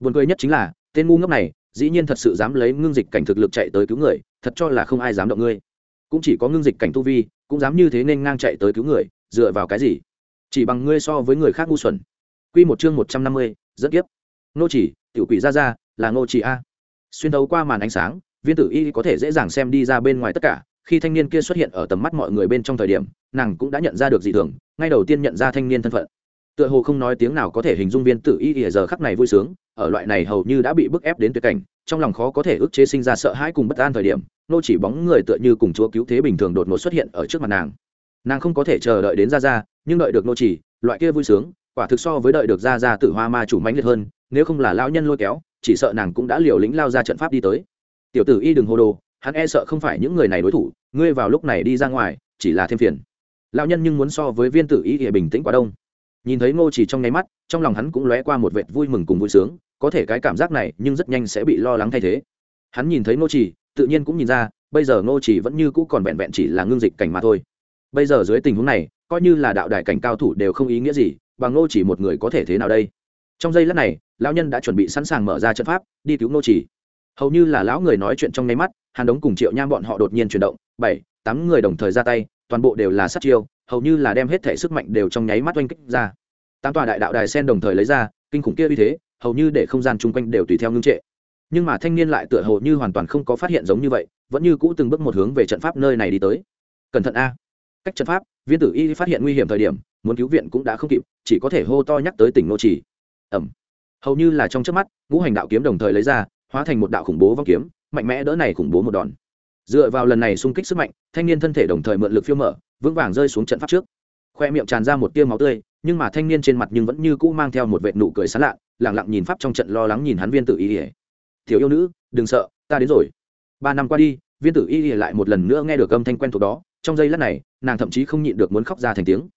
Buồn cười nhất chính là, tên ngu ngốc này, dĩ nhiên thật sự dám lấy ngưng dịch cảnh thực lực chạy tới cứu người, thật cho là không ai dám động ngươi cũng chỉ có ngưng dịch cảnh tu vi, cũng dám như thế nên ngang chạy tới cứu người, dựa vào cái gì? Chỉ bằng ngươi so với người khác ngu xuẩn. Quy một chương một trăm năm mươi, dẫn kiếp. Nô chỉ, tiểu quỷ ra ra, là nô chỉ a. Xuyên thấu qua màn ánh sáng, viên tử y có thể dễ dàng xem đi ra bên ngoài tất cả, khi thanh niên kia xuất hiện ở tầm mắt mọi người bên trong thời điểm, nàng cũng đã nhận ra được dị thường, ngay đầu tiên nhận ra thanh niên thân phận. Tựa hồ không nói tiếng nào có thể hình dung viên tử y ỉa giờ khắc này vui sướng, ở loại này hầu như đã bị bức ép đến tuyệt cảnh, trong lòng khó có thể ức chế sinh ra sợ hãi cùng bất an thời điểm nô chỉ bóng người tựa như cùng chúa cứu thế bình thường đột ngột xuất hiện ở trước mặt nàng. Nàng không có thể chờ đợi đến ra ra nhưng đợi được nô chỉ, loại kia vui sướng, quả thực so với đợi được ra ra tử hoa ma chủ mãnh liệt hơn, nếu không là lão nhân lôi kéo, chỉ sợ nàng cũng đã liều lĩnh lao ra trận pháp đi tới. Tiểu tử y đừng hô đồ, hắn e sợ không phải những người này đối thủ, ngươi vào lúc này đi ra ngoài, chỉ là thêm phiền. Lão nhân nhưng muốn so với viên tử y thì bình tĩnh quá đông. Nhìn thấy ngô chỉ trong nháy mắt, trong lòng hắn cũng lóe qua một vệt vui mừng cùng vui sướng, có thể cái cảm giác này nhưng rất nhanh sẽ bị lo lắng thay thế. Hắn nhìn thấy ngô chỉ tự nhiên cũng nhìn ra, bây giờ ngô chỉ vẫn như cũ còn vẹn vẹn chỉ là ngưng dịch cảnh mà thôi. Bây giờ dưới tình huống này, coi như là đạo đại cảnh cao thủ đều không ý nghĩa gì, bằng ngô chỉ một người có thể thế nào đây? Trong giây lát này, lão nhân đã chuẩn bị sẵn sàng mở ra trận pháp, đi cứu ngô chỉ. Hầu như là lão người nói chuyện trong nháy mắt, hàn đống cùng triệu nham bọn họ đột nhiên chuyển động, bảy, tám người đồng thời ra tay, toàn bộ đều là sát chiêu, hầu như là đem hết thể sức mạnh đều trong nháy mắt oanh kích ra. Tám tòa đại đạo đài sen đồng thời lấy ra, kinh khủng kia uy thế, hầu như để không gian chung quanh đều tùy theo ngưng trệ nhưng mà thanh niên lại tựa hồ như hoàn toàn không có phát hiện giống như vậy, vẫn như cũ từng bước một hướng về trận pháp nơi này đi tới. Cẩn thận a. Cách trận pháp, viên tử y phát hiện nguy hiểm thời điểm, muốn cứu viện cũng đã không kịp, chỉ có thể hô to nhắc tới tỉnh nô trì ẩm hầu như là trong trước mắt, ngũ hành đạo kiếm đồng thời lấy ra, hóa thành một đạo khủng bố vong kiếm, mạnh mẽ đỡ này khủng bố một đòn. Dựa vào lần này xung kích sức mạnh, thanh niên thân thể đồng thời mượn lực phiêu mở, vững vàng rơi xuống trận pháp trước. Khoe miệng tràn ra một tia máu tươi, nhưng mà thanh niên trên mặt nhưng vẫn như cũ mang theo một vệt nụ cười sán lạ lẳng lặng nhìn pháp trong trận lo lắng nhìn hắn viên tử y thiếu yêu nữ, đừng sợ, ta đến rồi. Ba năm qua đi, viên tử y ỉa lại một lần nữa nghe được âm thanh quen thuộc đó, trong giây lát này, nàng thậm chí không nhịn được muốn khóc ra thành tiếng.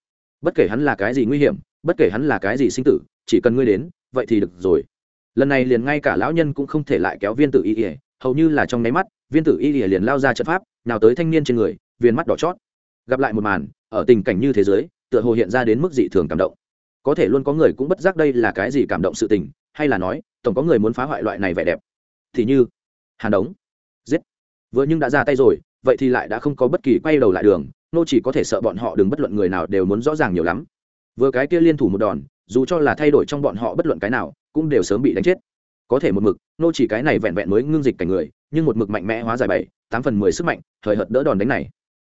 Bất kể hắn là cái gì nguy hiểm, bất kể hắn là cái gì sinh tử, chỉ cần ngươi đến, vậy thì được rồi. Lần này liền ngay cả lão nhân cũng không thể lại kéo viên tử y ỉa hầu như là trong nháy mắt, viên tử y ỉa liền lao ra trận pháp nào tới thanh niên trên người viên mắt đỏ chót. Gặp lại một màn, ở tình cảnh như thế giới, tựa hồ hiện ra đến mức dị thường cảm động. Có thể luôn có người cũng bất giác đây là cái gì cảm động sự tình, hay là nói, tổng có người muốn phá hoại loại này vẻ đẹp thì như hàn đống giết. Vừa nhưng đã ra tay rồi, vậy thì lại đã không có bất kỳ quay đầu lại đường, nô chỉ có thể sợ bọn họ đừng bất luận người nào đều muốn rõ ràng nhiều lắm. Vừa cái kia liên thủ một đòn, dù cho là thay đổi trong bọn họ bất luận cái nào, cũng đều sớm bị đánh chết. Có thể một mực, nô chỉ cái này vẹn vẹn mới ngưng dịch cảnh người, nhưng một mực mạnh mẽ hóa giải bảy, tám phần mười sức mạnh thời hợt đỡ đòn đánh này.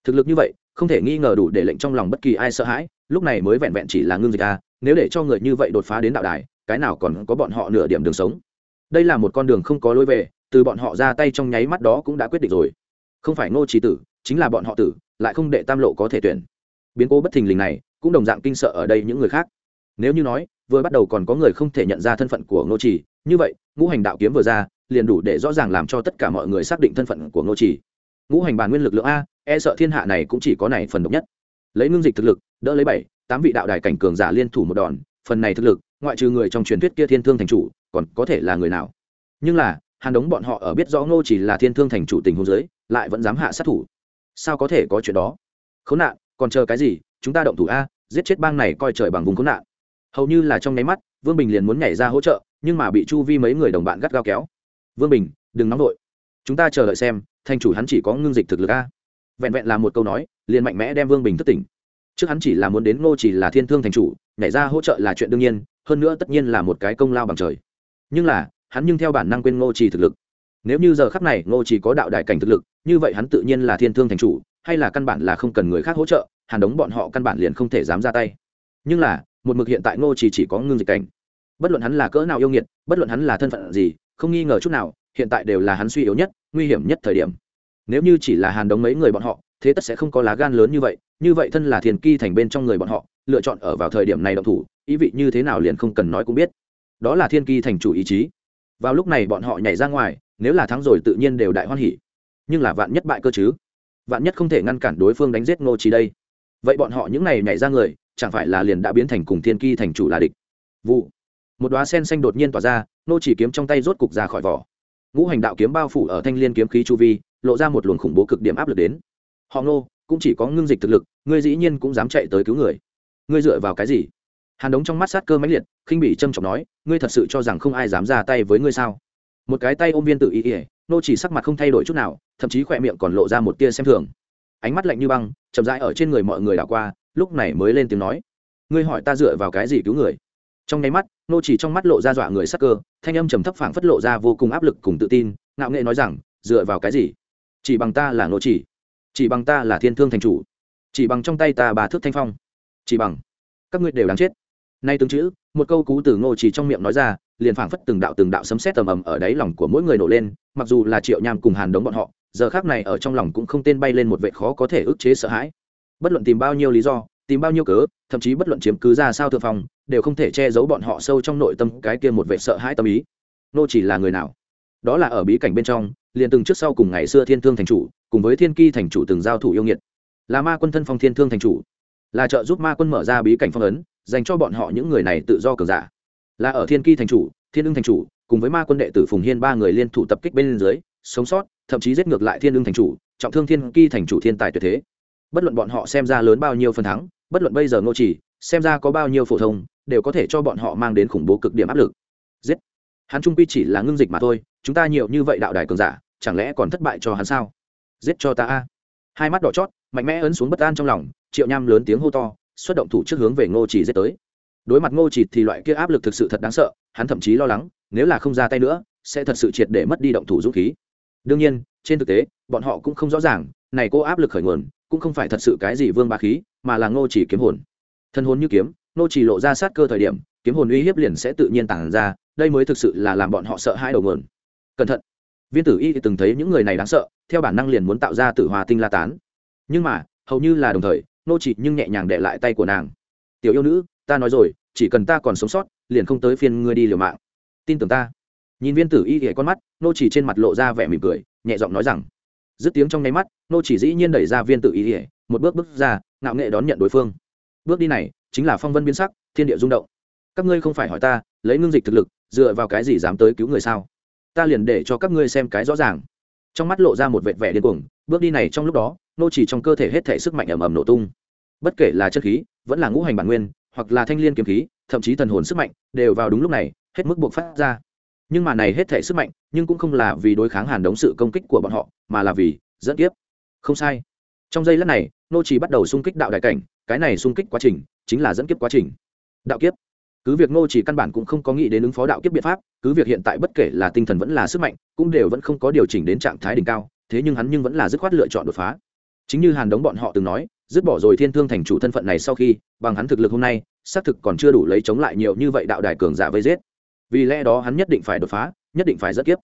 Thực lực như vậy, không thể nghi ngờ đủ để lệnh trong lòng bất kỳ ai sợ hãi, lúc này mới vẹn vẹn chỉ là ngưng dịch a nếu để cho người như vậy đột phá đến đạo đài, cái nào còn có bọn họ nửa điểm đường sống? Đây là một con đường không có lối về, từ bọn họ ra tay trong nháy mắt đó cũng đã quyết định rồi. Không phải ngô trí tử, chính là bọn họ tử, lại không để tam lộ có thể tuyển. Biến cố bất thình lình này, cũng đồng dạng kinh sợ ở đây những người khác. Nếu như nói, vừa bắt đầu còn có người không thể nhận ra thân phận của ngô trì như vậy, ngũ hành đạo kiếm vừa ra, liền đủ để rõ ràng làm cho tất cả mọi người xác định thân phận của ngô trì ngũ hành bản nguyên lực lượng a e sợ thiên hạ này cũng chỉ có này phần độc nhất. Lấy ngưng dịch thực lực, đỡ lấy bảy, tám vị đạo đài cảnh cường giả liên thủ một đòn phần này thực lực, ngoại trừ người trong truyền thuyết kia thiên thương thành chủ, còn có thể là người nào? Nhưng là, hàn đống bọn họ ở biết rõ ngô chỉ là thiên thương thành chủ tình hôn giới lại vẫn dám hạ sát thủ. Sao có thể có chuyện đó? Khốn nạn, còn chờ cái gì? Chúng ta động thủ a, giết chết bang này coi trời bằng vùng khốn nạn. Hầu như là trong nháy mắt, vương bình liền muốn nhảy ra hỗ trợ, nhưng mà bị chu vi mấy người đồng bạn gắt gao kéo. Vương bình, đừng nóng vội. Chúng ta chờ đợi xem, thành chủ hắn chỉ có ngưng dịch thực lực a. Vẹn vẹn là một câu nói, liền mạnh mẽ đem vương bình thất tỉnh. Trước hắn chỉ là muốn đến ngô chỉ là thiên thương thành chủ nhảy ra hỗ trợ là chuyện đương nhiên, hơn nữa tất nhiên là một cái công lao bằng trời. Nhưng là, hắn nhưng theo bản năng quên ngô chỉ thực lực. Nếu như giờ khắc này ngô chỉ có đạo đại cảnh thực lực, như vậy hắn tự nhiên là thiên thương thành chủ, hay là căn bản là không cần người khác hỗ trợ, hàn đống bọn họ căn bản liền không thể dám ra tay. Nhưng là, một mực hiện tại ngô chỉ chỉ có ngưng dịch cảnh. Bất luận hắn là cỡ nào yêu nghiệt, bất luận hắn là thân phận gì, không nghi ngờ chút nào, hiện tại đều là hắn suy yếu nhất, nguy hiểm nhất thời điểm. Nếu như chỉ là hàn đống mấy người bọn họ thế tất sẽ không có lá gan lớn như vậy như vậy thân là thiền kỳ thành bên trong người bọn họ, lựa chọn ở vào thời điểm này động thủ, ý vị như thế nào liền không cần nói cũng biết. Đó là thiên kỳ thành chủ ý chí. Vào lúc này bọn họ nhảy ra ngoài, nếu là thắng rồi tự nhiên đều đại hoan hỉ. Nhưng là vạn nhất bại cơ chứ? Vạn nhất không thể ngăn cản đối phương đánh giết ngô trí đây. Vậy bọn họ những này nhảy ra người, chẳng phải là liền đã biến thành cùng thiên kỳ thành chủ là địch? Vụ. Một đoá sen xanh đột nhiên tỏa ra nô chỉ kiếm trong tay rốt cục ra khỏi vỏ. Ngũ hành đạo kiếm bao phủ ở thanh liên kiếm khí chu vi, lộ ra một luồng khủng bố cực điểm áp lực đến họ ngô, cũng chỉ có ngưng dịch thực lực, ngươi dĩ nhiên cũng dám chạy tới cứu người. Ngươi dựa vào cái gì? Hàn đống trong mắt sát cơ mãnh liệt, khinh bị trâm trọng nói, ngươi thật sự cho rằng không ai dám ra tay với ngươi sao? Một cái tay ôm viên tự ý ỉa nô chỉ sắc mặt không thay đổi chút nào, thậm chí khỏe miệng còn lộ ra một tia xem thường. Ánh mắt lạnh như băng, chậm rãi ở trên người mọi người đảo qua, lúc này mới lên tiếng nói, ngươi hỏi ta dựa vào cái gì cứu người? Trong nháy mắt, nô chỉ trong mắt lộ ra dọa người sắc cơ, thanh âm trầm thấp phảng phất lộ ra vô cùng áp lực cùng tự tin, ngạo nghệ nói rằng, dựa vào cái gì? Chỉ bằng ta là nô chỉ chỉ bằng ta là thiên thương thành chủ. Chỉ bằng trong tay ta bà thước thanh phong. Chỉ bằng. Các ngươi đều đáng chết. Nay từng chữ một câu cú từ ngô chỉ trong miệng nói ra liền phảng phất từng đạo từng đạo sấm sét tầm ầm ở đáy lòng của mỗi người nổ lên mặc dù là triệu nham cùng hàn đống bọn họ giờ khác này ở trong lòng cũng không tên bay lên một vệ khó có thể ức chế sợ hãi. Bất luận tìm bao nhiêu lý do tìm bao nhiêu cớ thậm chí bất luận chiếm cứ ra sao thượng phòng, đều không thể che giấu bọn họ sâu trong nội tâm cái kia một vệ sợ hãi tâm ý. Nô chỉ là người nào? Đó là ở bí cảnh bên trong liền từng trước sau cùng ngày xưa thiên thương thành chủ cùng với thiên ki thành chủ từng giao thủ yêu nghiệt. Là ma quân thân phong thiên thương thành chủ. Là trợ giúp ma quân mở ra bí cảnh phong ấn, dành cho bọn họ những người này tự do cường giả. Là ở thiên ki thành chủ, thiên ưng thành chủ, cùng với ma quân đệ tử phùng hiên ba người liên thủ tập kích bên dưới, sống sót, thậm chí giết ngược lại thiên ưng thành chủ, trọng thương thiên ki thành chủ thiên tài tuyệt thế. Bất luận bọn họ xem ra lớn bao nhiêu phần thắng, bất luận bây giờ ngô chỉ, xem ra có bao nhiêu phổ thông, đều có thể cho bọn họ mang đến khủng bố cực điểm áp lực. Giết! Hắn trung quy chỉ là ngưng dịch mà thôi, chúng ta nhiều như vậy đạo đài cường giả, chẳng lẽ còn thất bại cho hắn sao? Giết cho ta a. Hai mắt đỏ chót, mạnh mẽ ấn xuống bất an trong lòng, triệu nham lớn tiếng hô to, xuất động thủ trước hướng về ngô chỉ giết tới. Đối mặt ngô chỉ thì loại kia áp lực thực sự thật đáng sợ, hắn thậm chí lo lắng, nếu là không ra tay nữa, sẽ thật sự triệt để mất đi động thủ dũng khí. Đương nhiên, trên thực tế, bọn họ cũng không rõ ràng, này cô áp lực khởi nguồn, cũng không phải thật sự cái gì vương ba khí, mà là ngô chỉ kiếm hồn. Thân hồn như kiếm, ngô chỉ lộ ra sát cơ thời điểm, kiếm hồn uy hiếp liền sẽ tự nhiên tản ra, đây mới thực sự là làm bọn họ sợ hai đầu nguồn. Cẩn thận! Viên tử y thì từng thấy những người này đáng sợ, theo bản năng liền muốn tạo ra tử hòa tinh la tán. Nhưng mà, hầu như là đồng thời, nô chỉ nhưng nhẹ nhàng để lại tay của nàng. Tiểu yêu nữ, ta nói rồi, chỉ cần ta còn sống sót, liền không tới phiên ngươi đi liều mạng. Tin tưởng ta. Nhìn viên tử y thì con mắt, nô chỉ trên mặt lộ ra vẻ mỉm cười, nhẹ giọng nói rằng, dứt tiếng trong nháy mắt, nô chỉ dĩ nhiên đẩy ra viên tử y thì, một bước bước ra, ngạo nghệ đón nhận đối phương. Bước đi này, chính là phong vân biến sắc, thiên địa rung động. Các ngươi không phải hỏi ta, lấy ngưng dịch thực lực, dựa vào cái gì dám tới cứu người sao? Ta liền để cho các ngươi xem cái rõ ràng. Trong mắt lộ ra một vệt vẻ điên cuồng, bước đi này trong lúc đó, nô chỉ trong cơ thể hết thể sức mạnh ầm ầm nổ tung. Bất kể là chất khí, vẫn là ngũ hành bản nguyên, hoặc là thanh liên kiếm khí, thậm chí thần hồn sức mạnh, đều vào đúng lúc này, hết mức buộc phát ra. Nhưng mà này hết thể sức mạnh, nhưng cũng không là vì đối kháng hàn đống sự công kích của bọn họ, mà là vì dẫn kiếp. Không sai. Trong giây lát này, nô chỉ bắt đầu xung kích đạo đại cảnh, cái này xung kích quá trình, chính là dẫn kiếp quá trình. Đạo kiếp cứ việc nô chỉ căn bản cũng không có nghĩ đến ứng phó đạo kiếp biện pháp, cứ việc hiện tại bất kể là tinh thần vẫn là sức mạnh, cũng đều vẫn không có điều chỉnh đến trạng thái đỉnh cao, thế nhưng hắn nhưng vẫn là dứt khoát lựa chọn đột phá. Chính như hàn đống bọn họ từng nói, dứt bỏ rồi thiên thương thành chủ thân phận này sau khi, bằng hắn thực lực hôm nay, xác thực còn chưa đủ lấy chống lại nhiều như vậy đạo đài cường giả vây giết. Vì lẽ đó hắn nhất định phải đột phá, nhất định phải rất kiếp.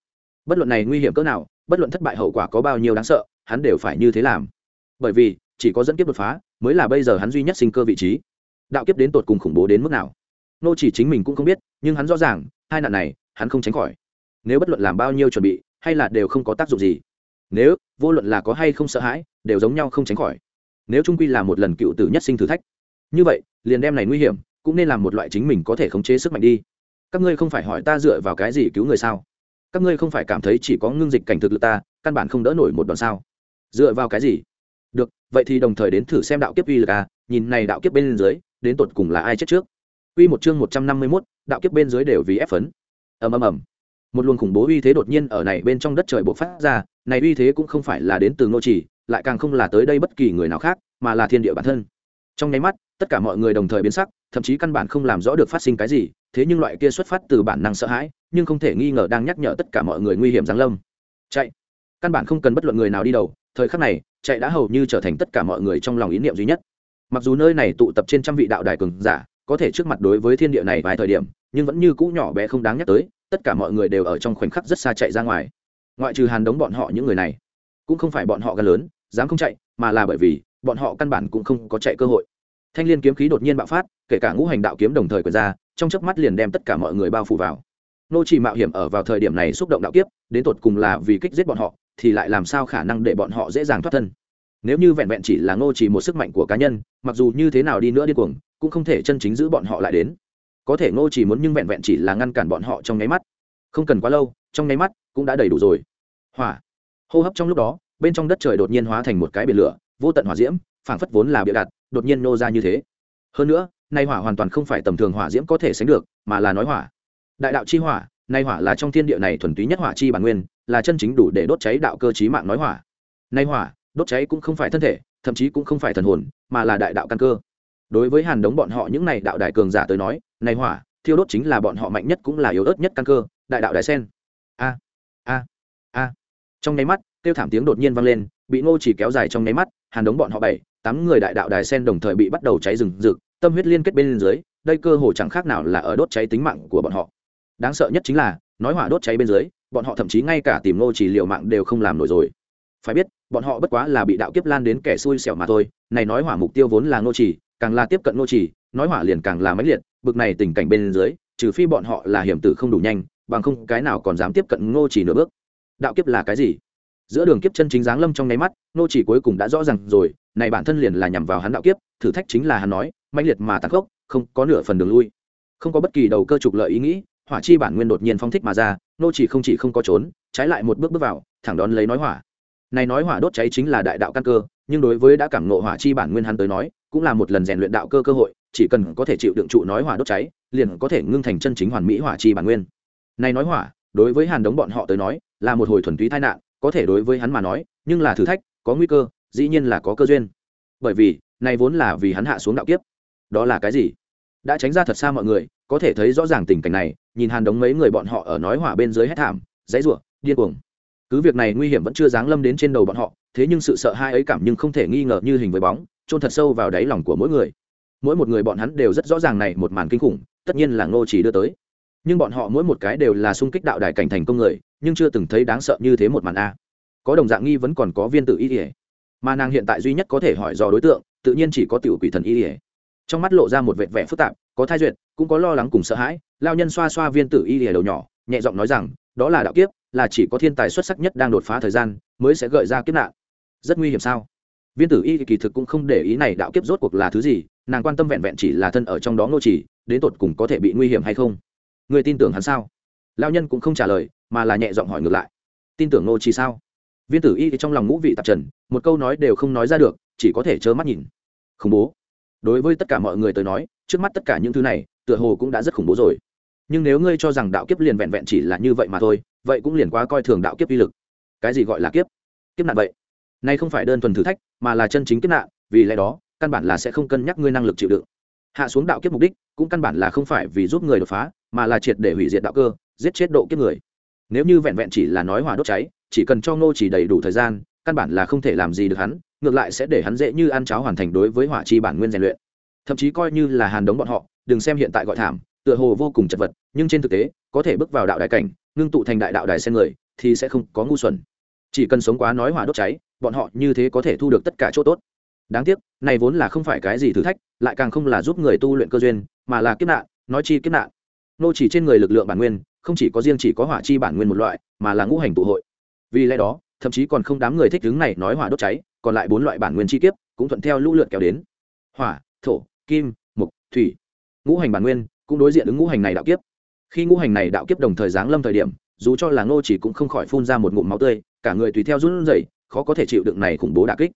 Bất luận này nguy hiểm cỡ nào, bất luận thất bại hậu quả có bao nhiêu đáng sợ, hắn đều phải như thế làm. Bởi vì, chỉ có dẫn kiếp đột phá, mới là bây giờ hắn duy nhất sinh cơ vị trí. Đạo kiếp đến tột cùng khủng bố đến mức nào? Nô chỉ chính mình cũng không biết, nhưng hắn rõ ràng, hai nạn này, hắn không tránh khỏi. Nếu bất luận làm bao nhiêu chuẩn bị, hay là đều không có tác dụng gì. Nếu, vô luận là có hay không sợ hãi, đều giống nhau không tránh khỏi. Nếu trung quy là một lần cựu tử nhất sinh thử thách. Như vậy, liền đem này nguy hiểm, cũng nên làm một loại chính mình có thể khống chế sức mạnh đi. Các ngươi không phải hỏi ta dựa vào cái gì cứu người sao? Các ngươi không phải cảm thấy chỉ có ngưng dịch cảnh thực lực ta, căn bản không đỡ nổi một đòn sao? Dựa vào cái gì? Được, vậy thì đồng thời đến thử xem đạo kiếp uy lực à nhìn này đạo kiếp bên dưới, đến tột cùng là ai chết trước? Uy một chương một trăm năm mươi 151, đạo kiếp bên dưới đều vì ép phấn. Ầm ầm ầm. Một luồng khủng bố uy thế đột nhiên ở này bên trong đất trời bộc phát ra này uy thế cũng không phải là đến từ ngô chỉ lại càng không là tới đây bất kỳ người nào khác mà là thiên địa bản thân. Trong nháy mắt tất cả mọi người đồng thời biến sắc thậm chí căn bản không làm rõ được phát sinh cái gì thế nhưng loại kia xuất phát từ bản năng sợ hãi nhưng không thể nghi ngờ đang nhắc nhở tất cả mọi người nguy hiểm giáng lâm. Chạy. Căn bản không cần bất luận người nào đi đầu thời khắc này chạy đã hầu như trở thành tất cả mọi người trong lòng ý niệm duy nhất. Mặc dù nơi này tụ tập trên trăm vị đạo đài cường giả có thể trước mặt đối với thiên địa này vài thời điểm, nhưng vẫn như cũ nhỏ bé không đáng nhắc tới, tất cả mọi người đều ở trong khoảnh khắc rất xa chạy ra ngoài. Ngoại trừ hàn đống bọn họ những người này, cũng không phải bọn họ gần lớn, dám không chạy, mà là bởi vì, bọn họ căn bản cũng không có chạy cơ hội. Thanh l i ê n kiếm khí đột nhiên bạo phát, kể cả ngũ hành đạo kiếm đồng thời quyền ra, trong chớp mắt liền đem tất cả mọi người bao phủ vào. Nô chỉ mạo hiểm ở vào thời điểm này xúc động đạo kiếp, đến tột cùng là vì kích giết bọn họ, thì lại làm sao khả năng để bọn họ dễ dàng thoát thân? Nếu như vẹn vẹn chỉ là ngô chỉ một sức mạnh của cá nhân, mặc dù như thế nào đi nữa điên cuồng cũng không thể chân chính giữ bọn họ lại đến. Có thể ngô chỉ muốn nhưng vẹn vẹn chỉ là ngăn cản bọn họ trong nháy mắt. Không cần quá lâu, trong nháy mắt cũng đã đầy đủ rồi. Hỏa. Hô hấp trong lúc đó, bên trong đất trời đột nhiên hóa thành một cái biển lửa, vô tận hỏa diễm, phảng phất vốn là bịa đặt, đột nhiên nô ra như thế. Hơn nữa, nay hỏa hoàn toàn không phải tầm thường hỏa diễm có thể sánh được, mà là nói hỏa. Đại đạo chi hỏa, nay hỏa là trong thiên địa này thuần túy nhất hỏa chi bản nguyên, là chân chính đủ để đốt cháy đạo cơ chí mạng nói hỏa. Nay hỏa, đốt cháy cũng không phải thân thể, thậm chí cũng không phải thần hồn, mà là đại đạo căn cơ đối với hàn đống bọn họ những này đạo đại cường giả tới nói nay hỏa, thiêu đốt chính là bọn họ mạnh nhất cũng là yếu ớt nhất căn cơ, đại đạo đại sen. A a a. Trong nháy mắt tiêu thảm tiếng đột nhiên vang lên, bị ngô chỉ kéo dài trong nháy mắt, hàn đống bọn họ bảy, tám người đại đạo đài sen đồng thời bị bắt đầu cháy rừng rực, tâm huyết liên kết bên dưới, đây cơ hồ chẳng khác nào là ở đốt cháy tính mạng của bọn họ. Đáng sợ nhất chính là, nói hỏa đốt cháy bên dưới, bọn họ thậm chí ngay cả tìm ngô chỉ liều mạng đều không làm nổi rồi. Phải biết, bọn họ bất quá là bị đạo kiếp lan đến kẻ xui xẻo mà thôi, này nói hỏa mục tiêu vốn là ngô chỉ càng là tiếp cận nô chỉ nói hỏa liền càng là mãnh liệt, bực này tình cảnh bên dưới, trừ phi bọn họ là hiểm tử không đủ nhanh, bằng không cái nào còn dám tiếp cận ngô chỉ nửa bước. Đạo kiếp là cái gì? Giữa đường kiếp chân chính giáng lâm trong nháy mắt ngô chỉ cuối cùng đã rõ ràng rồi, này bản thân liền là nhằm vào hắn đạo kiếp, thử thách chính là hắn nói, mãnh liệt mà tàn khốc, không có nửa phần đường lui. Không có bất kỳ đầu cơ trục lợi ý nghĩ, hỏa chi bản nguyên đột nhiên phong thích mà ra, nô chỉ không chỉ không có trốn, trái lại một bước bước vào, thẳng đón lấy nói hỏa. Này nói hỏa đốt cháy chính là đại đạo căn cơ, nhưng đối với đã cảm nộ hỏa chi bản nguyên hắn tới nói cũng là một lần rèn luyện đạo cơ cơ hội, chỉ cần có thể chịu đựng trụ nói hỏa đốt cháy, liền có thể ngưng thành chân chính hoàn mỹ hỏa chi bản nguyên. Này nói hỏa, đối với hàn đống bọn họ tới nói, là một hồi thuần túy tai nạn, có thể đối với hắn mà nói, nhưng là thử thách, có nguy cơ, dĩ nhiên là có cơ duyên. Bởi vì, này vốn là vì hắn hạ xuống đạo kiếp. Đó là cái gì? Đã tránh ra thật xa mọi người, có thể thấy rõ ràng tình cảnh này, nhìn hàn đống mấy người bọn họ ở nói hỏa bên dưới hết thảm, dãy rủa, điên cuồng. Cứ việc này nguy hiểm vẫn chưa giáng lâm đến trên đầu bọn họ, thế nhưng sự sợ hai ấy cảm nhưng không thể nghi ngờ như hình với bóng trôn thật sâu vào đáy lòng của mỗi người. Mỗi một người bọn hắn đều rất rõ ràng này một màn kinh khủng, tất nhiên là ngô chỉ đưa tới. Nhưng bọn họ mỗi một cái đều là sung kích đạo đài cảnh thành công người, nhưng chưa từng thấy đáng sợ như thế một màn a. Có đồng dạng nghi vẫn còn có viên tự y ỉa mà nàng hiện tại duy nhất có thể hỏi do đối tượng, tự nhiên chỉ có tiểu quỷ thần y ỉa trong mắt lộ ra một vệt vẻ phức tạp, có thai duyệt, cũng có lo lắng cùng sợ hãi, lao nhân xoa xoa viên tử y ỉa đầu nhỏ, nhẹ giọng nói rằng, đó là đạo kiếp, là chỉ có thiên tài xuất sắc nhất đang đột phá thời gian, mới sẽ gợi ra kiếp nạn. Rất nguy hiểm sao? Viên tử y kỳ thực cũng không để ý này đạo kiếp rốt cuộc là thứ gì, nàng quan tâm vẹn vẹn chỉ là thân ở trong đó ngô chỉ, đến tột cùng có thể bị nguy hiểm hay không? Người tin tưởng hắn sao? Lao nhân cũng không trả lời, mà là nhẹ giọng hỏi ngược lại. Tin tưởng ngô chỉ sao? Viên tử y thì trong lòng ngũ vị tạp trần, một câu nói đều không nói ra được, chỉ có thể trơ mắt nhìn. Khủng bố. Đối với tất cả mọi người tới nói, trước mắt tất cả những thứ này, tựa hồ cũng đã rất khủng bố rồi. Nhưng nếu ngươi cho rằng đạo kiếp liền vẹn vẹn chỉ là như vậy mà thôi, vậy cũng liền quá coi thường đạo kiếp uy lực. Cái gì gọi là kiếp? Kiếp nạn vậy? Nay không phải đơn thuần thử thách, mà là chân chính kiếp nạn, vì lẽ đó, căn bản là sẽ không cân nhắc ngươi năng lực chịu đựng. Hạ xuống đạo kiếp mục đích, cũng căn bản là không phải vì giúp người đột phá, mà là triệt để hủy diệt đạo cơ, giết chết độ kiếp người. Nếu như vẹn vẹn chỉ là nói hỏa đốt cháy, chỉ cần cho ngô chỉ đầy đủ thời gian, căn bản là không thể làm gì được hắn, ngược lại sẽ để hắn dễ như ăn cháo hoàn thành đối với hỏa chi bản nguyên rèn luyện. Thậm chí coi như là hàn đống bọn họ, đừng xem hiện tại gọi thảm, tựa hồ vô cùng chật vật, nhưng trên thực tế, có thể bước vào đạo đại cảnh, ngưng tụ thành đại đạo đài sen người, thì sẽ không có ngu xuẩn. Chỉ cần sống quá nói hỏa đốt cháy bọn họ như thế có thể thu được tất cả chỗ tốt. Đáng tiếc, này vốn là không phải cái gì thử thách, lại càng không là giúp người tu luyện cơ duyên, mà là kiếp nạn, nói chi kiếp nạn. Nô chỉ trên người lực lượng bản nguyên, không chỉ có riêng chỉ có hỏa chi bản nguyên một loại, mà là ngũ hành tụ hội. Vì lẽ đó, thậm chí còn không đám người thích đứng này nói hỏa đốt cháy, còn lại bốn loại bản nguyên chi kiếp cũng thuận theo lũ lượt kéo đến. Hỏa, thổ, kim mục thủy. Ngũ hành bản nguyên cũng đối diện ứng ngũ hành này đạo kiếp. Khi ngũ hành này đạo kiếp đồng thời giáng lâm thời điểm, dù cho là ngô chỉ cũng không khỏi phun ra một ngụm máu tươi, cả người tùy theo run rẩy khó có thể chịu đựng này khủng bố đả kích.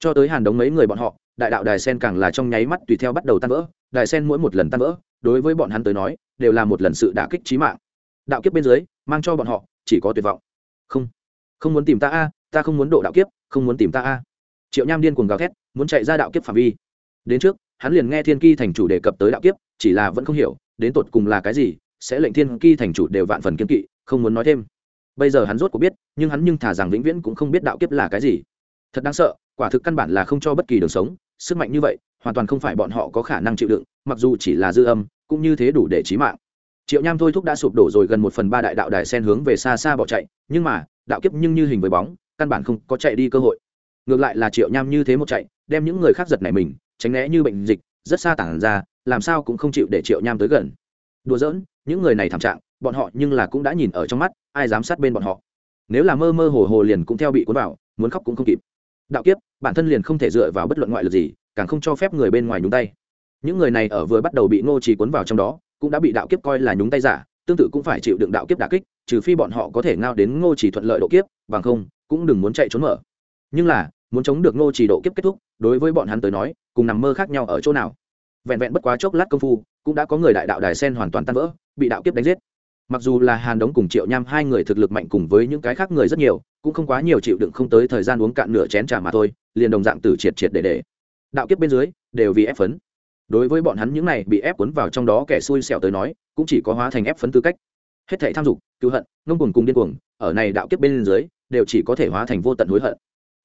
Cho tới hàn đống mấy người bọn họ, đại đạo đài sen càng là trong nháy mắt tùy theo bắt đầu tan vỡ, đài sen mỗi một lần tan vỡ, đối với bọn hắn tới nói, đều là một lần sự đả kích chí mạng. Đạo kiếp bên dưới, mang cho bọn họ, chỉ có tuyệt vọng. Không không muốn tìm ta a, ta không muốn độ đạo kiếp, không muốn tìm ta a. Triệu nham điên cuồng gào thét, muốn chạy ra đạo kiếp phạm vi. Đến trước, hắn liền nghe thiên ki thành chủ đề cập tới đạo kiếp, chỉ là vẫn không hiểu, đến tột cùng là cái gì, sẽ lệnh thiên ki thành chủ đều vạn phần kiên kỵ, không muốn nói thêm bây giờ hắn rốt cuộc biết, nhưng hắn nhưng thả rằng vĩnh viễn cũng không biết đạo kiếp là cái gì. Thật đáng sợ, quả thực căn bản là không cho bất kỳ đường sống, sức mạnh như vậy, hoàn toàn không phải bọn họ có khả năng chịu đựng, mặc dù chỉ là dư âm, cũng như thế đủ để trí mạng. Triệu nham thôi thúc đã sụp đổ rồi gần một phần ba đại đạo đài sen hướng về xa xa bỏ chạy, nhưng mà, đạo kiếp nhưng như hình với bóng, căn bản không có chạy đi cơ hội. Ngược lại là triệu nham như thế một chạy, đem những người khác giật này mình, tránh né như bệnh dịch, rất xa tản ra, làm sao cũng không chịu để triệu nham tới gần. Đùa giỡn, những người này thảm trạng bọn họ nhưng là cũng đã nhìn ở trong mắt, ai dám sát bên bọn họ. Nếu là mơ mơ hồ hồ liền cũng theo bị cuốn vào, muốn khóc cũng không kịp. Đạo kiếp, bản thân liền không thể dựa vào bất luận ngoại lực gì, càng không cho phép người bên ngoài nhúng tay. Những người này ở vừa bắt đầu bị ngô trì cuốn vào trong đó, cũng đã bị đạo kiếp coi là nhúng tay giả, tương tự cũng phải chịu đựng đạo kiếp đà kích, trừ phi bọn họ có thể ngao đến ngô trì thuận lợi độ kiếp, bằng không, cũng đừng muốn chạy trốn mở. Nhưng là, muốn chống được ngô trì độ kiếp kết thúc, đối với bọn hắn tới nói, cùng nằm mơ khác nhau ở chỗ nào. Vẹn vẹn bất quá chốc lát công phu, cũng đã có người đại đạo đài sen hoàn toàn tan vỡ, bị đạo kiếp đánh giết mặc dù là hàn đống cùng triệu nham hai người thực lực mạnh cùng với những cái khác người rất nhiều, cũng không quá nhiều chịu đựng không tới thời gian uống cạn nửa chén trà mà thôi, liền đồng dạng từ triệt triệt để để. Đạo kiếp bên dưới, đều vì ép phấn. Đối với bọn hắn những này bị ép cuốn vào trong đó kẻ xui xẻo tới nói, cũng chỉ có hóa thành ép phấn tư cách. Hết thảy tham dục, cứu hận, ngông cuồng cùng điên cuồng, ở này đạo kiếp bên dưới, đều chỉ có thể hóa thành vô tận hối hận.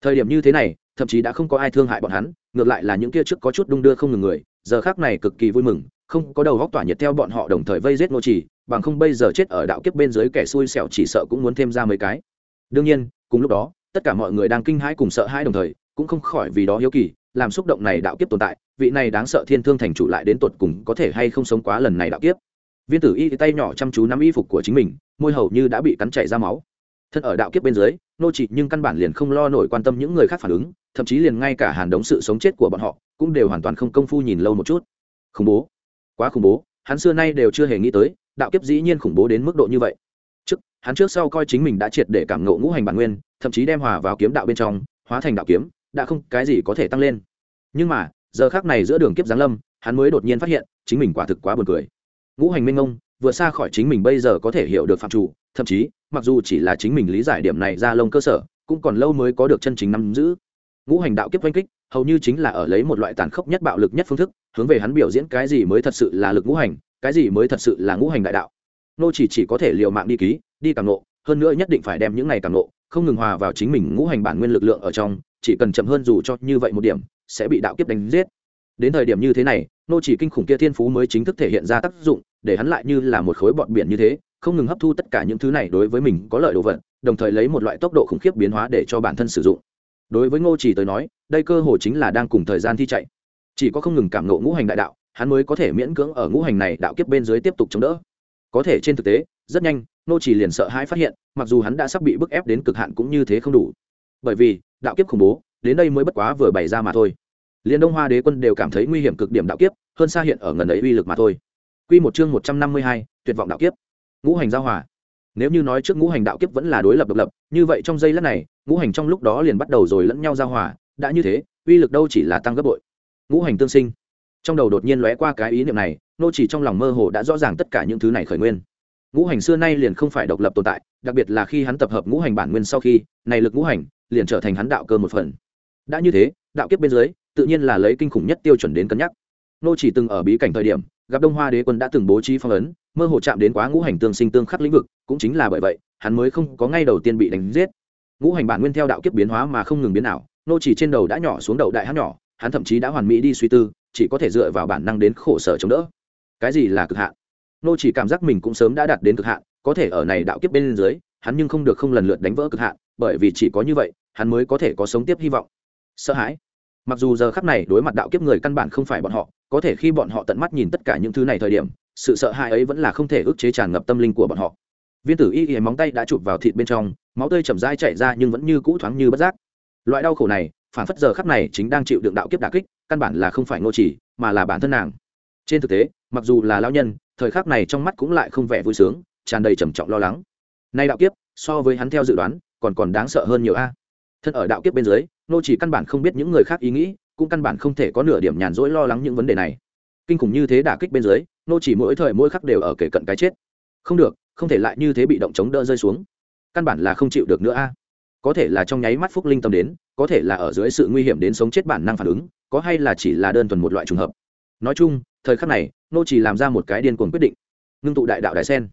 Thời điểm như thế này, thậm chí đã không có ai thương hại bọn hắn, ngược lại là những kia trước có chút đung đưa không ngừng người, giờ khác này cực kỳ vui mừng, không có đầu góc tỏa nhiệt theo bọn họ đồng thời vây giết nô trì bằng không bây giờ chết ở đạo kiếp bên dưới kẻ xui xẻo chỉ sợ cũng muốn thêm ra mấy cái. Đương nhiên, cùng lúc đó, tất cả mọi người đang kinh hãi cùng sợ hãi đồng thời, cũng không khỏi vì đó hiếu kỳ, làm xúc động này đạo kiếp tồn tại, vị này đáng sợ thiên thương thành chủ lại đến tột cùng có thể hay không sống quá lần này đạo kiếp. Viên tử y tay nhỏ chăm chú nắm y phục của chính mình, môi hầu như đã bị cắn chảy ra máu. Thân ở đạo kiếp bên dưới, nô trị nhưng căn bản liền không lo nổi quan tâm những người khác phản ứng, thậm chí liền ngay cả hàn đống sự sống chết của bọn họ, cũng đều hoàn toàn không công phu nhìn lâu một chút. Khủng bố. Quá khủng bố. Hắn xưa nay đều chưa hề nghĩ tới đạo kiếp dĩ nhiên khủng bố đến mức độ như vậy. Trước, hắn trước sau coi chính mình đã triệt để cảm ngộ ngũ hành bản nguyên, thậm chí đem hòa vào kiếm đạo bên trong, hóa thành đạo kiếm, đã không cái gì có thể tăng lên. Nhưng mà, giờ khác này giữa đường kiếp giáng lâm, hắn mới đột nhiên phát hiện, chính mình quả thực quá buồn cười. Ngũ hành minh ông vừa xa khỏi chính mình bây giờ có thể hiểu được phạm chủ, thậm chí, mặc dù chỉ là chính mình lý giải điểm này ra lông cơ sở, cũng còn lâu mới có được chân chính nắm giữ. Ngũ hành đạo kiếp oanh kích, hầu như chính là ở lấy một loại tàn khốc nhất bạo lực nhất phương thức, hướng về hắn biểu diễn cái gì mới thật sự là lực ngũ hành cái gì mới thật sự là ngũ hành đại đạo? Nô chỉ chỉ có thể liều mạng đi ký, đi càng nộ hơn nữa nhất định phải đem những này càng nộ không ngừng hòa vào chính mình ngũ hành bản nguyên lực lượng ở trong, chỉ cần chậm hơn dù cho như vậy một điểm, sẽ bị đạo kiếp đánh giết. Đến thời điểm như thế này, nô chỉ kinh khủng kia thiên phú mới chính thức thể hiện ra tác dụng, để hắn lại như là một khối bọt biển như thế, không ngừng hấp thu tất cả những thứ này đối với mình có lợi đồ vật, đồng thời lấy một loại tốc độ khủng khiếp biến hóa để cho bản thân sử dụng. Đối với ngô chỉ tới nói, đây cơ hồ chính là đang cùng thời gian thi chạy. Chỉ có không ngừng cảm ngộ ngũ hành đại đạo hắn mới có thể miễn cưỡng ở ngũ hành này đạo kiếp bên dưới tiếp tục chống đỡ. Có thể trên thực tế rất nhanh nô chỉ liền sợ hãi phát hiện mặc dù hắn đã sắp bị bức ép đến cực hạn cũng như thế không đủ. Bởi vì đạo kiếp khủng bố đến đây mới bất quá vừa bày ra mà thôi. Liền đông hoa đế quân đều cảm thấy nguy hiểm cực điểm đạo kiếp hơn xa hiện ở ngần ấy uy lực mà thôi. Quy một chương một trăm năm mươi hai, tuyệt vọng đạo kiếp. Ngũ hành giao hòa. Nếu như nói trước ngũ hành đạo kiếp vẫn là đối lập độc lập như vậy trong giây lát này ngũ hành trong lúc đó liền bắt đầu rồi lẫn nhau giao hòa đã như thế uy lực đâu chỉ là tăng gấp bội. Ngũ hành tương sinh trong đầu đột nhiên lóe qua cái ý niệm này, nô chỉ trong lòng mơ hồ đã rõ ràng tất cả những thứ này khởi nguyên. Ngũ hành xưa nay liền không phải độc lập tồn tại, đặc biệt là khi hắn tập hợp ngũ hành bản nguyên sau khi, này lực ngũ hành liền trở thành hắn đạo cơ một phần. Đã như thế, đạo kiếp bên dưới, tự nhiên là lấy kinh khủng nhất tiêu chuẩn đến cân nhắc. Nô chỉ từng ở bí cảnh thời điểm, gặp đông hoa đế quân đã từng bố trí phong ấn, mơ hồ chạm đến quá ngũ hành tương sinh tương khắc lĩnh vực, cũng chính là bởi vậy, hắn mới không có ngay đầu tiên bị đánh giết. Ngũ hành bản nguyên theo đạo kiếp biến hóa mà không ngừng biến nào nô chỉ trên đầu đã nhỏ xuống đầu đại hát nhỏ, hắn thậm chí đã hoàn mỹ đi suy tư chỉ có thể dựa vào bản năng đến khổ sở chống đỡ. Cái gì là cực hạn? Nô chỉ cảm giác mình cũng sớm đã đạt đến cực hạn, có thể ở này đạo kiếp bên dưới, hắn nhưng không được không lần lượt đánh vỡ cực hạn, bởi vì chỉ có như vậy, hắn mới có thể có sống tiếp hy vọng. Sợ hãi. Mặc dù giờ khắc này đối mặt đạo kiếp người căn bản không phải bọn họ, có thể khi bọn họ tận mắt nhìn tất cả những thứ này thời điểm, sự sợ hãi ấy vẫn là không thể ức chế tràn ngập tâm linh của bọn họ. Viên tử y y móng tay đã chụp vào thịt bên trong, máu tươi chậm rãi chảy ra nhưng vẫn như cũ thoáng như bất giác. Loại đau khổ này phản phất giờ khắc này chính đang chịu đựng đạo kiếp đả kích, căn bản là không phải ngô chỉ, mà là bản thân nàng. Trên thực tế, mặc dù là lão nhân, thời khắc này trong mắt cũng lại không vẻ vui sướng, tràn đầy trầm trọng lo lắng. Nay đạo kiếp, so với hắn theo dự đoán, còn còn đáng sợ hơn nhiều a. Thân ở đạo kiếp bên dưới nô chỉ căn bản không biết những người khác ý nghĩ, cũng căn bản không thể có nửa điểm nhàn rỗi lo lắng những vấn đề này. Kinh khủng như thế đả kích bên dưới nô chỉ mỗi thời mỗi khắc đều ở kể cận cái chết. Không được, không thể lại như thế bị động chống đỡ rơi xuống. Căn bản là không chịu được nữa a có thể là trong nháy mắt phúc linh tâm đến, có thể là ở dưới sự nguy hiểm đến sống chết bản năng phản ứng, có hay là chỉ là đơn thuần một loại trùng hợp. Nói chung, thời khắc này, nô chỉ làm ra một cái điên cuồng quyết định. Ngưng tụ đại đạo đài sen.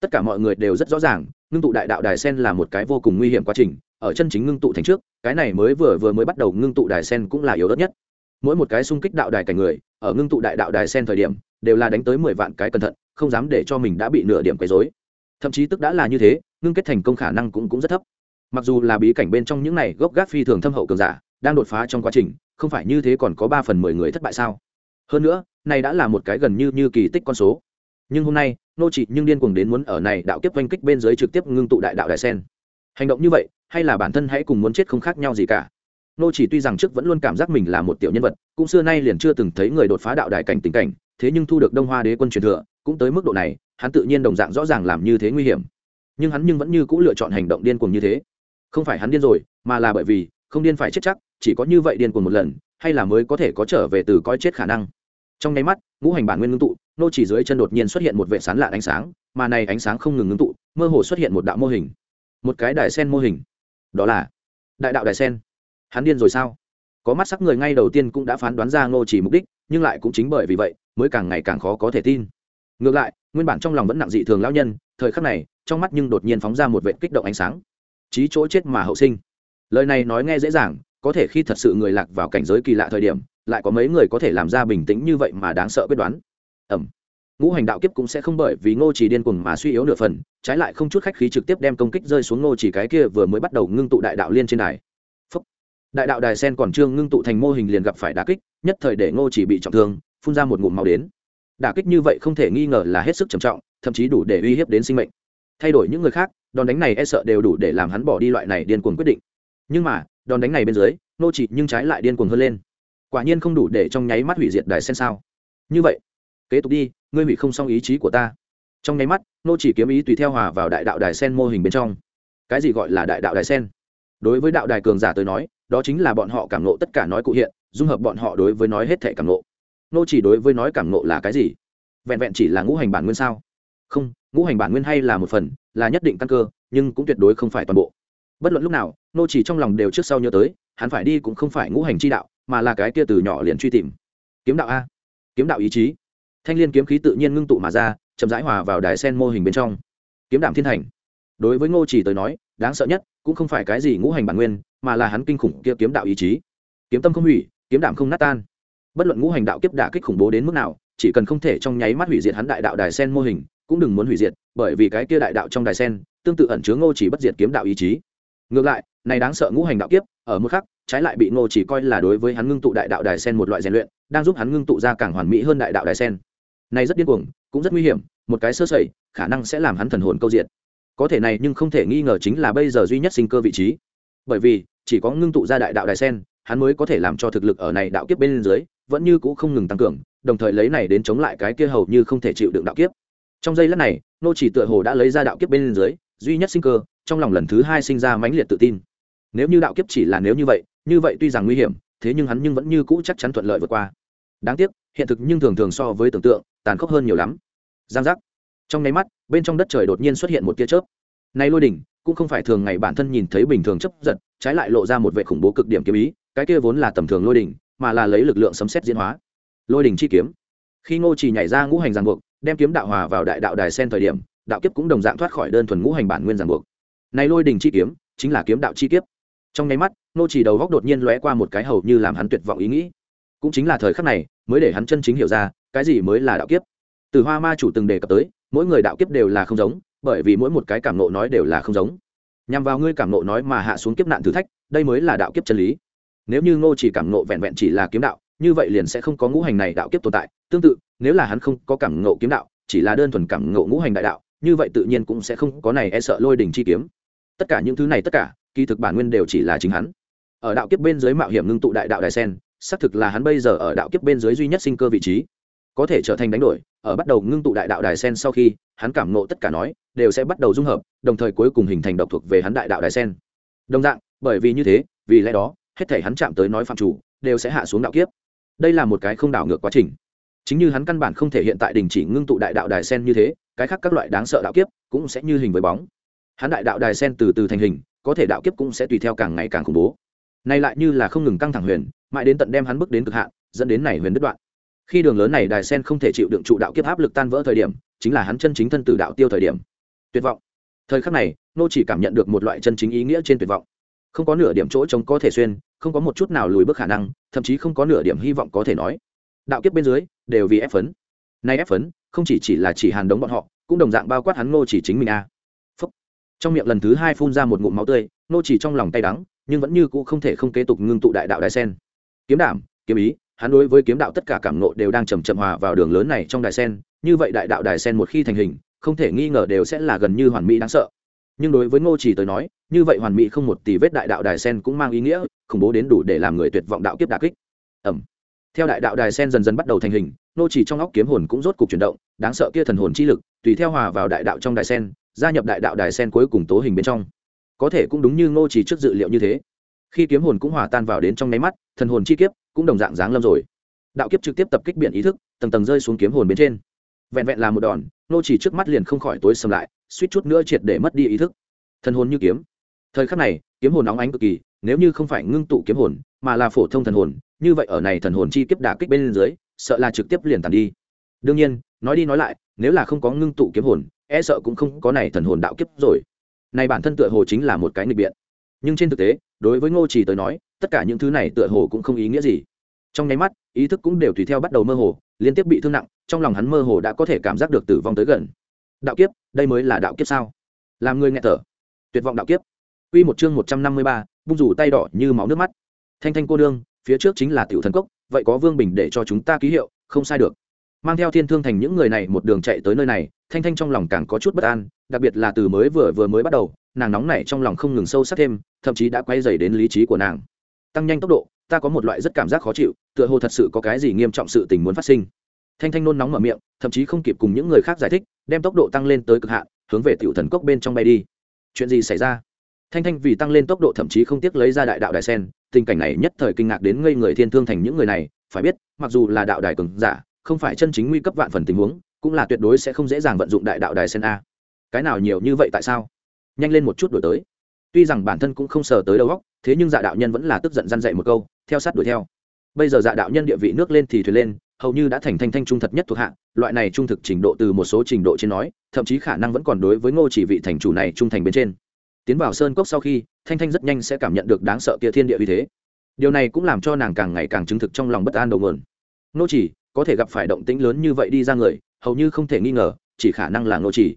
Tất cả mọi người đều rất rõ ràng, ngưng tụ đại đạo đài sen là một cái vô cùng nguy hiểm quá trình, ở chân chính ngưng tụ thành trước, cái này mới vừa vừa mới bắt đầu ngưng tụ đài sen cũng là yếu đất nhất. Mỗi một cái xung kích đạo đài cảnh người, ở ngưng tụ đại đạo đài sen thời điểm, đều là đánh tới mười vạn cái cẩn thận, không dám để cho mình đã bị nửa điểm quấy rối. Thậm chí tức đã là như thế, ngưng kết thành công khả năng cũng cũng rất thấp mặc dù là bí cảnh bên trong những này gốc gác phi thường thâm hậu cường giả, đang đột phá trong quá trình, không phải như thế còn có ba phần mười người thất bại sao? Hơn nữa, này đã là một cái gần như như kỳ tích con số. Nhưng hôm nay, nô trị nhưng điên cuồng đến muốn ở này đạo kiếp oanh kích bên dưới trực tiếp ngưng tụ đại đạo đại sen. Hành động như vậy, hay là bản thân hãy cùng muốn chết không khác nhau gì cả? Nô chỉ tuy rằng trước vẫn luôn cảm giác mình là một tiểu nhân vật, cũng xưa nay liền chưa từng thấy người đột phá đạo đại cảnh tình cảnh, thế nhưng thu được đông hoa đế quân truyền thừa, cũng tới mức độ này, hắn tự nhiên đồng dạng rõ ràng làm như thế nguy hiểm. Nhưng hắn nhưng vẫn như cũng lựa chọn hành động điên cuồng như thế không phải hắn điên rồi, mà là bởi vì, không điên phải chết chắc, chỉ có như vậy điên cuồng một lần, hay là mới có thể có trở về từ coi chết khả năng. Trong nháy mắt, ngũ hành bản nguyên ngưng tụ, nô chỉ dưới chân đột nhiên xuất hiện một vệ sán lạ ánh sáng, mà này ánh sáng không ngừng ngưng tụ, mơ hồ xuất hiện một đạo mô hình. Một cái đài sen mô hình. Đó là đại đạo đài sen. Hắn điên rồi sao? Có mắt sắc người ngay đầu tiên cũng đã phán đoán ra ngô chỉ mục đích, nhưng lại cũng chính bởi vì vậy, mới càng ngày càng khó có thể tin. Ngược lại, nguyên bản trong lòng vẫn nặng dị thường lão nhân, thời khắc này, trong mắt nhưng đột nhiên phóng ra một vệ kích động ánh sáng trí chỗ chết mà hậu sinh. Lời này nói nghe dễ dàng, có thể khi thật sự người lạc vào cảnh giới kỳ lạ thời điểm, lại có mấy người có thể làm ra bình tĩnh như vậy mà đáng sợ quyết đoán. Ẩm. Ngũ hành đạo kiếp cũng sẽ không bởi vì ngô chỉ điên cuồng mà suy yếu nửa phần, trái lại không chút khách khí trực tiếp đem công kích rơi xuống ngô chỉ cái kia vừa mới bắt đầu ngưng tụ đại đạo liên trên đài. Phúc. đại đạo đài sen còn trương ngưng tụ thành mô hình liền gặp phải đả kích, nhất thời để ngô chỉ bị trọng thương, phun ra một ngụm máu đến. Đả kích như vậy không thể nghi ngờ là hết sức trầm trọng, thậm chí đủ để uy hiếp đến sinh mệnh thay đổi những người khác, đòn đánh này e sợ đều đủ để làm hắn bỏ đi loại này điên cuồng quyết định. Nhưng mà, đòn đánh này bên dưới, nô chỉ nhưng trái lại điên cuồng hơn lên. Quả nhiên không đủ để trong nháy mắt hủy diệt đài sen sao. Như vậy, kế tục đi, ngươi hủy không xong ý chí của ta. Trong nháy mắt, nô chỉ kiếm ý tùy theo hòa vào đại đạo đài sen mô hình bên trong. Cái gì gọi là đại đạo đài sen? Đối với đạo đài cường giả tới nói, đó chính là bọn họ cảm nộ tất cả nói cụ hiện, dung hợp bọn họ đối với nói hết thể cảm nộ nô chỉ đối với nói cảm nộ là cái gì? Vẹn vẹn chỉ là ngũ hành bản nguyên sao? Không, ngũ hành bản nguyên hay là một phần, là nhất định căn cơ, nhưng cũng tuyệt đối không phải toàn bộ. Bất luận lúc nào, nô chỉ trong lòng đều trước sau nhớ tới, hắn phải đi cũng không phải ngũ hành chi đạo, mà là cái kia từ nhỏ liền truy tìm. Kiếm đạo a. Kiếm đạo ý chí. Thanh liên kiếm khí tự nhiên ngưng tụ mà ra, chậm rãi hòa vào đài sen mô hình bên trong. Kiếm đảm thiên hành. Đối với ngô chỉ tới nói, đáng sợ nhất, cũng không phải cái gì ngũ hành bản nguyên, mà là hắn kinh khủng kia kiếm đạo ý chí. Kiếm tâm không hủy, kiếm đảm không nát tan. Bất luận ngũ hành đạo kiếp đả kích khủng bố đến mức nào, chỉ cần không thể trong nháy mắt hủy diệt hắn đại đạo đài sen mô hình cũng đừng muốn hủy diệt, bởi vì cái kia đại đạo trong đài sen, tương tự ẩn chứa ngô chỉ bất diệt kiếm đạo ý chí. Ngược lại, này đáng sợ ngũ hành đạo kiếp, ở mức khắc, trái lại bị ngô chỉ coi là đối với hắn ngưng tụ đại đạo đài sen một loại rèn luyện, đang giúp hắn ngưng tụ ra càng hoàn mỹ hơn đại đạo đài sen. Này rất điên cuồng, cũng rất nguy hiểm, một cái sơ sẩy, khả năng sẽ làm hắn thần hồn câu diện có thể này, nhưng không thể nghi ngờ chính là bây giờ duy nhất sinh cơ vị trí. Bởi vì, chỉ có ngưng tụ ra đại đạo đài sen, hắn mới có thể làm cho thực lực ở này đạo kiếp bên dưới, vẫn như cũ không ngừng tăng cường, đồng thời lấy này đến chống lại cái kia hầu như không thể chịu đựng đạo kiếp trong giây lát này, nô chỉ tựa hồ đã lấy ra đạo kiếp bên dưới, duy nhất sinh cơ, trong lòng lần thứ hai sinh ra mãnh liệt tự tin. Nếu như đạo kiếp chỉ là nếu như vậy như vậy tuy rằng nguy hiểm, thế nhưng hắn nhưng vẫn như cũ chắc chắn thuận lợi vượt qua. Đáng tiếc, hiện thực nhưng thường thường so với tưởng tượng, tàn khốc hơn nhiều lắm. Giang giác. Trong nháy mắt, bên trong đất trời đột nhiên xuất hiện một tia chớp. Nay lôi đỉnh, cũng không phải thường ngày bản thân nhìn thấy bình thường chấp giật, trái lại lộ ra một vệ khủng bố cực điểm kiếm ý, cái kia vốn là tầm thường lôi đỉnh, mà là lấy lực lượng sấm xét diễn hóa. Lôi đỉnh chi kiếm. Khi ngô chỉ nhảy ra ngũ hành giang buộc đem kiếm đạo hòa vào đại đạo đài sen thời điểm, đạo kiếp cũng đồng dạng thoát khỏi đơn thuần ngũ hành bản nguyên giang buộc. Này lôi đỉnh chi kiếm, chính là kiếm đạo chi kiếp. Trong nháy mắt ngô chỉ đầu góc đột nhiên lóe qua một cái hầu như làm hắn tuyệt vọng ý nghĩ. Cũng chính là thời khắc này, mới để hắn chân chính hiểu ra, cái gì mới là đạo kiếp. Từ hoa ma chủ từng đề cập tới, mỗi người đạo kiếp đều là không giống, bởi vì mỗi một cái cảm nộ nói đều là không giống. Nhằm vào ngươi cảm nộ nói mà hạ xuống kiếp nạn thử thách, đây mới là đạo kiếp chân lý. Nếu như ngô chỉ cảm nộ vẹn vẹn chỉ là kiếm đạo, như vậy liền sẽ không có ngũ hành này đạo kiếp tồn tại tương tự, nếu là hắn không có cảm ngộ kiếm đạo, chỉ là đơn thuần cảm ngộ ngũ hành đại đạo, như vậy tự nhiên cũng sẽ không có này e sợ lôi đỉnh chi kiếm. Tất cả những thứ này tất cả, kỳ thực bản nguyên đều chỉ là chính hắn. Ở đạo kiếp bên dưới mạo hiểm ngưng tụ đại đạo đài sen, xác thực là hắn bây giờ ở đạo kiếp bên dưới duy nhất sinh cơ vị trí. Có thể trở thành đánh đổi, ở bắt đầu ngưng tụ đại đạo đài sen sau khi, hắn cảm nộ tất cả nói, đều sẽ bắt đầu dung hợp, đồng thời cuối cùng hình thành độc thuộc về hắn đại đạo đài sen. Đồng dạng, bởi vì như thế, vì lẽ đó, hết thể hắn chạm tới nói phạm chủ, đều sẽ hạ xuống đạo kiếp. Đây là một cái không đảo ngược quá trình chính như hắn căn bản không thể hiện tại đình chỉ ngưng tụ đại đạo đài sen như thế, cái khác các loại đáng sợ đạo kiếp cũng sẽ như hình với bóng. Hắn đại đạo đài sen từ từ thành hình, có thể đạo kiếp cũng sẽ tùy theo càng ngày càng khủng bố. Nay lại như là không ngừng căng thẳng huyền, mãi đến tận đem hắn bước đến cực hạn, dẫn đến này huyền đứt đoạn. Khi đường lớn này đài sen không thể chịu đựng trụ đạo kiếp áp lực tan vỡ thời điểm, chính là hắn chân chính thân tử đạo tiêu thời điểm. Tuyệt vọng. Thời khắc này, nô chỉ cảm nhận được một loại chân chính ý nghĩa trên tuyệt vọng. Không có nửa điểm chỗ trống có thể xuyên, không có một chút nào lùi bước khả năng, thậm chí không có nửa điểm hy vọng có thể nói đạo kiếp bên dưới, đều vì ép phấn. Nay ép phấn, không chỉ chỉ là chỉ hàn đống bọn họ, cũng đồng dạng bao quát hắn Ngô chỉ chính mình a. À. Phúc. trong miệng lần thứ hai phun ra một ngụm máu tươi, Ngô chỉ trong lòng tay đắng, nhưng vẫn như cũ không thể không kế tục ngưng tụ đại đạo đại sen. Kiếm đảm, kiếm ý, hắn đối với kiếm đạo tất cả cảm nộ đều đang chầm chậm hòa vào đường lớn này trong đài sen, như vậy đại đạo đài sen một khi thành hình, không thể nghi ngờ đều sẽ là gần như hoàn mỹ đáng sợ. Nhưng đối với ngô chỉ tới nói, như vậy hoàn mỹ không một tỷ vết đại đạo đài sen cũng mang ý nghĩa, khủng bố đến đủ để làm người tuyệt vọng đạo kiếp đà kích. Ẩm theo đại đạo đài sen dần dần bắt đầu thành hình, nô chỉ trong óc kiếm hồn cũng rốt cục chuyển động, đáng sợ kia thần hồn chi lực, tùy theo hòa vào đại đạo trong đài sen, gia nhập đại đạo đài sen cuối cùng tố hình bên trong. Có thể cũng đúng như nô chỉ trước dự liệu như thế. Khi kiếm hồn cũng hòa tan vào đến trong nháy mắt, thần hồn chi kiếp cũng đồng dạng dáng lâm rồi. Đạo kiếp trực tiếp tập kích biển ý thức, tầng tầng rơi xuống kiếm hồn bên trên. Vẹn vẹn là một đòn, nô chỉ trước mắt liền không khỏi tối sầm lại, suýt chút nữa triệt để mất đi ý thức. Thần hồn như kiếm. Thời khắc này, kiếm hồn nóng ánh cực kỳ, nếu như không phải ngưng tụ kiếm hồn, mà là phổ thông thần hồn như vậy ở này thần hồn chi kiếp đả kích bên dưới sợ là trực tiếp liền tàn đi. Đương nhiên nói đi nói lại nếu là không có ngưng tụ kiếm hồn e sợ cũng không có này thần hồn đạo kiếp rồi. Này bản thân tựa hồ chính là một cái nghịch biện. Nhưng trên thực tế đối với ngô chỉ tới nói tất cả những thứ này tựa hồ cũng không ý nghĩa gì. Trong nháy mắt ý thức cũng đều tùy theo bắt đầu mơ hồ liên tiếp bị thương nặng trong lòng hắn mơ hồ đã có thể cảm giác được tử vong tới gần. Đạo kiếp đây mới là đạo kiếp sao? Làm người nghe thở. Tuyệt vọng đạo kiếp. Quy một chương một trăm năm mươi ba, bung rủ tay đỏ như máu nước mắt. Thanh Thanh cô đương, phía trước chính là tiểu thần cốc, vậy có Vương Bình để cho chúng ta ký hiệu, không sai được. Mang theo Thiên Thương Thành những người này một đường chạy tới nơi này, Thanh Thanh trong lòng càng có chút bất an, đặc biệt là từ mới vừa vừa mới bắt đầu, nàng nóng nảy trong lòng không ngừng sâu sắc thêm, thậm chí đã quay dày đến lý trí của nàng. Tăng nhanh tốc độ, ta có một loại rất cảm giác khó chịu, tựa hồ thật sự có cái gì nghiêm trọng sự tình muốn phát sinh. Thanh Thanh nôn nóng mở miệng, thậm chí không kịp cùng những người khác giải thích, đem tốc độ tăng lên tới cực hạn, hướng về tiểu thần cốc bên trong bay đi. Chuyện gì xảy ra? thanh thanh vì tăng lên tốc độ thậm chí không tiếc lấy ra đại đạo đài sen tình cảnh này nhất thời kinh ngạc đến ngây người thiên thương thành những người này, phải biết, mặc dù là đạo đài cường giả, không phải chân chính nguy cấp vạn phần tình huống, cũng là tuyệt đối sẽ không dễ dàng vận dụng đại đạo đài sen a. Cái nào nhiều như vậy tại sao? Nhanh lên một chút đổi tới. Tuy rằng bản thân cũng không sờ tới đầu góc thế nhưng dạ đạo nhân vẫn là tức giận răn dậy một câu, theo sát đuổi theo. Bây giờ dạ đạo nhân địa vị nước lên thì thuyền lên, hầu như đã thành thanh thanh trung thật nhất thuộc hạ, loại này trung thực trình độ từ một số trình độ trên nói, thậm chí khả năng vẫn còn đối với ngô chỉ vị thành chủ này trung thành bên trên tiến vào sơn cốc sau khi, thanh thanh rất nhanh sẽ cảm nhận được đáng sợ kia thiên địa uy thế. Điều này cũng làm cho nàng càng ngày càng chứng thực trong lòng bất an đầu nguồn. Nô chỉ, có thể gặp phải động tĩnh lớn như vậy đi ra người, hầu như không thể nghi ngờ, chỉ khả năng là nô chỉ.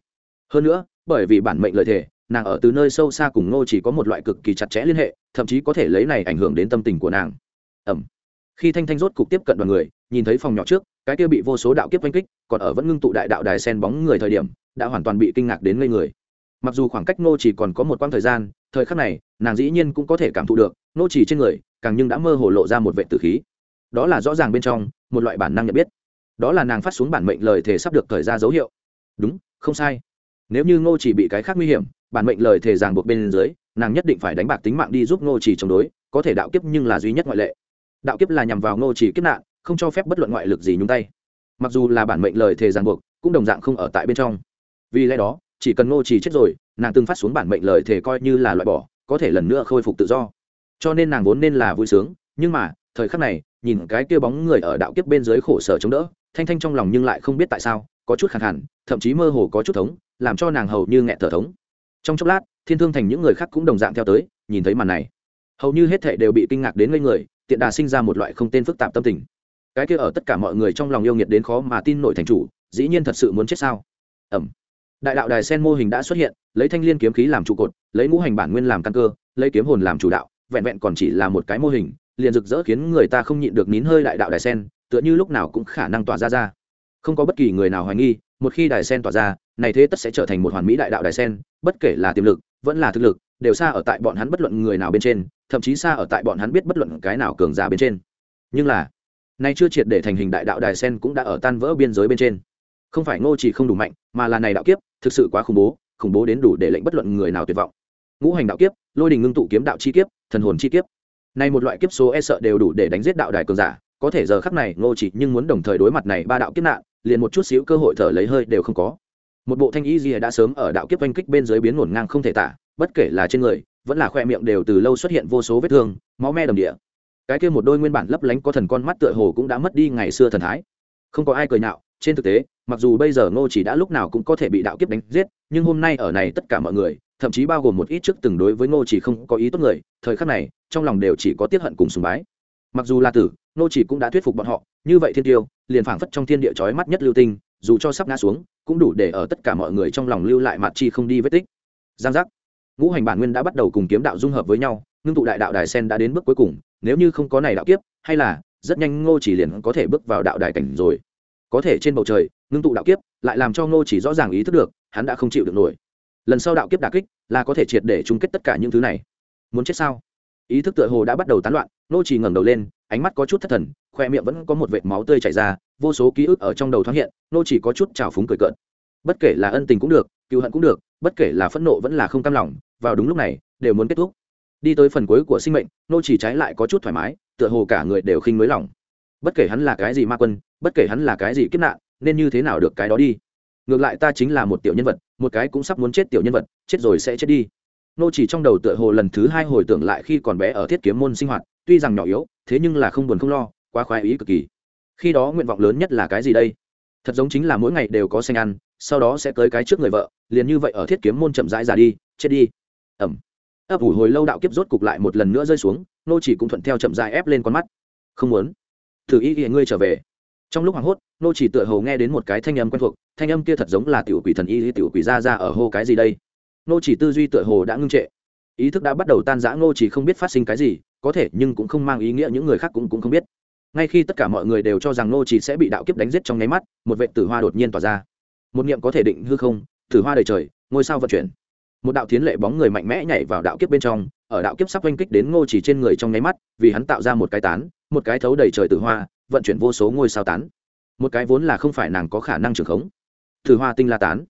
Hơn nữa, bởi vì bản mệnh lợi thể, nàng ở từ nơi sâu xa cùng nô chỉ có một loại cực kỳ chặt chẽ liên hệ, thậm chí có thể lấy này ảnh hưởng đến tâm tình của nàng. Ẩm khi thanh thanh rốt cục tiếp cận đoàn người, nhìn thấy phòng nhỏ trước, cái kia bị vô số đạo kiếp oanh kích, còn ở vẫn ngưng tụ đại đạo đài sen bóng người thời điểm, đã hoàn toàn bị kinh ngạc đến ngây người mặc dù khoảng cách nô chỉ còn có một quãng thời gian, thời khắc này, nàng dĩ nhiên cũng có thể cảm thụ được nô chỉ trên người, càng nhưng đã mơ hồ lộ ra một vệ tử khí. Đó là rõ ràng bên trong, một loại bản năng nhận biết. Đó là nàng phát xuống bản mệnh lời thể sắp được thời ra dấu hiệu. Đúng, không sai. Nếu như ngô chỉ bị cái khác nguy hiểm, bản mệnh lời thể ràng buộc bên dưới, nàng nhất định phải đánh bạc tính mạng đi giúp ngô chỉ chống đối, có thể đạo kiếp nhưng là duy nhất ngoại lệ. Đạo kiếp là nhằm vào ngô chỉ kiếp nạn, không cho phép bất luận ngoại lực gì nhúng tay. Mặc dù là bản mệnh lời thể ràng buộc, cũng đồng dạng không ở tại bên trong. Vì lẽ đó chỉ cần ngô chỉ chết rồi, nàng từng phát xuống bản mệnh lời thể coi như là loại bỏ, có thể lần nữa khôi phục tự do. Cho nên nàng vốn nên là vui sướng, nhưng mà, thời khắc này, nhìn cái kia bóng người ở đạo kiếp bên dưới khổ sở chống đỡ, thanh thanh trong lòng nhưng lại không biết tại sao, có chút khẳng hẳn thậm chí mơ hồ có chút thống, làm cho nàng hầu như nghẹn thở thống. Trong chốc lát, thiên thương thành những người khác cũng đồng dạng theo tới, nhìn thấy màn này. Hầu như hết thệ đều bị kinh ngạc đến ngây người, tiện đà sinh ra một loại không tên phức tạp tâm tình. Cái kia ở tất cả mọi người trong lòng yêu nghiệt đến khó mà tin nổi thành chủ, dĩ nhiên thật sự muốn chết sao? Ẩm đại đạo đài sen mô hình đã xuất hiện, lấy thanh liên kiếm khí làm trụ cột, lấy ngũ hành bản nguyên làm căn cơ, lấy kiếm hồn làm chủ đạo, vẹn vẹn còn chỉ là một cái mô hình, liền rực rỡ khiến người ta không nhịn được nín hơi đại đạo đài sen, tựa như lúc nào cũng khả năng tỏa ra ra. Không có bất kỳ người nào hoài nghi, một khi đài sen tỏa ra, này thế tất sẽ trở thành một hoàn mỹ đại đạo đài sen, bất kể là tiềm lực, vẫn là thực lực, đều xa ở tại bọn hắn bất luận người nào bên trên, thậm chí xa ở tại bọn hắn biết bất luận cái nào cường giả bên trên. Nhưng là, nay chưa triệt để thành hình đại đạo đài sen cũng đã ở tan vỡ biên giới bên trên. Không phải ngô chỉ không đủ mạnh, mà là này đạo kiếp thực sự quá khủng bố khủng bố đến đủ để lệnh bất luận người nào tuyệt vọng. Ngũ hành đạo kiếp, lôi đình ngưng tụ kiếm đạo chi kiếp, thần hồn chi kiếp. Này một loại kiếp số e sợ đều đủ để đánh giết đạo đài cường giả, có thể giờ khắc này, ngô chỉ nhưng muốn đồng thời đối mặt này ba đạo kiếp nạn, liền một chút xíu cơ hội thở lấy hơi đều không có. Một bộ thanh y gì đã sớm ở đạo kiếp oanh kích bên dưới biến ngổn ngang không thể tả, bất kể là trên người, vẫn là khoe miệng đều từ lâu xuất hiện vô số vết thương, máu me đầm địa. Cái kia một đôi nguyên bản lấp lánh có thần con mắt tựa hồ cũng đã mất đi ngày xưa thần thái. Không có ai cười nhạo trên thực tế, mặc dù bây giờ ngô chỉ đã lúc nào cũng có thể bị đạo kiếp đánh giết, nhưng hôm nay ở này tất cả mọi người, thậm chí bao gồm một ít trước từng đối với ngô chỉ không có ý tốt người, thời khắc này, trong lòng đều chỉ có tiết hận cùng sùng bái. Mặc dù là tử, ngô chỉ cũng đã thuyết phục bọn họ, như vậy thiên tiêu, liền phảng phất trong thiên địa chói mắt nhất lưu tinh, dù cho sắp ngã xuống, cũng đủ để ở tất cả mọi người trong lòng lưu lại mặt chi không đi vết tích. Giang giác. Ngũ hành bản nguyên đã bắt đầu cùng kiếm đạo dung hợp với nhau, ngưng tụ đại đạo đài sen đã đến bước cuối cùng, nếu như không có này đạo kiếp, hay là, rất nhanh ngô chỉ liền có thể bước vào đạo đài cảnh rồi có thể trên bầu trời, ngưng tụ đạo kiếp, lại làm cho ngô chỉ rõ ràng ý thức được, hắn đã không chịu được nổi. Lần sau đạo kiếp đà kích, là có thể triệt để chung kết tất cả những thứ này. Muốn chết sao? Ý thức tựa hồ đã bắt đầu tán loạn, ngô chỉ ngẩng đầu lên, ánh mắt có chút thất thần, khoe miệng vẫn có một vệt máu tươi chảy ra, vô số ký ức ở trong đầu thoáng hiện, ngô chỉ có chút trào phúng cười cợt. Bất kể là ân tình cũng được cựu hận cũng được, bất kể là phẫn nộ vẫn là không cam lòng, vào đúng lúc này, đều muốn kết thúc. Đi tới phần cuối của sinh mệnh nô chỉ trái lại có chút thoải mái, tựa hồ cả người đều khinh mới lòng. Bất kể hắn là cái gì ma quân bất kể hắn là cái gì kiếp nạn, nên như thế nào được cái đó đi. Ngược lại ta chính là một tiểu nhân vật, một cái cũng sắp muốn chết tiểu nhân vật, chết rồi sẽ chết đi. Nô chỉ trong đầu tựa hồ lần thứ hai hồi tưởng lại khi còn bé ở thiết kiếm môn sinh hoạt, tuy rằng nhỏ yếu, thế nhưng là không buồn không lo, quá khoái ý cực kỳ. Khi đó nguyện vọng lớn nhất là cái gì đây? Thật giống chính là mỗi ngày đều có xanh ăn, sau đó sẽ tới cái trước người vợ, liền như vậy ở thiết kiếm môn chậm rãi già đi, chết đi. Ẩm. Ấp ủ hồi lâu đạo kiếp rốt cục lại một lần nữa rơi xuống, nô chỉ cũng thuận theo chậm rãi ép lên con mắt. Không muốn. Thử ý nghĩa ngươi trở về trong lúc hoảng hốt, nô chỉ tựa hồ nghe đến một cái thanh âm quen thuộc, thanh âm kia thật giống là tiểu quỷ thần y, tiểu quỷ ra ra ở hô cái gì đây? Nô chỉ tư duy tựa hồ đã ngưng trệ. Ý thức đã bắt đầu tan rã, nô chỉ không biết phát sinh cái gì, có thể nhưng cũng không mang ý nghĩa những người khác cũng cũng không biết. Ngay khi tất cả mọi người đều cho rằng nô chỉ sẽ bị đạo kiếp đánh giết trong nháy mắt, một vệ tử hoa đột nhiên tỏa ra. Một niệm có thể định hư không, tử hoa đầy trời, ngôi sao vận chuyển. Một đạo thiến lệ bóng người mạnh mẽ nhảy vào đạo kiếp bên trong, ở đạo kiếp sắp oanh kích đến ngô chỉ trên người trong nháy mắt, vì hắn tạo ra một cái tán, một cái thấu đầy trời tử hoa vận chuyển vô số ngôi sao tán. Một cái vốn là không phải nàng có khả năng trưởng khống. Tử hoa tinh la tán.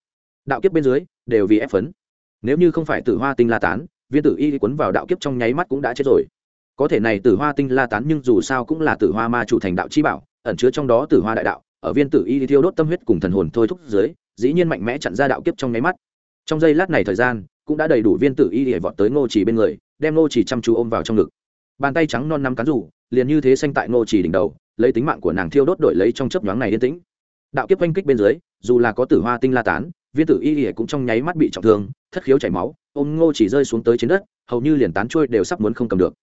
Đạo kiếp bên dưới, đều vì ép phấn. Nếu như không phải tử hoa tinh la tán, viên tử y quấn vào đạo kiếp trong nháy mắt cũng đã chết rồi. Có thể này tử hoa tinh la tán nhưng dù sao cũng là tử hoa ma chủ thành đạo chi bảo, ẩn chứa trong đó tử hoa đại đạo, ở viên tử y thiêu đốt tâm huyết cùng thần hồn thôi thúc dưới, dĩ nhiên mạnh mẽ chặn ra đạo kiếp trong nháy mắt. Trong giây lát này thời gian, cũng đã đầy đủ viên tử y để vọt tới ngô chỉ bên người, đem ngô chỉ chăm chú ôm vào trong ngực. Bàn tay trắng non năm cán rủ, liền như thế xanh tại ngô chỉ đỉnh đầu lấy tính mạng của nàng thiêu đốt đổi lấy trong chớp nhoáng này yên tĩnh. Đạo kiếp oanh kích bên dưới dù là có tử hoa tinh la tán viên tử y ỉa cũng trong nháy mắt bị trọng thương thất khiếu chảy máu ôm ngô chỉ rơi xuống tới trên đất hầu như liền tán trôi đều sắp muốn không cầm được.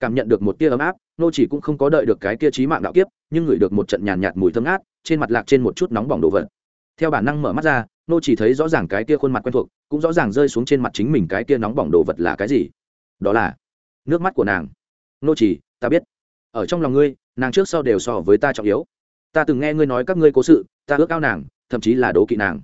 Cảm nhận được một tia ấm áp ngô chỉ cũng không có đợi được cái kia trí mạng đạo kiếp nhưng ngửi được một trận nhàn nhạt, nhạt mùi thơm ngát trên mặt lạc trên một chút nóng bỏng đồ vật. Theo bản năng mở mắt ra ngô chỉ thấy rõ ràng cái kia khuôn mặt quen thuộc cũng rõ ràng rơi xuống trên mặt chính mình cái kia nóng bỏng đồ vật là cái gì. Đó là nước mắt của nàng. Ngô chỉ ta biết. Ở trong lòng ngươi nàng trước sau đều so với ta trọng yếu. Ta từng nghe ngươi nói các ngươi cố sự, ta ước ao nàng, thậm chí là đố kỵ nàng.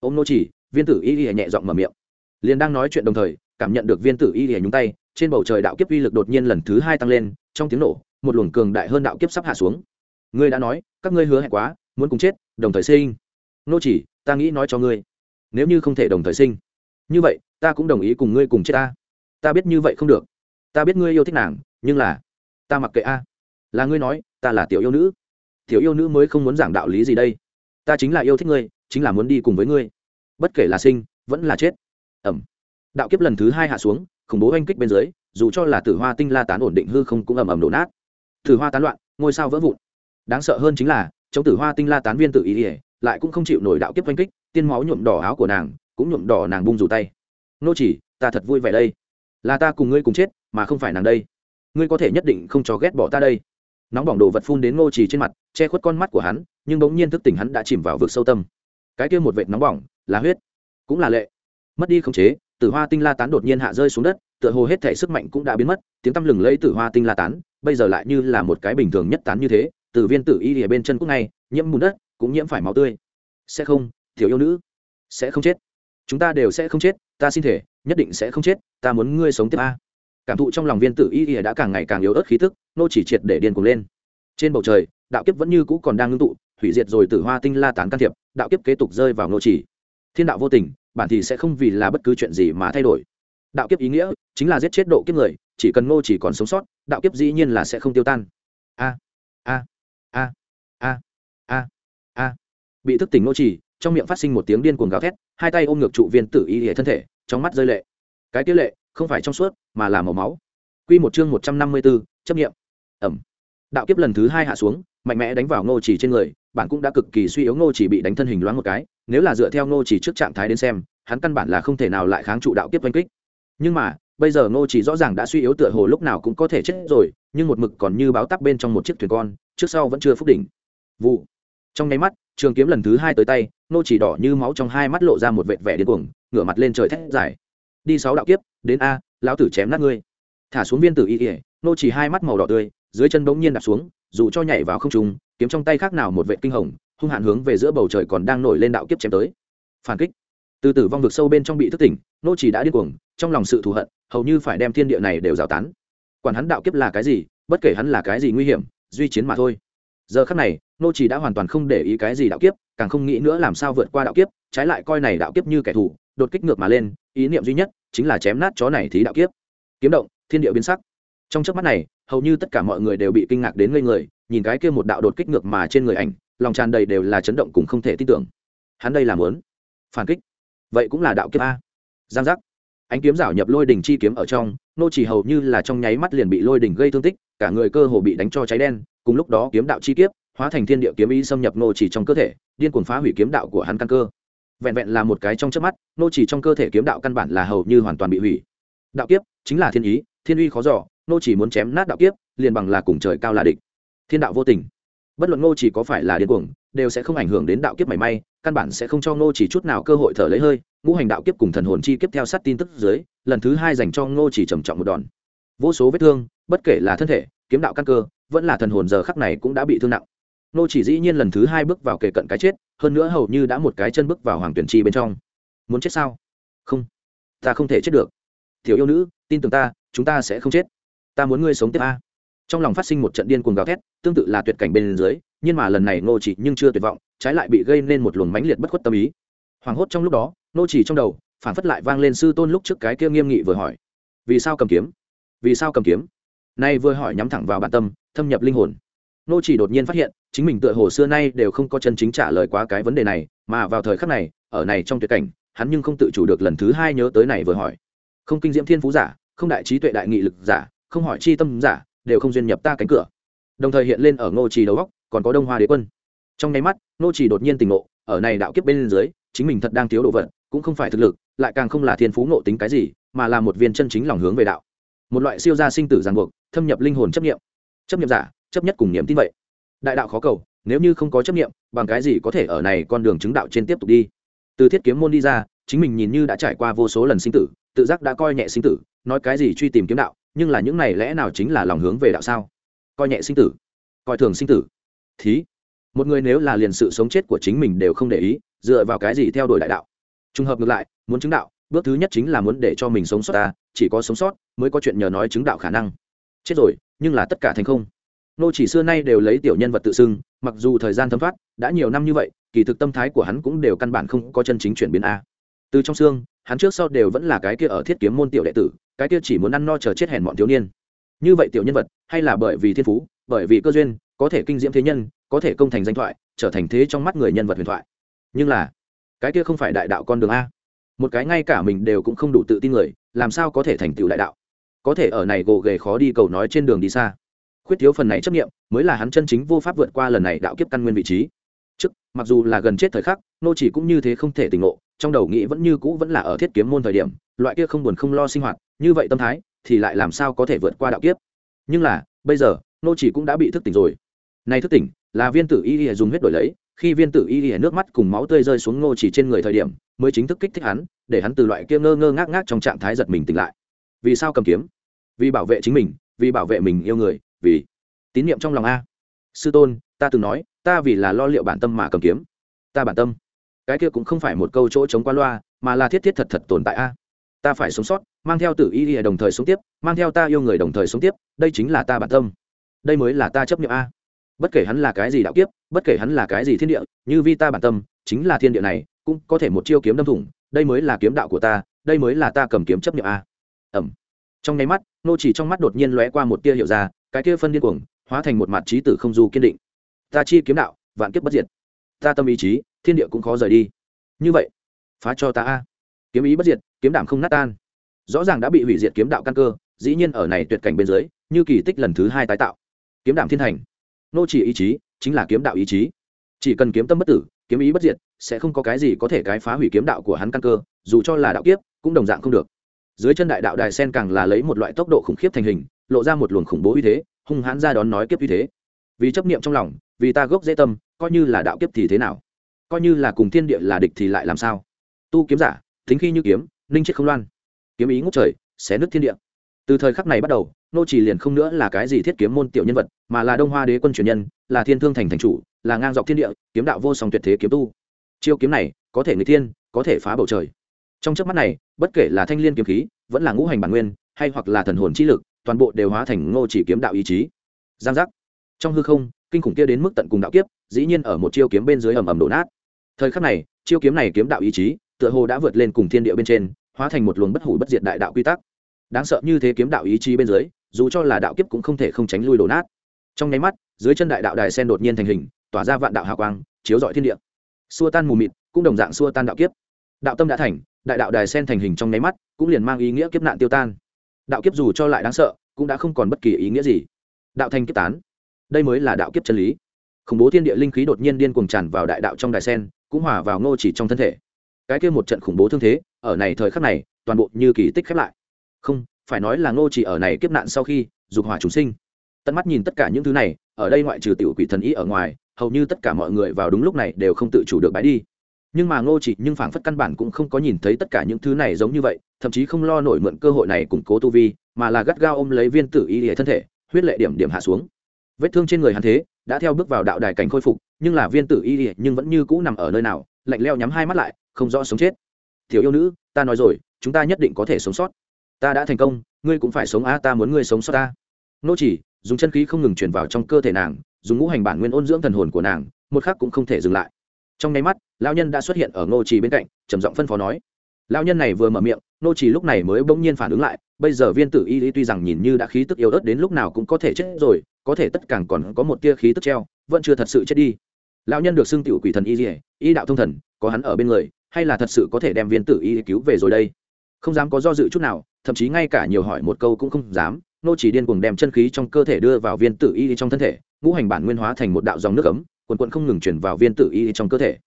Ôm nô chỉ, viên tử y y nhẹ giọng mở miệng. Liền đang nói chuyện đồng thời, cảm nhận được viên tử y y nhúng tay, trên bầu trời đạo kiếp uy lực đột nhiên lần thứ hai tăng lên, trong tiếng nổ, một luồng cường đại hơn đạo kiếp sắp hạ xuống. Ngươi đã nói, các ngươi hứa hẹn quá, muốn cùng chết, đồng thời sinh. Nô chỉ, ta nghĩ nói cho ngươi. Nếu như không thể đồng thời sinh, như vậy, ta cũng đồng ý cùng ngươi cùng chết ta. Ta biết như vậy không được. Ta biết ngươi yêu thích nàng, nhưng là, ta mặc kệ a là ngươi nói, ta là tiểu yêu nữ. Tiểu yêu nữ mới không muốn giảng đạo lý gì đây. Ta chính là yêu thích ngươi, chính là muốn đi cùng với ngươi. Bất kể là sinh, vẫn là chết. Ẩm. Đạo kiếp lần thứ hai hạ xuống, khủng bố oanh kích bên dưới, dù cho là tử hoa tinh la tán ổn định hư không cũng ầm ầm đổ nát. Tử hoa tán loạn, ngôi sao vỡ vụn. Đáng sợ hơn chính là, chống tử hoa tinh la tán viên tự ý ỉa lại cũng không chịu nổi đạo kiếp oanh kích, tiên máu nhuộm đỏ áo của nàng, cũng nhuộm đỏ nàng bung rủ tay. Nô chỉ, ta thật vui vẻ đây. Là ta cùng ngươi cùng chết, mà không phải nàng đây. Ngươi có thể nhất định không cho ghét bỏ ta đây nóng bỏng đồ vật phun đến ngô trì trên mặt, che khuất con mắt của hắn, nhưng bỗng nhiên thức tỉnh hắn đã chìm vào vực sâu tâm. Cái kia một vệt nóng bỏng, là huyết. Cũng là lệ. Mất đi khống chế, tử hoa tinh la tán đột nhiên hạ rơi xuống đất, tựa hồ hết thể sức mạnh cũng đã biến mất, tiếng tăm lừng lấy tử hoa tinh la tán, bây giờ lại như là một cái bình thường nhất tán như thế, từ viên tử y ở bên chân cúc này nhiễm bùn đất, cũng nhiễm phải máu tươi. Sẽ không thiếu yêu nữ, sẽ không chết. Chúng ta đều sẽ không chết, ta xin thể, nhất định sẽ không chết, ta muốn ngươi sống tiếp a cảm thụ trong lòng viên tử y y đã càng ngày càng yếu ớt khí tức, nô chỉ triệt để điên cuồng lên. Trên bầu trời, đạo kiếp vẫn như cũ còn đang ngưng tụ, hủy diệt rồi tử hoa tinh la tán can thiệp, đạo kiếp kế tục rơi vào nô chỉ. Thiên đạo vô tình, bản thì sẽ không vì là bất cứ chuyện gì mà thay đổi. Đạo kiếp ý nghĩa chính là giết chết độ kiếp người, chỉ cần nô chỉ còn sống sót, đạo kiếp dĩ nhiên là sẽ không tiêu tan. A a a a a a. Bị thức tỉnh nô chỉ, trong miệng phát sinh một tiếng điên cuồng gào thét, hai tay ôm ngược trụ viên tử y y thân thể, trong mắt rơi lệ. Cái tiêu lệ không phải trong suốt mà là màu máu. Quy một chương một trăm năm mươi 154, chấp nghiệm ẩm. Đạo kiếp lần thứ hai hạ xuống mạnh mẽ đánh vào ngô chỉ trên người bản cũng đã cực kỳ suy yếu ngô chỉ bị đánh thân hình loáng một cái nếu là dựa theo ngô chỉ trước trạng thái đến xem hắn căn bản là không thể nào lại kháng trụ đạo kiếp oanh kích. Nhưng mà bây giờ ngô chỉ rõ ràng đã suy yếu tựa hồ lúc nào cũng có thể chết rồi nhưng một mực còn như báo tắc bên trong một chiếc thuyền con trước sau vẫn chưa phúc đỉnh. Vụ. Trong nháy mắt trường kiếm lần thứ hai tới tay Ngô chỉ đỏ như máu trong hai mắt lộ ra một vệt vẻ điên cuồng ngửa mặt lên trời thét dài đi sáu đạo kiếp, đến a, lão tử chém nát ngươi. Thả xuống viên tử y ỉa nô chỉ hai mắt màu đỏ tươi, dưới chân bỗng nhiên đạp xuống, dù cho nhảy vào không trung, kiếm trong tay khác nào một vệ kinh hồng, hung hạn hướng về giữa bầu trời còn đang nổi lên đạo kiếp chém tới. Phản kích. Từ tử vong vực sâu bên trong bị thức tỉnh, nô chỉ đã điên cuồng, trong lòng sự thù hận, hầu như phải đem thiên địa này đều rào tán. Quản hắn đạo kiếp là cái gì, bất kể hắn là cái gì nguy hiểm, duy chiến mà thôi. Giờ khắc này, nô chỉ đã hoàn toàn không để ý cái gì đạo kiếp, càng không nghĩ nữa làm sao vượt qua đạo kiếp, trái lại coi này đạo kiếp như kẻ thù, đột kích ngược mà lên ý niệm duy nhất chính là chém nát chó này thí đạo kiếp. Kiếm động, thiên địa biến sắc. Trong chớp mắt này, hầu như tất cả mọi người đều bị kinh ngạc đến ngây người, nhìn cái kia một đạo đột kích ngược mà trên người ảnh, lòng tràn đầy đều là chấn động cùng không thể tin tưởng. Hắn đây là muốn phản kích. Vậy cũng là đạo kiếp a. Giang giác. Ánh kiếm rảo nhập lôi đỉnh chi kiếm ở trong, nô chỉ hầu như là trong nháy mắt liền bị lôi đỉnh gây thương tích, cả người cơ hồ bị đánh cho cháy đen, cùng lúc đó kiếm đạo chi kiếp, hóa thành thiên địa kiếm ý xâm nhập nô chỉ trong cơ thể, điên cuồng phá hủy kiếm đạo của hắn căn cơ vẹn vẹn là một cái trong chớp mắt, nô chỉ trong cơ thể kiếm đạo căn bản là hầu như hoàn toàn bị hủy. Đạo kiếp, chính là thiên ý, thiên uy khó giỏ nô chỉ muốn chém nát đạo kiếp, liền bằng là cùng trời cao là địch. Thiên đạo vô tình. Bất luận nô chỉ có phải là điên cuồng, đều sẽ không ảnh hưởng đến đạo kiếp mảy may, căn bản sẽ không cho nô chỉ chút nào cơ hội thở lấy hơi, ngũ hành đạo kiếp cùng thần hồn chi kiếp theo sát tin tức dưới, lần thứ hai dành cho nô chỉ trầm trọng một đòn. Vô số vết thương, bất kể là thân thể, kiếm đạo căn cơ, vẫn là thần hồn giờ khắc này cũng đã bị thương nặng. Nô chỉ dĩ nhiên lần thứ hai bước vào kề cận cái chết hơn nữa hầu như đã một cái chân bước vào hoàng tuyển chi bên trong. Muốn chết sao? Không. Ta không thể chết được. Tiểu yêu nữ, tin tưởng ta, chúng ta sẽ không chết. Ta muốn ngươi sống tiếp a. Trong lòng phát sinh một trận điên cuồng gào thét, tương tự là tuyệt cảnh bên dưới, nhưng mà lần này nô chỉ nhưng chưa tuyệt vọng, trái lại bị gây nên một luồng mãnh liệt bất khuất tâm ý. Hoảng hốt trong lúc đó nô chỉ trong đầu, phản phất lại vang lên sư tôn lúc trước cái kia nghiêm nghị vừa hỏi. Vì sao cầm kiếm? Vì sao cầm kiếm? Nay vừa hỏi nhắm thẳng vào bản tâm, thâm nhập linh hồn nô chỉ đột nhiên phát hiện, chính mình tựa hồ xưa nay đều không có chân chính trả lời quá cái vấn đề này, mà vào thời khắc này, ở này trong tuyệt cảnh, hắn nhưng không tự chủ được lần thứ hai nhớ tới này vừa hỏi. Không kinh diễm thiên phú giả, không đại trí tuệ đại nghị lực giả, không hỏi chi tâm giả, đều không duyên nhập ta cánh cửa. Đồng thời hiện lên ở ngô trì đầu góc, còn có đông hoa đế quân. Trong nháy mắt, ngô trì đột nhiên tỉnh ngộ, ở này đạo kiếp bên dưới, chính mình thật đang thiếu đồ vật, cũng không phải thực lực, lại càng không là thiên phú ngộ tính cái gì, mà là một viên chân chính lòng hướng về đạo. Một loại siêu gia sinh tử ràng buộc, thâm nhập linh hồn chấp nghiệm chấp nghiệm giả chấp nhất cùng niềm tin vậy. Đại đạo khó cầu, nếu như không có chấp nghiệm bằng cái gì có thể ở này con đường chứng đạo trên tiếp tục đi? Từ thiết kiếm môn đi ra, chính mình nhìn như đã trải qua vô số lần sinh tử, tự giác đã coi nhẹ sinh tử, nói cái gì truy tìm kiếm đạo, nhưng là những này lẽ nào chính là lòng hướng về đạo sao? Coi nhẹ sinh tử, coi thường sinh tử. Thí, một người nếu là liền sự sống chết của chính mình đều không để ý, dựa vào cái gì theo đuổi đại đạo? Trùng hợp ngược lại, muốn chứng đạo, bước thứ nhất chính là muốn để cho mình sống sót ta, chỉ có sống sót mới có chuyện nhờ nói chứng đạo khả năng. Chết rồi, nhưng là tất cả thành không nô chỉ xưa nay đều lấy tiểu nhân vật tự xưng, mặc dù thời gian thấm thoát, đã nhiều năm như vậy, kỳ thực tâm thái của hắn cũng đều căn bản không có chân chính chuyển biến a. Từ trong xương, hắn trước sau đều vẫn là cái kia ở thiết kiếm môn tiểu đệ tử, cái kia chỉ muốn ăn no chờ chết hèn bọn thiếu niên. Như vậy tiểu nhân vật, hay là bởi vì thiên phú, bởi vì cơ duyên, có thể kinh diễm thế nhân, có thể công thành danh thoại, trở thành thế trong mắt người nhân vật huyền thoại. Nhưng là, cái kia không phải đại đạo con đường a. Một cái ngay cả mình đều cũng không đủ tự tin người, làm sao có thể thành tựu đại đạo? Có thể ở này gồ ghề khó đi cầu nói trên đường đi xa khuyết thiếu phần này chấp nghiệm mới là hắn chân chính vô pháp vượt qua lần này đạo kiếp căn nguyên vị trí. Trước, mặc dù là gần chết thời khắc, nô chỉ cũng như thế không thể tỉnh ngộ, trong đầu nghĩ vẫn như cũ vẫn là ở thiết kiếm môn thời điểm, loại kia không buồn không lo sinh hoạt, như vậy tâm thái, thì lại làm sao có thể vượt qua đạo kiếp. Nhưng là, bây giờ, nô chỉ cũng đã bị thức tỉnh rồi. Này thức tỉnh, là viên tử y y dùng huyết đổi lấy, khi viên tử y y nước mắt cùng máu tươi rơi xuống nô chỉ trên người thời điểm, mới chính thức kích thích hắn, để hắn từ loại kia ngơ ngơ ngác ngác trong trạng thái giật mình tỉnh lại. Vì sao cầm kiếm? Vì bảo vệ chính mình, vì bảo vệ mình yêu người vì tín niệm trong lòng a. Sư tôn, ta từng nói, ta vì là lo liệu bản tâm mà cầm kiếm. Ta bản tâm. Cái kia cũng không phải một câu chỗ chống qua loa, mà là thiết thiết thật thật tồn tại a. Ta phải sống sót, mang theo tử y y đồng thời sống tiếp, mang theo ta yêu người đồng thời sống tiếp, đây chính là ta bản tâm. Đây mới là ta chấp nhận a. Bất kể hắn là cái gì đạo kiếp, bất kể hắn là cái gì thiên địa, như vi ta bản tâm, chính là thiên địa này, cũng có thể một chiêu kiếm đâm thủng, đây mới là kiếm đạo của ta, đây mới là ta cầm kiếm chấp nhận a. Ẩm. Trong nháy mắt, nô chỉ trong mắt đột nhiên lóe qua một tia hiệu ra cái kia phân điên cuồng, hóa thành một mặt trí tử không du kiên định. Ta chi kiếm đạo, vạn kiếp bất diệt. Ta tâm ý chí, thiên địa cũng khó rời đi. Như vậy, phá cho ta a. Kiếm ý bất diệt, kiếm đảm không nát tan. Rõ ràng đã bị hủy diệt kiếm đạo căn cơ, dĩ nhiên ở này tuyệt cảnh bên dưới, như kỳ tích lần thứ hai tái tạo. Kiếm đảm thiên thành. Nô chỉ ý chí, chính là kiếm đạo ý chí. Chỉ cần kiếm tâm bất tử, kiếm ý bất diệt, sẽ không có cái gì có thể cái phá hủy kiếm đạo của hắn căn cơ, dù cho là đạo kiếp, cũng đồng dạng không được. Dưới chân đại đạo đài sen càng là lấy một loại tốc độ khủng khiếp thành hình lộ ra một luồng khủng bố uy thế, hung hãn ra đón nói kiếp uy thế. Vì chấp niệm trong lòng, vì ta gốc dễ tâm, coi như là đạo kiếp thì thế nào? Coi như là cùng thiên địa là địch thì lại làm sao? Tu kiếm giả, thính khi như kiếm, ninh chết không loan. Kiếm ý ngút trời, xé nước thiên địa. Từ thời khắc này bắt đầu, nô chỉ liền không nữa là cái gì thiết kiếm môn tiểu nhân vật, mà là đông hoa đế quân truyền nhân, là thiên thương thành thành chủ, là ngang dọc thiên địa, kiếm đạo vô song tuyệt thế kiếm tu. Chiêu kiếm này, có thể người thiên, có thể phá bầu trời. Trong chớp mắt này, bất kể là thanh liên kiếm khí, vẫn là ngũ hành bản nguyên, hay hoặc là thần hồn chi lực toàn bộ đều hóa thành ngô chỉ kiếm đạo ý chí. Giang giác. Trong hư không, kinh khủng kia đến mức tận cùng đạo kiếp, dĩ nhiên ở một chiêu kiếm bên dưới ầm ầm đổ nát. Thời khắc này, chiêu kiếm này kiếm đạo ý chí, tựa hồ đã vượt lên cùng thiên địa bên trên, hóa thành một luồng bất hủ bất diệt đại đạo quy tắc. Đáng sợ như thế kiếm đạo ý chí bên dưới, dù cho là đạo kiếp cũng không thể không tránh lui đổ nát. Trong nháy mắt, dưới chân đại đạo đài sen đột nhiên thành hình, tỏa ra vạn đạo hào quang, chiếu rọi thiên địa. Xua tan mù mịt, cũng đồng dạng xua tan đạo kiếp. Đạo tâm đã thành, đại đạo đài sen thành hình trong nháy mắt, cũng liền mang ý nghĩa kiếp nạn tiêu tan đạo kiếp dù cho lại đáng sợ, cũng đã không còn bất kỳ ý nghĩa gì. Đạo thành kiếp tán. Đây mới là đạo kiếp chân lý. Khủng bố thiên địa linh khí đột nhiên điên cuồng tràn vào đại đạo trong đài sen, cũng hòa vào ngô chỉ trong thân thể. Cái kia một trận khủng bố thương thế, ở này thời khắc này, toàn bộ như kỳ tích khép lại. Không, phải nói là ngô chỉ ở này kiếp nạn sau khi, dục hỏa chúng sinh. Tận mắt nhìn tất cả những thứ này, ở đây ngoại trừ tiểu quỷ thần ý ở ngoài, hầu như tất cả mọi người vào đúng lúc này đều không tự chủ được bãi đi nhưng mà ngô chỉ nhưng phảng phất căn bản cũng không có nhìn thấy tất cả những thứ này giống như vậy, thậm chí không lo nổi mượn cơ hội này củng cố tu vi, mà là gắt gao ôm lấy viên tử y để thân thể, huyết lệ điểm điểm hạ xuống. Vết thương trên người hắn thế, đã theo bước vào đạo đài cảnh khôi phục, nhưng là viên tử y nhưng vẫn như cũ nằm ở nơi nào, lạnh leo nhắm hai mắt lại, không rõ sống chết. Tiểu yêu nữ, ta nói rồi, chúng ta nhất định có thể sống sót. Ta đã thành công, ngươi cũng phải sống a, ta muốn ngươi sống sót ta nô chỉ, dùng chân khí không ngừng truyền vào trong cơ thể nàng, dùng ngũ hành bản nguyên ôn dưỡng thần hồn của nàng, một khắc cũng không thể dừng lại trong nháy mắt, lão nhân đã xuất hiện ở ngô trì bên cạnh, trầm giọng phân phó nói. Lão nhân này vừa mở miệng, ngô trì lúc này mới bỗng nhiên phản ứng lại, bây giờ viên tử y lý tuy rằng nhìn như đã khí tức yếu ớt đến lúc nào cũng có thể chết rồi, có thể tất cả còn có một tia khí tức treo, vẫn chưa thật sự chết đi. Lão nhân được xưng tiểu quỷ thần y dỉa y đạo thông thần, có hắn ở bên người, hay là thật sự có thể đem viên tử y cứu về rồi đây? Không dám có do dự chút nào, thậm chí ngay cả nhiều hỏi một câu cũng không dám nô chỉ điên cuồng đem chân khí trong cơ thể đưa vào viên tử y trong thân thể, ngũ hành bản nguyên hóa thành một đạo dòng nước ấm quần quần không ngừng chuyển vào viên tử y trong cơ thể.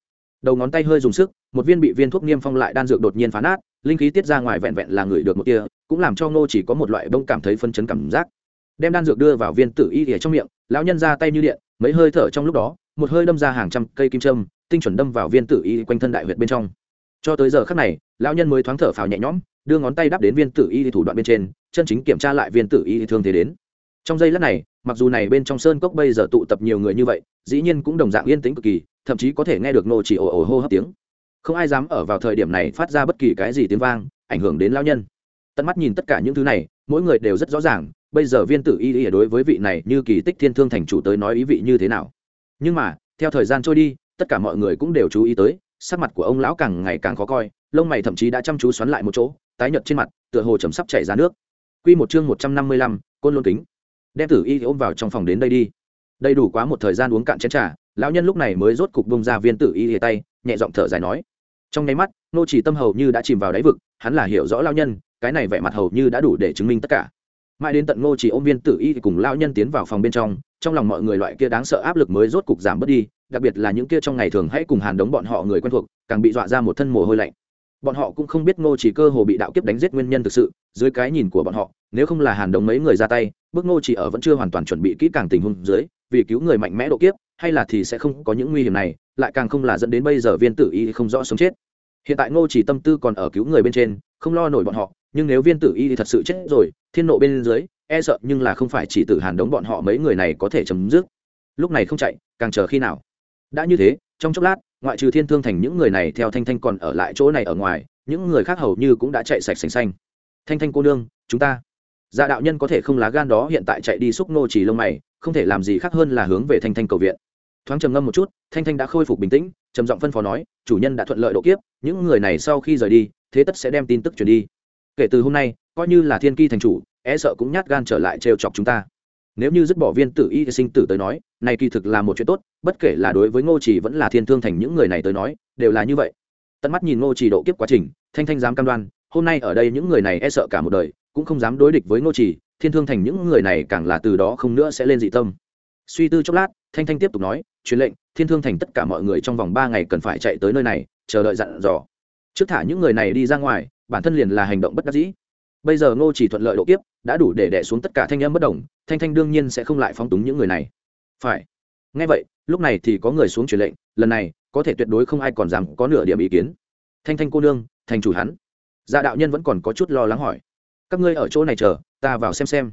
Đầu ngón tay hơi dùng sức, một viên bị viên thuốc niêm phong lại đan dược đột nhiên phá nát, linh khí tiết ra ngoài vẹn vẹn là người được một tia, cũng làm cho ngô chỉ có một loại bông cảm thấy phân chấn cảm giác. Đem đan dược đưa vào viên tử y ở trong miệng, lão nhân ra tay như điện, mấy hơi thở trong lúc đó, một hơi đâm ra hàng trăm cây kim châm, tinh chuẩn đâm vào viên tử y quanh thân đại huyệt bên trong. Cho tới giờ khắc này, lão nhân mới thoáng thở phào nhẹ nhõm, đưa ngón tay đắp đến viên tử y thủ đoạn bên trên, chân chính kiểm tra lại viên tử y thương thế đến trong giây lát này mặc dù này bên trong sơn cốc bây giờ tụ tập nhiều người như vậy dĩ nhiên cũng đồng dạng yên tĩnh cực kỳ thậm chí có thể nghe được nô chỉ ồ ồ hô hấp tiếng. Không ai dám ở vào thời điểm này phát ra bất kỳ cái gì tiếng vang ảnh hưởng đến lao nhân. Tận mắt nhìn tất cả những thứ này mỗi người đều rất rõ ràng bây giờ viên tử y y đối với vị này như kỳ tích thiên thương thành chủ tới nói ý vị như thế nào. Nhưng mà theo thời gian trôi đi tất cả mọi người cũng đều chú ý tới sắc mặt của ông lão càng ngày càng khó coi lông mày thậm chí đã chăm chú xoắn lại một chỗ tái nhợt trên mặt tựa hồ chấm sắp chảy ra nước. Quy một chương một trăm năm mươi lăm, côn lôn kính đem tử y ôm vào trong phòng đến đây đi. Đầy đủ quá một thời gian uống cạn chén trà, lão nhân lúc này mới rốt cục bông ra viên tử y hề tay, nhẹ giọng thở dài nói. Trong nháy mắt, nô chỉ tâm hầu như đã chìm vào đáy vực, hắn là hiểu rõ lão nhân, cái này vẻ mặt hầu như đã đủ để chứng minh tất cả. Mãi đến tận ngô chỉ ôm viên tử y thì cùng lão nhân tiến vào phòng bên trong trong lòng mọi người loại kia đáng sợ áp lực mới rốt cục giảm bớt đi, đặc biệt là những kia trong ngày thường hãy cùng hàn đống bọn họ người quen thuộc, càng bị dọa ra một thân mồ hôi lạnh. Bọn họ cũng không biết ngô chỉ cơ hồ bị đạo kiếp đánh giết nguyên nhân thực sự, dưới cái nhìn của bọn họ nếu không là hàn đống mấy người ra tay bước ngô chỉ ở vẫn chưa hoàn toàn chuẩn bị kỹ càng tình huống dưới, vì cứu người mạnh mẽ độ kiếp, hay là thì sẽ không có những nguy hiểm này, lại càng không là dẫn đến bây giờ viên tử y không rõ sống chết. Hiện tại ngô chỉ tâm tư còn ở cứu người bên trên, không lo nổi bọn họ, nhưng nếu viên tử y thì thật sự chết rồi, thiên nộ bên dưới e sợ nhưng là không phải chỉ tử hàn đống bọn họ mấy người này có thể chấm dứt. Lúc này không chạy, càng chờ khi nào? Đã như thế, trong chốc lát, ngoại trừ thiên thương thành những người này theo thanh thanh còn ở lại chỗ này ở ngoài, những người khác hầu như cũng đã chạy sạch sành xanh. Thanh thanh cô nương, chúng ta dạ đạo nhân có thể không lá gan đó hiện tại chạy đi xúc nô chỉ lông mày, không thể làm gì khác hơn là hướng về thanh thanh cầu viện. Thoáng trầm ngâm một chút, thanh thanh đã khôi phục bình tĩnh, trầm giọng phân phó nói, chủ nhân đã thuận lợi độ kiếp, những người này sau khi rời đi, thế tất sẽ đem tin tức truyền đi. Kể từ hôm nay, coi như là thiên ki thành chủ e sợ cũng nhát gan trở lại trêu chọc chúng ta. Nếu như dứt bỏ viên tử y sinh tử tới nói, này kỳ thực là một chuyện tốt, bất kể là đối với ngô chỉ vẫn là thiên thương thành những người này tới nói, đều là như vậy. Tận mắt nhìn ngô chỉ độ kiếp quá trình, thanh thanh dám cam đoan, hôm nay ở đây những người này e sợ cả một đời cũng không dám đối địch với ngô chỉ thiên thương thành những người này càng là từ đó không nữa sẽ lên dị tâm. Suy tư chốc lát, thanh thanh tiếp tục nói, truyền lệnh, thiên thương thành tất cả mọi người trong vòng ba ngày cần phải chạy tới nơi này, chờ đợi dặn dò. Trước thả những người này đi ra ngoài, bản thân liền là hành động bất đắc dĩ. Bây giờ ngô chỉ thuận lợi độ kiếp, đã đủ để đẻ xuống tất cả thanh âm bất đồng thanh thanh đương nhiên sẽ không lại phóng túng những người này. Phải. Ngay vậy, lúc này thì có người xuống truyền lệnh, lần này, có thể tuyệt đối không ai còn dám có nửa điểm ý kiến. Thanh thanh cô nương, thành chủ hắn. Gia đạo nhân vẫn còn có chút lo lắng hỏi các ngươi ở chỗ này chờ, ta vào xem xem.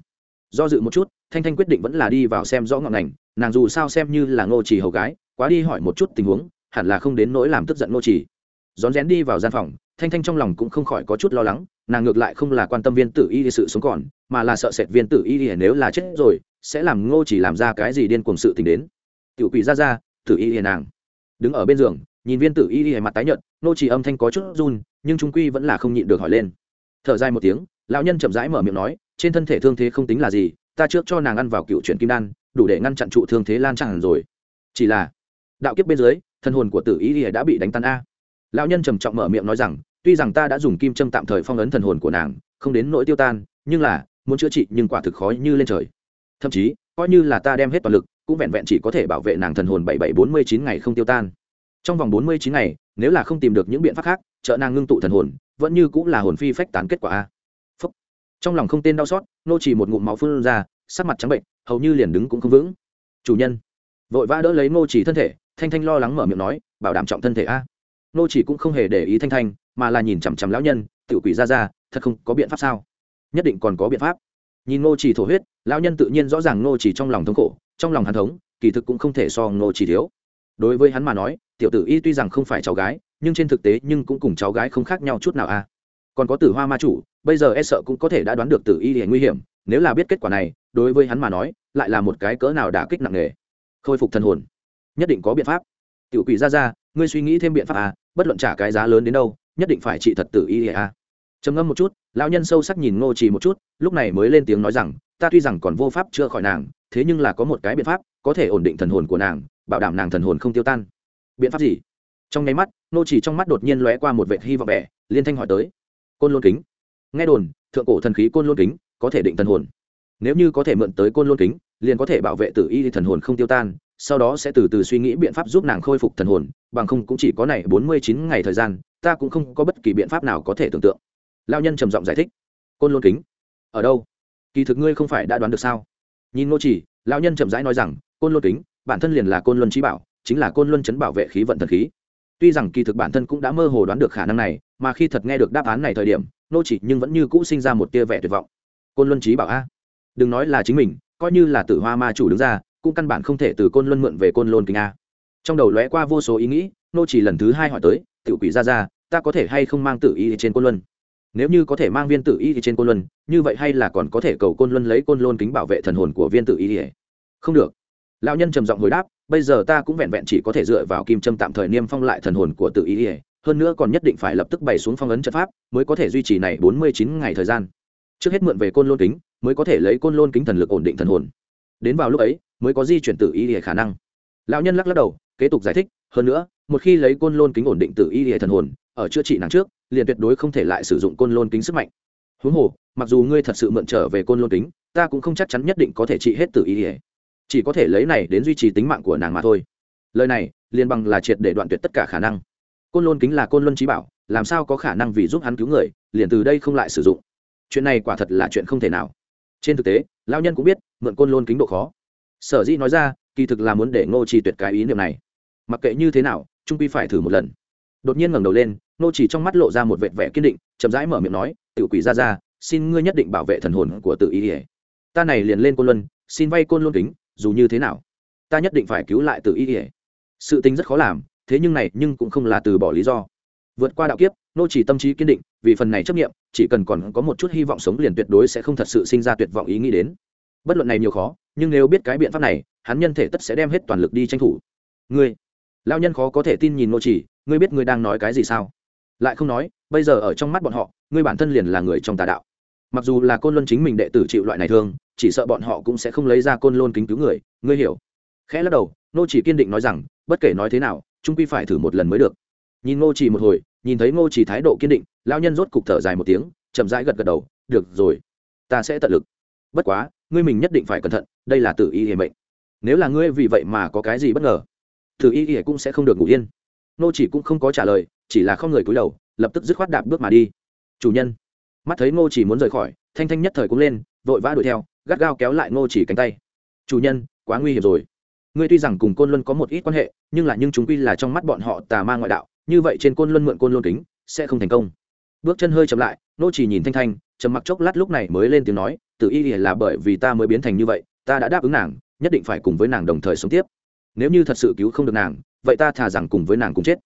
Do dự một chút, thanh thanh quyết định vẫn là đi vào xem rõ ngọn ngành, nàng dù sao xem như là ngô chỉ hầu gái, quá đi hỏi một chút tình huống, hẳn là không đến nỗi làm tức giận ngô chỉ. Rón rén đi vào gian phòng, thanh thanh trong lòng cũng không khỏi có chút lo lắng, nàng ngược lại không là quan tâm viên tử y sự sống còn, mà là sợ sệt viên tử y nếu là chết rồi, sẽ làm ngô chỉ làm ra cái gì điên cuồng sự tình đến. Tiểu quỷ ra ra, tử y nàng. Đứng ở bên giường, nhìn viên tử y mặt tái nhợt, ngô chỉ âm thanh có chút run, nhưng trung quy vẫn là không nhịn được hỏi lên. Thở dài một tiếng lão nhân chậm rãi mở miệng nói, trên thân thể thương thế không tính là gì, ta trước cho nàng ăn vào cựu chuyển kim đan, đủ để ngăn chặn trụ thương thế lan tràn rồi. Chỉ là, đạo kiếp bên dưới, thân hồn của tử ý đã bị đánh tan a. Lão nhân trầm trọng mở miệng nói rằng, tuy rằng ta đã dùng kim châm tạm thời phong ấn thần hồn của nàng, không đến nỗi tiêu tan, nhưng là, muốn chữa trị nhưng quả thực khó như lên trời. Thậm chí, coi như là ta đem hết toàn lực, cũng vẹn vẹn chỉ có thể bảo vệ nàng thần hồn bảy bảy bốn mươi chín ngày không tiêu tan. Trong vòng bốn mươi chín ngày, nếu là không tìm được những biện pháp khác, trợ nàng ngưng tụ thần hồn, vẫn như cũng là hồn phi phách tán kết quả a trong lòng không tên đau xót, nô chỉ một ngụm máu phun ra, sắc mặt trắng bệnh, hầu như liền đứng cũng không vững. Chủ nhân. Vội vã đỡ lấy nô chỉ thân thể, thanh thanh lo lắng mở miệng nói, bảo đảm trọng thân thể a. Nô chỉ cũng không hề để ý thanh thanh, mà là nhìn chằm chằm lão nhân, tiểu quỷ ra ra, thật không có biện pháp sao? Nhất định còn có biện pháp. Nhìn nô chỉ thổ huyết, lão nhân tự nhiên rõ ràng nô chỉ trong lòng thống khổ, trong lòng hắn thống, kỳ thực cũng không thể so nô chỉ thiếu. Đối với hắn mà nói, tiểu tử y tuy rằng không phải cháu gái, nhưng trên thực tế nhưng cũng cùng cháu gái không khác nhau chút nào a. Còn có tử hoa ma chủ bây giờ e sợ cũng có thể đã đoán được tử y hiện nguy hiểm, nếu là biết kết quả này, đối với hắn mà nói, lại là một cái cỡ nào đã kích nặng nề. Khôi phục thần hồn. Nhất định có biện pháp. Tiểu quỷ ra ra, ngươi suy nghĩ thêm biện pháp à bất luận trả cái giá lớn đến đâu, nhất định phải trị thật tử y à trầm ngâm một chút, lão nhân sâu sắc nhìn ngô trì một chút, lúc này mới lên tiếng nói rằng, ta tuy rằng còn vô pháp chữa khỏi nàng, thế nhưng là có một cái biện pháp, có thể ổn định thần hồn của nàng, bảo đảm nàng thần hồn không tiêu tan. Biện pháp gì? Trong nháy mắt nô chỉ trong mắt đột nhiên lóe qua một vệ hy vọng vẻ, liên thanh hỏi tới. Côn lôn kính nghe đồn, thượng cổ thần khí côn lôn kính có thể định thần hồn. Nếu như có thể mượn tới côn lôn kính, liền có thể bảo vệ tử y thần hồn không tiêu tan, sau đó sẽ từ từ suy nghĩ biện pháp giúp nàng khôi phục thần hồn, bằng không cũng chỉ có này bốn mươi chín ngày thời gian, ta cũng không có bất kỳ biện pháp nào có thể tưởng tượng. Lao nhân trầm giọng giải thích, côn lôn kính, ở đâu? Kỳ thực ngươi không phải đã đoán được sao? Nhìn ngô chỉ lao nhân chậm rãi nói rằng, côn lôn kính, bản thân liền là côn luân trí bảo, chính là côn luân chấn bảo vệ khí vận thần khí. Tuy rằng kỳ thực bản thân cũng đã mơ hồ đoán được khả năng này, mà khi thật nghe được đáp án này thời điểm nô chỉ nhưng vẫn như cũ sinh ra một tia vẻ tuyệt vọng. Côn luân trí bảo a, đừng nói là chính mình, coi như là tử hoa ma chủ đứng ra, cũng căn bản không thể từ côn luân mượn về côn lôn kính a. Trong đầu lóe qua vô số ý nghĩ, nô chỉ lần thứ hai hỏi tới tự quỷ ra ra, ta có thể hay không mang tử y trên côn luân? Nếu như có thể mang viên tử y trên côn luân, như vậy hay là còn có thể cầu côn luân lấy côn lôn kính bảo vệ thần hồn của viên tử y không được. Lão nhân trầm giọng hồi đáp, bây giờ ta cũng vẹn vẹn chỉ có thể dựa vào kim châm tạm thời niêm phong lại thần hồn của tử y hơn nữa còn nhất định phải lập tức bày xuống phong ấn trận pháp, mới có thể duy trì này bốn mươi chín ngày thời gian. Trước hết mượn về côn lôn kính, mới có thể lấy côn lôn kính thần lực ổn định thần hồn. Đến vào lúc ấy, mới có di chuyển tự y hệ khả năng. Lão nhân lắc lắc đầu, kế tục giải thích, hơn nữa, một khi lấy côn lôn kính ổn định tự y hệ thần hồn, ở chữa trị nàng trước, liền tuyệt đối không thể lại sử dụng côn lôn kính sức mạnh. Huống hồ, mặc dù ngươi thật sự mượn trở về côn lôn kính, ta cũng không chắc chắn nhất định có thể trị hết tự y hệ chỉ có thể lấy này đến duy trì tính mạng của nàng mà thôi. Lời này, liền bằng là triệt để đoạn tuyệt tất cả khả năng côn lôn kính là côn luân trí bảo, làm sao có khả năng vì giúp hắn cứu người, liền từ đây không lại sử dụng? Chuyện này quả thật là chuyện không thể nào. Trên thực tế lao nhân cũng biết, mượn côn lôn kính độ khó. Sở dĩ nói ra, kỳ thực là muốn để ngô trì tuyệt cái ý niệm này. Mặc kệ như thế nào, trung quy phải thử một lần. Đột nhiên ngẩng đầu lên, ngô chỉ trong mắt lộ ra một vệt vẻ kiên định, chậm rãi mở miệng nói tự quỷ ra ra, xin ngươi nhất định bảo vệ thần hồn của tự ý ỉa ta này liền lên côn luân, xin vay côn luân kính, dù như thế nào, ta nhất định phải cứu lại Tự y ỉa sự tính rất khó làm thế nhưng này nhưng cũng không là từ bỏ lý do. Vượt qua đạo kiếp, nô chỉ tâm trí kiên định, vì phần này chấp nghiệm chỉ cần còn có một chút hy vọng sống liền tuyệt đối sẽ không thật sự sinh ra tuyệt vọng ý nghĩ đến. Bất luận này nhiều khó, nhưng nếu biết cái biện pháp này, hắn nhân thể tất sẽ đem hết toàn lực đi tranh thủ. Ngươi lao nhân khó có thể tin nhìn nô chỉ, ngươi biết ngươi đang nói cái gì sao? Lại không nói, bây giờ ở trong mắt bọn họ, ngươi bản thân liền là người trong tà đạo. Mặc dù là côn luân chính mình đệ tử chịu loại này thương, chỉ sợ bọn họ cũng sẽ không lấy ra côn lôn kính cứu người, ngươi hiểu. Khẽ lắc đầu, nô chỉ kiên định nói rằng, bất kể nói thế nào trung quy phải thử một lần mới được. Nhìn ngô chỉ một hồi, nhìn thấy ngô chỉ thái độ kiên định lao nhân rốt cục thở dài một tiếng, chậm rãi gật gật đầu, được rồi, ta sẽ tận lực. Bất quá, ngươi mình nhất định phải cẩn thận, đây là tử y hiểm mệnh. Nếu là ngươi vì vậy mà có cái gì bất ngờ, tử y hệ cũng sẽ không được ngủ yên. Ngô chỉ cũng không có trả lời, chỉ là không người cúi đầu, lập tức dứt khoát đạp bước mà đi. Chủ nhân. Mắt thấy ngô chỉ muốn rời khỏi, thanh thanh nhất thời cũng lên, vội vã đuổi theo, gắt gao kéo lại ngô chỉ cánh tay. Chủ nhân, quá nguy hiểm rồi ngươi tuy rằng cùng côn luân có một ít quan hệ, nhưng là nhưng chúng quy là trong mắt bọn họ tà ma ngoại đạo, như vậy trên côn luân mượn côn luân kính, sẽ không thành công. Bước chân hơi chậm lại, nô chỉ nhìn thanh thanh, trầm mặc chốc lát lúc này mới lên tiếng nói tự y là bởi vì ta mới biến thành như vậy, ta đã đáp ứng nàng, nhất định phải cùng với nàng đồng thời sống tiếp. Nếu như thật sự cứu không được nàng, vậy ta thà rằng cùng với nàng cùng chết.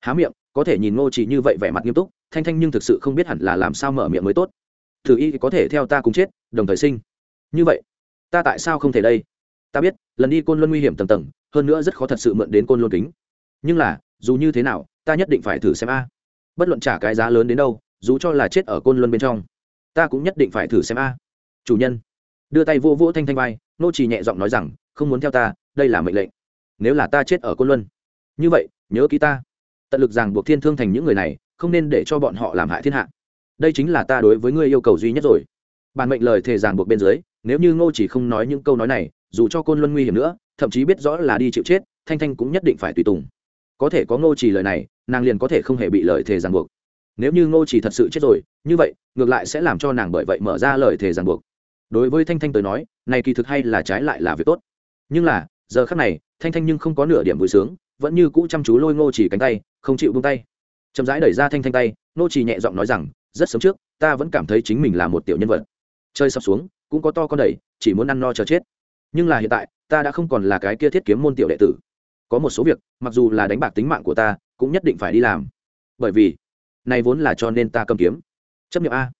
Há miệng, có thể nhìn ngô chỉ như vậy vẻ mặt nghiêm túc, thanh thanh nhưng thực sự không biết hẳn là làm sao mở miệng mới tốt. Thử y có thể theo ta cùng chết, đồng thời sinh. Như vậy, ta tại sao không thể đây? Ta biết, lần đi côn luân nguy hiểm tầng tầng, hơn nữa rất khó thật sự mượn đến côn luân kính. Nhưng là, dù như thế nào, ta nhất định phải thử xem a. Bất luận trả cái giá lớn đến đâu, dù cho là chết ở côn luân bên trong, ta cũng nhất định phải thử xem a. Chủ nhân, đưa tay vô vỗ thanh thanh vai, nô chỉ nhẹ giọng nói rằng, không muốn theo ta, đây là mệnh lệnh. Nếu là ta chết ở côn luân, như vậy, nhớ ký ta. Tận lực rằng buộc thiên thương thành những người này, không nên để cho bọn họ làm hại thiên hạ. Đây chính là ta đối với ngươi yêu cầu duy nhất rồi. Bản mệnh lời thề ràng buộc bên dưới, nếu như ngô chỉ không nói những câu nói này dù cho côn luân nguy hiểm nữa, thậm chí biết rõ là đi chịu chết, thanh thanh cũng nhất định phải tùy tùng. Có thể có ngô chỉ lời này, nàng liền có thể không hề bị lời thề ràng buộc. Nếu như ngô chỉ thật sự chết rồi, như vậy, ngược lại sẽ làm cho nàng bởi vậy mở ra lời thề ràng buộc. Đối với thanh thanh tới nói, này kỳ thực hay là trái lại là việc tốt. Nhưng là, giờ khắc này, thanh thanh nhưng không có nửa điểm vui sướng, vẫn như cũ chăm chú lôi ngô chỉ cánh tay, không chịu buông tay. Chậm rãi đẩy ra thanh thanh tay, ngô chỉ nhẹ giọng nói rằng, rất sớm trước, ta vẫn cảm thấy chính mình là một tiểu nhân vật. Chơi sập xuống, cũng có to con đẩy, chỉ muốn ăn no chờ chết nhưng là hiện tại, ta đã không còn là cái kia thiết kiếm môn tiểu đệ tử. Có một số việc, mặc dù là đánh bạc tính mạng của ta, cũng nhất định phải đi làm. Bởi vì, này vốn là cho nên ta cầm kiếm. Chấp nhận a.